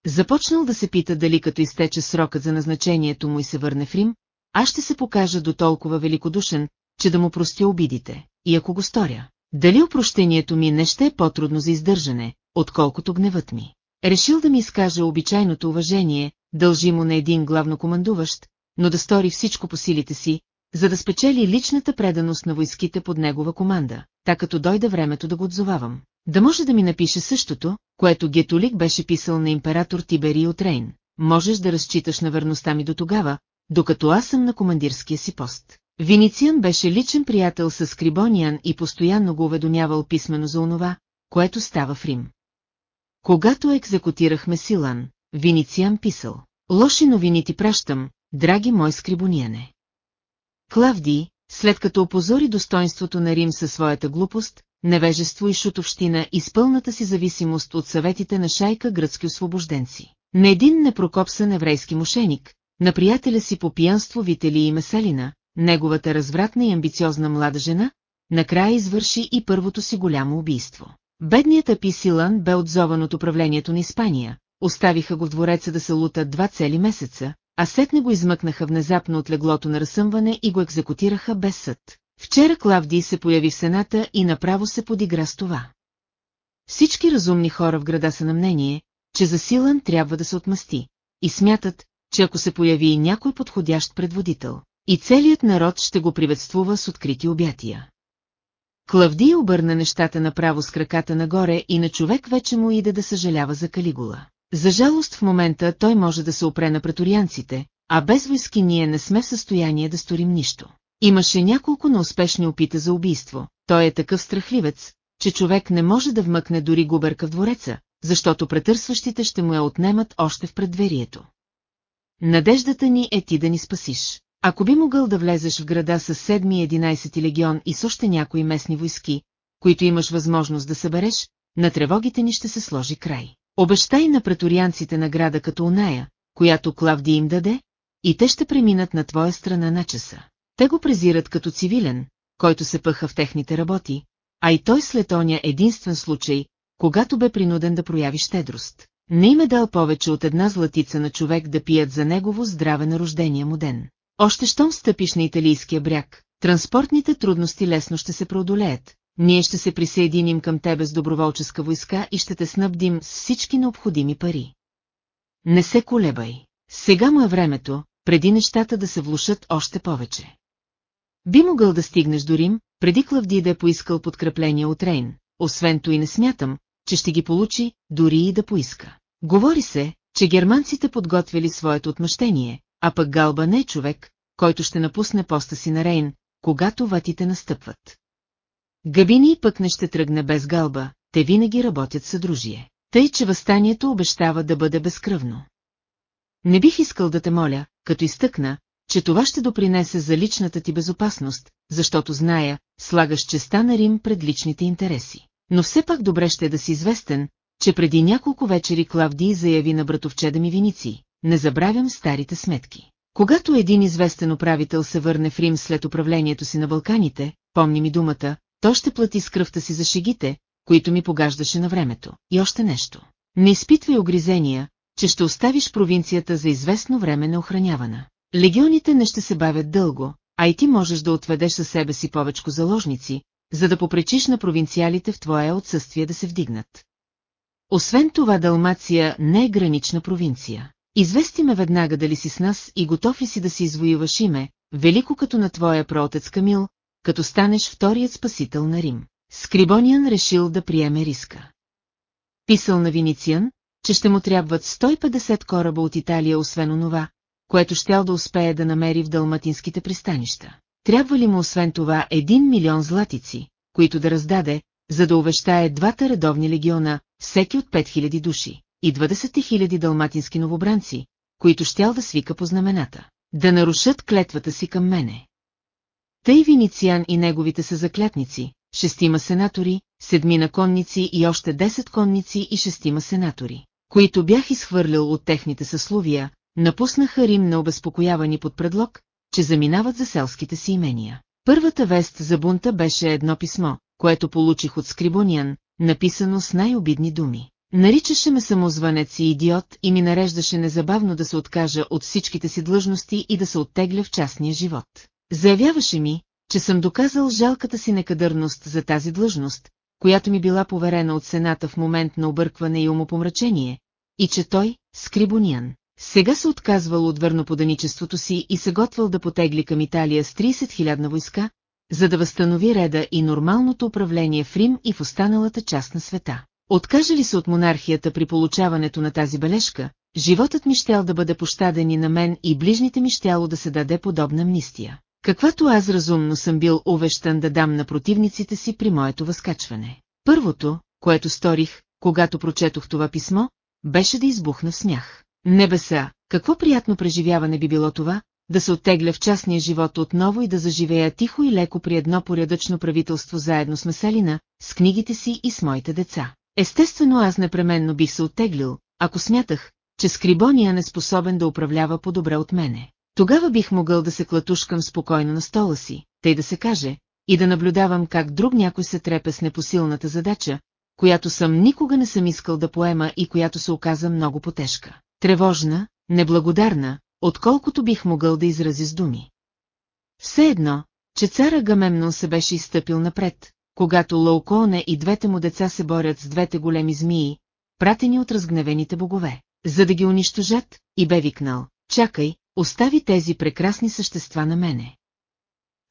Започнал да се пита дали като изтече срокът за назначението му и се върне в Рим, аз ще се покажа до толкова великодушен, че да му простя обидите, и ако го сторя. Дали опрощението ми не ще е по-трудно за издържане, отколкото гневът ми. Решил да ми изкаже обичайното уважение, дължимо на един главнокомандуващ, но да стори всичко по силите си, за да спечели личната преданост на войските под негова команда, така като дойде времето да го отзовавам. Да може да ми напише същото, което Гетолик беше писал на император Тибери от Рейн. Можеш да разчиташ на верността ми до тогава, докато аз съм на командирския си пост. Винициан беше личен приятел с Скрибониан и постоянно го уведомявал писменно за онова, което става в Рим. Когато екзекутирахме Силан, Винициан писал. Лоши новини ти пращам, драги мой скрибонияне. Клавди, след като опозори достоинството на Рим със своята глупост, невежество и шутовщина и с пълната си зависимост от съветите на шайка гръцки освобожденци. На един непрокопсан еврейски мошеник, на приятеля си по пиянство Вители и Месалина, неговата развратна и амбициозна млада жена, накрая извърши и първото си голямо убийство. Бедният Аписилан бе отзован от управлението на Испания, оставиха го в двореца да се лута два цели месеца, а сетне го измъкнаха внезапно от леглото на разсъмване и го екзекутираха без съд. Вчера Клавдий се появи в Сената и направо се подигра с това. Всички разумни хора в града са на мнение, че за Силан трябва да се отмъсти, и смятат, че ако се появи и някой подходящ предводител, и целият народ ще го приветствува с открити обятия. Клавдий обърна нещата направо с краката нагоре и на човек вече му иде да съжалява за Калигула. За жалост в момента той може да се опре на преторианците, а без войски ние не сме в състояние да сторим нищо. Имаше няколко неуспешни опита за убийство. Той е такъв страхливец, че човек не може да вмъкне дори губерка в двореца, защото претърсващите ще му я отнемат още в предверието. Надеждата ни е ти да ни спасиш. Ако би могъл да влезеш в града с 7 и 11 легион и с още някои местни войски, които имаш възможност да събереш, на тревогите ни ще се сложи край. Обещай на преторианците награда като оная, която Клавди им даде, и те ще преминат на твоя страна на часа. Те го презират като цивилен, който се пъха в техните работи, а и той след оня единствен случай, когато бе принуден да прояви щедрост. Не им е дал повече от една златица на човек да пият за негово здраве на рождения му ден. Още щом стъпиш на италийския бряг, транспортните трудности лесно ще се преодолеят, ние ще се присъединим към тебе с доброволческа войска и ще те снабдим с всички необходими пари. Не се колебай. Сега му е времето, преди нещата да се влушат още повече. Би могъл да стигнеш до Рим, преди Клавди да е поискал подкрепление от Рейн, освен то и не смятам, че ще ги получи, дори и да поиска. Говори се, че германците подготвили своето отмъщение, а пък Галба не е човек, който ще напусне поста си на Рейн, когато ватите настъпват. Габини пък не ще тръгне без Галба, те винаги работят съдружие. Тъй, че възстанието обещава да бъде безкръвно. Не бих искал да те моля, като изтъкна, че това ще допринесе за личната ти безопасност, защото зная, слагаш честа на Рим пред личните интереси. Но все пак добре ще е да си известен, че преди няколко вечери Клавдий заяви на братовчеда ми Виници, не забравям старите сметки. Когато един известен управител се върне в Рим след управлението си на Балканите, помни ми думата, то ще плати с кръвта си за шегите, които ми погаждаше на времето. И още нещо. Не изпитвай огризения, че ще оставиш провинцията за известно време неохранявана. Легионите не ще се бавят дълго, а и ти можеш да отведеш със себе си повечко заложници, за да попречиш на провинциалите в твое отсъствие да се вдигнат. Освен това Далмация не е гранична провинция. Извести ме веднага дали си с нас и готов ли си да си извоюваш име, велико като на твоя проотец Камил, като станеш вторият спасител на Рим. Скрибониан решил да приеме риска. Писал на Винициан, че ще му трябват 150 кораба от Италия освен онова, което щял да успее да намери в далматинските пристанища. Трябва ли му освен това един милион златици, които да раздаде, за да увещае двата редовни легиона, всеки от 5000 души, и 20 000 далматински новобранци, които щял да свика по знамената, да нарушат клетвата си към мене. Тъй Винициан и неговите са заклятници, шестима сенатори, седмина конници и още 10 конници и шестима сенатори, които бях изхвърлял от техните съсловия, напуснаха Рим необезпокоявани под предлог, че заминават за селските си имения. Първата вест за бунта беше едно писмо, което получих от Скрибониан, написано с най-обидни думи. Наричаше ме самозванец и идиот и ми нареждаше незабавно да се откажа от всичките си длъжности и да се оттегля в частния живот. Заявяваше ми, че съм доказал жалката си некадърност за тази длъжност, която ми била поверена от Сената в момент на объркване и умопомрачение, и че той, Скрибониан, сега се отказвал от верноподаничеството си и се готвал да потегли към Италия с 30 000 войска, за да възстанови реда и нормалното управление в Рим и в останалата част на света. Откаже ли се от монархията при получаването на тази бележка, животът ми щял да бъде пощаден и на мен и ближните ми щяло да се даде подобна амнистия. Каквато аз разумно съм бил увещан да дам на противниците си при моето възкачване. Първото, което сторих, когато прочетох това писмо, беше да избухна в смях. Небеса, какво приятно преживяване би било това, да се оттегля в частния живот отново и да заживея тихо и леко при едно порядъчно правителство заедно с Меселина, с книгите си и с моите деца. Естествено аз непременно бих се оттеглил, ако смятах, че Скрибония не способен да управлява по-добре от мене. Тогава бих могъл да се клатушкам спокойно на стола си, тъй да се каже, и да наблюдавам как друг някой се трепе с непосилната задача, която съм никога не съм искал да поема и която се оказа много потежка. Тревожна, неблагодарна, отколкото бих могъл да изрази с думи. Все едно, че цара Гамемнон се беше изстъпил напред, когато Лауконе и двете му деца се борят с двете големи змии, пратени от разгневените богове, за да ги унищожат, и бе викнал, чакай, остави тези прекрасни същества на мене.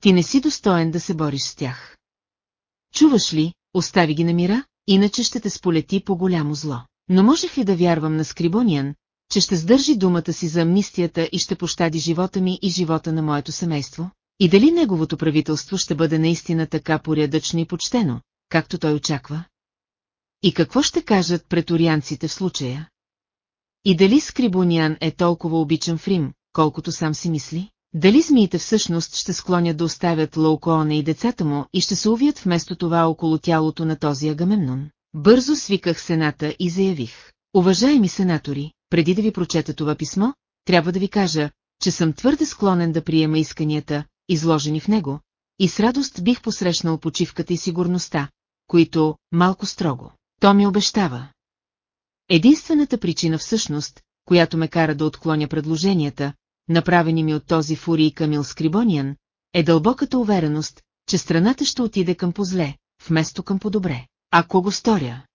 Ти не си достоен да се бориш с тях. Чуваш ли, остави ги на мира, иначе ще те сполети по голямо зло. Но можех ли да вярвам на Скрибониан, че ще сдържи думата си за амнистията и ще пощади живота ми и живота на моето семейство? И дали неговото правителство ще бъде наистина така порядъчно и почтено, както той очаква? И какво ще кажат преторианците в случая? И дали Скрибониан е толкова обичан в Рим, колкото сам си мисли? Дали змиите всъщност ще склонят да оставят Лаукоона и децата му и ще се увият вместо това около тялото на този Агамемнон? Бързо свиках сената и заявих. Уважаеми сенатори, преди да ви прочета това писмо, трябва да ви кажа, че съм твърде склонен да приема исканията, изложени в него, и с радост бих посрещнал почивката и сигурността, които, малко строго, то ми обещава. Единствената причина всъщност, която ме кара да отклоня предложенията, направени ми от този фурий Камил Скрибониан, е дълбоката увереност, че страната ще отиде към позле, вместо към по-добре. Ако го сторя.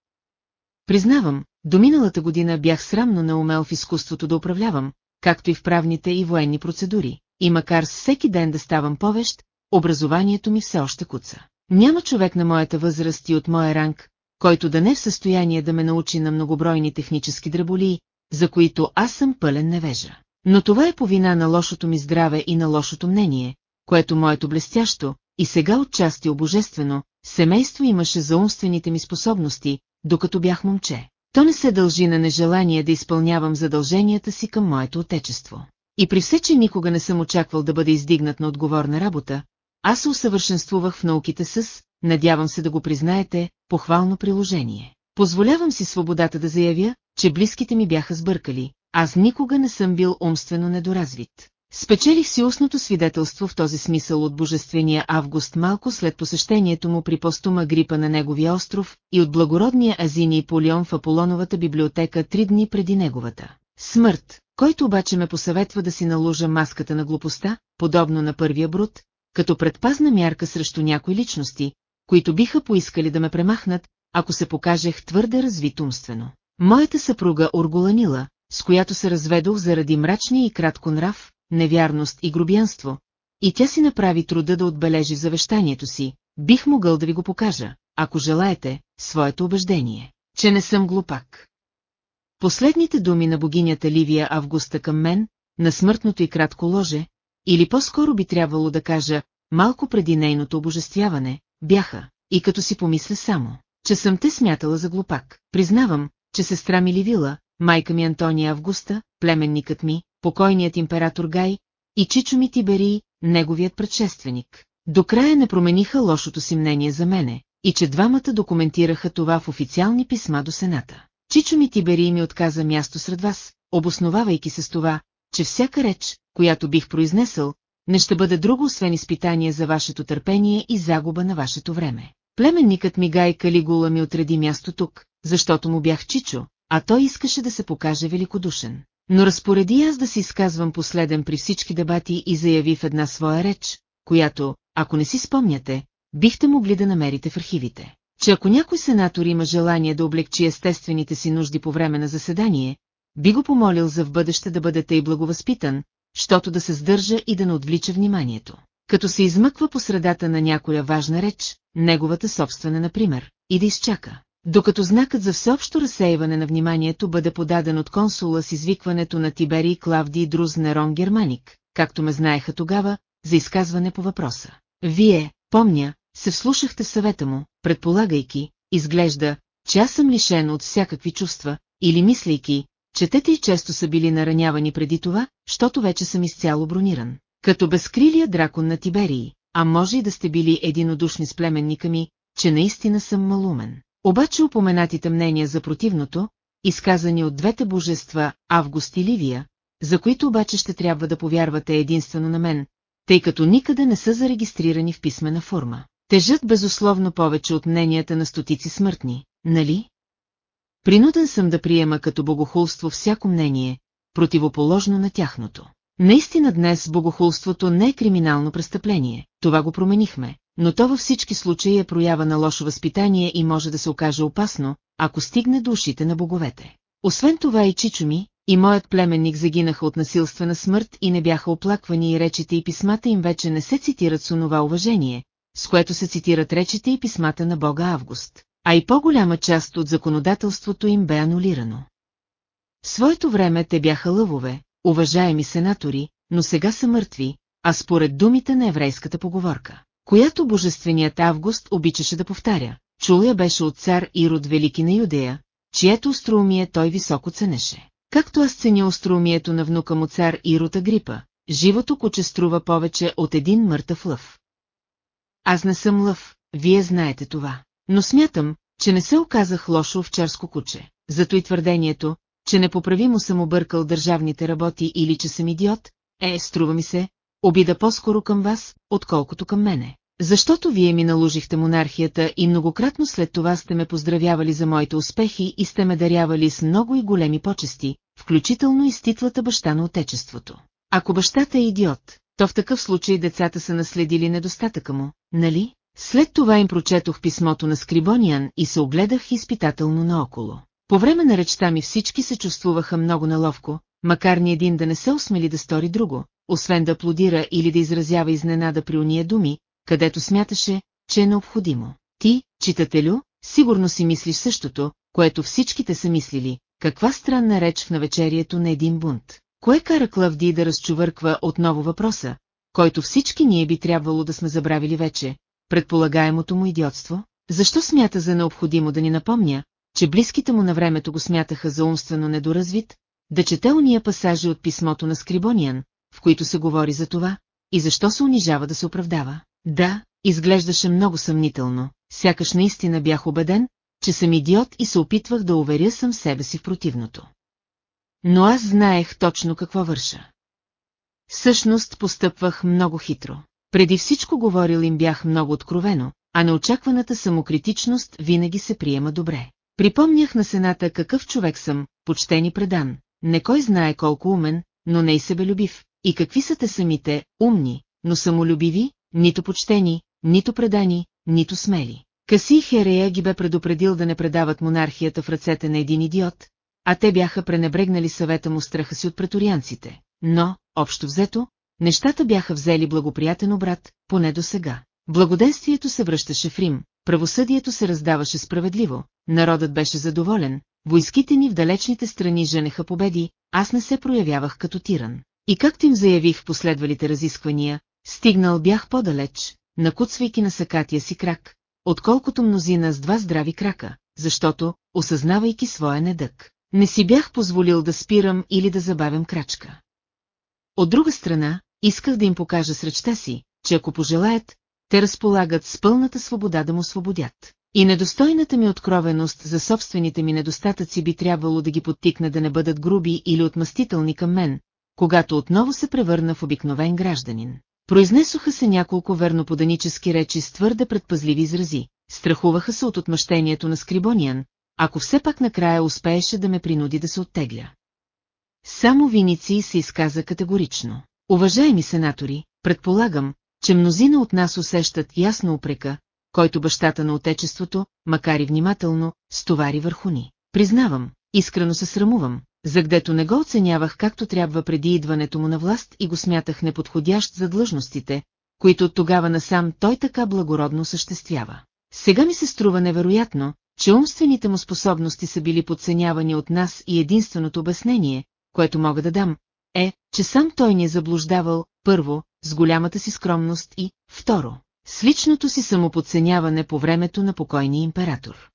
Признавам, до миналата година бях срамно наумел в изкуството да управлявам, както и в правните и военни процедури, и макар всеки ден да ставам повещ, образованието ми все още куца. Няма човек на моята възраст и от моя ранг, който да не е в състояние да ме научи на многобройни технически дреболии, за които аз съм пълен невежа. Но това е по вина на лошото ми здраве и на лошото мнение, което моето блестящо, и сега отчасти обожествено, семейство имаше за умствените ми способности, докато бях момче. То не се дължи на нежелание да изпълнявам задълженията си към моето отечество. И при все, че никога не съм очаквал да бъда издигнат на отговорна работа, аз се усъвършенствувах в науките с, надявам се да го признаете, похвално приложение. Позволявам си свободата да заявя, че близките ми бяха сбъркали, аз никога не съм бил умствено недоразвит. Спечелих си устното свидетелство в този смисъл от божествения Август малко след посещението му при постума грипа на неговия остров и от благородния Азини Полион в Аполоновата библиотека три дни преди неговата. Смърт, който обаче ме посъветва да си наложа маската на глупостта, подобно на първия бруд, като предпазна мярка срещу някои личности, които биха поискали да ме премахнат, ако се покажех твърде развит умствено. Моята съпруга Оргуланила, с която се разведох заради мрачния и кратко нрав, невярност и грубянство, и тя си направи труда да отбележи завещанието си, бих могъл да ви го покажа, ако желаете, своето убеждение, че не съм глупак. Последните думи на богинята Ливия Августа към мен, на смъртното и кратко ложе, или по-скоро би трябвало да кажа, малко преди нейното обожествяване, бяха, и като си помисля само, че съм те смятала за глупак. Признавам, че сестра ми Ливила, майка ми Антония Августа, племенникът ми, покойният император Гай, и Чичо ми Тиберий, неговият предшественик. До края не промениха лошото си мнение за мене, и че двамата документираха това в официални писма до Сената. Чичо ми Тиберий ми отказа място сред вас, обосновавайки се с това, че всяка реч, която бих произнесъл, не ще бъде друго освен изпитание за вашето търпение и загуба на вашето време. Племенникът ми Гай Калигула ми отреди място тук, защото му бях чичо, а той искаше да се покаже великодушен. Но разпореди аз да си изказвам последен при всички дебати и заяви в една своя реч, която, ако не си спомняте, бихте могли да намерите в архивите, че ако някой сенатор има желание да облегчи естествените си нужди по време на заседание, би го помолил за в бъдеще да бъдете и благовъзпитан, щото да се сдържа и да не отвлича вниманието. Като се измъква по средата на някоя важна реч, неговата собствена, например, и да изчака. Докато знакът за всеобщо разсеиване на вниманието бъде подаден от консула с извикването на Тиберий Клавдий Друз Нерон Германик, както ме знаеха тогава, за изказване по въпроса. Вие, помня, се вслушахте в съвета му, предполагайки, изглежда, че аз съм лишен от всякакви чувства, или мислейки, че те и често са били наранявани преди това, щото вече съм изцяло брониран. Като безкрилия дракон на Тиберии, а може и да сте били единодушни с племенника ми, че наистина съм малумен. Обаче упоменатите мнения за противното, изказани от двете божества Август и Ливия, за които обаче ще трябва да повярвате единствено на мен, тъй като никъде не са зарегистрирани в писмена форма. Тежат безусловно повече от мненията на стотици смъртни, нали? Принуден съм да приема като богохулство всяко мнение, противоположно на тяхното. Наистина днес богохулството не е криминално престъпление, това го променихме, но то във всички случаи е проява на лошо възпитание и може да се окаже опасно, ако стигне до ушите на боговете. Освен това и Чичо ми, и моят племенник загинаха от насилствена смърт и не бяха оплаквани и речите и писмата им вече не се цитират с онова уважение, с което се цитират речите и писмата на бога Август, а и по-голяма част от законодателството им бе анулирано. В своето време те бяха лъвове, уважаеми сенатори, но сега са мъртви, а според думите на еврейската поговорка, която божественият Август обичаше да повтаря, чул я беше от цар Ирод Велики на Юдея, чието остроумие той високо ценеше. Както аз ценя остроумието на внука му цар Ирод Агрипа, живото куче струва повече от един мъртъв лъв. Аз не съм лъв, вие знаете това. Но смятам, че не се оказах лошо овчарско куче. Зато и твърдението, че непоправимо съм объркал държавните работи или че съм идиот, е, струва ми се, обида по-скоро към вас, отколкото към мене. Защото вие ми наложихте монархията и многократно след това сте ме поздравявали за моите успехи и сте ме дарявали с много и големи почести, включително и с титлата баща на отечеството. Ако бащата е идиот, то в такъв случай децата са наследили недостатъка му, нали? След това им прочетох писмото на Скрибониан и се огледах изпитателно наоколо. По време на речта ми всички се чувствуваха много наловко, макар ни един да не се осмели да стори друго, освен да аплодира или да изразява изненада при уния думи, където смяташе, че е необходимо. Ти, читателю, сигурно си мислиш същото, което всичките са мислили, каква странна реч в навечерието на един бунт. Кое кара Клавди да разчувърква отново въпроса, който всички ние би трябвало да сме забравили вече, предполагаемото му идиотство? Защо смята за необходимо да ни напомня, че близките му на времето го смятаха за умствено недоразвит, да чете уния пасажи от писмото на Скрибониан, в които се говори за това, и защо се унижава да се оправдава? Да, изглеждаше много съмнително, сякаш наистина бях убеден, че съм идиот и се опитвах да уверя съм себе си в противното. Но аз знаех точно какво върша. Всъщност постъпвах много хитро. Преди всичко говорил им бях много откровено, а неочакваната самокритичност винаги се приема добре. Припомнях на сената какъв човек съм, почтен и предан, не кой знае колко умен, но не и себелюбив, и какви са те самите, умни, но самолюбиви, нито почтени, нито предани, нито смели. Каси Херея ги бе предупредил да не предават монархията в ръцете на един идиот, а те бяха пренебрегнали съвета му страха си от преторианците. Но, общо взето, нещата бяха взели благоприятен обрат, поне до сега. Благоденствието се връщаше в Рим, правосъдието се раздаваше справедливо, народът беше задоволен, войските ни в далечните страни женеха победи, аз не се проявявах като тиран. И както им заявих в последвалите разисквания, стигнал бях по-далеч, накуцвайки на сакатия си крак, отколкото мнозина с два здрави крака, защото, осъзнавайки своя недък, не си бях позволил да спирам или да забавям крачка. От друга страна, исках да им покажа с речта си, че ако пожелаят, те разполагат с пълната свобода да му освободят. И недостойната ми откровеност за собствените ми недостатъци би трябвало да ги подтикне да не бъдат груби или отмъстителни към мен, когато отново се превърна в обикновен гражданин. Произнесоха се няколко верноподанически речи с твърде предпазливи изрази, страхуваха се от отмъщението на Скрибониан, ако все пак накрая успееше да ме принуди да се оттегля. Само Виници се изказа категорично. Уважаеми сенатори, предполагам, че мнозина от нас усещат ясно упрека, който бащата на отечеството, макар и внимателно, стовари върху ни. Признавам, искрено се срамувам, загдето не го оценявах както трябва преди идването му на власт и го смятах неподходящ за длъжностите, които от тогава насам той така благородно съществява. Сега ми се струва невероятно, че умствените му способности са били подценявани от нас и единственото обяснение, което мога да дам, е, че сам той ни е заблуждавал, първо, с голямата си скромност и, второ, с личното си самоподценяване по времето на покойния император.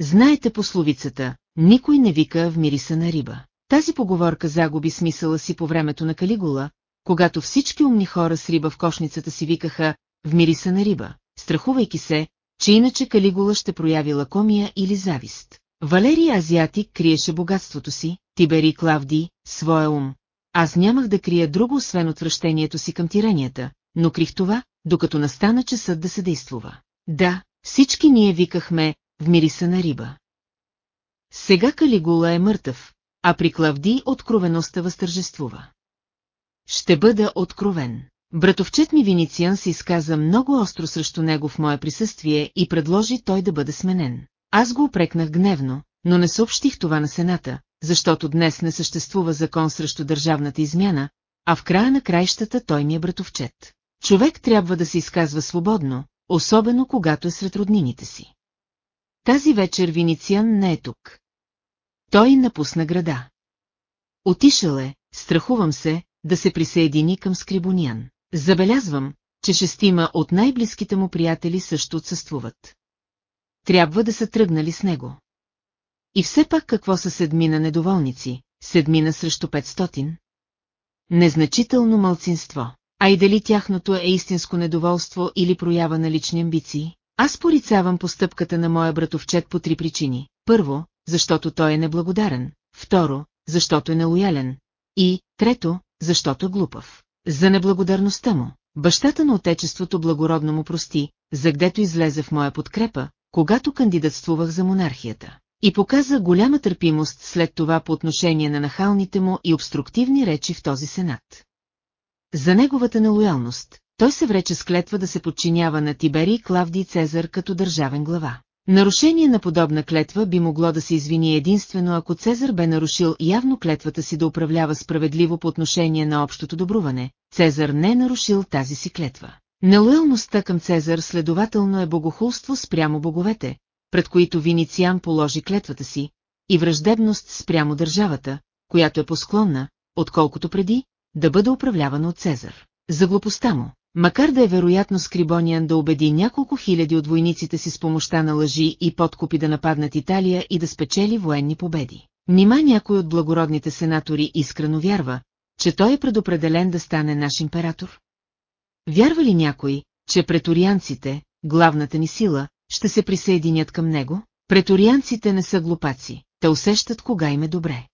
Знаете пословицата, никой не вика в мириса на риба. Тази поговорка загуби смисъла си по времето на Калигула, когато всички умни хора с риба в кошницата си викаха в мириса на риба, страхувайки се, че иначе Калигула ще прояви лакомия или завист. Валерий Азиатик криеше богатството си, Тибери Клавди, своя ум. Аз нямах да крия друго освен отвращението си към тиранията, но крих това, докато настана часът да се действува. Да, всички ние викахме в мириса на риба. Сега Калигула е мъртъв, а при Клавди откровеността възтържествува. Ще бъда откровен. Братовчет ми Винициан се изказа много остро срещу него в мое присъствие и предложи той да бъде сменен. Аз го опрекнах гневно, но не съобщих това на Сената, защото днес не съществува закон срещу държавната измяна, а в края на краищата той ми е братовчет. Човек трябва да се изказва свободно, особено когато е сред роднините си. Тази вечер Винициан не е тук. Той напусна града. Отишъл е, страхувам се, да се присъедини към Скрибониан. Забелязвам, че шестима от най-близките му приятели също отсъствуват. Трябва да са тръгнали с него. И все пак какво са седмина недоволници, седмина срещу 500? Незначително мълцинство. А и дали тяхното е истинско недоволство или проява на лични амбиции? Аз порицавам постъпката на моя братовчет по три причини. Първо, защото той е неблагодарен. Второ, защото е нелоялен. И, трето, защото е глупав. За неблагодарността му, бащата на отечеството благородно му прости, за гдето излезе в моя подкрепа, когато кандидатствувах за монархията. И показа голяма търпимост след това по отношение на нахалните му и обструктивни речи в този сенат. За неговата нелоялност, той се врече с клетва да се подчинява на Тибери Клавдий Цезар като държавен глава. Нарушение на подобна клетва би могло да се извини единствено ако Цезар бе нарушил явно клетвата си да управлява справедливо по отношение на общото добруване. Цезар не е нарушил тази си клетва. Нелоялността към Цезар следователно е богохулство спрямо боговете, пред които Винициан положи клетвата си, и враждебност спрямо държавата, която е посклонна, отколкото преди, да бъде управлявана от Цезар. За глупостта му, макар да е вероятно Скрибониан да убеди няколко хиляди от войниците си с помощта на лъжи и подкупи да нападнат Италия и да спечели военни победи. Нима някой от благородните сенатори искрено вярва, че той е предопределен да стане наш император? Вярва ли някой, че преторианците, главната ни сила, ще се присъединят към него? Преторианците не са глупаци, те усещат кога им е добре.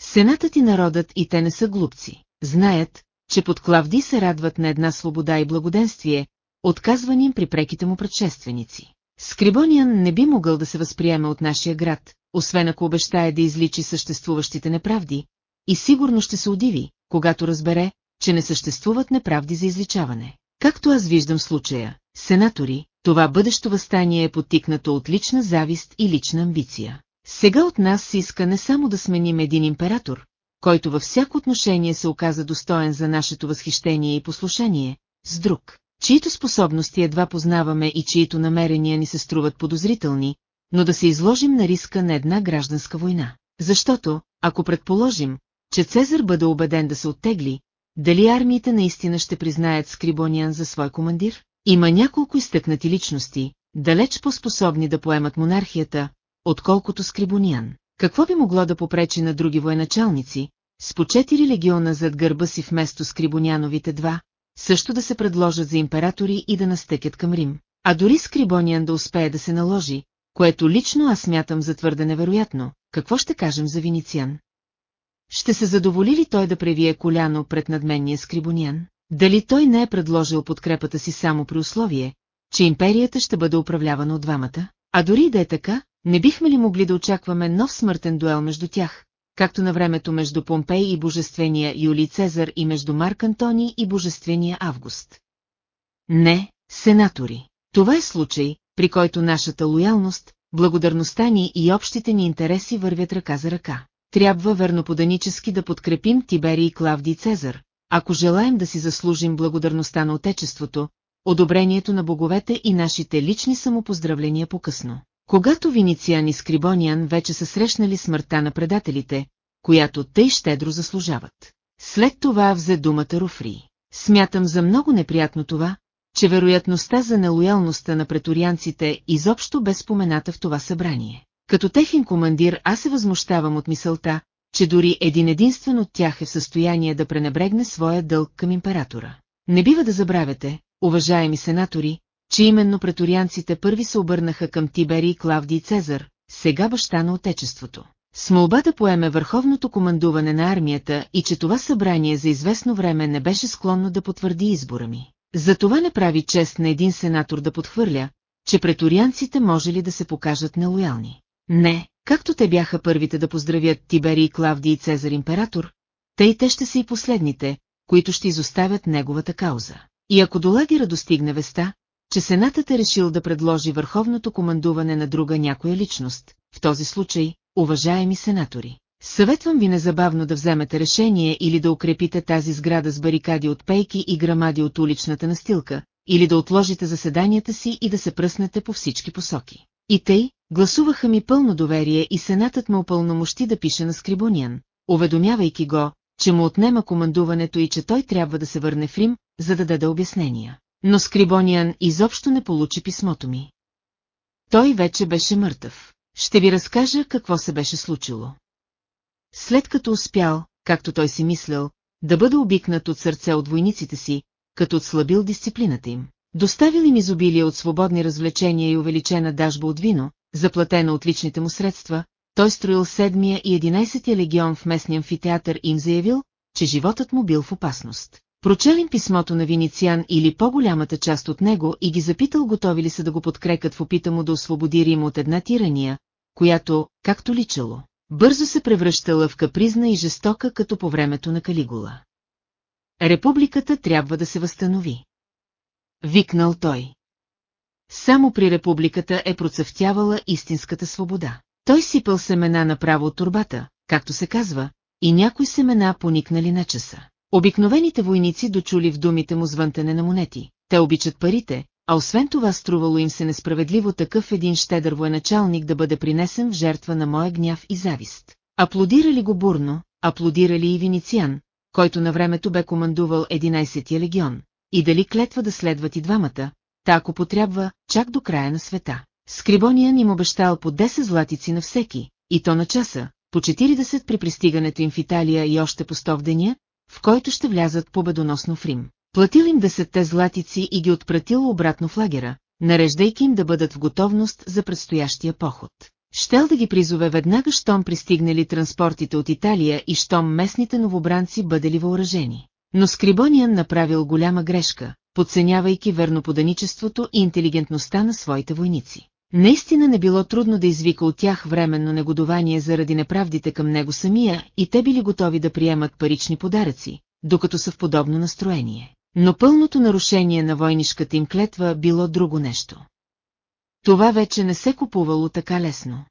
Сенатът и народът и те не са глупци, знаят, че под Клавди се радват на една свобода и благоденствие, отказвани им при преките му предшественици. Скрибониан не би могъл да се възприеме от нашия град, освен ако обещае да изличи съществуващите неправди, и сигурно ще се удиви, когато разбере, че не съществуват неправди за изличаване. Както аз виждам случая, сенатори, това бъдещо възстание е потикнато от лична завист и лична амбиция. Сега от нас се иска не само да сменим един император, който във всяко отношение се оказа достоен за нашето възхищение и послушание, с друг, чието способности едва познаваме и чието намерения ни се струват подозрителни, но да се изложим на риска на една гражданска война. Защото, ако предположим, че Цезар бъде убеден да се оттегли, дали армиите наистина ще признаят Скрибониан за свой командир? Има няколко изтъкнати личности, далеч по-способни да поемат монархията, отколкото Скрибониан. Какво би могло да попречи на други военачалници, с по четири легиона зад гърба си вместо Скрибоняновите два, също да се предложат за императори и да настъкят към Рим, а дори Скрибониан да успее да се наложи, което лично аз смятам за твърде невероятно, какво ще кажем за Винициан? Ще се задоволи ли той да превие коляно пред надменния Скрибониан? Дали той не е предложил подкрепата си само при условие, че империята ще бъде управлявана от двамата? А дори да е така, не бихме ли могли да очакваме нов смъртен дуел между тях, както на времето между Помпей и божествения Юлий Цезар и между Марк Антони и божествения Август? Не, сенатори. Това е случай, при който нашата лоялност, благодарността ни и общите ни интереси вървят ръка за ръка. Трябва верноподанически да подкрепим Тибери и Клавдий Цезар, ако желаем да си заслужим благодарността на Отечеството, одобрението на боговете и нашите лични самопоздравления по-късно. Когато Винициан и Скрибониан вече са срещнали смъртта на предателите, която тъй щедро заслужават. След това взе думата Руфри. Смятам за много неприятно това, че вероятността за нелоялността на преторианците изобщо бе спомената в това събрание. Като техен командир аз се възмущавам от мисълта, че дори един единствен от тях е в състояние да пренебрегне своя дълг към императора. Не бива да забравяте, уважаеми сенатори, че именно преторианците първи се обърнаха към Тибери и Клавдий Цезар, сега баща на Отечеството. С молба да поеме върховното командуване на армията и че това събрание за известно време не беше склонно да потвърди избора ми. За това не прави чест на един сенатор да подхвърля, че преторианците може ли да се покажат нелоялни. Не, както те бяха първите да поздравят Тибери и Клавдий и Цезар император, тъй те ще са и последните, които ще изоставят неговата кауза. И ако до лагера достигне веста, че Сенатът е решил да предложи върховното командуване на друга някоя личност, в този случай, уважаеми сенатори, съветвам ви незабавно да вземете решение или да укрепите тази сграда с барикади от пейки и грамади от уличната настилка, или да отложите заседанията си и да се пръснете по всички посоки. И тъй, гласуваха ми пълно доверие и Сенатът ме опълномощи да пише на Скрибониан, уведомявайки го, че му отнема командуването и че той трябва да се върне в Рим, за да даде обяснения. Но Скрибониан изобщо не получи писмото ми. Той вече беше мъртъв. Ще ви разкажа какво се беше случило. След като успял, както той си мислял, да бъде обикнат от сърце от войниците си, като отслабил дисциплината им. Доставил им изобилие от свободни развлечения и увеличена дажба от вино, заплатена от личните му средства, той строил седмия и 11 легион в местния амфитеатър и им заявил, че животът му бил в опасност. Прочел им писмото на Винициан или по-голямата част от него и ги запитал готови ли са да го подкрекат в опита му да освободи Рим от една тирания, която, както личало, бързо се превръщала в капризна и жестока като по времето на Калигула. Републиката трябва да се възстанови. Викнал той. Само при републиката е процъфтявала истинската свобода. Той сипал семена направо от турбата, както се казва, и някои семена поникнали на часа. Обикновените войници дочули в думите му звънтане на монети. Те обичат парите, а освен това струвало им се несправедливо такъв един щедър военачалник да бъде принесен в жертва на моя гняв и завист. Аплодирали го бурно, аплодирали и Винициан, който на времето бе командувал 11-я легион, и дали клетва да следват и двамата, та ако потрябва, чак до края на света. Скрибониан им обещал по 10 златици на всеки, и то на часа, по 40 при пристигането им в Италия и още по 100 в деня, в който ще влязат победоносно в Рим. Платил им десетте златици и ги отпратил обратно в лагера, нареждайки им да бъдат в готовност за предстоящия поход. Щел да ги призове веднага, щом пристигнали транспортите от Италия и щом местните новобранци бъдели въоръжени. Но Скрибониан направил голяма грешка, подценявайки верноподаничеството и интелигентността на своите войници. Наистина не било трудно да извика от тях временно негодование заради неправдите към него самия и те били готови да приемат парични подаръци, докато са в подобно настроение. Но пълното нарушение на войнишката им клетва било друго нещо. Това вече не се купувало така лесно.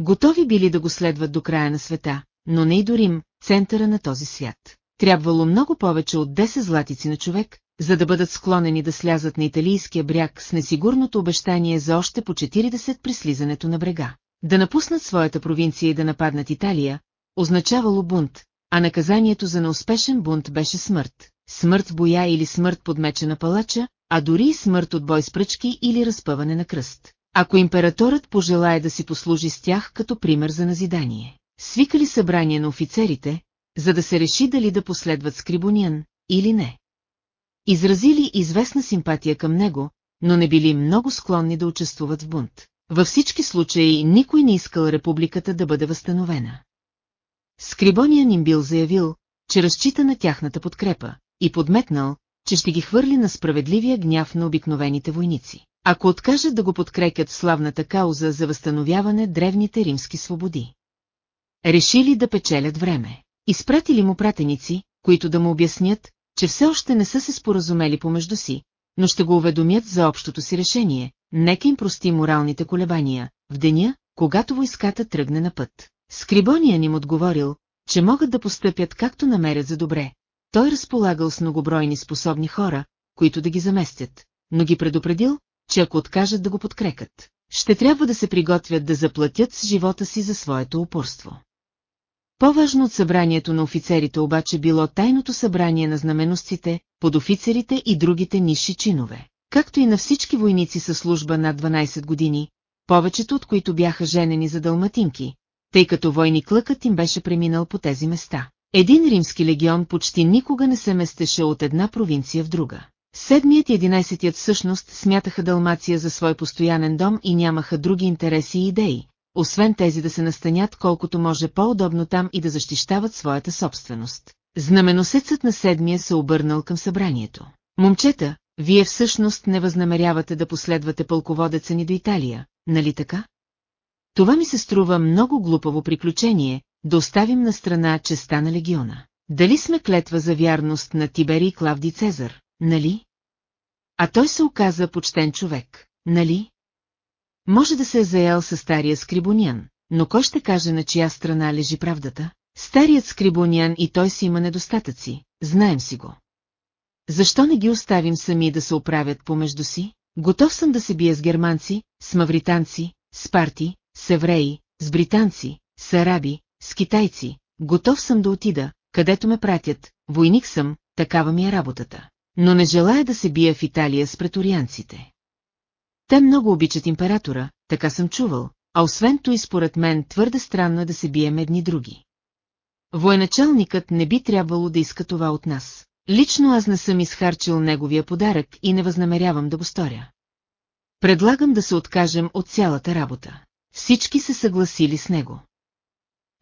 Готови били да го следват до края на света, но не и до Рим, центъра на този свят. Трябвало много повече от 10 златици на човек, за да бъдат склонени да слязат на италийския бряг с несигурното обещание за още по 40 при слизането на брега. Да напуснат своята провинция и да нападнат Италия, означавало бунт, а наказанието за неуспешен бунт беше смърт. Смърт в боя или смърт под меча на палача, а дори и смърт от бой с пръчки или разпъване на кръст. Ако императорът пожелае да си послужи с тях като пример за назидание. Свикали събрание на офицерите, за да се реши дали да последват Скрибониан или не. Изразили известна симпатия към него, но не били много склонни да участвуват в бунт. Във всички случаи никой не искал републиката да бъде възстановена. Скрибониан им бил заявил, че разчита на тяхната подкрепа, и подметнал, че ще ги хвърли на справедливия гняв на обикновените войници. Ако откажат да го подкрепят славната кауза за възстановяване древните римски свободи. Решили да печелят време. Изпратили му пратеници, които да му обяснят, че все още не са се споразумели помежду си, но ще го уведомят за общото си решение, нека им прости моралните колебания, в деня, когато войската тръгне на път. Скрибония им отговорил, че могат да постъпят както намерят за добре. Той разполагал с многобройни способни хора, които да ги заместят, но ги предупредил, че ако откажат да го подкрекат, ще трябва да се приготвят да заплатят с живота си за своето упорство. По-важно от събранието на офицерите обаче било тайното събрание на знаменосците, подофицерите и другите нисши чинове. Както и на всички войници със служба над 12 години, повечето от които бяха женени за дълматинки, тъй като войниклъкът им беше преминал по тези места. Един римски легион почти никога не се местеше от една провинция в друга. Седмият и единайсетият всъщност смятаха Далмация за свой постоянен дом и нямаха други интереси и идеи, освен тези да се настанят колкото може по-удобно там и да защищават своята собственост. Знаменосецът на седмия се обърнал към събранието. Момчета, вие всъщност не възнамерявате да последвате пълководеца ни до Италия, нали така? Това ми се струва много глупаво приключение, да оставим на страна честа на легиона. Дали сме клетва за вярност на Тибери и Клавди Цезар, нали? А той се оказа почтен човек, нали? Може да се е заял със стария скрибонян, но кой ще каже на чия страна лежи правдата? Старият скрибонян и той си има недостатъци, знаем си го. Защо не ги оставим сами да се оправят помежду си? Готов съм да се бия с германци, с мавританци, с парти, с евреи, с британци, с араби, с китайци. Готов съм да отида, където ме пратят, войник съм, такава ми е работата. Но не желая да се бия в Италия с преторианците. Те много обичат императора, така съм чувал, а освен то и според мен твърде странно е да се бием едни други. Военачалникът не би трябвало да иска това от нас. Лично аз не съм изхарчил неговия подарък и не възнамерявам да го сторя. Предлагам да се откажем от цялата работа. Всички се съгласили с него.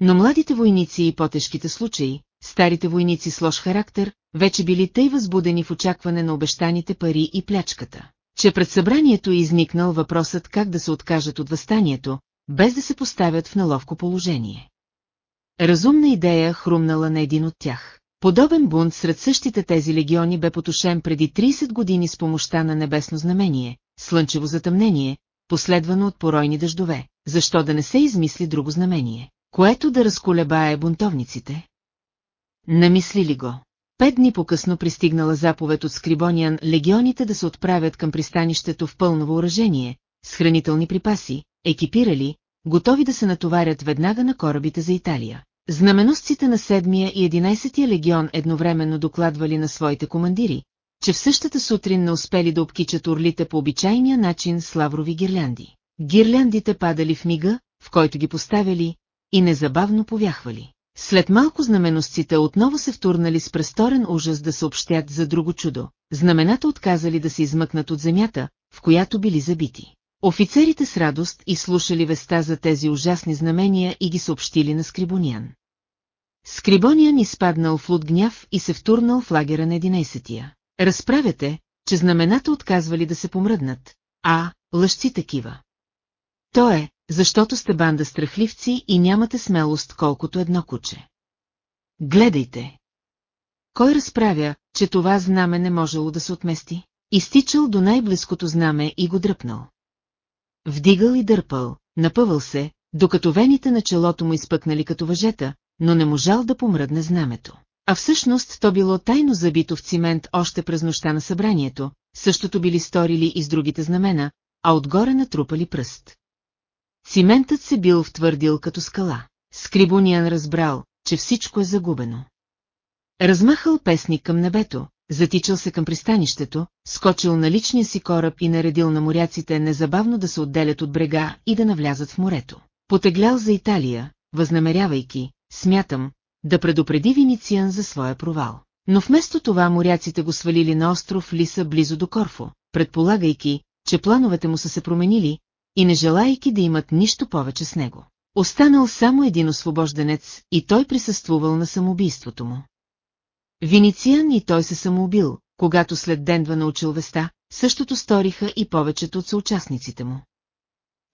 Но младите войници и по-тежките случаи, старите войници с лош характер, вече били тъй възбудени в очакване на обещаните пари и плячката, че пред събранието е изникнал въпросът как да се откажат от възстанието, без да се поставят в наловко положение. Разумна идея хрумнала на един от тях. Подобен бунт сред същите тези легиони бе потушен преди 30 години с помощта на небесно знамение, слънчево затъмнение, последвано от поройни дъждове, защо да не се измисли друго знамение, което да разколебае бунтовниците? Намислили го. Пет дни по-късно пристигнала заповед от Скрибониан легионите да се отправят към пристанището в пълно въоръжение, с хранителни припаси, екипирали, готови да се натоварят веднага на корабите за Италия. Знаменосците на 7 и 11 легион едновременно докладвали на своите командири, че в същата сутрин не успели да обкичат орлите по обичайния начин с лаврови гирлянди. Гирляндите падали в мига, в който ги поставяли, и незабавно повяхвали. След малко знаменосците отново се втурнали с престорен ужас да съобщят за друго чудо. Знамената отказали да се измъкнат от земята, в която били забити. Офицерите с радост изслушали веста за тези ужасни знамения и ги съобщили на Скрибониан. Скрибониан изпаднал в луд гняв и се втурнал в лагера на единайсетия. Разправяте, че знамената отказвали да се помръднат, а, лъжци такива. То е, защото сте банда страхливци и нямате смелост колкото едно куче. Гледайте! Кой разправя, че това знаме не можело да се отмести? Изтичал до най-близкото знаме и го дръпнал. Вдигал и дърпал, напъвал се, докато вените на челото му изпъкнали като въжета, но не можал да помръдне знамето. А всъщност то било тайно забито в цимент още през нощта на събранието, същото били сторили и с другите знамена, а отгоре натрупали пръст. Циментът се бил втвърдил като скала. Скрибуниан разбрал, че всичко е загубено. Размахал песник към небето, затичал се към пристанището, скочил на личния си кораб и наредил на моряците незабавно да се отделят от брега и да навлязат в морето. Потеглял за Италия, възнамерявайки, смятам, да предупреди Винициан за своя провал. Но вместо това моряците го свалили на остров Лиса близо до Корфо, предполагайки, че плановете му са се променили, и не желайки да имат нищо повече с него. Останал само един освобожденец и той присъствувал на самоубийството му. Винициан и той се самоубил, когато след Денва научил веста, същото сториха и повечето от съучастниците му.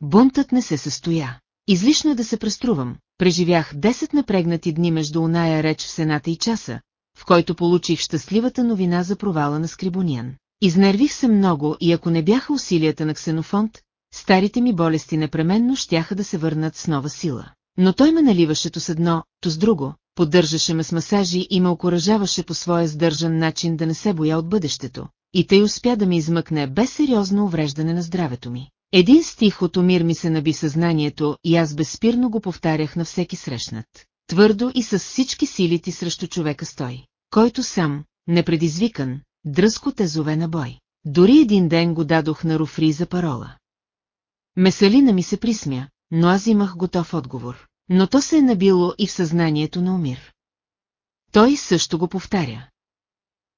Бунтът не се състоя. Излишно е да се преструвам, преживях 10 напрегнати дни между оная реч в Сената и часа, в който получих щастливата новина за провала на Скрибониан. Изнервих се много и ако не бяха усилията на Ксенофонт, старите ми болести непременно щяха да се върнат с нова сила. Но той ме наливаше то с едно, то с друго, поддържаше ме с масажи и ме окоръжаваше по своя сдържан начин да не се боя от бъдещето. И тъй успя да ми измъкне без сериозно увреждане на здравето ми. Един стих от Омир ми се наби съзнанието и аз безспирно го повтарях на всеки срещнат. Твърдо и с всички силити срещу човека стой, който сам, непредизвикан, дръзко те зове на бой. Дори един ден го дадох на Руфри за парола. Месалина ми се присмя, но аз имах готов отговор. Но то се е набило и в съзнанието на Омир. Той също го повтаря.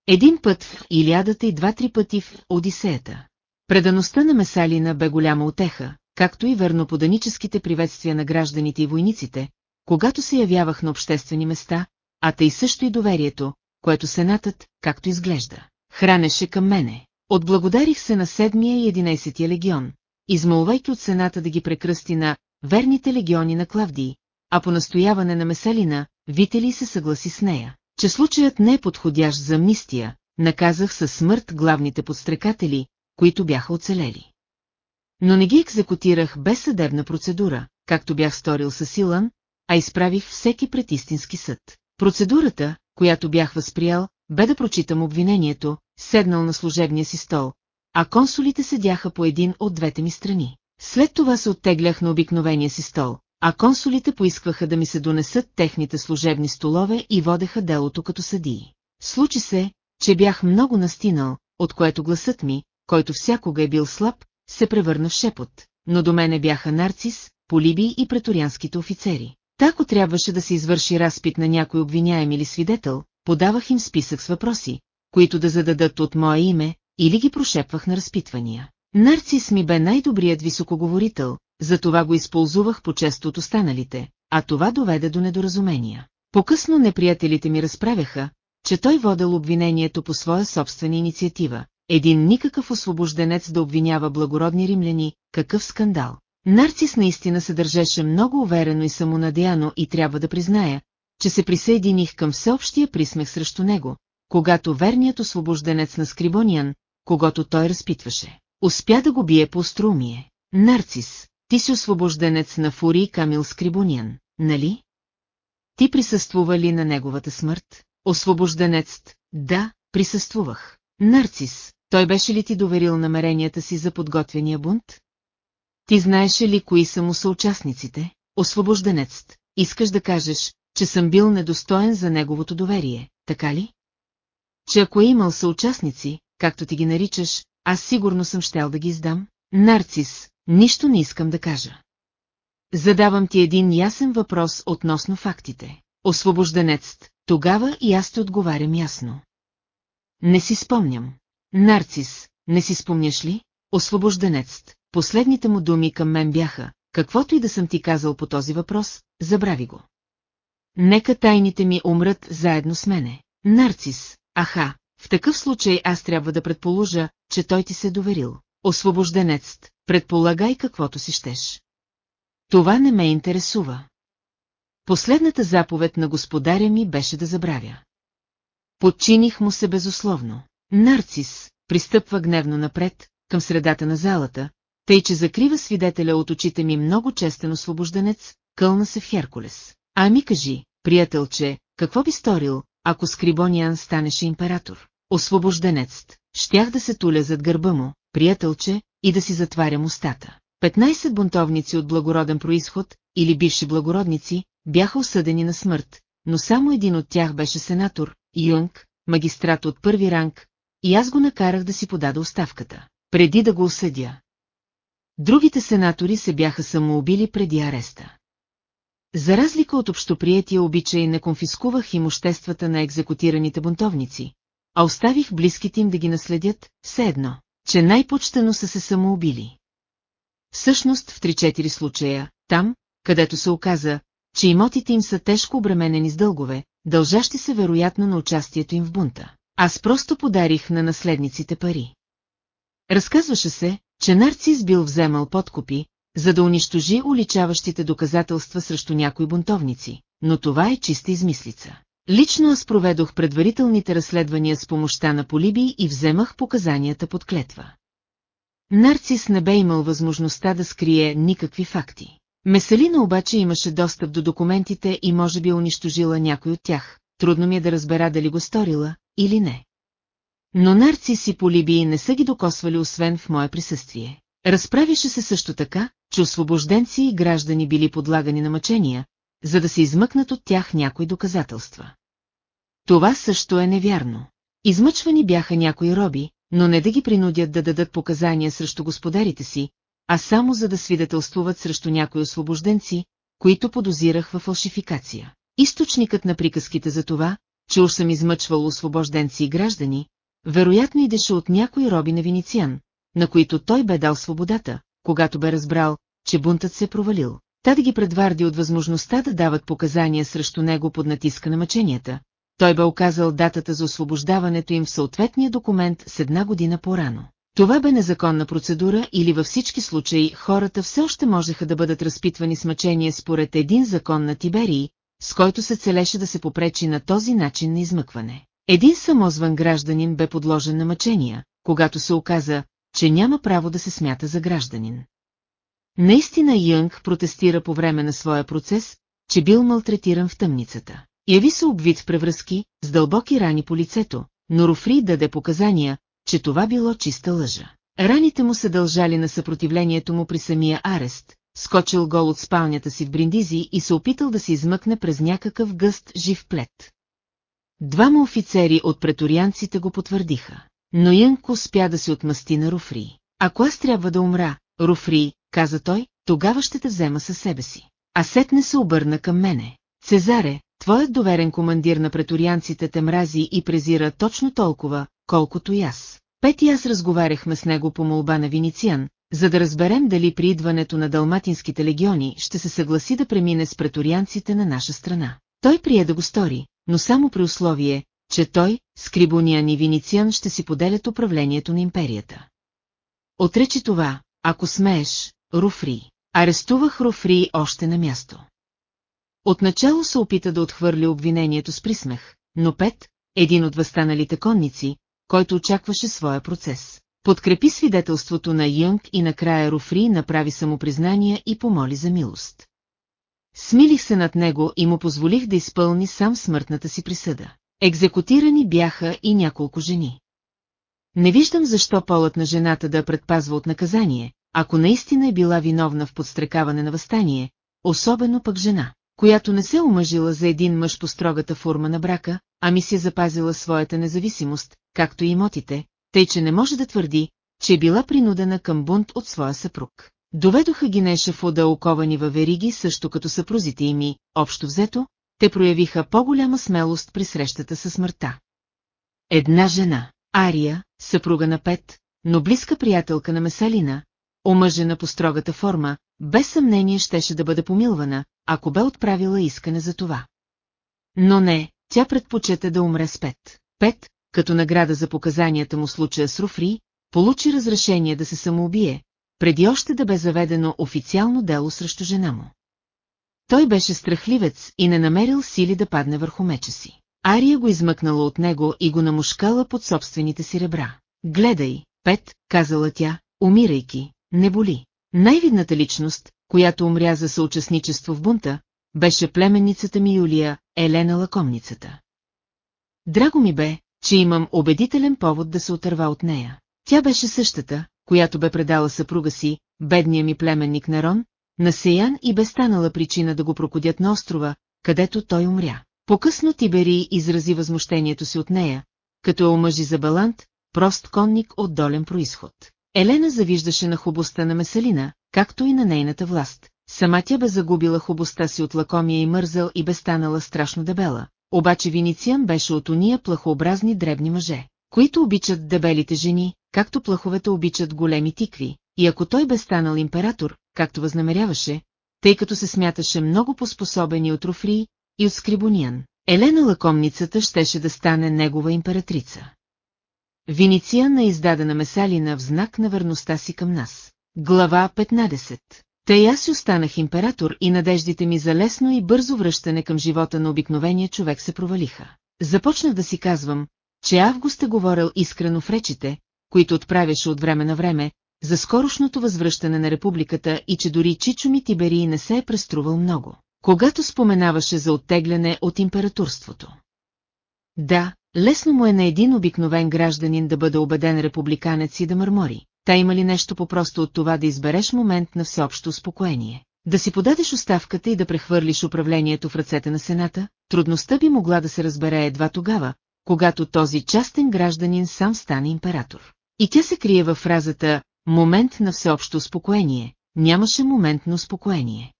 Един път в Илиадата и два-три пъти в Одисеята. Предаността на Месалина бе голяма отеха, както и верноподаническите приветствия на гражданите и войниците, когато се явявах на обществени места, а тъй също и доверието, което сенатът, както изглежда, хранеше към мене. Отблагодарих се на седмия и единайсетия легион, измълвайки от сената да ги прекръсти на верните легиони на Клавдий, а по настояване на Месалина, Вители се съгласи с нея, че случаят не е подходящ за амнистия, наказах със смърт главните подстрекатели, които бяха оцелели. Но не ги екзекутирах без съдебна процедура, както бях сторил със Силан, а изправих всеки пред истински съд. Процедурата, която бях възприял, бе да прочитам обвинението, седнал на служебния си стол, а консулите седяха по един от двете ми страни. След това се оттеглях на обикновения си стол, а консулите поискваха да ми се донесат техните служебни столове и водеха делото като съдии. Случи се, че бях много настинал, от което гласът ми, който всякога е бил слаб, се превърна в шепот, но до мене бяха Нарцис, Полиби и преторианските офицери. Тако трябваше да се извърши разпит на някой обвиняем или свидетел, подавах им списък с въпроси, които да зададат от мое име, или ги прошепвах на разпитвания. Нарцис ми бе най-добрият високоговорител, затова го използвах по-често от останалите, а това доведе до недоразумения. По-късно неприятелите ми разправяха, че той водел обвинението по своя собствена инициатива. Един никакъв освобожденец да обвинява благородни римляни, какъв скандал. Нарцис наистина се държеше много уверено и самонадеяно и трябва да призная, че се присъединих към всеобщия присмех срещу него, когато верният освобожденец на Скрибониан, когато той разпитваше, успя да го бие по струмие. Нарцис, ти си освобожденец на Фури Камил Скрибониан, нали? Ти присъствува ли на неговата смърт? Освобожденец, да, присъствувах. Нарцис, той беше ли ти доверил намеренията си за подготвения бунт? Ти знаеше ли кои са му съучастниците? Освобожденец, искаш да кажеш, че съм бил недостоен за неговото доверие, така ли? Че ако е имал съучастници, както ти ги наричаш, аз сигурно съм щел да ги издам? Нарцис, нищо не искам да кажа. Задавам ти един ясен въпрос относно фактите. Освобожденец, тогава и аз те отговарям ясно. Не си спомням. Нарцис, не си спомняш ли? Освобожденец, последните му думи към мен бяха, каквото и да съм ти казал по този въпрос, забрави го. Нека тайните ми умрат заедно с мене. Нарцис, аха, в такъв случай аз трябва да предположа, че той ти се е доверил. Освобожденец, предполагай каквото си щеш. Това не ме интересува. Последната заповед на господаря ми беше да забравя. Подчиних му се безусловно. Нарцис пристъпва гневно напред, към средата на залата, тъй че закрива свидетеля от очите ми много честен освобожденец, кълна се в Херкулес. Ами кажи, приятелче, какво би сторил, ако Скрибониан станеше император? Освобожденец, щях да се туля зад гърба му, приятелче, и да си затварям устата. 15 бунтовници от благороден происход, или бивши благородници, бяха осъдени на смърт, но само един от тях беше сенатор, Юнг, магистрат от първи ранг, и аз го накарах да си подаде оставката, преди да го осъдя. Другите сенатори се бяха самоубили преди ареста. За разлика от общоприятия обичай не конфискувах имуществата на екзекутираните бунтовници, а оставих близките им да ги наследят, все едно, че най-почтено са се самоубили. Всъщност в 3-4 случая, там, където се оказа, че имотите им са тежко обременени с дългове, дължащи се вероятно на участието им в бунта. Аз просто подарих на наследниците пари. Разказваше се, че Нарцис бил вземал подкупи, за да унищожи уличаващите доказателства срещу някои бунтовници, но това е чиста измислица. Лично аз проведох предварителните разследвания с помощта на Полиби и вземах показанията под клетва. Нарцис не бе имал възможността да скрие никакви факти. Месалина обаче имаше достъп до документите и може би унищожила някой от тях. Трудно ми е да разбера дали го сторила или не. Но Нарцис и Полиби не са ги докосвали освен в мое присъствие. Разправяше се също така, че освобожденци и граждани били подлагани на мъчения, за да се измъкнат от тях някои доказателства. Това също е невярно. Измъчвани бяха някои роби, но не да ги принудят да дадат показания срещу господарите си, а само за да свидетелствуват срещу някои освобожденци, които подозирах в фалшификация. Източникът на приказките за това, че уж съм измъчвал освобожденци и граждани, вероятно идеше от някои роби на Венециан, на които той бе дал свободата, когато бе разбрал, че бунтът се е провалил. Та да ги предварди от възможността да дават показания срещу него под натиска на мъченията, той бе оказал датата за освобождаването им в съответния документ с една година по-рано. Това бе незаконна процедура или във всички случаи хората все още можеха да бъдат разпитвани с мъчение според един закон на Тиберии, с който се целеше да се попречи на този начин на измъкване. Един самозван гражданин бе подложен на мъчения, когато се оказа, че няма право да се смята за гражданин. Наистина Юнг протестира по време на своя процес, че бил малтретиран в тъмницата. Яви се обвит в превръзки, с дълбоки рани по лицето, но Руфри даде показания, че това било чиста лъжа. Раните му се дължали на съпротивлението му при самия арест, скочил гол от спалнята си в Бриндизи и се опитал да се измъкне през някакъв гъст жив плет. Двама офицери от преторианците го потвърдиха. Но Янко успя да се отмъсти на Руфри. Ако аз трябва да умра, Руфри, каза той, тогава ще те взема със себе си. А сетне се обърна към мене. Цезаре, твоят доверен командир на преторианците те мрази и презира точно толкова, колкото и аз. Пет и аз разговаряхме с него по молба на Винициан, за да разберем дали при идването на далматинските легиони ще се съгласи да премине с преторианците на наша страна. Той прие да го стори, но само при условие, че той, Скрибониан и Винициан ще си поделят управлението на империята. Отречи това, ако смееш, Руфри. Арестувах Руфри още на място. Отначало се опита да отхвърли обвинението с присмех, но Пет, един от възстаналите конници, който очакваше своя процес, подкрепи свидетелството на Юнг и накрая Руфри направи самопризнания и помоли за милост. Смилих се над него и му позволих да изпълни сам смъртната си присъда. Екзекутирани бяха и няколко жени. Не виждам защо полът на жената да предпазва от наказание, ако наистина е била виновна в подстрекаване на възстание, особено пък жена, която не се омъжила за един мъж по строгата форма на брака, ами си е запазила своята независимост, както и имотите, тъй че не може да твърди, че е била принудена към бунт от своя съпруг. Доведоха ги Нешефода оковани във вериги също като съпрузите им и, общо взето, те проявиха по-голяма смелост при срещата със смъртта. Една жена, Ария, съпруга на Пет, но близка приятелка на Месалина, омъжена по строгата форма, без съмнение щеше да бъде помилвана, ако бе отправила искане за това. Но не, тя предпочете да умре с Пет. Пет, като награда за показанията му случая с Руфри, получи разрешение да се самоубие, преди още да бе заведено официално дело срещу жена му. Той беше страхливец и не намерил сили да падне върху меча си. Ария го измъкнала от него и го намушкала под собствените си ребра. Гледай, Пет, казала тя, умирайки, не боли. Най-видната личност, която умря за съучастничество в бунта, беше племенницата ми Юлия, Елена Лакомницата. Драго ми бе, че имам убедителен повод да се отърва от нея. Тя беше същата, която бе предала съпруга си, бедния ми племенник Нерон, на Сеян и бе станала причина да го прокодят на острова, където той умря. По-късно Тибери изрази възмущението си от нея, като е омъжи за Балант, прост конник от долен происход. Елена завиждаше на хубостта на Месалина, както и на нейната власт. Сама тя бе загубила хубостта си от лакомия и мързъл и бе станала страшно дебела. Обаче Винициан беше от уния плахообразни дребни мъже, които обичат дебелите жени, както плаховете обичат големи тикви, и ако той бе станал император, както възнамеряваше, тъй като се смяташе много поспособен и от Руфри, и от Скрибониан, Елена лакомницата щеше да стане негова императрица. Винициана издадена Месалина в знак на верността си към нас. Глава 15 Тъй аз си останах император и надеждите ми за лесно и бързо връщане към живота на обикновения човек се провалиха. Започнах да си казвам, че Август е говорил искрено в речите, които отправяше от време на време, за скорошното възвръщане на републиката и че дори Чичо ми Тиберий не се е преструвал много, когато споменаваше за оттегляне от императорството. Да, лесно му е на един обикновен гражданин да бъде убеден републиканец и да мърмори. Та има ли нещо по-просто от това да избереш момент на всеобщо успокоение? Да си подадеш оставката и да прехвърлиш управлението в ръцете на Сената, трудността би могла да се разбере едва тогава, когато този частен гражданин сам стане император. И тя се крие във фразата «момент на всеобщо успокоение», нямаше момент на успокоение.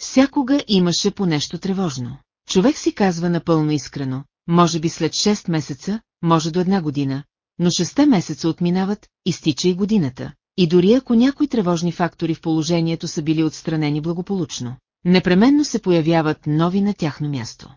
Всякога имаше по нещо тревожно. Човек си казва напълно искрено, може би след 6 месеца, може до една година, но 6 месеца отминават, изтича и годината, и дори ако някои тревожни фактори в положението са били отстранени благополучно, непременно се появяват нови на тяхно място.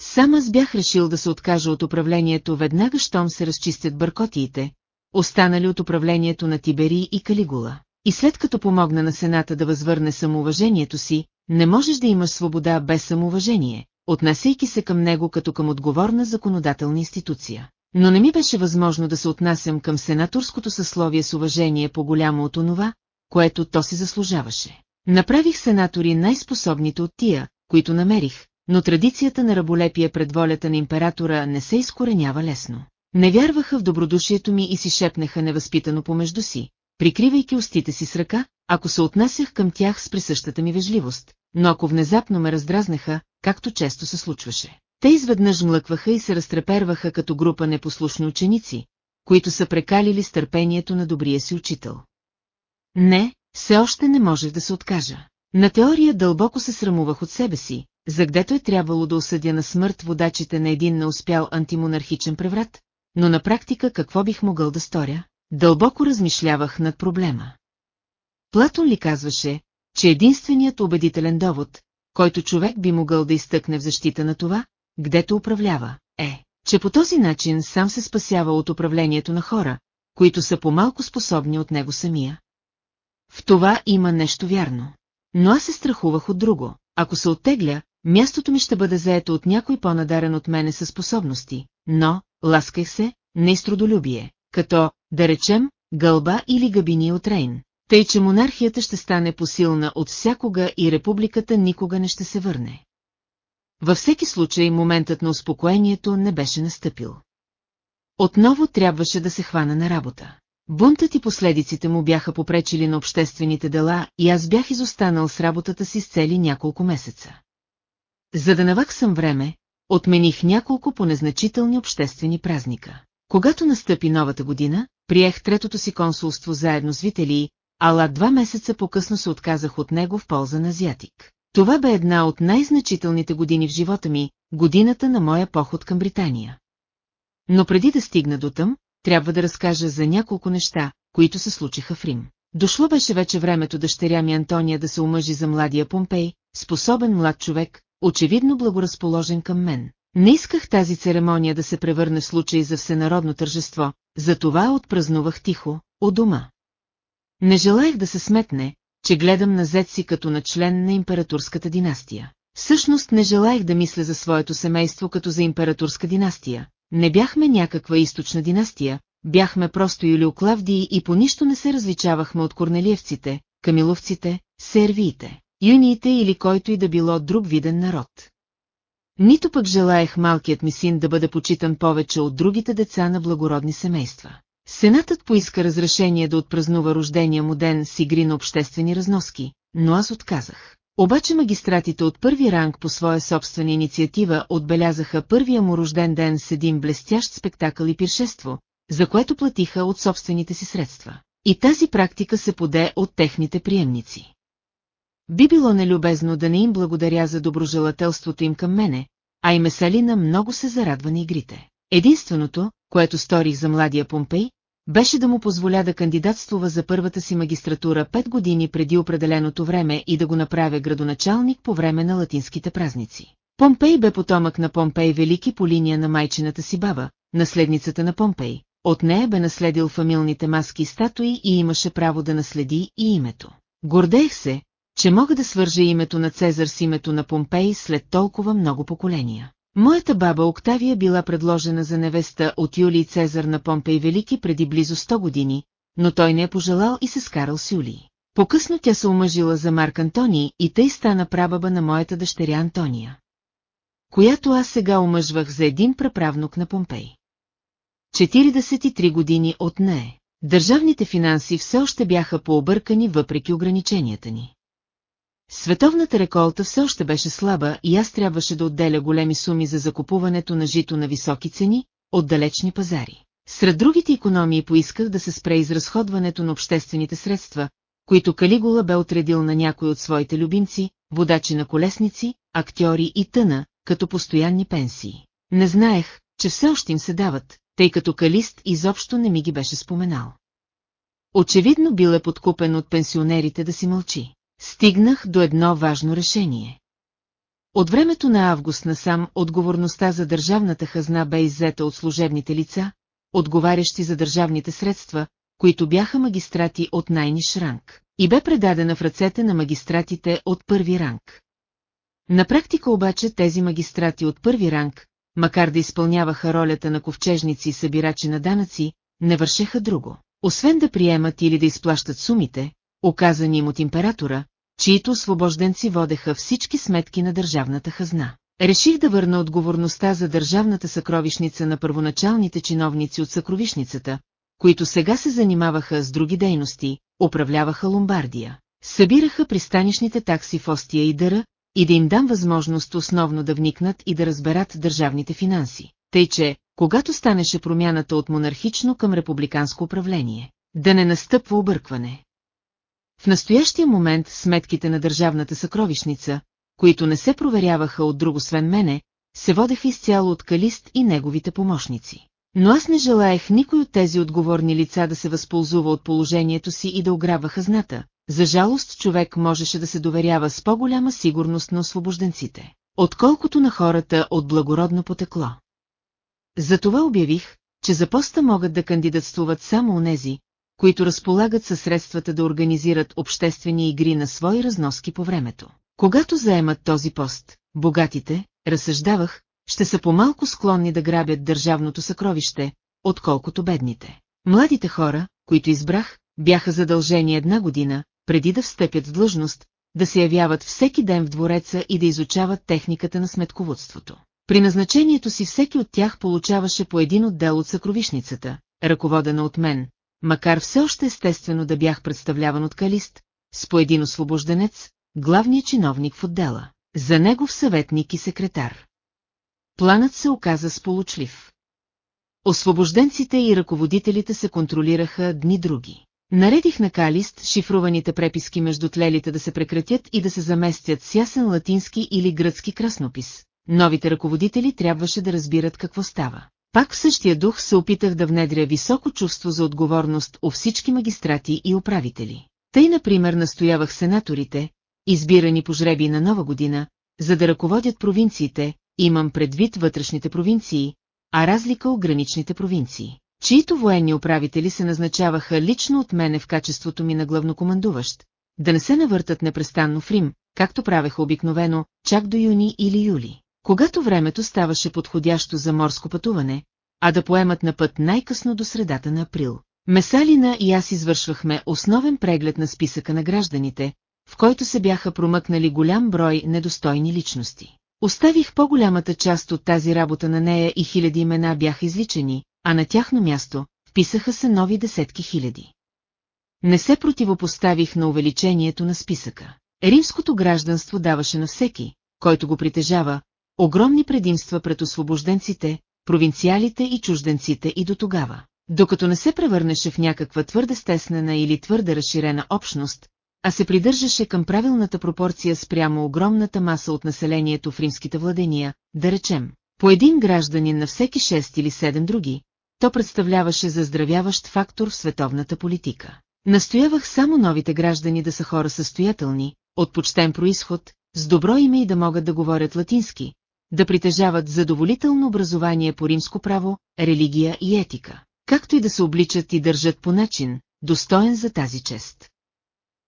Сам аз бях решил да се откажа от управлението веднага, щом се разчистят бъркотиите, останали от управлението на Тибери и Калигула. И след като помогна на Сената да възвърне самоуважението си, не можеш да имаш свобода без самоуважение, отнасяйки се към него като към отговорна законодателна институция. Но не ми беше възможно да се отнасям към сенаторското съсловие с уважение по-голямо от онова, което то си заслужаваше. Направих сенатори най-способните от тия, които намерих, но традицията на раболепие пред волята на императора не се изкоренява лесно. Не вярваха в добродушието ми и си шепнеха невъзпитано помежду си, прикривайки устите си с ръка, ако се отнасях към тях с присъщата ми вежливост, но ако внезапно ме раздразнеха, както често се случваше. Те изведнъж млъкваха и се разтреперваха като група непослушни ученици, които са прекалили с търпението на добрия си учител. Не, все още не можех да се откажа. На теория дълбоко се срамувах от себе си, за гдето е трябвало да осъдя на смърт водачите на един неуспял антимонархичен преврат, но на практика какво бих могъл да сторя? Дълбоко размишлявах над проблема. Платон ли казваше, че единственият убедителен довод, който човек би могъл да изтъкне в защита на това, гдето управлява, е, че по този начин сам се спасява от управлението на хора, които са по-малко способни от него самия. В това има нещо вярно. Но аз се страхувах от друго. Ако се оттегля, мястото ми ще бъде заето от някой по-надарен от мене със способности, но, ласках се, не изтрудолюбие, като, да речем, гълба или габини от Рейн. Тъй, че монархията ще стане посилна от всякога и републиката никога не ще се върне. Във всеки случай моментът на успокоението не беше настъпил. Отново трябваше да се хвана на работа. Бунтът и последиците му бяха попречили на обществените дела и аз бях изостанал с работата си с цели няколко месеца. За да наваксам време, отмених няколко понезначителни обществени празника. Когато настъпи новата година, приех третото си консулство заедно с Вителии, ала два месеца по-късно се отказах от него в полза на Азиатик. Това бе една от най-значителните години в живота ми, годината на моя поход към Британия. Но преди да стигна до там, трябва да разкажа за няколко неща, които се случиха в Рим. Дошло беше вече времето дъщеря ми Антония да се омъжи за младия Помпей, способен млад човек, очевидно благоразположен към мен. Не исках тази церемония да се превърне в случай за всенародно тържество, затова отпразнувах тихо, у дома. Не желаях да се сметне, че гледам на зет си като на член на императорската династия. Всъщност не желаях да мисля за своето семейство като за императорска династия. Не бяхме някаква източна династия, бяхме просто Юлиоклавдии и по нищо не се различавахме от корнелиевците, камиловците, сервиите, юниите или който и да било друг виден народ. Нито пък желаях малкият ми син да бъде почитан повече от другите деца на благородни семейства. Сенатът поиска разрешение да отпразнува рождения му ден с игри на обществени разноски, но аз отказах. Обаче магистратите от първи ранг по своя собствена инициатива отбелязаха първия му рожден ден с един блестящ спектакъл и пиршество, за което платиха от собствените си средства. И тази практика се поде от техните приемници. Би било нелюбезно да не им благодаря за доброжелателството им към мене, а и Месалина много се зарадва на игрите. Единственото, което сторих за младия Помпей, беше да му позволя да кандидатствува за първата си магистратура пет години преди определеното време и да го направя градоначалник по време на латинските празници. Помпей бе потомък на Помпей Велики по линия на майчината си баба, наследницата на Помпей. От нея бе наследил фамилните маски и статуи и имаше право да наследи и името. Гордеех се, че мога да свържа името на Цезар с името на Помпей след толкова много поколения. Моята баба Октавия била предложена за невеста от Юлий Цезар на Помпей Велики преди близо 100 години, но той не е пожелал и се скарал с Юлий. По-късно тя се омъжила за Марк Антоний и тъй стана прабаба на моята дъщеря Антония. Която аз сега омъжвах за един праправнук на Помпей. 43 години от нея. Държавните финанси все още бяха пообъркани въпреки ограниченията ни. Световната реколта все още беше слаба и аз трябваше да отделя големи суми за закупуването на жито на високи цени от далечни пазари. Сред другите економии поисках да се спре изразходването на обществените средства, които Калигула бе отредил на някой от своите любимци, водачи на колесници, актьори и тъна, като постоянни пенсии. Не знаех, че все още им се дават, тъй като Калист изобщо не ми ги беше споменал. Очевидно бил е подкупен от пенсионерите да си мълчи. Стигнах до едно важно решение. От времето на август насам отговорността за държавната хазна бе иззета от служебните лица, отговарящи за държавните средства, които бяха магистрати от най-ниш ранг, и бе предадена в ръцете на магистратите от първи ранг. На практика обаче тези магистрати от първи ранг, макар да изпълняваха ролята на ковчежници и събирачи на данъци, не вършеха друго. Освен да приемат или да изплащат сумите, оказани им от императора, чието освобожденци водеха всички сметки на държавната хазна. Реших да върна отговорността за държавната съкровишница на първоначалните чиновници от съкровишницата, които сега се занимаваха с други дейности, управляваха Ломбардия, събираха пристанишните такси в Остия и Дъра, и да им дам възможност основно да вникнат и да разберат държавните финанси. Тъй че, когато станеше промяната от монархично към републиканско управление, да не настъпва объркване. В настоящия момент сметките на държавната съкровишница, които не се проверяваха от друго свен мене, се водеха изцяло от Калист и неговите помощници. Но аз не желаех никой от тези отговорни лица да се възползва от положението си и да ограбва хазната. За жалост човек можеше да се доверява с по-голяма сигурност на освобожденците, отколкото на хората от благородно потекло. Затова обявих, че за поста могат да кандидатствуват само онези, които разполагат със средствата да организират обществени игри на свои разноски по времето. Когато заемат този пост, богатите, разсъждавах, ще са по-малко склонни да грабят държавното съкровище, отколкото бедните. Младите хора, които избрах, бяха задължени една година, преди да встъпят в длъжност, да се явяват всеки ден в двореца и да изучават техниката на сметководството. При назначението си всеки от тях получаваше по един отдел от съкровишницата, ръководена от мен, макар все още естествено да бях представляван от Калист, с по един освобожденец, главният чиновник в отдела, за негов съветник и секретар. Планът се оказа сполучлив. Освобожденците и ръководителите се контролираха дни други. Наредих на Калист шифруваните преписки между тлелите да се прекратят и да се заместят с ясен латински или гръцки краснопис. Новите ръководители трябваше да разбират какво става. Пак в същия дух се опитах да внедря високо чувство за отговорност у всички магистрати и управители. Тъй, например, настоявах сенаторите, избирани по жреби на нова година, за да ръководят провинциите, имам предвид вътрешните провинции, а разлика о граничните провинции, чието военни управители се назначаваха лично от мене в качеството ми на главнокомандуващ, да не се навъртат непрестанно в Рим, както правеха обикновено, чак до юни или юли. Когато времето ставаше подходящо за морско пътуване, а да поемат на път най-късно до средата на април. Месалина и аз извършвахме основен преглед на списъка на гражданите, в който се бяха промъкнали голям брой недостойни личности. Оставих по-голямата част от тази работа на нея и хиляди имена бяха изличени, а на тяхно място вписаха се нови десетки хиляди. Не се противопоставих на увеличението на списъка. Римското гражданство даваше на всеки, който го притежава, огромни предимства пред освобожденците, провинциалите и чужденците и до тогава. Докато не се превърнеше в някаква твърде стеснена или твърде разширена общност, а се придържаше към правилната пропорция спрямо огромната маса от населението в римските владения, да речем, по един гражданин на всеки 6 или 7 други, то представляваше заздравяващ фактор в световната политика. Настоявах само новите граждани да са хора състоятелни, от почтен происход, с добро име и да могат да говорят латински, да притежават задоволително образование по римско право, религия и етика, както и да се обличат и държат по начин, достоен за тази чест.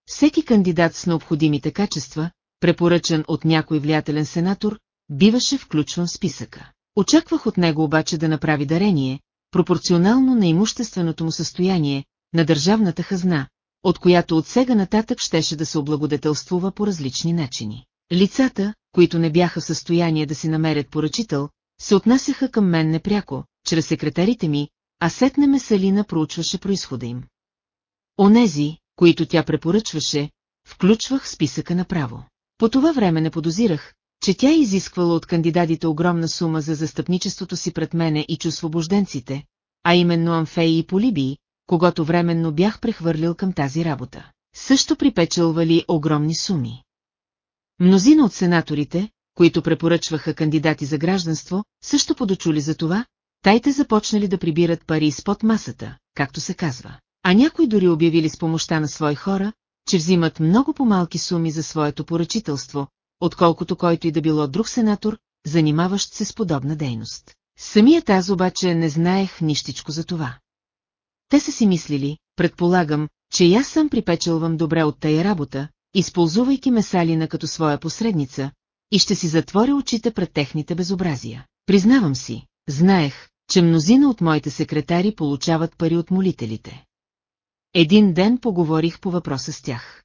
Всеки кандидат с необходимите качества, препоръчан от някой влиятелен сенатор, биваше включван в списъка. Очаквах от него обаче да направи дарение, пропорционално на имущественото му състояние, на държавната хазна, от която от сега нататък щеше да се облагодетелствува по различни начини. Лицата, които не бяха в състояние да си намерят поръчител, се отнасяха към мен непряко, чрез секретарите ми, а сетне Месалина проучваше происхода им. Онези, които тя препоръчваше, включвах списъка направо. По това време не подозирах, че тя изисквала от кандидатите огромна сума за застъпничеството си пред мене и чувствобожденците, а именно Амфеи и Полибии, когато временно бях прехвърлил към тази работа. Също припечелвали огромни суми. Мнозина от сенаторите, които препоръчваха кандидати за гражданство, също подочули за това, тайте започнали да прибират пари изпод масата, както се казва. А някои дори обявили с помощта на свои хора, че взимат много по-малки суми за своето поръчителство, отколкото който и да било друг сенатор, занимаващ се с подобна дейност. Самият аз обаче не знаех нищичко за това. Те са си мислили, предполагам, че и аз съм припечелвам добре от тая работа, използвайки Месалина като своя посредница, и ще си затворя очите пред техните безобразия. Признавам си, знаех, че мнозина от моите секретари получават пари от молителите. Един ден поговорих по въпроса с тях.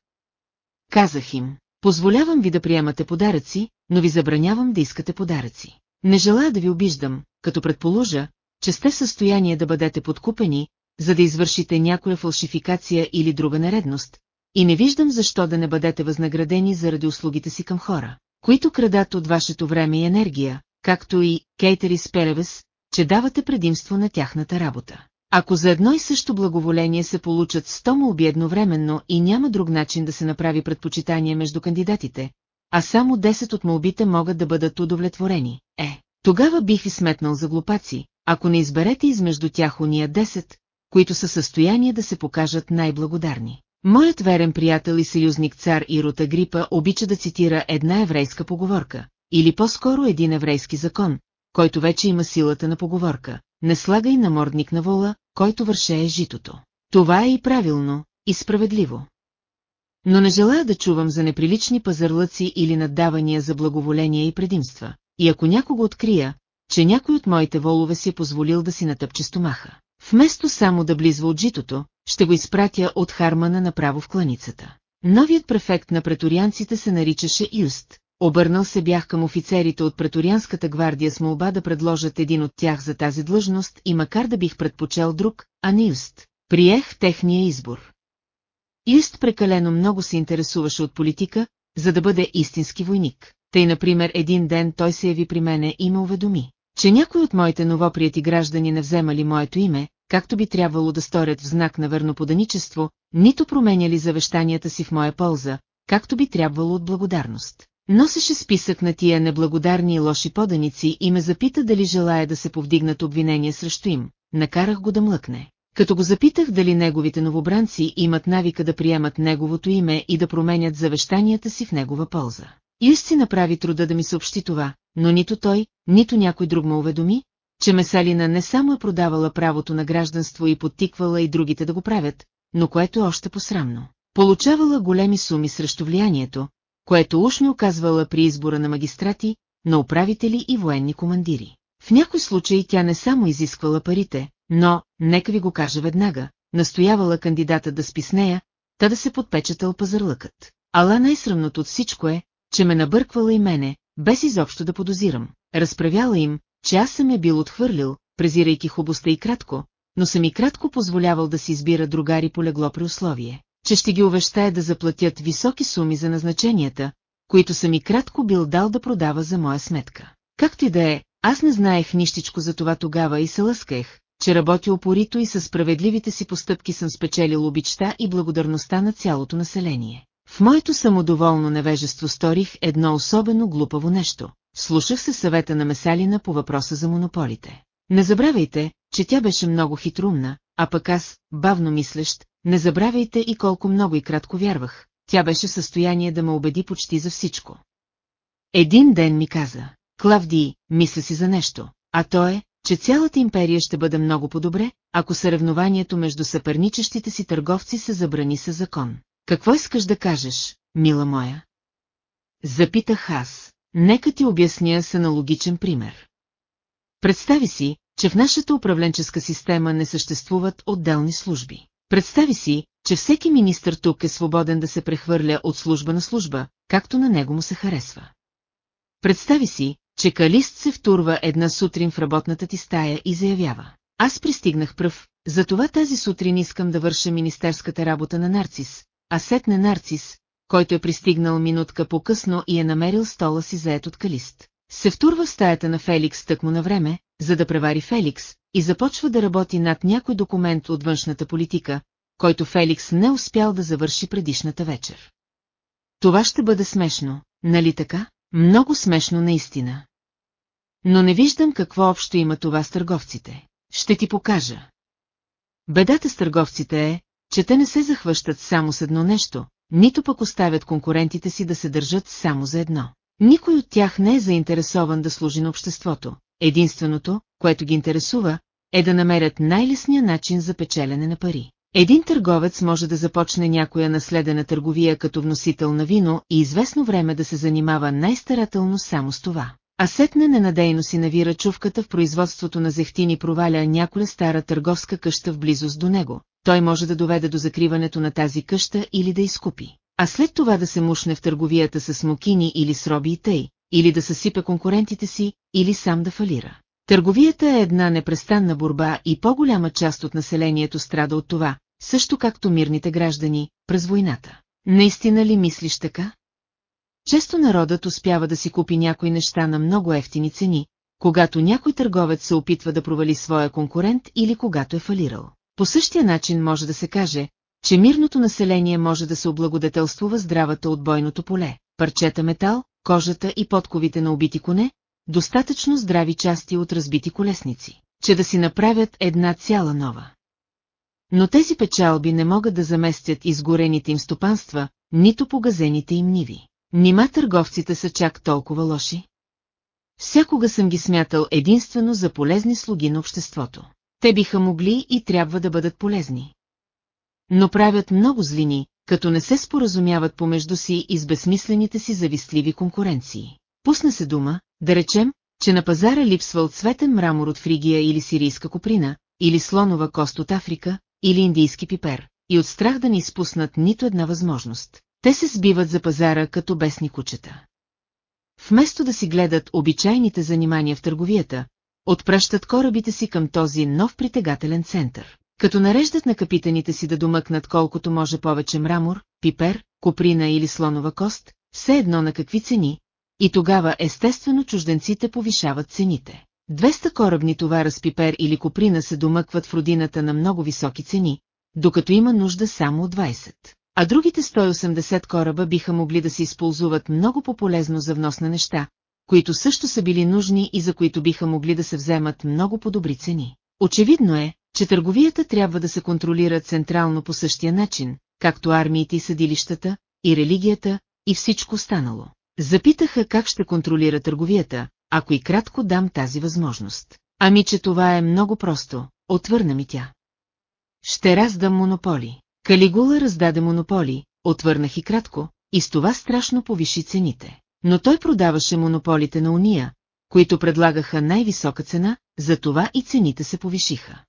Казах им, позволявам ви да приемате подаръци, но ви забранявам да искате подаръци. Не желая да ви обиждам, като предположа, че сте в състояние да бъдете подкупени, за да извършите някоя фалшификация или друга нередност, и не виждам защо да не бъдете възнаградени заради услугите си към хора, които крадат от вашето време и енергия, както и Кейтерис Пелевес, че давате предимство на тяхната работа. Ако за едно и също благоволение се получат 100 молби едновременно и няма друг начин да се направи предпочитание между кандидатите, а само 10 от молбите могат да бъдат удовлетворени, е, тогава бих ви сметнал за глупаци, ако не изберете измежду тях уния 10, които са състояние да се покажат най-благодарни. Моят верен приятел и съюзник цар Ирот Агрипа обича да цитира една еврейска поговорка, или по-скоро един еврейски закон, който вече има силата на поговорка. Не слагай намордник на вола, който вършее житото. Това е и правилно, и справедливо. Но не желая да чувам за неприлични пазарлъци или наддавания за благоволение и предимства. И ако някого открия, че някой от моите волове си е позволил да си натъпче стомаха, вместо само да близва от житото, ще го изпратя от Хармана направо в кланицата. Новият префект на преторианците се наричаше Юст, Обърнал се бях към офицерите от преторианската гвардия с молба да предложат един от тях за тази длъжност и макар да бих предпочел друг, а не Юст, приех техния избор. Юст прекалено много се интересуваше от политика, за да бъде истински войник. Тъй, например, един ден той се яви при мене и ме уведоми, че някой от моите новоприяти граждани не вземали моето име, както би трябвало да сторят в знак на верноподаничество, нито променяли завещанията си в моя полза, както би трябвало от благодарност. Носеше списък на тия неблагодарни и лоши поданици и ме запита дали желая да се повдигнат обвинения срещу им. Накарах го да млъкне. Като го запитах дали неговите новобранци имат навика да приемат неговото име и да променят завещанията си в негова полза. Юст си направи труда да ми съобщи това, но нито той, нито някой друг ме уведоми, че Месалина не само е продавала правото на гражданство и подтиквала и другите да го правят, но което е още посрамно. Получавала големи суми срещу влиянието, което уж ми оказвала при избора на магистрати, на управители и военни командири. В някой случай тя не само изисквала парите, но, нека ви го кажа веднага, настоявала кандидата да спи с нея, та да се подпечатал пазарлъкът. Ала най-срамното от всичко е, че ме набърквала и мене, без изобщо да подозирам. Разправяла им, че аз съм я бил отхвърлил, презирайки хубостта и кратко, но съм и кратко позволявал да си избира другари по легло при условие, че ще ги увещая да заплатят високи суми за назначенията, които съм и кратко бил дал да продава за моя сметка. Както и да е, аз не знаех нищичко за това тогава и се лъскаех, че работя опорито и със справедливите си постъпки съм спечелил обичта и благодарността на цялото население. В моето самодоволно невежество сторих едно особено глупаво нещо. Слушах се съвета на Месалина по въпроса за монополите. Не забравяйте, че тя беше много хитрумна, а пък аз, бавно мислещ, не забравяйте и колко много и кратко вярвах, тя беше в състояние да ме убеди почти за всичко. Един ден ми каза, Клавдий, мисля си за нещо, а то е, че цялата империя ще бъде много по-добре, ако съревнованието между съперничещите си търговци се забрани със закон. Какво искаш да кажеш, мила моя? Запитах аз. Нека ти обясня с аналогичен пример. Представи си, че в нашата управленческа система не съществуват отделни служби. Представи си, че всеки министър тук е свободен да се прехвърля от служба на служба, както на него му се харесва. Представи си, че Калист се втурва една сутрин в работната ти стая и заявява. Аз пристигнах пръв, затова тази сутрин искам да върша министерската работа на Нарцис, а сетне Нарцис, който е пристигнал минутка по-късно и е намерил стола си заед от Калист. Се втурва в стаята на Феликс тъкмо на време, за да превари Феликс, и започва да работи над някой документ от външната политика, който Феликс не успял да завърши предишната вечер. Това ще бъде смешно, нали така? Много смешно наистина. Но не виждам какво общо има това с търговците. Ще ти покажа. Бедата с търговците е, че те не се захващат само с едно нещо, нито пък оставят конкурентите си да се държат само за едно. Никой от тях не е заинтересован да служи на обществото. Единственото, което ги интересува, е да намерят най-лесния начин за печелене на пари. Един търговец може да започне някоя наследена търговия като вносител на вино и известно време да се занимава най-старателно само с това. А сетне ненадейно си навира чувката в производството на зехтини проваля няколя стара търговска къща в близост до него. Той може да доведе до закриването на тази къща или да изкупи. А след това да се мушне в търговията с смокини или с роби и тъй, или да съсипе конкурентите си, или сам да фалира. Търговията е една непрестанна борба и по-голяма част от населението страда от това, също както мирните граждани, през войната. Наистина ли мислиш така? Често народът успява да си купи някои неща на много ефтини цени, когато някой търговец се опитва да провали своя конкурент или когато е фалирал. По същия начин може да се каже, че мирното население може да се облагодетелствува здравата от бойното поле, парчета метал, кожата и подковите на убити коне, достатъчно здрави части от разбити колесници, че да си направят една цяла нова. Но тези печалби не могат да заместят изгорените им стопанства, нито погазените им ниви. Нима търговците са чак толкова лоши? Всякога съм ги смятал единствено за полезни слуги на обществото. Те биха могли и трябва да бъдат полезни. Но правят много злини, като не се споразумяват помежду си и с безсмислените си завистливи конкуренции. Пусна се дума, да речем, че на пазара липсва цветен мрамор от Фригия или сирийска коприна, или слонова кост от Африка, или индийски пипер, и от страх да не изпуснат нито една възможност. Те се сбиват за пазара като бесни кучета. Вместо да си гледат обичайните занимания в търговията, отпращат корабите си към този нов притегателен център. Като нареждат на капитаните си да домъкнат колкото може повече мрамор, пипер, коприна или слонова кост, все едно на какви цени, и тогава естествено чужденците повишават цените. 200 корабни товара с пипер или коприна се домъкват в родината на много високи цени, докато има нужда само от 20. А другите 180 кораба биха могли да се използват много по-полезно за внос на неща, които също са били нужни и за които биха могли да се вземат много по-добри цени. Очевидно е, че търговията трябва да се контролира централно по същия начин, както армиите и съдилищата, и религията, и всичко останало. Запитаха как ще контролира търговията, ако и кратко дам тази възможност. Ами, че това е много просто, отвърна ми тя. Ще раздам монополи. Калигула раздаде монополи, отвърнах и кратко, и с това страшно повиши цените. Но той продаваше монополите на уния, които предлагаха най-висока цена, затова и цените се повишиха.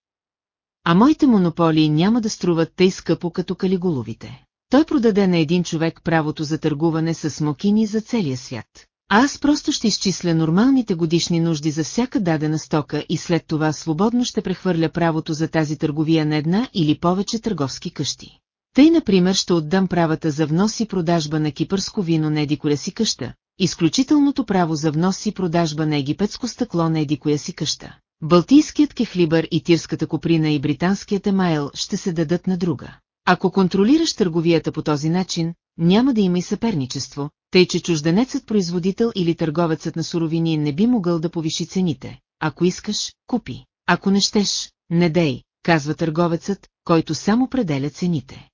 А моите монополи няма да струват тъй скъпо като калигуловите. Той продаде на един човек правото за търгуване с смокини за целия свят. А аз просто ще изчисля нормалните годишни нужди за всяка дадена стока и след това свободно ще прехвърля правото за тази търговия на една или повече търговски къщи. Тъй, например, ще отдам правата за внос и продажба на кипърско вино на едикоя си къща, изключителното право за внос и продажба на египетско стъкло на едикоя си къща. Балтийският кехлибър и тирската коприна и британският емайл ще се дадат на друга. Ако контролираш търговията по този начин, няма да има и съперничество, тъй че чужденецът производител или търговецът на суровини не би могъл да повиши цените. Ако искаш, купи. Ако не щеш, не дей, казва търговецът, който само пределя цените.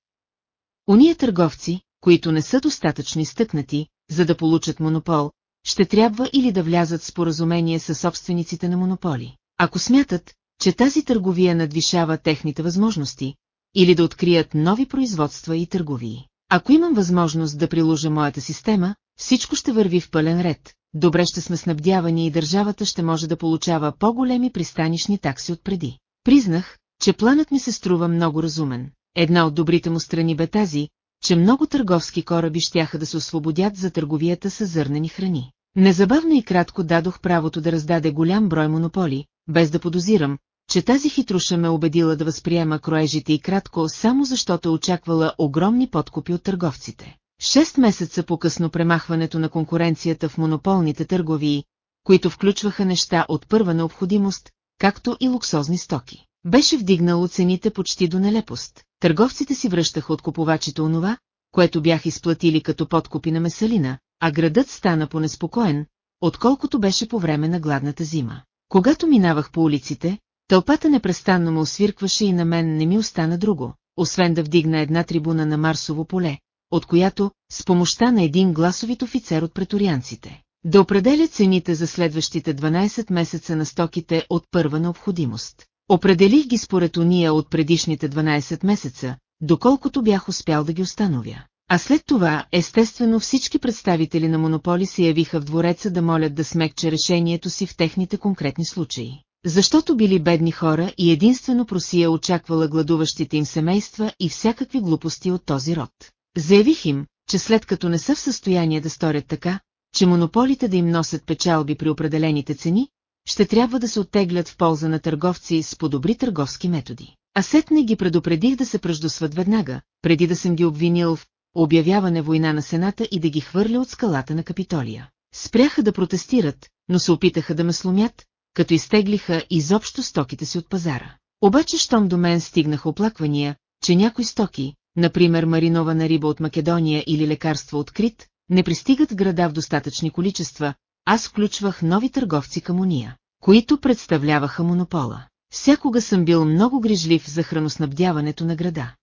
Уния търговци, които не са достатъчно изтъкнати, за да получат монопол, ще трябва или да влязат в споразумение с собствениците на монополи. Ако смятат, че тази търговия надвишава техните възможности, или да открият нови производства и търговии. Ако имам възможност да приложа моята система, всичко ще върви в пълен ред, добре ще сме снабдявани и държавата ще може да получава по-големи пристанишни такси от преди. Признах, че планът ми се струва много разумен. Една от добрите му страни бе тази, че много търговски кораби щяха да се освободят за търговията с зърнени храни. Незабавно и кратко дадох правото да раздаде голям брой монополи, без да подозирам, че тази хитруша ме убедила да възприема кроежите и кратко само защото очаквала огромни подкупи от търговците. Шест месеца по-късно премахването на конкуренцията в монополните търговии, които включваха неща от първа необходимост, както и луксозни стоки. Беше вдигнало цените почти до нелепост. Търговците си връщаха от купувачите онова, което бях изплатили като подкупи на месалина, а градът стана понеспокоен, отколкото беше по време на гладната зима. Когато минавах по улиците, тълпата непрестанно ме освиркваше и на мен не ми остана друго, освен да вдигна една трибуна на Марсово поле, от която, с помощта на един гласовит офицер от преторианците, да определя цените за следващите 12 месеца на стоките от първа необходимост. Определих ги според уния от предишните 12 месеца, доколкото бях успял да ги установя. А след това, естествено всички представители на монополи се явиха в двореца да молят да смекче решението си в техните конкретни случаи. Защото били бедни хора и единствено просия очаквала гладуващите им семейства и всякакви глупости от този род. Заявих им, че след като не са в състояние да сторят така, че монополите да им носят печалби при определените цени, ще трябва да се оттеглят в полза на търговци с по-добри търговски методи. А сетне ги предупредих да се пръждосват веднага, преди да съм ги обвинил в обявяване война на Сената и да ги хвърля от скалата на Капитолия. Спряха да протестират, но се опитаха да ме сломят, като изтеглиха изобщо стоките си от пазара. Обаче щом до мен стигнаха оплаквания, че някои стоки, например маринована риба от Македония или лекарство от Крит, не пристигат града в достатъчни количества, аз включвах нови търговци към уния, които представляваха монопола. Всякога съм бил много грижлив за храноснабдяването на града.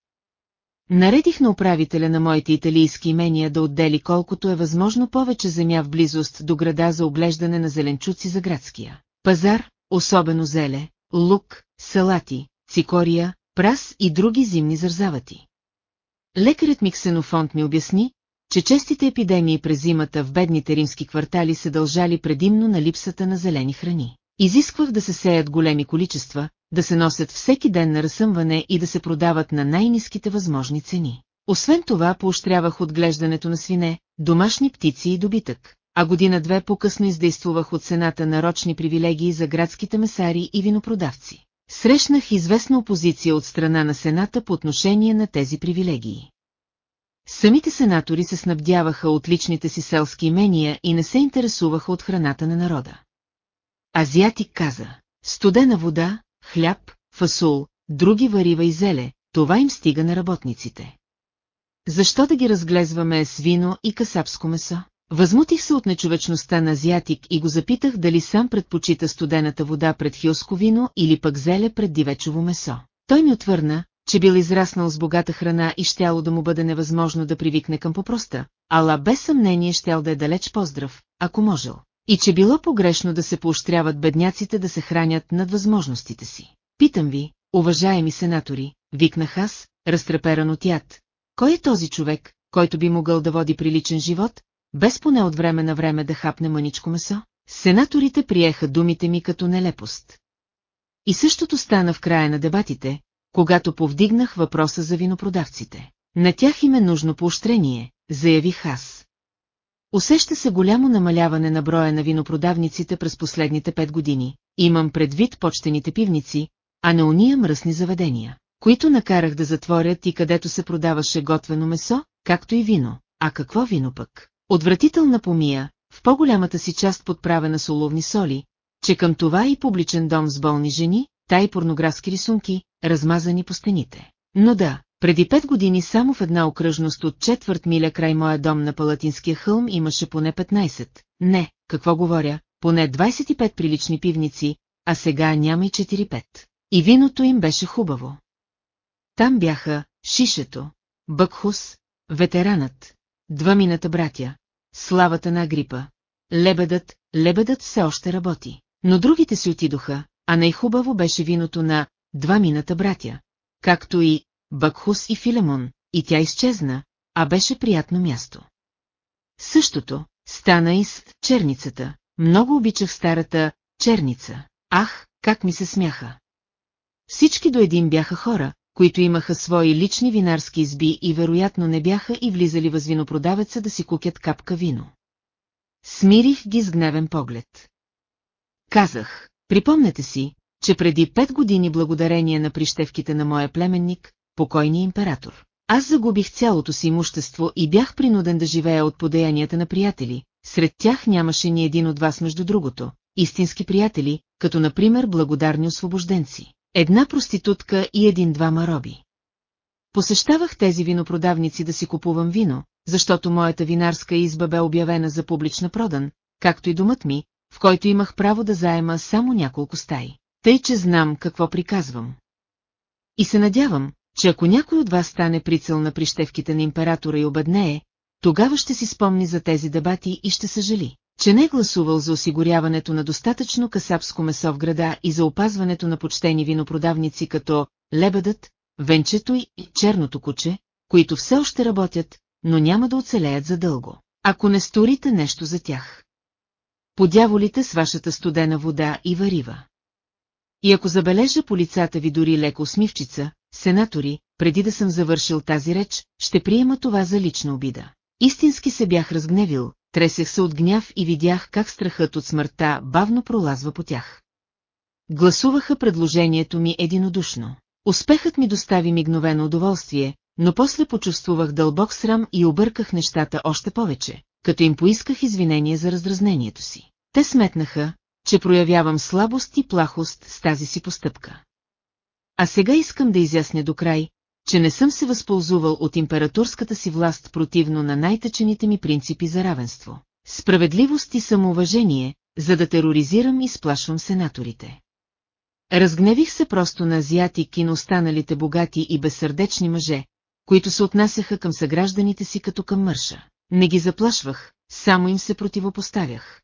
Наредих на управителя на моите италийски имения да отдели колкото е възможно повече земя в близост до града за оглеждане на зеленчуци за градския. Пазар, особено зеле, лук, салати, цикория, прас и други зимни зързавати. Лекарят ми Ксенофонт ми обясни, че честите епидемии през зимата в бедните римски квартали се дължали предимно на липсата на зелени храни. Изисквах да се сеят големи количества, да се носят всеки ден на разсъмване и да се продават на най-низките възможни цени. Освен това поощрявах отглеждането на свине, домашни птици и добитък, а година-две по-късно издействувах от цената на рочни привилегии за градските месари и винопродавци. Срещнах известна опозиция от страна на Сената по отношение на тези привилегии. Самите сенатори се снабдяваха от личните си селски имения и не се интересуваха от храната на народа. Азиатик каза, студена вода, хляб, фасул, други варива и зеле, това им стига на работниците. Защо да ги разглезваме с вино и касапско месо? Възмутих се от нечовечността на азиатик и го запитах дали сам предпочита студената вода пред хилско вино или пък зеле пред дивечово месо. Той ми отвърна, че бил израснал с богата храна и щяло да му бъде невъзможно да привикне към попроста, ала без съмнение щял да е далеч поздрав, ако можел. И че било погрешно да се поощряват бедняците да се хранят над възможностите си. Питам ви, уважаеми сенатори, викнах аз, разтреперан от яд, кой е този човек, който би могъл да води приличен живот, без поне от време на време да хапне мъничко месо? Сенаторите приеха думите ми като нелепост. И същото стана в края на дебатите, когато повдигнах въпроса за винопродавците. На тях им е нужно поощрение, заявих аз. Усеща се голямо намаляване на броя на винопродавниците през последните пет години. Имам предвид почтените пивници, а не уния мръсни заведения, които накарах да затворят и където се продаваше готвено месо, както и вино. А какво вино пък? Отвратителна помия, в по-голямата си част подправена с оловни соли, че към това и публичен дом с болни жени, та и порнографски рисунки, размазани по стените. Но да, преди пет години само в една окръжност от четвърт миля край моя дом на Палатинския хълм имаше поне 15, не, какво говоря, поне 25 прилични пивници, а сега няма и 4-5. И виното им беше хубаво. Там бяха Шишето, Бъкхус, ветеранът, двамината братя, славата на Агрипа, лебедът, лебедът все още работи. Но другите си отидоха, а най-хубаво беше виното на два мината братя, както и Бакхус и Филемон, и тя изчезна, а беше приятно място. Същото стана и с черницата. Много обичах старата черница. Ах, как ми се смяха. Всички до един бяха хора, които имаха свои лични винарски изби и вероятно не бяха и влизали въз винопродавеца да си кукят капка вино. Смирих ги с гневен поглед. Казах, припомнете си, че преди пет години благодарение на прищевките на моя племенник, покойния император, аз загубих цялото си имущество и бях принуден да живея от подеянията на приятели, сред тях нямаше ни един от вас между другото, истински приятели, като например благодарни освобожденци, една проститутка и един-двама роби. Посещавах тези винопродавници да си купувам вино, защото моята винарска изба бе обявена за публична продан, както и домът ми, в който имах право да заема само няколко стаи. Тъй, че знам какво приказвам. И се надявам, че ако някой от вас стане прицел на прищевките на императора и обеднее, тогава ще си спомни за тези дебати и ще съжали, че не е гласувал за осигуряването на достатъчно касапско месо в града и за опазването на почтени винопродавници като лебедът, венчето и черното куче, които все още работят, но няма да оцелеят задълго, ако не сторите нещо за тях. Подяволите с вашата студена вода и варива. И ако забележа по лицата ви дори леко усмивчица, сенатори, преди да съм завършил тази реч, ще приема това за лична обида. Истински се бях разгневил, тресех се от гняв и видях как страхът от смъртта бавно пролазва по тях. Гласуваха предложението ми единодушно. Успехът ми достави мигновено удоволствие, но после почувствувах дълбок срам и обърках нещата още повече, като им поисках извинение за раздразнението си. Те сметнаха, че проявявам слабост и плахост с тази си постъпка. А сега искам да изясня до край, че не съм се възползвал от императорската си власт противно на най-тъчените ми принципи за равенство. Справедливост и самоуважение, за да тероризирам и сплашвам сенаторите. Разгневих се просто на азиатик и на останалите богати и безсърдечни мъже, които се отнасяха към съгражданите си като към мърша. Не ги заплашвах, само им се противопоставях.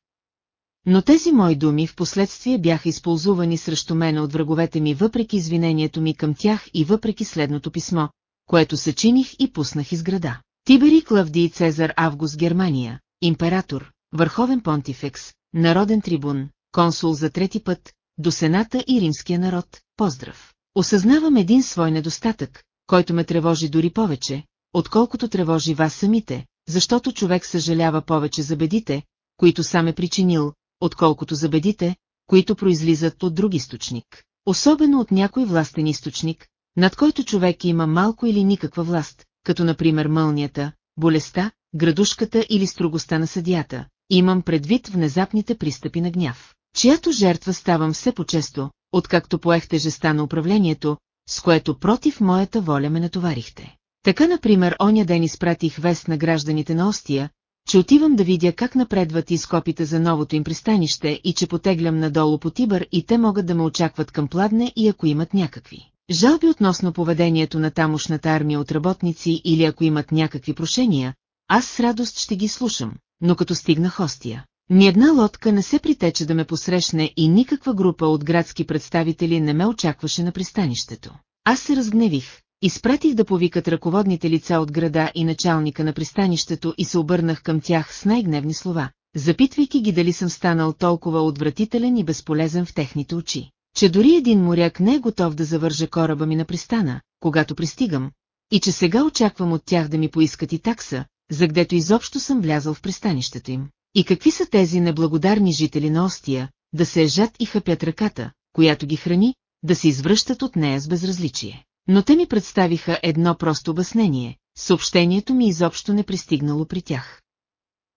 Но тези мои думи в последствие бяха използвани срещу мене от враговете ми въпреки извинението ми към тях и въпреки следното писмо, което съчиних и пуснах из града. Тибери Клавдий Цезар Август Германия, император, върховен понтифекс, народен трибун, консул за трети път, до Сената и римския народ, поздрав. Осъзнавам един свой недостатък, който ме тревожи дори повече, отколкото тревожи вас самите, защото човек съжалява повече за бедите, които сам е причинил, отколкото за бедите, които произлизат от друг източник. Особено от някой властен източник, над който човек има малко или никаква власт, като например мълнията, болестта, градушката или строгостта на съдията. Имам предвид внезапните пристъпи на гняв, чиято жертва ставам все по-често, откакто поех тежеста на управлението, с което против моята воля ме натоварихте. Така, например, оня ден изпратих вест на гражданите на Остия, че отивам да видя как напредват изкопите за новото им пристанище и че потеглям надолу по Тибър и те могат да ме очакват към пладне и ако имат някакви. Жалби относно поведението на тамошната армия от работници или ако имат някакви прошения, аз с радост ще ги слушам, но като стигна хостия. Ни една лодка не се притече да ме посрещне и никаква група от градски представители не ме очакваше на пристанището. Аз се разгневих, Изпратих да повикат ръководните лица от града и началника на пристанището и се обърнах към тях с най-гневни слова, запитвайки ги дали съм станал толкова отвратителен и безполезен в техните очи, че дори един моряк не е готов да завърже кораба ми на пристана, когато пристигам, и че сега очаквам от тях да ми поискат и такса, за гдето изобщо съм влязъл в пристанището им. И какви са тези неблагодарни жители на Остия, да се ежат и хъпят ръката, която ги храни, да се извръщат от нея с безразличие. Но те ми представиха едно просто обяснение, съобщението ми изобщо не пристигнало при тях.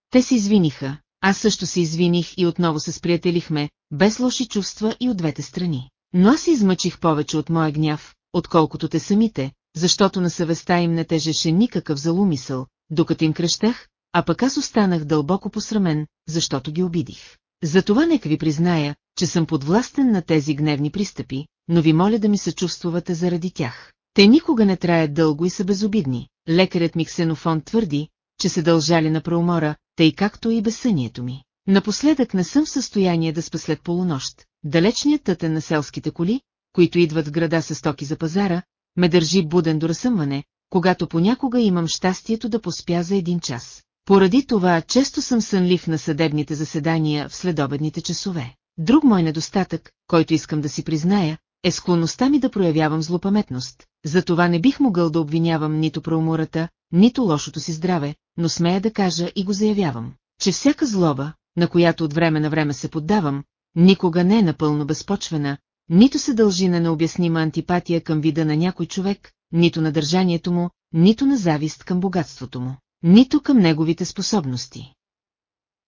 Те се извиниха, аз също се извиних и отново се сприятелихме, без лоши чувства и от двете страни. Но аз измъчих повече от моя гняв, отколкото те самите, защото на съвестта им не тежеше никакъв залумисъл, докато им кръщах, а пък аз останах дълбоко посрамен, защото ги обидих. Затова нека ви призная, че съм подвластен на тези гневни пристъпи, но ви моля да ми съчувствувате заради тях. Те никога не траят дълго и са безобидни. Лекарят ми Ксенофон твърди, че се дължали на преумора, тъй както и безсънието ми. Напоследък не съм в състояние да спа след полунощ. Далечният тътен на селските коли, които идват в града с стоки за пазара, ме държи буден до разсъмване, когато понякога имам щастието да поспя за един час. Поради това често съм сънлив на съдебните заседания в следобедните часове. Друг мой недостатък, който искам да си призная, е склонността ми да проявявам злопаметност. Затова не бих могъл да обвинявам нито проумората, нито лошото си здраве, но смея да кажа и го заявявам, че всяка злоба, на която от време на време се поддавам, никога не е напълно безпочвена, нито се дължи на необяснима антипатия към вида на някой човек, нито на държанието му, нито на завист към богатството му, нито към неговите способности.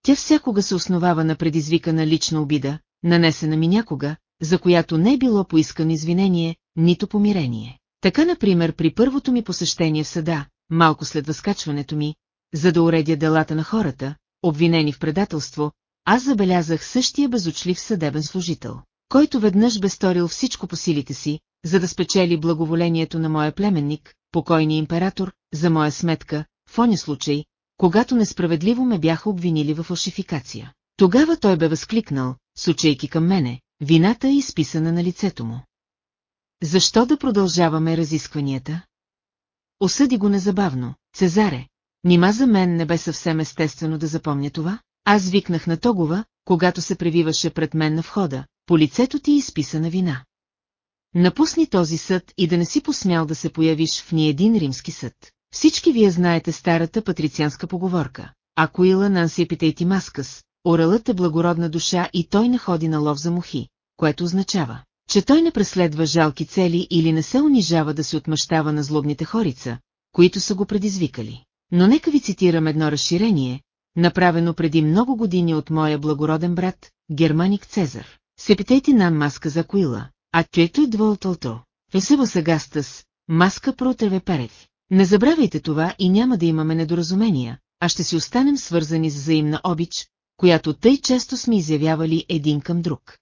Тя всякога се основава на предизвикана лична обида, нанесена ми някога, за която не е било поискано извинение, нито помирение. Така, например, при първото ми посещение в съда, малко след възкачването ми, за да уредя делата на хората, обвинени в предателство, аз забелязах същия безочлив съдебен служител, който веднъж бе сторил всичко по силите си, за да спечели благоволението на моя племенник, покойния император, за моя сметка, в оня случай, когато несправедливо ме бяха обвинили в фалшификация. Тогава той бе възкликнал, сучейки към мене, вината е изписана на лицето му. Защо да продължаваме разискванията? Осъди го незабавно, Цезаре. Нима за мен не бе съвсем естествено да запомня това? Аз викнах на Тогова, когато се превиваше пред мен на входа, по лицето ти е изписана вина. Напусни този съд и да не си посмял да се появиш в ни един римски съд. Всички вие знаете старата патрицианска поговорка. Ако ила нансипите ти маскас, оралът е благородна душа и той не ходи на лов за мухи, което означава, че той не преследва жалки цели или не се унижава да се отмъщава на злобните хорица, които са го предизвикали. Но нека ви цитирам едно разширение, направено преди много години от моя благороден брат, германик Цезар. Сепитейти нам маска за Куила, а чето и дволтълто. Есево сегастас, маска протеве перев. Не забравяйте това и няма да имаме недоразумения, а ще си останем свързани с взаимна обич, която тъй често сме изявявали един към друг.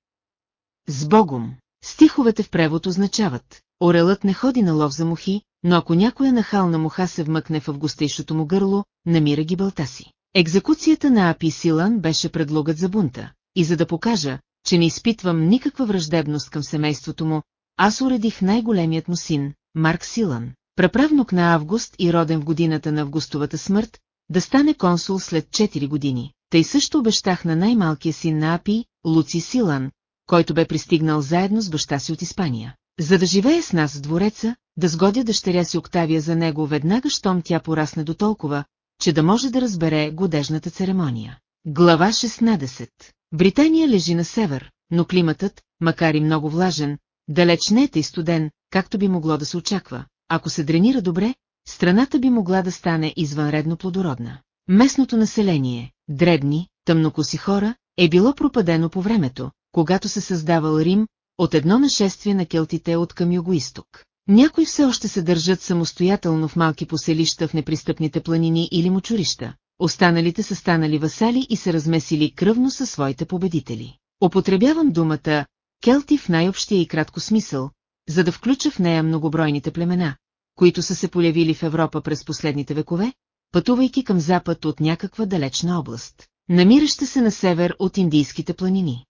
С Богом! Стиховете в превод означават, орелът не ходи на лов за мухи, но ако някоя нахална муха се вмъкне в августейшото му гърло, намира гибелта си. Екзекуцията на Апи Силан беше предлогът за бунта, и за да покажа, че не изпитвам никаква враждебност към семейството му, аз уредих най-големият му син, Марк Силан, праправнук на Август и роден в годината на Августовата смърт, да стане консул след 4 години. Тъй също обещах на най-малкия син на Апи, Луци Силан, който бе пристигнал заедно с баща си от Испания. За да живее с нас в двореца, да сгодя дъщеря си Октавия за него веднага, щом тя порасне до толкова, че да може да разбере годежната церемония. Глава 16 Британия лежи на север, но климатът, макар и много влажен, далеч не е студен, както би могло да се очаква. Ако се дренира добре, страната би могла да стане извънредно плодородна. Местното население, дребни, тъмнокоси хора, е било пропадено по времето, когато се създавал Рим, от едно нашествие на келтите от към югоисток. Някои все още се държат самостоятелно в малки поселища в непристъпните планини или мочурища, останалите са станали васали и се размесили кръвно със своите победители. Употребявам думата «келти» в най-общия и кратко смисъл, за да включа в нея многобройните племена, които са се полявили в Европа през последните векове, пътувайки към запад от някаква далечна област, намираща се на север от Индийските планини.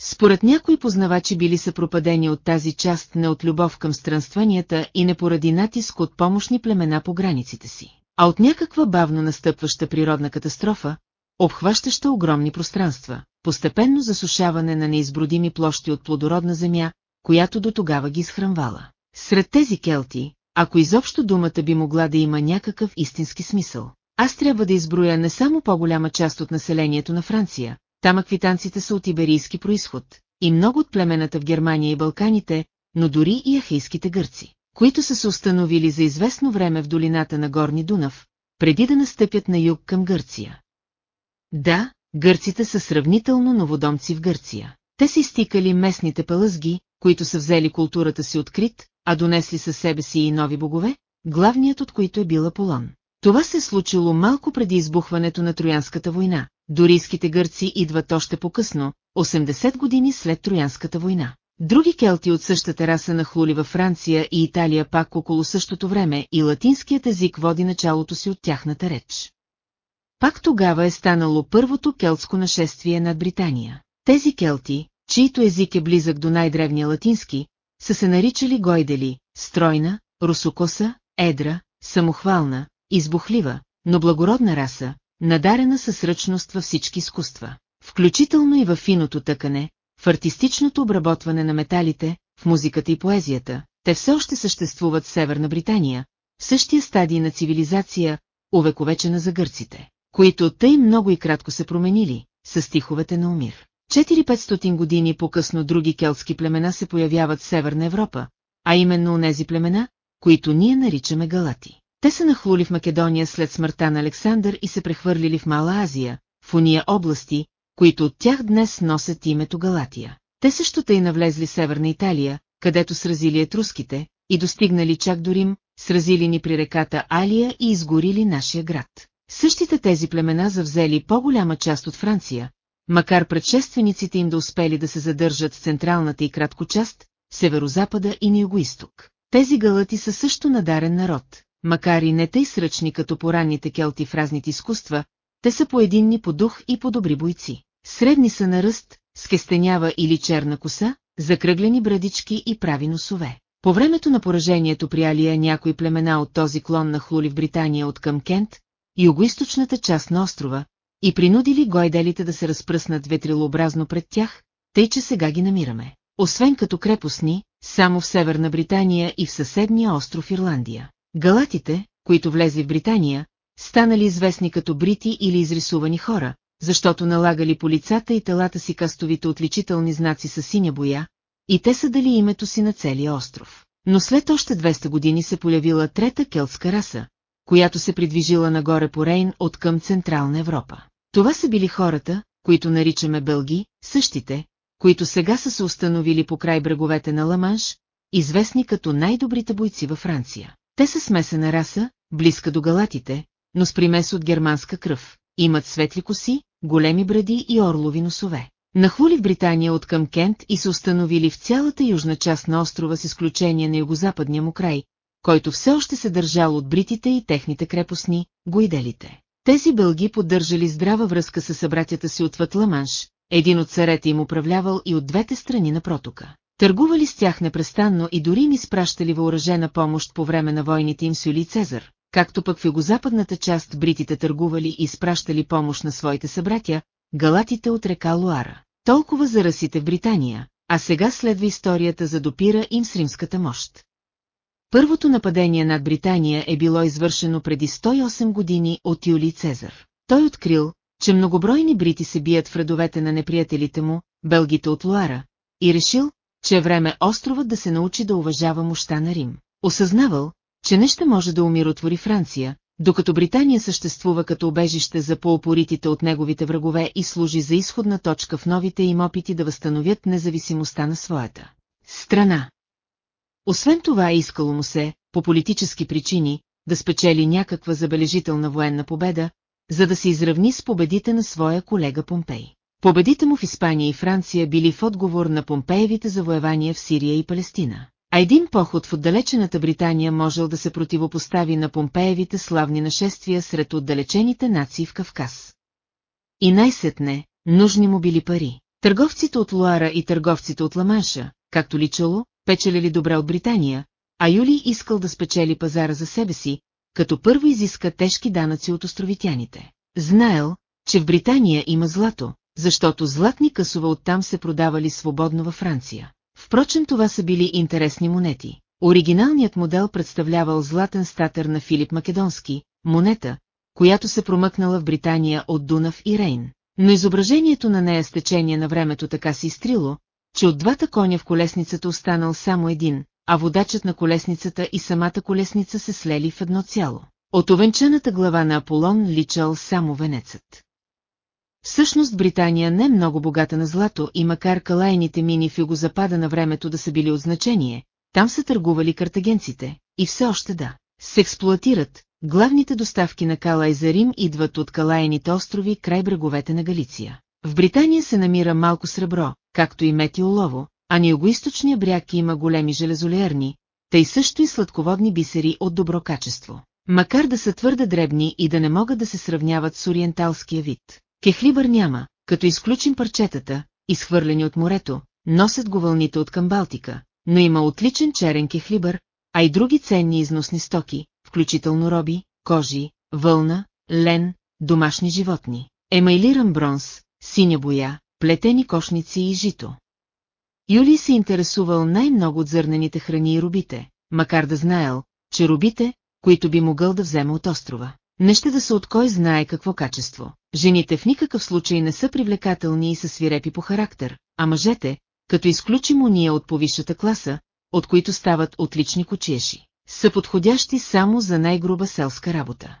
Според някои познавачи били са пропадени от тази част не от любов към странстванията и не поради натиск от помощни племена по границите си, а от някаква бавно настъпваща природна катастрофа, обхващаща огромни пространства, постепенно засушаване на неизбродими площи от плодородна земя, която до тогава ги изхранвала. Сред тези келти, ако изобщо думата би могла да има някакъв истински смисъл, аз трябва да изброя не само по-голяма част от населението на Франция, там аквитанците са от иберийски происход, и много от племената в Германия и Балканите, но дори и ахейските гърци, които са се установили за известно време в долината на Горни Дунав, преди да настъпят на юг към Гърция. Да, гърците са сравнително новодомци в Гърция. Те са изтикали местните палъзги, които са взели културата си открит, а донесли със себе си и нови богове, главният от които е бил Аполон. Това се случило малко преди избухването на Троянската война. Дорийските гърци идват още по-късно, 80 години след Троянската война. Други келти от същата раса нахлули във Франция и Италия пак около същото време и латинският език води началото си от тяхната реч. Пак тогава е станало първото келтско нашествие над Британия. Тези келти, чието език е близък до най-древния латински, са се наричали гойдели, стройна, русокоса, едра, самохвална, избухлива, но благородна раса, надарена със ръчност във всички изкуства, включително и в финото тъкане, в артистичното обработване на металите, в музиката и поезията, те все още съществуват в Северна Британия, в същия стадий на цивилизация, увековечена за гърците, които тъй много и кратко се променили, с стиховете на Умир. 4-500 години по-късно други келтски племена се появяват в Северна Европа, а именно онези племена, които ние наричаме галати. Те са нахлули в Македония след смъртта на Александър и се прехвърлили в Мала Азия, в уния области, които от тях днес носят името Галатия. Те също тъй навлезли Северна Италия, където сразили етруските, и достигнали чак до Рим, сразили ни при реката Алия и изгорили нашия град. Същите тези племена завзели по-голяма част от Франция, макар предшествениците им да успели да се задържат в централната и кратко част, северозапада и на югоисток. Тези галати са също надарен народ, макар и не тъй сръчни като поранните келти в разните изкуства, те са поединни по дух и по добри бойци. Средни са на ръст, с кестенява или черна коса, закръглени брадички и прави носове. По времето на поражението при Алия някои племена от този клон нахлули в Британия от към Кент, югоисточната част на острова, и принудили гойделите да се разпръснат ветрилообразно пред тях, тъй че сега ги намираме. Освен като крепостни, само в Северна Британия и в съседния остров Ирландия. Галатите, които влезли в Британия, станали известни като брити или изрисувани хора, защото налагали по лицата и телата си кастовите отличителни знаци с синя боя, и те са дали името си на целия остров. Но след още 200 години се появила трета келтска раса, която се придвижила нагоре по Рейн от към Централна Европа. Това са били хората, които наричаме бълги, същите, които сега са се установили по край бреговете на Ламанш, известни като най-добрите бойци във Франция. Те са смесена раса, близка до галатите, но с примес от германска кръв, имат светли коси, големи бради и орлови носове. Нахлули в Британия от към Кент и се установили в цялата южна част на острова с изключение на югозападния му край, който все още се държал от бритите и техните крепостни, гойделите. Тези бълги поддържали здрава връзка с събратята си от Ватламанш, един от царете им управлявал и от двете страни на протока. Търгували с тях непрестанно и дори им изпращали въоръжена помощ по време на войните им с Юлий Цезар, както пък в югозападната част бритите търгували и изпращали помощ на своите събратя, галатите от река Луара. Толкова за расите в Британия, а сега следва историята за допира им с римската мощ. Първото нападение над Британия е било извършено преди 108 години от Юлий Цезар. Той открил, че многобройни брити се бият в редовете на неприятелите му, белгите от Луара, и решил, че е време островът да се научи да уважава мощта на Рим. Осъзнавал, че не ще може да умиротвори Франция, докато Британия съществува като обежище за по-опоритите от неговите врагове и служи за изходна точка в новите им опити да възстановят независимостта на своята страна. Освен това искало му се, по политически причини, да спечели някаква забележителна военна победа, за да се изравни с победите на своя колега Помпей. Победите му в Испания и Франция били в отговор на Помпеевите завоевания в Сирия и Палестина. А един поход в отдалечената Британия можел да се противопостави на Помпеевите славни нашествия сред отдалечените нации в Кавказ. И най-сетне, нужни му били пари. Търговците от Луара и търговците от Ламанша, както личало, печелили добре от Британия, а Юли искал да спечели пазара за себе си, като първо изиска тежки данъци от островитяните. Знаел, че в Британия има злато, защото златни късове оттам се продавали свободно във Франция. Впрочем това са били интересни монети. Оригиналният модел представлявал златен статър на Филип Македонски, монета, която се промъкнала в Британия от Дунав и Рейн. Но изображението на нея с течение на времето така се изтрило, че от двата коня в колесницата останал само един, а водачът на колесницата и самата колесница се слели в едно цяло. От овенчаната глава на Аполон личал само венецът. Всъщност Британия не е много богата на злато и макар калайните мини в югозапада на времето да са били от значение, там са търгували картагенците, и все още да. Се експлуатират, главните доставки на Калай за Рим идват от Калайните острови край бреговете на Галиция. В Британия се намира малко сребро, както и мет и олово, а на югоисточния бряг има големи железолеерни, тъй също и сладководни бисери от добро качество. макар да са твърде дребни и да не могат да се сравняват с ориенталския вид. Кехлибър няма, като изключим парчетата, изхвърлени от морето, носят го вълните от към Балтика, но има отличен черен кехлибър, а и други ценни износни стоки, включително роби, кожи, вълна, лен, домашни животни, емайлиран бронз, синя боя, плетени кошници и жито. Юли се интересувал най-много от зърнените храни и робите, макар да знаел, че робите, които би могъл да вземе от острова, не ще да са от кой знае какво качество. Жените в никакъв случай не са привлекателни и са свирепи по характер, а мъжете, като изключим уния от повисшата класа, от които стават отлични кочиеши, са подходящи само за най-груба селска работа.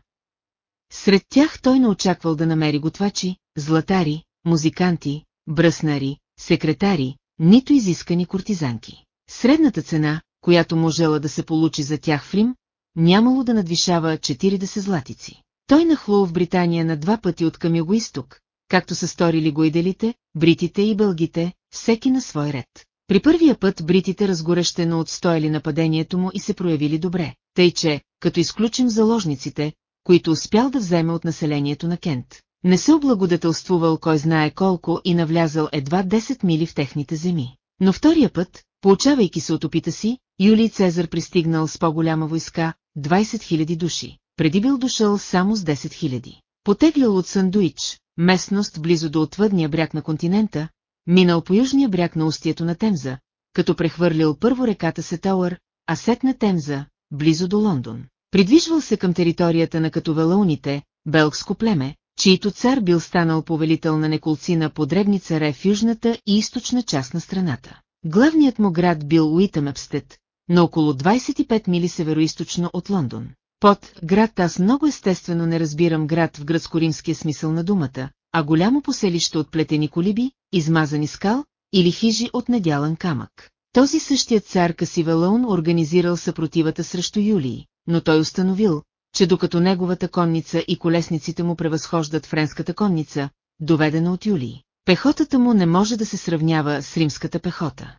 Сред тях той не очаквал да намери готвачи, златари, музиканти, бръснари, секретари, нито изискани кортизанки. Средната цена, която можела да се получи за тях в Рим, нямало да надвишава 40 златици. Той нахлу в Британия на два пъти от към юго-исток, както са сторили гойделите, бритите и бългите, всеки на свой ред. При първия път бритите разгорещено отстояли нападението му и се проявили добре, тъй че, като изключим заложниците, които успял да вземе от населението на Кент, не се облагодетелствувал кой знае колко и навлязал едва 10 мили в техните земи. Но втория път, получавайки се от опита си, Юлий Цезар пристигнал с по-голяма войска, 20 000 души, преди бил дошъл само с 10 000. Потеглял от Сандуич, местност близо до отвъдния бряг на континента, минал по южния бряг на устието на Темза, като прехвърлил първо реката Сетауър, а сет на Темза, близо до Лондон. Придвижвал се към територията на Катовелауните, белгско племе, чието цар бил станал повелител на неколцина подребни царе в южната и източна част на страната. Главният му град бил Уитъмъпстед, на около 25 мили североисточно от Лондон. Под град аз много естествено не разбирам град в гръцко-римския смисъл на думата, а голямо поселище от плетени колиби, измазани скал или хижи от недялан камък. Този същият цар Касивелон организирал съпротивата срещу Юлии, но той установил, че докато неговата конница и колесниците му превъзхождат френската конница, доведена от Юлии, пехотата му не може да се сравнява с римската пехота.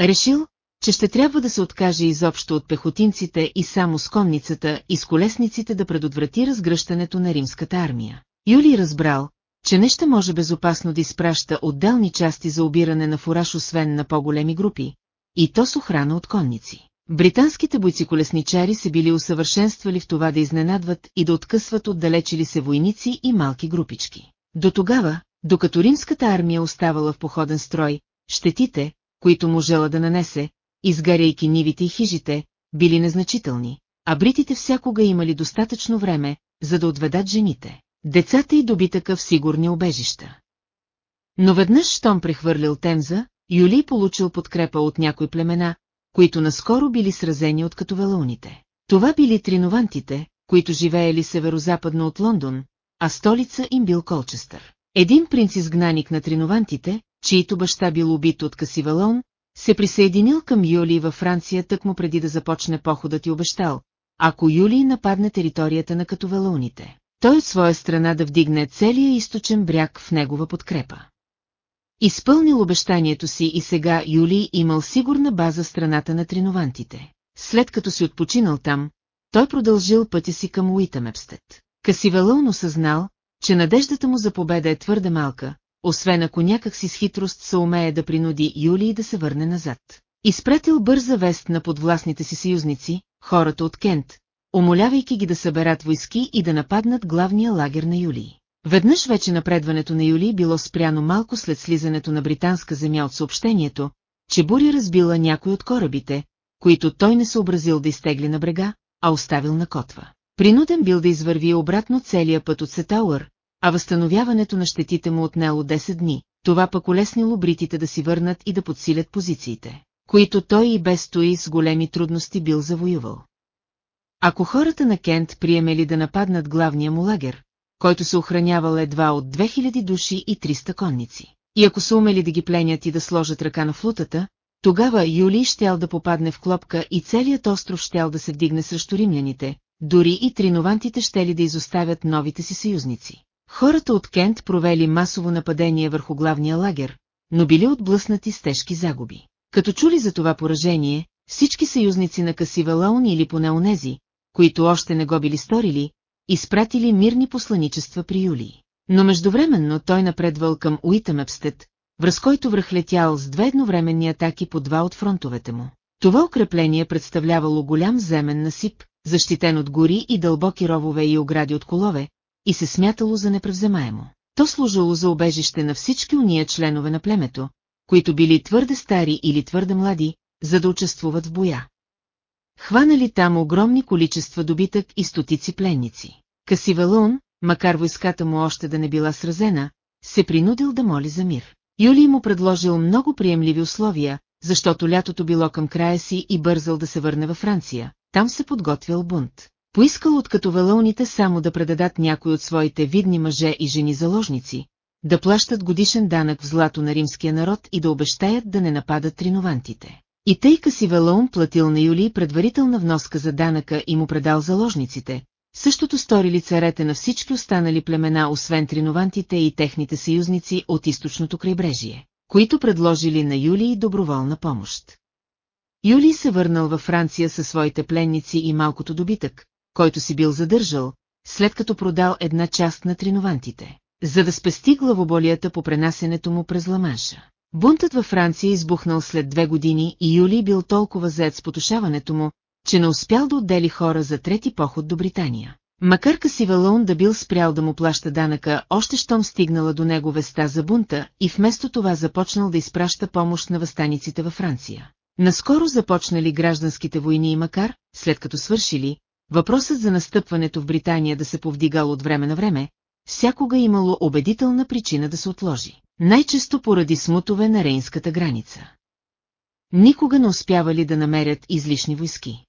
Решил, че ще трябва да се откаже изобщо от пехотинците и само с конницата и с колесниците да предотврати разгръщането на римската армия. Юлий разбрал, че не може безопасно да изпраща отделни части за обиране на фураж освен на по-големи групи, и то с охрана от конници. Британските бойци-колесничари се били усъвършенствали в това да изненадват и да откъсват отдалечили се войници и малки групички. До тогава, докато римската армия оставала в походен строй, щетите, които можела да нанесе, изгаряйки нивите и хижите, били незначителни, а бритите всякога имали достатъчно време, за да отведат жените, децата и добитъка в сигурни обежища. Но веднъж, щом прехвърлил Темза, Юлий получил подкрепа от някои племена, които наскоро били сразени от катовелауните. Това били тринувантите, които живеели северо-западно от Лондон, а столица им бил Колчестър. Един принц изгнаник на тринувантите, чието баща бил убит от Касивалон, се присъединил към Юлий във Франция тъкмо преди да започне походът и обещал, ако Юлий нападне територията на Катовелауните, той от своя страна да вдигне целия източен бряг в негова подкрепа. Изпълнил обещанието си и сега Юлий имал сигурна база в страната на тринувантите. След като си отпочинал там, той продължил пътя си към Уитамепстед. Касивелън осъзнал, че надеждата му за победа е твърде малка, освен ако някак си с хитрост се умее да принуди Юлий да се върне назад. Изпратил бърза вест на подвластните си съюзници, хората от Кент, умолявайки ги да съберат войски и да нападнат главния лагер на Юлий. Веднъж вече напредването на Юли било спряно малко след слизането на британска земя от съобщението, че буря разбила някой от корабите, които той не съобразил да изтегли на брега, а оставил на котва. Принуден бил да извърви обратно целия път от Сетауър, а възстановяването на щетите му отнело 10 дни, това пък улеснило бритите да си върнат и да подсилят позициите, които той и без стои с големи трудности бил завоювал. Ако хората на Кент приемели да нападнат главния му лагер, който се охранявал едва от 2000 души и 300 конници. И ако са умели да ги пленят и да сложат ръка на флутата, тогава Юлий щял да попадне в клопка и целият остров щял да се вдигне срещу римляните, дори и тринувантите щели да изоставят новите си съюзници. Хората от Кент провели масово нападение върху главния лагер, но били отблъснати с тежки загуби. Като чули за това поражение, всички съюзници на Касивалаун или поне онези, които още не го били сторили, изпратили мирни посланичества при Юлий. Но междувременно той напредвал към Уитамепстед, връз който връхлетял с две едновременни атаки по два от фронтовете му. Това укрепление представлявало голям земен насип, защитен от гори и дълбоки ровове и огради от колове, и се смятало за непревземаемо. То служило за обежище на всички уния членове на племето, които били твърде стари или твърде млади, за да участвуват в боя. Хванали там огромни количества добитък и стотици пленници. Касивелун, макар войската му още да не била сразена, се принудил да моли за мир. Юлий му предложил много приемливи условия, защото лятото било към края си и бързал да се върне във Франция. Там се подготвял бунт. Поискал от като велълните само да предадат някой от своите видни мъже и жени заложници, да плащат годишен данък в злато на римския народ и да обещаят да не нападат тринувантите. И тъй си Велаун платил на Юлий предварителна вноска за данъка и му предал заложниците, същото сторили царете на всички останали племена, освен тринувантите и техните съюзници от източното крайбрежие, които предложили на Юлий доброволна помощ. Юлий се върнал във Франция със своите пленници и малкото добитък, който си бил задържал, след като продал една част на тринувантите, за да спести главоболията по пренасенето му през Ламанша. Бунтът във Франция избухнал след две години и Юли бил толкова зает с потушаването му, че не успял да отдели хора за трети поход до Британия. Макар Касивалон да бил спрял да му плаща данъка, още щом стигнала до него веста за бунта и вместо това започнал да изпраща помощ на възстаниците във Франция. Наскоро започнали гражданските войни и макар, след като свършили, въпросът за настъпването в Британия да се повдигал от време на време, всякога имало убедителна причина да се отложи. Най-често поради смутове на рейнската граница. Никога не успявали да намерят излишни войски.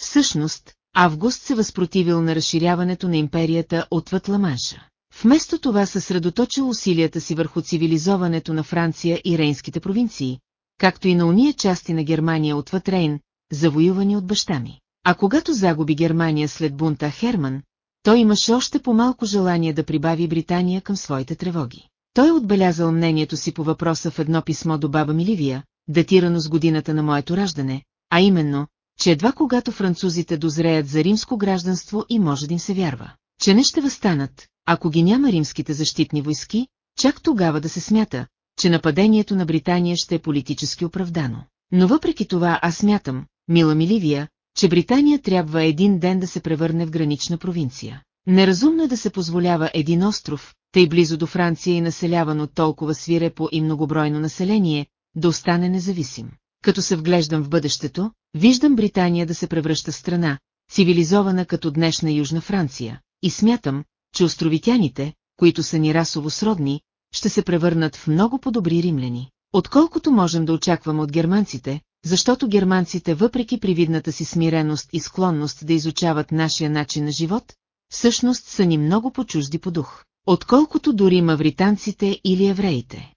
Всъщност, Август се възпротивил на разширяването на империята отвъд Ламанша. Вместо това съсредоточил усилията си върху цивилизоването на Франция и рейнските провинции, както и на уния части на Германия отвъд Рейн, завоювани от баща ми. А когато загуби Германия след бунта Херман, той имаше още по-малко желание да прибави Британия към своите тревоги. Той отбелязал мнението си по въпроса в едно писмо до баба Миливия, датирано с годината на моето раждане, а именно, че едва когато французите дозреят за римско гражданство и може да им се вярва, че не ще възстанат, ако ги няма римските защитни войски, чак тогава да се смята, че нападението на Британия ще е политически оправдано. Но въпреки това аз смятам, мила Миливия, че Британия трябва един ден да се превърне в гранична провинция. Неразумно е да се позволява един остров, тъй близо до Франция и населяван от толкова свирепо и многобройно население, да остане независим. Като се вглеждам в бъдещето, виждам Британия да се превръща в страна, цивилизована като днешна Южна Франция, и смятам, че островитяните, които са ни расово сродни, ще се превърнат в много по-добри римляни. Отколкото можем да очакваме от германците, защото германците въпреки привидната си смиреност и склонност да изучават нашия начин на живот, всъщност са ни много по-чужди по дух, отколкото дори мавританците или евреите.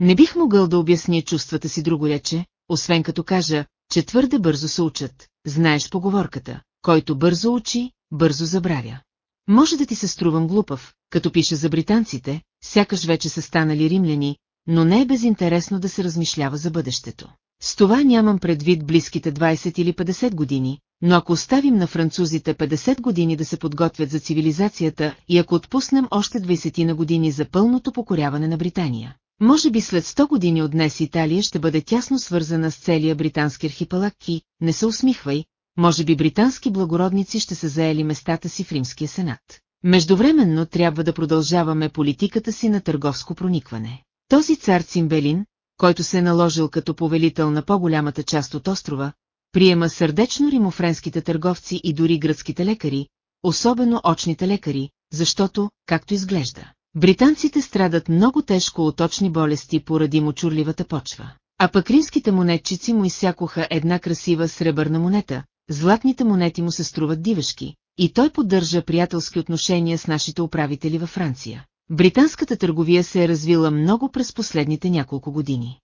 Не бих могъл да обясня чувствата си друго рече, освен като кажа, че твърде бързо се учат, знаеш поговорката, който бързо учи, бързо забравя. Може да ти се струвам глупав, като пиша за британците, сякаш вече са станали римляни, но не е безинтересно да се размишлява за бъдещето. С това нямам предвид близките 20 или 50 години, но ако оставим на французите 50 години да се подготвят за цивилизацията и ако отпуснем още 20 на години за пълното покоряване на Британия, може би след 100 години от днес Италия ще бъде тясно свързана с целия британски архипелаг и, не се усмихвай, може би британски благородници ще се заели местата си в Римския сенат. Междувременно трябва да продължаваме политиката си на търговско проникване. Този цар Цимбелин, който се е наложил като повелител на по-голямата част от острова, приема сърдечно римофренските търговци и дори гръцките лекари, особено очните лекари, защото, както изглежда, британците страдат много тежко от очни болести поради мочурливата почва. А пък римските монетчици му изсякоха една красива сребърна монета, златните монети му се струват дивешки, и той поддържа приятелски отношения с нашите управители във Франция. Британската търговия се е развила много през последните няколко години.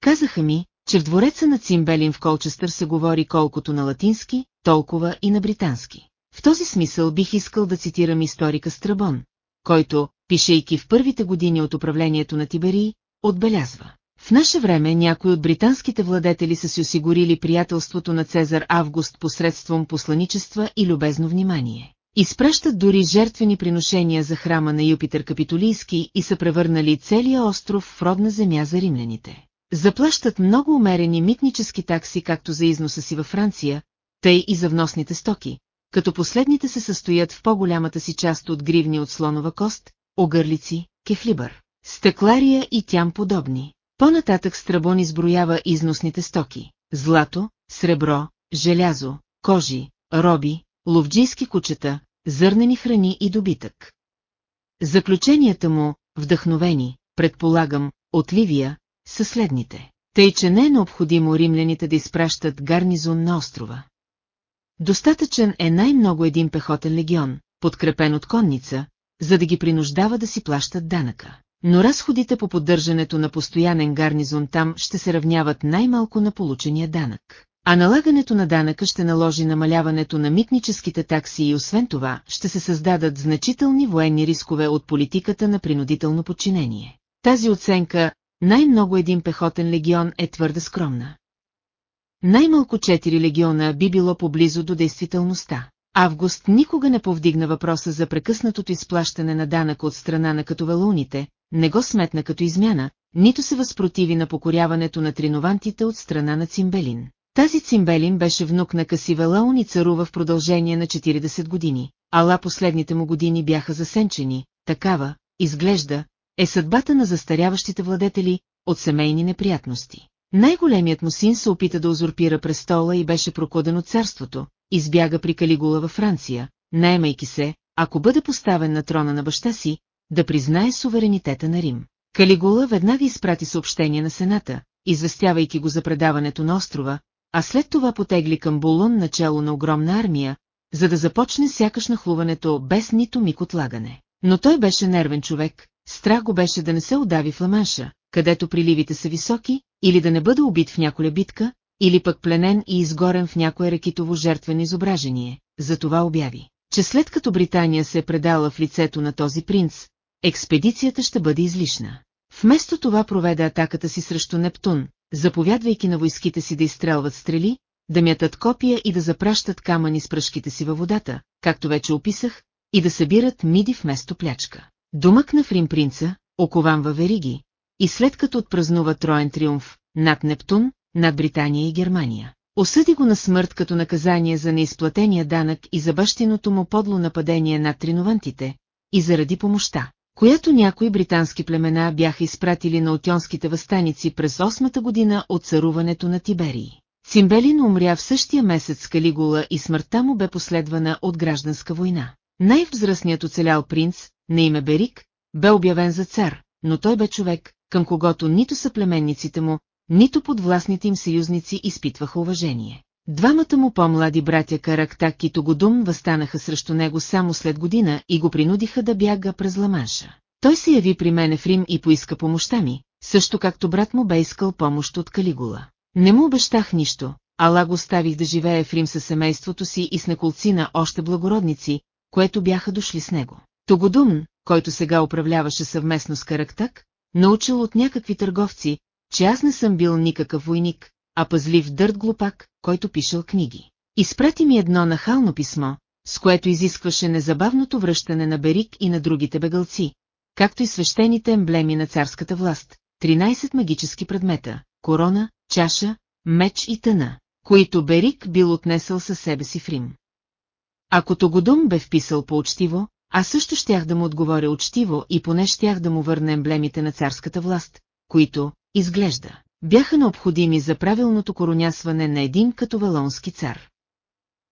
Казаха ми, че в двореца на Цимбелин в Колчестър се говори колкото на латински, толкова и на британски. В този смисъл бих искал да цитирам историка Страбон, който, пишейки в първите години от управлението на Тиберий, отбелязва. В наше време някои от британските владетели са си осигурили приятелството на Цезар Август посредством посланичества и любезно внимание. Изпращат дори жертвени приношения за храма на Юпитер Капитолийски и са превърнали целия остров в родна земя за римляните. Заплащат много умерени митнически такси както за износа си във Франция, тъй и за вносните стоки, като последните се състоят в по-голямата си част от гривни от слонова кост, огърлици, кефлибър, стъклария и тям подобни. По-нататък Страбон изброява износните стоки – злато, сребро, желязо, кожи, роби, ловджийски кучета, зърнени храни и добитък. Заключенията му, вдъхновени, предполагам, от Ливия, са следните. Тъй, че не е необходимо римляните да изпращат гарнизон на острова. Достатъчен е най-много един пехотен легион, подкрепен от конница, за да ги принуждава да си плащат данъка. Но разходите по поддържането на постоянен гарнизон там ще се равняват най-малко на получения данък. А налагането на данъка ще наложи намаляването на митническите такси и освен това ще се създадат значителни военни рискове от политиката на принудително подчинение. Тази оценка, най-много един пехотен легион е твърде скромна. Най-малко четири легиона би било поблизо до действителността. Август никога не повдигна въпроса за прекъснатото изплащане на данък от страна на катовелуните, не го сметна като измяна, нито се възпротиви на покоряването на тринувантите от страна на Цимбелин. Тази Цимбелин беше внук на Касивелаун и царува в продължение на 40 години, ала последните му години бяха засенчени, такава, изглежда, е съдбата на застаряващите владетели от семейни неприятности. Най-големият му син се опита да узурпира престола и беше прокоден от царството, избяга при Калигула във Франция, наемайки се, ако бъде поставен на трона на баща си, да признае суверенитета на Рим. Калигула веднага изпрати съобщение на Сената, известявайки го за предаването на острова, а след това потегли към Булон начало на огромна армия, за да започне сякаш нахлуването без нито миг отлагане. Но той беше нервен човек, страх го беше да не се удави в Ламанша, където приливите са високи, или да не бъде убит в няколя битка, или пък пленен и изгорен в някое рекитово жертвено изображение, затова обяви, че след като Британия се е предала в лицето на този принц, експедицията ще бъде излишна. Вместо това проведе атаката си срещу Нептун, заповядвайки на войските си да изстрелват стрели, да мятат копия и да запращат камъни с пръшките си във водата, както вече описах, и да събират миди вместо плячка. Думък на Фрим принца, окован във вериги, и след като отпразнува троен триумф над Нептун, над Британия и Германия. Осъди го на смърт като наказание за неизплатения данък и за бащиното му подло нападение над тринувантите, и заради помощта, която някои британски племена бяха изпратили на отионските възстаници през 8-та година от царуването на Тиберии. Цимбелин умря в същия месец с Калигула и смъртта му бе последвана от гражданска война. Най-възрастният оцелял принц, на име Берик, бе обявен за цар, но той бе човек, към когото нито съплеменниците му, нито подвластните им съюзници изпитваха уважение. Двамата му по-млади братя Карактак и Тогодум възстанаха срещу него само след година и го принудиха да бяга през Ламанша. Той се яви при мене в Рим и поиска помощта ми, също както брат му бе искал помощ от Калигула. Не му обещах нищо, ала го оставих да живее в Рим със семейството си и с неколцина още благородници, което бяха дошли с него. Тогодум, който сега управляваше съвместно с Карактак, научил от някакви търговци, че аз не съм бил никакъв войник, а пазлив дърт глупак, който пишел книги. Изпрати ми едно нахално писмо, с което изискваше незабавното връщане на Берик и на другите бегалци, както и свещените емблеми на царската власт, 13 магически предмета, корона, чаша, меч и тъна, които Берик бил отнесъл със себе си в Рим. Ако Тогодум бе вписал по-учтиво, аз също щях да му отговоря учтиво и поне щях да му върна емблемите на царската власт, които, изглежда, бяха необходими за правилното коронясване на един като валонски цар.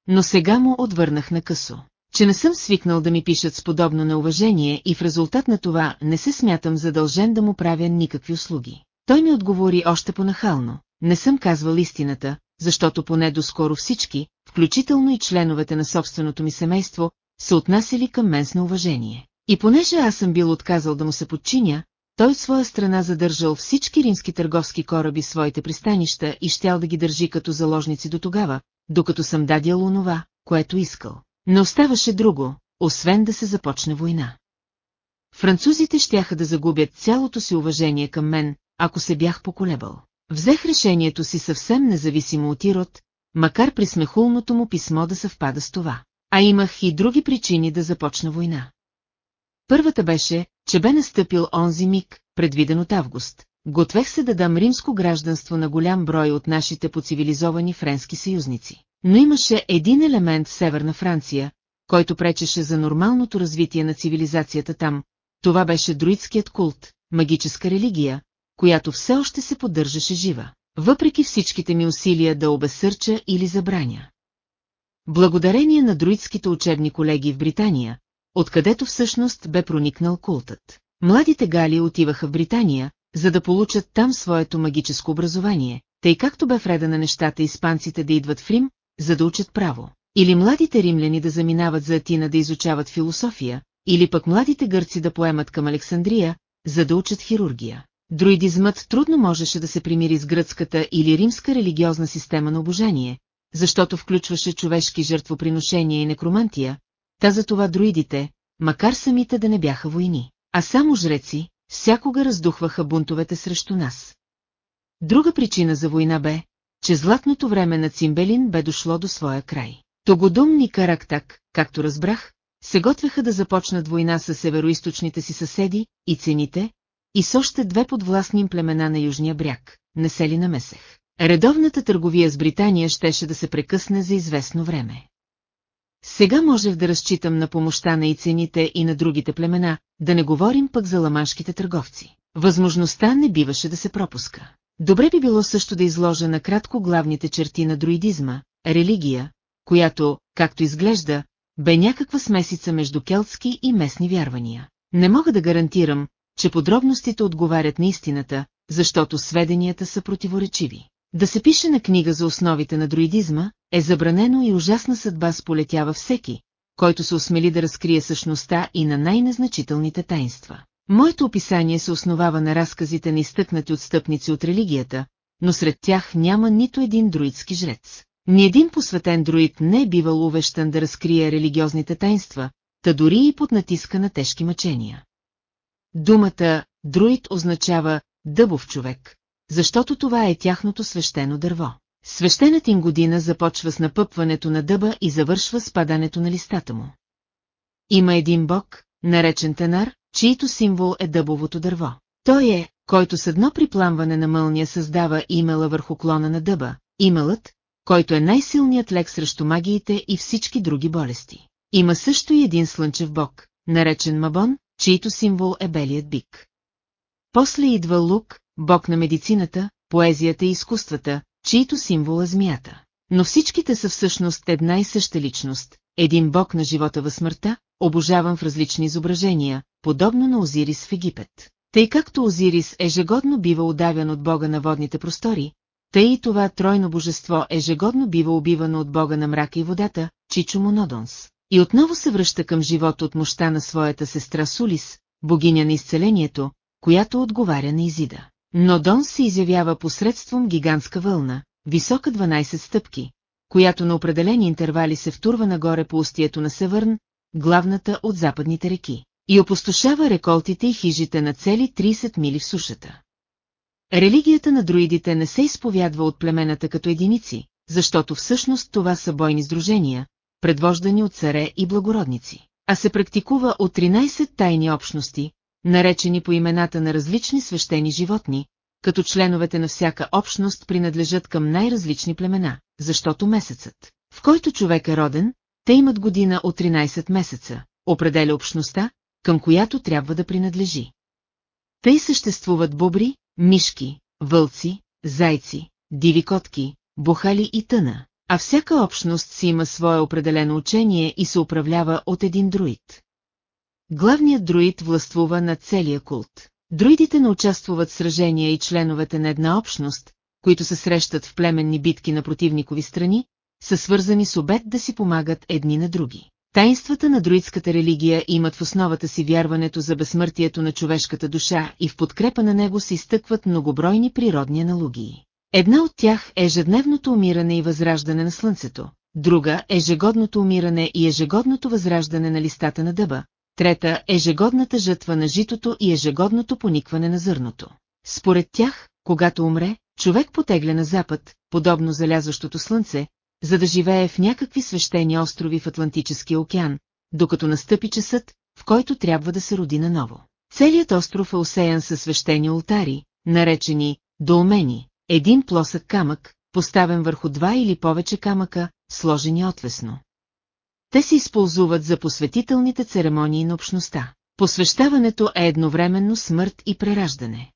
Но сега му отвърнах на късо, че не съм свикнал да ми пишат с подобно неуважение и в резултат на това не се смятам задължен да му правя никакви услуги. Той ми отговори още по-нахално, не съм казвал истината, защото поне доскоро всички, включително и членовете на собственото ми семейство, се отнасяли към мен с неуважение. И понеже аз съм бил отказал да му се подчиня, той от своя страна задържал всички римски търговски кораби своите пристанища и щял да ги държи като заложници до тогава, докато съм дадял онова, което искал. Не оставаше друго, освен да се започне война. Французите щяха да загубят цялото си уважение към мен, ако се бях поколебал. Взех решението си съвсем независимо от Ирод, макар при смехулното му писмо да съвпада с това. А имах и други причини да започна война. Първата беше, че бе настъпил онзи миг, предвиден от август. Готвех се да дам римско гражданство на голям брой от нашите поцивилизовани френски съюзници. Но имаше един елемент в Северна Франция, който пречеше за нормалното развитие на цивилизацията там. Това беше друидският култ, магическа религия, която все още се поддържаше жива, въпреки всичките ми усилия да обесърча или забраня. Благодарение на друидските учебни колеги в Британия, откъдето всъщност бе проникнал култът. Младите гали отиваха в Британия, за да получат там своето магическо образование, тъй както бе вреда на нещата испанците да идват в Рим, за да учат право. Или младите римляни да заминават за Атина да изучават философия, или пък младите гърци да поемат към Александрия, за да учат хирургия. Друидизмът трудно можеше да се примири с гръцката или римска религиозна система на обожание, защото включваше човешки жертвоприношения и некромантия, та за това друидите, макар самите да не бяха войни, а само жреци, всякога раздухваха бунтовете срещу нас. Друга причина за война бе, че златното време на Цимбелин бе дошло до своя край. Тогодум и Карактак, както разбрах, се готвеха да започнат война с североисточните си съседи и цените, и с още две подвластни им племена на Южния бряг, не се ли намесех. Редовната търговия с Британия щеше да се прекъсне за известно време. Сега можех да разчитам на помощта на и цените и на другите племена, да не говорим пък за ламашките търговци. Възможността не биваше да се пропуска. Добре би било също да изложа накратко главните черти на друидизма, религия, която, както изглежда, бе някаква смесица между келтски и местни вярвания. Не мога да гарантирам, че подробностите отговарят на истината, защото сведенията са противоречиви. Да се пише на книга за основите на друидизма е забранено и ужасна съдба сполетява всеки, който се осмели да разкрие същността и на най-незначителните таинства. Моето описание се основава на разказите на изтъкнати отстъпници от религията, но сред тях няма нито един друидски жрец. Ни един посветен друид не е бивал увещан да разкрие религиозните таинства, та дори и под натиска на тежки мъчения. Думата «друид» означава «дъбов човек», защото това е тяхното свещено дърво. Свещената им година започва с напъпването на дъба и завършва с падането на листата му. Има един бог, наречен Танар, чието символ е дъбовото дърво. Той е, който с едно припламване на мълния създава имела върху клона на дъба, имелът, който е най-силният лек срещу магиите и всички други болести. Има също и един слънчев бог, наречен Мабон, чието символ е белият бик. После идва Лук, бог на медицината, поезията и изкуствата, чието символ е змията. Но всичките са всъщност една и съща личност, един бог на живота във смъртта, обожаван в различни изображения, подобно на Озирис в Египет. Тъй както Озирис ежегодно бива удавян от бога на водните простори, тъй и това тройно божество ежегодно бива убивано от бога на мрака и водата, Чичо Монодонс. И отново се връща към живота от мощта на своята сестра Сулис, богиня на изцелението, която отговаря на Изида. Но Дон се изявява посредством гигантска вълна, висока 12 стъпки, която на определени интервали се втурва нагоре по устието на Севърн, главната от западните реки, и опустошава реколтите и хижите на цели 30 мили в сушата. Религията на друидите не се изповядва от племената като единици, защото всъщност това са бойни сдружения, предвождани от царе и благородници, а се практикува от 13 тайни общности, наречени по имената на различни свещени животни, като членовете на всяка общност принадлежат към най-различни племена, защото месецът, в който човек е роден, те имат година от 13 месеца, определя общността, към която трябва да принадлежи. Тъй съществуват бобри, мишки, вълци, зайци, диви котки, бухали и тъна, а всяка общност си има свое определено учение и се управлява от един друид. Главният друид властвува над целия култ. Друидите не участвуват в сражения и членовете на една общност, които се срещат в племенни битки на противникови страни, са свързани с обет да си помагат едни на други. Таинствата на друидската религия имат в основата си вярването за безсмъртието на човешката душа и в подкрепа на него се изтъкват многобройни природни аналогии. Една от тях е ежедневното умиране и възраждане на слънцето, друга е ежегодното умиране и ежегодното възраждане на листата на дъба, трета ежегодната жътва на житото и ежегодното поникване на зърното. Според тях, когато умре, човек потегля на запад, подобно залязващото слънце, за да живее в някакви свещени острови в Атлантическия океан, докато настъпи часът, в който трябва да се роди наново. Целият остров е осеян със свещени ултари, наречени доумени, един плосък камък, поставен върху два или повече камъка, сложени отвесно. Те се използват за посветителните церемонии на общността. Посвещаването е едновременно смърт и прераждане.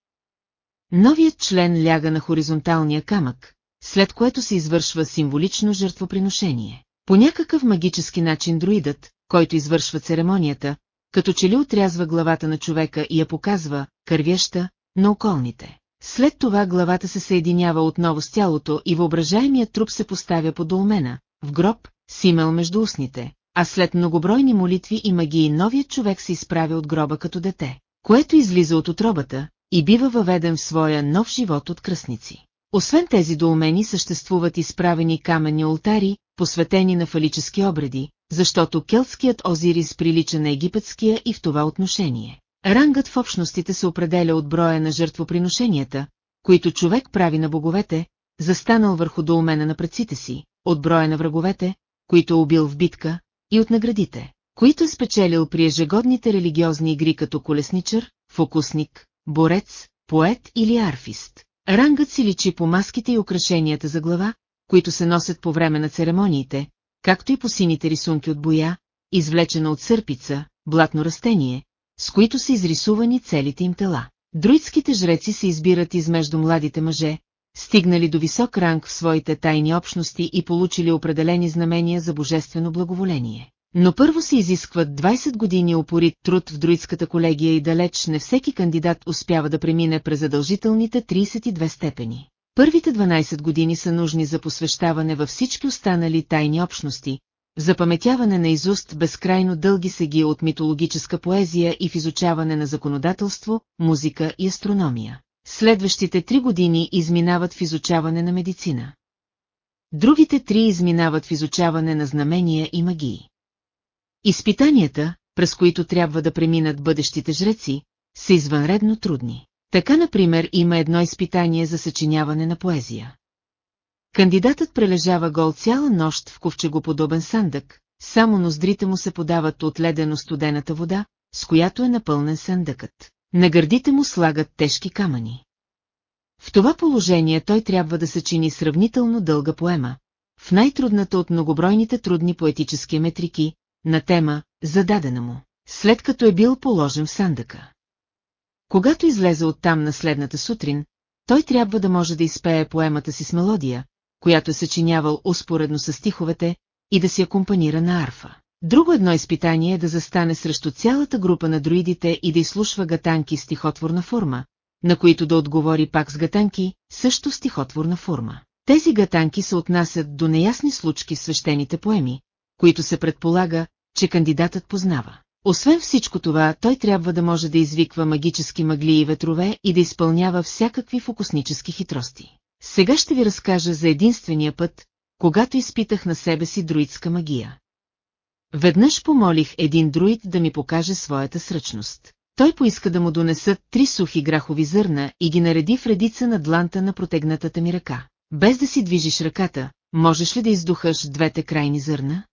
Новият член ляга на хоризонталния камък, след което се извършва символично жертвоприношение. По някакъв магически начин друидът, който извършва церемонията, като че ли отрязва главата на човека и я показва, кървяща, на околните. След това главата се съединява отново с тялото и въображаемият труп се поставя по долмена, в гроб, симел между устните, а след многобройни молитви и магии новият човек се изправя от гроба като дете, което излиза от отробата и бива въведен в своя нов живот от кръстници. Освен тези доумени съществуват изправени каменни ултари, посветени на фалически обреди, защото келтският Озирис прилича на египетския и в това отношение. Рангът в общностите се определя от броя на жертвоприношенията, които човек прави на боговете, застанал върху доумена на предците си, от броя на враговете, които е убил в битка, и от наградите, които е спечелил при ежегодните религиозни игри като колесничър, фокусник, борец, поет или арфист. Рангът си личи по маските и украшенията за глава, които се носят по време на церемониите, както и по сините рисунки от боя, извлечена от сърпица, блатно растение, с които са изрисувани целите им тела. Друидските жреци се избират измежду младите мъже, стигнали до висок ранг в своите тайни общности и получили определени знамения за божествено благоволение. Но първо се изискват 20 години опорит труд в друидската колегия и далеч не всеки кандидат успява да премине през задължителните 32 степени. Първите 12 години са нужни за посвещаване във всички останали тайни общности, за паметяване на изуст безкрайно дълги сеги от митологическа поезия и в изучаване на законодателство, музика и астрономия. Следващите три години изминават в изучаване на медицина. Другите три изминават в изучаване на знамения и магии. Изпитанията, през които трябва да преминат бъдещите жреци, са извънредно трудни. Така, например, има едно изпитание за съчиняване на поезия. Кандидатът прележава гол цяла нощ в ковчегоподобен сандък, само ноздрите му се подават от ледено студената вода, с която е напълнен сандъкът. На гърдите му слагат тежки камъни. В това положение той трябва да съчини сравнително дълга поема, в най-трудната от многобройните трудни поетически метрики, на тема, зададена му, след като е бил положен в сандъка. Когато излезе оттам на следната сутрин, той трябва да може да изпее поемата си с мелодия, която е съчинявал успоредно с стиховете, и да си акомпанира на арфа. Друго едно изпитание е да застане срещу цялата група на друидите и да изслушва гатанки стихотворна форма, на които да отговори пак с гатанки, също стихотворна форма. Тези гатанки се отнасят до неясни случки в свещените поеми, които се предполага, че кандидатът познава. Освен всичко това, той трябва да може да извиква магически мъгли и ветрове и да изпълнява всякакви фокуснически хитрости. Сега ще ви разкажа за единствения път, когато изпитах на себе си друидска магия. Веднъж помолих един друид да ми покаже своята сръчност. Той поиска да му донесат три сухи грахови зърна и ги нареди в редица на дланта на протегнатата ми ръка. Без да си движиш ръката, можеш ли да издухаш двете крайни зърна?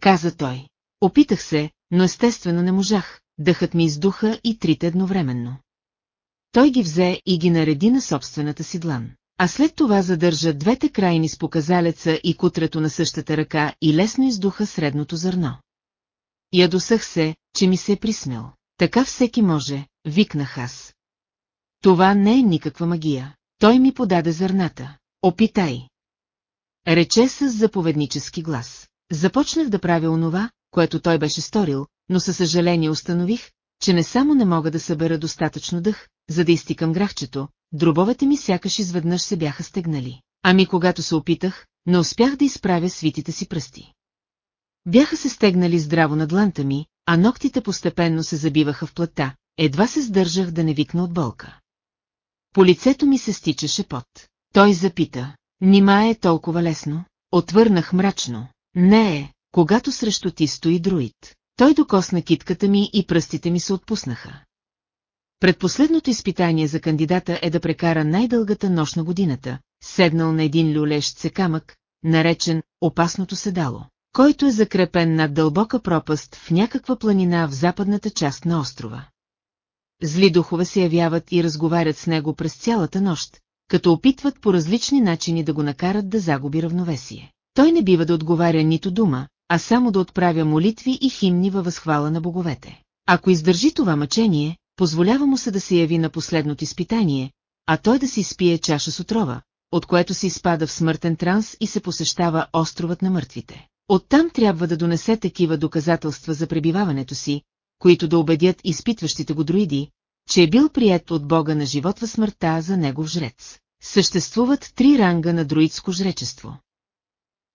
Каза той. Опитах се, но естествено не можах, дъхът ми издуха и трите едновременно. Той ги взе и ги нареди на собствената си длан. А след това задържа двете крайни с показалеца и кутрето на същата ръка и лесно издуха средното зърно. Ядосах се, че ми се е присмел. Така всеки може, викнах аз. Това не е никаква магия. Той ми подаде зърната. Опитай. Рече с заповеднически глас. Започнах да правя онова, което той беше сторил, но със съжаление установих, че не само не мога да събера достатъчно дъх, за да изтикам грахчето, дробовете ми сякаш изведнъж се бяха стегнали. Ами когато се опитах, не успях да изправя свитите си пръсти. Бяха се стегнали здраво на дланта ми, а ногтите постепенно се забиваха в плътта, едва се сдържах да не викна от болка. По лицето ми се стичаше пот. Той запита, нима е толкова лесно? Отвърнах мрачно. Не е, когато срещу ти стои друид. Той докосна китката ми и пръстите ми се отпуснаха. Предпоследното изпитание за кандидата е да прекара най-дългата нощ на годината, седнал на един люлещ се камък, наречен «опасното седало», който е закрепен над дълбока пропаст в някаква планина в западната част на острова. Зли духове се явяват и разговарят с него през цялата нощ, като опитват по различни начини да го накарат да загуби равновесие. Той не бива да отговаря нито дума, а само да отправя молитви и химни във възхвала на боговете. Ако издържи това мъчение, позволява му се да се яви на последното изпитание, а той да си изпие чаша с отрова, от което се изпада в смъртен транс и се посещава островът на мъртвите. Оттам трябва да донесе такива доказателства за пребиваването си, които да убедят изпитващите го друиди, че е бил прият от Бога на живот в смъртта за негов жрец. Съществуват три ранга на друидско жречество.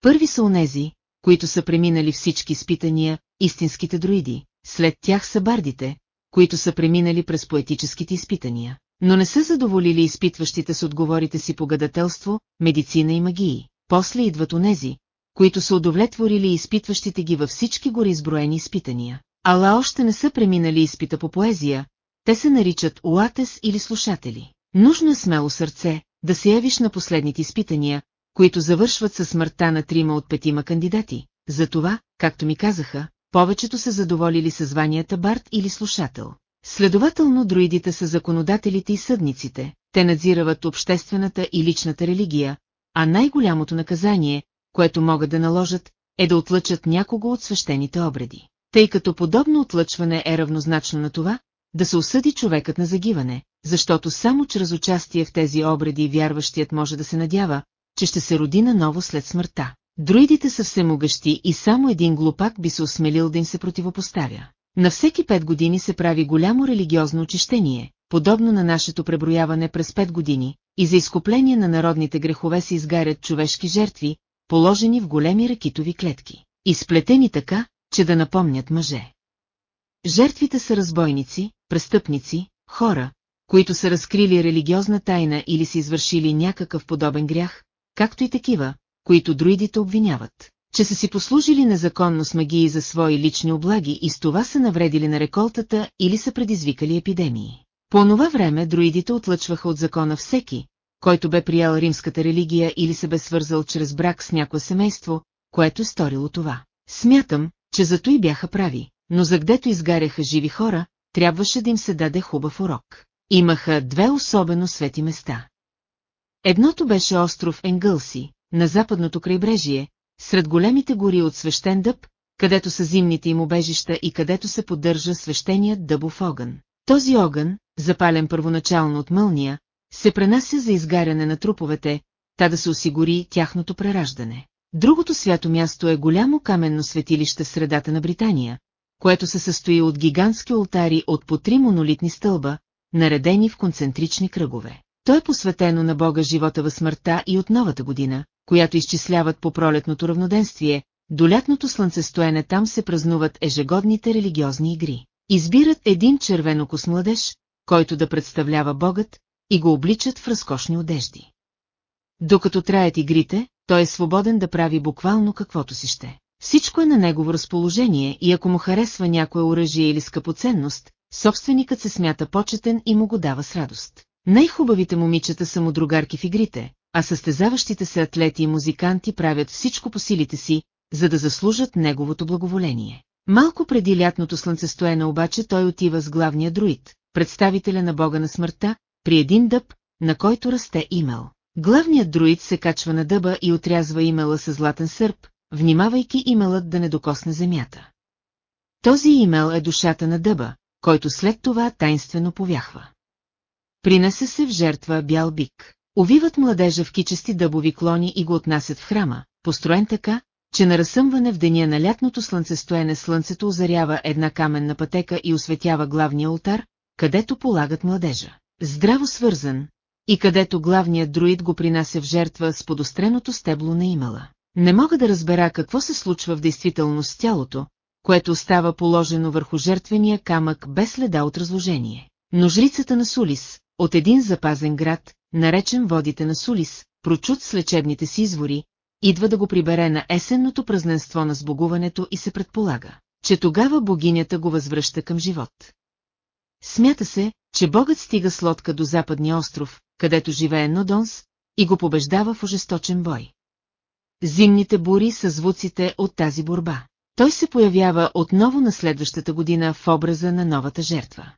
Първи са онези, които са преминали всички изпитания, истинските друиди, след тях са бардите, които са преминали през поетическите изпитания, но не са задоволили изпитващите с отговорите си по гадателство, медицина и магии. После идват онези, които са удовлетворили изпитващите ги във всички гори изброени изпитания. Ала още не са преминали изпита по поезия, те се наричат уатес или слушатели. Нужно е смело сърце, да се явиш на последните изпитания, които завършват със смъртта на трима от петима кандидати. Затова, както ми казаха, повечето са задоволили със званията Барт или слушател. Следователно друидите са законодателите и съдниците, те надзирават обществената и личната религия, а най-голямото наказание, което могат да наложат, е да отлъчат някого от свещените обреди. Тъй като подобно отлъчване е равнозначно на това, да се осъди човекът на загиване, защото само чрез участие в тези обреди вярващият може да се надява, че ще се роди наново след смъртта. Друидите са всемогъщи и само един глупак би се осмелил да им се противопоставя. На всеки пет години се прави голямо религиозно очищение, подобно на нашето преброяване през пет години, и за изкупление на народните грехове се изгарят човешки жертви, положени в големи ракитови клетки, изплетени така, че да напомнят мъже. Жертвите са разбойници, престъпници, хора, които са разкрили религиозна тайна или са извършили някакъв подобен грях, както и такива, които друидите обвиняват, че са си послужили незаконно с магии за свои лични облаги и с това са навредили на реколтата или са предизвикали епидемии. По това време друидите отлъчваха от закона всеки, който бе приял римската религия или се бе свързал чрез брак с някое семейство, което е сторило това. Смятам, че зато и бяха прави, но за гдето изгаряха живи хора, трябваше да им се даде хубав урок. Имаха две особено свети места. Едното беше остров Енгълси, на западното крайбрежие, сред големите гори от свещен дъб, където са зимните им обежища и където се поддържа свещеният дъбов огън. Този огън, запален първоначално от мълния, се пренася за изгаряне на труповете, та да се осигури тяхното прераждане. Другото свято място е голямо каменно светилище в средата на Британия, което се състои от гигантски ултари от по три монолитни стълба, наредени в концентрични кръгове. То е посветено на Бога живота във смъртта и от новата година, която изчисляват по пролетното равноденствие, до лятното слънцестоене там се празнуват ежегодните религиозни игри. Избират един червенокос младеж, който да представлява Богът, и го обличат в разкошни одежди. Докато траят игрите, той е свободен да прави буквално каквото си ще. Всичко е на негово разположение и ако му харесва някое оръжие или скъпоценност, собственикът се смята почетен и му го дава с радост. Най-хубавите момичета са му другарки в игрите, а състезаващите се атлети и музиканти правят всичко по силите си, за да заслужат неговото благоволение. Малко преди лятното слънцестоене обаче той отива с главния друид, представителя на бога на смъртта, при един дъб, на който расте имел. Главният друид се качва на дъба и отрязва имела със златен сърп, внимавайки имелът да не докосне земята. Този имел е душата на дъба, който след това тайнствено повяхва. Принесе се в жертва бял бик. Овиват младежа в кичести дъбови клони и го отнасят в храма, построен така, че на разсъмване в деня на лятното слънцестоене слънцето озарява една каменна пътека и осветява главния ултар, където полагат младежа. Здраво свързан, и където главният друид го принася в жертва с подостреното стебло на имала. Не мога да разбера какво се случва в действителност с тялото, което остава положено върху жертвения камък без следа от разложение. Но жрицата на Сулис, от един запазен град, наречен водите на Сулис, прочут с лечебните си извори, идва да го прибере на есенното празненство на сбогуването и се предполага, че тогава богинята го възвръща към живот. Смята се, че богът стига с лодка до западния остров, където живее Нодонс, и го побеждава в ожесточен бой. Зимните бури са звуците от тази борба. Той се появява отново на следващата година в образа на новата жертва.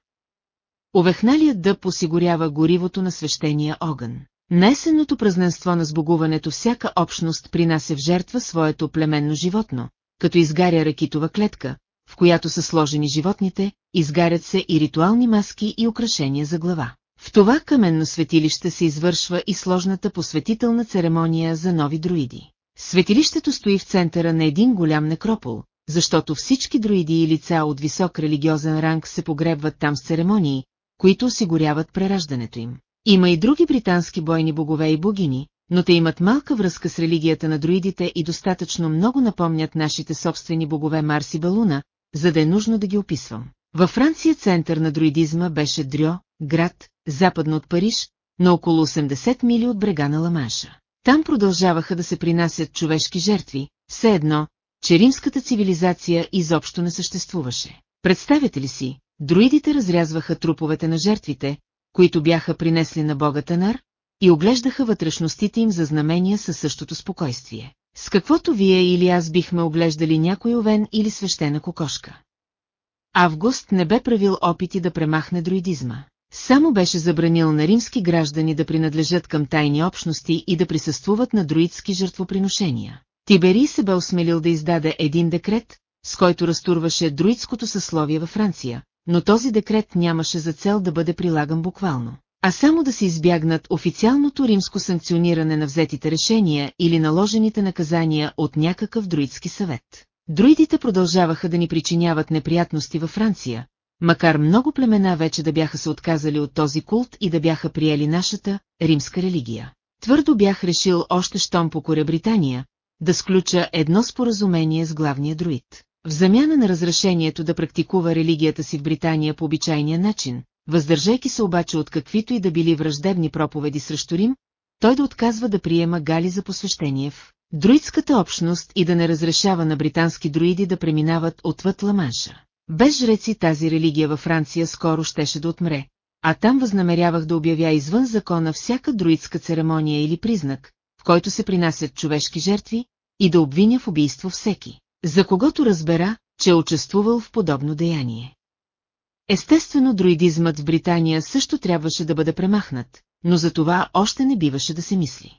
Овехналият дъб осигурява горивото на свещения огън. На есенното празненство на сбогуването всяка общност принася в жертва своето племенно животно, като изгаря ракитова клетка, в която са сложени животните, изгарят се и ритуални маски и украшения за глава. В това каменно светилище се извършва и сложната посветителна церемония за нови друиди. Светилището стои в центъра на един голям некропол, защото всички друиди и лица от висок религиозен ранг се погребват там с церемонии, които осигуряват прераждането им. Има и други британски бойни богове и богини, но те имат малка връзка с религията на друидите и достатъчно много напомнят нашите собствени богове Марс и Балуна, за да е нужно да ги описвам. Във Франция център на друидизма беше Дрьо, град, западно от Париж, на около 80 мили от брега на Ламанша. Там продължаваха да се принасят човешки жертви, все едно, че римската цивилизация изобщо не съществуваше. Представете ли си, друидите разрязваха труповете на жертвите, които бяха принесли на бога Танар, и оглеждаха вътрешностите им за знамения със същото спокойствие. С каквото вие или аз бихме оглеждали някой овен или свещена кокошка. Август не бе правил опити да премахне друидизма. Само беше забранил на римски граждани да принадлежат към тайни общности и да присъствуват на друидски жертвоприношения. Тибери се бе осмелил да издаде един декрет, с който разтурваше друидското съсловие във Франция, но този декрет нямаше за цел да бъде прилаган буквално, а само да се избягнат официалното римско санкциониране на взетите решения или наложените наказания от някакъв друидски съвет. Друидите продължаваха да ни причиняват неприятности във Франция, макар много племена вече да бяха се отказали от този култ и да бяха приели нашата, римска религия. Твърдо бях решил още щом покоря Британия, да сключа едно споразумение с главния друид. В замяна на разрешението да практикува религията си в Британия по обичайния начин, въздържайки се обаче от каквито и да били враждебни проповеди срещу Рим, той да отказва да приема Гали за посвещение в друидската общност и да не разрешава на британски друиди да преминават отвъд Ламанша. Без жреци тази религия във Франция скоро щеше да отмре, а там възнамерявах да обявя извън закона всяка друидска церемония или признак, в който се принасят човешки жертви, и да обвиня в убийство всеки, за когото разбера, че е участвувал в подобно деяние. Естествено, друидизмът в Британия също трябваше да бъде премахнат, но за това още не биваше да се мисли.